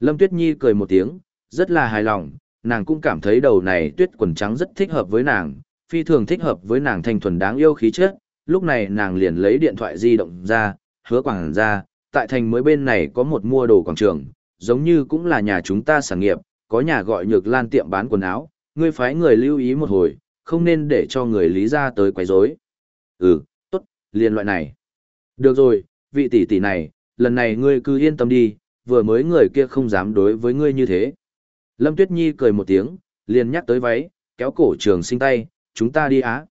Lâm Tuyết Nhi cười một tiếng, rất là hài lòng, nàng cũng cảm thấy đầu này tuyết quần trắng rất thích hợp với nàng, phi thường thích hợp với nàng thanh thuần đáng yêu khí chất. Lúc này nàng liền lấy điện thoại di động ra, hứa quảng ra, tại thành mới bên này có một mua đồ quảng trường, giống như cũng là nhà chúng ta sản nghiệp, có nhà gọi nhược lan tiệm bán quần áo, ngươi phái người lưu ý một hồi, không nên để cho người lý ra tới quấy rối. Ừ, tốt, liền loại này. Được rồi, vị tỷ tỷ này, lần này ngươi cứ yên tâm đi, vừa mới người kia không dám đối với ngươi như thế. Lâm Tuyết Nhi cười một tiếng, liền nhắc tới váy, kéo cổ trường sinh tay, chúng ta đi á.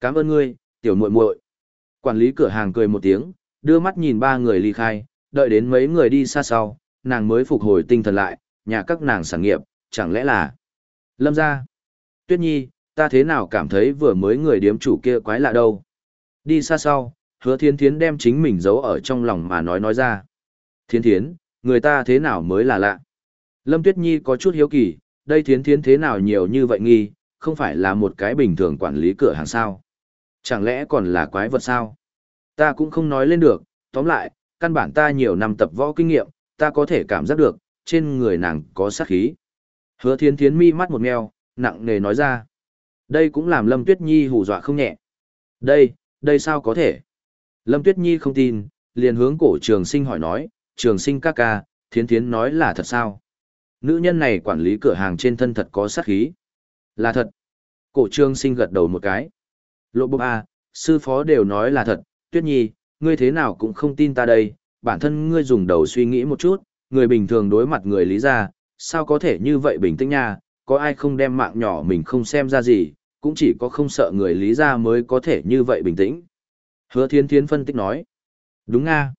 Cảm ơn ngươi, tiểu muội muội. Quản lý cửa hàng cười một tiếng, đưa mắt nhìn ba người ly khai, đợi đến mấy người đi xa sau, nàng mới phục hồi tinh thần lại, nhà các nàng sản nghiệp, chẳng lẽ là... Lâm ra. Tuyết Nhi, ta thế nào cảm thấy vừa mới người điếm chủ kia quái lạ đâu. Đi xa sau, hứa thiên thiến đem chính mình giấu ở trong lòng mà nói nói ra. Thiên thiến, người ta thế nào mới là lạ. Lâm Tuyết Nhi có chút hiếu kỳ, đây thiến thiến thế nào nhiều như vậy nghi, không phải là một cái bình thường quản lý cửa hàng sao. Chẳng lẽ còn là quái vật sao? Ta cũng không nói lên được, tóm lại, căn bản ta nhiều năm tập võ kinh nghiệm, ta có thể cảm giác được, trên người nàng có sát khí. Hứa thiến thiến mi mắt một mèo, nặng nề nói ra. Đây cũng làm Lâm Tuyết Nhi hù dọa không nhẹ. Đây, đây sao có thể? Lâm Tuyết Nhi không tin, liền hướng cổ trường sinh hỏi nói, trường sinh ca ca, thiến thiến nói là thật sao? Nữ nhân này quản lý cửa hàng trên thân thật có sát khí. Là thật. Cổ trường sinh gật đầu một cái. Lộ bốc A, à, sư phó đều nói là thật, Tuyết Nhi, ngươi thế nào cũng không tin ta đây, bản thân ngươi dùng đầu suy nghĩ một chút, người bình thường đối mặt người lý ra, sao có thể như vậy bình tĩnh nha, có ai không đem mạng nhỏ mình không xem ra gì, cũng chỉ có không sợ người lý ra mới có thể như vậy bình tĩnh. Hứa thiên thiến phân tích nói. Đúng nga.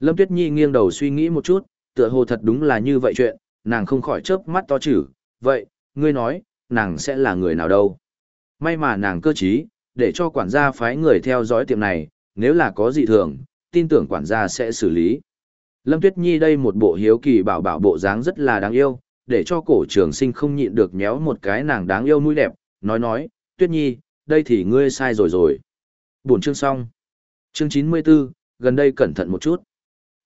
Lâm Tuyết Nhi nghiêng đầu suy nghĩ một chút, tựa hồ thật đúng là như vậy chuyện, nàng không khỏi chớp mắt to chữ, vậy, ngươi nói, nàng sẽ là người nào đâu. May mà nàng cơ trí, để cho quản gia phái người theo dõi tiệm này, nếu là có gì thường, tin tưởng quản gia sẽ xử lý. Lâm Tuyết Nhi đây một bộ hiếu kỳ bảo bảo bộ dáng rất là đáng yêu, để cho cổ trường sinh không nhịn được nhéo một cái nàng đáng yêu mũi đẹp, nói nói, Tuyết Nhi, đây thì ngươi sai rồi rồi. Buồn chương xong. Chương 94, gần đây cẩn thận một chút.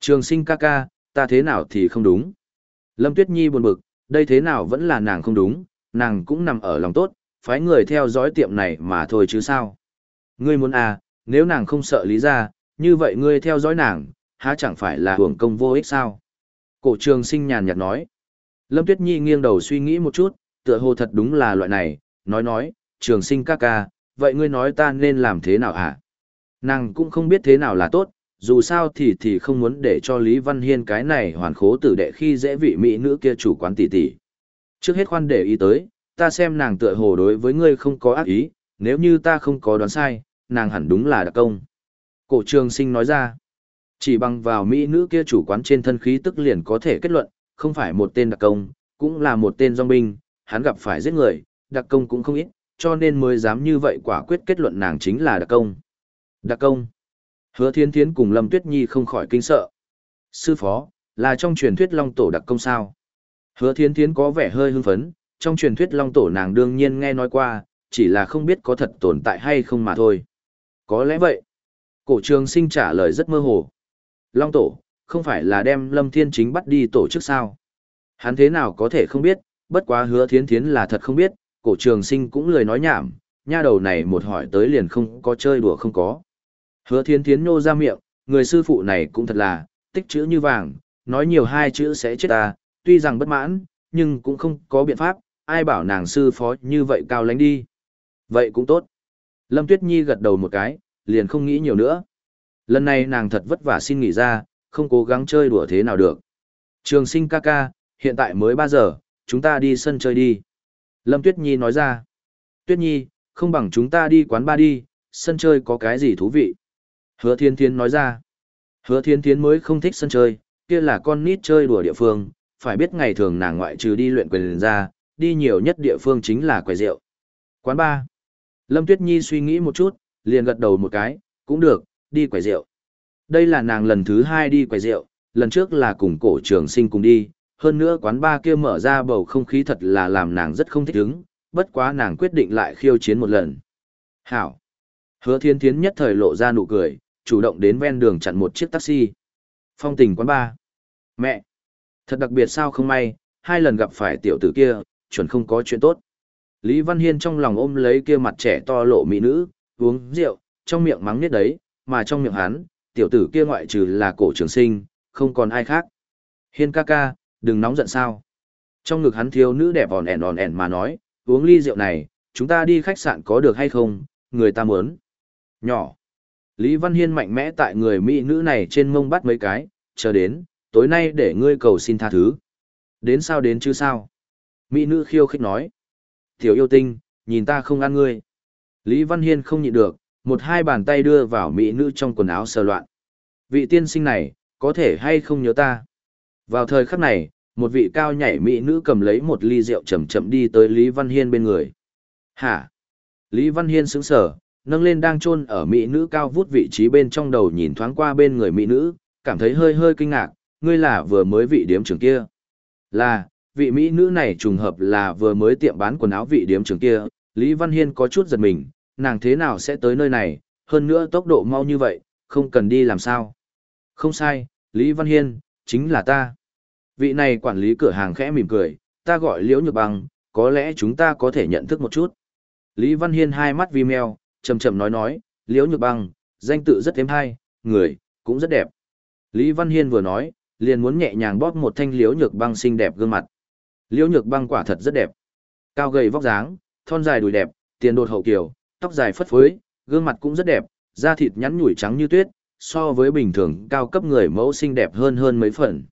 Trường sinh ca ca, ta thế nào thì không đúng. Lâm Tuyết Nhi buồn bực, đây thế nào vẫn là nàng không đúng, nàng cũng nằm ở lòng tốt, phái người theo dõi tiệm này mà thôi chứ sao. Ngươi muốn à, nếu nàng không sợ lý ra, như vậy ngươi theo dõi nàng, há chẳng phải là hưởng công vô ích sao? Cổ trường sinh nhàn nhạt nói. Lâm Tuyết Nhi nghiêng đầu suy nghĩ một chút, tựa hồ thật đúng là loại này, nói nói, trường sinh ca ca, vậy ngươi nói ta nên làm thế nào hả? Nàng cũng không biết thế nào là tốt, dù sao thì thì không muốn để cho Lý Văn Hiên cái này hoàn khố tử đệ khi dễ vị mỹ nữ kia chủ quán tỷ tỷ. Trước hết khoan để ý tới, ta xem nàng tựa hồ đối với ngươi không có ác ý, nếu như ta không có đoán sai, nàng hẳn đúng là đặc công. Cổ trường sinh nói ra, chỉ bằng vào mỹ nữ kia chủ quán trên thân khí tức liền có thể kết luận, không phải một tên đặc công, cũng là một tên dòng binh, hắn gặp phải giết người, đặc công cũng không ít, cho nên mới dám như vậy quả quyết kết luận nàng chính là đặc công. Đặc công. Hứa Thiên Thiến cùng Lâm Tuyết Nhi không khỏi kinh sợ. Sư phó, là trong truyền thuyết Long Tổ đặc công sao? Hứa Thiên Thiến có vẻ hơi hưng phấn, trong truyền thuyết Long Tổ nàng đương nhiên nghe nói qua, chỉ là không biết có thật tồn tại hay không mà thôi. Có lẽ vậy. Cổ trường sinh trả lời rất mơ hồ. Long Tổ, không phải là đem Lâm Thiên Chính bắt đi tổ chức sao? Hắn thế nào có thể không biết, bất quá hứa Thiên thiến là thật không biết, cổ trường sinh cũng lười nói nhảm, nha đầu này một hỏi tới liền không có chơi đùa không có. Hứa thiến thiến nô ra miệng, người sư phụ này cũng thật là, tích chữ như vàng, nói nhiều hai chữ sẽ chết ta, tuy rằng bất mãn, nhưng cũng không có biện pháp, ai bảo nàng sư phó như vậy cao lánh đi. Vậy cũng tốt. Lâm Tuyết Nhi gật đầu một cái, liền không nghĩ nhiều nữa. Lần này nàng thật vất vả xin nghỉ ra, không cố gắng chơi đùa thế nào được. Trường sinh ca ca, hiện tại mới 3 giờ, chúng ta đi sân chơi đi. Lâm Tuyết Nhi nói ra. Tuyết Nhi, không bằng chúng ta đi quán ba đi, sân chơi có cái gì thú vị. Hứa Thiên Thiên nói ra. Hứa Thiên Thiên mới không thích sân chơi, kia là con nít chơi đùa địa phương, phải biết ngày thường nàng ngoại trừ đi luyện quyền ra, đi nhiều nhất địa phương chính là quầy rượu. Quán ba. Lâm Tuyết Nhi suy nghĩ một chút, liền gật đầu một cái, cũng được, đi quầy rượu. Đây là nàng lần thứ hai đi quầy rượu, lần trước là cùng cổ trường sinh cùng đi, hơn nữa quán ba kia mở ra bầu không khí thật là làm nàng rất không thích ứng, bất quá nàng quyết định lại khiêu chiến một lần. Hảo. Hứa thiên thiến nhất thời lộ ra nụ cười, chủ động đến ven đường chặn một chiếc taxi. Phong tình quán ba. Mẹ. Thật đặc biệt sao không may, hai lần gặp phải tiểu tử kia, chuẩn không có chuyện tốt. Lý Văn Hiên trong lòng ôm lấy kia mặt trẻ to lộ mỹ nữ, uống rượu, trong miệng mắng nhất đấy, mà trong miệng hắn, tiểu tử kia ngoại trừ là cổ trường sinh, không còn ai khác. Hiên ca ca, đừng nóng giận sao. Trong ngực hắn thiếu nữ đẹp òn ẻn òn ẻn mà nói, uống ly rượu này, chúng ta đi khách sạn có được hay không, người ta muốn. Nhỏ. Lý Văn Hiên mạnh mẽ tại người mỹ nữ này trên mông bắt mấy cái, chờ đến, tối nay để ngươi cầu xin tha thứ. Đến sao đến chứ sao? Mỹ nữ khiêu khích nói. Tiểu yêu tinh, nhìn ta không ăn ngươi. Lý Văn Hiên không nhịn được, một hai bàn tay đưa vào mỹ nữ trong quần áo sờ loạn. Vị tiên sinh này, có thể hay không nhớ ta? Vào thời khắc này, một vị cao nhảy mỹ nữ cầm lấy một ly rượu chậm chậm đi tới Lý Văn Hiên bên người. Hả? Lý Văn Hiên sững sờ nâng lên đang chôn ở mỹ nữ cao vút vị trí bên trong đầu nhìn thoáng qua bên người mỹ nữ, cảm thấy hơi hơi kinh ngạc, ngươi là vừa mới vị điếm trưởng kia. Là, vị mỹ nữ này trùng hợp là vừa mới tiệm bán quần áo vị điếm trưởng kia, Lý Văn Hiên có chút giật mình, nàng thế nào sẽ tới nơi này, hơn nữa tốc độ mau như vậy, không cần đi làm sao. Không sai, Lý Văn Hiên, chính là ta. Vị này quản lý cửa hàng khẽ mỉm cười, ta gọi Liễu Nhược Bằng có lẽ chúng ta có thể nhận thức một chút. Lý Văn Hiên hai mắt vi meo, chầm chậm nói nói, Liễu Nhược Băng, danh tự rất êm hay, người, cũng rất đẹp. Lý Văn Hiên vừa nói, liền muốn nhẹ nhàng bóp một thanh Liễu Nhược Băng xinh đẹp gương mặt. Liễu Nhược Băng quả thật rất đẹp. Cao gầy vóc dáng, thon dài đùi đẹp, tiền đột hậu kiểu, tóc dài phất phới, gương mặt cũng rất đẹp, da thịt nhắn nhủi trắng như tuyết, so với bình thường cao cấp người mẫu xinh đẹp hơn hơn mấy phần.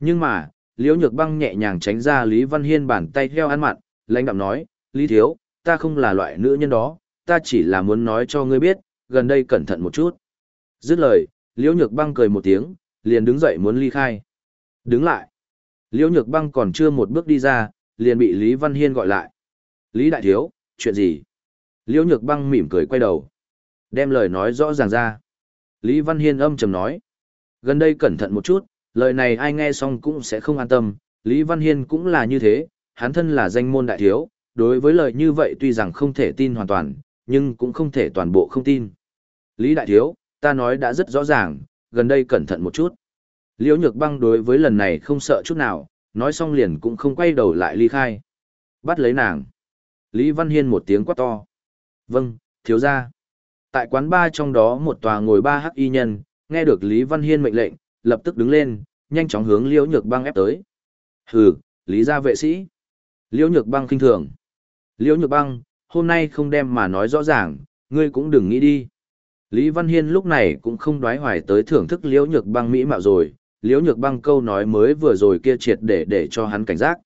Nhưng mà, Liễu Nhược Băng nhẹ nhàng tránh ra Lý Văn Hiên bàn tay theo ăn mặn, lãnh đạm nói, Lý Thiếu, ta không là loại nữ nhân đó, ta chỉ là muốn nói cho ngươi biết, gần đây cẩn thận một chút. Dứt lời, Liễu Nhược Băng cười một tiếng, liền đứng dậy muốn ly khai. Đứng lại. Liễu Nhược Băng còn chưa một bước đi ra, liền bị Lý Văn Hiên gọi lại. Lý Đại Thiếu, chuyện gì? Liễu Nhược Băng mỉm cười quay đầu. Đem lời nói rõ ràng ra. Lý Văn Hiên âm trầm nói. Gần đây cẩn thận một chút, lời này ai nghe xong cũng sẽ không an tâm. Lý Văn Hiên cũng là như thế, hắn thân là danh môn đại thiếu, đối với lời như vậy tuy rằng không thể tin hoàn toàn, nhưng cũng không thể toàn bộ không tin. Lý Đại Thiếu, ta nói đã rất rõ ràng, gần đây cẩn thận một chút. Liễu Nhược Băng đối với lần này không sợ chút nào, nói xong liền cũng không quay đầu lại ly khai. Bắt lấy nàng. Lý Văn Hiên một tiếng quát to. Vâng, thiếu gia. Tại quán ba trong đó một tòa ngồi ba hắc y nhân, nghe được Lý Văn Hiên mệnh lệnh, lập tức đứng lên, nhanh chóng hướng Liễu Nhược Băng ép tới. Hừ, Lý gia vệ sĩ. Liễu Nhược Băng khinh thường. Liễu Nhược Băng, hôm nay không đem mà nói rõ ràng, ngươi cũng đừng nghĩ đi. Lý Văn Hiên lúc này cũng không đoái hoài tới thưởng thức Liễu Nhược Băng mỹ mạo rồi, Liễu Nhược Băng câu nói mới vừa rồi kia triệt để để cho hắn cảnh giác.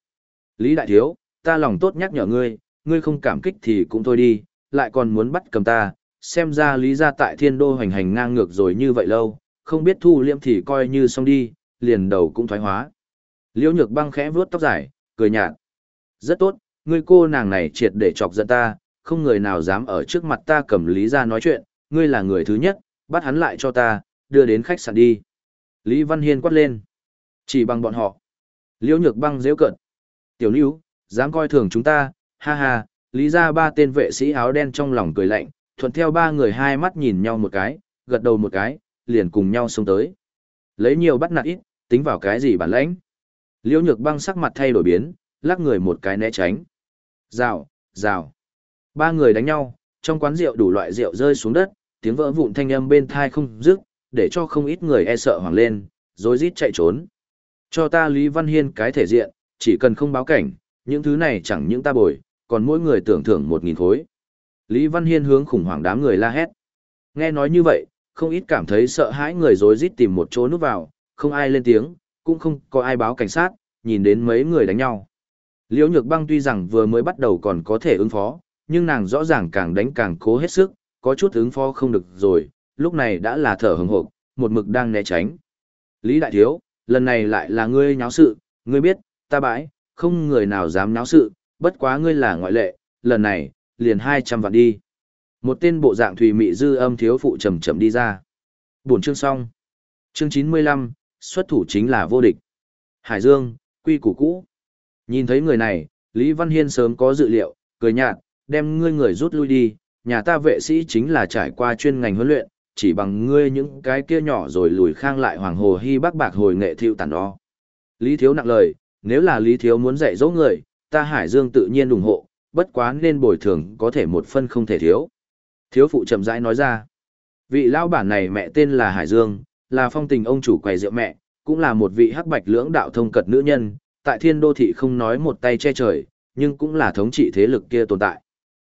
Lý Đại Thiếu, ta lòng tốt nhắc nhở ngươi, ngươi không cảm kích thì cũng thôi đi, lại còn muốn bắt cầm ta, xem ra lý ra tại thiên đô hoành hành ngang ngược rồi như vậy lâu, không biết thu liêm thì coi như xong đi, liền đầu cũng thoái hóa. Liễu nhược băng khẽ vuốt tóc dài, cười nhạt. Rất tốt, ngươi cô nàng này triệt để chọc giận ta, không người nào dám ở trước mặt ta cầm lý ra nói chuyện, ngươi là người thứ nhất, bắt hắn lại cho ta, đưa đến khách sạn đi. Lý Văn Hiên quát lên. Chỉ bằng bọn họ. Liễu nhược băng dễ cận. Tiểu Lưu, dám coi thường chúng ta, ha ha, lý ra ba tên vệ sĩ áo đen trong lòng cười lạnh, thuận theo ba người hai mắt nhìn nhau một cái, gật đầu một cái, liền cùng nhau xông tới. Lấy nhiều bắt nạt ít, tính vào cái gì bản lãnh. Liễu nhược băng sắc mặt thay đổi biến, lắc người một cái né tránh. Rào, rào. Ba người đánh nhau, trong quán rượu đủ loại rượu rơi xuống đất, tiếng vỡ vụn thanh âm bên thai không dứt, để cho không ít người e sợ hoảng lên, rối rít chạy trốn. Cho ta Lý Văn Hiên cái thể diện, chỉ cần không báo cảnh, những thứ này chẳng những ta bồi, còn mỗi người tưởng thưởng một nghìn khối. Lý Văn Hiên hướng khủng hoảng đám người la hét. Nghe nói như vậy, không ít cảm thấy sợ hãi người rối rít tìm một chỗ núp vào, không ai lên tiếng, cũng không có ai báo cảnh sát, nhìn đến mấy người đánh nhau. Liễu Nhược Băng tuy rằng vừa mới bắt đầu còn có thể ứng phó, nhưng nàng rõ ràng càng đánh càng cố hết sức, có chút ứng phó không được rồi, lúc này đã là thở hừng hộp, một mực đang né tránh. Lý Đại Thiếu, lần này lại là ngươi nháo sự, ngươi biết, ta bãi, không người nào dám nháo sự, bất quá ngươi là ngoại lệ, lần này, liền 200 vạn đi. Một tên bộ dạng thùy mị dư âm thiếu phụ trầm trầm đi ra. Buổi chương xong. Chương 95, xuất thủ chính là vô địch. Hải Dương, quy củ cũ. Nhìn thấy người này, Lý Văn Hiên sớm có dự liệu, cười nhạt, đem ngươi người rút lui đi, nhà ta vệ sĩ chính là trải qua chuyên ngành huấn luyện, chỉ bằng ngươi những cái kia nhỏ rồi lùi khang lại hoàng hồ hy bác bạc hồi nghệ thiệu tàn đó. Lý Thiếu nặng lời, nếu là Lý Thiếu muốn dạy dỗ người, ta Hải Dương tự nhiên ủng hộ, bất quá nên bồi thường có thể một phân không thể thiếu. Thiếu phụ chậm rãi nói ra, vị lao bản này mẹ tên là Hải Dương, là phong tình ông chủ quầy rượu mẹ, cũng là một vị hắc bạch lưỡng đạo thông cật nữ nhân, tại thiên đô thị không nói một tay che trời, nhưng cũng là thống trị thế lực kia tồn tại.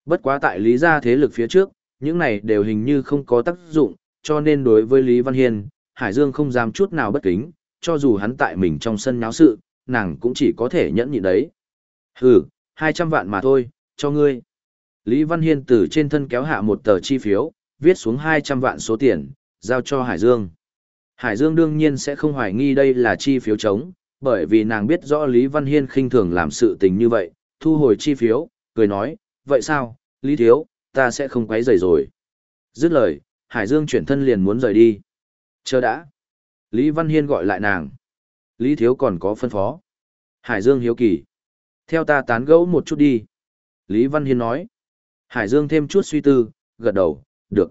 Bất quá tại lý gia thế lực phía trước, những này đều hình như không có tác dụng, cho nên đối với Lý Văn Hiên, Hải Dương không dám chút nào bất kính, cho dù hắn tại mình trong sân nháo sự, nàng cũng chỉ có thể nhẫn nhịn đấy. Hừ, 200 vạn mà thôi, cho ngươi. Lý Văn Hiên từ trên thân kéo hạ một tờ chi phiếu, viết xuống 200 vạn số tiền, giao cho Hải Dương. Hải Dương đương nhiên sẽ không hoài nghi đây là chi phiếu trống bởi vì nàng biết rõ Lý Văn Hiên khinh thường làm sự tình như vậy, thu hồi chi phiếu, cười nói, vậy sao, Lý Thiếu, ta sẽ không quấy rầy rồi. Dứt lời, Hải Dương chuyển thân liền muốn rời đi. Chờ đã. Lý Văn Hiên gọi lại nàng. Lý Thiếu còn có phân phó. Hải Dương hiếu kỳ. Theo ta tán gẫu một chút đi. Lý Văn Hiên nói. Hải Dương thêm chút suy tư, gật đầu, được.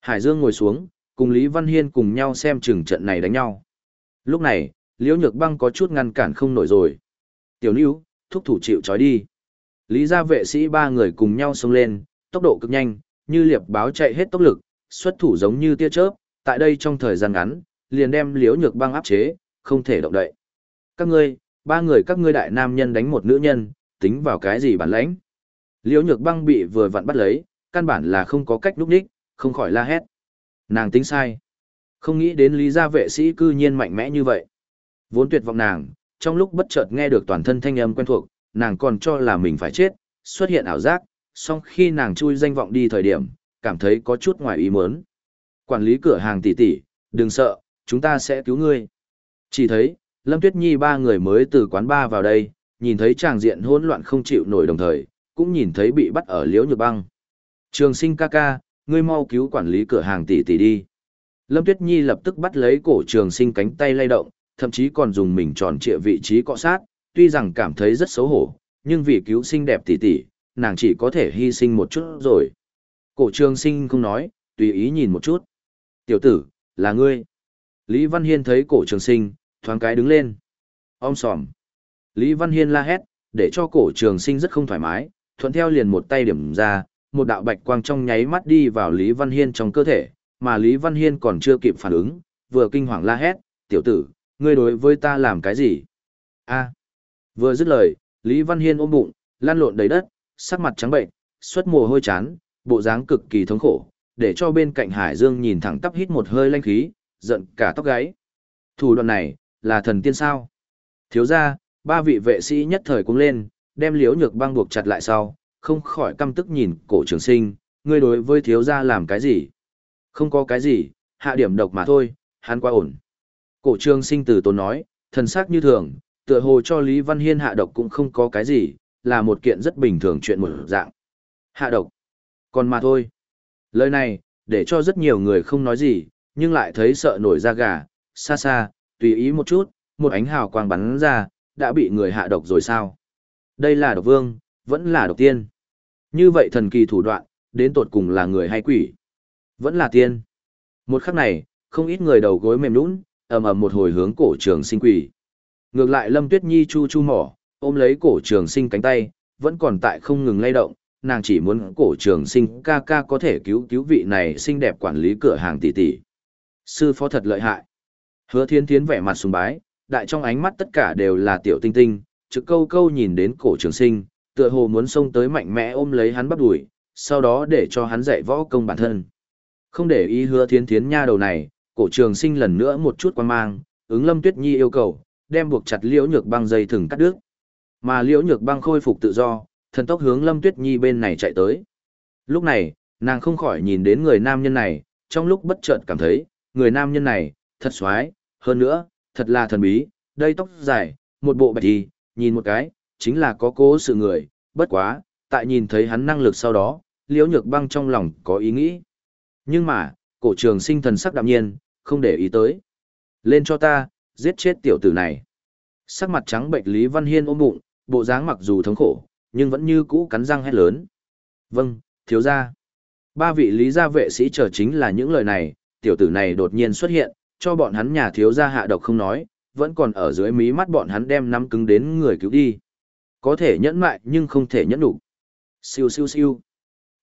Hải Dương ngồi xuống, cùng Lý Văn Hiên cùng nhau xem chừng trận này đánh nhau. Lúc này, Liễu Nhược Băng có chút ngăn cản không nổi rồi. Tiểu lưu thúc thủ chịu trói đi. Lý gia vệ sĩ ba người cùng nhau xông lên, tốc độ cực nhanh, như liệp báo chạy hết tốc lực, xuất thủ giống như tia chớp, tại đây trong thời gian ngắn, liền đem Liễu Nhược Băng áp chế, không thể động đậy. Các ngươi, ba người các ngươi đại nam nhân đánh một nữ nhân, tính vào cái gì bản lãnh? Liễu Nhược Băng bị vừa vặn bắt lấy, căn bản là không có cách núp đích, không khỏi la hét. Nàng tính sai. Không nghĩ đến lý gia vệ sĩ cư nhiên mạnh mẽ như vậy. Vốn tuyệt vọng nàng, trong lúc bất chợt nghe được toàn thân thanh âm quen thuộc, nàng còn cho là mình phải chết, xuất hiện ảo giác, song khi nàng chui danh vọng đi thời điểm, cảm thấy có chút ngoài ý muốn. Quản lý cửa hàng tỷ tỷ, đừng sợ, chúng ta sẽ cứu ngươi. Chỉ thấy, Lâm Tuyết Nhi ba người mới từ quán ba vào đây, nhìn thấy tràng diện hỗn loạn không chịu nổi đồng thời, cũng nhìn thấy bị bắt ở liễu nhược băng. Trường sinh ca ca, ngươi mau cứu quản lý cửa hàng tỷ tỷ đi. Lâm Tuyết Nhi lập tức bắt lấy cổ trường sinh cánh tay lay động, thậm chí còn dùng mình tròn trịa vị trí cọ sát, tuy rằng cảm thấy rất xấu hổ, nhưng vì cứu sinh đẹp tỷ tỷ, nàng chỉ có thể hy sinh một chút rồi. Cổ trường sinh không nói, tùy ý nhìn một chút. Tiểu tử, là ngươi. Lý Văn Hiên thấy cổ trường sinh, thoáng cái đứng lên. Om sòm. Lý Văn Hiên la hét, để cho cổ trường sinh rất không thoải mái, thuận theo liền một tay điểm ra, một đạo bạch quang trong nháy mắt đi vào Lý Văn Hiên trong cơ thể, mà Lý Văn Hiên còn chưa kịp phản ứng, vừa kinh hoàng la hét, tiểu tử, ngươi đối với ta làm cái gì? a Vừa dứt lời, Lý Văn Hiên ôm bụng, lăn lộn đầy đất, sắc mặt trắng bệnh, xuất mồ hôi chán, bộ dáng cực kỳ thống khổ, để cho bên cạnh Hải Dương nhìn thẳng tắp hít một hơi lanh khí, giận cả tóc gáy. Thủ đoạn này, là thần tiên sao? Thiếu ra, ba vị vệ sĩ nhất thời cũng lên, đem liếu nhược băng buộc chặt lại sau, không khỏi căm tức nhìn cổ trường sinh, ngươi đối với thiếu gia làm cái gì? Không có cái gì, hạ điểm độc mà thôi, hắn quá ổn. Cổ trường sinh từ tốn nói, thần sắc như thường, tựa hồ cho Lý Văn Hiên hạ độc cũng không có cái gì, là một kiện rất bình thường chuyện một dạng. Hạ độc. Còn mà thôi. Lời này, để cho rất nhiều người không nói gì, nhưng lại thấy sợ nổi da gà, xa xa, tùy ý một chút, một ánh hào quang bắn ra, đã bị người hạ độc rồi sao? Đây là độc vương, vẫn là độc tiên. Như vậy thần kỳ thủ đoạn, đến tột cùng là người hay quỷ? Vẫn là tiên. Một khắc này, không ít người đầu gối mềm nũng, ầm ầm một hồi hướng cổ trường sinh quỳ, Ngược lại Lâm Tuyết Nhi chu chu mỏ, ôm lấy cổ trường sinh cánh tay, vẫn còn tại không ngừng lay động, nàng chỉ muốn cổ trường sinh ca ca có thể cứu cứu vị này xinh đẹp quản lý cửa hàng tỷ tỷ. Sư phó thật lợi hại. Hứa thiên thiến vẻ mặt sùng bái, đại trong ánh mắt tất cả đều là tiểu tinh tinh, trực câu câu nhìn đến cổ trường sinh, tựa hồ muốn xông tới mạnh mẽ ôm lấy hắn bắt đuổi, sau đó để cho hắn dạy võ công bản thân. Không để ý hứa thiến thiến nha đầu này, cổ trường sinh lần nữa một chút quan mang, ứng lâm tuyết nhi yêu cầu, đem buộc chặt liễu nhược băng dây thừng cắt đứt. Mà Liễu Nhược Băng khôi phục tự do, thần tốc hướng Lâm Tuyết Nhi bên này chạy tới. Lúc này, nàng không khỏi nhìn đến người nam nhân này, trong lúc bất chợt cảm thấy, người nam nhân này, thật xoái, hơn nữa, thật là thần bí, đây tóc dài, một bộ bạch y, nhìn một cái, chính là có cố sự người, bất quá, tại nhìn thấy hắn năng lực sau đó, liễu nhược băng trong lòng có ý nghĩ. Nhưng mà, cổ trường sinh thần sắc đạm nhiên, không để ý tới. Lên cho ta, giết chết tiểu tử này. Sắc mặt trắng bệnh Lý Văn Hiên ôm bụng, bộ dáng mặc dù thống khổ, nhưng vẫn như cũ cắn răng hét lớn. Vâng, thiếu gia. Ba vị lý gia vệ sĩ chờ chính là những lời này, tiểu tử này đột nhiên xuất hiện, cho bọn hắn nhà thiếu gia hạ độc không nói, vẫn còn ở dưới mí mắt bọn hắn đem nắm cứng đến người cứu đi. Có thể nhẫn mại nhưng không thể nhẫn đủ. Siêu siêu siêu.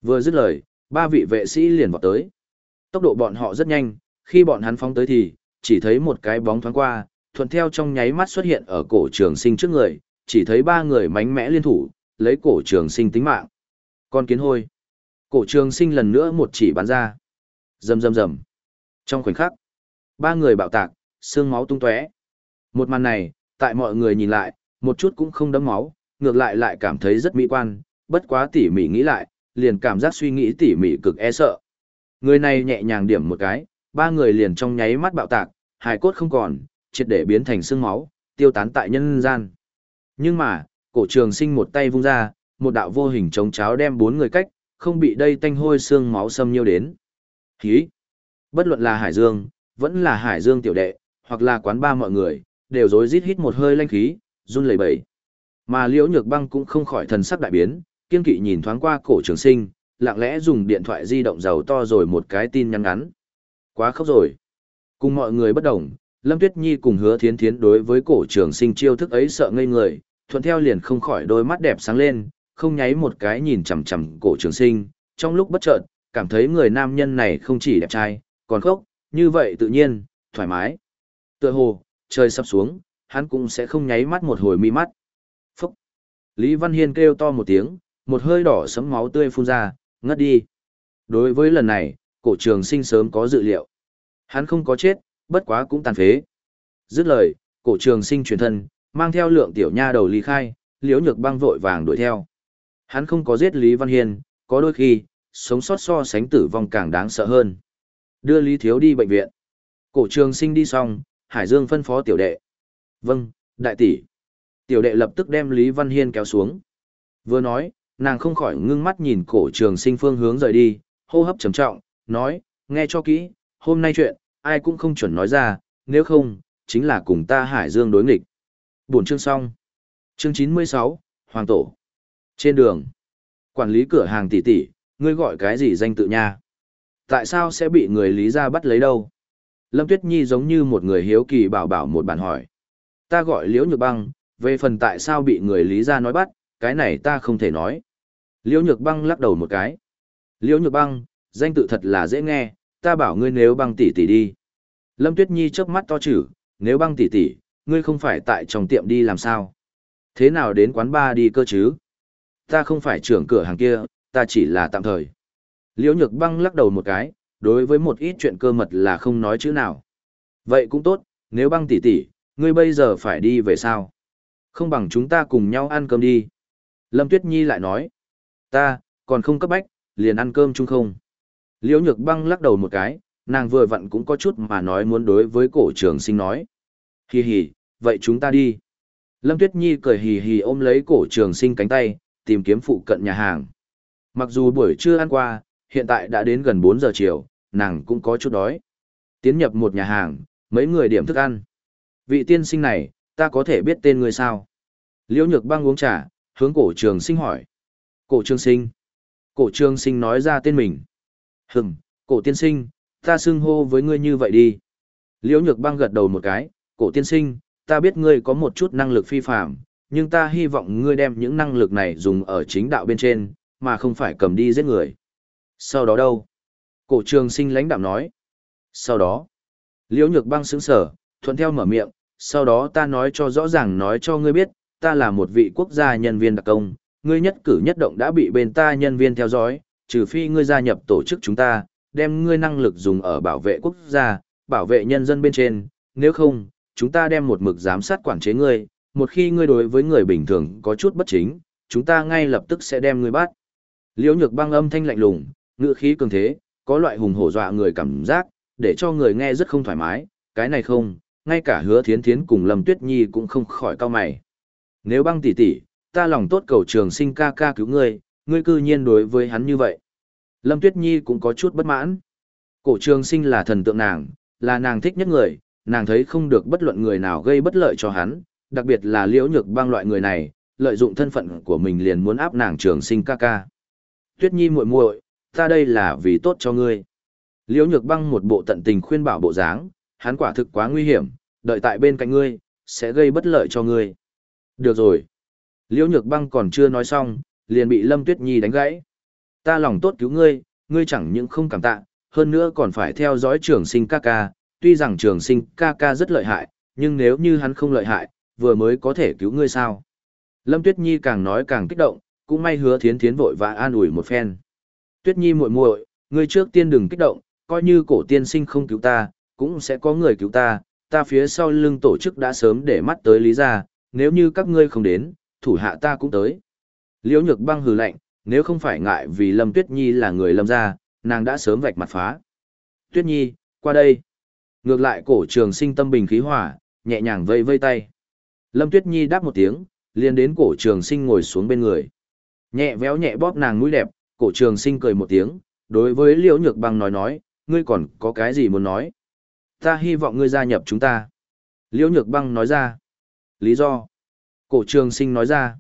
Vừa dứt lời, ba vị vệ sĩ liền vọt tới. Tốc độ bọn họ rất nhanh, khi bọn hắn phóng tới thì, chỉ thấy một cái bóng thoáng qua, thuận theo trong nháy mắt xuất hiện ở cổ trường sinh trước người, chỉ thấy ba người mánh mẽ liên thủ, lấy cổ trường sinh tính mạng. Con kiến hôi. Cổ trường sinh lần nữa một chỉ bắn ra. Rầm rầm rầm. Trong khoảnh khắc, ba người bạo tạc, xương máu tung tóe. Một màn này, tại mọi người nhìn lại, một chút cũng không đấm máu, ngược lại lại cảm thấy rất mỹ quan, bất quá tỉ mỉ nghĩ lại, liền cảm giác suy nghĩ tỉ mỉ cực e sợ. Người này nhẹ nhàng điểm một cái, ba người liền trong nháy mắt bạo tạc, hài cốt không còn, triệt để biến thành xương máu, tiêu tán tại nhân gian. Nhưng mà, cổ trường sinh một tay vung ra, một đạo vô hình chống cháo đem bốn người cách, không bị đây tanh hôi xương máu xâm nhiêu đến. Hí! Bất luận là Hải Dương, vẫn là Hải Dương tiểu đệ, hoặc là quán ba mọi người, đều rối rít hít một hơi lanh khí, run lẩy bẩy. Mà Liễu Nhược Băng cũng không khỏi thần sắc đại biến, kiên kỵ nhìn thoáng qua cổ trường sinh, lặng lẽ dùng điện thoại di động giàu to rồi một cái tin nhắn ngắn. Quá khóc rồi. Cùng mọi người bất đồng, Lâm Tuyết Nhi cùng hứa thiến thiến đối với cổ trường sinh chiêu thức ấy sợ ngây người, thuận theo liền không khỏi đôi mắt đẹp sáng lên, không nháy một cái nhìn chằm chằm cổ trường sinh, trong lúc bất chợt, cảm thấy người nam nhân này không chỉ đẹp trai, còn khóc, như vậy tự nhiên, thoải mái. Tựa hồ, trời sắp xuống, hắn cũng sẽ không nháy mắt một hồi mi mắt. Phúc! Lý Văn Hiên kêu to một tiếng, một hơi đỏ sấm máu tươi phun ra, ngất đi. Đối với lần này, cổ trường sinh sớm có dự liệu. Hắn không có chết, bất quá cũng tàn phế. Dứt lời, cổ trường sinh chuyển thân, mang theo lượng tiểu nha đầu ly khai, liễu nhược băng vội vàng đuổi theo. Hắn không có giết Lý Văn Hiên, có đôi khi, sống sót so sánh tử vong càng đáng sợ hơn. Đưa Lý Thiếu đi bệnh viện. Cổ trường sinh đi xong, Hải Dương phân phó tiểu đệ. Vâng, đại tỷ. Tiểu đệ lập tức đem Lý Văn Hiên kéo xuống. Vừa nói, nàng không khỏi ngưng mắt nhìn cổ trường sinh phương hướng rời đi, hô hấp trầm trọng, nói, nghe cho kỹ, hôm nay chuyện, ai cũng không chuẩn nói ra, nếu không, chính là cùng ta Hải Dương đối nghịch. Buổi chương xong. Chương 96, Hoàng Tổ. Trên đường, quản lý cửa hàng tỷ tỷ, ngươi gọi cái gì danh tự nha? Tại sao sẽ bị người lý ra bắt lấy đâu? Lâm Tuyết Nhi giống như một người hiếu kỳ bảo bảo một bản hỏi. Ta gọi Liễu Nhược Băng, về phần tại sao bị người lý ra nói bắt, cái này ta không thể nói. Liễu Nhược Băng lắc đầu một cái. Liễu Nhược Băng, danh tự thật là dễ nghe, ta bảo ngươi nếu băng tỷ tỷ đi. Lâm Tuyết Nhi chớp mắt to chữ, nếu băng tỷ tỷ, ngươi không phải tại trong tiệm đi làm sao? Thế nào đến quán bar đi cơ chứ? Ta không phải trưởng cửa hàng kia, ta chỉ là tạm thời. Liễu Nhược Băng lắc đầu một cái, đối với một ít chuyện cơ mật là không nói chữ nào. Vậy cũng tốt, nếu băng tỷ tỷ, ngươi bây giờ phải đi về sao? Không bằng chúng ta cùng nhau ăn cơm đi. Lâm Tuyết Nhi lại nói, ta, còn không cấp bách, liền ăn cơm chung không? Liễu Nhược Băng lắc đầu một cái, nàng vừa vặn cũng có chút mà nói muốn đối với cổ trường sinh nói. Hì hì, vậy chúng ta đi. Lâm Tuyết Nhi cười hì hì ôm lấy cổ trường sinh cánh tay, tìm kiếm phụ cận nhà hàng. Mặc dù buổi trưa ăn qua, hiện tại đã đến gần 4 giờ chiều, nàng cũng có chút đói. Tiến nhập một nhà hàng, mấy người điểm thức ăn. Vị tiên sinh này, ta có thể biết tên người sao? Liễu Nhược Băng uống trà, hướng cổ trường sinh hỏi. Cổ trường sinh. Cổ trường sinh nói ra tên mình. Hừm, cổ tiên sinh, ta xưng hô với ngươi như vậy đi. Liễu Nhược Băng gật đầu một cái, cổ tiên sinh, ta biết ngươi có một chút năng lực phi phạm, nhưng ta hy vọng ngươi đem những năng lực này dùng ở chính đạo bên trên, mà không phải cầm đi giết người. Sau đó đâu? Cổ trường sinh lãnh đạm nói. Sau đó, Liễu Nhược Băng sững sở, thuận theo mở miệng, sau đó ta nói cho rõ ràng nói cho ngươi biết, ta là một vị quốc gia nhân viên đặc công, ngươi nhất cử nhất động đã bị bên ta nhân viên theo dõi, trừ phi ngươi gia nhập tổ chức chúng ta, đem ngươi năng lực dùng ở bảo vệ quốc gia, bảo vệ nhân dân bên trên, nếu không, chúng ta đem một mực giám sát quản chế ngươi, một khi ngươi đối với người bình thường có chút bất chính, chúng ta ngay lập tức sẽ đem ngươi bắt. Liễu nhược băng âm thanh lạnh lùng, ngữ khí cường thế, có loại hùng hổ dọa người cảm giác, để cho người nghe rất không thoải mái, cái này không, ngay cả hứa thiến thiến cùng Lâm Tuyết Nhi cũng không khỏi cao mày. Nếu băng tỷ tỷ, ta lòng tốt cầu trường sinh ca ca cứu ngươi, ngươi cư nhiên đối với hắn như vậy. Lâm Tuyết Nhi cũng có chút bất mãn. Cổ trường sinh là thần tượng nàng, là nàng thích nhất người, nàng thấy không được bất luận người nào gây bất lợi cho hắn, đặc biệt là liễu nhược băng loại người này, lợi dụng thân phận của mình liền muốn áp nàng trường sinh ca ca. Tuyết Nhi muội muội, ta đây là vì tốt cho ngươi. Liễu nhược băng một bộ tận tình khuyên bảo bộ dáng, hắn quả thực quá nguy hiểm, đợi tại bên cạnh ngươi, sẽ gây bất lợi cho ngươi. Được rồi. Liễu nhược băng còn chưa nói xong, liền bị Lâm Tuyết Nhi đánh gãy. Ta lòng tốt cứu ngươi, ngươi chẳng những không cảm tạ, hơn nữa còn phải theo dõi trường sinh ca ca, tuy rằng trường sinh ca ca rất lợi hại, nhưng nếu như hắn không lợi hại, vừa mới có thể cứu ngươi sao. Lâm Tuyết Nhi càng nói càng kích động, cũng may hứa thiến thiến vội và an ủi một phen. Tuyết Nhi muội muội, ngươi trước tiên đừng kích động, coi như cổ tiên sinh không cứu ta, cũng sẽ có người cứu ta, ta phía sau lưng tổ chức đã sớm để mắt tới lý ra, nếu như các ngươi không đến, thủ hạ ta cũng tới. Liễu nhược băng hừ lạnh, nếu không phải ngại vì Lâm Tuyết Nhi là người lâm gia, nàng đã sớm vạch mặt phá. Tuyết Nhi, qua đây. Ngược lại cổ trường sinh tâm bình khí hỏa, nhẹ nhàng vây vây tay. Lâm Tuyết Nhi đáp một tiếng, liền đến cổ trường sinh ngồi xuống bên người. Nhẹ véo nhẹ bóp nàng mũi đẹp, cổ trường sinh cười một tiếng, đối với liễu nhược băng nói nói, ngươi còn có cái gì muốn nói? Ta hy vọng ngươi gia nhập chúng ta. Liễu nhược băng nói ra. Lý do? Cổ trường sinh nói ra.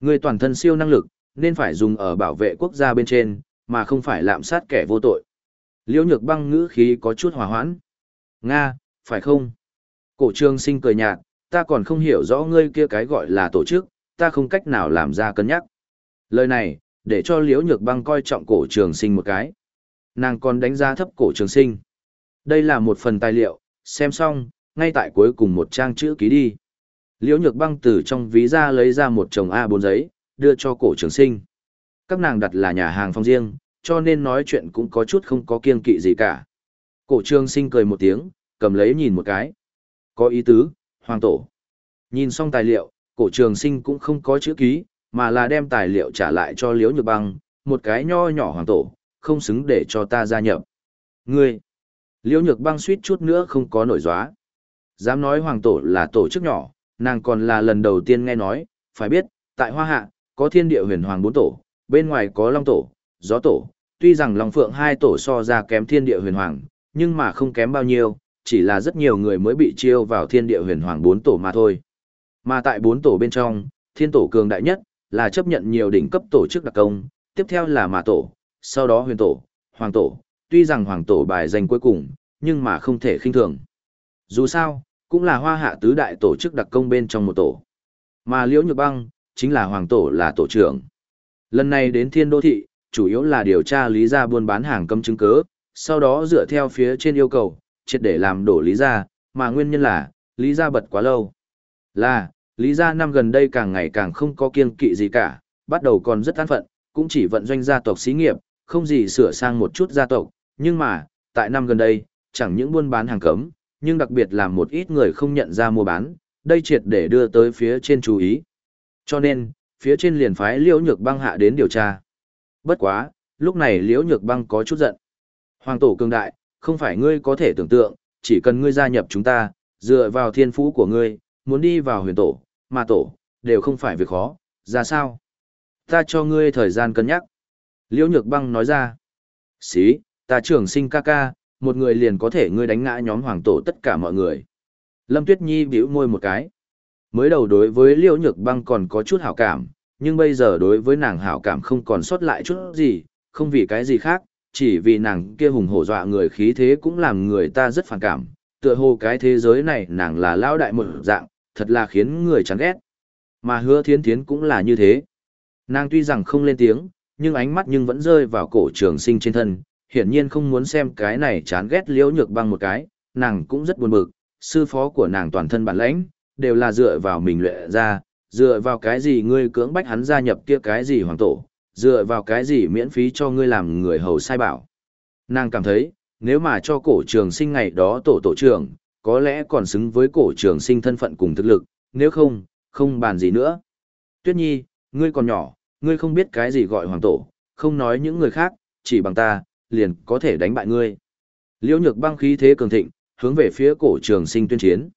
Ngươi toàn thân siêu năng lực, nên phải dùng ở bảo vệ quốc gia bên trên, mà không phải lạm sát kẻ vô tội. Liễu nhược băng ngữ khí có chút hòa hoãn. Nga, phải không? Cổ trường sinh cười nhạt, ta còn không hiểu rõ ngươi kia cái gọi là tổ chức, ta không cách nào làm ra cân nhắc. Lời này, để cho liễu nhược băng coi trọng cổ trường sinh một cái. Nàng còn đánh giá thấp cổ trường sinh. Đây là một phần tài liệu, xem xong, ngay tại cuối cùng một trang chữ ký đi. Liễu nhược băng từ trong ví ra lấy ra một chồng A4 giấy, đưa cho cổ trường sinh. Các nàng đặt là nhà hàng phong riêng, cho nên nói chuyện cũng có chút không có kiêng kỵ gì cả. Cổ trường sinh cười một tiếng, cầm lấy nhìn một cái. Có ý tứ, hoàng tổ. Nhìn xong tài liệu, cổ trường sinh cũng không có chữ ký, mà là đem tài liệu trả lại cho liễu nhược băng, một cái nho nhỏ hoàng tổ, không xứng để cho ta gia nhập. Ngươi, liễu nhược băng suýt chút nữa không có nổi gióa. Dám nói hoàng tổ là tổ chức nhỏ, nàng còn là lần đầu tiên nghe nói, phải biết, tại Hoa Hạ, có thiên địa huyền hoàng bốn tổ, bên ngoài có long tổ, gió tổ, tuy rằng long phượng hai tổ so ra kém thiên địa huyền hoàng, nhưng mà không kém bao nhiêu, chỉ là rất nhiều người mới bị chiêu vào thiên địa huyền hoàng bốn tổ mà thôi. Mà tại bốn tổ bên trong, thiên tổ cường đại nhất, là chấp nhận nhiều đỉnh cấp tổ chức đặc công, tiếp theo là mà tổ, sau đó huyền tổ, hoàng tổ, tuy rằng hoàng tổ bài danh cuối cùng, nhưng mà không thể khinh thường. Dù sao, cũng là hoa hạ tứ đại tổ chức đặc công bên trong một tổ. Mà Liễu Nhược Băng, chính là hoàng tổ là tổ trưởng. Lần này đến thiên đô thị, chủ yếu là điều tra lý gia buôn bán hàng cấm chứng cớ, sau đó dựa theo phía trên yêu cầu, triệt để làm đổ lý gia, mà nguyên nhân là, lý gia bật quá lâu. Là, lý gia năm gần đây càng ngày càng không có kiêng kỵ gì cả, bắt đầu còn rất an phận, cũng chỉ vận doanh gia tộc xí nghiệp, không gì sửa sang một chút gia tộc, nhưng mà, tại năm gần đây, chẳng những buôn bán hàng cấm, nhưng đặc biệt là một ít người không nhận ra mua bán, đây triệt để đưa tới phía trên chú ý. Cho nên, phía trên liền phái Liễu Nhược Băng hạ đến điều tra. Bất quá, lúc này Liễu Nhược Băng có chút giận. Hoàng tổ cường đại, không phải ngươi có thể tưởng tượng, chỉ cần ngươi gia nhập chúng ta, dựa vào thiên phú của ngươi, muốn đi vào huyền tổ, mà tổ, đều không phải việc khó, ra sao? Ta cho ngươi thời gian cân nhắc. Liễu Nhược Băng nói ra. Xí, ta trưởng sinh ca ca, một người liền có thể ngươi đánh ngã nhóm hoàng tổ tất cả mọi người. Lâm Tuyết Nhi bĩu môi một cái. Mới đầu đối với Liễu Nhược Băng còn có chút hảo cảm, nhưng bây giờ đối với nàng hảo cảm không còn sót lại chút gì, không vì cái gì khác, chỉ vì nàng kia hùng hổ dọa người khí thế cũng làm người ta rất phản cảm, tựa hồ cái thế giới này nàng là lao đại một dạng, thật là khiến người chán ghét. Mà hứa thiến thiến cũng là như thế. Nàng tuy rằng không lên tiếng, nhưng ánh mắt nhưng vẫn rơi vào cổ trường sinh trên thân, hiển nhiên không muốn xem cái này chán ghét liễu nhược băng một cái, nàng cũng rất buồn bực, sư phó của nàng toàn thân bản lãnh, đều là dựa vào mình luyện ra, dựa vào cái gì ngươi cưỡng bách hắn gia nhập kia cái gì hoàng tổ, dựa vào cái gì miễn phí cho ngươi làm người hầu sai bảo. Nàng cảm thấy, nếu mà cho cổ trường sinh ngày đó tổ tổ trưởng, có lẽ còn xứng với cổ trường sinh thân phận cùng thực lực, nếu không, không bàn gì nữa. Tuyết Nhi, ngươi còn nhỏ, ngươi không biết cái gì gọi hoàng tổ, không nói những người khác, chỉ bằng ta, liền có thể đánh bại ngươi. Liễu nhược băng khí thế cường thịnh, hướng về phía cổ trường sinh tuyên chiến.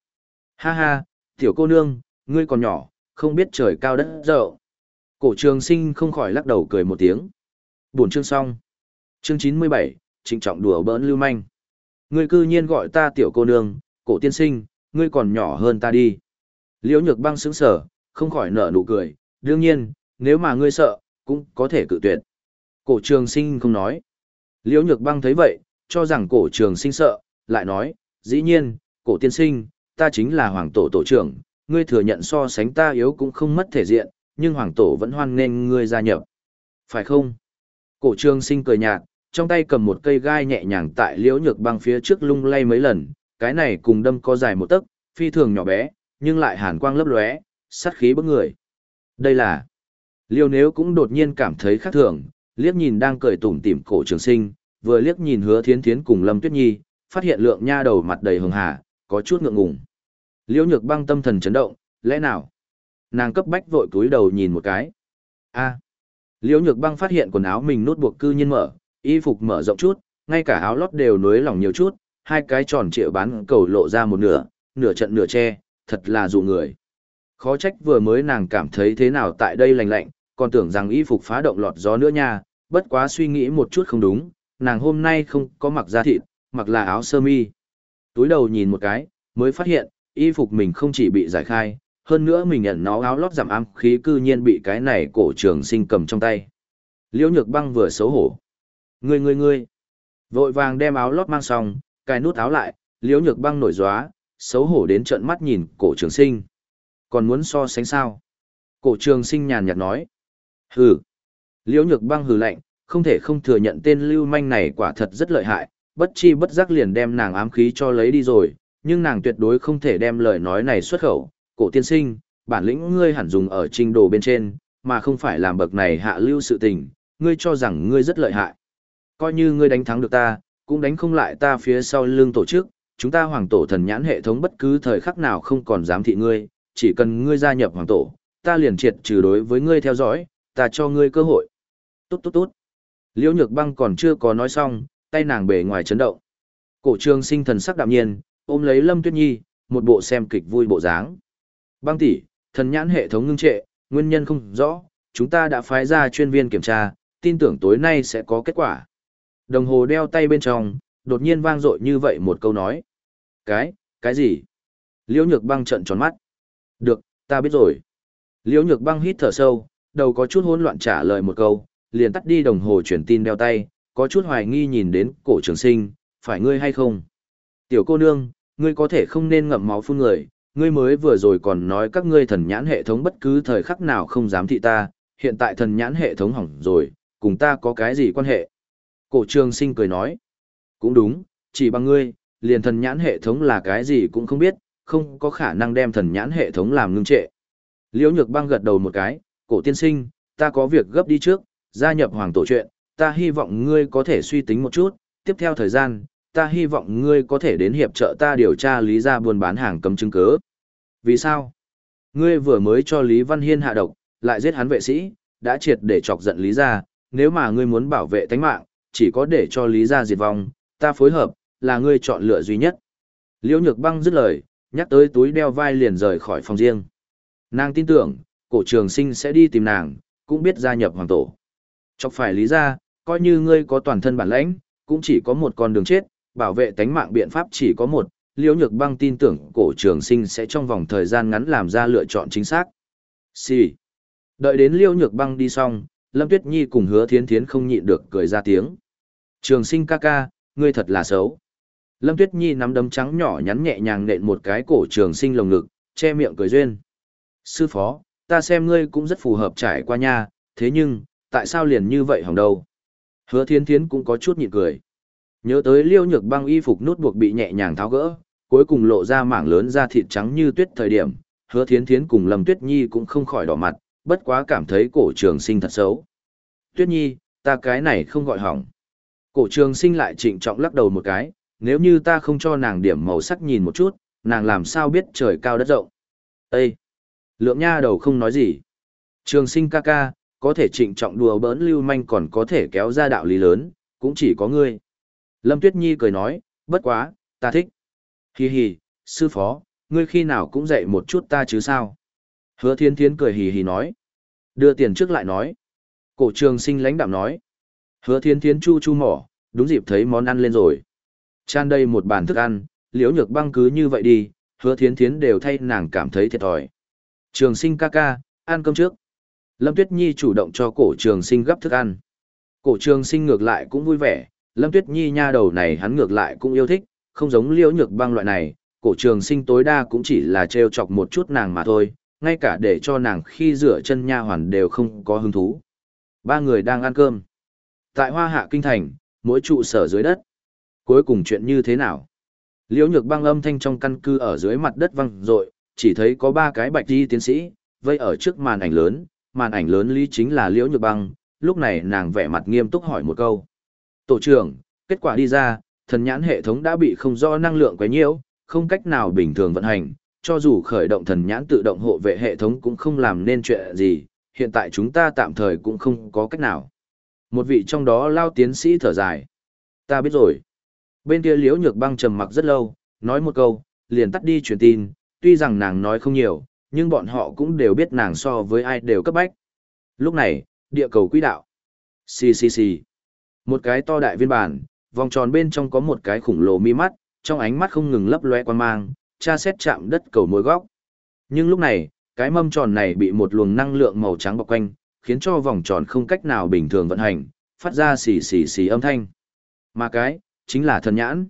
Ha ha, tiểu cô nương, ngươi còn nhỏ, không biết trời cao đất rộng. Cổ trường sinh không khỏi lắc đầu cười một tiếng. Buồn chương xong. Chương 97, trịnh trọng đùa bỡn lưu manh. Ngươi cư nhiên gọi ta tiểu cô nương, cổ tiên sinh, ngươi còn nhỏ hơn ta đi. Liễu nhược băng sững sở, không khỏi nở nụ cười, đương nhiên, nếu mà ngươi sợ, cũng có thể cự tuyệt. Cổ trường sinh không nói. Liễu nhược băng thấy vậy, cho rằng cổ trường sinh sợ, lại nói, dĩ nhiên, cổ tiên sinh, ta chính là hoàng tổ tổ trưởng, ngươi thừa nhận so sánh ta yếu cũng không mất thể diện, nhưng hoàng tổ vẫn hoan nghênh ngươi gia nhập. Phải không? Cổ trường sinh cười nhạt, trong tay cầm một cây gai nhẹ nhàng tại liễu nhược băng phía trước lung lay mấy lần, cái này cùng đâm có dài một tấc, phi thường nhỏ bé, nhưng lại hàn quang lấp lóe, sát khí bức người. Đây là... Liêu nếu cũng đột nhiên cảm thấy khác thường, liếc nhìn đang cười tủm tỉm cổ trường sinh, vừa liếc nhìn hứa thiến thiến cùng lâm tuyết nhi, phát hiện lượng nha đầu mặt đầy hường hà, có chút ngượng ngùng. Liễu nhược băng tâm thần chấn động, lẽ nào? Nàng cấp bách vội cúi đầu nhìn một cái. a Liễu nhược băng phát hiện quần áo mình nút buộc cư nhiên mở, y phục mở rộng chút, ngay cả áo lót đều nối lỏng nhiều chút, hai cái tròn trịa bán cầu lộ ra một nửa, nửa trận nửa che, thật là dụ người. Khó trách vừa mới nàng cảm thấy thế nào tại đây lạnh lạnh, còn tưởng rằng y phục phá động lọt gió nữa nha, bất quá suy nghĩ một chút không đúng, nàng hôm nay không có mặc da thịt, mặc là áo sơ mi. Túi đầu nhìn một cái, mới phát hiện, y phục mình không chỉ bị giải khai, hơn nữa mình nhận nó áo lót giảm ám khí cư nhiên bị cái này cổ trường sinh cầm trong tay. Liễu nhược băng vừa xấu hổ. Ngươi ngươi ngươi. Vội vàng đem áo lót mang xong, cài nút áo lại, liễu nhược băng nổi gióa, xấu hổ đến trợn mắt nhìn cổ trường sinh. Còn muốn so sánh sao? Cổ trường sinh nhàn nhạt nói. Hừ. Liễu nhược băng hừ lạnh, không thể không thừa nhận tên lưu manh này quả thật rất lợi hại, bất chi bất giác liền đem nàng ám khí cho lấy đi rồi, nhưng nàng tuyệt đối không thể đem lời nói này xuất khẩu. Cổ tiên sinh, bản lĩnh ngươi hẳn dùng ở trình đồ bên trên, mà không phải làm bậc này hạ lưu sự tình, ngươi cho rằng ngươi rất lợi hại. Coi như ngươi đánh thắng được ta, cũng đánh không lại ta phía sau lưng tổ chức, chúng ta hoàng tổ thần nhãn hệ thống bất cứ thời khắc nào không còn dám thị ngươi, chỉ cần ngươi gia nhập hoàng tổ, ta liền triệt trừ đối với ngươi theo dõi, ta cho ngươi cơ hội. Tốt tốt tốt. Liễu Nhược Băng còn chưa có nói xong, tay nàng bề ngoài chấn động. Cổ Trường Sinh thần sắc đạm nhiên, ôm lấy Lâm Tuyết Nhi, một bộ xem kịch vui bộ dáng. Băng tỷ, thần nhãn hệ thống ngưng trệ, nguyên nhân không rõ, chúng ta đã phái ra chuyên viên kiểm tra, tin tưởng tối nay sẽ có kết quả. Đồng hồ đeo tay bên trong, đột nhiên vang dội như vậy một câu nói. Cái, cái gì? Liễu Nhược Băng trợn tròn mắt. Được, ta biết rồi. Liễu Nhược Băng hít thở sâu, đầu có chút hỗn loạn trả lời một câu, liền tắt đi đồng hồ truyền tin đeo tay, có chút hoài nghi nhìn đến cổ trường sinh, phải ngươi hay không? Tiểu cô nương, ngươi có thể không nên ngậm máu phun người, ngươi mới vừa rồi còn nói các ngươi thần nhãn hệ thống bất cứ thời khắc nào không dám thị ta, hiện tại thần nhãn hệ thống hỏng rồi, cùng ta có cái gì quan hệ? Cổ trường sinh cười nói, cũng đúng, chỉ bằng ngươi, liền thần nhãn hệ thống là cái gì cũng không biết, không có khả năng đem thần nhãn hệ thống làm ngưng trệ. Liễu nhược băng gật đầu một cái, cổ tiên sinh, ta có việc gấp đi trước, gia nhập hoàng tổ chuyện, ta hy vọng ngươi có thể suy tính một chút, tiếp theo thời gian, ta hy vọng ngươi có thể đến hiệp trợ ta điều tra lý ra buôn bán hàng cấm chứng cớ. Vì sao? Ngươi vừa mới cho Lý Văn Hiên hạ độc, lại giết hắn vệ sĩ, đã triệt để chọc giận Lý ra, nếu mà ngươi muốn bảo vệ tánh mạng, chỉ có để cho Lý ra diệt vong, ta phối hợp, là ngươi chọn lựa duy nhất. Liễu Nhược Băng dứt lời, nhắc tới túi đeo vai liền rời khỏi phòng riêng. Nàng tin tưởng, cổ trường sinh sẽ đi tìm nàng, cũng biết gia nhập hoàng tổ. Chọc phải lý ra, coi như ngươi có toàn thân bản lãnh, cũng chỉ có một con đường chết, bảo vệ tánh mạng biện pháp chỉ có một, liễu nhược băng tin tưởng cổ trường sinh sẽ trong vòng thời gian ngắn làm ra lựa chọn chính xác. Xì. Đợi đến liễu nhược băng đi xong, Lâm Tuyết Nhi cùng hứa thiến thiến không nhịn được cười ra tiếng. Trường sinh ca ca, ngươi thật là xấu. Lâm Tuyết Nhi nắm đấm trắng nhỏ nhắn nhẹ nhàng nện một cái cổ trường sinh lồng ngực, che miệng cười duyên. Sư phó, ta xem ngươi cũng rất phù hợp trải qua nha, thế nhưng, tại sao liền như vậy hỏng đâu? Hứa thiên thiến cũng có chút nhịn cười. Nhớ tới liêu nhược băng y phục nút buộc bị nhẹ nhàng tháo gỡ, cuối cùng lộ ra mảng lớn da thịt trắng như tuyết thời điểm, hứa thiến thiến cùng Lâm Tuyết Nhi cũng không khỏi đỏ mặt, bất quá cảm thấy cổ trường sinh thật xấu. Tuyết Nhi, ta cái này không gọi hỏng. Cổ trường sinh lại trịnh trọng lắc đầu một cái, nếu như ta không cho nàng điểm màu sắc nhìn một chút, nàng làm sao biết trời cao đất rộng. Ê! Lượng nha đầu không nói gì. Trường sinh ca ca, có thể trịnh trọng đùa bỡn lưu manh còn có thể kéo ra đạo lý lớn, cũng chỉ có ngươi. Lâm Tuyết Nhi cười nói, bất quá, ta thích. Hi hi, sư phó, ngươi khi nào cũng dạy một chút ta chứ sao? Hứa thiên thiến cười hì hì nói. Đưa tiền trước lại nói. Cổ trường sinh lãnh đạm nói. Hứa thiên thiến chu chu mỏ, đúng dịp thấy món ăn lên rồi. Chan đây một bàn thức ăn, liễu nhược băng cứ như vậy đi, hứa thiên thiến đều thay nàng cảm thấy thiệt thòi. Trường sinh ca ca, ăn cơm trước. Lâm Tuyết Nhi chủ động cho cổ trường sinh gấp thức ăn. Cổ trường sinh ngược lại cũng vui vẻ, Lâm Tuyết Nhi nha đầu này hắn ngược lại cũng yêu thích, không giống liễu nhược băng loại này, cổ trường sinh tối đa cũng chỉ là trêu chọc một chút nàng mà thôi, ngay cả để cho nàng khi rửa chân nha hoàn đều không có hứng thú. Ba người đang ăn cơm. Tại Hoa Hạ Kinh Thành, mỗi trụ sở dưới đất. Cuối cùng chuyện như thế nào? Liễu nhược băng âm thanh trong căn cứ ở dưới mặt đất văng rội, chỉ thấy có ba cái bạch đi tiến sĩ, vây ở trước màn ảnh lớn, màn ảnh lớn lý chính là liễu nhược băng, lúc này nàng vẻ mặt nghiêm túc hỏi một câu. Tổ trưởng, kết quả đi ra, thần nhãn hệ thống đã bị không do năng lượng quấy nhiễu, không cách nào bình thường vận hành, cho dù khởi động thần nhãn tự động hộ vệ hệ thống cũng không làm nên chuyện gì, hiện tại chúng ta tạm thời cũng không có cách nào. Một vị trong đó lao tiến sĩ thở dài. Ta biết rồi. Bên kia liễu nhược băng trầm mặc rất lâu, nói một câu, liền tắt đi truyền tin, tuy rằng nàng nói không nhiều, nhưng bọn họ cũng đều biết nàng so với ai đều cấp bách. Lúc này, địa cầu quỹ đạo. Xì xì xì. Một cái to đại viên bản, vòng tròn bên trong có một cái khủng lồ mi mắt, trong ánh mắt không ngừng lấp loe quan mang, tra xét chạm đất cầu mỗi góc. Nhưng lúc này, cái mâm tròn này bị một luồng năng lượng màu trắng bọc quanh, khiến cho vòng tròn không cách nào bình thường vận hành, phát ra xì xì xì âm thanh. Mà cái, chính là thần nhãn.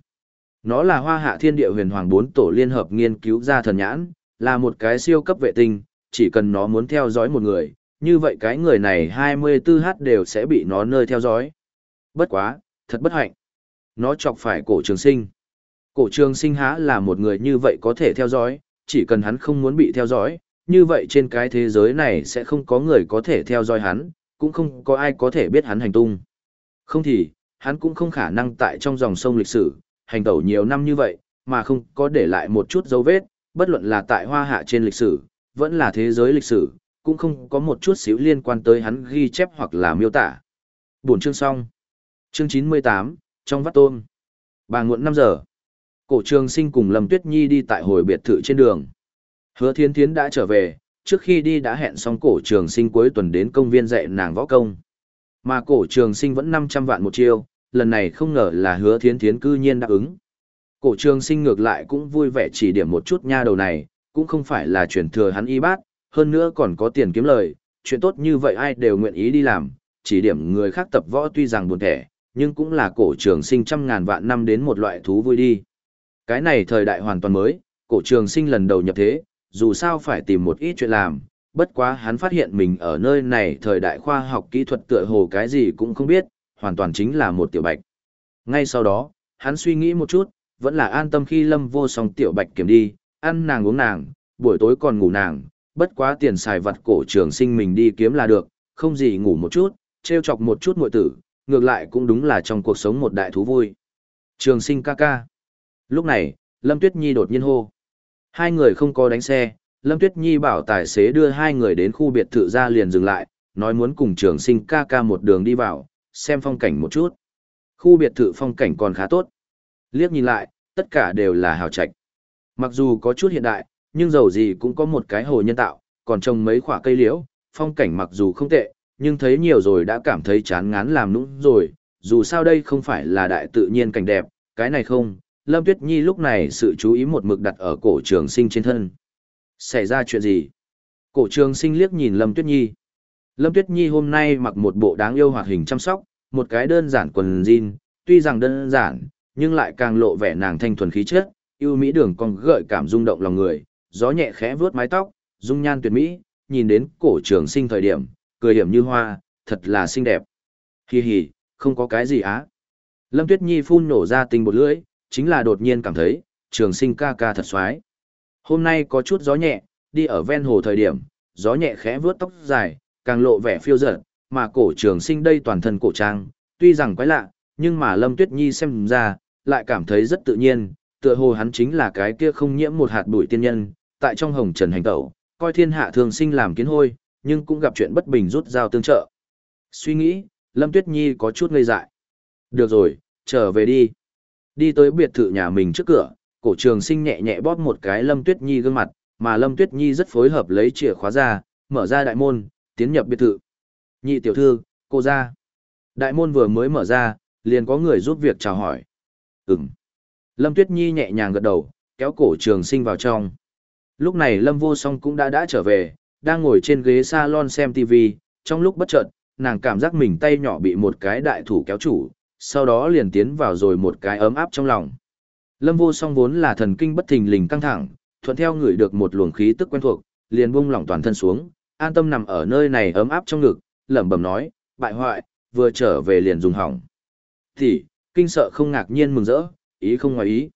Nó là hoa hạ thiên địa huyền hoàng bốn tổ liên hợp nghiên cứu ra thần nhãn, là một cái siêu cấp vệ tinh, chỉ cần nó muốn theo dõi một người, như vậy cái người này 24h đều sẽ bị nó nơi theo dõi. Bất quá, thật bất hạnh. Nó chọc phải cổ trường sinh. Cổ trường sinh há là một người như vậy có thể theo dõi, chỉ cần hắn không muốn bị theo dõi, như vậy trên cái thế giới này sẽ không có người có thể theo dõi hắn, cũng không có ai có thể biết hắn hành tung. Không thì, hắn cũng không khả năng tại trong dòng sông lịch sử, hành tẩu nhiều năm như vậy, mà không có để lại một chút dấu vết, bất luận là tại hoa hạ trên lịch sử, vẫn là thế giới lịch sử, cũng không có một chút xíu liên quan tới hắn ghi chép hoặc là miêu tả. Buổi chương xong. Chương 98, trong vắt tôm. Bà nguộn 5 giờ. Cổ trường sinh cùng Lâm Tuyết Nhi đi tại hồi biệt thự trên đường. Hứa Thiên Thiến đã trở về, trước khi đi đã hẹn xong cổ trường sinh cuối tuần đến công viên dạy nàng võ công. Mà cổ trường sinh vẫn 500 vạn một chiêu, lần này không ngờ là hứa Thiên Thiến cư nhiên đáp ứng. Cổ trường sinh ngược lại cũng vui vẻ chỉ điểm một chút nha đầu này, cũng không phải là chuyển thừa hắn y bát, hơn nữa còn có tiền kiếm lời, chuyện tốt như vậy ai đều nguyện ý đi làm, chỉ điểm người khác tập võ tuy rằng buồn thẻ, nhưng cũng là cổ trường sinh trăm ngàn vạn năm đến một loại thú vui đi. Cái này thời đại hoàn toàn mới, cổ trường sinh lần đầu nhập thế, dù sao phải tìm một ít chuyện làm, bất quá hắn phát hiện mình ở nơi này thời đại khoa học kỹ thuật tựa hồ cái gì cũng không biết, hoàn toàn chính là một tiểu bạch. Ngay sau đó, hắn suy nghĩ một chút, vẫn là an tâm khi lâm vô song tiểu bạch kiểm đi, ăn nàng uống nàng, buổi tối còn ngủ nàng, bất quá tiền xài vặt cổ trường sinh mình đi kiếm là được, không gì ngủ một chút, trêu chọc một chút muội tử, ngược lại cũng đúng là trong cuộc sống một đại thú vui. Trường sinh ca ca. Lúc này, Lâm Tuyết Nhi đột nhiên hô. Hai người không có đánh xe, Lâm Tuyết Nhi bảo tài xế đưa hai người đến khu biệt thự ra liền dừng lại, nói muốn cùng trường sinh ca ca một đường đi vào, xem phong cảnh một chút. Khu biệt thự phong cảnh còn khá tốt. Liếc nhìn lại, tất cả đều là hào trạch. Mặc dù có chút hiện đại, nhưng dầu gì cũng có một cái hồ nhân tạo, còn trồng mấy khoả cây liễu, phong cảnh mặc dù không tệ, nhưng thấy nhiều rồi đã cảm thấy chán ngán làm nũng rồi, dù sao đây không phải là đại tự nhiên cảnh đẹp, cái này không, Lâm Tuyết Nhi lúc này sự chú ý một mực đặt ở cổ trường sinh trên thân. Xảy ra chuyện gì? Cổ trường sinh liếc nhìn Lâm Tuyết Nhi. Lâm Tuyết Nhi hôm nay mặc một bộ đáng yêu hoạt hình chăm sóc, một cái đơn giản quần jean, tuy rằng đơn giản, nhưng lại càng lộ vẻ nàng thanh thuần khí chất, yêu mỹ đường còn gợi cảm rung động lòng người, gió nhẹ khẽ vuốt mái tóc, dung nhan tuyệt mỹ, nhìn đến cổ trường sinh thời điểm, cười hiểm như hoa, thật là xinh đẹp. Hi hi, không có cái gì á. Lâm Tuyết Nhi phun nổ ra tình bột lưỡi, chính là đột nhiên cảm thấy, trường sinh ca ca thật xoái. Hôm nay có chút gió nhẹ, đi ở ven hồ thời điểm, gió nhẹ khẽ vuốt tóc dài, càng lộ vẻ phiêu dở, mà cổ trường sinh đây toàn thân cổ trang, tuy rằng quái lạ, nhưng mà Lâm Tuyết Nhi xem ra, lại cảm thấy rất tự nhiên, tựa hồ hắn chính là cái kia không nhiễm một hạt bụi tiên nhân, tại trong hồng trần hành tẩu, coi thiên hạ thường sinh làm kiến hôi, nhưng cũng gặp chuyện bất bình rút dao tương trợ. Suy nghĩ, Lâm Tuyết Nhi có chút ngây dại. Được rồi, trở về đi. Đi tới biệt thự nhà mình trước cửa, cổ trường sinh nhẹ nhẹ bóp một cái Lâm Tuyết Nhi gương mặt, mà Lâm Tuyết Nhi rất phối hợp lấy chìa khóa ra, mở ra đại môn, tiến nhập biệt thự. Nhị tiểu thư, cô ra. Đại môn vừa mới mở ra, liền có người giúp việc chào hỏi. Ừm. Lâm Tuyết Nhi nhẹ nhàng gật đầu, kéo cổ trường sinh vào trong. Lúc này Lâm vô song cũng đã đã trở về, đang ngồi trên ghế salon xem TV, trong lúc bất chợt, nàng cảm giác mình tay nhỏ bị một cái đại thủ kéo chủ, sau đó liền tiến vào rồi một cái ấm áp trong lòng. Lâm vô song vốn là thần kinh bất thình lình căng thẳng, thuận theo người được một luồng khí tức quen thuộc, liền buông lỏng toàn thân xuống, an tâm nằm ở nơi này ấm áp trong ngực, lẩm bẩm nói, bại hoại, vừa trở về liền dùng hỏng. Thì, kinh sợ không ngạc nhiên mừng rỡ, ý không ngoài ý.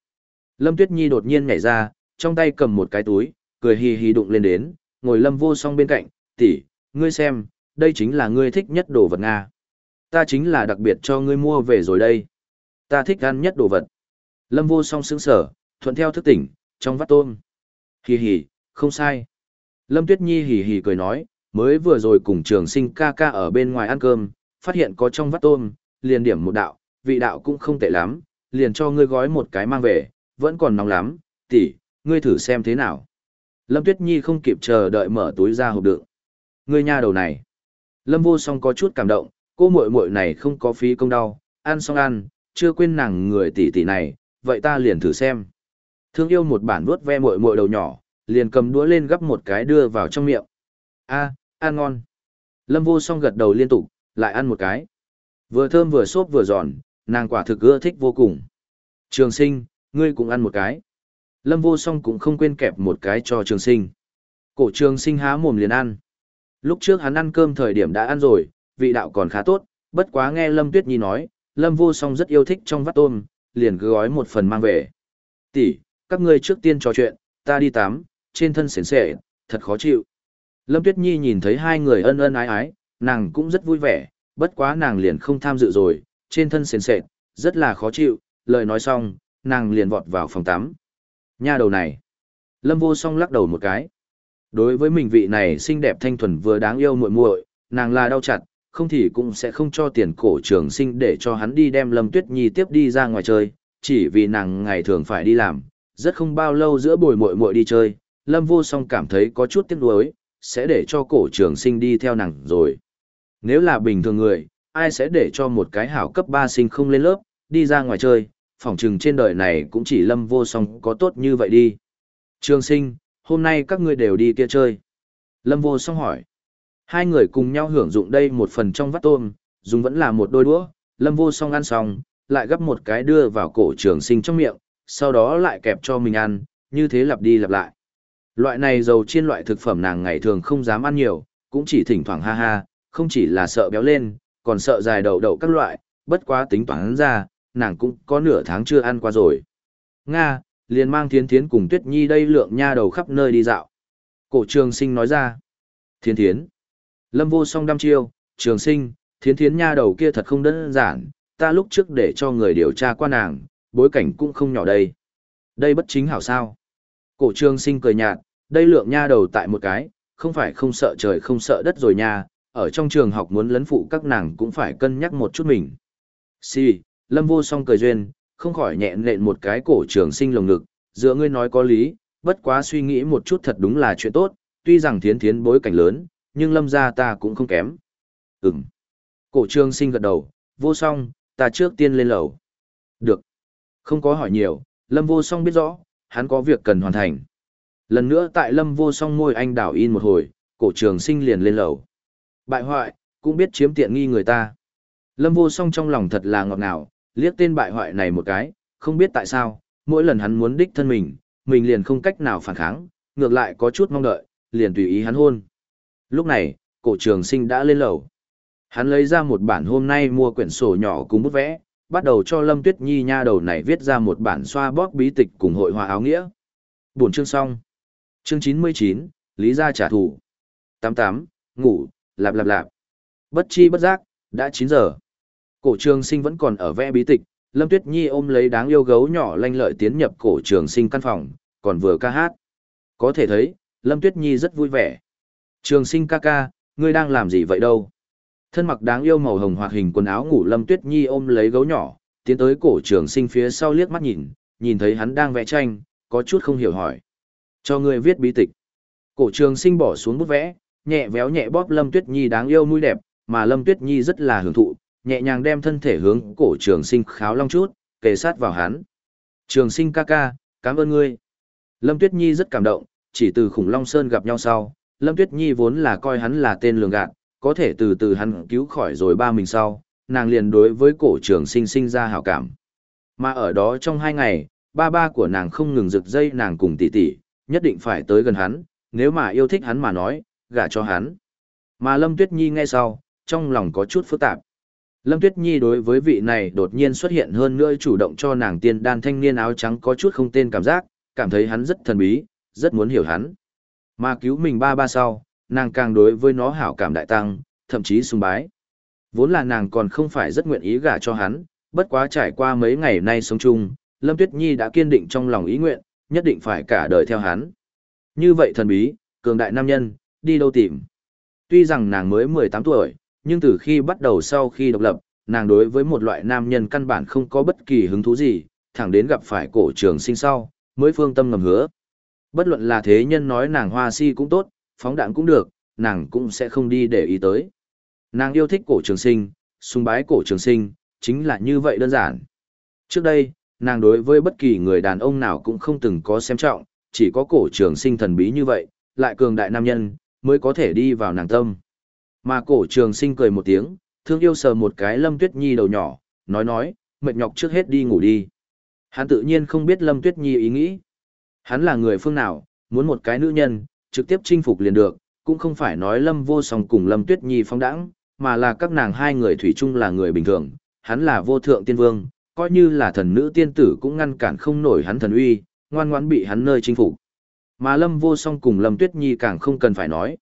Lâm Tuyết Nhi đột nhiên nhảy ra, trong tay cầm một cái túi, cười hì hì đụng lên đến, ngồi Lâm Vô Song bên cạnh, tỷ, ngươi xem, đây chính là ngươi thích nhất đồ vật Nga. Ta chính là đặc biệt cho ngươi mua về rồi đây. Ta thích ăn nhất đồ vật. Lâm Vô Song sững sờ thuận theo thức tỉnh, trong vắt tôm. Hì hì, không sai. Lâm Tuyết Nhi hì hì cười nói, mới vừa rồi cùng trường sinh ca ca ở bên ngoài ăn cơm, phát hiện có trong vắt tôm, liền điểm một đạo, vị đạo cũng không tệ lắm, liền cho ngươi gói một cái mang về, vẫn còn nóng lắm, tỷ, ngươi thử xem thế nào. Lâm Tuyết Nhi không kịp chờ đợi mở túi ra hộp đựng. Ngươi nha đầu này. Lâm Vô Song có chút cảm động, cô muội muội này không có phí công đau, ăn xong ăn, chưa quên nàng người tỷ tỷ này, vậy ta liền thử xem. Thương yêu một bản vuốt ve muội muội đầu nhỏ, liền cầm đũa lên gắp một cái đưa vào trong miệng. A, ăn ngon. Lâm Vô Song gật đầu liên tục, lại ăn một cái. Vừa thơm vừa xốp vừa giòn, nàng quả thực ưa thích vô cùng. Trường sinh, ngươi cũng ăn một cái. Lâm vô song cũng không quên kẹp một cái cho trường sinh. Cổ trường sinh há mồm liền ăn. Lúc trước hắn ăn cơm thời điểm đã ăn rồi, vị đạo còn khá tốt, bất quá nghe Lâm Tuyết Nhi nói, Lâm vô song rất yêu thích trong vắt tôm, liền cứ gói một phần mang về. Tỷ, các ngươi trước tiên trò chuyện, ta đi tắm, trên thân sến sẻ, thật khó chịu. Lâm Tuyết Nhi nhìn thấy hai người ân ân ái ái, nàng cũng rất vui vẻ, bất quá nàng liền không tham dự rồi, trên thân sền sệt, rất là khó chịu, lời nói xong, nàng liền vọt vào phòng tắm. Nha đầu này. Lâm vô song lắc đầu một cái. Đối với mình vị này xinh đẹp thanh thuần vừa đáng yêu muội muội, nàng là đau chặt, không thì cũng sẽ không cho tiền cổ trường sinh để cho hắn đi đem Lâm Tuyết Nhi tiếp đi ra ngoài chơi, chỉ vì nàng ngày thường phải đi làm, rất không bao lâu giữa buổi muội muội đi chơi, Lâm Vô Song cảm thấy có chút tiếc nuối, sẽ để cho cổ trường sinh đi theo nàng rồi. Nếu là bình thường người, ai sẽ để cho một cái hảo cấp 3 sinh không lên lớp, đi ra ngoài chơi, phỏng chừng trên đời này cũng chỉ lâm vô song có tốt như vậy đi. Trường sinh, hôm nay các ngươi đều đi kia chơi. Lâm vô song hỏi. Hai người cùng nhau hưởng dụng đây một phần trong vắt tôm, dùng vẫn là một đôi đũa, lâm vô song ăn xong, lại gấp một cái đưa vào cổ trường sinh trong miệng, sau đó lại kẹp cho mình ăn, như thế lặp đi lặp lại. Loại này dầu chiên loại thực phẩm nàng ngày thường không dám ăn nhiều, cũng chỉ thỉnh thoảng ha ha, không chỉ là sợ béo lên, còn sợ dài đầu đậu các loại, bất quá tính toán ra, nàng cũng có nửa tháng chưa ăn qua rồi. Nga, liền mang thiến thiến cùng tuyết nhi đây lượng nha đầu khắp nơi đi dạo. Cổ trường sinh nói ra. Thiến thiến. Lâm vô song đăm chiêu, trường sinh, thiến thiến nha đầu kia thật không đơn giản, ta lúc trước để cho người điều tra qua nàng, bối cảnh cũng không nhỏ đây. Đây bất chính hảo sao. Cổ trường sinh cười nhạt, đây lượng nha đầu tại một cái, không phải không sợ trời không sợ đất rồi nha, ở trong trường học muốn lấn phụ các nàng cũng phải cân nhắc một chút mình. Si, lâm vô song cười duyên, không khỏi nhẹ nện một cái cổ trường sinh lồng ngực, giữa ngươi nói có lý, bất quá suy nghĩ một chút thật đúng là chuyện tốt, tuy rằng thiến thiến bối cảnh lớn, nhưng lâm gia ta cũng không kém. Ừm. Cổ trường sinh gật đầu, vô song, ta trước tiên lên lầu. Được. Không có hỏi nhiều, lâm vô song biết rõ, hắn có việc cần hoàn thành. Lần nữa tại lâm vô song môi anh đảo in một hồi, cổ trường sinh liền lên lầu. Bại hoại, cũng biết chiếm tiện nghi người ta. Lâm vô song trong lòng thật là ngọt ngào, liếc tên bại hoại này một cái, không biết tại sao, mỗi lần hắn muốn đích thân mình, mình liền không cách nào phản kháng, ngược lại có chút mong đợi, liền tùy ý hắn hôn. Lúc này, cổ trường sinh đã lên lầu. Hắn lấy ra một bản hôm nay mua quyển sổ nhỏ cùng bút vẽ, bắt đầu cho Lâm Tuyết Nhi nha đầu này viết ra một bản xoa bóp bí tịch cùng hội hòa áo nghĩa. Buổi chương xong. Chương 99, Lý gia trả thù. 88, ngủ, lạp lạp lạp. Bất chi bất giác, đã 9 giờ. Cổ trường sinh vẫn còn ở vẽ bí tịch, Lâm Tuyết Nhi ôm lấy đáng yêu gấu nhỏ lanh lợi tiến nhập cổ trường sinh căn phòng, còn vừa ca hát. Có thể thấy, Lâm Tuyết Nhi rất vui vẻ. Trường sinh ca ca, ngươi đang làm gì vậy đâu? Thân mặc đáng yêu màu hồng hoạt hình quần áo ngủ Lâm Tuyết Nhi ôm lấy gấu nhỏ, tiến tới cổ trường sinh phía sau liếc mắt nhìn, nhìn thấy hắn đang vẽ tranh, có chút không hiểu hỏi. Cho ngươi viết bí tịch. Cổ trường sinh bỏ xuống bút vẽ, nhẹ véo nhẹ bóp Lâm Tuyết Nhi đáng yêu mũi đẹp, mà Lâm Tuyết Nhi rất là hưởng thụ, nhẹ nhàng đem thân thể hướng cổ trường sinh kháo long chút, kề sát vào hắn. Trường sinh ca ca, cảm ơn ngươi. Lâm Tuyết Nhi rất cảm động, chỉ từ khủng long sơn gặp nhau sau, Lâm Tuyết Nhi vốn là coi hắn là tên lường gạt, có thể từ từ hắn cứu khỏi rồi ba mình sau, nàng liền đối với cổ trường sinh sinh ra hảo cảm. Mà ở đó trong hai ngày, ba ba của nàng không ngừng rực dây nàng cùng tỷ tỷ, nhất định phải tới gần hắn, nếu mà yêu thích hắn mà nói, gả cho hắn. Mà Lâm Tuyết Nhi nghe sau, trong lòng có chút phức tạp. Lâm Tuyết Nhi đối với vị này đột nhiên xuất hiện hơn nữa chủ động cho nàng tiên đan thanh niên áo trắng có chút không tên cảm giác, cảm thấy hắn rất thần bí, rất muốn hiểu hắn. Mà cứu mình ba ba sau, nàng càng đối với nó hảo cảm đại tăng, thậm chí sùng bái. Vốn là nàng còn không phải rất nguyện ý gả cho hắn, bất quá trải qua mấy ngày nay sống chung, Lâm Tuyết Nhi đã kiên định trong lòng ý nguyện, nhất định phải cả đời theo hắn. Như vậy thần bí, cường đại nam nhân, đi đâu tìm. Tuy rằng nàng mới 18 tuổi, nhưng từ khi bắt đầu sau khi độc lập, nàng đối với một loại nam nhân căn bản không có bất kỳ hứng thú gì, thẳng đến gặp phải cổ trường sinh sau, mới phương tâm ngầm hứa. Bất luận là thế nhân nói nàng hoa si cũng tốt, phóng đạn cũng được, nàng cũng sẽ không đi để ý tới. Nàng yêu thích cổ trường sinh, sùng bái cổ trường sinh, chính là như vậy đơn giản. Trước đây, nàng đối với bất kỳ người đàn ông nào cũng không từng có xem trọng, chỉ có cổ trường sinh thần bí như vậy, lại cường đại nam nhân, mới có thể đi vào nàng tâm. Mà cổ trường sinh cười một tiếng, thương yêu sờ một cái Lâm Tuyết Nhi đầu nhỏ, nói nói, mệt nhọc trước hết đi ngủ đi. Hắn tự nhiên không biết Lâm Tuyết Nhi ý nghĩ. Hắn là người phương nào, muốn một cái nữ nhân, trực tiếp chinh phục liền được, cũng không phải nói Lâm vô song cùng Lâm Tuyết Nhi phong đãng, mà là các nàng hai người thủy chung là người bình thường. Hắn là vô thượng tiên vương, coi như là thần nữ tiên tử cũng ngăn cản không nổi hắn thần uy, ngoan ngoãn bị hắn nơi chinh phục. Mà Lâm vô song cùng Lâm Tuyết Nhi càng không cần phải nói.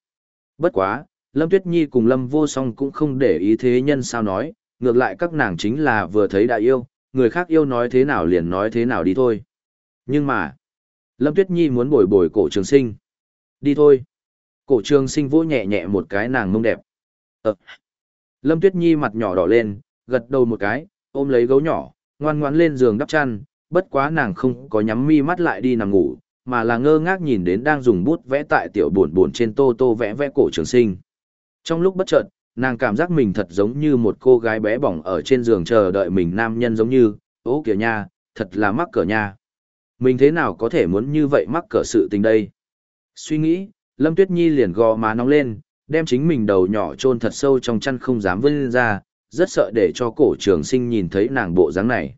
Bất quá, Lâm Tuyết Nhi cùng Lâm vô song cũng không để ý thế nhân sao nói, ngược lại các nàng chính là vừa thấy đã yêu, người khác yêu nói thế nào liền nói thế nào đi thôi. Nhưng mà, Lâm Tuyết Nhi muốn bồi bồi cổ trường sinh. Đi thôi. Cổ trường sinh vỗ nhẹ nhẹ một cái nàng mông đẹp. Ờ. Lâm Tuyết Nhi mặt nhỏ đỏ lên, gật đầu một cái, ôm lấy gấu nhỏ, ngoan ngoãn lên giường đắp chăn, bất quá nàng không có nhắm mi mắt lại đi nằm ngủ, mà là ngơ ngác nhìn đến đang dùng bút vẽ tại tiểu buồn buồn trên tô tô vẽ vẽ cổ trường sinh. Trong lúc bất chợt, nàng cảm giác mình thật giống như một cô gái bé bỏng ở trên giường chờ đợi mình nam nhân giống như, ố kìa nha, thật là mắc cỡ nha. Mình thế nào có thể muốn như vậy mắc cỡ sự tình đây? Suy nghĩ, Lâm Tuyết Nhi liền gò má nóng lên, đem chính mình đầu nhỏ chôn thật sâu trong chăn không dám vươn ra, rất sợ để cho cổ trường sinh nhìn thấy nàng bộ dáng này.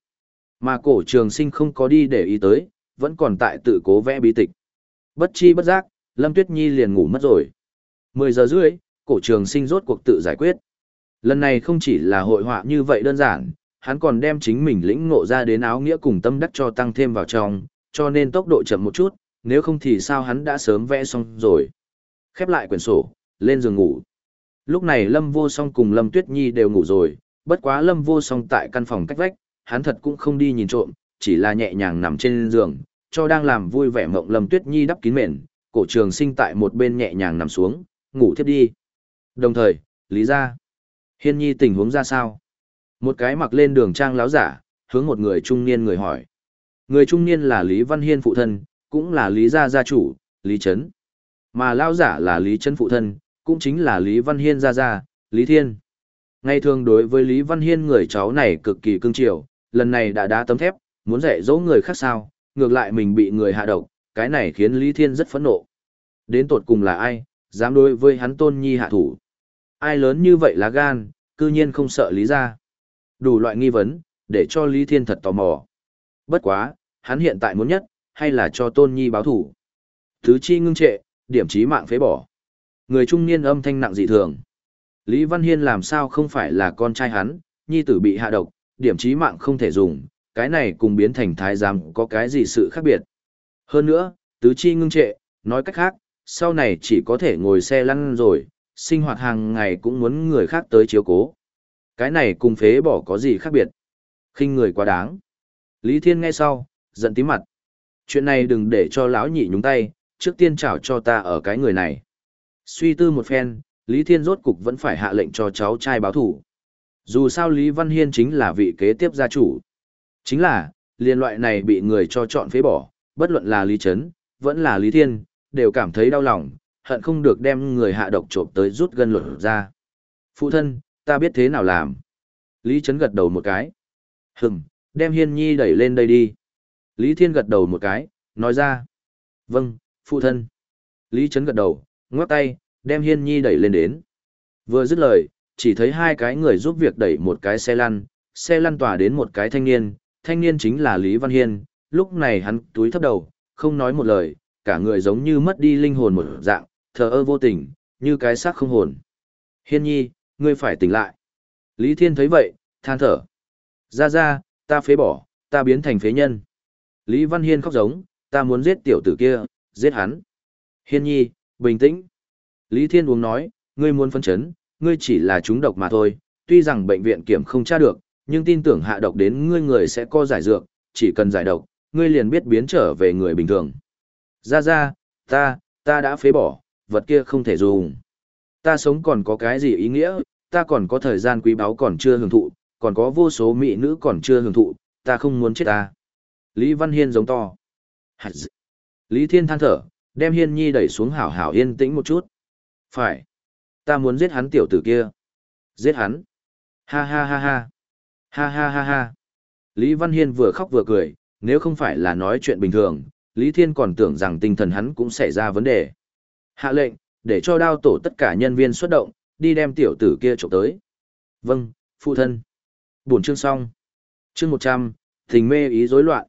Mà cổ trường sinh không có đi để ý tới, vẫn còn tại tự cố vẽ bí tịch. Bất chi bất giác, Lâm Tuyết Nhi liền ngủ mất rồi. 10 giờ rưỡi, cổ trường sinh rốt cuộc tự giải quyết. Lần này không chỉ là hội họa như vậy đơn giản, hắn còn đem chính mình lĩnh ngộ ra đến áo nghĩa cùng tâm đắc cho tăng thêm vào trong, cho nên tốc độ chậm một chút, nếu không thì sao hắn đã sớm vẽ xong rồi. Khép lại quyển sổ, lên giường ngủ. Lúc này Lâm Vô Song cùng Lâm Tuyết Nhi đều ngủ rồi, bất quá Lâm Vô Song tại căn phòng cách vách, hắn thật cũng không đi nhìn trộm, chỉ là nhẹ nhàng nằm trên giường, cho đang làm vui vẻ mộng Lâm Tuyết Nhi đắp kín mền, cổ trường sinh tại một bên nhẹ nhàng nằm xuống, ngủ thiếp đi. Đồng thời, lý ra. Hiên nhi tình huống ra sao? Một cái mặc lên đường trang láo giả, hướng một người trung niên người hỏi. Người trung niên là Lý Văn Hiên phụ thân, cũng là Lý gia gia chủ, Lý Trấn. Mà lao giả là Lý Trấn phụ thân, cũng chính là Lý Văn Hiên gia gia, Lý Thiên. Ngày thường đối với Lý Văn Hiên người cháu này cực kỳ cưng chiều, lần này đã đá tấm thép, muốn dạy dỗ người khác sao, ngược lại mình bị người hạ độc, cái này khiến Lý Thiên rất phẫn nộ. Đến tột cùng là ai, dám đối với hắn tôn nhi hạ thủ ai lớn như vậy là gan, cư nhiên không sợ Lý ra. Đủ loại nghi vấn, để cho Lý Thiên thật tò mò. Bất quá, hắn hiện tại muốn nhất, hay là cho Tôn Nhi báo thủ. Thứ chi ngưng trệ, điểm trí mạng phế bỏ. Người trung niên âm thanh nặng dị thường. Lý Văn Hiên làm sao không phải là con trai hắn, Nhi tử bị hạ độc, điểm trí mạng không thể dùng, cái này cùng biến thành thái giám có cái gì sự khác biệt. Hơn nữa, tứ chi ngưng trệ, nói cách khác, sau này chỉ có thể ngồi xe lăn rồi, sinh hoạt hàng ngày cũng muốn người khác tới chiếu cố. Cái này cùng phế bỏ có gì khác biệt. khinh người quá đáng. Lý Thiên nghe sau, giận tím mặt. Chuyện này đừng để cho lão nhị nhúng tay, trước tiên chào cho ta ở cái người này. Suy tư một phen, Lý Thiên rốt cục vẫn phải hạ lệnh cho cháu trai báo thủ. Dù sao Lý Văn Hiên chính là vị kế tiếp gia chủ. Chính là, liên loại này bị người cho chọn phế bỏ, bất luận là Lý Trấn, vẫn là Lý Thiên, đều cảm thấy đau lòng, hận không được đem người hạ độc trộm tới rút gân luật ra. Phụ thân, ta biết thế nào làm. Lý Trấn gật đầu một cái. Hừng, đem Hiên Nhi đẩy lên đây đi. Lý Thiên gật đầu một cái, nói ra. Vâng, phụ thân. Lý Trấn gật đầu, ngoắc tay, đem Hiên Nhi đẩy lên đến. Vừa dứt lời, chỉ thấy hai cái người giúp việc đẩy một cái xe lăn, xe lăn tỏa đến một cái thanh niên, thanh niên chính là Lý Văn Hiên, lúc này hắn túi thấp đầu, không nói một lời, cả người giống như mất đi linh hồn một dạng, thờ ơ vô tình, như cái xác không hồn. Hiên Nhi, ngươi phải tỉnh lại. Lý Thiên thấy vậy, than thở. Ra ra, ta phế bỏ, ta biến thành phế nhân. Lý Văn Hiên khóc giống, ta muốn giết tiểu tử kia, giết hắn. Hiên Nhi, bình tĩnh. Lý Thiên uống nói, ngươi muốn phân chấn, ngươi chỉ là trúng độc mà thôi, tuy rằng bệnh viện kiểm không tra được, nhưng tin tưởng hạ độc đến ngươi người sẽ có giải dược, chỉ cần giải độc, ngươi liền biết biến trở về người bình thường. Ra ra, ta, ta đã phế bỏ, vật kia không thể dùng. Ta sống còn có cái gì ý nghĩa, ta còn có thời gian quý báu còn chưa hưởng thụ, còn có vô số mỹ nữ còn chưa hưởng thụ, ta không muốn chết ta. Lý Văn Hiên giống to. Lý Thiên than thở, đem Hiên Nhi đẩy xuống hảo hảo yên tĩnh một chút. Phải. Ta muốn giết hắn tiểu tử kia. Giết hắn. Ha ha ha ha. Ha ha ha ha. Lý Văn Hiên vừa khóc vừa cười, nếu không phải là nói chuyện bình thường, Lý Thiên còn tưởng rằng tinh thần hắn cũng xảy ra vấn đề. Hạ lệnh, để cho đao tổ tất cả nhân viên xuất động, đi đem tiểu tử kia trộm tới. Vâng, phụ thân. Buồn chương xong. Chương 100, tình mê ý rối loạn.